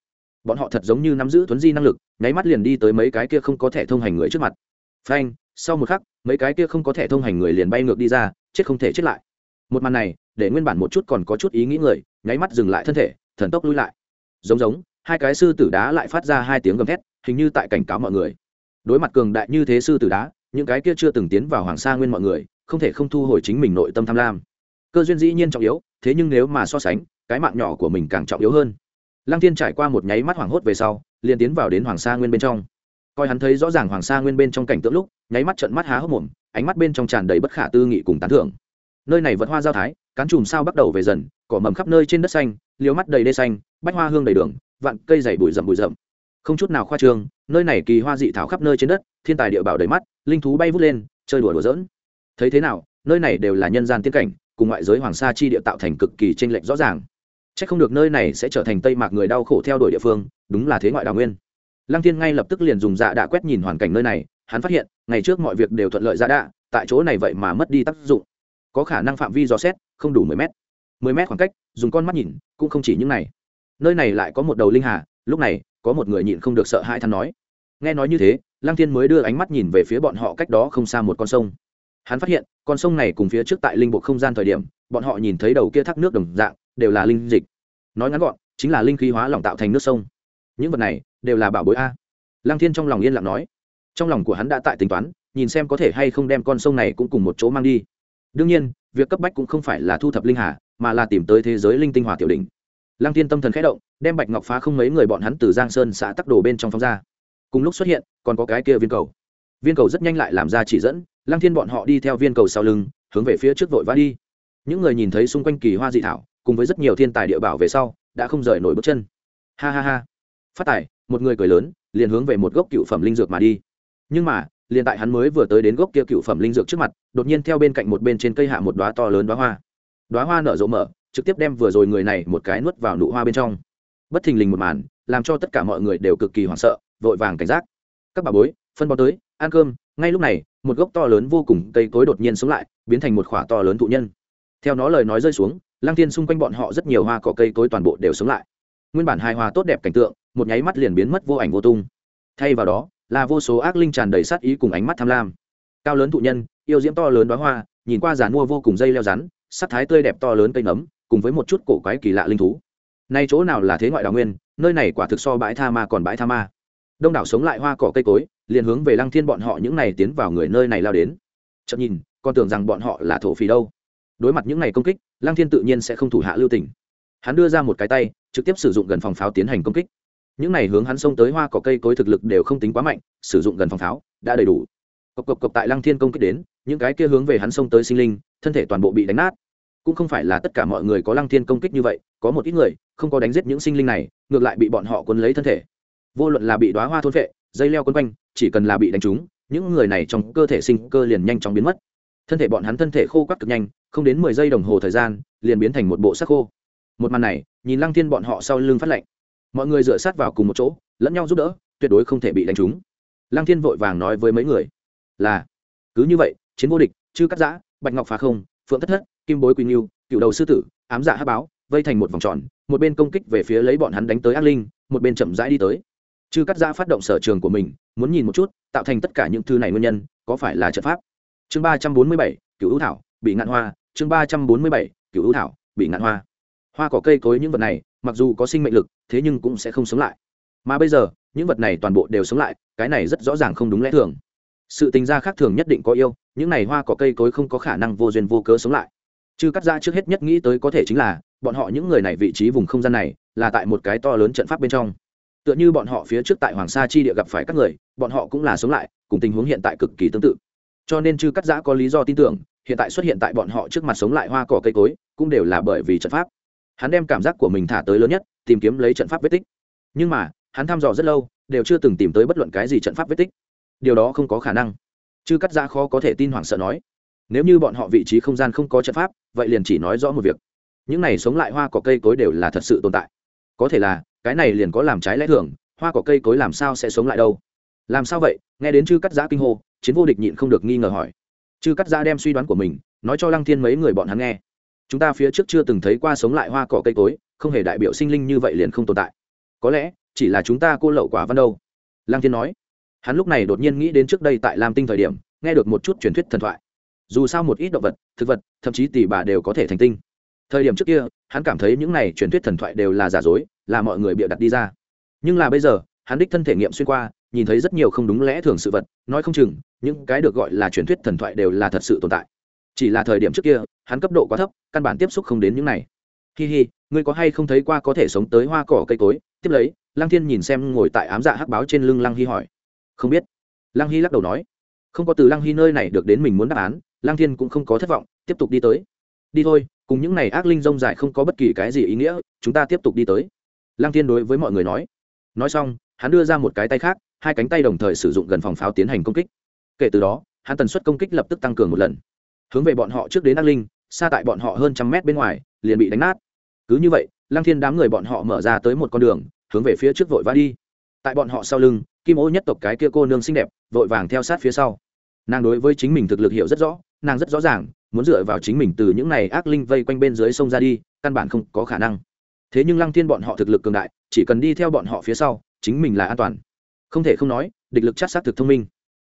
Bọn họ thật giống như nắm giữ tuấn di năng lực, nháy mắt liền đi tới mấy cái kia không có thẻ thông hành người trước mặt. Phanh sau một khắc, mấy cái kia không có thẻ thông hành người liền bay ngược đi ra, chết không thể chết lại. Một màn này, để nguyên bản một chút còn có chút ý nghĩ người, nháy mắt dừng lại thân thể, thần tốc lui lại. Giống giống, hai cái sư tử đá lại phát ra hai tiếng gầm thét, hình như tại cảnh cáo mọi người. Đối mặt cường đại như thế sư tử đá, những cái kia chưa từng tiến vào hoàng sa nguyên mọi người, không thể không thu hồi chính mình nội tâm tham lam. Cơ duyên dĩ nhiên trọng yếu, thế nhưng nếu mà so sánh, cái mạng nhỏ của mình càng trọng yếu hơn. Lăng Thiên trải qua một nháy mắt hoảng hốt về sau, liền tiến vào đến hoàng sa nguyên bên trong coi hắn thấy rõ ràng hoàng sa nguyên bên trong cảnh tượng lúc, nháy mắt trận mắt há hốc mồm, ánh mắt bên trong tràn đầy bất khả tư nghị cùng tán thưởng. Nơi này vật hoa giao thái, cán chùm sao bắt đầu về dần, cỏ mầm khắp nơi trên đất xanh liều mắt đầy đê xanh, bách hoa hương đầy đường, vạn cây dày bụi rậm bụi rậm. Không chút nào khoa trương, nơi này kỳ hoa dị thảo khắp nơi trên đất, thiên tài địa bảo đầy mắt, linh thú bay vút lên, chơi đùa đùa dỡn thấy thế nào, nơi này đều là nhân gian tiên cảnh, cùng ngoại giới hoàng sa chi địa tạo thành cực kỳ tranh lệch rõ ràng. C h ắ c không được nơi này sẽ trở thành tây mạc người đau khổ theo đuổi địa phương, đúng là thế ngoại đào nguyên lăng thiên ngay lập tức liền dùng dạ đạ quét nhìn hoàn cảnh nơi này, hắn phát hiện, ngày trước mọi việc đều thuận lợi dạ đạ, tại chỗ này vậy mà mất đi tác dụng. Có khả năng phạm vi dò xét không đủ mười mét. Mười mét khoảng cách, dùng con mắt nhìn, cũng không chỉ những này. Nơi này lại có một đầu linh hà, lúc này, có một người nhịn không được sợ hãi thắn nói. Nghe nói như thế, lăng thiên mới đưa ánh mắt nhìn về phía bọn họ cách đó không xa một con sông. Hắn phát hiện, con sông này cùng phía trước tại linh bộ không gian thời điểm, bọn họ nhìn thấy đầu kia thác nước đồng dạng, đều là linh dịch. Nói ngắn gọn, chính là linh khí hóa lỏng tạo thành nước sông. Những vật này đều là bảo bối a. Lăng thiên trong lòng yên lặng nói. Trong lòng của hắn đã tại tính toán, nhìn xem có thể hay không đem con sông này cũng cùng một chỗ mang đi. Đương nhiên, việc cấp bách cũng không phải là thu thập linh hà, mà là tìm tới thế giới linh tinh hòa tiểu đỉnh. Lăng thiên tâm thần khẽ động, đem bạch ngọc phá không mấy người bọn hắn từ giang sơn xã tắc đồ bên trong phóng ra. Cùng lúc xuất hiện, còn có cái kia viên cầu. Viên cầu rất nhanh lại làm ra chỉ dẫn, lăng thiên bọn họ đi theo viên cầu sau lưng, hướng về phía trước vội vã đi. Những người nhìn thấy xung quanh kỳ hoa dị thảo, cùng với rất nhiều thiên tài địa bảo về sau, đã không rời nổi bước chân. Ha ha ha. Phát tài một người cười lớn, liền hướng về một gốc cựu phẩm linh dược mà đi. Nhưng mà, liền tại hắn mới vừa tới đến gốc kia cựu phẩm linh dược trước mặt, đột nhiên theo bên cạnh một bên trên cây hạ một đoá to lớn đoá hoa. Đoá hoa nở rộ mở, trực tiếp đem vừa rồi người này một cái nuốt vào nụ hoa bên trong. Bất thình lình một màn, làm cho tất cả mọi người đều cực kỳ hoảng sợ, vội vàng cảnh giác. Các bà bối, phân bó tới, ăn cơm. Ngay lúc này, một gốc to lớn vô cùng cây cối đột nhiên sống lại, biến thành một khỏa to lớn thụ nhân. Theo nó lời nói rơi xuống lang thiên xung quanh bọn họ rất nhiều hoa cỏ cây cối toàn bộ đều sống lại nguyên bản hài hòa tốt đẹp cảnh tượng, một nháy mắt liền biến mất vô ảnh vô tung. Thay vào đó, là vô số ác linh tràn đầy sát ý cùng ánh mắt tham lam. Cao lớn thụ nhân, yêu diễm to lớn đoá hoa, nhìn qua giàn mua vô cùng dây leo rắn, sắc thái tươi đẹp to lớn cây nấm, cùng với một chút cổ quái kỳ lạ linh thú. Nay chỗ nào là thế ngoại đào nguyên, nơi này quả thực so bãi tha ma còn bãi tha ma. Đông đảo sống lại hoa cỏ cây cối, liền hướng về lăng thiên bọn họ những này tiến vào người nơi này lao đến. Chậm nhìn, còn tưởng rằng bọn họ là thổ phỉ đâu. Đối mặt những này công kích, lăng thiên tự nhiên sẽ không thủ hạ lưu tình. Hắn đưa ra một cái tay trực tiếp sử dụng gần phòng pháo tiến hành công kích. Những này hướng hắn xông tới hoa cỏ cây cối thực lực đều không tính quá mạnh, sử dụng gần phòng pháo đã đầy đủ. Cộc cộc cộc tại lăng thiên công kích đến, những cái kia hướng về hắn xông tới sinh linh, thân thể toàn bộ bị đánh nát. Cũng không phải là tất cả mọi người có lăng thiên công kích như vậy, có một ít người không có đánh giết những sinh linh này, ngược lại bị bọn họ cuốn lấy thân thể. Vô luận là bị đoá hoa thôn vệ dây leo quấn quanh, chỉ cần là bị đánh trúng, những người này trong cơ thể sinh cơ liền nhanh chóng biến mất. Thân thể bọn hắn thân thể khô quắc cực nhanh, không đến mười giây đồng hồ thời gian, liền biến thành một bộ sắc khô một màn này, nhìn lăng thiên bọn họ sau lưng phát lệnh. Mọi người dựa sát vào cùng một chỗ, lẫn nhau giúp đỡ, tuyệt đối không thể bị đánh trúng. Lăng thiên vội vàng nói với mấy người, là, cứ như vậy, chiến vô địch, chư cắt giã, bạch ngọc phá không, phượng thất thất, kim bối quỳnh yêu cựu đầu sư tử, ám dạ hát báo, vây thành một vòng tròn, một bên công kích về phía lấy bọn hắn đánh tới ác linh, một bên chậm rãi đi tới. Chư cắt giã phát động sở trường của mình, muốn nhìn một chút, tạo thành tất cả những thứ này nguyên nhân, có phải là trận pháp? Chương ba trăm bốn mươi bảy cựu hữu thảo, bị ngạn hoa. Chương ba trăm bốn mươi bảy cựu hữu thảo, bị ngạn hoa hoa cỏ cây cối những vật này, mặc dù có sinh mệnh lực, thế nhưng cũng sẽ không sống lại. Mà bây giờ, những vật này toàn bộ đều sống lại, cái này rất rõ ràng không đúng lẽ thường. Sự tình gia khác thường nhất định có yêu, những này hoa cỏ cây cối không có khả năng vô duyên vô cớ sống lại. Chứ cắt ra trước hết nhất nghĩ tới có thể chính là, bọn họ những người này vị trí vùng không gian này, là tại một cái to lớn trận pháp bên trong. Tựa như bọn họ phía trước tại hoàng sa chi địa gặp phải các người, bọn họ cũng là sống lại, cùng tình huống hiện tại cực kỳ tương tự. Cho nên chư cắt giã có lý do tin tưởng, hiện tại xuất hiện tại bọn họ trước mặt sống lại hoa cỏ cây cối, cũng đều là bởi vì trận pháp hắn đem cảm giác của mình thả tới lớn nhất, tìm kiếm lấy trận pháp vết tích. Nhưng mà, hắn thăm dò rất lâu, đều chưa từng tìm tới bất luận cái gì trận pháp vết tích. Điều đó không có khả năng. Chứ cắt ra khó có thể tin hoảng sợ nói, nếu như bọn họ vị trí không gian không có trận pháp, vậy liền chỉ nói rõ một việc. Những này sống lại hoa cỏ cây cối đều là thật sự tồn tại. Có thể là, cái này liền có làm trái lẽ thường, hoa cỏ cây cối làm sao sẽ sống lại đâu? Làm sao vậy? Nghe đến chư cắt giã kinh hô, chiến vô địch nhịn không được nghi ngờ hỏi. Chư cắt giã đem suy đoán của mình, nói cho lăng thiên mấy người bọn hắn nghe chúng ta phía trước chưa từng thấy qua sống lại hoa cỏ cây cối, không hề đại biểu sinh linh như vậy liền không tồn tại. Có lẽ, chỉ là chúng ta cô lậu quả văn đâu. Lang thiên nói. Hắn lúc này đột nhiên nghĩ đến trước đây tại lam tinh thời điểm, nghe được một chút truyền thuyết thần thoại. Dù sao một ít động vật, thực vật, thậm chí tỷ bà đều có thể thành tinh. Thời điểm trước kia, hắn cảm thấy những này truyền thuyết thần thoại đều là giả dối, là mọi người bịa đặt đi ra. Nhưng là bây giờ, hắn đích thân thể nghiệm xuyên qua, nhìn thấy rất nhiều không đúng lẽ thường sự vật, nói không chừng, những cái được gọi là truyền thuyết thần thoại đều là thật sự tồn tại chỉ là thời điểm trước kia, hắn cấp độ quá thấp, căn bản tiếp xúc không đến những này. Hi hi, ngươi có hay không thấy qua có thể sống tới hoa cỏ cây cối? Tiếp lấy, lăng thiên nhìn xem ngồi tại ám dạ hắc báo trên lưng lăng hy hỏi. Không biết. Lăng hy lắc đầu nói. Không có từ lăng hy nơi này được đến mình muốn đáp án, lăng thiên cũng không có thất vọng, tiếp tục đi tới. Đi thôi, cùng những n à y ác linh rông dài không có bất kỳ cái gì ý nghĩa, chúng ta tiếp tục đi tới. Lăng thiên đối với mọi người nói. Nói xong, hắn đưa ra một cái tay khác, hai cánh tay đồng thời sử dụng gần phòng pháo tiến hành công kích. Kể từ đó, hắn tần suất công kích lập tức tăng cường một lần hướng về bọn họ trước đến ác linh, xa tại bọn họ hơn trăm mét bên ngoài, liền bị đánh nát. Cứ như vậy, lăng thiên đám người bọn họ mở ra tới một con đường, hướng về phía trước vội vã đi. Tại bọn họ sau lưng, kim ô nhất tộc cái kia cô nương xinh đẹp, vội vàng theo sát phía sau. Nàng đối với chính mình thực lực hiểu rất rõ, nàng rất rõ ràng, muốn dựa vào chính mình từ những này ác linh vây quanh bên dưới sông ra đi, căn bản không có khả năng. Thế nhưng lăng thiên bọn họ thực lực cường đại, chỉ cần đi theo bọn họ phía sau, chính mình là an toàn. Không thể không nói, địch lực chát xác thực thông minh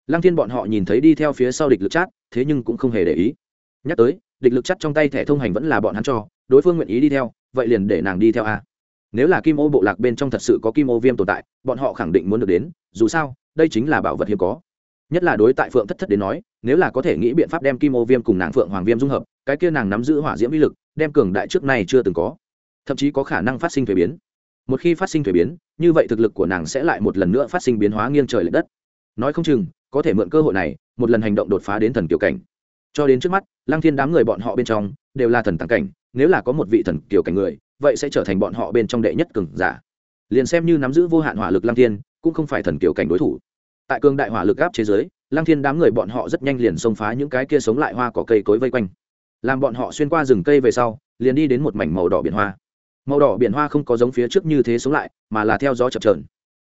lăng thiên bọn họ nhìn thấy đi theo phía sau địch lực chát, thế nhưng cũng không hề để ý. Nhắc tới, địch lực chắt trong tay thẻ thông hành vẫn là bọn hắn cho, đối phương nguyện ý đi theo, vậy liền để nàng đi theo a. Nếu là kim ô bộ lạc bên trong thật sự có kim ô viêm tồn tại, bọn họ khẳng định muốn được đến, dù sao, đây chính là bảo vật hiếm có. Nhất là đối tại phượng thất thất đến nói, nếu là có thể nghĩ biện pháp đem kim ô viêm cùng nàng phượng hoàng viêm dung hợp, cái kia nàng nắm giữ hỏa diễm vi lực, đem cường đại trước này chưa từng có. Thậm chí có khả năng phát sinh thuế biến. Một khi phát sinh thuế biến, như vậy thực lực của nàng sẽ lại một lần nữa phát sinh biến hóa nghiêng trời l ệ đất. Nói không chừng có thể mượn cơ hội này, một lần hành động đột phá đến thần kiểu cảnh. Cho đến trước mắt, lăng thiên đám người bọn họ bên trong, đều là thần tàng cảnh, nếu là có một vị thần kiểu cảnh người, vậy sẽ trở thành bọn họ bên trong đệ nhất cường giả. Liền xem như nắm giữ vô hạn hỏa lực lăng thiên, cũng không phải thần kiểu cảnh đối thủ. Tại cường đại hỏa lực áp chế giới lăng thiên đám người bọn họ rất nhanh liền xông phá những cái kia sống lại hoa cỏ cây cối vây quanh. Làm bọn họ xuyên qua rừng cây về sau, liền đi đến một mảnh màu đỏ biển hoa. Màu đỏ biển hoa không có giống phía trước như thế sống lại, mà là theo gió chập trờn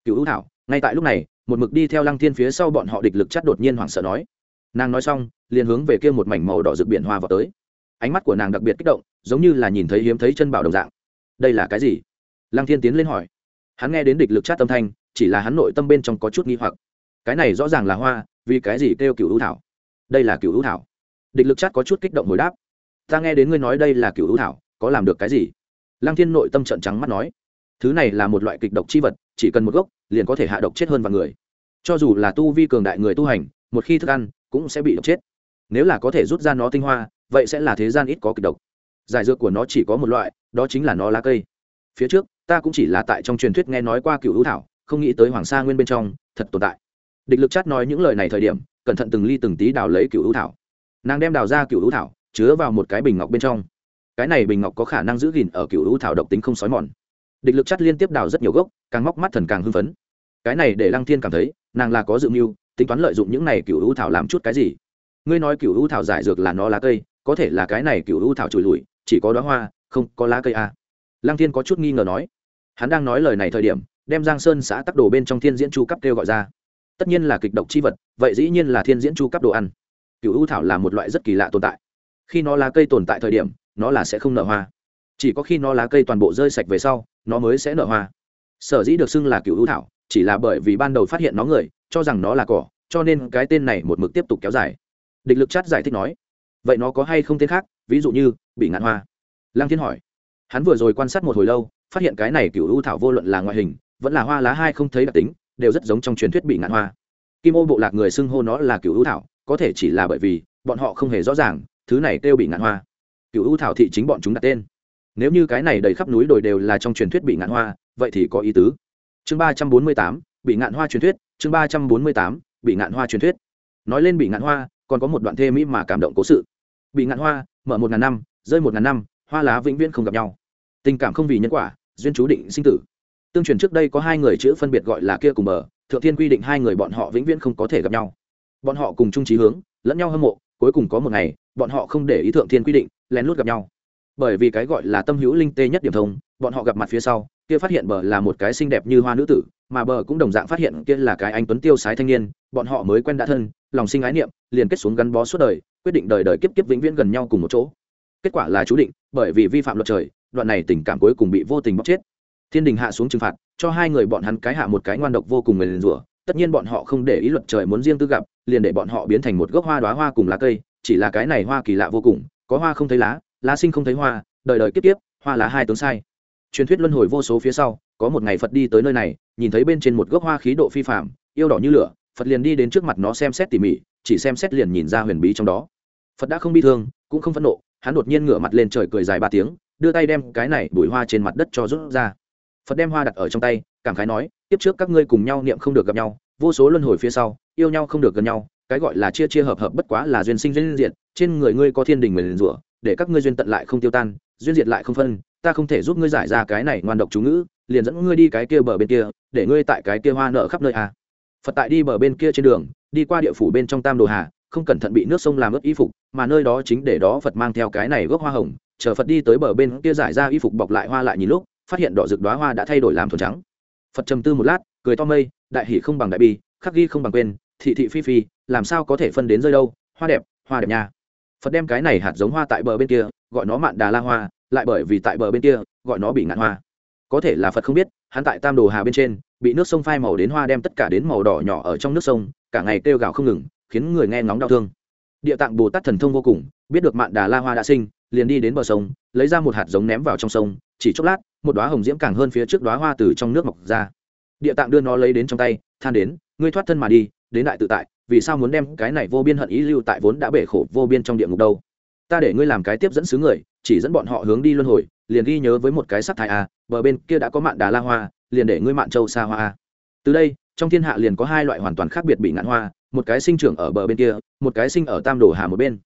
cựu hữu thảo, ngay tại lúc này một mực đi theo lăng thiên phía sau bọn họ địch lực chắt đột nhiên hoảng sợ nói. Nàng nói xong, liền hướng về kia một mảnh màu đỏ rực biển hoa vào tới. Ánh mắt của nàng đặc biệt kích động, giống như là nhìn thấy hiếm thấy chân bảo đồng dạng. Đây là cái gì? Lăng thiên tiến lên hỏi. Hắn nghe đến địch lực chát tâm thanh, chỉ là hắn nội tâm bên trong có chút nghi hoặc. Cái này rõ ràng là hoa, vì cái gì kêu cựu hữu thảo? Đây là cựu hữu thảo. Địch lực chát có chút kích động hồi đáp. Ta nghe đến ngươi nói đây là cựu hữu thảo, có làm được cái gì? Lăng thiên nội tâm trận trắng mắt nói. Thứ này là một loại kịch độc chi vật chỉ cần một gốc, liền có thể hạ độc chết hơn vài người. Cho dù là tu vi cường đại người tu hành, một khi thức ăn cũng sẽ bị độc chết. Nếu là có thể rút ra nó tinh hoa, vậy sẽ là thế gian ít có kịch độc. Giải dược của nó chỉ có một loại, đó chính là nó lá cây. Phía trước, ta cũng chỉ là tại trong truyền thuyết nghe nói qua cựu hữu thảo, không nghĩ tới hoàng sa nguyên bên trong, thật tồn tại. Địch lực chát nói những lời này thời điểm, cẩn thận từng ly từng tí đào lấy cựu hữu thảo. Nàng đem đào ra cựu hữu thảo, chứa vào một cái bình ngọc bên trong. Cái này bình ngọc có khả năng giữ gìn ở cựu hữu thảo độc tính không sói mòn địch lực chắt liên tiếp đào rất nhiều gốc, càng móc mắt thần càng hưng phấn. Cái này để lăng thiên cảm thấy, nàng là có dự mưu, tính toán lợi dụng những này cựu U thảo làm chút cái gì. Ngươi nói cựu U thảo giải dược là nó lá cây, có thể là cái này cựu U thảo trùi lùi, chỉ có đó hoa, không có lá cây à. lăng thiên có chút nghi ngờ nói. Hắn đang nói lời này thời điểm, đem giang sơn xã tắc đồ bên trong thiên diễn chu cấp kêu gọi ra. Tất nhiên là kịch độc chi vật, vậy dĩ nhiên là thiên diễn chu cấp đồ ăn. Cựu U thảo là một loại rất kỳ lạ tồn tại. Khi nó lá cây tồn tại thời điểm, nó là sẽ không nở hoa. Chỉ có khi nó lá cây toàn bộ rơi sạch về sau nó mới sẽ nở hoa. Sở dĩ được xưng là cựu hữu thảo, chỉ là bởi vì ban đầu phát hiện nó người, cho rằng nó là cỏ, cho nên cái tên này một mực tiếp tục kéo dài. Địch lực chát giải thích nói, vậy nó có hay không tên khác? Ví dụ như, bị ngạn hoa. Lăng thiên hỏi. Hắn vừa rồi quan sát một hồi lâu, phát hiện cái này cựu ưu thảo vô luận là ngoại hình, vẫn là hoa lá hai không thấy đặc tính, đều rất giống trong truyền thuyết bị ngạn hoa. Kim ô bộ lạc người xưng hô nó là cựu ưu thảo, có thể chỉ là bởi vì, bọn họ không hề rõ ràng, thứ này kêu bị ngạn hoa. Cựu ưu thảo thị chính bọn chúng đặt tên nếu như cái này đầy khắp núi đồi đều là trong truyền thuyết bị ngạn hoa, vậy thì có ý tứ. Chương ba trăm bốn mươi tám, bị ngạn hoa truyền thuyết, chương ba trăm bốn mươi tám, bị ngạn hoa truyền thuyết. Nói lên bị ngạn hoa, còn có một đoạn thê mỹ mà cảm động cố sự. Bị ngạn hoa, mở một ngàn năm, rơi một ngàn năm, hoa lá vĩnh viễn không gặp nhau. Tình cảm không vì nhân quả, duyên chú định sinh tử. Tương truyền trước đây có hai người chữ phân biệt gọi là kia cùng bờ, thượng thiên quy định hai người bọn họ vĩnh viễn không có thể gặp nhau. Bọn họ cùng chung trí hướng, lẫn nhau hâm mộ, cuối cùng có một ngày, bọn họ không để ý thượng thiên quy định, lén lút gặp nhau bởi vì cái gọi là tâm hữu linh tê nhất điểm thông, bọn họ gặp mặt phía sau, kia phát hiện bờ là một cái xinh đẹp như hoa nữ tử, mà bờ cũng đồng dạng phát hiện kia là cái anh tuấn tiêu sái thanh niên, bọn họ mới quen đã thân, lòng sinh ái niệm, liền kết xuống gắn bó suốt đời, quyết định đời đời kiếp kiếp vĩnh viễn gần nhau cùng một chỗ. Kết quả là chú định, bởi vì vi phạm luật trời, đoạn này tình cảm cuối cùng bị vô tình bóc chết. Thiên đình hạ xuống trừng phạt, cho hai người bọn hắn cái hạ một cái ngoan độc vô cùng người liền rủa, tất nhiên bọn họ không để ý luật trời muốn riêng tư gặp, liền để bọn họ biến thành một gốc hoa đoá hoa cùng lá cây, chỉ là cái này hoa kỳ lạ vô cùng, có hoa không thấy lá lá sinh không thấy hoa, đời đời kiếp kiếp, hoa lá hai tướng sai. Truyền thuyết luân hồi vô số phía sau, có một ngày phật đi tới nơi này, nhìn thấy bên trên một gốc hoa khí độ phi phạm yêu đỏ như lửa, phật liền đi đến trước mặt nó xem xét tỉ mỉ, chỉ xem xét liền nhìn ra huyền bí trong đó. Phật đã không bi thương, cũng không phẫn nộ, hắn đột nhiên ngửa mặt lên trời cười dài ba tiếng, đưa tay đem cái này bụi hoa trên mặt đất cho rút ra. Phật đem hoa đặt ở trong tay, cảm khái nói tiếp trước các ngươi cùng nhau niệm không được gặp nhau, vô số luân hồi phía sau, yêu nhau không được gần nhau, cái gọi là chia chia hợp hợp bất quá là duyên sinh duyên diệt, trên người ngươi có thiên đình nguyền rủa để các ngươi duyên tận lại không tiêu tan, duyên diệt lại không phân, ta không thể giúp ngươi giải ra cái này ngoan độc chú ngữ, liền dẫn ngươi đi cái kia bờ bên kia, để ngươi tại cái kia hoa nợ khắp nơi à. phật tại đi bờ bên kia trên đường, đi qua địa phủ bên trong tam đồ hà, không cẩn thận bị nước sông làm ướt y phục, mà nơi đó chính để đó phật mang theo cái này gốc hoa hồng, chờ phật đi tới bờ bên kia giải ra y phục bọc lại hoa lại nhìn lúc, phát hiện đỏ rực đoá hoa đã thay đổi làm thuần trắng phật trầm tư một lát, cười to mây, đại hỷ không bằng đại bi, khắc ghi không bằng quên, thị thị phi phi, làm sao có thể phân đến rơi đâu, hoa đẹp hoa đẹp nha phật đem cái này hạt giống hoa tại bờ bên kia, gọi nó mạn đà la hoa, lại bởi vì tại bờ bên kia, gọi nó bị ngạn hoa. Có thể là phật không biết, hắn tại tam đồ hà bên trên, bị nước sông phai màu đến hoa đem tất cả đến màu đỏ nhỏ ở trong nước sông, cả ngày kêu gào không ngừng, khiến người nghe ngóng đau thương. Địa tạng bồ tát thần thông vô cùng, biết được mạn đà la hoa đã sinh, liền đi đến bờ sông, lấy ra một hạt giống ném vào trong sông, chỉ chốc lát, một đoá hồng diễm càng hơn phía trước đoá hoa từ trong nước mọc ra. Địa tạng đưa nó lấy đến trong tay, than đến, ngươi thoát thân mà đi, đến đại tự tại vì sao muốn đem cái này vô biên hận ý lưu tại vốn đã bể khổ vô biên trong địa ngục đâu? Ta để ngươi làm cái tiếp dẫn xứ người, chỉ dẫn bọn họ hướng đi luân hồi, liền ghi nhớ với một cái sắc thải a à, bờ bên kia đã có mạn đà la hoa, liền để ngươi mạn châu xa hoa a từ đây, trong thiên hạ liền có hai loại hoàn toàn khác biệt bị ngạn hoa, một cái sinh trưởng ở bờ bên kia, một cái sinh ở tam đổ hà một bên.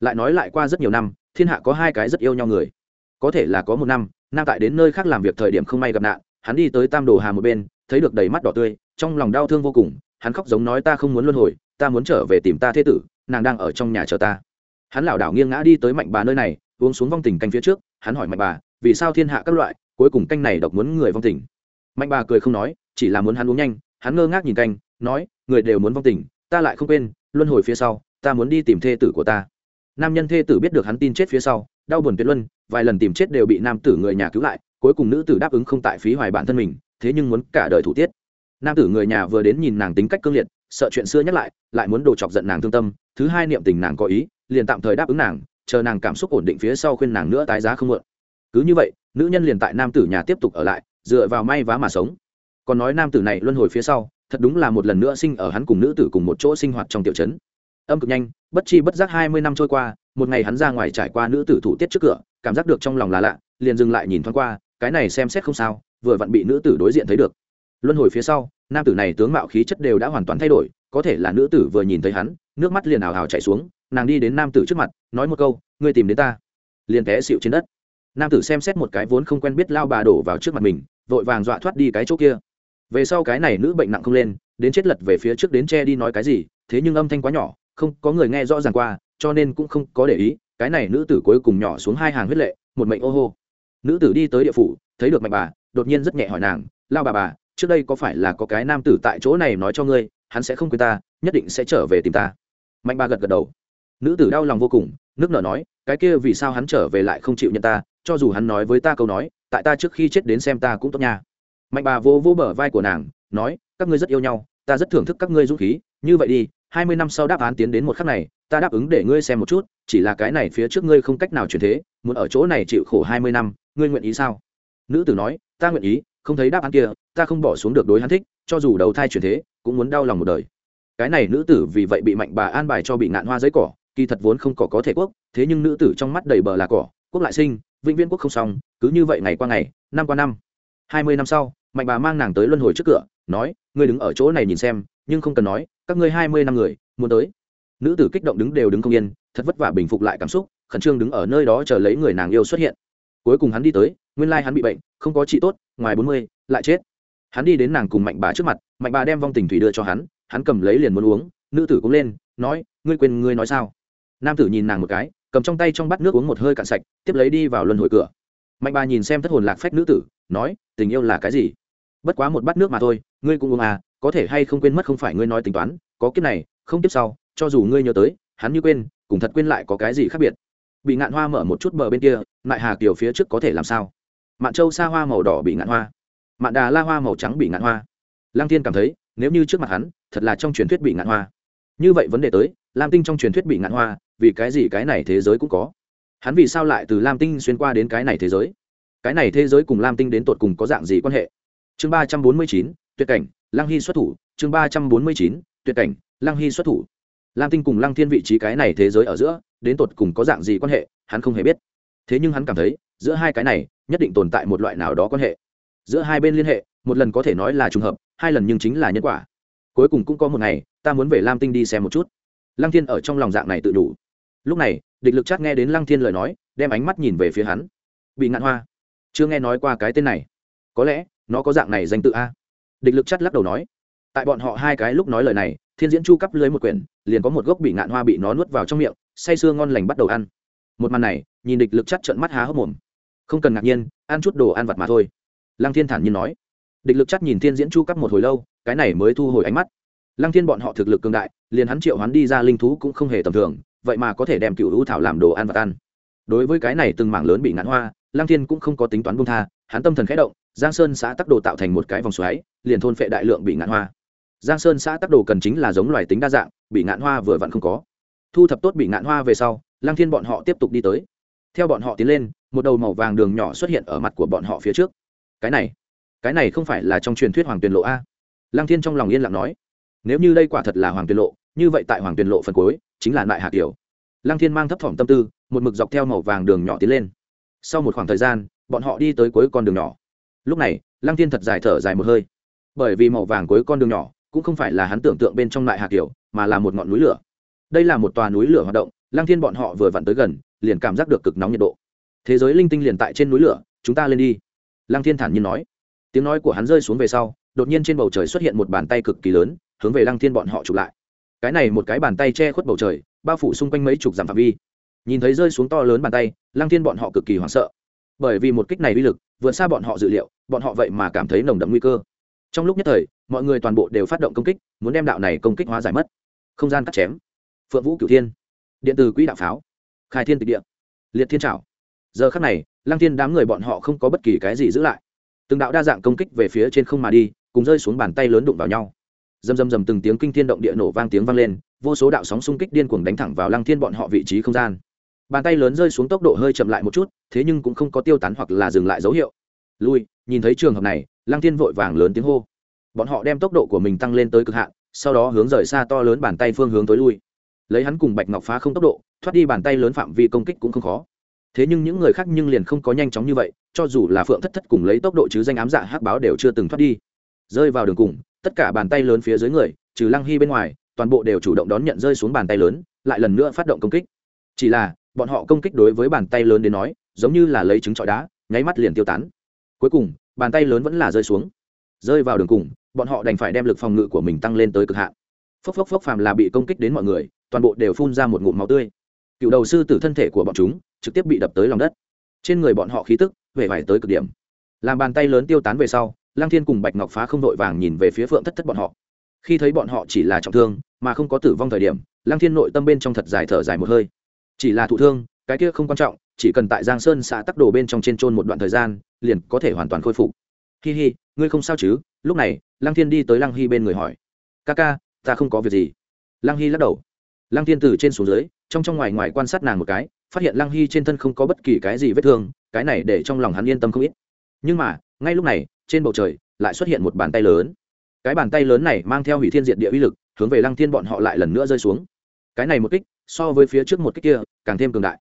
Lại nói lại qua rất nhiều năm, thiên hạ có hai cái rất yêu nhau người. Có thể là có một năm, nam tại đến nơi khác làm việc thời điểm không may gặp nạn, hắn đi tới tam đồ hà một bên, thấy được đầy mắt đỏ tươi, trong lòng đau thương vô cùng, hắn khóc giống nói ta không muốn luân hồi ta muốn trở về tìm ta thế tử, nàng đang ở trong nhà chờ ta. Hắn lảo đảo nghiêng ngã đi tới mạnh bà nơi này, uống xuống vong tình canh phía trước, hắn hỏi mạnh bà, vì sao thiên hạ các loại, cuối cùng canh này độc muốn người vong tình? Mạnh bà cười không nói, chỉ là muốn hắn uống nhanh, hắn ngơ ngác nhìn canh, nói, người đều muốn vong tình, ta lại không quên, luân hồi phía sau, ta muốn đi tìm thê tử của ta. Nam nhân thê tử biết được hắn tin chết phía sau, đau buồn tuyệt luân, vài lần tìm chết đều bị nam tử người nhà cứu lại, cuối cùng nữ tử đáp ứng không tại phí hoài bản thân mình, thế nhưng muốn cả đời thủ tiết. Nam tử người nhà vừa đến nhìn nàng tính cách cương liệt sợ chuyện xưa nhắc lại lại muốn đồ chọc giận nàng thương tâm, thứ hai niệm tình nàng có ý, liền tạm thời đáp ứng nàng, chờ nàng cảm xúc ổn định phía sau khuyên nàng nữa tái giá không mượn. Cứ như vậy, nữ nhân liền tại nam tử nhà tiếp tục ở lại, dựa vào may vá mà sống. Còn nói nam tử này luân hồi phía sau, thật đúng là một lần nữa sinh ở hắn cùng nữ tử cùng một chỗ sinh hoạt trong tiểu trấn. Âm cực nhanh, bất chi bất giác hai mươi năm trôi qua, một ngày hắn ra ngoài trải qua nữ tử thủ tiết trước cửa, cảm giác được trong lòng là lạ, liền dừng lại nhìn thoáng qua, cái này xem xét không sao, vừa vặn bị nữ tử đối diện thấy được luân hồi phía sau, nam tử này tướng mạo khí chất đều đã hoàn toàn thay đổi, có thể là nữ tử vừa nhìn thấy hắn, nước mắt liền ảo hào chảy xuống, nàng đi đến nam tử trước mặt, nói một câu, ngươi tìm đến ta. Liền té xịu trên đất. Nam tử xem xét một cái vốn không quen biết lao bà đổ vào trước mặt mình, vội vàng dọa thoát đi cái chỗ kia. Về sau cái này nữ bệnh nặng không lên, đến chết lật về phía trước đến che đi nói cái gì, thế nhưng âm thanh quá nhỏ, không có người nghe rõ ràng qua, cho nên cũng không có để ý, cái này nữ tử cuối cùng nhỏ xuống hai hàng huyết lệ, một mệnh ô hô. Nữ tử đi tới địa phủ, thấy được mạnh bà, đột nhiên rất nhẹ hỏi nàng, lao bà bà trước đây có phải là có cái nam tử tại chỗ này nói cho ngươi, hắn sẽ không quên ta, nhất định sẽ trở về tìm ta. Mạnh Ba gật gật đầu. Nữ tử đau lòng vô cùng, nước nở nói, cái kia vì sao hắn trở về lại không chịu nhận ta, cho dù hắn nói với ta câu nói, tại ta trước khi chết đến xem ta cũng tốt nha. Mạnh bà vô vô bờ vai của nàng, nói, các ngươi rất yêu nhau, ta rất thưởng thức các ngươi dũng khí, như vậy đi, hai mươi năm sau đáp án tiến đến một khắc này, ta đáp ứng để ngươi xem một chút, chỉ là cái này phía trước ngươi không cách nào chuyển thế, muốn ở chỗ này chịu khổ hai mươi năm, ngươi nguyện ý sao? Nữ tử nói, ta nguyện ý không thấy đáp án kia, ta không bỏ xuống được đối hắn thích, cho dù đầu thai chuyển thế, cũng muốn đau lòng một đời. Cái này nữ tử vì vậy bị mạnh bà an bài cho bị ngạn hoa giấy cỏ, kỳ thật vốn không có có thể quốc, thế nhưng nữ tử trong mắt đầy bờ là cỏ, quốc lại sinh, vĩnh viễn quốc không xong, cứ như vậy ngày qua ngày, năm qua năm. Hai mươi năm sau, mạnh bà mang nàng tới luân hồi trước cửa, nói, ngươi đứng ở chỗ này nhìn xem, nhưng không cần nói, các ngươi hai mươi năm người, muốn tới. Nữ tử kích động đứng đều đứng không yên, thật vất vả bình phục lại cảm xúc, khẩn trương đứng ở nơi đó chờ lấy người nàng yêu xuất hiện. Cuối cùng hắn đi tới, nguyên lai hắn bị bệnh không có chị tốt, ngoài bốn mươi, lại chết. Hắn đi đến nàng cùng mạnh bà trước mặt, mạnh bà đem vong tình thủy đưa cho hắn hắn cầm lấy liền muốn uống, nữ tử cũng lên, nói, ngươi quên ngươi nói sao? Nam tử nhìn nàng một cái, cầm trong tay trong bát nước uống một hơi cạn sạch, tiếp lấy đi vào luân hồi cửa. Mạnh bà nhìn xem thất hồn lạc phách nữ tử, nói, tình yêu là cái gì? Bất quá một bát nước mà thôi, ngươi cũng uống à có thể hay không quên mất không phải ngươi nói tính toán, có kiếp này, không kiếp sau, cho dù ngươi nhớ tới, hắn như quên, cùng thật quên lại có cái gì khác biệt? Bị ngạn hoa mở một chút bờ bên kia mại hà kiều phía trước có thể làm sao? Mạn châu xa hoa màu đỏ bị ngạn hoa. Mạn đà la hoa màu trắng bị ngạn hoa. Lang thiên cảm thấy, nếu như trước mặt hắn, thật là trong truyền thuyết bị ngạn hoa. Như vậy vấn đề tới, lam tinh trong truyền thuyết bị ngạn hoa, vì cái gì cái này thế giới cũng có? Hắn vì sao lại từ lam tinh xuyên qua đến cái này thế giới? Cái này thế giới cùng lam tinh đến tột cùng có dạng gì quan hệ? Chương ba trăm bốn mươi chín, tuyệt cảnh lang hy xuất thủ. Chương ba trăm bốn mươi chín, tuyệt cảnh lang hy xuất thủ. Lam tinh cùng lăng thiên vị trí cái này thế giới ở giữa, đến tột cùng có dạng gì quan hệ, hắn không hề biết. Thế nhưng hắn cảm thấy giữa hai cái này nhất định tồn tại một loại nào đó quan hệ. Giữa hai bên liên hệ, một lần có thể nói là trùng hợp, hai lần nhưng chính là nhân quả. Cuối cùng cũng có một ngày, ta muốn về lam tinh đi xem một chút. Lăng thiên ở trong lòng dạng này tự đủ. Lúc này, địch lực chát nghe đến lăng thiên lời nói, đem ánh mắt nhìn về phía hắn. Bị ngạn hoa. Chưa nghe nói qua cái tên này. Có lẽ, nó có dạng này danh tự a. Địch lực chát lắc đầu nói. Tại bọn họ hai cái lúc nói lời này, thiên diễn chu cắp lưới một quyển, liền có một gốc bị ngạn hoa bị nó nuốt vào trong miệng, say sưa ngon lành bắt đầu ăn. Một màn này, nhìn địch lực chát trợn mắt há hốc mồm không cần ngạc nhiên, ăn chút đồ ăn vặt mà thôi. Lăng thiên thản nhiên nói. Địch lực chắc nhìn thiên diễn chu cấp một hồi lâu, cái này mới thu hồi ánh mắt. Lăng thiên bọn họ thực lực cường đại, liền hắn triệu hắn đi ra linh thú cũng không hề tầm thường, vậy mà có thể đem cựu hữu thảo làm đồ ăn vặt ăn. Đối với cái này từng mảng lớn bị ngạn hoa lang thiên cũng không có tính toán buông tha, hắn tâm thần khẽ động, giang sơn xã tắc đồ tạo thành một cái vòng xoáy, liền thôn phệ đại lượng bị ngạn hoa. Giang sơn xã tắc đồ cần chính là giống loài tính đa dạng, bị ngạn hoa vừa vặn không có. Thu thập tốt bị ngạn hoa về sau lang thiên bọn họ tiếp tục đi tới. Theo bọn họ tiến lên một đầu màu vàng đường nhỏ xuất hiện ở mặt của bọn họ phía trước. Cái này cái này không phải là trong truyền thuyết hoàng tuyền lộ a? Lang thiên trong lòng yên lặng nói, nếu như đây quả thật là hoàng tuyền lộ, như vậy tại hoàng tuyền lộ phần cuối, chính là nại hạ kiều. Lang thiên mang thấp thỏm tâm tư, một mực dọc theo màu vàng đường nhỏ tiến lên. Sau một khoảng thời gian, bọn họ đi tới cuối con đường nhỏ. Lúc này lang thiên thật dài thở dài một hơi. Bởi vì màu vàng cuối con đường nhỏ cũng không phải là hắn tưởng tượng bên trong nại hạ kiều, mà là một ngọn núi lửa. Đây là một tòa núi lửa hoạt động lang thiên bọn họ vừa vặn tới gần, liền cảm giác được cực nóng nhiệt độ thế giới linh tinh liền tại trên núi lửa, chúng ta lên đi. Lang thiên thản nhiên nói. Tiếng nói của hắn rơi xuống về sau, đột nhiên trên bầu trời xuất hiện một bàn tay cực kỳ lớn, hướng về lăng thiên bọn họ chụp lại. Cái này một cái bàn tay che khuất bầu trời, bao phủ xung quanh mấy chục dặm phạm vi. Nhìn thấy rơi xuống to lớn bàn tay, lăng thiên bọn họ cực kỳ hoảng sợ. Bởi vì một kích này uy lực, vượt xa bọn họ dự liệu, bọn họ vậy mà cảm thấy nồng đậm nguy cơ. Trong lúc nhất thời, mọi người toàn bộ đều phát động công kích, muốn đem đạo này công kích hóa giải mất. Không gian cắt chém. Phượng vũ cửu thiên. Điện từ quỹ đạo pháo. Khai thiên tịch địa. Liệt thiên trảo giờ khắc này, lăng thiên đám người bọn họ không có bất kỳ cái gì giữ lại. Từng đạo đa dạng công kích về phía trên không mà đi, cùng rơi xuống bàn tay lớn đụng vào nhau. Dầm dầm dầm từng tiếng kinh thiên động địa nổ vang tiếng vang lên, vô số đạo sóng xung kích điên cuồng đánh thẳng vào lăng thiên bọn họ vị trí không gian. Bàn tay lớn rơi xuống tốc độ hơi chậm lại một chút, thế nhưng cũng không có tiêu tán hoặc là dừng lại dấu hiệu. Lui, nhìn thấy trường hợp này, lăng thiên vội vàng lớn tiếng hô. Bọn họ đem tốc độ của mình tăng lên tới cực hạn, sau đó hướng rời xa to lớn bàn tay phương hướng tối lui. Lấy hắn cùng bạch ngọc phá không tốc độ, thoát đi bàn tay lớn phạm vi công kích cũng không khó thế nhưng những người khác nhưng liền không có nhanh chóng như vậy, cho dù là phượng thất thất cùng lấy tốc độ chứ danh ám dạ hắc báo đều chưa từng thoát đi. Rơi vào đường cùng, tất cả bàn tay lớn phía dưới người, trừ lăng hy bên ngoài, toàn bộ đều chủ động đón nhận rơi xuống bàn tay lớn, lại lần nữa phát động công kích. Chỉ là, bọn họ công kích đối với bàn tay lớn đến nói, giống như là lấy trứng trọi đá, nháy mắt liền tiêu tán. Cuối cùng, bàn tay lớn vẫn là rơi xuống. Rơi vào đường cùng, bọn họ đành phải đem lực phòng ngự của mình tăng lên tới cực hạn. Phốc phốc phốc phàm là bị công kích đến mọi người, toàn bộ đều phun ra một ngụm máu tươi. Cựu đầu sư tử thân thể của bọn chúng trực tiếp bị đập tới lòng đất. Trên người bọn họ khí tức về vải tới cực điểm. Làm bàn tay lớn tiêu tán về sau lang thiên cùng bạch ngọc phá không đội vàng nhìn về phía phượng thất thất bọn họ. Khi thấy bọn họ chỉ là trọng thương, mà không có tử vong thời điểm lang thiên nội tâm bên trong thật dài thở dài một hơi. Chỉ là thụ thương, cái kia không quan trọng, chỉ cần tại giang sơn xã tắc đồ bên trong trên trôn một đoạn thời gian, liền có thể hoàn toàn khôi phục. Hi hi, ngươi không sao chứ? Lúc này lang thiên đi tới Lang hy bên người hỏi. Ca ca, ta không có việc gì. Lang hy lắc đầu. Lang thiên từ trên xuống dưới, trong trong ngoài ngoài quan sát nàng một cái phát hiện lăng hy trên thân không có bất kỳ cái gì vết thương, cái này để trong lòng hắn yên tâm không ít. Nhưng mà, ngay lúc này, trên bầu trời lại xuất hiện một bàn tay lớn. Cái bàn tay lớn này mang theo hủy thiên diện địa uy lực, hướng về lăng thiên bọn họ lại lần nữa rơi xuống. Cái này một kích, so với phía trước một kích kia, càng thêm cường đại.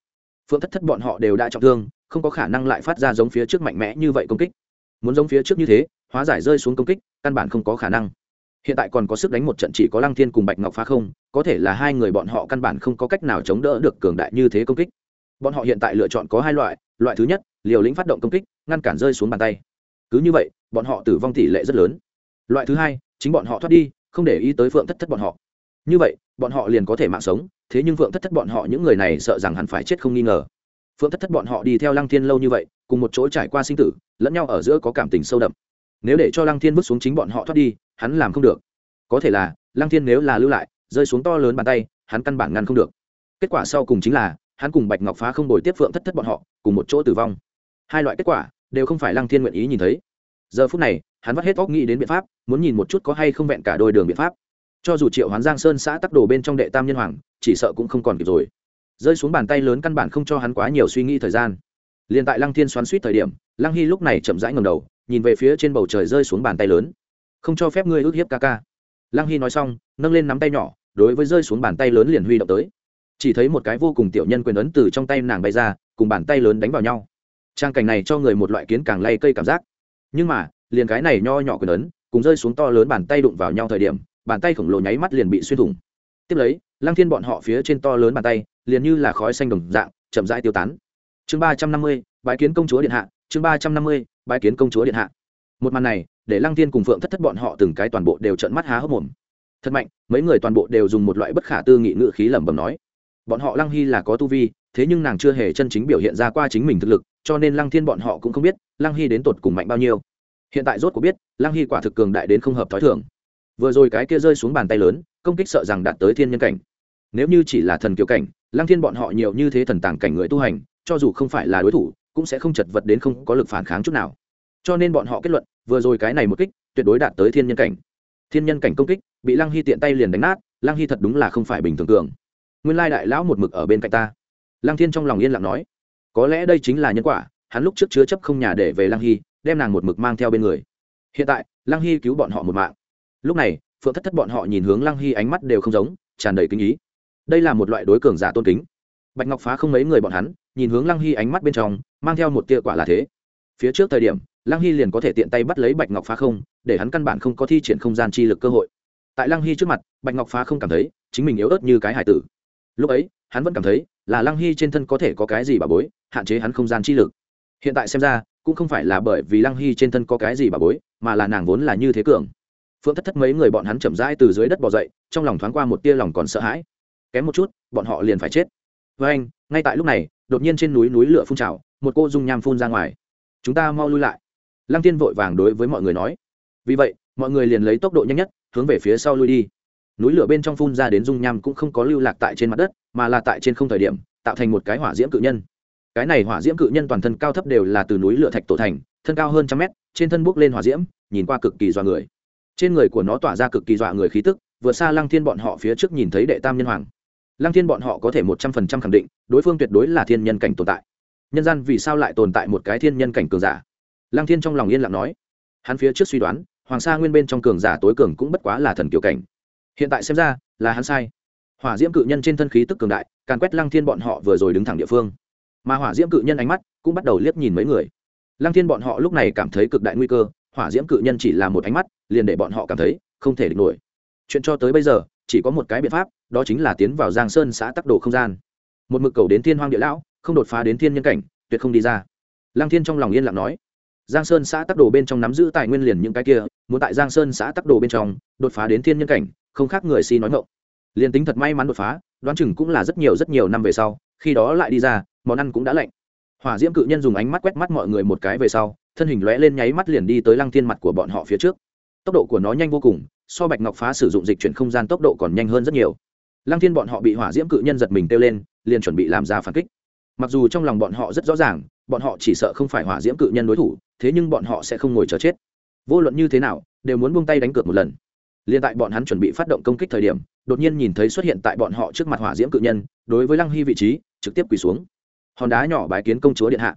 Phượng thất thất bọn họ đều đã trọng thương, không có khả năng lại phát ra giống phía trước mạnh mẽ như vậy công kích. Muốn giống phía trước như thế, hóa giải rơi xuống công kích, căn bản không có khả năng. Hiện tại còn có sức đánh một trận chỉ có lăng thiên cùng bạch ngọc phá không, có thể là hai người bọn họ căn bản không có cách nào chống đỡ được cường đại như thế công kích bọn họ hiện tại lựa chọn có hai loại loại thứ nhất, liều lĩnh phát động công kích, ngăn cản rơi xuống bàn tay. Cứ như vậy, bọn họ tử vong tỷ lệ rất lớn. Loại thứ hai, chính bọn họ thoát đi, không để ý tới phượng thất thất bọn họ. Như vậy, bọn họ liền có thể mạng sống, thế nhưng phượng thất thất bọn họ những người này sợ rằng hẳn phải chết không nghi ngờ. Phượng thất thất bọn họ đi theo lăng thiên lâu như vậy, cùng một chỗ trải qua sinh tử, lẫn nhau ở giữa có cảm tình sâu đậm. Nếu để cho lăng thiên bước xuống chính bọn họ thoát đi, hắn làm không được. Có thể là, lăng thiên nếu là lưu lại, rơi xuống to lớn bàn tay, hắn căn bản ngăn không được. Kết quả sau cùng chính là hắn cùng bạch ngọc phá không đổi tiếp phượng thất thất bọn họ, cùng một chỗ tử vong. Hai loại kết quả đều không phải lăng thiên nguyện ý nhìn thấy. Giờ phút này, hắn vắt hết óc nghĩ đến biện pháp, muốn nhìn một chút có hay không vẹn cả đôi đường biện pháp. Cho dù triệu hoán giang sơn xã tắc đồ bên trong đệ tam nhân hoàng, chỉ sợ cũng không còn kịp rồi. Rơi xuống bàn tay lớn căn bản không cho hắn quá nhiều suy nghĩ thời gian. Liền tại lăng thiên xoắn suýt thời điểm, lăng hy lúc này chậm rãi ngầm đầu, nhìn về phía trên bầu trời rơi xuống bàn tay lớn. Không cho phép ngươi ước hiếp ca ca. Lăng hy nói xong, nâng lên nắm tay nhỏ, đối với rơi xuống bàn tay lớn liền huy động tới chỉ thấy một cái vô cùng tiểu nhân quyền ấn từ trong tay nàng bay ra, cùng bàn tay lớn đánh vào nhau. Trang cảnh này cho người một loại kiến càng lay cây cảm giác. Nhưng mà, liền cái này nho nhỏ quyền ấn, cùng rơi xuống to lớn bàn tay đụng vào nhau thời điểm, bàn tay khổng lồ nháy mắt liền bị xuyên thủng. Tiếp lấy, lăng thiên bọn họ phía trên to lớn bàn tay, liền như là khói xanh đồng dạng, chậm rãi tiêu tán. Chương ba trăm năm mươi bãi kiến công chúa điện hạ, chương ba trăm năm mươi bãi kiến công chúa điện hạ. Một màn này, để lăng thiên cùng phượng thất thất bọn họ từng cái toàn bộ đều trợn mắt há hốc mồm. Thật mạnh, mấy người toàn bộ đều dùng một loại bất khả tư nghị ngự khí lẩm bẩm nói bọn họ lăng hy là có tu vi, thế nhưng nàng chưa hề chân chính biểu hiện ra qua chính mình thực lực, cho nên lăng thiên bọn họ cũng không biết lăng hy đến tột cùng mạnh bao nhiêu. Hiện tại rốt cuộc biết, lăng hy quả thực cường đại đến không hợp t h ó i thường. Vừa rồi cái kia rơi xuống bàn tay lớn, công kích sợ rằng đạt tới thiên nhân cảnh. Nếu như chỉ là thần kiều cảnh, lăng thiên bọn họ nhiều như thế thần tàng cảnh người tu hành, cho dù không phải là đối thủ, cũng sẽ không chật vật đến không có lực phản kháng chút nào. Cho nên bọn họ kết luận, vừa rồi cái này một kích, tuyệt đối đạt tới thiên nhân cảnh. Thiên nhân cảnh công kích, bị lăng hy tiện tay liền đánh nát, lăng hy thật đúng là không phải bình thường cường nguyên lai đại lão một mực ở bên cạnh ta. Lăng thiên trong lòng yên lặng nói, có lẽ đây chính là nhân quả, hắn lúc trước chứa chấp không nhà để về lăng hy, đem nàng một mực mang theo bên người. Hiện tại, lăng hy cứu bọn họ một mạng. Lúc này, phượng thất thất bọn họ nhìn hướng lăng hy ánh mắt đều không giống, tràn đầy kinh ý. Đây là một loại đối cường giả tôn kính. Bạch ngọc phá không mấy người bọn hắn, nhìn hướng lăng hy ánh mắt bên trong, mang theo một tia quả là thế. Phía trước thời điểm, lăng hy liền có thể tiện tay bắt lấy bạch ngọc phá không, để hắn căn bản không có thi triển không gian chi lực cơ hội. Tại lăng hy trước mặt, bạch ngọc phá không cảm thấy chính mình yếu ớt như cái hải tử lúc ấy, hắn vẫn cảm thấy là lăng hy trên thân có thể có cái gì bà bối, hạn chế hắn không gian chi lực. Hiện tại xem ra, cũng không phải là bởi vì lăng hy trên thân có cái gì bà bối, mà là nàng vốn là như thế cường. Phượng thất thất mấy người bọn hắn chậm rãi từ dưới đất bỏ dậy, trong lòng thoáng qua một tia lòng còn sợ hãi. Kém một chút, bọn họ liền phải chết. Với anh, ngay tại lúc này, đột nhiên trên núi núi lửa phun trào, một cô dung nham phun ra ngoài. Chúng ta mau lui lại. Lăng tiên vội vàng đối với mọi người nói. Vì vậy, mọi người liền lấy tốc độ nhanh nhất, hướng về phía sau lui đi núi lửa bên trong phun ra đến dung nham cũng không có lưu lạc tại trên mặt đất, mà là tại trên không thời điểm, tạo thành một cái hỏa diễm cự nhân. Cái này hỏa diễm cự nhân toàn thân cao thấp đều là từ núi lửa thạch tổ thành, thân cao hơn trăm mét, trên thân bốc lên hỏa diễm, nhìn qua cực kỳ dọa người. Trên người của nó tỏa ra cực kỳ dọa người khí tức vượt xa lăng thiên bọn họ phía trước nhìn thấy đệ tam nhân hoàng. Lăng thiên bọn họ có thể một trăm phần trăm khẳng định, đối phương tuyệt đối là thiên nhân cảnh tồn tại. Nhân gian vì sao lại tồn tại một cái thiên nhân cảnh cường giả? Lăng thiên trong lòng yên lặng nói. Hắn phía trước suy đoán, hoàng sa nguyên bên trong cường giả tối cường cũng bất quá là thần kiểu cảnh hiện tại xem ra, là hắn sai. Hỏa diễm cự nhân trên thân khí tức cường đại, càn quét lăng thiên bọn họ vừa rồi đứng thẳng địa phương. Mà hỏa diễm cự nhân ánh mắt cũng bắt đầu liếc nhìn mấy người. Lăng thiên bọn họ lúc này cảm thấy cực đại nguy cơ, hỏa diễm cự nhân chỉ là một ánh mắt, liền để bọn họ cảm thấy không thể địch nổi. Chuyện cho tới bây giờ, chỉ có một cái biện pháp, đó chính là tiến vào giang sơn xã tắc đồ không gian. Một mực cầu đến thiên hoang địa lão, không đột phá đến thiên nhân cảnh, tuyệt không đi ra. Lăng thiên trong lòng yên lặng nói, giang sơn xã tắc đồ bên trong nắm giữ tài nguyên liền những cái kia, muốn tại giang sơn xã tắc đồ bên trong đột phá đến thiên nhân cảnh không khác người si nói ngộng liền tính thật may mắn đột phá, đoán chừng cũng là rất nhiều rất nhiều năm về sau, khi đó lại đi ra, món ăn cũng đã lạnh. Hỏa diễm cự nhân dùng ánh mắt quét mắt mọi người một cái về sau, thân hình lóe lên nháy mắt liền đi tới lăng thiên mặt của bọn họ phía trước. Tốc độ của nó nhanh vô cùng, so bạch ngọc phá sử dụng dịch chuyển không gian tốc độ còn nhanh hơn rất nhiều. Lăng thiên bọn họ bị hỏa diễm cự nhân giật mình kêu lên, liền chuẩn bị làm ra phản kích. Mặc dù trong lòng bọn họ rất rõ ràng, bọn họ chỉ sợ không phải hỏa diễm cự nhân đối thủ, thế nhưng bọn họ sẽ không ngồi chờ chết. Vô luận như thế nào, đều muốn buông tay đánh cược một lần liền tại bọn hắn chuẩn bị phát động công kích thời điểm, đột nhiên nhìn thấy xuất hiện tại bọn họ trước mặt hỏa diễm cự nhân, đối với lăng hy vị trí, trực tiếp quỳ xuống. Hòn đá nhỏ bái kiến công chúa điện hạ.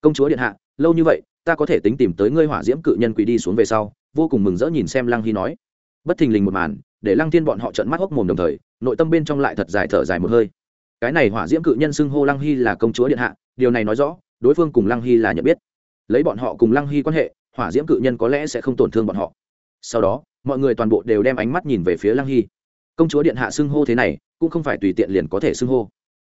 Công chúa điện hạ, lâu như vậy, ta có thể tính tìm tới ngươi hỏa diễm cự nhân quỳ đi xuống về sau, vô cùng mừng rỡ nhìn xem lăng hy nói. Bất thình lình một màn, để lăng thiên bọn họ trận mắt hốc mồm đồng thời, nội tâm bên trong lại thật dài thở dài một hơi. Cái này hỏa diễm cự nhân xưng hô lăng hy là công chúa điện hạ, điều này nói rõ, đối phương cùng lăng hy là nhận biết. Lấy bọn họ cùng lăng hy quan hệ, hỏa diễm cự nhân có lẽ sẽ không tổn thương bọn họ. Sau đó mọi người toàn bộ đều đem ánh mắt nhìn về phía lăng hy. Công chúa điện hạ xưng hô thế này, cũng không phải tùy tiện liền có thể xưng hô.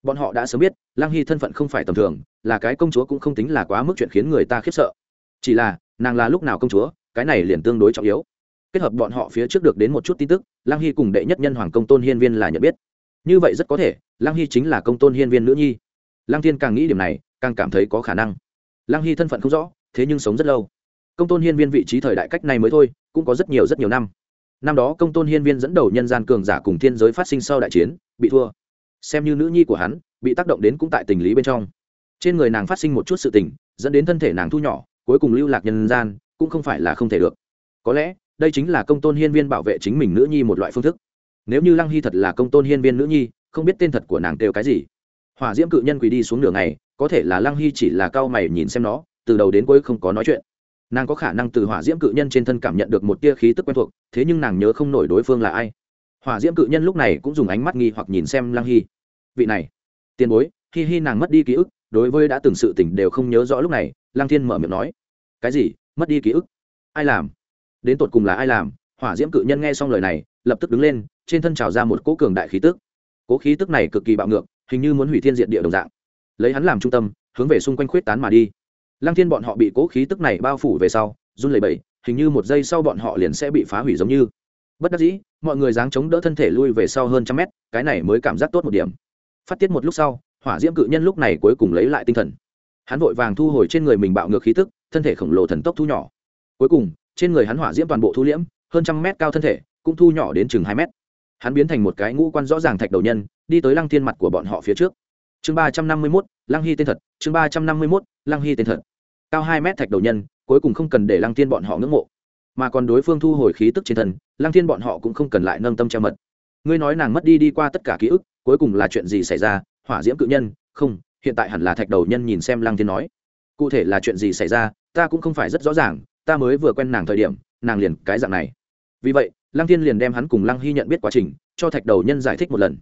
Bọn họ đã sớm biết, lăng hy thân phận không phải tầm thường, là cái công chúa cũng không tính là quá mức chuyện khiến người ta khiếp sợ. Chỉ là, nàng là lúc nào công chúa, cái này liền tương đối trọng yếu. Kết hợp bọn họ phía trước được đến một chút tin tức, lăng hy cùng đệ nhất nhân hoàng công tôn hiên viên là nhận biết. Như vậy rất có thể, lăng hy chính là công tôn hiên viên nữ nhi. Lăng thiên càng nghĩ điểm này, càng cảm thấy có khả năng. Lăng hy thân phận không rõ, thế nhưng sống rất lâu công tôn hiên viên vị trí thời đại cách này mới thôi, cũng có rất nhiều rất nhiều năm. Năm đó công tôn hiên viên dẫn đầu nhân gian cường giả cùng thiên giới phát sinh sau đại chiến, bị thua. Xem như nữ nhi của hắn, bị tác động đến cũng tại tình lý bên trong. Trên người nàng phát sinh một chút sự tình, dẫn đến thân thể nàng thu nhỏ, cuối cùng lưu lạc nhân gian, cũng không phải là không thể được. Có lẽ, đây chính là công tôn hiên viên bảo vệ chính mình nữ nhi một loại phương thức. Nếu như lăng hy thật là công tôn hiên viên nữ nhi, không biết tên thật của nàng kêu cái gì. Hỏa diễm cự nhân quỳ đi xuống đường này có thể là lăng hy chỉ là cao mày nhìn xem nó, từ đầu đến cuối không có nói chuyện nàng có khả năng từ hỏa diễm cự nhân trên thân cảm nhận được một tia khí tức quen thuộc, thế nhưng nàng nhớ không nổi đối phương là ai. Hỏa diễm cự nhân lúc này cũng dùng ánh mắt nghi hoặc nhìn xem lăng hy. Vị này, tiền bối, hi hi nàng mất đi ký ức, đối với đã từng sự tỉnh đều không nhớ rõ lúc này, lăng thiên mở miệng nói. Cái gì? Mất đi ký ức? Ai làm? Đến tột cùng là ai làm? Hỏa diễm cự nhân nghe xong lời này, lập tức đứng lên, trên thân trào ra một cỗ cường đại khí tức. Cỗ khí tức này cực kỳ bạo ngược, hình như muốn hủy thiên diện địa đồng dạng. Lấy hắn làm trung tâm, hướng về xung quanh khuyết tán mà đi lăng thiên bọn họ bị cỗ khí tức này bao phủ về sau, run lẩy bẩy, hình như một giây sau bọn họ liền sẽ bị phá hủy giống như. Bất đắc dĩ, mọi người dáng chống đỡ thân thể lui về sau hơn trăm mét, cái này mới cảm giác tốt một điểm. Phát tiết một lúc sau, hỏa diễm cự nhân lúc này cuối cùng lấy lại tinh thần. Hắn vội vàng thu hồi trên người mình bạo ngược khí tức, thân thể khổng lồ thần tốc thu nhỏ. Cuối cùng, trên người hắn hỏa diễm toàn bộ thu liễm, hơn trăm mét cao thân thể, cũng thu nhỏ đến chừng hai mét. Hắn biến thành một cái ngũ quan rõ ràng thạch đầu nhân, đi tới lăng thiên mặt của bọn họ phía trước. Chương ba trăm năm mươi mốt, lăng hy tên thật, chương ba trăm năm mươi mốt lăng hy tên thật. Cao hai mét thạch đầu nhân, cuối cùng không cần để lăng thiên bọn họ ngưỡng mộ. Mà còn đối phương thu hồi khí tức trên thân, lăng thiên bọn họ cũng không cần lại nâng tâm che mật. Ngươi nói nàng mất đi đi qua tất cả ký ức, cuối cùng là chuyện gì xảy ra? Hỏa diễm cự nhân? Không, hiện tại hẳn là thạch đầu nhân nhìn xem lăng thiên nói. Cụ thể là chuyện gì xảy ra, ta cũng không phải rất rõ ràng, ta mới vừa quen nàng thời điểm, nàng liền cái dạng này. Vì vậy, lăng thiên liền đem hắn cùng lăng hy nhận biết quá trình, cho thạch đầu nhân giải thích một lần.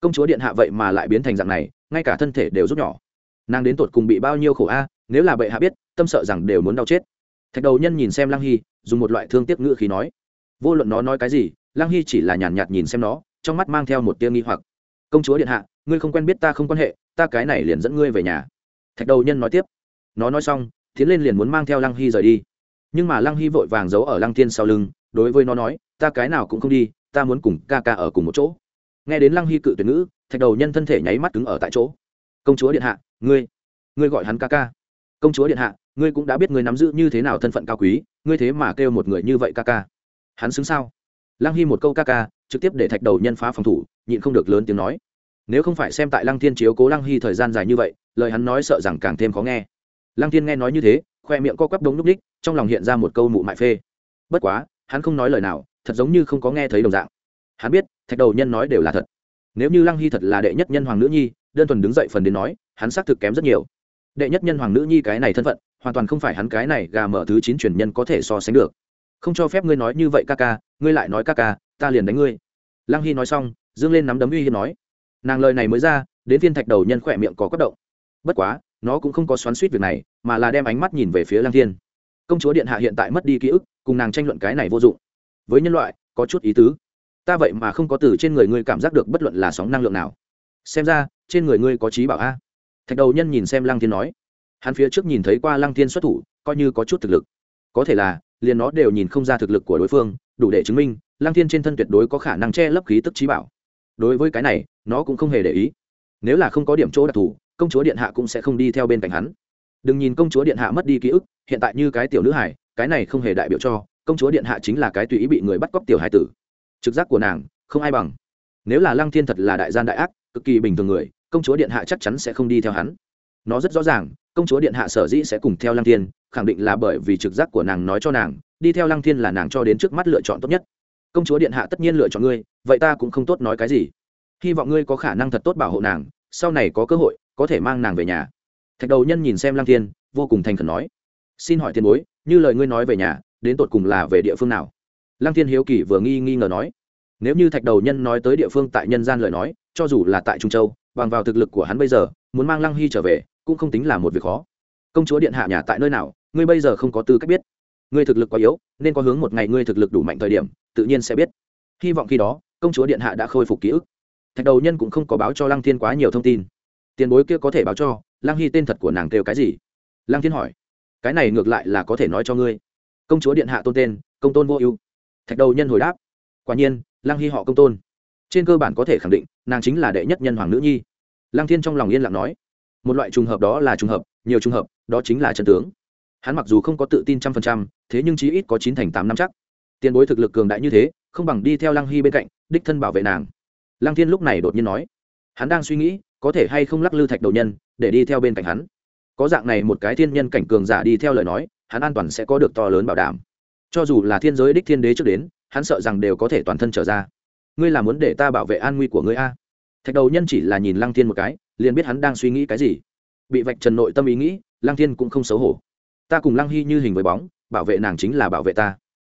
Công chúa điện hạ vậy mà lại biến thành dạng này, ngay cả thân thể đều rút nhỏ nàng đến tột cùng bị bao nhiêu khổ a nếu là bệ hạ biết tâm sợ rằng đều muốn đau chết. Thạch đầu nhân nhìn xem lăng hy dùng một loại thương tiếc ngữ khí nói vô luận nó nói cái gì lăng hy chỉ là nhàn nhạt, nhạt nhìn xem nó trong mắt mang theo một tia nghi hoặc. Công chúa điện hạ ngươi không quen biết ta không quan hệ ta cái này liền dẫn ngươi về nhà. Thạch đầu nhân nói tiếp. Nó nói xong tiến lên liền muốn mang theo lăng hy rời đi. Nhưng mà lăng hy vội vàng giấu ở lăng thiên sau lưng đối với nó nói ta cái nào cũng không đi ta muốn cùng ca ca ở cùng một chỗ. Nghe đến lăng hy cự tuyệt ngữ thạch đầu nhân thân thể nháy mắt cứng ở tại chỗ. Công chúa điện hạ ngươi ngươi gọi hắn ca ca. Công chúa điện hạ, ngươi cũng đã biết ngươi nắm giữ như thế nào thân phận cao quý, ngươi thế mà kêu một người như vậy ca ca. Hắn xứng sao? Lăng hy một câu ca ca, trực tiếp để thạch đầu nhân phá phòng thủ, nhịn không được lớn tiếng nói. Nếu không phải xem tại lăng thiên chiếu cố lăng hy thời gian dài như vậy, lời hắn nói sợ rằng càng thêm khó nghe. Lăng thiên nghe nói như thế, khoe miệng co quắp đống núp ních, trong lòng hiện ra một câu mụ mại phê. Bất quá, hắn không nói lời nào, thật giống như không có nghe thấy đồng dạng. Hắn biết, thạch đầu nhân nói đều là thật. Nếu như lăng hy thật là đệ nhất nhân hoàng nữ nhi, đơn thuần đứng dậy phần đến nói hắn xác thực kém rất nhiều. Đệ nhất nhân hoàng nữ nhi cái này thân phận, hoàn toàn không phải hắn cái này gà mở thứ chín truyền nhân có thể so sánh được. Không cho phép ngươi nói như vậy ca ca, ngươi lại nói ca ca, ta liền đánh ngươi. Lăng hy nói xong, dương lên nắm đấm uy hiếp nói. Nàng lời này mới ra, đến viên thạch đầu nhân khỏe miệng có quất động. Bất quá, nó cũng không có xoắn suýt việc này, mà là đem ánh mắt nhìn về phía lăng thiên. Công chúa điện hạ hiện tại mất đi ký ức, cùng nàng tranh luận cái này vô dụng. Với nhân loại, có chút ý tứ. Ta vậy mà không có từ trên người ngươi cảm giác được bất luận là sóng năng lượng nào. Xem ra, trên người ngươi có trí bảo a thạch đầu nhân nhìn xem lăng thiên nói, hắn phía trước nhìn thấy qua lăng thiên xuất thủ, coi như có chút thực lực. Có thể là, liền nó đều nhìn không ra thực lực của đối phương, đủ để chứng minh, lăng thiên trên thân tuyệt đối có khả năng che lấp khí tức trí bảo. Đối với cái này, nó cũng không hề để ý. Nếu là không có điểm chỗ đặc thù, công chúa điện hạ cũng sẽ không đi theo bên cạnh hắn. Đừng nhìn công chúa điện hạ mất đi ký ức, hiện tại như cái tiểu nữ hải, cái này không hề đại biểu cho, công chúa điện hạ chính là cái tùy ý bị người bắt cóc tiểu hải tử. Trực giác của nàng, không ai bằng. Nếu là lăng thiên thật là đại gian đại ác, cực kỳ bình thường người công chúa điện hạ chắc chắn sẽ không đi theo hắn. Nó rất rõ ràng, công chúa điện hạ sở dĩ sẽ cùng theo lăng thiên, khẳng định là bởi vì trực giác của nàng nói cho nàng, đi theo lăng thiên là nàng cho đến trước mắt lựa chọn tốt nhất. Công chúa điện hạ tất nhiên lựa chọn ngươi, vậy ta cũng không tốt nói cái gì. Hy vọng ngươi có khả năng thật tốt bảo hộ nàng, sau này có cơ hội, có thể mang nàng về nhà. Thạch đầu nhân nhìn xem lăng thiên, vô cùng thành khẩn nói. Xin hỏi tiền bối, như lời ngươi nói về nhà, đến tột cùng là về địa phương nào? Lăng thiên hiếu kỳ vừa nghi nghi ngờ nói. Nếu như thạch đầu nhân nói tới địa phương tại nhân gian lời nói, cho dù là tại trung châu bằng vào thực lực của hắn bây giờ, muốn mang lăng hy trở về, cũng không tính là một việc khó. Công chúa điện hạ nhà tại nơi nào, ngươi bây giờ không có tư cách biết. Ngươi thực lực quá yếu, nên có hướng một ngày ngươi thực lực đủ mạnh thời điểm, tự nhiên sẽ biết. Hy vọng khi đó, công chúa điện hạ đã khôi phục ký ức. Thạch đầu nhân cũng không có báo cho lăng thiên quá nhiều thông tin. Tiền bối kia có thể báo cho, lăng hy tên thật của nàng kêu cái gì? Lăng thiên hỏi. Cái này ngược lại là có thể nói cho ngươi. Công chúa điện hạ tôn tên, công tôn vô ưu. Thạch đầu nhân hồi đáp. Quả nhiên, lăng hy họ công tôn trên cơ bản có thể khẳng định, nàng chính là đệ nhất nhân hoàng nữ nhi. Lăng thiên trong lòng yên lặng nói, một loại trùng hợp đó là trùng hợp, nhiều trùng hợp, đó chính là chân tướng. Hắn mặc dù không có tự tin trăm phần trăm, thế nhưng chí ít có chín thành tám năm chắc. Tiền bối thực lực cường đại như thế, không bằng đi theo lăng hy bên cạnh, đích thân bảo vệ nàng. Lăng thiên lúc này đột nhiên nói, hắn đang suy nghĩ, có thể hay không lắc lư thạch đầu nhân, để đi theo bên cạnh hắn. Có dạng này một cái thiên nhân cảnh cường giả đi theo lời nói, hắn an toàn sẽ có được to lớn bảo đảm. Cho dù là thiên giới đích thiên đế trước đến, hắn sợ rằng đều có thể toàn thân trở ra ngươi là muốn để ta bảo vệ an nguy của ngươi a? Thạch đầu nhân chỉ là nhìn lăng thiên một cái, liền biết hắn đang suy nghĩ cái gì. Bị vạch trần nội tâm ý nghĩ, lăng thiên cũng không xấu hổ. Ta cùng lăng hy như hình với bóng, bảo vệ nàng chính là bảo vệ ta.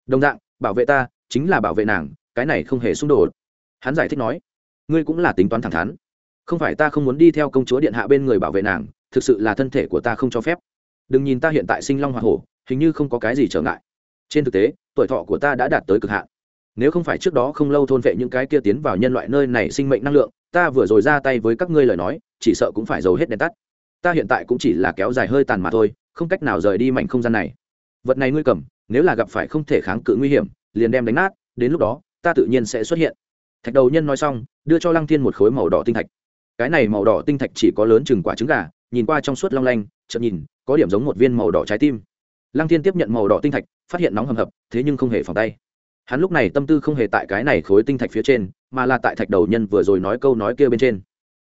Đồng dạng, bảo vệ ta chính là bảo vệ nàng, cái này không hề xung đột. Hắn giải thích nói, ngươi cũng là tính toán thẳng thắn. Không phải ta không muốn đi theo công chúa điện hạ bên người bảo vệ nàng, thực sự là thân thể của ta không cho phép. Đừng nhìn ta hiện tại sinh long hoa hổ, hình như không có cái gì trở ngại. Trên thực tế, tuổi thọ của ta đã đạt tới cực hạn nếu không phải trước đó không lâu thôn vệ những cái kia tiến vào nhân loại nơi này sinh mệnh năng lượng, ta vừa rồi ra tay với các ngươi lời nói, chỉ sợ cũng phải giấu hết đèn tắt. Ta hiện tại cũng chỉ là kéo dài hơi tàn mà thôi, không cách nào rời đi mảnh không gian này. Vật này ngươi cầm, nếu là gặp phải không thể kháng cự nguy hiểm, liền đem đánh nát, đến lúc đó, ta tự nhiên sẽ xuất hiện. Thạch đầu nhân nói xong, đưa cho lăng thiên một khối màu đỏ tinh thạch. Cái này màu đỏ tinh thạch chỉ có lớn chừng quả trứng gà, nhìn qua trong suốt long lanh chậm nhìn, có điểm giống một viên màu đỏ trái tim. Lăng thiên tiếp nhận màu đỏ tinh thạch, phát hiện nóng hầm hập, thế nhưng không hề phòng tay hắn lúc này tâm tư không hề tại cái này khối tinh thạch phía trên, mà là tại thạch đầu nhân vừa rồi nói câu nói kia bên trên.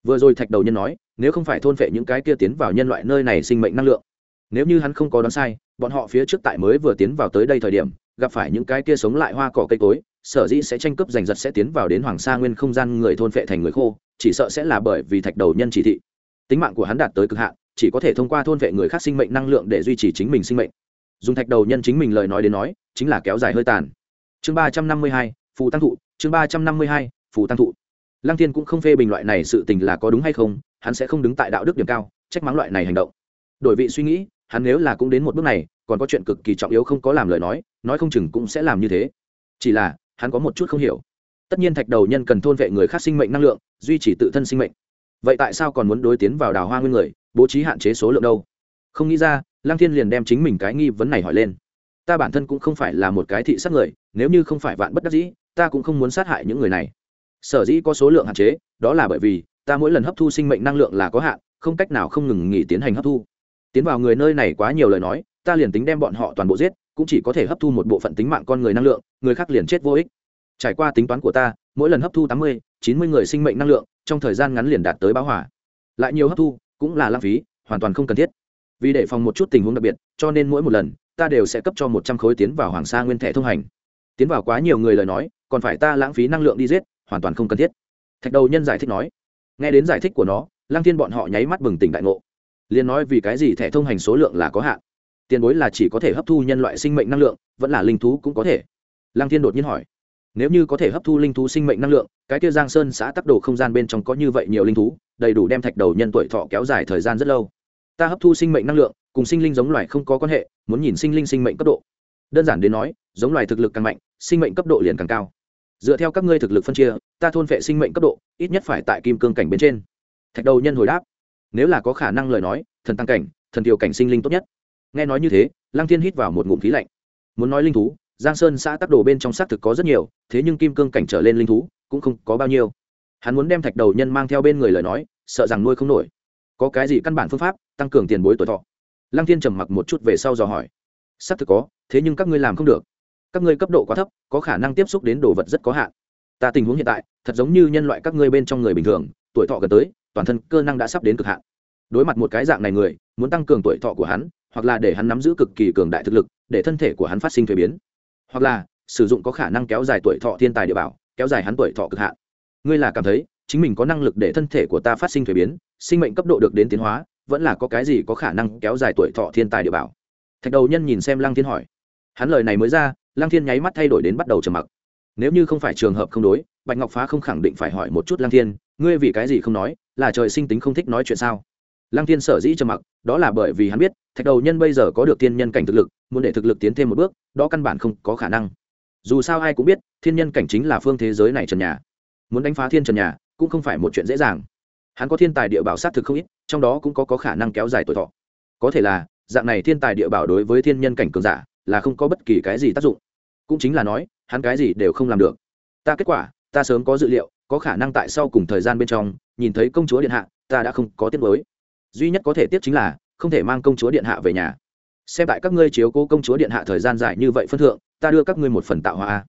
Vừa rồi thạch đầu nhân nói, nếu không phải thôn phệ những cái kia tiến vào nhân loại nơi này sinh mệnh năng lượng, nếu như hắn không có đoán sai, bọn họ phía trước tại mới vừa tiến vào tới đây thời điểm, gặp phải những cái kia sống lại hoa cỏ cây cối, sở dĩ sẽ tranh cướp giành giật sẽ tiến vào đến hoàng sa nguyên không gian người thôn phệ thành người khô, chỉ sợ sẽ là bởi vì thạch đầu nhân chỉ thị. Tính mạng của hắn đạt tới cực hạn, chỉ có thể thông qua thôn vệ người khác sinh mệnh năng lượng để duy trì chính mình sinh mệnh. Dùng thạch đầu nhân chính mình lời nói đến nói, chính là kéo dài hơi tàn chương ba trăm năm mươi hai, phù tăng thụ, chương ba trăm năm mươi hai, phù tăng thụ. Lăng thiên cũng không phê bình loại này sự tình là có đúng hay không, hắn sẽ không đứng tại đạo đức điểm cao, trách mắng loại này hành động. Đổi vị suy nghĩ, hắn nếu là cũng đến một bước này, còn có chuyện cực kỳ trọng yếu không có làm lời nói nói không chừng cũng sẽ làm như thế. Chỉ là, hắn có một chút không hiểu. Tất nhiên thạch đầu nhân cần thôn vệ người khác sinh mệnh năng lượng, duy trì tự thân sinh mệnh. Vậy tại sao còn muốn đối tiến vào đào hoa nguyên người, bố trí hạn chế số lượng đâu? Không nghĩ ra, lăng thiên liền đem chính mình cái nghi vấn này hỏi lên ta bản thân cũng không phải là một cái thị sát người, nếu như không phải vạn bất đắc dĩ, ta cũng không muốn sát hại những người này. Sở dĩ có số lượng hạn chế, đó là bởi vì, ta mỗi lần hấp thu sinh mệnh năng lượng là có hạn, không cách nào không ngừng nghỉ tiến hành hấp thu. Tiến vào người nơi này quá nhiều lời nói, ta liền tính đem bọn họ toàn bộ giết, cũng chỉ có thể hấp thu một bộ phận tính mạng con người năng lượng, người khác liền chết vô ích. Trải qua tính toán của ta, mỗi lần hấp thu tám mươi, chín mươi người sinh mệnh năng lượng, trong thời gian ngắn liền đạt tới báo hỏa lại nhiều hấp thu, cũng là lãng phí, hoàn toàn không cần thiết. Vì để phòng một chút tình huống đặc biệt, cho nên mỗi một lần ta đều sẽ cấp cho một trăm khối tiến vào hoàng sa nguyên thẻ thông hành. Tiến vào quá nhiều người lời nói, còn phải ta lãng phí năng lượng đi giết, hoàn toàn không cần thiết. Thạch đầu nhân giải thích nói. Nghe đến giải thích của nó, lăng thiên bọn họ nháy mắt bừng tỉnh đại ngộ. Liền nói vì cái gì thẻ thông hành số lượng là có hạn? Tiền bối là chỉ có thể hấp thu nhân loại sinh mệnh năng lượng, vẫn là linh thú cũng có thể. Lăng thiên đột nhiên hỏi. Nếu như có thể hấp thu linh thú sinh mệnh năng lượng, cái kia giang sơn xã tắc đồ không gian bên trong có như vậy nhiều linh thú, đầy đủ đem thạch đầu nhân tuổi thọ kéo dài thời gian rất lâu. Ta hấp thu sinh mệnh năng lượng cùng sinh linh giống loài không có quan hệ, muốn nhìn sinh linh sinh mệnh cấp độ. Đơn giản đến nói, giống loài thực lực càng mạnh, sinh mệnh cấp độ liền càng cao. Dựa theo các ngươi thực lực phân chia, ta thôn vệ sinh mệnh cấp độ, ít nhất phải tại kim cương cảnh bên trên. Thạch đầu nhân hồi đáp. Nếu là có khả năng lời nói, thần tăng cảnh, thần tiêu cảnh sinh linh tốt nhất. Nghe nói như thế, lăng thiên hít vào một ngụm khí lạnh. Muốn nói linh thú, giang sơn xã tắc đồ bên trong xác thực có rất nhiều, thế nhưng kim cương cảnh trở lên linh thú, cũng không có bao nhiêu. Hắn muốn đem thạch đầu nhân mang theo bên người lời nói, sợ rằng nuôi không nổi. Có cái gì căn bản phương pháp, tăng cường tiền bối tuổi thọ lăng thiên trầm mặc một chút về sau dò hỏi. Xác thực có, thế nhưng các ngươi làm không được. Các ngươi cấp độ quá thấp, có khả năng tiếp xúc đến đồ vật rất có hạn. Ta tình huống hiện tại, thật giống như nhân loại các ngươi bên trong người bình thường, tuổi thọ gần tới, toàn thân cơ năng đã sắp đến cực hạn. Đối mặt một cái dạng này người, muốn tăng cường tuổi thọ của hắn, hoặc là để hắn nắm giữ cực kỳ cường đại thực lực, để thân thể của hắn phát sinh thuế biến. Hoặc là, sử dụng có khả năng kéo dài tuổi thọ thiên tài địa bảo, kéo dài hắn tuổi thọ cực hạn. Ngươi là cảm thấy, chính mình có năng lực để thân thể của ta phát sinh thuế biến, sinh mệnh cấp độ được đến tiến hóa vẫn là có cái gì có khả năng kéo dài tuổi thọ thiên tài địa bảo. Thạch đầu nhân nhìn xem lăng thiên hỏi. Hắn lời này mới ra, lăng thiên nháy mắt thay đổi đến bắt đầu trầm mặc. Nếu như không phải trường hợp không đối, bạch ngọc phá không khẳng định phải hỏi một chút lăng thiên, ngươi vì cái gì không nói, là trời sinh tính không thích nói chuyện sao? Lăng thiên sở dĩ trầm mặc, đó là bởi vì hắn biết, thạch đầu nhân bây giờ có được thiên nhân cảnh thực lực, muốn để thực lực tiến thêm một bước, đó căn bản không có khả năng. Dù sao ai cũng biết, thiên nhân cảnh chính là phương thế giới này trần nhà. Muốn đánh phá thiên trần nhà, cũng không phải một chuyện dễ dàng. Hắn có thiên tài địa bảo sát thực không ít trong đó cũng có, có khả năng kéo dài tuổi thọ. Có thể là dạng này thiên tài địa bảo đối với thiên nhân cảnh cường giả là không có bất kỳ cái gì tác dụng. Cũng chính là nói hắn cái gì đều không làm được. Ta kết quả ta sớm có dự liệu có khả năng tại sau cùng thời gian bên trong nhìn thấy công chúa điện hạ ta đã không có tiết mới duy nhất có thể tiếp chính là không thể mang công chúa điện hạ về nhà. Xem tại các ngươi chiếu cố công chúa điện hạ thời gian dài như vậy phân thượng ta đưa các ngươi một phần tạo hoa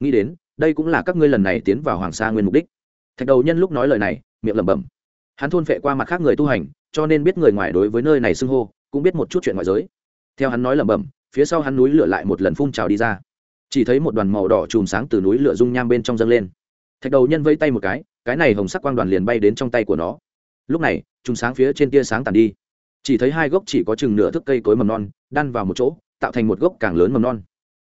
nghĩ đến đây cũng là các ngươi lần này tiến vào hoàng sa nguyên mục đích. Thạch đầu nhân lúc nói lời này miệng lẩm bẩm hắn thôn phệ qua mặt khác người tu hành, cho nên biết người ngoài đối với nơi này xưng hô, cũng biết một chút chuyện ngoại giới. Theo hắn nói lẩm bẩm, phía sau hắn núi lửa lại một lần phun trào đi ra. Chỉ thấy một đoàn màu đỏ chùm sáng từ núi lửa dung nham bên trong dâng lên. Thạch đầu nhân vây tay một cái cái này hồng sắc quang đoàn liền bay đến trong tay của nó. Lúc này, chùm sáng phía trên tia sáng tàn đi. Chỉ thấy hai gốc chỉ có chừng nửa thước cây cối mầm non, đan vào một chỗ, tạo thành một gốc càng lớn mầm non.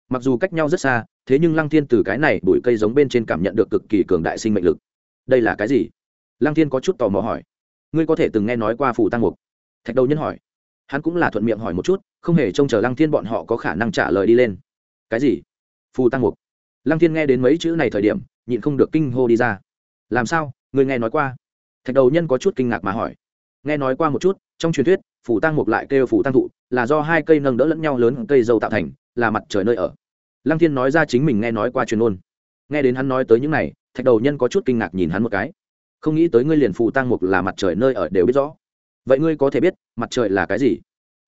Mặc dù cách nhau rất xa, thế nhưng lăng thiên từ cái này bụi cây giống bên trên cảm nhận được cực kỳ cường đại sinh mệnh lực. Đây là cái gì? Lăng thiên có chút tò mò hỏi, ngươi có thể từng nghe nói qua phủ tăng mục? Thạch đầu nhân hỏi. Hắn cũng là thuận miệng hỏi một chút, không hề trông chờ lăng thiên bọn họ có khả năng trả lời đi lên. Cái gì? Phù tăng mục? Lăng thiên nghe đến mấy chữ này thời điểm, nhịn không được kinh hô đi ra. Làm sao? Người nghe nói qua? Thạch đầu nhân có chút kinh ngạc mà hỏi. Nghe nói qua một chút, trong truyền thuyết phủ tăng mục lại kêu phủ tăng thụ, là do hai cây nâng đỡ lẫn nhau lớn cây dâu tạo thành, là mặt trời nơi ở. Lăng thiên nói ra chính mình nghe nói qua truyền ôn nghe đến hắn nói tới những này, thạch đầu nhân có chút kinh ngạc nhìn hắn một cái không nghĩ tới ngươi liền phù tăng mục là mặt trời nơi ở đều biết rõ. Vậy ngươi có thể biết mặt trời là cái gì?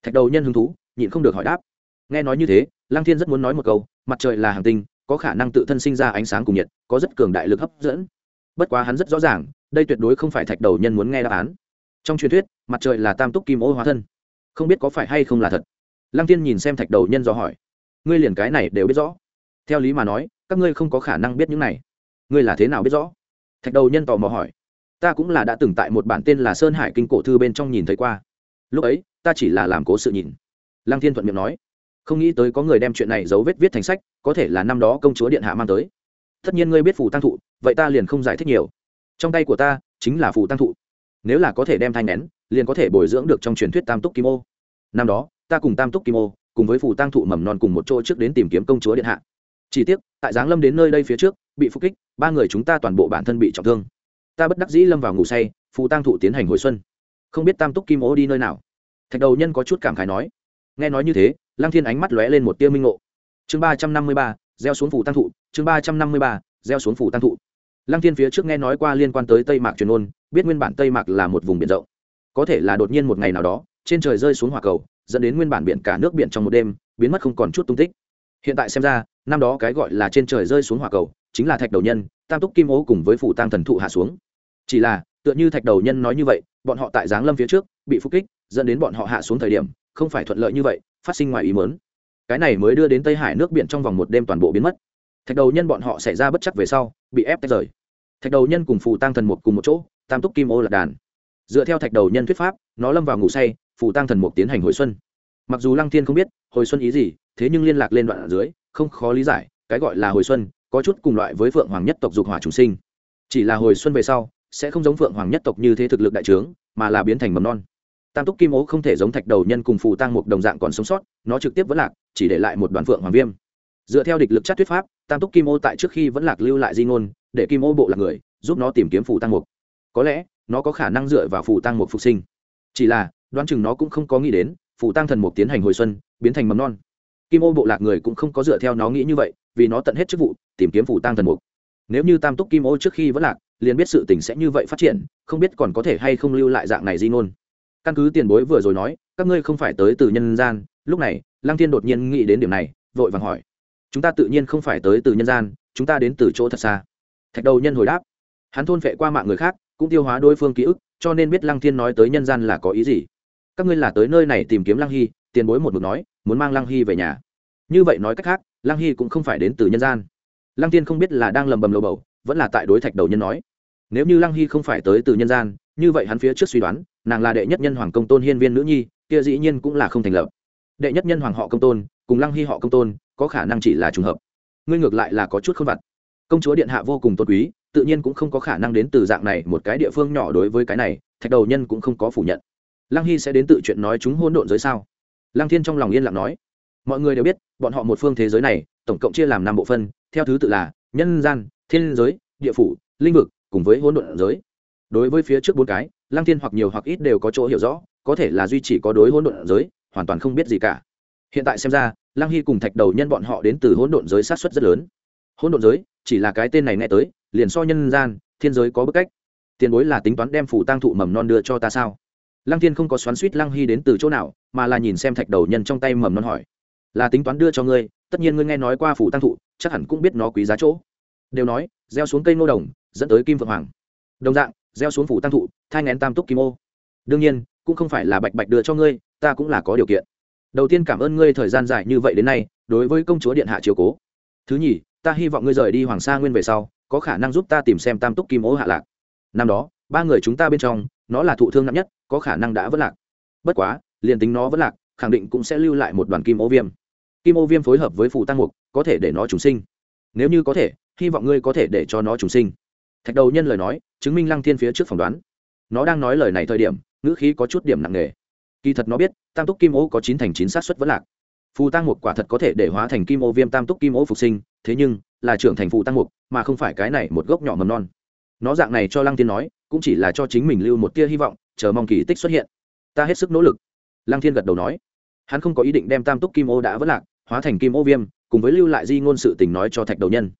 Thạch đầu nhân hứng thú, nhịn không được hỏi đáp. Nghe nói như thế, lăng thiên rất muốn nói một câu, mặt trời là hàng tinh, có khả năng tự thân sinh ra ánh sáng cùng nhiệt, có rất cường đại lực hấp dẫn. Bất quá hắn rất rõ ràng, đây tuyệt đối không phải thạch đầu nhân muốn nghe đáp án. Trong truyền thuyết, mặt trời là tam túc kim ô hóa thân. Không biết có phải hay không là thật? Lăng tiên nhìn xem thạch đầu nhân do hỏi. Ngươi liền cái này đều biết rõ. Theo lý mà nói, các ngươi không có khả năng biết những này. Ngươi là thế nào biết rõ? Thạch đầu nhân tò mò hỏi ta cũng là đã từng tại một bản tên là sơn hải kinh cổ thư bên trong nhìn thấy qua. Lúc ấy, ta chỉ là làm cố sự nhìn. Lăng thiên thuận miệng nói, không nghĩ tới có người đem chuyện này dấu vết viết thành sách, có thể là năm đó công chúa điện hạ mang tới. Tất nhiên ngươi biết phù tăng thụ, vậy ta liền không giải thích nhiều. Trong tay của ta chính là phù tăng thụ. Nếu là có thể đem thanh nén, liền có thể bồi dưỡng được trong truyền thuyết tam túc kim ô. Năm đó, ta cùng tam túc kim ô, cùng với phù tăng thụ mầm non cùng một chỗ trước đến tìm kiếm công chúa điện hạ. Chỉ tiếc, tại giáng lâm đến nơi đây phía trước, bị phục kích, ba người chúng ta toàn bộ bản thân bị trọng thương ta bất đắc dĩ lâm vào ngủ say, phù tăng thụ tiến hành hồi xuân. Không biết tam túc kim ô đi nơi nào. Thạch đầu nhân có chút cảm khái nói. Nghe nói như thế, lăng thiên ánh mắt lóe lên một tia minh ngộ. Chương ba trăm năm mươi ba, gieo xuống phủ tăng thụ, chương ba trăm năm mươi ba, gieo xuống phủ tăng thụ. Lăng thiên phía trước nghe nói qua liên quan tới tây mạc truyền ôn, biết nguyên bản tây mạc là một vùng biển rộng. Có thể là đột nhiên một ngày nào đó, trên trời rơi xuống hỏa cầu, dẫn đến nguyên bản biển cả nước biển trong một đêm, biến mất không còn chút tung tích. Hiện tại xem ra, năm đó cái gọi là trên trời rơi xuống hỏa cầu, chính là thạch đầu nhân, tam túc kim ô cùng với phủ tăng thần thụ hạ xuống chỉ là, tựa như thạch đầu nhân nói như vậy, bọn họ tại giáng lâm phía trước, bị phục kích, dẫn đến bọn họ hạ xuống thời điểm, không phải thuận lợi như vậy, phát sinh ngoài ý mớn cái này mới đưa đến tây hải nước biển trong vòng một đêm toàn bộ biến mất. Thạch đầu nhân bọn họ xảy ra bất chắc về sau, bị ép tách rời. Thạch đầu nhân cùng phù tăng thần mục cùng một chỗ, tam túc kim ô lạc đàn. Dựa theo thạch đầu nhân thuyết pháp, nó lâm vào ngủ say, phù tăng thần mục tiến hành hồi xuân. Mặc dù lăng thiên không biết, hồi xuân ý gì, thế nhưng liên lạc lên đoạn ở dưới, không khó lý giải, cái gọi là hồi xuân, có chút cùng loại với phượng hoàng nhất tộc dục hỏa trùng sinh. Chỉ là hồi xuân về sau sẽ không giống phượng hoàng nhất tộc như thế thực lực đại trướng, mà là biến thành mầm non. Tam túc kim ố không thể giống thạch đầu nhân cùng phù tăng một đồng dạng còn sống sót, nó trực tiếp vẫn lạc, chỉ để lại một đoàn phượng hoàng viêm. Dựa theo địch lực chắc thuyết pháp, tam túc kim ô tại trước khi vẫn lạc lưu lại di ngôn, để kim ô bộ là người, giúp nó tìm kiếm phù tăng mục. Có lẽ, nó có khả năng dựa vào phù tăng mục phục sinh. Chỉ là, đoán chừng nó cũng không có nghĩ đến, phù tăng thần mục tiến hành hồi xuân, biến thành mầm non. Kim ô bộ lạc người cũng không có dựa theo nó nghĩ như vậy, vì nó tận hết chức vụ, tìm kiếm phù tăng thần mục. Nếu như tam túc kim ô trước khi vẫn lạc liền biết sự tình sẽ như vậy phát triển, không biết còn có thể hay không lưu lại dạng này di ngôn. Căn cứ tiền bối vừa rồi nói, các ngươi không phải tới từ nhân gian. Lúc này, lăng thiên đột nhiên nghĩ đến điểm này, vội vàng hỏi. Chúng ta tự nhiên không phải tới từ nhân gian, chúng ta đến từ chỗ thật xa. Thạch đầu nhân hồi đáp. Hắn thôn phệ qua mạng người khác, cũng tiêu hóa đối phương ký ức, cho nên biết lăng thiên nói tới nhân gian là có ý gì. Các ngươi là tới nơi này tìm kiếm lăng hy, tiền bối một mực nói, muốn mang lăng hy về nhà. Như vậy nói cách khác, lăng hy cũng không phải đến từ nhân gian. Lăng tiên không biết là đang lầm bầm lầu bầu, vẫn là tại đối thạch đầu nhân nói nếu như lăng hy không phải tới từ nhân gian, như vậy hắn phía trước suy đoán, nàng là đệ nhất nhân hoàng công tôn hiên viên nữ nhi, kia dĩ nhiên cũng là không thành lập. Đệ nhất nhân hoàng họ công tôn, cùng lăng hy họ công tôn, có khả năng chỉ là trùng hợp. Ngươi ngược lại là có chút không vặt. Công chúa điện hạ vô cùng tôn quý, tự nhiên cũng không có khả năng đến từ dạng này một cái địa phương nhỏ đối với cái này, thạch đầu nhân cũng không có phủ nhận. Lăng hy sẽ đến tự chuyện nói chúng hôn độn giới sao? Lăng thiên trong lòng yên lặng nói. Mọi người đều biết, bọn họ một phương thế giới này, tổng cộng chia làm năm bộ phân, theo thứ tự là nhân gian, thiên giới, địa phủ, linh vực cùng với hỗn độn giới. Đối với phía trước bốn cái, lăng thiên hoặc nhiều hoặc ít đều có chỗ hiểu rõ, có thể là duy chỉ có đối hỗn độn giới, hoàn toàn không biết gì cả. Hiện tại xem ra, lăng hy cùng thạch đầu nhân bọn họ đến từ hỗn độn giới sát xuất rất lớn. Hỗn độn giới, chỉ là cái tên này nghe tới, liền so nhân gian, thiên giới có bức cách. Tiền bối là tính toán đem phủ tăng thụ mầm non đưa cho ta sao? Lăng thiên không có xoắn suýt lăng hy đến từ chỗ nào, mà là nhìn xem thạch đầu nhân trong tay mầm non hỏi. Là tính toán đưa cho ngươi, tất nhiên ngươi nghe nói qua phủ tăng thụ, chắc hẳn cũng biết nó quý giá chỗ. Đều nói, gieo xuống cây ngô đồng dẫn tới kim vượng hoàng. Đồng dạng, gieo xuống phủ tăng thụ, thai ngén tam túc kim ô. Đương nhiên, cũng không phải là bạch bạch đưa cho ngươi, ta cũng là có điều kiện. Đầu tiên cảm ơn ngươi thời gian dài như vậy đến nay, đối với công chúa điện hạ chiều cố. Thứ nhì, ta hy vọng ngươi rời đi hoàng sa nguyên về sau, có khả năng giúp ta tìm xem tam túc kim ô hạ lạc. Năm đó, ba người chúng ta bên trong, nó là thụ thương nặng nhất, có khả năng đã vất lạc. Bất quá, liền tính nó vất lạc, khẳng định cũng sẽ lưu lại một đoàn kim ô viêm. Kim ô viêm phối hợp với phù tăng mục, có thể để nó trùng sinh. Nếu như có thể, hy vọng ngươi có thể để cho nó trùng sinh thạch đầu nhân lời nói, chứng minh lăng thiên phía trước phỏng đoán. Nó đang nói lời này thời điểm, ngữ khí có chút điểm nặng nề. Kỳ thật nó biết, tam túc kim ô có chín thành chín sát xuất vẫn lạc. Phù tăng mục quả thật có thể để hóa thành kim ô viêm tam túc kim ô phục sinh, thế nhưng, là trưởng thành phù tăng mục, mà không phải cái này một gốc nhỏ mầm non. Nó dạng này cho lăng thiên nói, cũng chỉ là cho chính mình lưu một tia hy vọng, chờ mong kỳ tích xuất hiện. Ta hết sức nỗ lực. Lăng thiên gật đầu nói. Hắn không có ý định đem tam túc kim ô đã vẫn lạc, hóa thành kim ô viêm, cùng với lưu lại di ngôn sự tình nói cho thạch đầu nhân.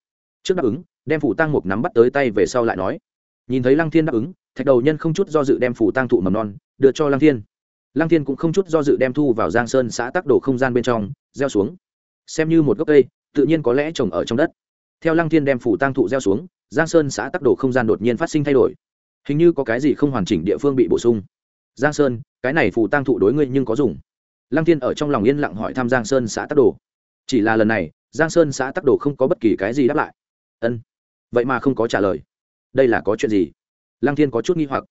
Trước đáp ứng đem phủ tăng mục nắm bắt tới tay về sau lại nói, nhìn thấy lăng thiên đáp ứng, thạch đầu nhân không chút do dự đem phủ tăng thụ mầm non, đưa cho lăng thiên. Lăng thiên cũng không chút do dự đem thu vào giang sơn xã tắc đồ không gian bên trong, gieo xuống. Xem như một gốc cây, tự nhiên có lẽ trồng ở trong đất. Theo lăng thiên đem phủ tăng thụ gieo xuống, giang sơn xã tắc đồ không gian đột nhiên phát sinh thay đổi. Hình như có cái gì không hoàn chỉnh địa phương bị bổ sung. Giang sơn, cái này phủ tăng thụ đối ngươi nhưng có dùng. Lăng thiên ở trong lòng yên lặng hỏi thăm giang sơn xã tắc đồ. Chỉ là lần này, giang sơn xã tắc đồ không có bất kỳ cái gì đáp lại. Ân vậy mà không có trả lời. Đây là có chuyện gì? Lăng thiên có chút nghi hoặc.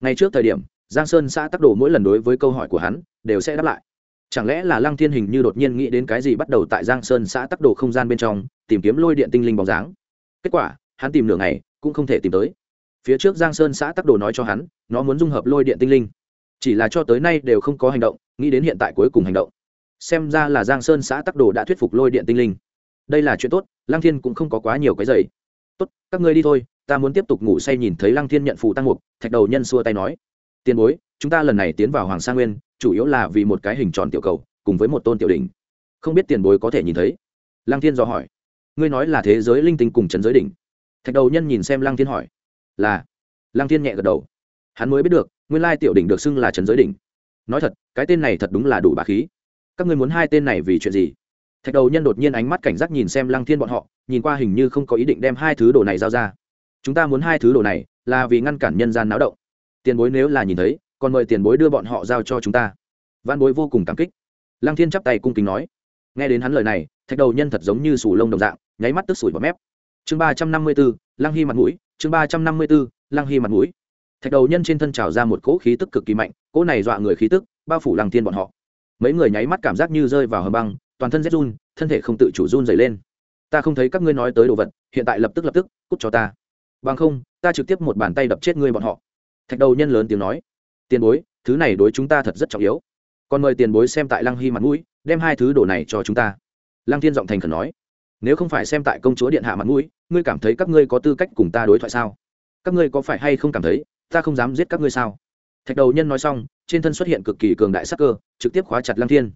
Ngay trước thời điểm, giang sơn xã tắc đồ mỗi lần đối với câu hỏi của hắn, đều sẽ đáp lại. Chẳng lẽ là lăng thiên hình như đột nhiên nghĩ đến cái gì bắt đầu tại giang sơn xã tắc đồ không gian bên trong, tìm kiếm lôi điện tinh linh bóng dáng? Kết quả, hắn tìm nửa ngày, cũng không thể tìm tới. Phía trước giang sơn xã tắc đồ nói cho hắn, nó muốn dung hợp lôi điện tinh linh. Chỉ là cho tới nay đều không có hành động, nghĩ đến hiện tại cuối cùng hành động. Xem ra là giang sơn xã tắc đồ đã thuyết phục lôi điện tinh linh. Đây là chuyện tốt, lăng thiên cũng không có quá nhiều cái giày tốt, các ngươi đi thôi, ta muốn tiếp tục ngủ say nhìn thấy lăng thiên nhận phù tăng mục. Thạch đầu nhân xua tay nói, tiền bối, chúng ta lần này tiến vào hoàng sa nguyên, chủ yếu là vì một cái hình tròn tiểu cầu, cùng với một tôn tiểu đỉnh. Không biết tiền bối có thể nhìn thấy. Lăng thiên dò hỏi, ngươi nói là thế giới linh tinh cùng trấn giới đỉnh. Thạch đầu nhân nhìn xem lăng thiên hỏi, là. Lăng thiên nhẹ gật đầu, hắn mới biết được, nguyên lai tiểu đỉnh được xưng là trấn giới đỉnh. Nói thật, cái tên này thật đúng là đủ bà khí. Các ngươi muốn hai tên này vì chuyện gì? Thạch đầu nhân đột nhiên ánh mắt cảnh giác nhìn xem lăng thiên bọn họ, nhìn qua hình như không có ý định đem hai thứ đồ này giao ra. Chúng ta muốn hai thứ đồ này, là vì ngăn cản nhân gian náo động. Tiền bối nếu là nhìn thấy, còn mời tiền bối đưa bọn họ giao cho chúng ta. Văn bối vô cùng cảm kích. Lăng thiên chắp tay cung kính nói. Nghe đến hắn lời này, thạch đầu nhân thật giống như sủ lông đồng dạng, nháy mắt tức sủi vào mép. Chương ba trăm năm mươi b ố lăng hy mặt mũi, chương ba trăm năm mươi b ố lăng hy mặt mũi. Thạch đầu nhân trên thân trào ra một cỗ khí tức cực kỳ mạnh, cỗ này dọa người khí tức, bao phủ lăng thiên bọn họ. Mấy người nháy mắt cảm giác như rơi vào hầm băng toàn thân rét run, thân thể không tự chủ run dày lên. Ta không thấy các ngươi nói tới đồ vật, hiện tại lập tức lập tức, cút cho ta. Bằng không, ta trực tiếp một bàn tay đập chết ngươi bọn họ. Thạch đầu nhân lớn tiếng nói. Tiền bối, thứ này đối chúng ta thật rất trọng yếu. Còn mời tiền bối xem tại lăng hy mặt mũi, đem hai thứ đồ này cho chúng ta. Lăng thiên giọng thành khẩn nói. Nếu không phải xem tại công chúa điện hạ mặt mũi, ngươi cảm thấy các ngươi có tư cách cùng ta đối thoại sao? Các ngươi có phải hay không cảm thấy, ta không dám giết các ngươi sao? Thạch đầu nhân nói xong, trên thân xuất hiện cực kỳ cường đại sắc cơ, trực tiếp khóa chặt lăng thiên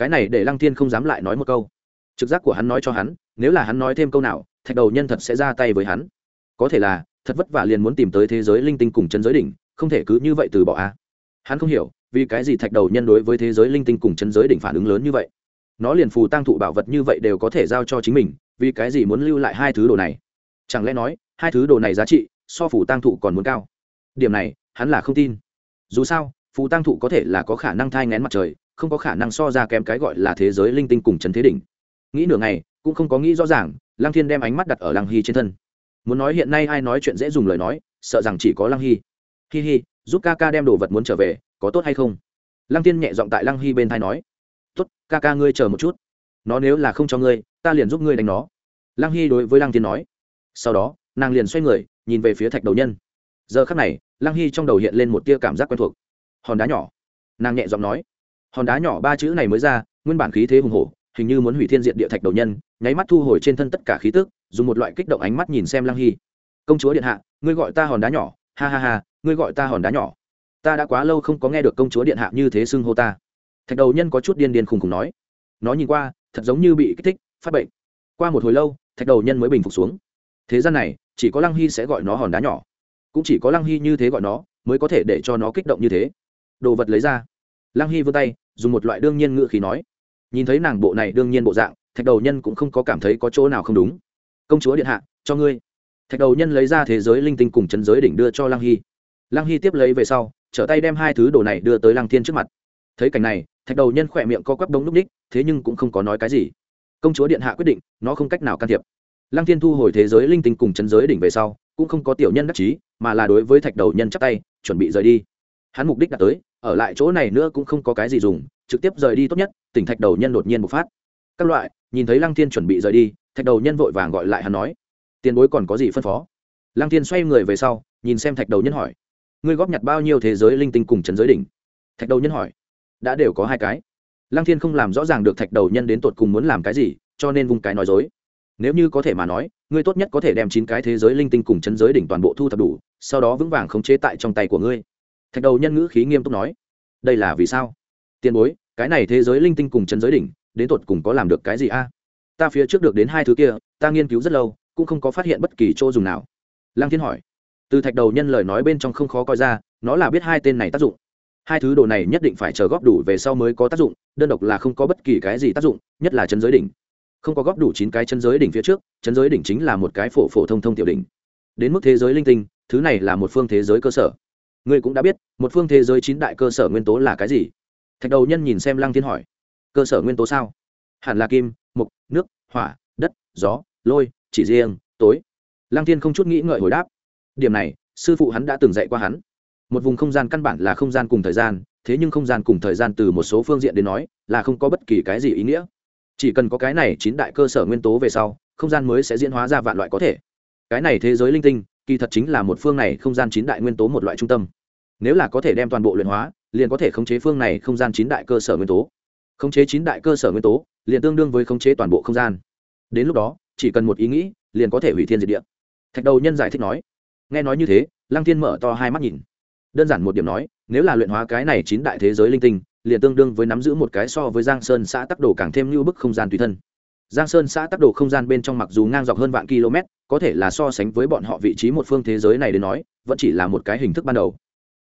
cái này để lăng thiên không dám lại nói một câu. Trực giác của hắn nói cho hắn, nếu là hắn nói thêm câu nào, thạch đầu nhân thật sẽ ra tay với hắn. Có thể là, thật vất vả liền muốn tìm tới thế giới linh tinh cùng chân giới đỉnh, không thể cứ như vậy từ bỏ a. Hắn không hiểu, vì cái gì thạch đầu nhân đối với thế giới linh tinh cùng chân giới đỉnh phản ứng lớn như vậy. Nó liền phù tăng thụ bảo vật như vậy đều có thể giao cho chính mình, vì cái gì muốn lưu lại hai thứ đồ này? Chẳng lẽ nói, hai thứ đồ này giá trị, so phù tăng thụ còn muốn cao? Điểm này, hắn là không tin. Dù sao, phù tăng thụ có thể là có khả năng thai ngén mặt trời không có khả năng so ra kém cái gọi là thế giới linh tinh cùng trần thế đỉnh. Nghĩ nửa ngày, cũng không có nghĩ rõ ràng, lăng thiên đem ánh mắt đặt ở lăng hy trên thân. Muốn nói hiện nay ai nói chuyện dễ dùng lời nói, sợ rằng chỉ có lăng hy. Hi hi, giúp ca ca đem đồ vật muốn trở về, có tốt hay không? Lăng tiên nhẹ giọng tại lăng hy bên thai nói. Tốt, ca ca ngươi chờ một chút. Nó nếu là không cho ngươi, ta liền giúp ngươi đánh nó. Lăng hy đối với lăng tiên nói. Sau đó, nàng liền xoay người, nhìn về phía thạch đầu nhân. Giờ khắc này, lăng hy trong đầu hiện lên một tia cảm giác quen thuộc. Hòn đá nhỏ. Nàng nhẹ giọng nói hòn đá nhỏ ba chữ này mới ra, nguyên bản khí thế hùng hổ, hình như muốn hủy thiên diện địa thạch đầu nhân, nháy mắt thu hồi trên thân tất cả khí tức, dùng một loại kích động ánh mắt nhìn xem lăng hy. Công chúa điện hạ, ngươi gọi ta hòn đá nhỏ, ha ha ha, ngươi gọi ta hòn đá nhỏ. Ta đã quá lâu không có nghe được công chúa điện hạ như thế xưng hô ta. Thạch đầu nhân có chút điên điên khùng khùng nói. Nó nhìn qua, thật giống như bị kích thích, phát bệnh. Qua một hồi lâu, thạch đầu nhân mới bình phục xuống. Thế gian này, chỉ có lăng hy sẽ gọi nó hòn đá nhỏ. Cũng chỉ có lăng hy như thế gọi nó, mới có thể để cho nó kích động như thế. Đồ vật lấy ra lăng hy vươn tay, dùng một loại đương nhiên ngự khí nói. Nhìn thấy nàng bộ này đương nhiên bộ dạng, thạch đầu nhân cũng không có cảm thấy có chỗ nào không đúng. Công chúa điện hạ, cho ngươi. Thạch đầu nhân lấy ra thế giới linh tinh cùng chân giới đỉnh đưa cho lăng hy. Lăng hy tiếp lấy về sau, trở tay đem hai thứ đồ này đưa tới lăng thiên trước mặt. Thấy cảnh này, thạch đầu nhân khỏe miệng co quắp đông núp ních, thế nhưng cũng không có nói cái gì. Công chúa điện hạ quyết định, nó không cách nào can thiệp. Lăng thiên thu hồi thế giới linh tinh cùng chân giới đỉnh về sau, cũng không có tiểu nhân đắc chí, mà là đối với thạch đầu nhân chắc tay, chuẩn bị rời đi. Hắn mục đích đã tới ở lại chỗ này nữa cũng không có cái gì dùng, trực tiếp rời đi tốt nhất, tỉnh thạch đầu nhân đột nhiên bộc phát. Các loại, nhìn thấy lăng thiên chuẩn bị rời đi, thạch đầu nhân vội vàng gọi lại hắn nói, tiền bối còn có gì phân phó? Lăng thiên xoay người về sau, nhìn xem thạch đầu nhân hỏi, ngươi góp nhặt bao nhiêu thế giới linh tinh cùng trấn giới đỉnh? Thạch đầu nhân hỏi, đã đều có hai cái. Lăng thiên không làm rõ ràng được thạch đầu nhân đến tột cùng muốn làm cái gì, cho nên vung cái nói dối. Nếu như có thể mà nói, ngươi tốt nhất có thể đem chín cái thế giới linh tinh cùng chấn giới đỉnh toàn bộ thu thập đủ, sau đó vững vàng khống chế tại trong tay của ngươi thạch đầu nhân ngữ khí nghiêm túc nói, đây là vì sao? Tiền bối, cái này thế giới linh tinh cùng chân giới đỉnh, đến tột cùng có làm được cái gì a? Ta phía trước được đến hai thứ kia, ta nghiên cứu rất lâu, cũng không có phát hiện bất kỳ chỗ dùng nào. Lăng thiên hỏi. Từ thạch đầu nhân lời nói bên trong không khó coi ra, nó là biết hai tên này tác dụng. Hai thứ đồ này nhất định phải chờ góp đủ về sau mới có tác dụng, đơn độc là không có bất kỳ cái gì tác dụng, nhất là chân giới đỉnh. Không có góp đủ chín cái chân giới đỉnh phía trước, chân giới đỉnh chính là một cái phổ phổ thông thông tiểu đỉnh. Đến mức thế giới linh tinh, thứ này là một phương thế giới cơ sở ngươi cũng đã biết, một phương thế giới chín đại cơ sở nguyên tố là cái gì? Thạch đầu nhân nhìn xem lăng thiên hỏi. Cơ sở nguyên tố sao? Hẳn là kim mục nước, hỏa, đất, gió, lôi, chỉ riêng, tối. Lăng thiên không chút nghĩ ngợi hồi đáp. Điểm này, sư phụ hắn đã từng dạy qua hắn. Một vùng không gian căn bản là không gian cùng thời gian, thế nhưng không gian cùng thời gian từ một số phương diện đến nói, là không có bất kỳ cái gì ý nghĩa. Chỉ cần có cái này chín đại cơ sở nguyên tố về sau, không gian mới sẽ diễn hóa ra vạn loại có thể. Cái này thế giới linh tinh kỳ thật chính là một phương này không gian chín đại nguyên tố một loại trung tâm. Nếu là có thể đem toàn bộ luyện hóa, liền có thể khống chế phương này không gian chín đại cơ sở nguyên tố. Khống chế chín đại cơ sở nguyên tố, liền tương đương với khống chế toàn bộ không gian. Đến lúc đó, chỉ cần một ý nghĩ, liền có thể hủy thiên diệt địa. Thạch đầu nhân giải thích nói. Nghe nói như thế, lăng thiên mở to hai mắt nhìn. Đơn giản một điểm nói, nếu là luyện hóa cái này chín đại thế giới linh tinh, liền tương đương với nắm giữ một cái so với giang sơn xã tắc đồ càng thêm như bức không gian tùy thân giang sơn xã tắc đồ không gian bên trong mặc dù ngang dọc hơn vạn km, có thể là so sánh với bọn họ vị trí một phương thế giới này đến nói, vẫn chỉ là một cái hình thức ban đầu.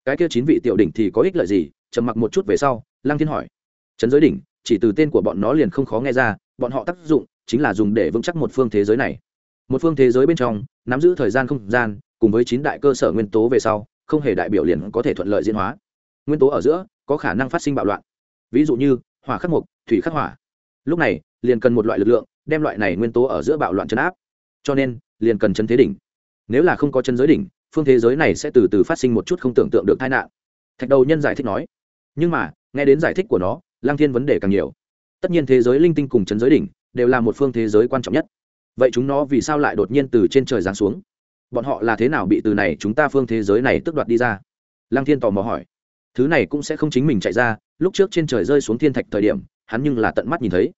Cái kia chín vị tiểu đỉnh thì có ích lợi gì? Trầm mặc một chút về sau, lăng thiên hỏi. Trấn giới đỉnh, chỉ từ tên của bọn nó liền không khó nghe ra, bọn họ tác dụng chính là dùng để vững chắc một phương thế giới này. Một phương thế giới bên trong, nắm giữ thời gian không gian, cùng với chín đại cơ sở nguyên tố về sau, không hề đại biểu liền có thể thuận lợi diễn hóa. Nguyên tố ở giữa, có khả năng phát sinh bạo loạn. Ví dụ như, hỏa khắc mục, thủy khắc hỏa. Lúc này liền cần một loại lực lượng, đem loại này nguyên tố ở giữa bạo loạn chấn áp. Cho nên, liền cần chân thế đỉnh. Nếu là không có chân giới đỉnh, phương thế giới này sẽ từ từ phát sinh một chút không tưởng tượng được tai nạn. Thạch đầu nhân giải thích nói. Nhưng mà, nghe đến giải thích của nó lang thiên vấn đề càng nhiều. Tất nhiên thế giới linh tinh cùng chân giới đỉnh đều là một phương thế giới quan trọng nhất. Vậy chúng nó vì sao lại đột nhiên từ trên trời giáng xuống? Bọn họ là thế nào bị từ này chúng ta phương thế giới này tước đoạt đi ra? Lang thiên tò mò hỏi. Thứ này cũng sẽ không chính mình chạy ra, lúc trước trên trời rơi xuống thiên thạch thời điểm, hắn nhưng là tận mắt nhìn thấy.